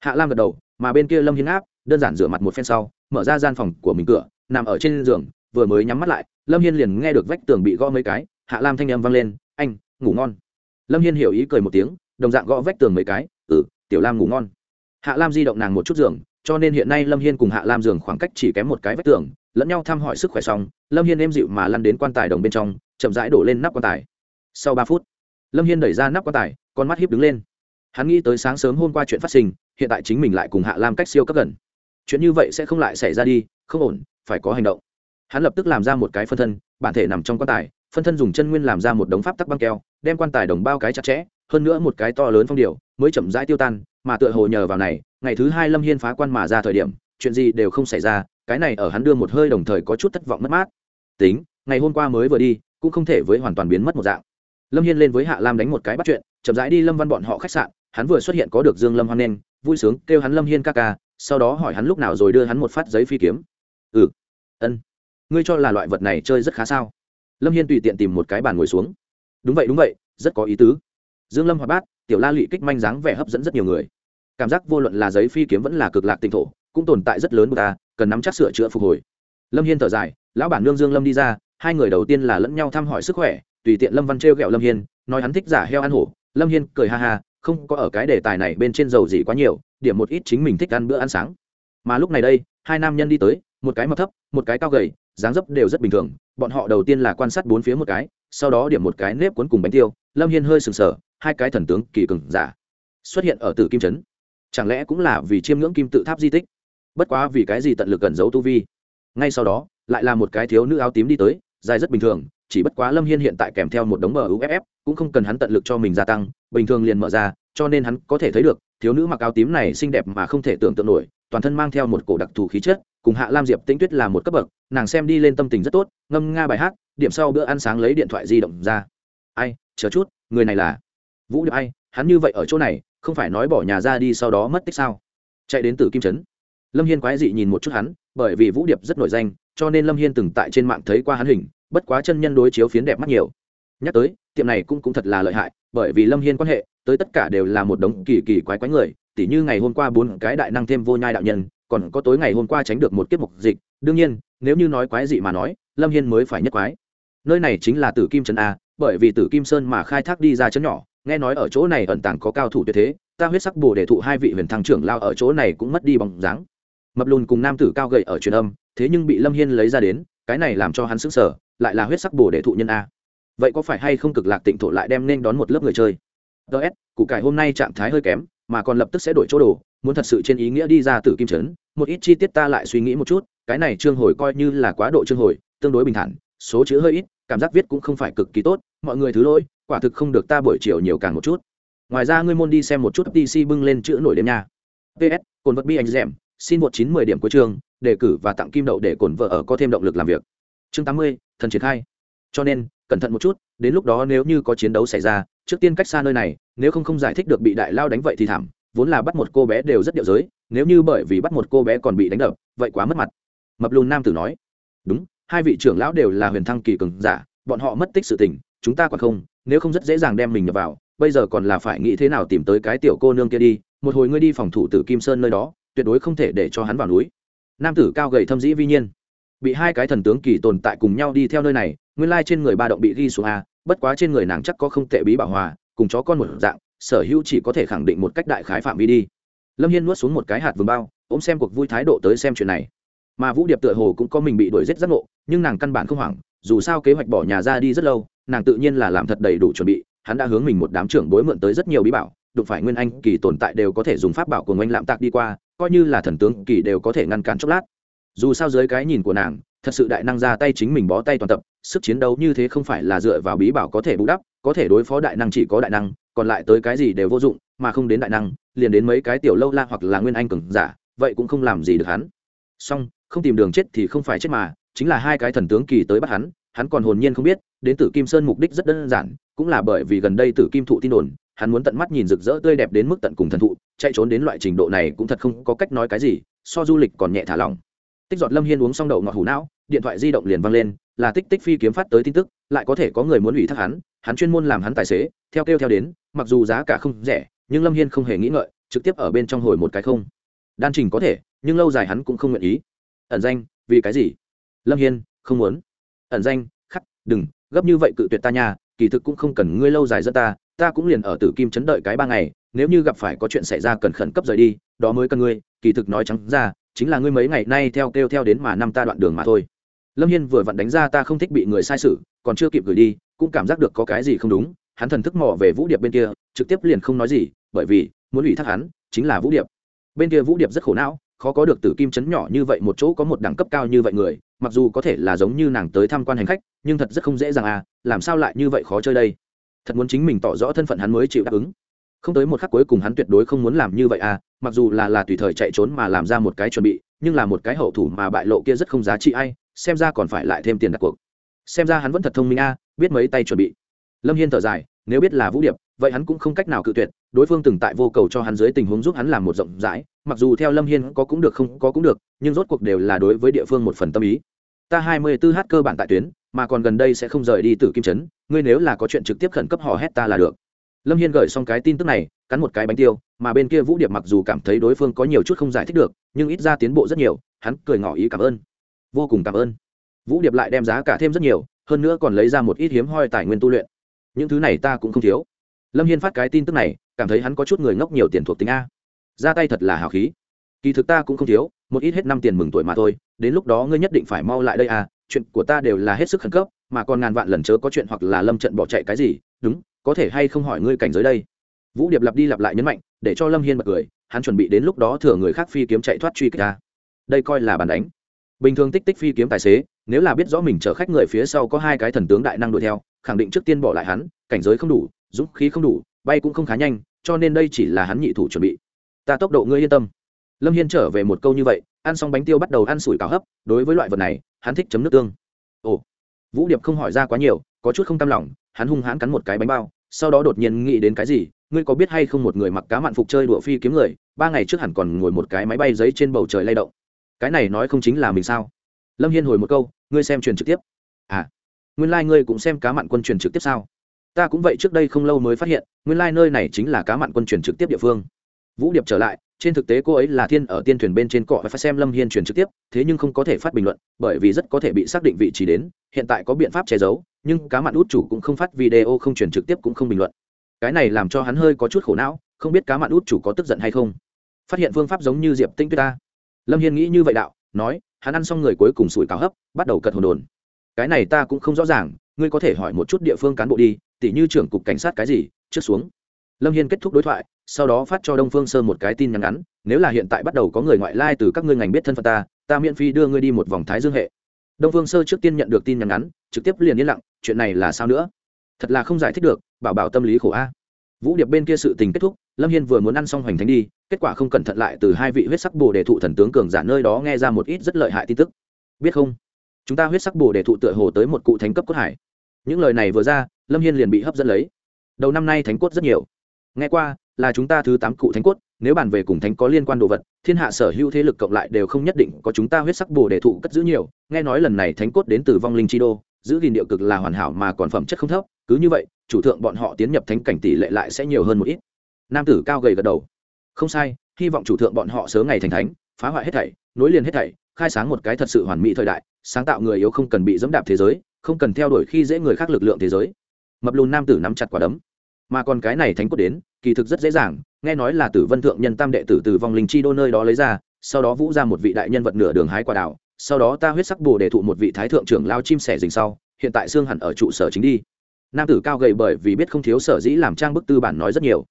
Hạ lam gật đầu, mà bên kia lâm hiên ngáp, đơn giản rửa mặt một phen sau, mở ra gian phòng của mình cửa, nằm ở trên giường, vừa mới nhắm mắt lại, lâm hiên liền nghe được vách tường bị gõ mấy cái, hạ lam thanh â m vang lên, anh, ngủ ngon. Lâm hiên hiểu ý cười một tiếng, đồng dạng gõ vách tường mấy cái ừ tiểu lam ngủ ngon hạ lam di động nàng một chút giường, cho nên hiện nay lâm hiên cùng hạ lam giường khoảng cách chỉ kém một cái vách tường, lẫn nhau thăm hỏi sức khỏe xong, lâm hiên êm dịu mà lăn đến quan tài đồng bên trong, chậm rãi đổ lên nắp quan tài. Sau ba phút, lâm hiên đẩy ra nắp quan tài, con mắt hiếp đứng lên. Hắn nghĩ tới sáng sớm hôm qua chuyện phát sinh, hiện tại chính mình lại cùng hạ lam cách siêu cấp gần. Chuyện như vậy sẽ không lại xảy ra đi, không ổn, phải có hành động. Hắn lập tức làm ra một cái phân thân, bản thể nằm trong quan tài, phân thân dùng chân nguyên làm ra một đống pháp tắc băng keo, đem quan tài đồng bao cái chặt chẽ, hơn nữa một cái to lớn phong điều mới chậm rãi tiêu tan mà tựa hồ nhờ vào này, ngày thứ hai lâm hiên phá quan mà ra thời điểm, chuyện gì đều không xảy ra, cái này ở hắn đưa một hơi đồng thời có chút thất vọng mất mát. Tính, ngày hôm qua mới vừa đi, cũng không thể với hoàn toàn biến mất một dạng. Lâm hiên lên với hạ lam đánh một cái bắt chuyện, chậm rãi đi lâm văn bọn họ khách sạn, hắn vừa xuất hiện có được dương lâm hoan nen vui sướng kêu hắn lâm hiên ca ca, sau đó hỏi hắn lúc nào rồi đưa hắn một phát giấy phi kiếm. Ừ ân. Ngươi cho là loại vật này chơi rất khá sao? Lâm hiên tùy tiện tìm một cái bàn ngồi xuống. Đúng vậy đúng vậy, rất có ý tứ. Dương lâm hoạt bát, tiểu la lụy kích manh dáng vẻ hấp dẫn rất nhiều người cảm giác vô luận là giấy phi kiếm vẫn là cực lạc tinh thổ, cũng tồn tại rất lớn của ta, cần nắm chắc sửa chữa phục hồi. Lâm hiên thở dài, lão bản nương dương lâm đi ra, hai người đầu tiên là lẫn nhau thăm hỏi sức khỏe, tùy tiện lâm văn trêu ghẹo lâm hiên, nói hắn thích giả heo ăn hổ. Lâm hiên cười ha ha, không có ở cái đề tài này bên trên dầu gì quá nhiều, điểm một ít chính mình thích ăn bữa ăn sáng. Mà lúc này đây, hai nam nhân đi tới, một cái mập thấp, một cái cao gầy, dáng dấp đều rất bình thường. Bọn họ đầu tiên là quan sát bốn phía một cái, sau đó điểm một cái nếp cuốn cùng bánh tiêu. Lâm hiên hơi sừng sờ, hai cái thần tướng kỳ cường giả xuất hiện ở tử kim trấn chẳng lẽ cũng là vì chiêm ngưỡng kim tự tháp di tích? Bất quá vì cái gì tận lực cẩn giấu tu vi? Ngay sau đó, lại là một cái thiếu nữ áo tím đi tới, dài rất bình thường, chỉ bất quá lâm hiên hiện tại kèm theo một đống bờ uff cũng không cần hắn tận lực cho mình gia tăng, bình thường liền mở ra, cho nên hắn có thể thấy được, thiếu nữ mặc áo tím này xinh đẹp mà không thể tưởng tượng nổi, toàn thân mang theo một cổ đặc thù khí chất, cùng hạ lam diệp tĩnh tuyết là một cấp bậc, nàng xem đi lên tâm tình rất tốt, ngâm nga bài hát, điểm sau bữa ăn sáng lấy điện thoại di động ra. Ai, chờ chút, người này là vũ điệp ai? Hắn như vậy ở chỗ này, không phải nói bỏ nhà ra đi sau đó mất tích sao? Chạy đến từ kim trấn. Lâm hiên quái dị nhìn một chút hắn, bởi vì vũ điệp rất nổi danh, cho nên lâm hiên từng tại trên mạng thấy qua hắn hình, bất quá chân nhân đối chiếu phiến đẹp mắt nhiều. Nhắc tới, tiệm này cũng cũng thật là lợi hại, bởi vì lâm hiên quan hệ, tới tất cả đều là một đống kỳ kỳ quái quái người, tỉ như ngày hôm qua bốn cái đại năng thêm vô nhai đạo nhân, còn có tối ngày hôm qua tránh được một kiếp mục dịch. Đương nhiên, nếu như nói quái dị mà nói, lâm hiên mới phải nhất quái. Nơi này chính là tử kim trấn a, bởi vì tử kim sơn mà khai thác đi ra chấn nhỏ nghe nói ở chỗ này ẩn tàng có cao thủ tuyệt thế, ta huyết sắc bồ để thụ hai vị huyền thăng trưởng lao ở chỗ này cũng mất đi bóng dáng. Mập lùn cùng nam tử cao gậy ở truyền âm, thế nhưng bị lâm hiên lấy ra đến, cái này làm cho hắn sững sờ, lại là huyết sắc bồ để thụ nhân a. Vậy có phải hay không cực lạc tịnh thổ lại đem nên đón một lớp người chơi? Ts cụ cải hôm nay trạng thái hơi kém, mà còn lập tức sẽ đổi chỗ đồ, muốn thật sự trên ý nghĩa đi ra từ kim trấn, một ít chi tiết ta lại suy nghĩ một chút, cái này trương hồi coi như là quá độ trương hồi, tương đối bình thản, số chữ hơi ít, cảm giác viết cũng không phải cực kỳ tốt, mọi người thứ lỗi quả thực không được ta buổi chiều nhiều càng một chút. Ngoài ra ngươi môn đi xem một chút tc bưng lên chữ nổi đêm nha. Ps cồn vật bi anh dẻm xin một chín mười điểm cuối trường, đề cử và tặng kim đậu để cồn vợ ở có thêm động lực làm việc. Chương tám mươi, thần triển khai. Cho nên, cẩn thận một chút, đến lúc đó nếu như có chiến đấu xảy ra, trước tiên cách xa nơi này, nếu không không giải thích được bị đại lao đánh vậy thì thảm, vốn là bắt một cô bé đều rất điệu giới, nếu như bởi vì bắt một cô bé còn bị đánh đập, vậy quá mất mặt. Mập lùn nam tử nói. Đúng, hai vị trưởng lão đều là huyền thăng kỳ cường giả, bọn họ mất tích sự tình, chúng ta còn không nếu không rất dễ dàng đem mình nhập vào, bây giờ còn là phải nghĩ thế nào tìm tới cái tiểu cô nương kia đi, một hồi ngươi đi phòng thủ tử kim sơn nơi đó, tuyệt đối không thể để cho hắn vào núi. Nam tử cao gầy thâm dĩ vi nhiên. Bị hai cái thần tướng kỳ tồn tại cùng nhau đi theo nơi này, nguyên lai trên người ba động bị ghi xuống a, bất quá trên người nàng chắc có không tệ bí bảo hòa, cùng chó con một dạng, sở hữu chỉ có thể khẳng định một cách đại khái phạm vi đi. Lâm hiên nuốt xuống một cái hạt vườn bao, ôm xem cuộc vui thái độ tới xem chuyện này. Mà vũ điệp tựa hồ cũng có mình bị đuổi giết rất ngộ, nhưng nàng căn bản không hoảng, dù sao kế hoạch bỏ nhà ra đi rất lâu nàng tự nhiên là làm thật đầy đủ chuẩn bị, hắn đã hướng mình một đám trưởng bối mượn tới rất nhiều bí bảo, đụng phải nguyên anh kỳ tồn tại đều có thể dùng pháp bảo của ngoanh lạm tạc đi qua, coi như là thần tướng kỳ đều có thể ngăn cản chốc lát. Dù sao dưới cái nhìn của nàng, thật sự đại năng ra tay chính mình bó tay toàn tập, sức chiến đấu như thế không phải là dựa vào bí bảo có thể bù đắp, có thể đối phó đại năng chỉ có đại năng, còn lại tới cái gì đều vô dụng, mà không đến đại năng, liền đến mấy cái tiểu lâu la hoặc là nguyên anh cường giả, vậy cũng không làm gì được hắn. Song không tìm đường chết thì không phải chết mà, chính là hai cái thần tướng kỳ tới bắt hắn hắn còn hồn nhiên không biết đến tử kim sơn mục đích rất đơn giản, cũng là bởi vì gần đây tử kim thụ tin đồn, hắn muốn tận mắt nhìn rực rỡ tươi đẹp đến mức tận cùng thần thụ, chạy trốn đến loại trình độ này cũng thật không có cách nói cái gì, so du lịch còn nhẹ thả lỏng. Tích giọt lâm hiên uống xong đậu ngọt hủ não, điện thoại di động liền vang lên, là tích tích phi kiếm phát tới tin tức, lại có thể có người muốn ủy thác hắn hắn chuyên môn làm hắn tài xế, theo kêu theo đến, mặc dù giá cả không rẻ, nhưng lâm hiên không hề nghĩ ngợi, trực tiếp ở bên trong hồi một cái không. Đan trình có thể, nhưng lâu dài hắn cũng không nguyện ý. Ẩn danh, vì cái gì? Lâm hiên, không muốn. Ẩn danh, khắc, đừng gấp như vậy cự tuyệt ta nha, kỳ thực cũng không cần ngươi lâu dài dẫn ta ta cũng liền ở tử kim chấn đợi cái ba ngày, nếu như gặp phải có chuyện xảy ra cần khẩn cấp rời đi, đó mới cần ngươi, kỳ thực nói trắng ra, chính là ngươi mấy ngày nay theo kêu theo đến mà năm ta đoạn đường mà thôi. Lâm hiên vừa vặn đánh ra ta không thích bị người sai sự, còn chưa kịp gửi đi, cũng cảm giác được có cái gì không đúng, hắn thần thức mò về vũ điệp bên kia, trực tiếp liền không nói gì, bởi vì muốn ủy thác hắn chính là vũ điệp. Bên kia vũ điệp rất khổ não khó có được tử kim chấn nhỏ như vậy, một chỗ có một đẳng cấp cao như vậy người, mặc dù có thể là giống như nàng tới tham quan hành khách, nhưng thật rất không dễ dàng à làm sao lại như vậy khó chơi đây? Thật muốn chính mình tỏ rõ thân phận hắn mới chịu đáp ứng. Không tới một khắc cuối cùng hắn tuyệt đối không muốn làm như vậy à mặc dù là là tùy thời chạy trốn mà làm ra một cái chuẩn bị, nhưng là một cái hậu thủ mà bại lộ kia rất không giá trị ai, xem ra còn phải lại thêm tiền đặt cuộc. Xem ra hắn vẫn thật thông minh a biết mấy tay chuẩn bị. Lâm hiên thở dài, nếu biết là vũ điệp, vậy hắn cũng không cách nào cự tuyệt, đối phương từng tại vô cầu cho hắn dưới tình huống giúp hắn làm một rộng rãi mặc dù theo lâm hiên có cũng được không có cũng được, nhưng rốt cuộc đều là đối với địa phương một phần tâm ý. Ta hai mươi 24 h cơ bản tại tuyến, mà còn gần đây sẽ không rời đi từ kim trấn, ngươi nếu là có chuyện trực tiếp khẩn cấp hò hét ta là được. Lâm hiên gửi xong cái tin tức này, cắn một cái bánh tiêu, mà bên kia vũ điệp mặc dù cảm thấy đối phương có nhiều chút không giải thích được, nhưng ít ra tiến bộ rất nhiều, hắn cười ngỏ ý cảm ơn. Vô cùng cảm ơn. Vũ điệp lại đem giá cả thêm rất nhiều, hơn nữa còn lấy ra một ít hiếm hoi tài nguyên tu luyện. Những thứ này ta cũng không thiếu. Lâm hiên phát cái tin tức này, cảm thấy hắn có chút người ngốc nhiều tiền thuộc tính a ra tay thật là hào khí. Kỳ thực ta cũng không thiếu, một ít hết năm tiền mừng tuổi mà thôi, đến lúc đó ngươi nhất định phải mau lại đây à chuyện của ta đều là hết sức khẩn cấp, mà còn ngàn vạn lần chớ có chuyện hoặc là lâm trận bỏ chạy cái gì, đúng, có thể hay không hỏi ngươi cảnh giới đây. Vũ điệp lặp đi lặp lại nhấn mạnh, để cho lâm hiên bật cười, hắn chuẩn bị đến lúc đó thừa người khác phi kiếm chạy thoát truy kích ta. Đây coi là bàn đánh. Bình thường tích tích phi kiếm tài xế, nếu là biết rõ mình chở khách người phía sau có hai cái thần tướng đại năng đuổi theo, khẳng định trước tiên bỏ lại hắn, cảnh giới không đủ, dũng khí không đủ, bay cũng không khá nhanh, cho nên đây chỉ là hắn nhị thủ chuẩn bị ta tốc độ ngươi yên tâm. Lâm hiên trở về một câu như vậy, ăn xong bánh tiêu bắt đầu ăn sủi cảo hấp, đối với loại vật này, hắn thích chấm nước tương. Ồ, vũ điệp không hỏi ra quá nhiều, có chút không tam lòng, hắn hung hãn cắn một cái bánh bao, sau đó đột nhiên nghĩ đến cái gì, ngươi có biết hay không một người mặc cá mặn phục chơi đùa phi kiếm người, ba ngày trước hẳn còn ngồi một cái máy bay giấy trên bầu trời lay động. Cái này nói không chính là mình sao? Lâm hiên hồi một câu, ngươi xem truyền trực tiếp. À nguyên lai、like、ngươi cũng xem cá mặn quân truyền trực tiếp sao? Ta cũng vậy trước đây không lâu mới phát hiện, nguyên lai、like、nơi này chính là cá mặn quân truyền trực tiếp địa phương vũ điệp trở lại, trên thực tế cô ấy là thiên ở tiên thuyền bên trên cọ và phải xem lâm hiên truyền trực tiếp, thế nhưng không có thể phát bình luận, bởi vì rất có thể bị xác định vị trí đến, hiện tại có biện pháp che giấu, nhưng cá mặn út chủ cũng không phát video, không truyền trực tiếp cũng không bình luận. Cái này làm cho hắn hơi có chút khổ não, không biết cá mặn út chủ có tức giận hay không. Phát hiện phương pháp giống như diệp tinh tuyết ta. Lâm hiên nghĩ như vậy đạo, nói, hắn ăn xong người cuối cùng sủi cao hấp, bắt đầu cật hồn đồn. Cái này ta cũng không rõ ràng, ngươi có thể hỏi một chút địa phương cán bộ đi, tỉ như trưởng cục cảnh sát cái gì, trước xuống lâm hiên kết thúc đối thoại, sau đó phát cho đông phương sơ một cái tin nhắn ngắn, nếu là hiện tại bắt đầu có người ngoại lai từ các ngươi ngành biết thân phận ta ta miễn phí đưa ngươi đi một vòng thái dương hệ. Đông phương sơ trước tiên nhận được tin nhắn ngắn, trực tiếp liền yên lặng, chuyện này là sao nữa? Thật là không giải thích được, bảo bảo tâm lý khổ a. Vũ điệp bên kia sự tình kết thúc, lâm hiên vừa muốn ăn xong hoành thánh đi, kết quả không cẩn thận lại từ hai vị huyết sắc bồ đề thụ thần tướng cường giả nơi đó nghe ra một ít rất lợi hại tin tức. Biết không? Chúng ta huyết sắc bồ đề thụ tựa hồ tới một cụ thánh cấp cốt hải. Những lời này vừa ra, lâm hiên liền bị hấp dẫn lấy. Đầu năm nay thánh cốt rất nhiều nghe qua, là chúng ta thứ tám cụ thánh cốt, nếu bàn về cùng thánh có liên quan đồ vật, thiên hạ sở hữu thế lực cộng lại đều không nhất định có chúng ta huyết sắc bồ đề thụ cất giữ nhiều. Nghe nói lần này thánh cốt đến từ vong linh chi đô, giữ gìn điệu cực là hoàn hảo mà còn phẩm chất không thấp, cứ như vậy, chủ thượng bọn họ tiến nhập thánh cảnh tỷ lệ lại sẽ nhiều hơn một ít. Nam tử cao gầy gật đầu. Không sai, hy vọng chủ thượng bọn họ sớm ngày thành thánh, phá hoại hết thảy, nối liền hết thảy, khai sáng một cái thật sự hoàn mỹ thời đại, sáng tạo người yếu không cần bị dẫm đạp thế giới, không cần theo đuổi khi dễ người khác lực lượng thế giới. Mập lùn nam tử nắm chặt quả đấm mà còn cái này thánh cốt đến, kỳ thực rất dễ dàng, nghe nói là tử vân thượng nhân tam đệ tử từ vòng linh chi đô nơi đó lấy ra, sau đó vũ ra một vị đại nhân vật nửa đường hái quả đảo sau đó ta huyết sắc bồ đề thụ một vị thái thượng trưởng lao chim sẻ dình sau, hiện tại xương hẳn ở trụ sở chính đi. Nam tử cao gầy bởi vì biết không thiếu sở dĩ làm trang bức tư bản nói rất nhiều.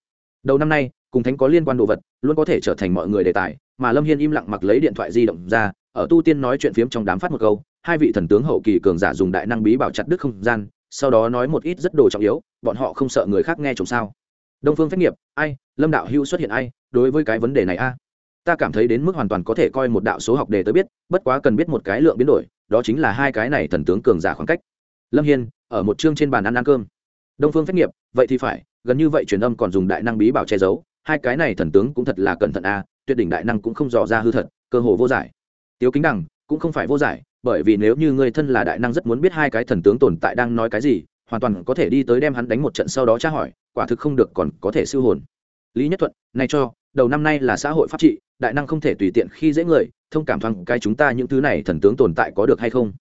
Đầu năm nay, cùng thánh có liên quan đồ vật, luôn có thể trở thành mọi người đề tài, mà lâm hiên im lặng mặc lấy điện thoại di động ra, ở tu tiên nói chuyện phiếm trong đám phát một câu, hai vị thần tướng hậu kỳ cường giả dùng đại năng bí bảo chặt đứt không gian sau đó nói một ít rất đồ trọng yếu, bọn họ không sợ người khác nghe chồng sao. Đông phương phép nghiệp, ai, lâm đạo hữu xuất hiện ai, đối với cái vấn đề này a? Ta cảm thấy đến mức hoàn toàn có thể coi một đạo số học đề tới biết, bất quá cần biết một cái lượng biến đổi, đó chính là hai cái này thần tướng cường giả khoảng cách. Lâm hiên, ở một chương trên bàn ăn ăn cơm. Đông phương phép nghiệp, vậy thì phải, gần như vậy truyền âm còn dùng đại năng bí bảo che giấu, hai cái này thần tướng cũng thật là cẩn thận a, tuyệt đỉnh đại năng cũng không dò ra hư thật, cơ hồ vô giải. Tiếu kính đằng, cũng không phải vô giải bởi vì nếu như người thân là đại năng rất muốn biết hai cái thần tướng tồn tại đang nói cái gì, hoàn toàn có thể đi tới đem hắn đánh một trận sau đó tra hỏi, quả thực không được còn có thể siêu hồn. Lý nhất thuận, này cho, đầu năm nay là xã hội pháp trị, đại năng không thể tùy tiện khi dễ người, thông cảm thoáng cái chúng ta những thứ này thần tướng tồn tại có được hay không?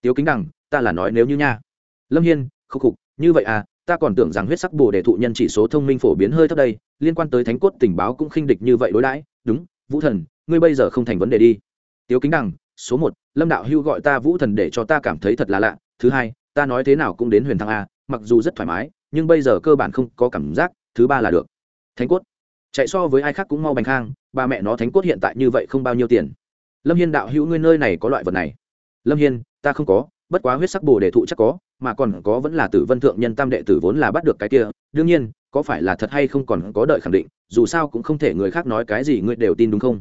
Tiếu kính đằng, ta là nói nếu như nha. Lâm hiên, khúc khục, như vậy à ta còn tưởng rằng huyết sắc bồ đề thụ nhân chỉ số thông minh phổ biến hơi thấp đây, liên quan tới thánh cốt tình báo cũng khinh địch như vậy đối đãi. Đúng, vũ thần, ngươi bây giờ không thành vấn đề đi. Tiếu kính đằng, số một lâm đạo hưu gọi ta vũ thần để cho ta cảm thấy thật là lạ. Thứ hai, ta nói thế nào cũng đến huyền thăng a, mặc dù rất thoải mái, nhưng bây giờ cơ bản không có cảm giác. Thứ ba là được. Thánh cốt. Chạy so với ai khác cũng mau bành khang, ba mẹ nó thánh cốt hiện tại như vậy không bao nhiêu tiền. Lâm hiên đạo hữu ngươi nơi này có loại vật này? Lâm hiên, ta không có, bất quá huyết sắc bồ đề thụ chắc có, mà còn có vẫn là tử vân thượng nhân tam đệ tử vốn là bắt được cái kia. Đương nhiên, có phải là thật hay không còn có đợi khẳng định, dù sao cũng không thể người khác nói cái gì, ngươi đều tin đúng không?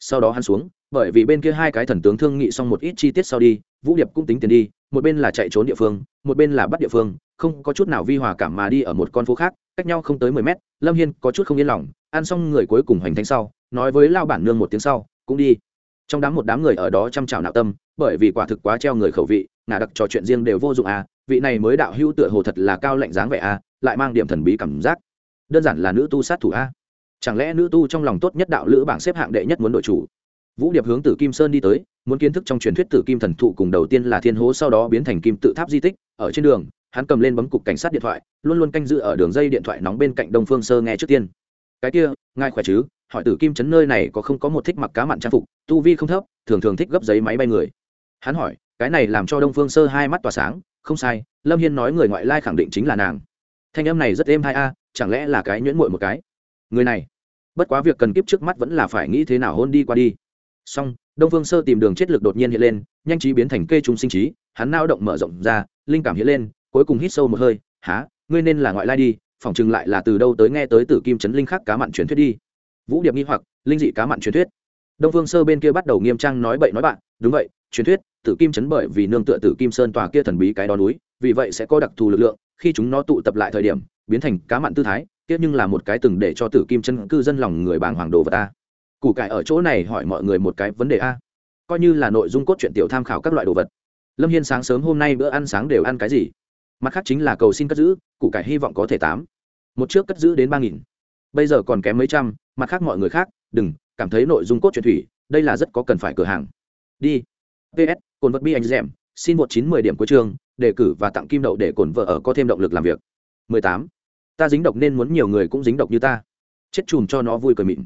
Sau đó hắn xuống bởi vì bên kia hai cái thần tướng thương nghị xong một ít chi tiết sau đi, vũ điệp cũng tính tiền đi, một bên là chạy trốn địa phương, một bên là bắt địa phương, không có chút nào vi hòa cảm mà đi ở một con phố khác, cách nhau không tới mười mét, lâm hiên có chút không yên lòng, ăn xong người cuối cùng hoành thanh sau, nói với lao bản nương một tiếng sau, cũng đi. Trong đám một đám người ở đó chăm chào nạo tâm, bởi vì quả thực quá treo người khẩu vị, ngả đặc trò chuyện riêng đều vô dụng à vị này mới đạo hữu tựa hồ thật là cao lạnh dáng vẻ à lại mang điểm thần bí cảm giác. Đơn giản là nữ tu sát thủ a. Chẳng lẽ nữ tu trong lòng tốt nhất đạo lữ bảng xếp hạng đệ nhất muốn đội chủ? Vũ điệp hướng tử kim sơn đi tới, muốn kiến thức trong truyền thuyết tử kim thần thụ cùng đầu tiên là thiên hố sau đó biến thành kim tự tháp di tích, ở trên đường, hắn cầm lên bấm cục cảnh sát điện thoại, luôn luôn canh giữ ở đường dây điện thoại nóng bên cạnh đông phương sơ nghe trước tiên. Cái kia, ngài khỏe chứ? Hỏi tử kim chấn nơi này có không có một thích mặc cá mặn trang phục, tu vi không thấp, thường thường thích gấp giấy máy bay người. Hắn hỏi, cái này làm cho đông phương sơ hai mắt tỏa sáng, không sai, lâm hiên nói người ngoại lai khẳng định chính là nàng. Thanh âm này rất êm hai a, chẳng lẽ là cái nhuyễn muội một cái? Người này, bất quá việc cần kiếp trước mắt vẫn là phải nghĩ thế nào hôn đi qua đi song đông phương sơ tìm đường chết lực đột nhiên hiện lên, nhanh trí biến thành kê trung sinh trí, hắn nao động mở rộng ra, linh cảm hiện lên, cuối cùng hít sâu một hơi há ngươi nên là ngoại lai đi, phỏng chừng lại là từ đâu tới nghe tới tử kim chấn linh khắc cá mặn truyền thuyết đi. Vũ điệp nghi hoặc, linh dị cá mặn truyền thuyết. Đông phương sơ bên kia bắt đầu nghiêm trang nói bậy nói bạn, đúng vậy, truyền thuyết, tử kim chấn bởi vì nương tựa tử kim sơn tòa kia thần bí cái đó núi, vì vậy sẽ có đặc thù lực lượng, khi chúng nó tụ tập lại thời điểm, biến thành cá mặn tư thái tiếc nhưng là một cái từng để cho tử kim chân cư dân lòng người bàng hoàng đồ vật ta củ cải ở chỗ này hỏi mọi người một cái vấn đề a. Coi như là nội dung cốt truyện tiểu tham khảo các loại đồ vật. Lâm hiên sáng sớm hôm nay bữa ăn sáng đều ăn cái gì? Mặt khác chính là cầu xin cất giữ, củ cải hy vọng có thể tám. Một trước cất giữ đến ba nghìn. Bây giờ còn kém mấy trăm, mặt khác mọi người khác, đừng, cảm thấy nội dung cốt truyện thủy, đây là rất có cần phải cửa hàng. Đi. Ps cồn vật bi anh dẻm xin một chín mười điểm cuối trường đề cử và tặng kim đậu để cồn vợ ở có thêm động lực làm việc. Mười tám. Ta dính độc nên muốn nhiều người cũng dính độc như ta. Chết chùm cho nó vui cười mịn.